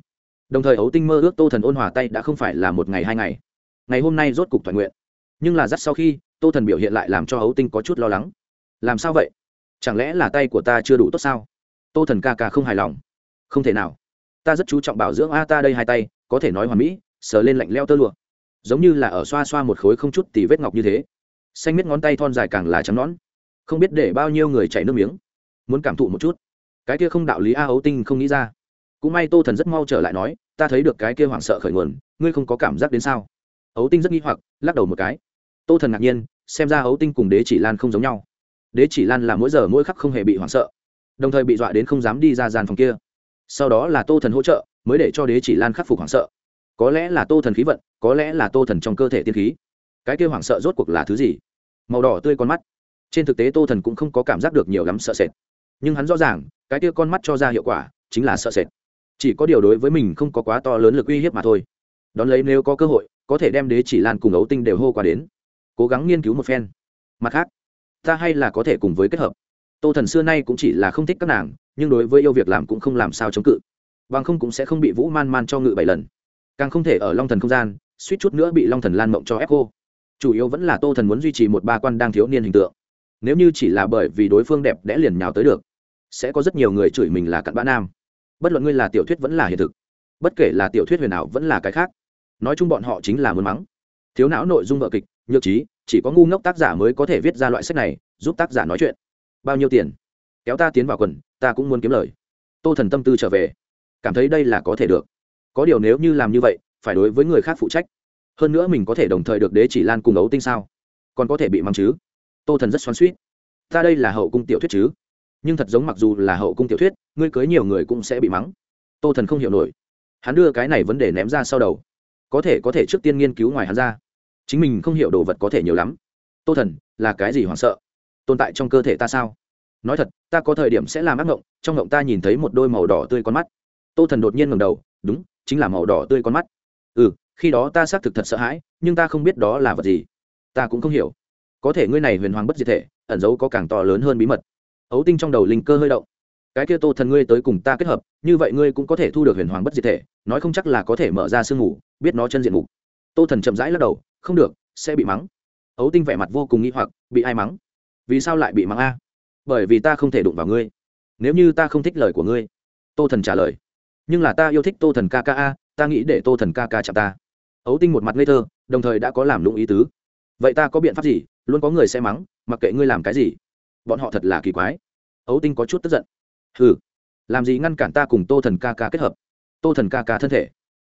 Đồng thời ấu tinh mơ ước tô thần ôn hòa tay đã không phải là một ngày hai ngày. Ngày hôm nay rốt cục toàn nguyện. Nhưng là dắt sau khi, tô thần biểu hiện lại làm cho ấu tinh có chút lo lắng. Làm sao vậy? Chẳng lẽ là tay của ta chưa đủ tốt sao? Tô thần ca ca không hài lòng. Không thể nào. Ta rất chú trọng bảo dưỡng a ta đây hai tay, có thể nói hoàn mỹ, sờ lên lạnh leo tơ lụa. Giống như là ở xoa xoa một khối không chút tì vết ngọc như thế xanh miết ngón tay thon dài càng là trắng nón không biết để bao nhiêu người chảy nước miếng. Muốn cảm thụ một chút. Cái kia không đạo lý a ấu tinh không nghĩ ra. Cũng may tô thần rất mau trở lại nói, ta thấy được cái kia hoảng sợ khởi nguồn, ngươi không có cảm giác đến sao? Ấu tinh rất nghi hoặc, lắc đầu một cái. Tô thần ngạc nhiên, xem ra ấu tinh cùng đế chỉ lan không giống nhau. Đế chỉ lan là mỗi giờ mỗi khắc không hề bị hoảng sợ, đồng thời bị dọa đến không dám đi ra gian phòng kia. Sau đó là tô thần hỗ trợ, mới để cho đế chỉ lan khắc phục hoảng sợ. Có lẽ là tô thần khí vận, có lẽ là tô thần trong cơ thể tiên khí cái kêu hoảng sợ rốt cuộc là thứ gì? Màu đỏ tươi con mắt. Trên thực tế tô thần cũng không có cảm giác được nhiều lắm sợ sệt. Nhưng hắn rõ ràng, cái kia con mắt cho ra hiệu quả, chính là sợ sệt. Chỉ có điều đối với mình không có quá to lớn lực uy hiếp mà thôi. Đón lấy nếu có cơ hội, có thể đem đế chỉ lan cùng ấu tinh đều hô qua đến. Cố gắng nghiên cứu một phen. Mặt khác, ta hay là có thể cùng với kết hợp. Tô thần xưa nay cũng chỉ là không thích các nàng, nhưng đối với yêu việc làm cũng không làm sao chống cự. Bằng không cũng sẽ không bị vũ man man cho ngự bảy lần. Càng không thể ở long thần không gian, suýt chút nữa bị long thần lan mộng cho ép cô chủ yếu vẫn là tô thần muốn duy trì một ba quan đang thiếu niên hình tượng. Nếu như chỉ là bởi vì đối phương đẹp đẽ liền nhào tới được, sẽ có rất nhiều người chửi mình là cặn bã nam. Bất luận ngươi là tiểu thuyết vẫn là hiện thực, bất kể là tiểu thuyết huyền ảo vẫn là cái khác, nói chung bọn họ chính là muốn mắng. Thiếu não nội dung vợ kịch, nhược trí, chỉ có ngu ngốc tác giả mới có thể viết ra loại sách này, giúp tác giả nói chuyện. Bao nhiêu tiền? Kéo ta tiến vào quần, ta cũng muốn kiếm lời. Tô thần tâm tư trở về. Cảm thấy đây là có thể được. Có điều nếu như làm như vậy, phải đối với người khác phụ trách hơn nữa mình có thể đồng thời được đế chỉ lan cùng ấu tinh sao? Còn có thể bị mắng chứ? Tô thần rất xoắn suýt ta đây là hậu cung tiểu thuyết chứ? Nhưng thật giống mặc dù là hậu cung tiểu thuyết, ngươi cưới nhiều người cũng sẽ bị mắng. Tô thần không hiểu nổi. Hắn đưa cái này vấn đề ném ra sau đầu. Có thể có thể trước tiên nghiên cứu ngoài hắn ra. Chính mình không hiểu đồ vật có thể nhiều lắm. Tô thần, là cái gì hoảng sợ? Tồn tại trong cơ thể ta sao? Nói thật, ta có thời điểm sẽ làm ác mộng trong mộng ta nhìn thấy một đôi màu đỏ tươi con mắt. Tô thần đột nhiên ngầm đầu, đúng, chính là màu đỏ tươi con mắt. Ừ khi đó ta xác thực thật sợ hãi, nhưng ta không biết đó là vật gì. Ta cũng không hiểu. Có thể ngươi này huyền hoàng bất diệt thể, ẩn dấu có càng to lớn hơn bí mật. Ấu tinh trong đầu linh cơ hơi động. Cái kia tô thần ngươi tới cùng ta kết hợp, như vậy ngươi cũng có thể thu được huyền hoàng bất diệt thể, nói không chắc là có thể mở ra sương ngủ biết nó chân diện mục. Tô thần chậm rãi lắc đầu, không được, sẽ bị mắng. Ấu tinh vẻ mặt vô cùng nghĩ hoặc, bị ai mắng? Vì sao lại bị mắng a? Bởi vì ta không thể đụng vào ngươi. Nếu như ta không thích lời của ngươi, tô thần trả lời. Nhưng là ta yêu thích tô thần ca ca a, ta nghĩ để tô thần ca ca chạm ta ấu tinh một mặt ngây thơ, đồng thời đã có làm lũng ý tứ. Vậy ta có biện pháp gì? Luôn có người sẽ mắng, mặc kệ ngươi làm cái gì. Bọn họ thật là kỳ quái. Ấu tinh có chút tức giận. Ừ làm gì ngăn cản ta cùng tô thần ca ca kết hợp? Tô thần ca ca thân thể.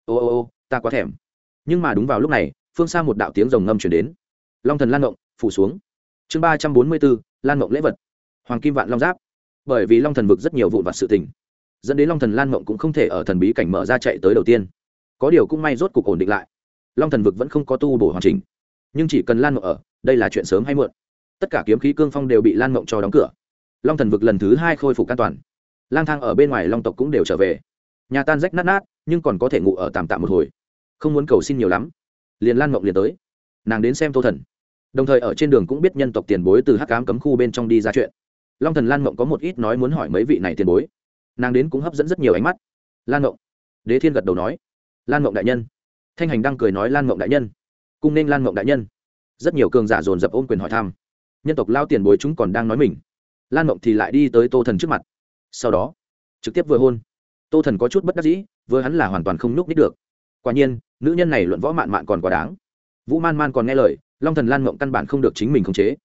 Ô ô ô, ta quá thèm. Nhưng mà đúng vào lúc này, phương xa một đạo tiếng rồng ngâm chuyển đến. Long thần lan ngộng, phủ xuống. Chương ba trăm bốn mươi bốn, lan ngộng lễ vật. Hoàng kim vạn long giáp. Bởi vì long thần vực rất nhiều vụn vặt sự tình, dẫn đến long thần lan ngộng cũng không thể ở thần bí cảnh mở ra chạy tới đầu tiên. Có điều cũng may rốt cuộc ổn định lại long thần vực vẫn không có tu bổ hoàn chỉnh. Nhưng chỉ cần lan mộng ở, đây là chuyện sớm hay muộn. Tất cả kiếm khí cương phong đều bị lan mộng cho đóng cửa. Long thần vực lần thứ hai khôi phục an toàn. Lang thang ở bên ngoài long tộc cũng đều trở về. Nhà tan rách nát nát, nhưng còn có thể ngủ ở tạm tạm một hồi. Không muốn cầu xin nhiều lắm. Liền lan mộng liền tới. Nàng đến xem tô thần. Đồng thời ở trên đường cũng biết nhân tộc tiền bối từ hắc cám cấm khu bên trong đi ra chuyện. Long thần lan mộng có một ít nói muốn hỏi mấy vị này tiền bối. Nàng đến cũng hấp dẫn rất nhiều ánh mắt. Lan mộng. Đế thiên gật đầu nói. Lan mộng đại nhân thanh hành đang cười nói lan mộng đại nhân. Cung nên lan mộng đại nhân. Rất nhiều cường giả dồn dập ôm quyền hỏi thăm. Nhân tộc lao tiền bối chúng còn đang nói mình. Lan mộng thì lại đi tới tô thần trước mặt. Sau đó, trực tiếp vừa hôn. Tô thần có chút bất đắc dĩ, vừa hắn là hoàn toàn không nhúc nít được. Quả nhiên, nữ nhân này luận võ mạn mạn còn quá đáng. Vũ man man còn nghe lời, long thần lan mộng căn bản không được chính mình khống chế.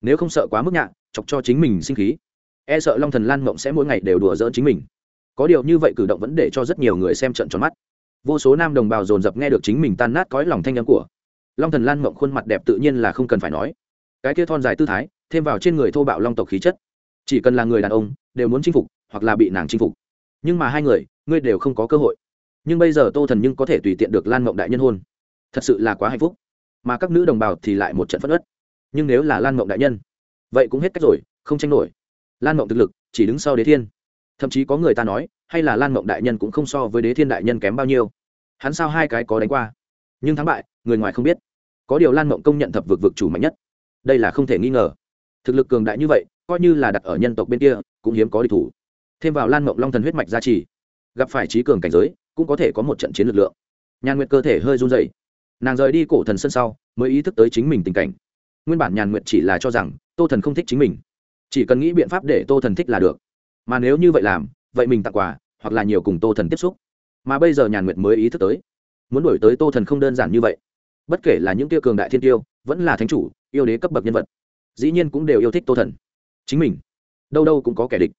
Nếu không sợ quá mức nhạ, chọc cho chính mình sinh khí. E sợ long thần lan mộng sẽ mỗi ngày đều đùa giỡn chính mình. Có điều như vậy cử động vẫn để cho rất nhiều người xem trận tròn mắt vô số nam đồng bào dồn dập nghe được chính mình tan nát cõi lòng thanh âm của. Long thần lan mộng khuôn mặt đẹp tự nhiên là không cần phải nói. Cái kia thon dài tư thái, thêm vào trên người thô bạo long tộc khí chất. Chỉ cần là người đàn ông, đều muốn chinh phục, hoặc là bị nàng chinh phục. Nhưng mà hai người, ngươi đều không có cơ hội. Nhưng bây giờ tô thần nhưng có thể tùy tiện được lan mộng đại nhân hôn. Thật sự là quá hạnh phúc. Mà các nữ đồng bào thì lại một trận phất ất nhưng nếu là lan mộng đại nhân, vậy cũng hết cách rồi, không tranh nổi. Lan mộng thực lực chỉ đứng sau đế thiên. Thậm chí có người ta nói hay là lan mộng đại nhân cũng không so với đế thiên đại nhân kém bao nhiêu. Hắn sao hai cái có đánh qua? Nhưng thắng bại, người ngoài không biết. Có điều lan mộng công nhận thập vực vực chủ mạnh nhất. Đây là không thể nghi ngờ. Thực lực cường đại như vậy, coi như là đặt ở nhân tộc bên kia, cũng hiếm có địch thủ. Thêm vào lan mộng long thần huyết mạch gia trì, gặp phải trí cường cảnh giới, cũng có thể có một trận chiến lực lượng. Nhàn nguyệt cơ thể hơi run dày nàng rời đi cổ thần sân sau, mới ý thức tới chính mình tình cảnh. Nguyên bản nhàn nguyệt chỉ là cho rằng tô thần không thích chính mình, chỉ cần nghĩ biện pháp để tô thần thích là được. Mà nếu như vậy làm vậy mình tặng quà, hoặc là nhiều cùng tô thần tiếp xúc. Mà bây giờ nhàn nguyệt mới ý thức tới, muốn đổi tới tô thần không đơn giản như vậy. Bất kể là những tiêu cường đại thiên tiêu, vẫn là thánh chủ, yêu đế cấp bậc nhân vật, dĩ nhiên cũng đều yêu thích tô thần. Chính mình, đâu đâu cũng có kẻ địch.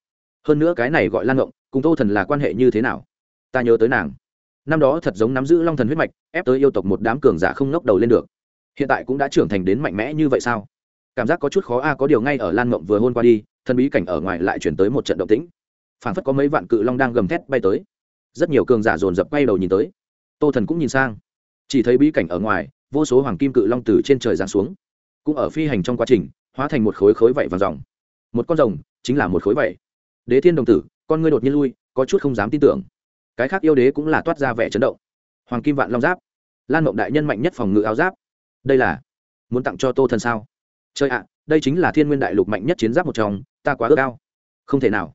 Hơn nữa cái này gọi lan ngộng, cùng tô thần là quan hệ như thế nào? Ta nhớ tới nàng. Năm đó thật giống nắm giữ long thần huyết mạch, ép tới yêu tộc một đám cường giả không ngóc đầu lên được. Hiện tại cũng đã trưởng thành đến mạnh mẽ như vậy sao? Cảm giác có chút khó a, có điều ngay ở lan ngộng vừa hôn qua đi thân bí cảnh ở ngoài lại chuyển tới một trận động tĩnh phảng phất có mấy vạn cự long đang gầm thét bay tới. Rất nhiều cường giả dồn dập bay đầu nhìn tới. Tô thần cũng nhìn sang. Chỉ thấy bí cảnh ở ngoài, vô số hoàng kim cự long từ trên trời giáng xuống. Cũng ở phi hành trong quá trình, hóa thành một khối khối vảy vàng dòng một con rồng, chính là một khối vảy. Đế thiên đồng tử, con ngươi đột nhiên lui, có chút không dám tin tưởng. Cái khác yêu đế cũng là toát ra vẻ chấn động. Hoàng kim vạn long giáp. Lan mộng đại nhân mạnh nhất phòng ngự áo giáp. Đây là muốn tặng cho tô thần sao? Chơi ạ, đây chính là thiên nguyên đại lục mạnh nhất chiến giáp một trong, ta quá ước ao. Không thể nào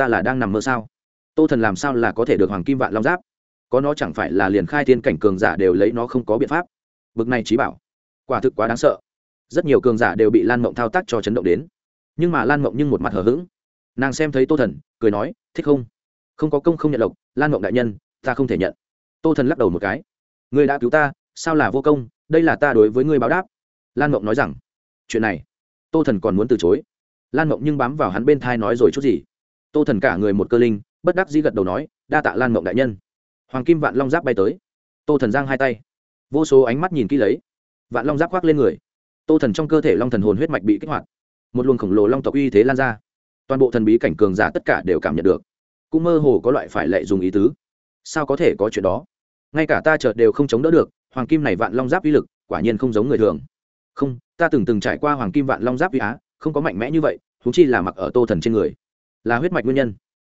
ta là đang nằm mơ sao? Tô thần làm sao là có thể được hoàng kim vạn long giáp? Có nó chẳng phải là liền khai thiên cảnh cường giả đều lấy nó không có biện pháp. Bực này trí bảo. Quả thực quá đáng sợ. Rất nhiều cường giả đều bị lan mộng thao tác cho chấn động đến. Nhưng mà lan mộng nhưng một mặt hờ hững. Nàng xem thấy tô thần, cười nói, thích không? Không có công không nhận lộc, lan mộng đại nhân, ta không thể nhận. Tô thần lắc đầu một cái. Người đã cứu ta, sao là vô công? Đây là ta đối với ngươi báo đáp. Lan mộng nói rằng. Chuyện này, tô thần còn muốn từ chối. Lan mộng nhưng bám vào hắn bên thai nói rồi chút gì tô thần cả người một cơ linh, bất đắc dĩ gật đầu nói, đa tạ lan mộng đại nhân. Hoàng kim vạn long giáp bay tới. Tô thần giang hai tay. Vô số ánh mắt nhìn kỹ lấy. Vạn long giáp khoác lên người. Tô thần trong cơ thể long thần hồn huyết mạch bị kích hoạt. Một luồng khổng lồ long tộc uy thế lan ra. Toàn bộ thần bí cảnh cường giả tất cả đều cảm nhận được. Cũng mơ hồ có loại phải lệ dùng ý tứ. Sao có thể có chuyện đó? Ngay cả ta chợt đều không chống đỡ được, hoàng kim này vạn long giáp uy lực, quả nhiên không giống người thường. Không, ta từng từng trải qua hoàng kim vạn long giáp uy á, không có mạnh mẽ như vậy thú chi là mặc ở tô thần trên người là huyết mạch nguyên nhân.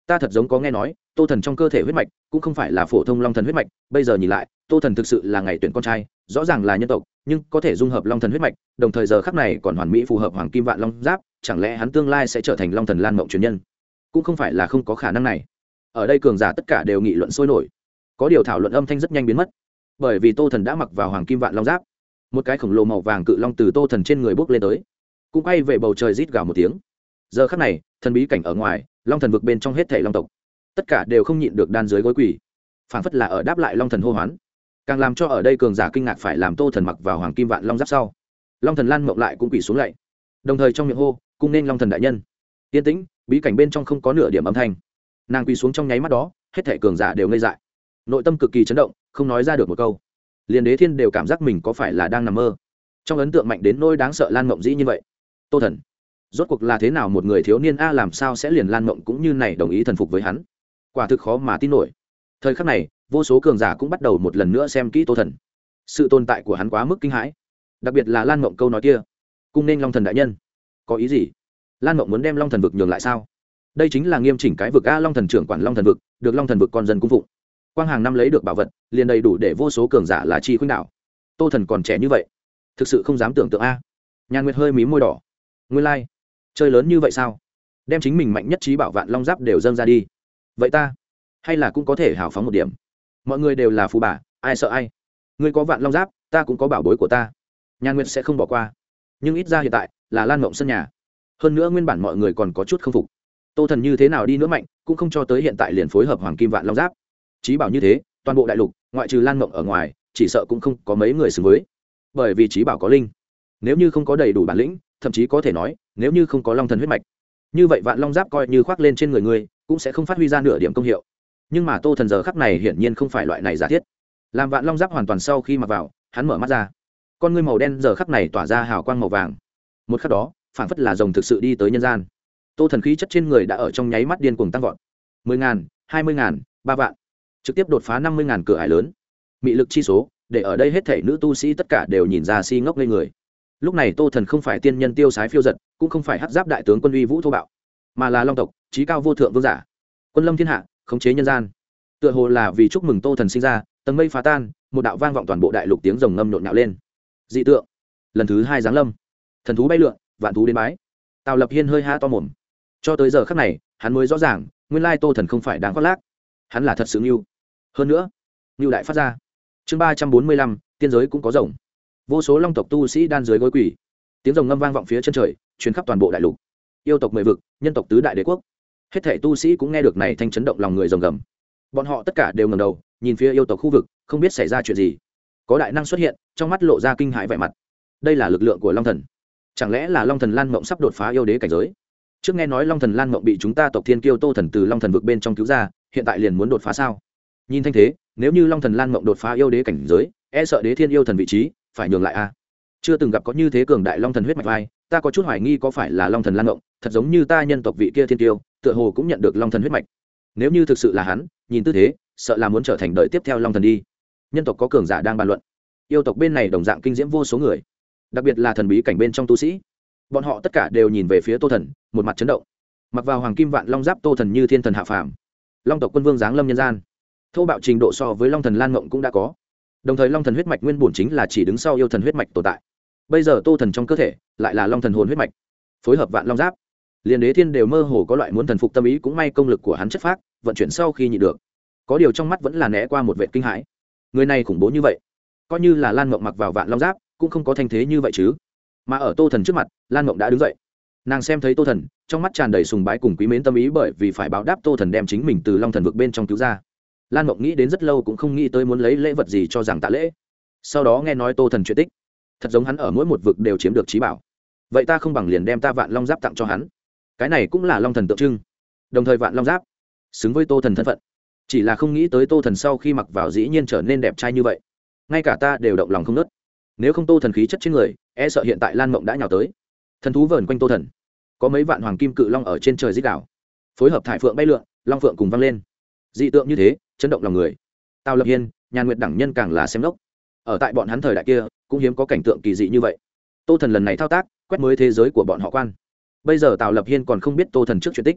Ta thật giống có nghe nói, tô thần trong cơ thể huyết mạch cũng không phải là phổ thông long thần huyết mạch, bây giờ nhìn lại, tô thần thực sự là ngày tuyển con trai, rõ ràng là nhân tộc, nhưng có thể dung hợp long thần huyết mạch, đồng thời giờ khắc này còn hoàn mỹ phù hợp hoàng kim vạn long giáp, chẳng lẽ hắn tương lai sẽ trở thành long thần lan mộng truyền nhân? Cũng không phải là không có khả năng này. Ở đây cường giả tất cả đều nghị luận sôi nổi. Có điều thảo luận âm thanh rất nhanh biến mất. Bởi vì tô thần đã mặc vào hoàng kim vạn long giáp, một cái khổng lồ màu vàng cự long từ tô thần trên người bốc lên tới, cũng quay về bầu trời rít gào một tiếng. Giờ khắc này thần bí cảnh ở ngoài, long thần vực bên trong hết thể long tộc, tất cả đều không nhịn được đan dưới gối quỷ phảng phất là ở đáp lại long thần hô hoán. Càng làm cho ở đây cường giả kinh ngạc phải làm tô thần mặc vào hoàng kim vạn long giáp sau. Long thần lan mộng lại cũng quỷ xuống lạy. Đồng thời trong miệng hô cũng nên long thần đại nhân. Yên tĩnh, bí cảnh bên trong không có nửa điểm âm thanh. Nàng quỳ xuống trong nháy mắt đó, hết thể cường giả đều ngây dại. Nội tâm cực kỳ chấn động, không nói ra được một câu. Liền đế thiên đều cảm giác mình có phải là đang nằm mơ. Trong ấn tượng mạnh đến nôi đáng sợ lan mộng dĩ như vậy. Tô thần rốt cuộc là thế nào một người thiếu niên a làm sao sẽ liền lan mộng cũng như này đồng ý thần phục với hắn? Quả thực khó mà tin nổi. Thời khắc này, vô số cường giả cũng bắt đầu một lần nữa xem kỹ tô thần. Sự tồn tại của hắn quá mức kinh hãi. Đặc biệt là lan mộng câu nói kia. Cung nên long thần đại nhân. Có ý gì? Lan mộng muốn đem long thần vực nhường lại sao? Đây chính là nghiêm chỉnh cái vực a long thần trưởng quản long thần vực, được long thần vực con dân cung phụng. Quang hàng năm lấy được bảo vật, liền đầy đủ để vô số cường giả là chi khuynh đạo tô thần còn trẻ như vậy, thực sự không dám tưởng tượng a. Nhà nguyệt hơi mí môi đỏ. Nguyên lai、like chơi lớn như vậy sao? Đem chính mình mạnh nhất trí bảo vạn long giáp đều dâng ra đi. Vậy ta, hay là cũng có thể hào phóng một điểm? Mọi người đều là phù bà, ai sợ ai? Ngươi có vạn long giáp, ta cũng có bảo bối của ta. Nhà nguyệt sẽ không bỏ qua. Nhưng ít ra hiện tại là lan mộng sân nhà. Hơn nữa nguyên bản mọi người còn có chút k phục. Tô thần như thế nào đi nữa mạnh, cũng không cho tới hiện tại liền phối hợp hoàng kim vạn long giáp. Trí bảo như thế, toàn bộ đại lục, ngoại trừ lan mộng ở ngoài, chỉ sợ cũng không có mấy người xứng với. Bởi vì trí bảo có linh. Nếu như không có đầy đủ bản lĩnh thậm chí có thể nói, nếu như không có long thần huyết mạch, như vậy vạn long giáp coi như khoác lên trên người ngươi, cũng sẽ không phát huy ra nửa điểm công hiệu. Nhưng mà tô thần giờ khắc này hiển nhiên không phải loại này giả thiết. Làm vạn long giáp hoàn toàn sau khi mặc vào, hắn mở mắt ra. Con ngươi màu đen giờ khắc này tỏa ra hào quang màu vàng. Một khắc đó phản phất là rồng thực sự đi tới nhân gian. Tô thần khí chất trên người đã ở trong nháy mắt điên cuồng tăng vọt. mười ngàn, hai mươi ngàn, ba vạn. Trực tiếp đột phá năm mươi ngàn cửa ải lớn. Mị lực chi số, để ở đây hết thể nữ tu sĩ tất cả đều nhìn ra si ngốc lên người lúc này tô thần không phải tiên nhân tiêu sái phiêu giật, cũng không phải hát giáp đại tướng quân uy vũ thô bạo, mà là long tộc trí cao vô thượng vương giả. Quân lâm thiên hạ, khống chế nhân gian. Tựa hồ là vì chúc mừng tô thần sinh ra, tầng mây phá tan, một đạo vang vọng toàn bộ đại lục tiếng rồng ngâm nhộn nhạo lên. Dị tượng. Lần thứ hai giáng lâm. Thần thú bay lượn, vạn thú đến bái. Tào lập hiên hơi ha to mồm. Cho tới giờ khắc này, hắn mới rõ ràng, nguyên lai tô thần không phải đáng khoác lác. Hắn là thật sự ngưu. Hơn nữa, ngưu đại phát ra. Chương ba trăm bốn mươi lăm, tiên giới cũng có rồng vô số long tộc tu sĩ đan dưới gối quỷ tiếng rồng ngâm vang vọng phía chân trời chuyến khắp toàn bộ đại lục. Yêu tộc mười vực, nhân tộc tứ đại đế quốc. Hết thể tu sĩ cũng nghe được này thanh chấn động lòng người rồng gầm bọn họ tất cả đều ngầm đầu, nhìn phía yêu tộc khu vực, không biết xảy ra chuyện gì. Có đại năng xuất hiện, trong mắt lộ ra kinh hãi vẻ mặt. Đây là lực lượng của long thần. Chẳng lẽ là long thần lan mộng sắp đột phá yêu đế cảnh giới? Trước nghe nói long thần lan mộng bị chúng ta tộc thiên kiêu tô thần từ long thần vực bên trong cứu ra, hiện tại liền muốn đột phá sao? Nhìn thanh thế, nếu như long thần lan mộng đột phá yêu đế cảnh giới e sợ đế thiên yêu thần vị trí phải nhường lại a. Chưa từng gặp có như thế cường đại long thần huyết mạch vai ta có chút hoài nghi có phải là long thần lan Ngộng, thật giống như ta nhân tộc vị kia thiên tiêu tựa hồ cũng nhận được long thần huyết mạch. Nếu như thực sự là hắn nhìn tư thế sợ là muốn trở thành đời tiếp theo long thần đi. Nhân tộc có cường giả đang bàn luận. Yêu tộc bên này đồng dạng kinh diễm vô số người đặc biệt là thần bí cảnh bên trong tu sĩ. Bọn họ tất cả đều nhìn về phía tô thần một mặt chấn động. Mặc vào hoàng kim vạn long giáp tô thần như thiên thần hạ phàm. Long tộc quân vương giáng lâm nhân gian. Thô bạo trình độ so với long thần lan ngộng cũng đã có đồng thời long thần huyết mạch nguyên bổn chính là chỉ đứng sau yêu thần huyết mạch tồn tại. Bây giờ tô thần trong cơ thể lại là long thần hồn huyết mạch. Phối hợp vạn long giáp liền đế thiên đều mơ hồ có loại muốn thần phục tâm ý cũng may công lực của hắn chất phác, vận chuyển sau khi nhị được. Có điều trong mắt vẫn là né qua một vệ kinh hãi. Người này khủng bố như vậy, coi như là lan mộng mặc vào vạn long giáp, cũng không có thanh thế như vậy chứ. Mà ở tô thần trước mặt, lan mộng đã đứng dậy. Nàng xem thấy tô thần, trong mắt tràn đầy sùng bái cùng quý mến tâm ý bởi vì phải báo đáp tô thần đem chính mình từ long thần vực bên trong cứu ra lan mộng nghĩ đến rất lâu cũng không nghĩ tới muốn lấy lễ vật gì cho rằng tạ lễ. Sau đó nghe nói tô thần chuyện tích. Thật giống hắn ở mỗi một vực đều chiếm được trí bảo. Vậy ta không bằng liền đem ta vạn long giáp tặng cho hắn. Cái này cũng là long thần tượng trưng. Đồng thời vạn long giáp xứng với tô thần thân phận. Chỉ là không nghĩ tới tô thần sau khi mặc vào dĩ nhiên trở nên đẹp trai như vậy. Ngay cả ta đều động lòng không nớt. Nếu không tô thần khí chất trên người e sợ hiện tại lan mộng đã nhào tới. Thần thú vờn quanh tô thần. Có mấy vạn hoàng kim cự long ở trên trời dích đảo phối hợp thải phượng bay lượn, long phượng cùng văng lên. Dị tượng như thế chấn động lòng người. Tào lập hiên nhà nguyệt đẳng nhân càng là xem lốc ở tại bọn hắn thời đại kia, cũng hiếm có cảnh tượng kỳ dị như vậy. Tô thần lần này thao tác, quét mới thế giới của bọn họ quan. Bây giờ tào lập hiên còn không biết tô thần trước chuyện tích.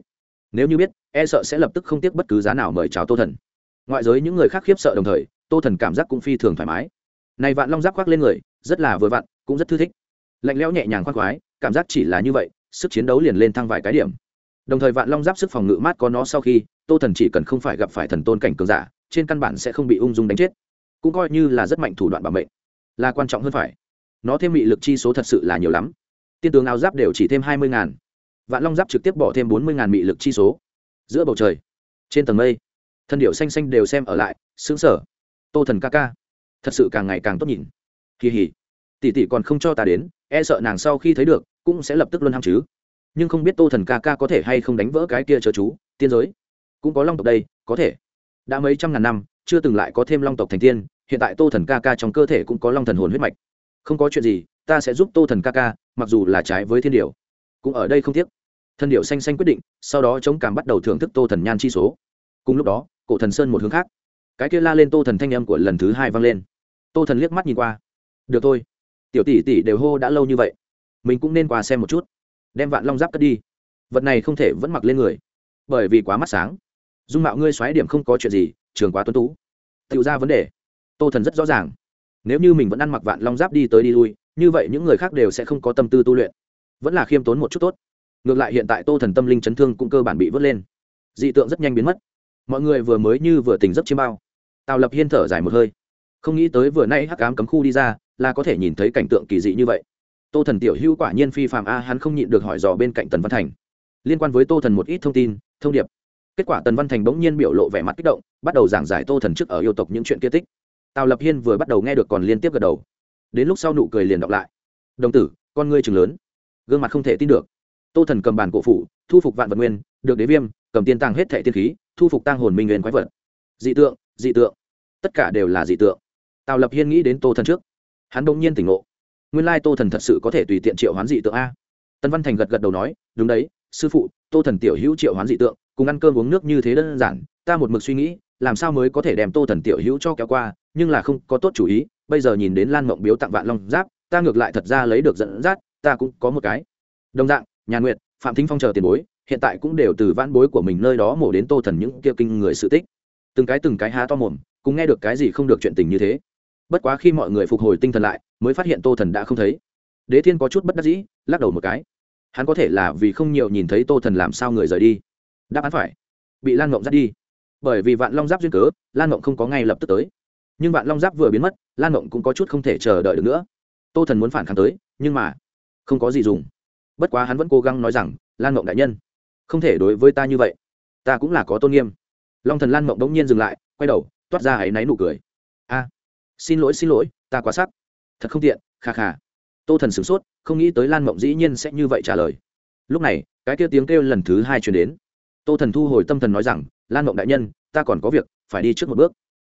Nếu như biết e sợ sẽ lập tức không tiếc bất cứ giá nào mời chào tô thần. Ngoại giới những người khác khiếp sợ đồng thời, tô thần cảm giác cũng phi thường thoải mái. Này vạn long giáp khoác lên người, rất là vừa vặn, cũng rất thư thích. Lạnh lẽo nhẹ nhàng khoác khoái, cảm giác chỉ là như vậy, sức chiến đấu liền lên thăng vài cái điểm. Đồng thời vạn long giáp sức phòng ngự mát có nó sau khi tô thần chỉ cần không phải gặp phải thần tôn cảnh cường giả, trên căn bản sẽ không bị ung dung đánh chết. Cũng coi như là rất mạnh thủ đoạn bảo mệnh. Là quan trọng hơn phải. Nó thêm bị lực chi số thật sự là nhiều lắm. Tiên tướng áo giáp đều chỉ thêm hai mươi ngàn. Vạn long giáp trực tiếp bỏ thêm bốn mươi ngàn bị lực chi số. Giữa bầu trời, trên tầng mây, thân điệu xanh xanh đều xem ở lại xứng sở tô thần ca ca, thật sự càng ngày càng tốt nhìn. Kỳ hỉ. Tỷ tỷ còn không cho ta đến e sợ nàng sau khi thấy được, cũng sẽ lập tức luôn ham chứ. Nhưng không biết tô thần ca ca có thể hay không đánh vỡ cái kia chớ chú, tiên giới cũng có long tộc đây, có thể. Đã mấy trăm ngàn năm, chưa từng lại có thêm long tộc thành tiên, hiện tại tô thần ca ca trong cơ thể cũng có long thần hồn huyết mạch. Không có chuyện gì, ta sẽ giúp tô thần ca ca, mặc dù là trái với thiên điều. Cũng ở đây không tiếc. Thân điệu xanh xanh quyết định, sau đó chống cảm bắt đầu thưởng thức tô thần nhan chi số. Cùng lúc đó, cổ thần sơn một hướng khác. Cái kia la lên tô thần thanh âm của lần thứ hai vang lên. Tô thần liếc mắt nhìn qua. Được thôi. Tiểu tỷ tỷ đều hô đã lâu như vậy. Mình cũng nên qua xem một chút. Đem vạn long giáp cất đi. Vật này không thể vẫn mặc lên người. Bởi vì quá mắt sáng dung mạo ngươi xoáy điểm không có chuyện gì, trường quá tuân tú. Tự ra vấn đề. Tô thần rất rõ ràng. Nếu như mình vẫn ăn mặc vạn long giáp đi tới đi lui, như vậy những người khác đều sẽ không có tâm tư tu luyện. Vẫn là khiêm tốn một chút tốt. Ngược lại hiện tại tô thần tâm linh chấn thương cũng cơ bản bị vớt lên. Dị tượng rất nhanh biến mất. Mọi người vừa mới như vừa tỉnh giấc chiêm bao. Tào lập hiên thở dài một hơi. Không nghĩ tới vừa nay hắc cám cấm khu đi ra, là có thể nhìn thấy cảnh tượng kỳ dị như vậy. Tô thần tiểu hữu quả nhiên phi phạm a, hắn không nhịn được hỏi dò bên cạnh tần văn thành. Liên quan với tô thần một ít thông tin, thông điệp kết quả tần văn thành bỗng nhiên biểu lộ vẻ mặt kích động, bắt đầu giảng giải tô thần trước ở yêu tộc những chuyện kia tích. Tào lập hiên vừa bắt đầu nghe được còn liên tiếp gật đầu. Đến lúc sau nụ cười liền đọc lại. Đồng tử, con ngươi chừng lớn, gương mặt không thể tin được. Tô thần cầm bàn cổ phủ, thu phục vạn vật nguyên, được đế viêm, cầm tiên tàng hết thẻ tiên khí, thu phục tăng hồn minh nguyên quái vật. Dị tượng dị tượng. Tất cả đều là dị tượng. Tào lập hiên nghĩ đến tô thần trước. Hắn đông nhiên tỉnh ngộ. Nguyên lai tô thần thật sự có thể tùy tiện triệu hoán dị tượng a. Tân văn thành gật gật đầu nói, đúng đấy, sư phụ, tô thần tiểu hữu triệu hoán dị tượng cùng ăn cơm uống nước như thế đơn giản, ta một mực suy nghĩ, làm sao mới có thể đem tô thần tiểu hữu cho kéo qua, nhưng là không có tốt chủ ý, bây giờ nhìn đến lan mộng biếu tặng vạn long giáp, ta ngược lại thật ra lấy được dẫn dắt, ta cũng có một cái. Đồng dạng nhà nguyện phạm thính phong chờ tiền bối, hiện tại cũng đều từ vãn bối của mình nơi đó mổ đến tô thần những kia kinh người sự tích. Từng cái từng cái há to mồm, cũng nghe được cái gì không được chuyện tình như thế. Bất quá khi mọi người phục hồi tinh thần lại, mới phát hiện tô thần đã không thấy. Đế thiên có chút bất đắc dĩ, lắc đầu một cái. Hắn có thể là vì không nhiều nhìn thấy tô thần làm sao người rời đi đáp án phải. Bị lan ngộng dắt đi. Bởi vì vạn long giáp duyên cớ, lan ngộng không có ngay lập tức tới. Nhưng vạn long giáp vừa biến mất, lan ngộng cũng có chút không thể chờ đợi được nữa. Tô thần muốn phản kháng tới, nhưng mà không có gì dùng. Bất quá hắn vẫn cố gắng nói rằng, lan ngộng đại nhân, không thể đối với ta như vậy. Ta cũng là có tôn nghiêm. Long thần lan ngộng bỗng nhiên dừng lại, quay đầu, toát ra áy náy nụ cười. A, xin lỗi xin lỗi, ta quá sắc thật không tiện, kha kha. Tô thần sửng sốt, không nghĩ tới lan mộng dĩ nhiên sẽ như vậy trả lời. Lúc này, cái kia tiếng kêu lần thứ hai chuyển đến tô thần thu hồi tâm thần nói rằng, lan mộng đại nhân, ta còn có việc, phải đi trước một bước.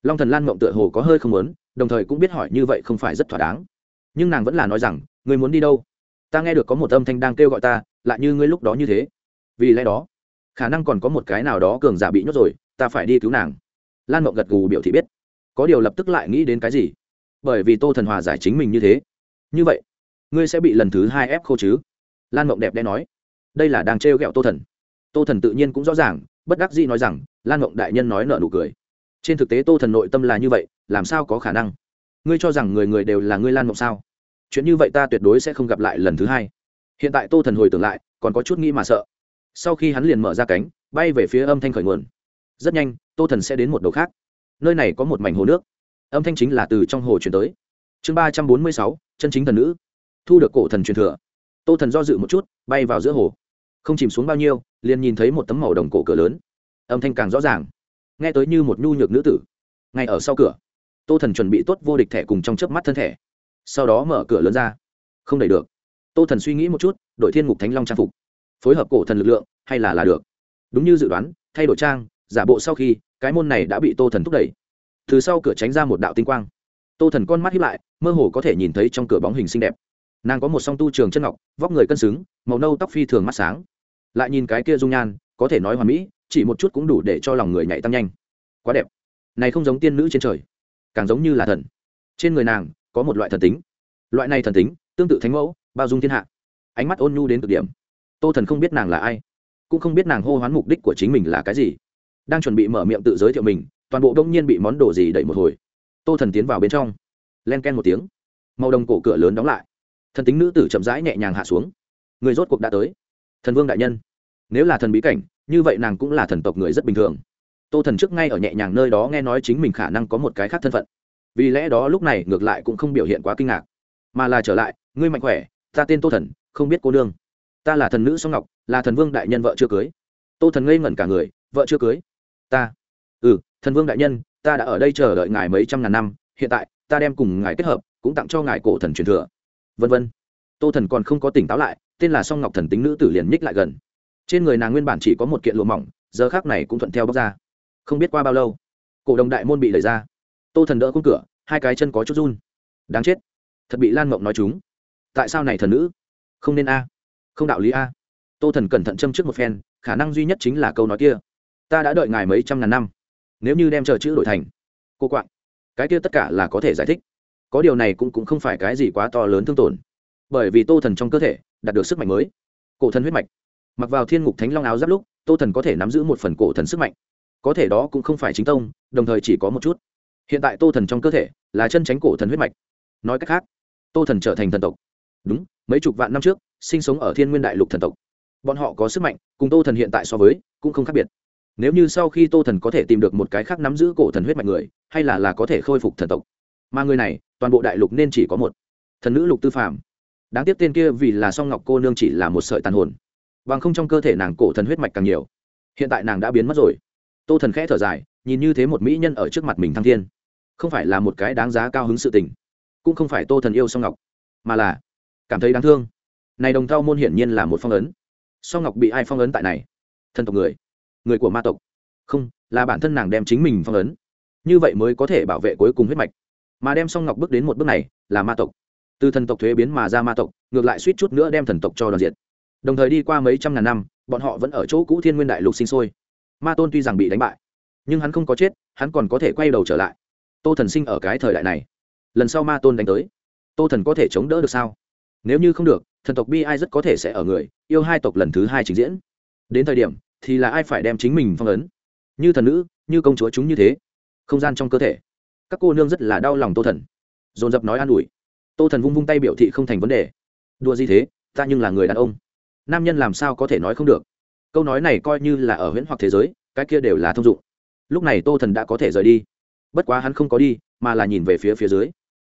Long thần lan mộng tựa hồ có hơi không muốn, đồng thời cũng biết hỏi như vậy không phải rất thỏa đáng. Nhưng nàng vẫn là nói rằng người muốn đi đâu? Ta nghe được có một âm thanh đang kêu gọi ta, lại như ngươi lúc đó như thế. Vì lẽ đó, khả năng còn có một cái nào đó cường giả bị nhốt rồi, ta phải đi cứu nàng. Lan mộng gật gù biểu thị biết. Có điều lập tức lại nghĩ đến cái gì? Bởi vì tô thần hòa giải chính mình như thế. Như vậy, ngươi sẽ bị lần thứ hai ép khô chứ? Lan mộng đẹp đẽ nói. Đây là đang trêu ghẹo tô thần tô thần tự nhiên cũng rõ ràng, bất đắc dĩ nói rằng, lan ngộng đại nhân nói nợ nụ cười. Trên thực tế tô thần nội tâm là như vậy, làm sao có khả năng? Ngươi cho rằng người người đều là ngươi lan ngộng sao? Chuyện như vậy ta tuyệt đối sẽ không gặp lại lần thứ hai. Hiện tại tô thần hồi tưởng lại, còn có chút nghĩ mà sợ. Sau khi hắn liền mở ra cánh, bay về phía âm thanh khởi nguồn. Rất nhanh, tô thần sẽ đến một đầu khác. Nơi này có một mảnh hồ nước. Âm thanh chính là từ trong hồ chuyển tới. Chương ba trăm bốn mươi sáu, chân chính thần nữ. Thu được cổ thần truyền thừa. Tô thần do dự một chút, bay vào giữa hồ không chìm xuống bao nhiêu, liền nhìn thấy một tấm màu đồng cổ cửa lớn. Âm thanh càng rõ ràng. Nghe tới như một nhu nhược nữ tử. Ngay ở sau cửa, tô thần chuẩn bị tốt vô địch thẻ cùng trong chớp mắt thân thể sau đó mở cửa lớn ra. Không đẩy được. Tô thần suy nghĩ một chút đội thiên ngục thánh long trang phục. Phối hợp cổ thần lực lượng, hay là là được. Đúng như dự đoán, thay đổi trang, giả bộ sau khi, cái môn này đã bị tô thần thúc đẩy. Từ sau cửa tránh ra một đạo tinh quang. Tô thần con mắt hiếp lại, mơ hồ có thể nhìn thấy trong cửa bóng hình xinh đẹp. Nàng có một song tu trường chân ngọc, vóc người cân xứng, màu nâu tóc phi thường mắt sáng lại nhìn cái kia dung nhan, có thể nói hoàn mỹ, chỉ một chút cũng đủ để cho lòng người nhảy tăng nhanh. Quá đẹp. Này không giống tiên nữ trên trời, càng giống như là thần. Trên người nàng, có một loại thần tính. Loại này thần tính, tương tự thánh mẫu, bao dung thiên hạ. Ánh mắt ôn nhu đến cực điểm. Tô thần không biết nàng là ai, cũng không biết nàng hô hoán mục đích của chính mình là cái gì. Đang chuẩn bị mở miệng tự giới thiệu mình, toàn bộ đông nhiên bị món đồ gì đẩy một hồi. Tô thần tiến vào bên trong. Len ken một tiếng. Màu đồng cổ cửa lớn đóng lại. Thần tính nữ tử chậm rãi nhẹ nhàng hạ xuống. Người rốt cuộc đã tới thần vương đại nhân. Nếu là thần bí cảnh như vậy nàng cũng là thần tộc người rất bình thường. Tô thần trước ngay ở nhẹ nhàng nơi đó nghe nói chính mình khả năng có một cái khác thân phận. Vì lẽ đó lúc này ngược lại cũng không biểu hiện quá kinh ngạc. Mà là trở lại ngươi mạnh khỏe ta tên tô thần không biết cô đương, ta là thần nữ song ngọc là thần vương đại nhân vợ chưa cưới. Tô thần ngây ngẩn cả người vợ chưa cưới? Ta. Ừ thần vương đại nhân ta đã ở đây chờ đợi ngài mấy trăm ngàn năm hiện tại ta đem cùng ngài kết hợp cũng tặng cho ngài cổ thần truyền thừa. Vân vân tô thần còn không có tỉnh táo lại tên là song ngọc thần tính nữ tử liền nhích lại gần. Trên người nàng nguyên bản chỉ có một kiện lụa mỏng giờ khác này cũng thuận theo bóc ra. Không biết qua bao lâu cổ đồng đại môn bị đẩy ra. Tô thần đỡ khung cửa hai cái chân có chút run. Đáng chết thật bị lan mộng nói chúng. Tại sao này thần nữ? Không nên a không đạo lý a. Tô thần cẩn thận châm trước một phen khả năng duy nhất chính là câu nói kia. Ta đã đợi ngài mấy trăm ngàn năm nếu như đem chờ chữ đổi thành cô quạng cái kia tất cả là có thể giải thích. Có điều này cũng, cũng không phải cái gì quá to lớn thương tổn bởi vì tô thần trong cơ thể đạt được sức mạnh mới. Cổ thần huyết mạch. Mặc vào thiên ngục thánh long áo giáp lúc, tô thần có thể nắm giữ một phần cổ thần sức mạnh. Có thể đó cũng không phải chính tông, đồng thời chỉ có một chút. Hiện tại tô thần trong cơ thể là chân tránh cổ thần huyết mạch. Nói cách khác, tô thần trở thành thần tộc. Đúng, mấy chục vạn năm trước, sinh sống ở thiên nguyên đại lục thần tộc. Bọn họ có sức mạnh, cùng tô thần hiện tại so với, cũng không khác biệt. Nếu như sau khi tô thần có thể tìm được một cái khác nắm giữ cổ thần huyết mạch người, hay là là có thể khôi phục thần tộc. Mà người này, toàn bộ đại lục nên chỉ có một. Thần nữ lục tư phạm đáng tiếc tên kia vì là song ngọc cô nương chỉ là một sợi tàn hồn. Bằng không trong cơ thể nàng cổ thần huyết mạch càng nhiều. Hiện tại nàng đã biến mất rồi. Tô thần khẽ thở dài, nhìn như thế một mỹ nhân ở trước mặt mình thăng thiên. Không phải là một cái đáng giá cao hứng sự tình, cũng không phải tô thần yêu song ngọc, mà là cảm thấy đáng thương. Này đồng thao môn hiển nhiên là một phong ấn. Song ngọc bị ai phong ấn tại này? Thần tộc người. Người của ma tộc. Không, là bản thân nàng đem chính mình phong ấn. Như vậy mới có thể bảo vệ cuối cùng huyết mạch. Mà đem song ngọc bước đến một bước này, là ma tộc từ thần tộc thuế biến mà ra ma tộc, ngược lại suýt chút nữa đem thần tộc cho đoàn diệt. Đồng thời đi qua mấy trăm ngàn năm, bọn họ vẫn ở chỗ cũ thiên nguyên đại lục sinh sôi. Ma tôn tuy rằng bị đánh bại, nhưng hắn không có chết, hắn còn có thể quay đầu trở lại. Tô thần sinh ở cái thời đại này, lần sau ma tôn đánh tới, tô thần có thể chống đỡ được sao? Nếu như không được, thần tộc bi ai rất có thể sẽ ở người, yêu hai tộc lần thứ hai trình diễn. Đến thời điểm, thì là ai phải đem chính mình phong ấn? Như thần nữ, như công chúa chúng như thế, không gian trong cơ thể. Các cô nương rất là đau lòng tô thần. Dồn dập nói an ủi tô thần vung vung tay biểu thị không thành vấn đề. Đùa gì thế? Ta nhưng là người đàn ông. Nam nhân làm sao có thể nói không được? Câu nói này coi như là ở huyễn hoặc thế giới, cái kia đều là thông dụng. Lúc này tô thần đã có thể rời đi. Bất quá hắn không có đi, mà là nhìn về phía phía dưới.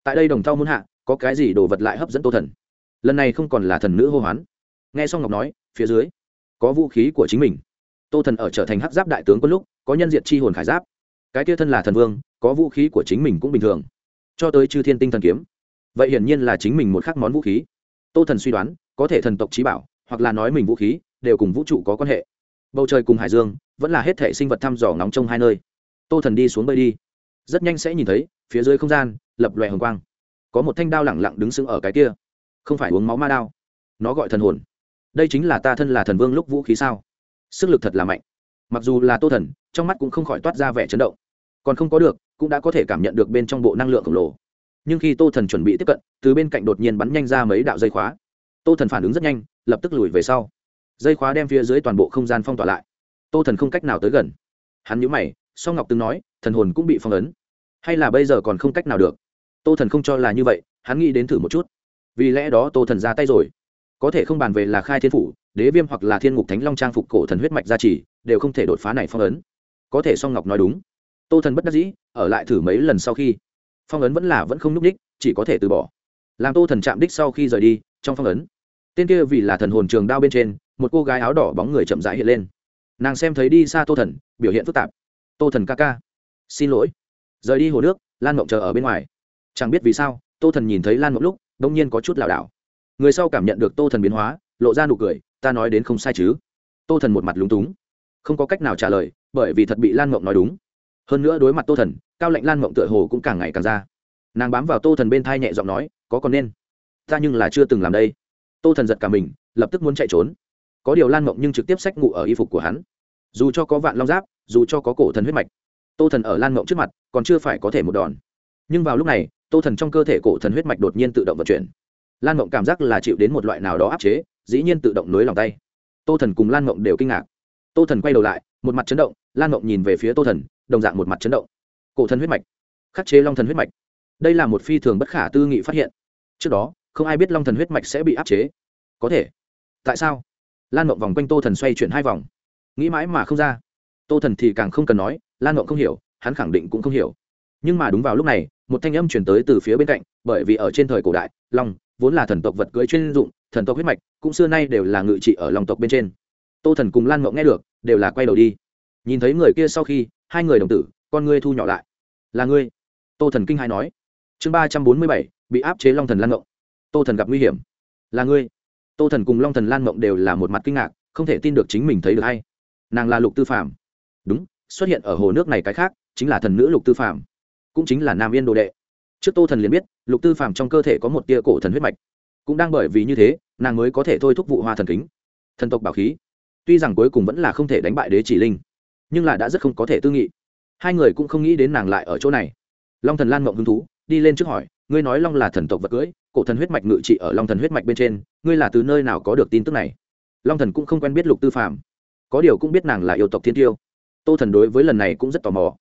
Tại đây đồng thau muốn hạ, có cái gì đồ vật lại hấp dẫn tô thần? Lần này không còn là thần nữ hô hoán. Nghe xong ngọc nói, phía dưới, có vũ khí của chính mình. Tô thần ở trở thành hắc giáp đại tướng có lúc, có nhân diện chi hồn khải giáp. Cái kia thân là thần vương, có vũ khí của chính mình cũng bình thường. Cho tới chư thiên tinh thần kiếm vậy hiển nhiên là chính mình một khắc món vũ khí. Tô thần suy đoán, có thể thần tộc trí bảo, hoặc là nói mình vũ khí, đều cùng vũ trụ có quan hệ. Bầu trời cùng hải dương, vẫn là hết thể sinh vật thăm dò nóng trong hai nơi. Tô thần đi xuống bơi đi. Rất nhanh sẽ nhìn thấy, phía dưới không gian, lập lòe hồng quang. Có một thanh đao lẳng lặng đứng sững ở cái kia. Không phải uống máu ma đao. Nó gọi thần hồn. Đây chính là ta thân là thần vương lúc vũ khí sao? Sức lực thật là mạnh. Mặc dù là tô thần, trong mắt cũng không khỏi toát ra vẻ chấn động. Còn không có được, cũng đã có thể cảm nhận được bên trong bộ năng lượng khổng lồ nhưng khi tô thần chuẩn bị tiếp cận, từ bên cạnh đột nhiên bắn nhanh ra mấy đạo dây khóa. Tô thần phản ứng rất nhanh, lập tức lùi về sau. Dây khóa đem phía dưới toàn bộ không gian phong tỏa lại. Tô thần không cách nào tới gần. Hắn nhũ mày, song ngọc từng nói, thần hồn cũng bị phong ấn. Hay là bây giờ còn không cách nào được? Tô thần không cho là như vậy, hắn nghĩ đến thử một chút. Vì lẽ đó tô thần ra tay rồi. Có thể không bàn về là khai thiên phủ, đế viêm hoặc là thiên ngục thánh long trang phục cổ thần huyết mạch gia trì, đều không thể đột phá này phong ấn. Có thể song ngọc nói đúng. Tô thần bất đắc dĩ, ở lại thử mấy lần sau khi phong ấn vẫn là vẫn không n ú c đích chỉ có thể từ bỏ. Làm tô thần chạm đích sau khi rời đi, trong phong ấn, tên kia vì là thần hồn trường đao bên trên, một cô gái áo đỏ bóng người chậm rãi hiện lên. Nàng xem thấy đi xa tô thần, biểu hiện phức tạp. Tô thần ca ca, xin lỗi. Rời đi hồ nước, lan mộng chờ ở bên ngoài. Chẳng biết vì sao, tô thần nhìn thấy lan mộng lúc, đông nhiên có chút lảo đảo. Người sau cảm nhận được tô thần biến hóa, lộ ra nụ cười, ta nói đến không sai chứ? Tô thần một mặt lúng túng. Không có cách nào trả lời, bởi vì thật bị lan mộng nói đúng. Hơn nữa đối mặt tô thần cao lệnh lan mộng tựa hồ cũng càng ngày càng ra. Nàng bám vào tô thần bên thai nhẹ giọng nói, có còn nên? Ta nhưng là chưa từng làm đây. Tô thần giật cả mình, lập tức muốn chạy trốn. Có điều lan mộng nhưng trực tiếp sách ngụ ở y phục của hắn. Dù cho có vạn long giáp, dù cho có cổ thần huyết mạch, tô thần ở lan mộng trước mặt còn chưa phải có thể một đòn. Nhưng vào lúc này, tô thần trong cơ thể cổ thần huyết mạch đột nhiên tự động vận chuyển. Lan mộng cảm giác là chịu đến một loại nào đó áp chế, dĩ nhiên tự động nối lòng tay. Tô thần cùng lan mộng đều kinh ngạc. Tô thần quay đầu lại, một mặt chấn động, lan mộng nhìn về phía tô thần, đồng dạng một mặt chấn động cổ thần huyết mạch, khắc chế long thần huyết mạch. Đây là một phi thường bất khả tư nghị phát hiện. Trước đó, không ai biết long thần huyết mạch sẽ bị áp chế. Có thể. Tại sao? Lan mộng vòng quanh tô thần xoay chuyển hai vòng. Nghĩ mãi mà không ra. Tô thần thì càng không cần nói, lan mộng không hiểu, hắn khẳng định cũng không hiểu. Nhưng mà đúng vào lúc này, một thanh âm chuyển tới từ phía bên cạnh, bởi vì ở trên thời cổ đại, long vốn là thần tộc vật cưỡi chuyên dụng, thần tộc huyết mạch cũng xưa nay đều là ngự trị ở lòng tộc bên trên. Tô thần cùng lan mộng nghe được, đều là quay đầu đi. Nhìn thấy người kia sau khi, hai người đồng tử con ngươi thu nhỏ lại. Là ngươi. Tô thần kinh hai nói. Chương ba trăm bốn mươi bảy, bị áp chế long thần lan ngộng. Tô thần gặp nguy hiểm. Là ngươi. Tô thần cùng long thần lan ngộng đều là một mặt kinh ngạc, không thể tin được chính mình thấy được hay nàng là lục tư phạm đúng, xuất hiện ở hồ nước này cái khác, chính là thần nữ lục tư phạm cũng chính là nam yên đồ đệ. Trước tô thần liền biết, lục tư phạm trong cơ thể có một tia cổ thần huyết mạch. Cũng đang bởi vì như thế, nàng mới có thể thôi thúc vụ hoa thần kính. Thần tộc bảo khí. Tuy rằng cuối cùng vẫn là không thể đánh bại đế chỉ linh, nhưng là đã rất không có thể tư nghị hai người cũng không nghĩ đến nàng lại ở chỗ này. Long thần lan mộng hứng thú đi lên trước hỏi ngươi nói long là thần tộc vật cưới, cổ thần huyết mạch ngự trị ở long thần huyết mạch bên trên ngươi là từ nơi nào có được tin tức này? Long thần cũng không quen biết lục tư phạm có điều cũng biết nàng là yêu tộc thiên tiêu. Tô thần đối với lần này cũng rất tò mò.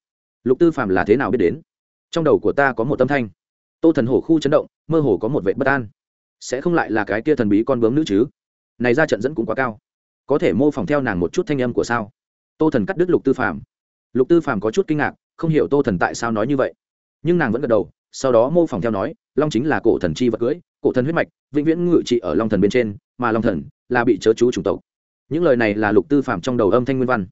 Lục tư phạm là thế nào biết đến? Trong đầu của ta có một tâm thanh. Tô thần hổ khu chấn động mơ hồ có một vệ bất an. Sẽ không lại là cái kia thần bí con bướm nữ chứ? Này ra trận dẫn cũng quá cao. Có thể mô phỏng theo nàng một chút thanh âm của sao? Tô thần cắt đứt lục tư phạm lục tư phạm có chút kinh ngạc, không hiểu tô thần tại sao nói như vậy. Nhưng nàng vẫn gật đầu, sau đó mô phỏng theo nói, long chính là cổ thần chi vật cưỡi cổ thần huyết mạch, vĩnh viễn ngự trị ở long thần bên trên, mà long thần là bị chớ chú chủng tộc. Những lời này là lục tư phạm trong đầu âm thanh nguyên văn,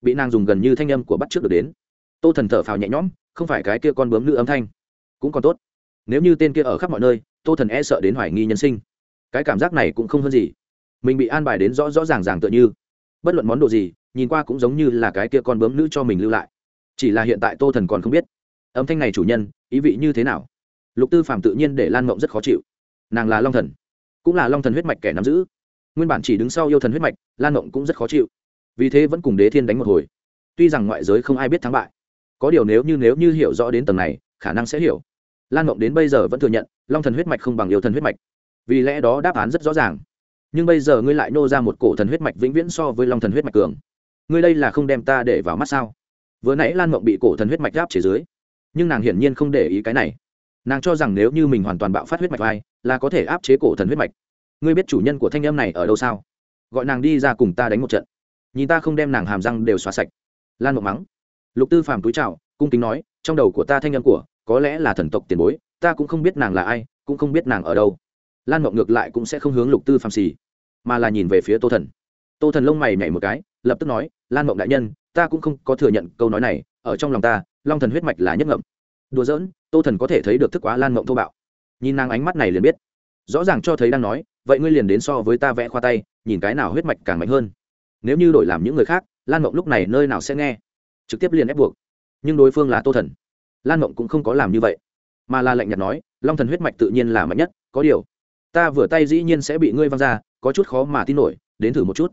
bị nàng dùng gần như thanh âm của bắt trước được đến. Tô thần thở phào nhẹ nhõm, không phải cái kia con bướm nữ âm thanh, cũng còn tốt. Nếu như tên kia ở khắp mọi nơi, tô thần e sợ đến hoài nghi nhân sinh. Cái cảm giác này cũng không hơn gì. Mình bị an bài đến rõ rõ ràng ràng tựa như. Bất luận món đồ gì nhìn qua cũng giống như là cái kia con bướm nữ cho mình lưu lại. Chỉ là hiện tại tô thần còn không biết. Âm thanh này chủ nhân, ý vị như thế nào? Lục tư phạm tự nhiên để lan mộng rất khó chịu. Nàng là long thần, cũng là long thần huyết mạch kẻ nắm giữ. Nguyên bản chỉ đứng sau yêu thần huyết mạch, lan mộng cũng rất khó chịu. Vì thế vẫn cùng đế thiên đánh một hồi. Tuy rằng ngoại giới không ai biết thắng bại, có điều nếu như nếu như hiểu rõ đến tầng này, khả năng sẽ hiểu. Lan mộng đến bây giờ vẫn thừa nhận, long thần huyết mạch không bằng yêu thần huyết mạch. Vì lẽ đó đáp án rất rõ ràng. Nhưng bây giờ ngươi lại nô ra một cổ thần huyết mạch vĩnh viễn so với long thần huyết mạch cường ngươi đây là không đem ta để vào mắt sao? Vừa nãy lan mộng bị cổ thần huyết mạch gáp chế dưới, nhưng nàng hiển nhiên không để ý cái này. Nàng cho rằng nếu như mình hoàn toàn bạo phát huyết mạch vai, là có thể áp chế cổ thần huyết mạch. Ngươi biết chủ nhân của thanh âm này ở đâu sao? Gọi nàng đi ra cùng ta đánh một trận. Nhìn ta không đem nàng hàm răng đều xóa sạch. Lan mộng mắng. Lục tư phàm túi trào cung kính nói, trong đầu của ta thanh âm của, có lẽ là thần tộc tiền bối, ta cũng không biết nàng là ai, cũng không biết nàng ở đâu. Lan mộng ngược lại cũng sẽ không hướng lục tư phàm xì, mà là nhìn về phía tô thần tô thần lông mày nhảy một cái, lập tức nói, lan mộng đại nhân, ta cũng không có thừa nhận câu nói này, ở trong lòng ta, long thần huyết mạch là nhất ngậm. Đùa giỡn, tô thần có thể thấy được thức quá lan mộng thô bạo. Nhìn nàng ánh mắt này liền biết. Rõ ràng cho thấy đang nói, vậy ngươi liền đến so với ta vẽ khoa tay, nhìn cái nào huyết mạch càng mạnh hơn. Nếu như đổi làm những người khác, lan mộng lúc này nơi nào sẽ nghe? Trực tiếp liền ép buộc. Nhưng đối phương là tô thần. Lan mộng cũng không có làm như vậy. Mà là lạnh nhạt nói, long thần huyết mạch tự nhiên là mạnh nhất, có điều, ta vừa tay dĩ nhiên sẽ bị ngươi văng ra, có chút khó mà tin nổi, đến thử một chút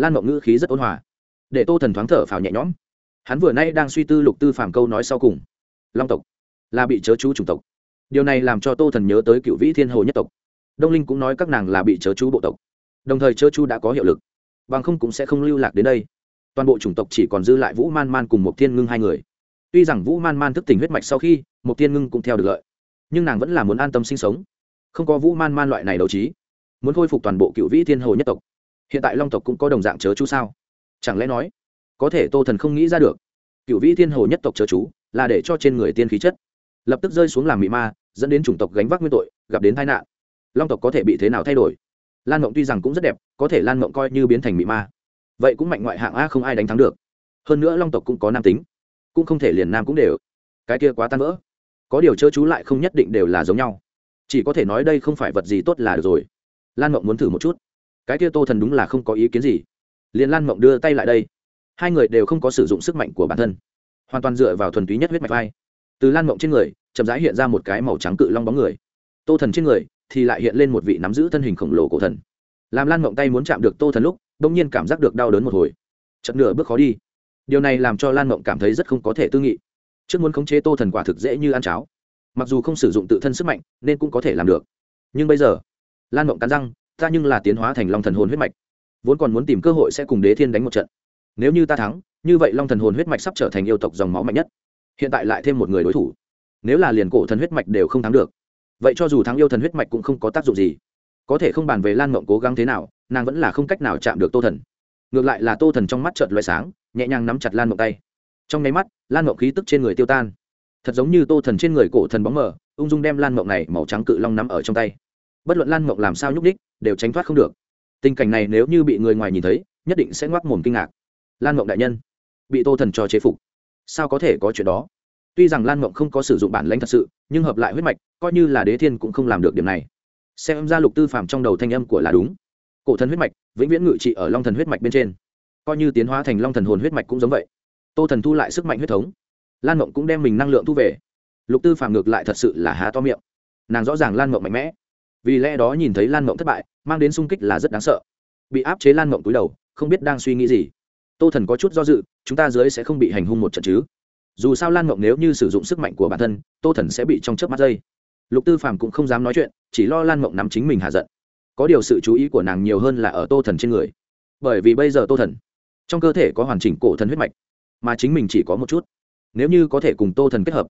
lan mộng ngữ khí rất ôn hòa. Để tô thần thoáng thở phào nhẹ nhõm. Hắn vừa nay đang suy tư lục tư phàm câu nói sau cùng. Long tộc là bị chớ chú chủng tộc. Điều này làm cho tô thần nhớ tới cựu vĩ thiên hồ nhất tộc. Đông linh cũng nói các nàng là bị chớ chú bộ tộc. Đồng thời chớ chú đã có hiệu lực, bằng không cũng sẽ không lưu lạc đến đây. Toàn bộ chủng tộc chỉ còn dư lại vũ man man cùng một thiên ngưng hai người. Tuy rằng vũ man man thức tỉnh huyết mạch sau khi một thiên ngưng cũng theo được lợi, nhưng nàng vẫn là muốn an tâm sinh sống. Không có vũ man man loại này đấu trí, muốn khôi phục toàn bộ cựu vĩ thiên hồ nhất tộc hiện tại long tộc cũng có đồng dạng chớ chú sao? Chẳng lẽ nói, có thể tô thần không nghĩ ra được cựu vĩ thiên hồ nhất tộc chớ chú là để cho trên người tiên khí chất, lập tức rơi xuống làm mị ma, dẫn đến chủng tộc gánh vác nguyên tội, gặp đến tai nạn. Long tộc có thể bị thế nào thay đổi? Lan mộng tuy rằng cũng rất đẹp, có thể lan mộng coi như biến thành mị ma, vậy cũng mạnh ngoại hạng a không ai đánh thắng được. Hơn nữa long tộc cũng có nam tính, cũng không thể liền nam cũng đều. Cái kia quá tan vỡ. Có điều chớ chú lại không nhất định đều là giống nhau. Chỉ có thể nói đây không phải vật gì tốt là được rồi. Lan mộng muốn thử một chút cái kia tô thần đúng là không có ý kiến gì. Liền lan mộng đưa tay lại đây. Hai người đều không có sử dụng sức mạnh của bản thân, hoàn toàn dựa vào thuần túy nhất huyết mạch vai. Từ lan mộng trên người, chậm rãi hiện ra một cái màu trắng cự long bóng người. Tô thần trên người thì lại hiện lên một vị nắm giữ thân hình khổng lồ cổ thần. Làm lan mộng tay muốn chạm được tô thần lúc đ ỗ n g nhiên cảm giác được đau đớn một hồi. Chật nửa bước khó đi. Điều này làm cho lan mộng cảm thấy rất không có thể tư nghị. Trước muốn khống chế tô thần quả thực dễ như ăn cháo. Mặc dù không sử dụng tự thân sức mạnh, nên cũng có thể làm được. Nhưng bây giờ, lan mộng cắn răng ta nhưng là tiến hóa thành long thần hồn huyết mạch. Vốn còn muốn tìm cơ hội sẽ cùng đế thiên đánh một trận. Nếu như ta thắng, như vậy long thần hồn huyết mạch sắp trở thành yêu tộc dòng máu mạnh nhất. Hiện tại lại thêm một người đối thủ. Nếu là liền cổ thần huyết mạch đều không thắng được, vậy cho dù thắng yêu thần huyết mạch cũng không có tác dụng gì. Có thể không bàn về lan mộng cố gắng thế nào, nàng vẫn là không cách nào chạm được tô thần. Ngược lại là tô thần trong mắt trợt loại sáng, nhẹ nhàng nắm chặt lan mộng tay. Trong nháy mắt, lan mộng khí tức trên người tiêu tan. Thật giống như tô thần trên người cổ thần bóng mờ, ung dung đem lan mộng này màu trắng cự long nắm ở trong tay. Bất luận lan mộng làm sao nhúc ních đều tránh thoát không được. Tình cảnh này nếu như bị người ngoài nhìn thấy, nhất định sẽ ngoác mồm kinh ngạc. Lan mộng đại nhân, bị tô thần cho chế phục. Sao có thể có chuyện đó? Tuy rằng lan mộng không có sử dụng bản lãnh thật sự, nhưng hợp lại huyết mạch, coi như là đế thiên cũng không làm được điểm này. Xem ra lục tư phàm trong đầu thanh âm của là đúng. Cổ thần huyết mạch, vĩnh viễn ngự trị ở long thần huyết mạch bên trên. Coi như tiến hóa thành long thần hồn huyết mạch cũng giống vậy. Tô thần thu lại sức mạnh huyết thống. Lan mộng cũng đem mình năng lượng thu về. Lục tư phàm ngược lại thật sự là há to miệng. Nàng rõ ràng lan mộng mạnh mẽ vì lẽ đó nhìn thấy lan mộng thất bại, mang đến sung kích là rất đáng sợ. Bị áp chế lan mộng túi đầu, không biết đang suy nghĩ gì. Tô thần có chút do dự, chúng ta dưới sẽ không bị hành hung một trận chứ? Dù sao lan mộng nếu như sử dụng sức mạnh của bản thân, tô thần sẽ bị trong chớp mắt dây. Lục tư phàm cũng không dám nói chuyện, chỉ lo lan mộng nắm chính mình hạ giận. Có điều sự chú ý của nàng nhiều hơn là ở tô thần trên người. Bởi vì bây giờ tô thần, trong cơ thể có hoàn chỉnh cổ thần huyết mạch, mà chính mình chỉ có một chút. Nếu như có thể cùng tô thần kết hợp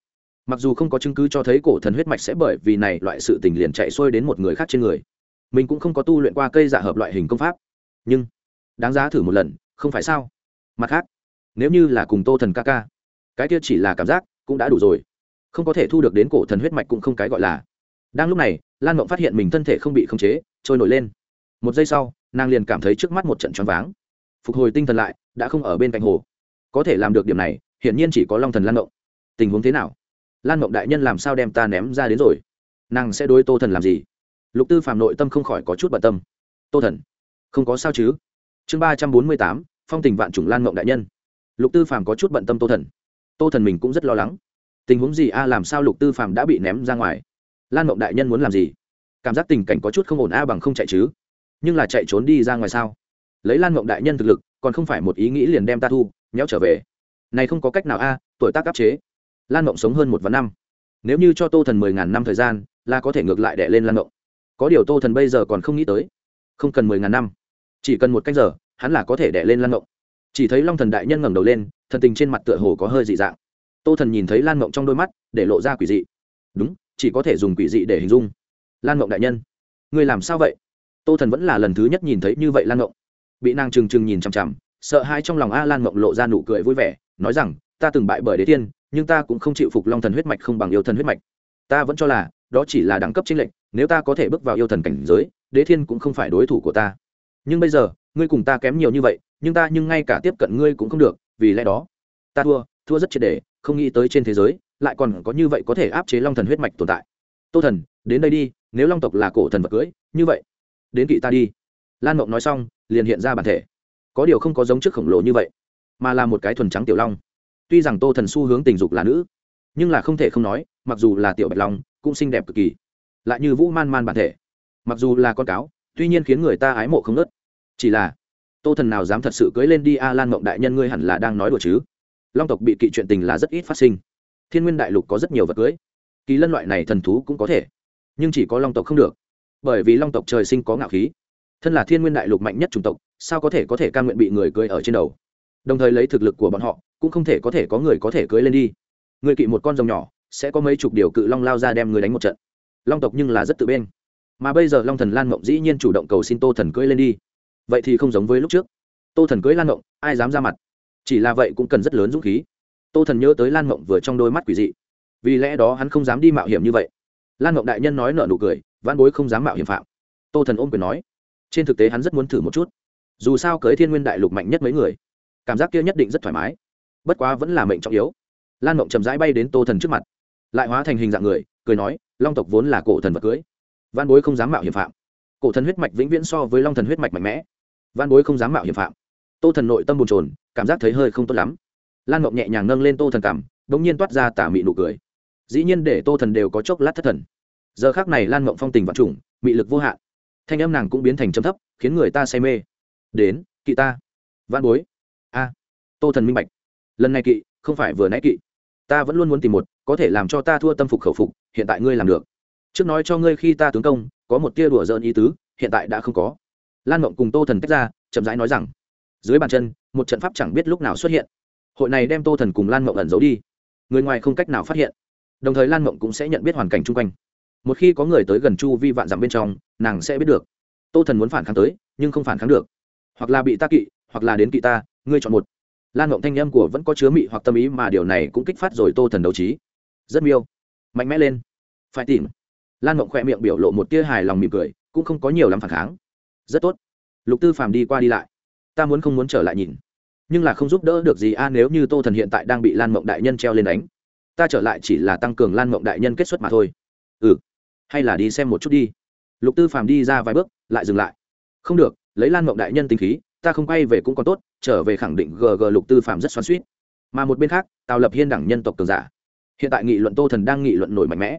mặc dù không có chứng cứ cho thấy cổ thần huyết mạch sẽ bởi vì này loại sự tình liền chạy xuôi đến một người khác trên người, mình cũng không có tu luyện qua cây giả hợp loại hình công pháp. Nhưng, đáng giá thử một lần, không phải sao? Mặt khác, nếu như là cùng tô thần ca ca, cái kia chỉ là cảm giác cũng đã đủ rồi. Không có thể thu được đến cổ thần huyết mạch cũng không cái gọi là. Đang lúc này, lan mộng phát hiện mình thân thể không bị khống chế, trôi nổi lên. Một giây sau, nàng liền cảm thấy trước mắt một trận choáng váng. Phục hồi tinh thần lại, đã không ở bên cạnh hồ. Có thể làm được điểm này, hiển nhiên chỉ có long thần lan mộng. Tình huống thế nào? Lan mộng đại nhân làm sao đem ta ném ra đến rồi? Nàng sẽ đối tô thần làm gì? Lục tư phạm nội tâm không khỏi có chút bận tâm. Tô thần, không có sao chứ? Chương ba trăm bốn mươi tám, phong tình vạn chủng lan mộng đại nhân. Lục tư phạm có chút bận tâm tô thần. Tô thần mình cũng rất lo lắng. Tình huống gì a, làm sao lục tư phạm đã bị ném ra ngoài? Lan mộng đại nhân muốn làm gì? Cảm giác tình cảnh có chút không ổn a bằng không chạy chứ? Nhưng là chạy trốn đi ra ngoài sao? Lấy lan mộng đại nhân thực lực, còn không phải một ý nghĩ liền đem ta thu, nhéo trở về. Này không có cách nào a, tuổi tác áp chế lan mộng sống hơn một vạn năm. Nếu như cho tô thần mười ngàn năm thời gian, là có thể ngược lại đẻ lên lan mộng. Có điều tô thần bây giờ còn không nghĩ tới. Không cần mười ngàn năm. Chỉ cần một canh giờ, hắn là có thể đẻ lên lan mộng. Chỉ thấy long thần đại nhân ngẩng đầu lên, thần tình trên mặt tựa hồ có hơi dị dạng. Tô thần nhìn thấy lan mộng trong đôi mắt, để lộ ra quỷ dị. Đúng, chỉ có thể dùng quỷ dị để hình dung. Lan mộng đại nhân người làm sao vậy? Tô thần vẫn là lần thứ nhất nhìn thấy như vậy lan mộng. Bị nàng trừng trừng nhìn chằm chằm, sợ hai trong lòng a lan mộng lộ ra nụ cười vui vẻ, nói rằng, ta từng bại bởi đế tiên nhưng ta cũng không chịu phục long thần huyết mạch không bằng yêu thần huyết mạch. Ta vẫn cho là, đó chỉ là đẳng cấp chính lệnh nếu ta có thể bước vào yêu thần cảnh giới, đế thiên cũng không phải đối thủ của ta. Nhưng bây giờ, ngươi cùng ta kém nhiều như vậy, nhưng ta nhưng ngay cả tiếp cận ngươi cũng không được, vì lẽ đó, ta thua thua rất triệt đề không nghĩ tới trên thế giới, lại còn có như vậy có thể áp chế long thần huyết mạch tồn tại. Tô thần, đến đây đi, nếu long tộc là cổ thần vật cưới, như vậy, đến kỵ ta đi. Lan mộng nói xong, liền hiện ra bản thể. Có điều không có giống trước khổng lồ như vậy, mà là một cái thuần trắng tiểu long tuy rằng tô thần xu hướng tình dục là nữ, nhưng là không thể không nói, mặc dù là tiểu bạch long, cũng xinh đẹp cực kỳ. Lại như vũ man man bản thể. Mặc dù là con cáo, tuy nhiên khiến người ta ái mộ không nớt chỉ là, tô thần nào dám thật sự cưới lên đi a lan mộng đại nhân ngươi hẳn là đang nói đùa chứ? Long tộc bị kỵ chuyện tình là rất ít phát sinh. Thiên nguyên đại lục có rất nhiều vật cưới. Kỳ lân loại này thần thú cũng có thể. Nhưng chỉ có long tộc không được. Bởi vì long tộc trời sinh có ngạo khí. Thân là thiên nguyên đại lục mạnh nhất chủng tộc, sao có thể có thể ca nguyện bị người cưới ở trên đầu? Đồng thời lấy thực lực của bọn họ, cũng không thể có thể có người có thể cưới lên đi. Người kỵ một con rồng nhỏ, sẽ có mấy chục điều cự long lao ra đem người đánh một trận. Long tộc nhưng là rất tự bên mà bây giờ long thần lan mộng dĩ nhiên chủ động cầu xin tô thần cưới lên đi. Vậy thì không giống với lúc trước. Tô thần cưới lan mộng, ai dám ra mặt? Chỉ là vậy cũng cần rất lớn dũng khí. Tô thần nhớ tới lan mộng vừa trong đôi mắt quỷ dị. Vì lẽ đó hắn không dám đi mạo hiểm như vậy. Lan mộng đại nhân nói nợ nụ cười văn bối không dám mạo hiểm phạm. Tô thần ôm quyền nói. Trên thực tế hắn rất muốn thử một chút. Dù sao cưới thiên nguyên đại lục mạnh nhất mấy người cảm giác kia nhất định rất thoải mái. Bất quá vẫn là mệnh trọng yếu. Lan mộng chậm rãi bay đến tô thần trước mặt, lại hóa thành hình dạng người, cười nói, long tộc vốn là cổ thần vật cưới. Văn bối không dám mạo hiểm phạm. Cổ thần huyết mạch vĩnh viễn so với long thần huyết mạch mạnh mẽ. Văn bối không dám mạo hiểm phạm. Tô thần nội tâm bồn trồn cảm giác thấy hơi không tốt lắm. Lan mộng nhẹ nhàng nâng lên tô thần cảm đ ỗ n g nhiên toát ra tả mị nụ cười. Dĩ nhiên để tô thần đều có chốc lát thất thần. Giờ khác này lan mộng phong tình vạn trùng, mị lực vô hạn. Thanh âm nàng cũng biến thành chấm thấp, khiến người ta say mê. Đến, kỵ ta. Văn bối tô thần minh bạch. Lần này kỵ, không phải vừa nãy kỵ. Ta vẫn luôn muốn tìm một, có thể làm cho ta thua tâm phục khẩu phục, hiện tại ngươi làm được. Trước nói cho ngươi khi ta tướng công, có một tia đùa dợn ý tứ, hiện tại đã không có. Lan mộng cùng tô thần tách ra, chậm rãi nói rằng, dưới bàn chân, một trận pháp chẳng biết lúc nào xuất hiện. Hội này đem tô thần cùng lan mộng ẩn giấu đi. Người ngoài không cách nào phát hiện. Đồng thời lan mộng cũng sẽ nhận biết hoàn cảnh chung quanh. Một khi có người tới gần chu vi vạn dặm bên trong, nàng sẽ biết được. Tô thần muốn phản kháng tới, nhưng không phản kháng được. Hoặc là bị ta kỵ, hoặc là đến kỵ ta, ngươi chọn một lan ngộng thanh âm của vẫn có chứa mị hoặc tâm ý mà điều này cũng kích phát rồi tô thần đấu trí. Rất miêu. Mạnh mẽ lên. Phải tìm. Lan ngộng khỏe miệng biểu lộ một tia hài lòng mỉm cười, cũng không có nhiều lắm phản kháng. Rất tốt. Lục tư phàm đi qua đi lại. Ta muốn không muốn trở lại nhìn. Nhưng là không giúp đỡ được gì a, nếu như tô thần hiện tại đang bị lan mộng đại nhân treo lên đánh. Ta trở lại chỉ là tăng cường lan mộng đại nhân kết xuất mà thôi. Ừ. Hay là đi xem một chút đi. Lục tư phàm đi ra vài bước, lại dừng lại. Không được, lấy lan mộng đại nhân tính khí ta không quay về cũng còn tốt, trở về khẳng định gg lục tư phạm rất xoắn suýt mà một bên khác, tào lập hiên đẳng nhân tộc cường giả. Hiện tại nghị luận tô thần đang nghị luận nổi mạnh mẽ.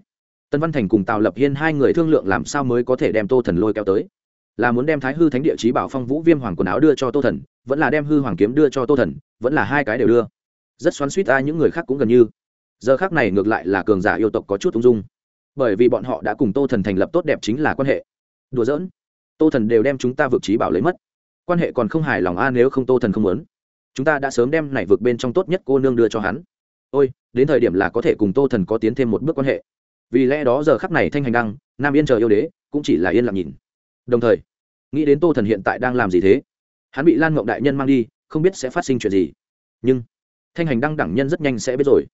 Tân văn thành cùng tào lập hiên hai người thương lượng làm sao mới có thể đem tô thần lôi kéo tới. Là muốn đem thái hư thánh địa chí bảo phong vũ viêm hoàng quần áo đưa cho tô thần, vẫn là đem hư hoàng kiếm đưa cho tô thần, vẫn là hai cái đều đưa. Rất xoắn suýt ta những người khác cũng gần như. Giờ khác này ngược lại là cường giả yêu tộc có chút ung dung. Bởi vì bọn họ đã cùng tô thần thành lập tốt đẹp chính là quan hệ. Đùa giỡn. Tô thần đều đem chúng ta vượt trí bảo lấy mất quan hệ còn không hài lòng a, nếu không tô thần không muốn, chúng ta đã sớm đem này vượt bên trong tốt nhất cô nương đưa cho hắn. Ôi, đến thời điểm là có thể cùng tô thần có tiến thêm một bước quan hệ. Vì lẽ đó giờ khắc này thanh hành đăng, nam yên chờ yêu đế, cũng chỉ là yên lặng nhìn. Đồng thời, nghĩ đến tô thần hiện tại đang làm gì thế? Hắn bị lan mộng đại nhân mang đi, không biết sẽ phát sinh chuyện gì. Nhưng, thanh hành đăng đẳng nhân rất nhanh sẽ biết rồi.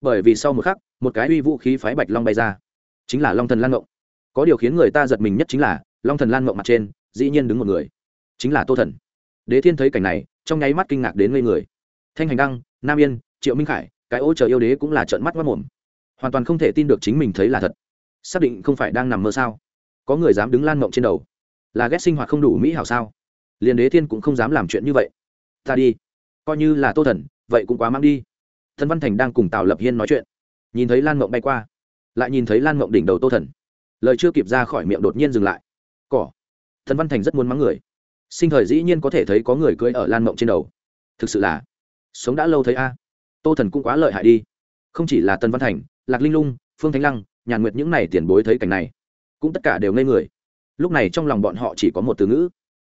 Bởi vì sau một khắc, một cái uy vũ khí phái bạch long bay ra. Chính là long thần lan mộng có điều khiến người ta giật mình nhất chính là, long thần lan mộng mặt trên, dĩ nhiên đứng một người chính là tô thần. Đế thiên thấy cảnh này, trong nháy mắt kinh ngạc đến ngây người. Thanh hành đăng, nam yên, triệu minh khải, cái ô chờ yêu đế cũng là trợn mắt mất mồm. Hoàn toàn không thể tin được chính mình thấy là thật. Xác định không phải đang nằm mơ sao? Có người dám đứng lan mộng trên đầu. Là ghét sinh hoạt không đủ mỹ hảo sao? Liền đế thiên cũng không dám làm chuyện như vậy. Ta đi. Coi như là tô thần, vậy cũng quá mang đi. Thân văn thành đang cùng tào lập hiên nói chuyện. Nhìn thấy lan mộng bay qua, lại nhìn thấy lan mộng đỉnh đầu tô thần. Lời chưa kịp ra khỏi miệng đột nhiên dừng lại. Cỏ. Thần văn thành rất muốn mắng người sinh thời dĩ nhiên có thể thấy có người cưỡi ở lan mộng trên đầu. Thực sự là, sống đã lâu thấy a. Tô thần cũng quá lợi hại đi. Không chỉ là tân văn thành, lạc linh lung, phương thánh lăng, nhàn nguyệt những này tiền bối thấy cảnh này, cũng tất cả đều ngây người. Lúc này trong lòng bọn họ chỉ có một từ ngữ,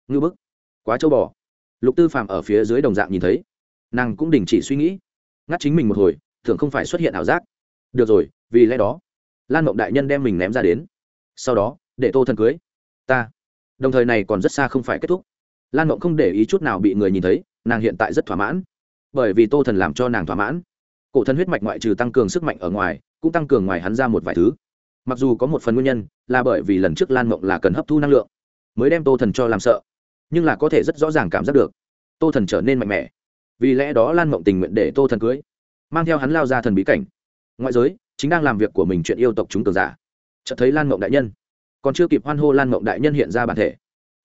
ngư bức. Quá châu bò. Lục tư phạm ở phía dưới đồng dạng nhìn thấy. Nàng cũng đình chỉ suy nghĩ, ngắt chính mình một hồi thường không phải xuất hiện ảo giác. Được rồi, vì lẽ đó, lan mộng đại nhân đem mình ném ra đến. Sau đó, để tô thần cưới. Ta đồng thời này còn rất xa không phải kết thúc. Lan mộng không để ý chút nào bị người nhìn thấy, nàng hiện tại rất thỏa mãn. Bởi vì tô thần làm cho nàng thỏa mãn. Cổ thần huyết mạch ngoại trừ tăng cường sức mạnh ở ngoài, cũng tăng cường ngoài hắn ra một vài thứ. Mặc dù có một phần nguyên nhân, là bởi vì lần trước lan mộng là cần hấp thu năng lượng, mới đem tô thần cho làm sợ, nhưng là có thể rất rõ ràng cảm giác được, tô thần trở nên mạnh mẽ. Vì lẽ đó lan mộng tình nguyện để tô thần cưới, mang theo hắn lao ra thần bí cảnh. Ngoại giới, chính đang làm việc của mình chuyện yêu tộc chúng tường giả. Chợt thấy lan mộng đại nhân còn chưa kịp hoan hô lan mộng đại nhân hiện ra bản thể,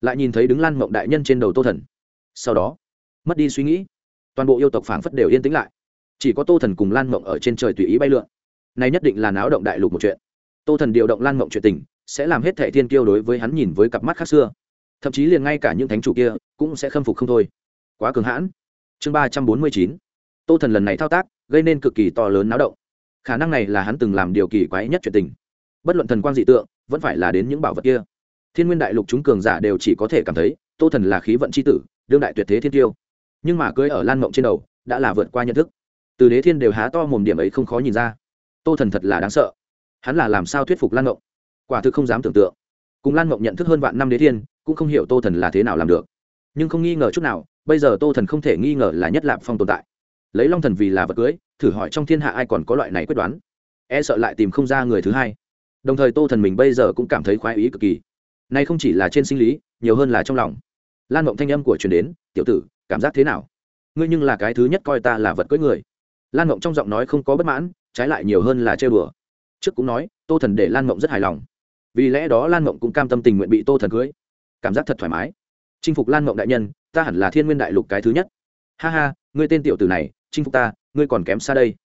lại nhìn thấy đứng lan mộng đại nhân trên đầu tô thần. Sau đó, mất đi suy nghĩ, toàn bộ yêu tộc phảng phất đều yên tĩnh lại. Chỉ có tô thần cùng lan mộng ở trên trời tùy ý bay lượn. Này nhất định là náo động đại lục một chuyện. Tô thần điều động lan mộng chuyện tình, sẽ làm hết thệ thiên kiêu đối với hắn nhìn với cặp mắt khác xưa. Thậm chí liền ngay cả những thánh chủ kia cũng sẽ khâm phục không thôi. Quá cường hãn. Chương ba trăm bốn mươi chín. Tô thần lần này thao tác, gây nên cực kỳ to lớn náo động. Khả năng này là hắn từng làm điều kỳ quái nhất chuyện tình. Bất luận thần quang dị tượng vẫn phải là đến những bảo vật kia. Thiên nguyên đại lục chúng cường giả đều chỉ có thể cảm thấy, tô thần là khí vận c h i tử, đương đại tuyệt thế thiên tiêu. Nhưng mà cưới ở lan mộng trên đầu, đã là vượt qua nhận thức. Từ đế thiên đều há to mồm điểm ấy không khó nhìn ra. Tô thần thật là đáng sợ. Hắn là làm sao thuyết phục lan mộng? Quả thực không dám tưởng tượng. Cùng lan mộng nhận thức hơn vạn năm đế thiên, cũng không hiểu tô thần là thế nào làm được. Nhưng không nghi ngờ chút nào, bây giờ tô thần không thể nghi ngờ là nhất lạp phong tồn tại. Lấy long thần vì là vật cưới, thử hỏi trong thiên hạ ai còn có loại này quyết đoán. E sợ lại tìm không ra người thứ hai đồng thời tô thần mình bây giờ cũng cảm thấy khoái ý cực kỳ. Nay không chỉ là trên sinh lý, nhiều hơn là trong lòng. Lan mộng thanh âm của truyền đến, tiểu tử, cảm giác thế nào? Ngươi nhưng là cái thứ nhất coi ta là vật cưỡi người. Lan mộng trong giọng nói không có bất mãn, trái lại nhiều hơn là trêu đùa. Trước cũng nói, tô thần để lan mộng rất hài lòng. Vì lẽ đó lan mộng cũng cam tâm tình nguyện bị tô thần cưới. Cảm giác thật thoải mái. Chinh phục lan mộng đại nhân, ta hẳn là thiên nguyên đại lục cái thứ nhất. Ha ha, ngươi tên tiểu tử này, chinh phục ta, ngươi còn kém xa đây.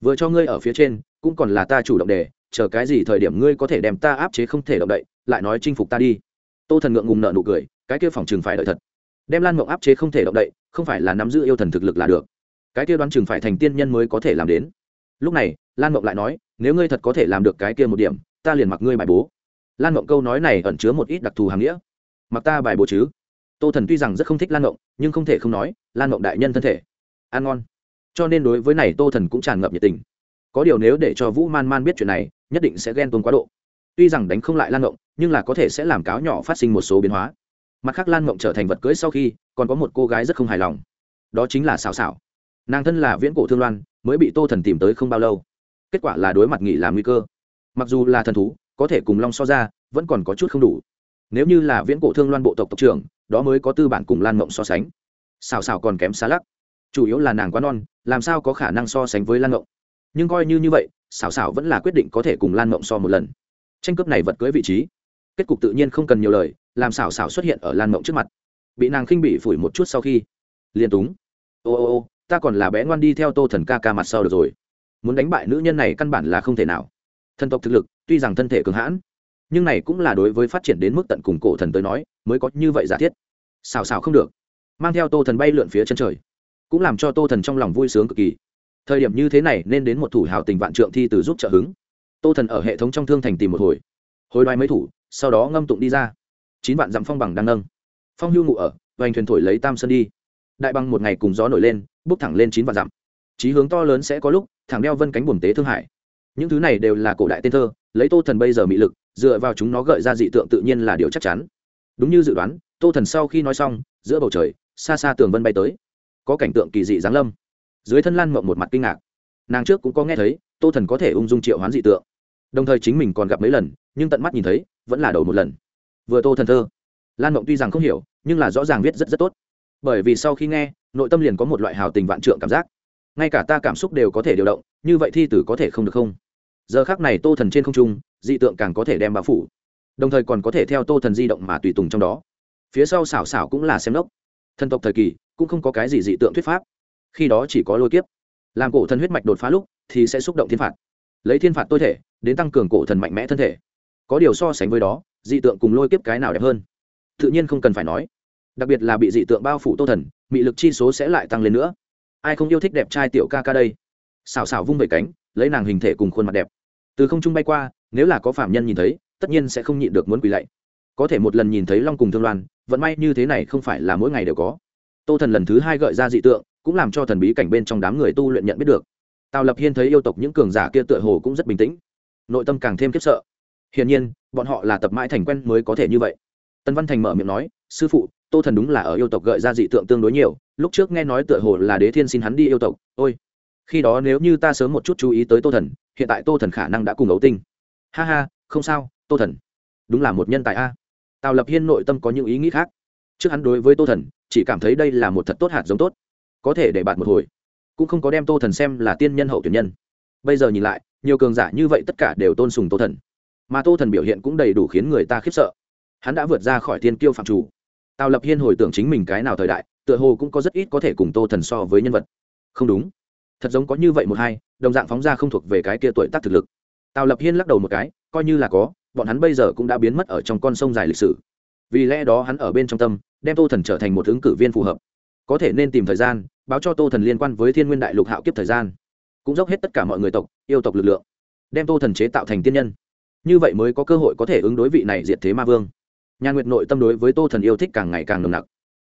Vừa cho ngươi ở phía trên, cũng còn là ta chủ động đề chờ cái gì thời điểm ngươi có thể đem ta áp chế không thể động đậy, lại nói chinh phục ta đi. Tô thần ngượng ngùng nợ nụ cười, cái kia phòng chừng phải đợi thật. Đem lan mộng áp chế không thể động đậy, không phải là nắm giữ yêu thần thực lực là được. Cái kia đoán chừng phải thành tiên nhân mới có thể làm đến. Lúc này, lan mộng lại nói, nếu ngươi thật có thể làm được cái kia một điểm, ta liền mặc ngươi bài bố. Lan mộng câu nói này ẩn chứa một ít đặc thù hàm nghĩa. Mặc ta bài bố chứ? Tô thần tuy rằng rất không thích lan mộng, nhưng không thể không nói, lan mộng đại nhân thân thể. Ăn ngon. Cho nên đối với này tô thần cũng tràn ngập nhiệt tình có điều nếu để cho vũ man man biết chuyện này, nhất định sẽ ghen tuông quá độ. Tuy rằng đánh không lại lan ngộng, nhưng là có thể sẽ làm cáo nhỏ phát sinh một số biến hóa. Mặt khác lan ngộng trở thành vật cưới sau khi, còn có một cô gái rất không hài lòng. Đó chính là xào xảo nàng thân là viễn cổ thương loan, mới bị tô thần tìm tới không bao lâu. Kết quả là đối mặt nghỉ là nguy cơ. Mặc dù là thần thú, có thể cùng long so ra, vẫn còn có chút không đủ. Nếu như là viễn cổ thương loan bộ tộc tộc trưởng, đó mới có tư bản cùng lan mộng so sánh. Xào xào còn kém xa lắc. Chủ yếu là nàng quá non, làm sao có khả năng so sánh với lan mộng nhưng coi như như vậy, xảo xảo vẫn là quyết định có thể cùng lan mộng so một lần. Tranh cướp này vật cưới vị trí, kết cục tự nhiên không cần nhiều lời, làm xảo xảo xuất hiện ở lan mộng trước mặt. Bị nàng khinh bị phủi một chút sau khi, liền túng. Ô ô ô, ta còn là bé ngoan đi theo tô thần ca ca mặt sau được rồi. Muốn đánh bại nữ nhân này căn bản là không thể nào. Thần tộc thực lực, tuy rằng thân thể cường hãn, nhưng này cũng là đối với phát triển đến mức tận cùng cổ thần tới nói, mới có như vậy giả thiết. Xào xào không được. Mang theo tô thần bay lượn phía chân trời, cũng làm cho tô thần trong lòng vui sướng cực kỳ thời điểm như thế này nên đến một thủ hào tình vạn trượng thi từ giúp trợ hứng. Tô thần ở hệ thống trong thương thành tìm một hồi. Hồi đoái mấy thủ, sau đó ngâm tụng đi ra. Chín vạn dặm phong bằng đang nâng. Phong hưu ngụ ở, vành thuyền thổi lấy tam sơn đi. Đại bằng một ngày cùng gió nổi lên, bước thẳng lên chín vạn dặm. Chí hướng to lớn sẽ có lúc, thẳng đeo vân cánh buồm tế thương hải. Những thứ này đều là cổ đại tên thơ, lấy tô thần bây giờ mị lực, dựa vào chúng nó gợi ra dị tượng tự nhiên là điều chắc chắn. Đúng như dự đoán, tô thần sau khi nói xong, giữa bầu trời, xa xa tường vân bay tới. Có cảnh tượng kỳ dị giáng lâm dưới thân lan mộng một mặt kinh ngạc. Nàng trước cũng có nghe thấy, tô thần có thể ung dung triệu hoán dị tượng. Đồng thời chính mình còn gặp mấy lần, nhưng tận mắt nhìn thấy, vẫn là đầu một lần. Vừa tô thần thơ, lan mộng tuy rằng không hiểu, nhưng là rõ ràng viết rất rất tốt. Bởi vì sau khi nghe, nội tâm liền có một loại hào tình vạn trượng cảm giác. Ngay cả ta cảm xúc đều có thể điều động, như vậy thi tử có thể không được không? Giờ khác này tô thần trên không trung, dị tượng càng có thể đem bao phủ. Đồng thời còn có thể theo tô thần di động mà tùy tùng trong đó. Phía sau xảo xảo cũng là xem lốc thần tộc thời kỳ, cũng không có cái gì dị tượng thuyết pháp khi đó chỉ có lôi kiếp. Làm cổ thần huyết mạch đột phá lúc, thì sẽ xúc động thiên phạt. Lấy thiên phạt tôi thể, đến tăng cường cổ thần mạnh mẽ thân thể. Có điều so sánh với đó, dị tượng cùng lôi kiếp cái nào đẹp hơn? Tự nhiên không cần phải nói. Đặc biệt là bị dị tượng bao phủ tô thần, mị lực chi số sẽ lại tăng lên nữa. Ai không yêu thích đẹp trai tiểu ca ca đây? Xào xào vung về cánh, lấy nàng hình thể cùng khuôn mặt đẹp. Từ không trung bay qua, nếu là có phạm nhân nhìn thấy, tất nhiên sẽ không nhịn được muốn quỳ lạy. Có thể một lần nhìn thấy long cùng thương loan, vận may như thế này không phải là mỗi ngày đều có. Tô thần lần thứ hai gợi ra dị tượng cũng làm cho thần bí cảnh bên trong đám người tu luyện nhận biết được. Tào lập hiên thấy yêu tộc những cường giả kia tựa hồ cũng rất bình tĩnh, nội tâm càng thêm khiếp sợ. Hiển nhiên, bọn họ là tập mãi thành quen mới có thể như vậy. Tân văn thành mở miệng nói, sư phụ, tô thần đúng là ở yêu tộc gợi ra dị tượng tương đối nhiều, lúc trước nghe nói tựa hồ là đế thiên xin hắn đi yêu tộc, ôi, khi đó nếu như ta sớm một chút chú ý tới tô thần, hiện tại tô thần khả năng đã cùng ấu tinh. Ha ha, không sao, tô thần, đúng là một nhân tài a. Tào lập hiên nội tâm có những ý nghĩ khác. Trước hắn đối với tô thần, chỉ cảm thấy đây là một thật tốt hạt giống tốt có thể để bạn một hồi. Cũng không có đem tô thần xem là tiên nhân hậu tuyển nhân. Bây giờ nhìn lại, nhiều cường giả như vậy tất cả đều tôn sùng tô thần. Mà tô thần biểu hiện cũng đầy đủ khiến người ta khiếp sợ. Hắn đã vượt ra khỏi tiên kiêu phạm chủ. Tào lập hiên hồi tưởng chính mình cái nào thời đại, tựa hồ cũng có rất ít có thể cùng tô thần so với nhân vật. Không đúng. Thật giống có như vậy một hai, đồng dạng phóng ra không thuộc về cái kia tuổi tác thực lực. Tào lập hiên lắc đầu một cái, coi như là có, bọn hắn bây giờ cũng đã biến mất ở trong con sông dài lịch sử. Vì lẽ đó hắn ở bên trong tâm, đem tô thần trở thành một ứng cử viên phù hợp có thể nên tìm thời gian, báo cho tô thần liên quan với thiên nguyên đại lục hạo kiếp thời gian. Cũng dốc hết tất cả mọi người tộc, yêu tộc lực lượng, đem tô thần chế tạo thành tiên nhân. Như vậy mới có cơ hội có thể ứng đối vị này diệt thế ma vương. Nhà nguyệt nội tâm đối với tô thần yêu thích càng ngày càng nồng nặc.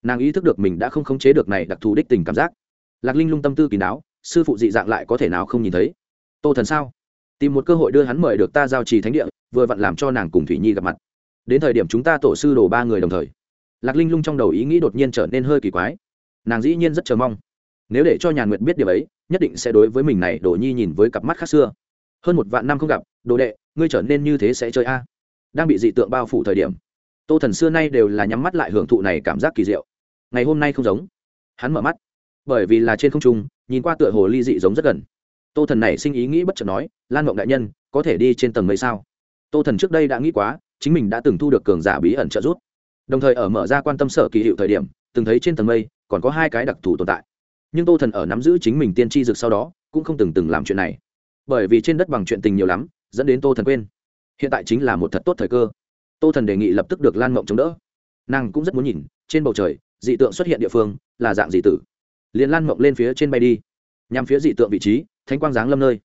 Nàng ý thức được mình đã không khống chế được này đặc thù đích tình cảm giác. Lạc linh lung tâm tư kỳ đáo, sư phụ dị dạng lại có thể nào không nhìn thấy? Tô thần sao? Tìm một cơ hội đưa hắn mời được ta giao trì thánh địa, vừa vặn làm cho nàng cùng thủy nhi gặp mặt. Đến thời điểm chúng ta tổ sư đổ ba người đồng thời, lạc linh lung trong đầu ý nghĩ đột nhiên trở nên hơi kỳ quái nàng dĩ nhiên rất chờ mong. Nếu để cho nhàn nguyệt biết điều ấy, nhất định sẽ đối với mình này đồ nhi nhìn với cặp mắt khác xưa. Hơn một vạn năm không gặp đồ đệ, ngươi trở nên như thế sẽ chơi a? Đang bị dị tượng bao phủ thời điểm, tô thần xưa nay đều là nhắm mắt lại hưởng thụ này cảm giác kỳ diệu. Ngày hôm nay không giống. Hắn mở mắt. Bởi vì là trên không trung, nhìn qua tựa hồ ly dị giống rất gần. Tô thần này sinh ý nghĩ bất chợt nói, lan mộng đại nhân, có thể đi trên tầng mấy sao? Tô thần trước đây đã nghĩ quá, chính mình đã từng thu được cường giả bí ẩn trợ giúp. Đồng thời ở mở ra quan tâm sở kỳ hiệu thời điểm, từng thấy trên tầng mây còn có hai cái đặc thù tồn tại. Nhưng tô thần ở nắm giữ chính mình tiên tri dược sau đó, cũng không từng từng làm chuyện này. Bởi vì trên đất bằng chuyện tình nhiều lắm, dẫn đến tô thần quên. Hiện tại chính là một thật tốt thời cơ. Tô thần đề nghị lập tức được lan mộng chống đỡ. Nàng cũng rất muốn nhìn, trên bầu trời, dị tượng xuất hiện địa phương, là dạng dị tử? Liền lan mộng lên phía trên bay đi. Nhằm phía dị tượng vị trí, thánh quang giáng lâm nơi.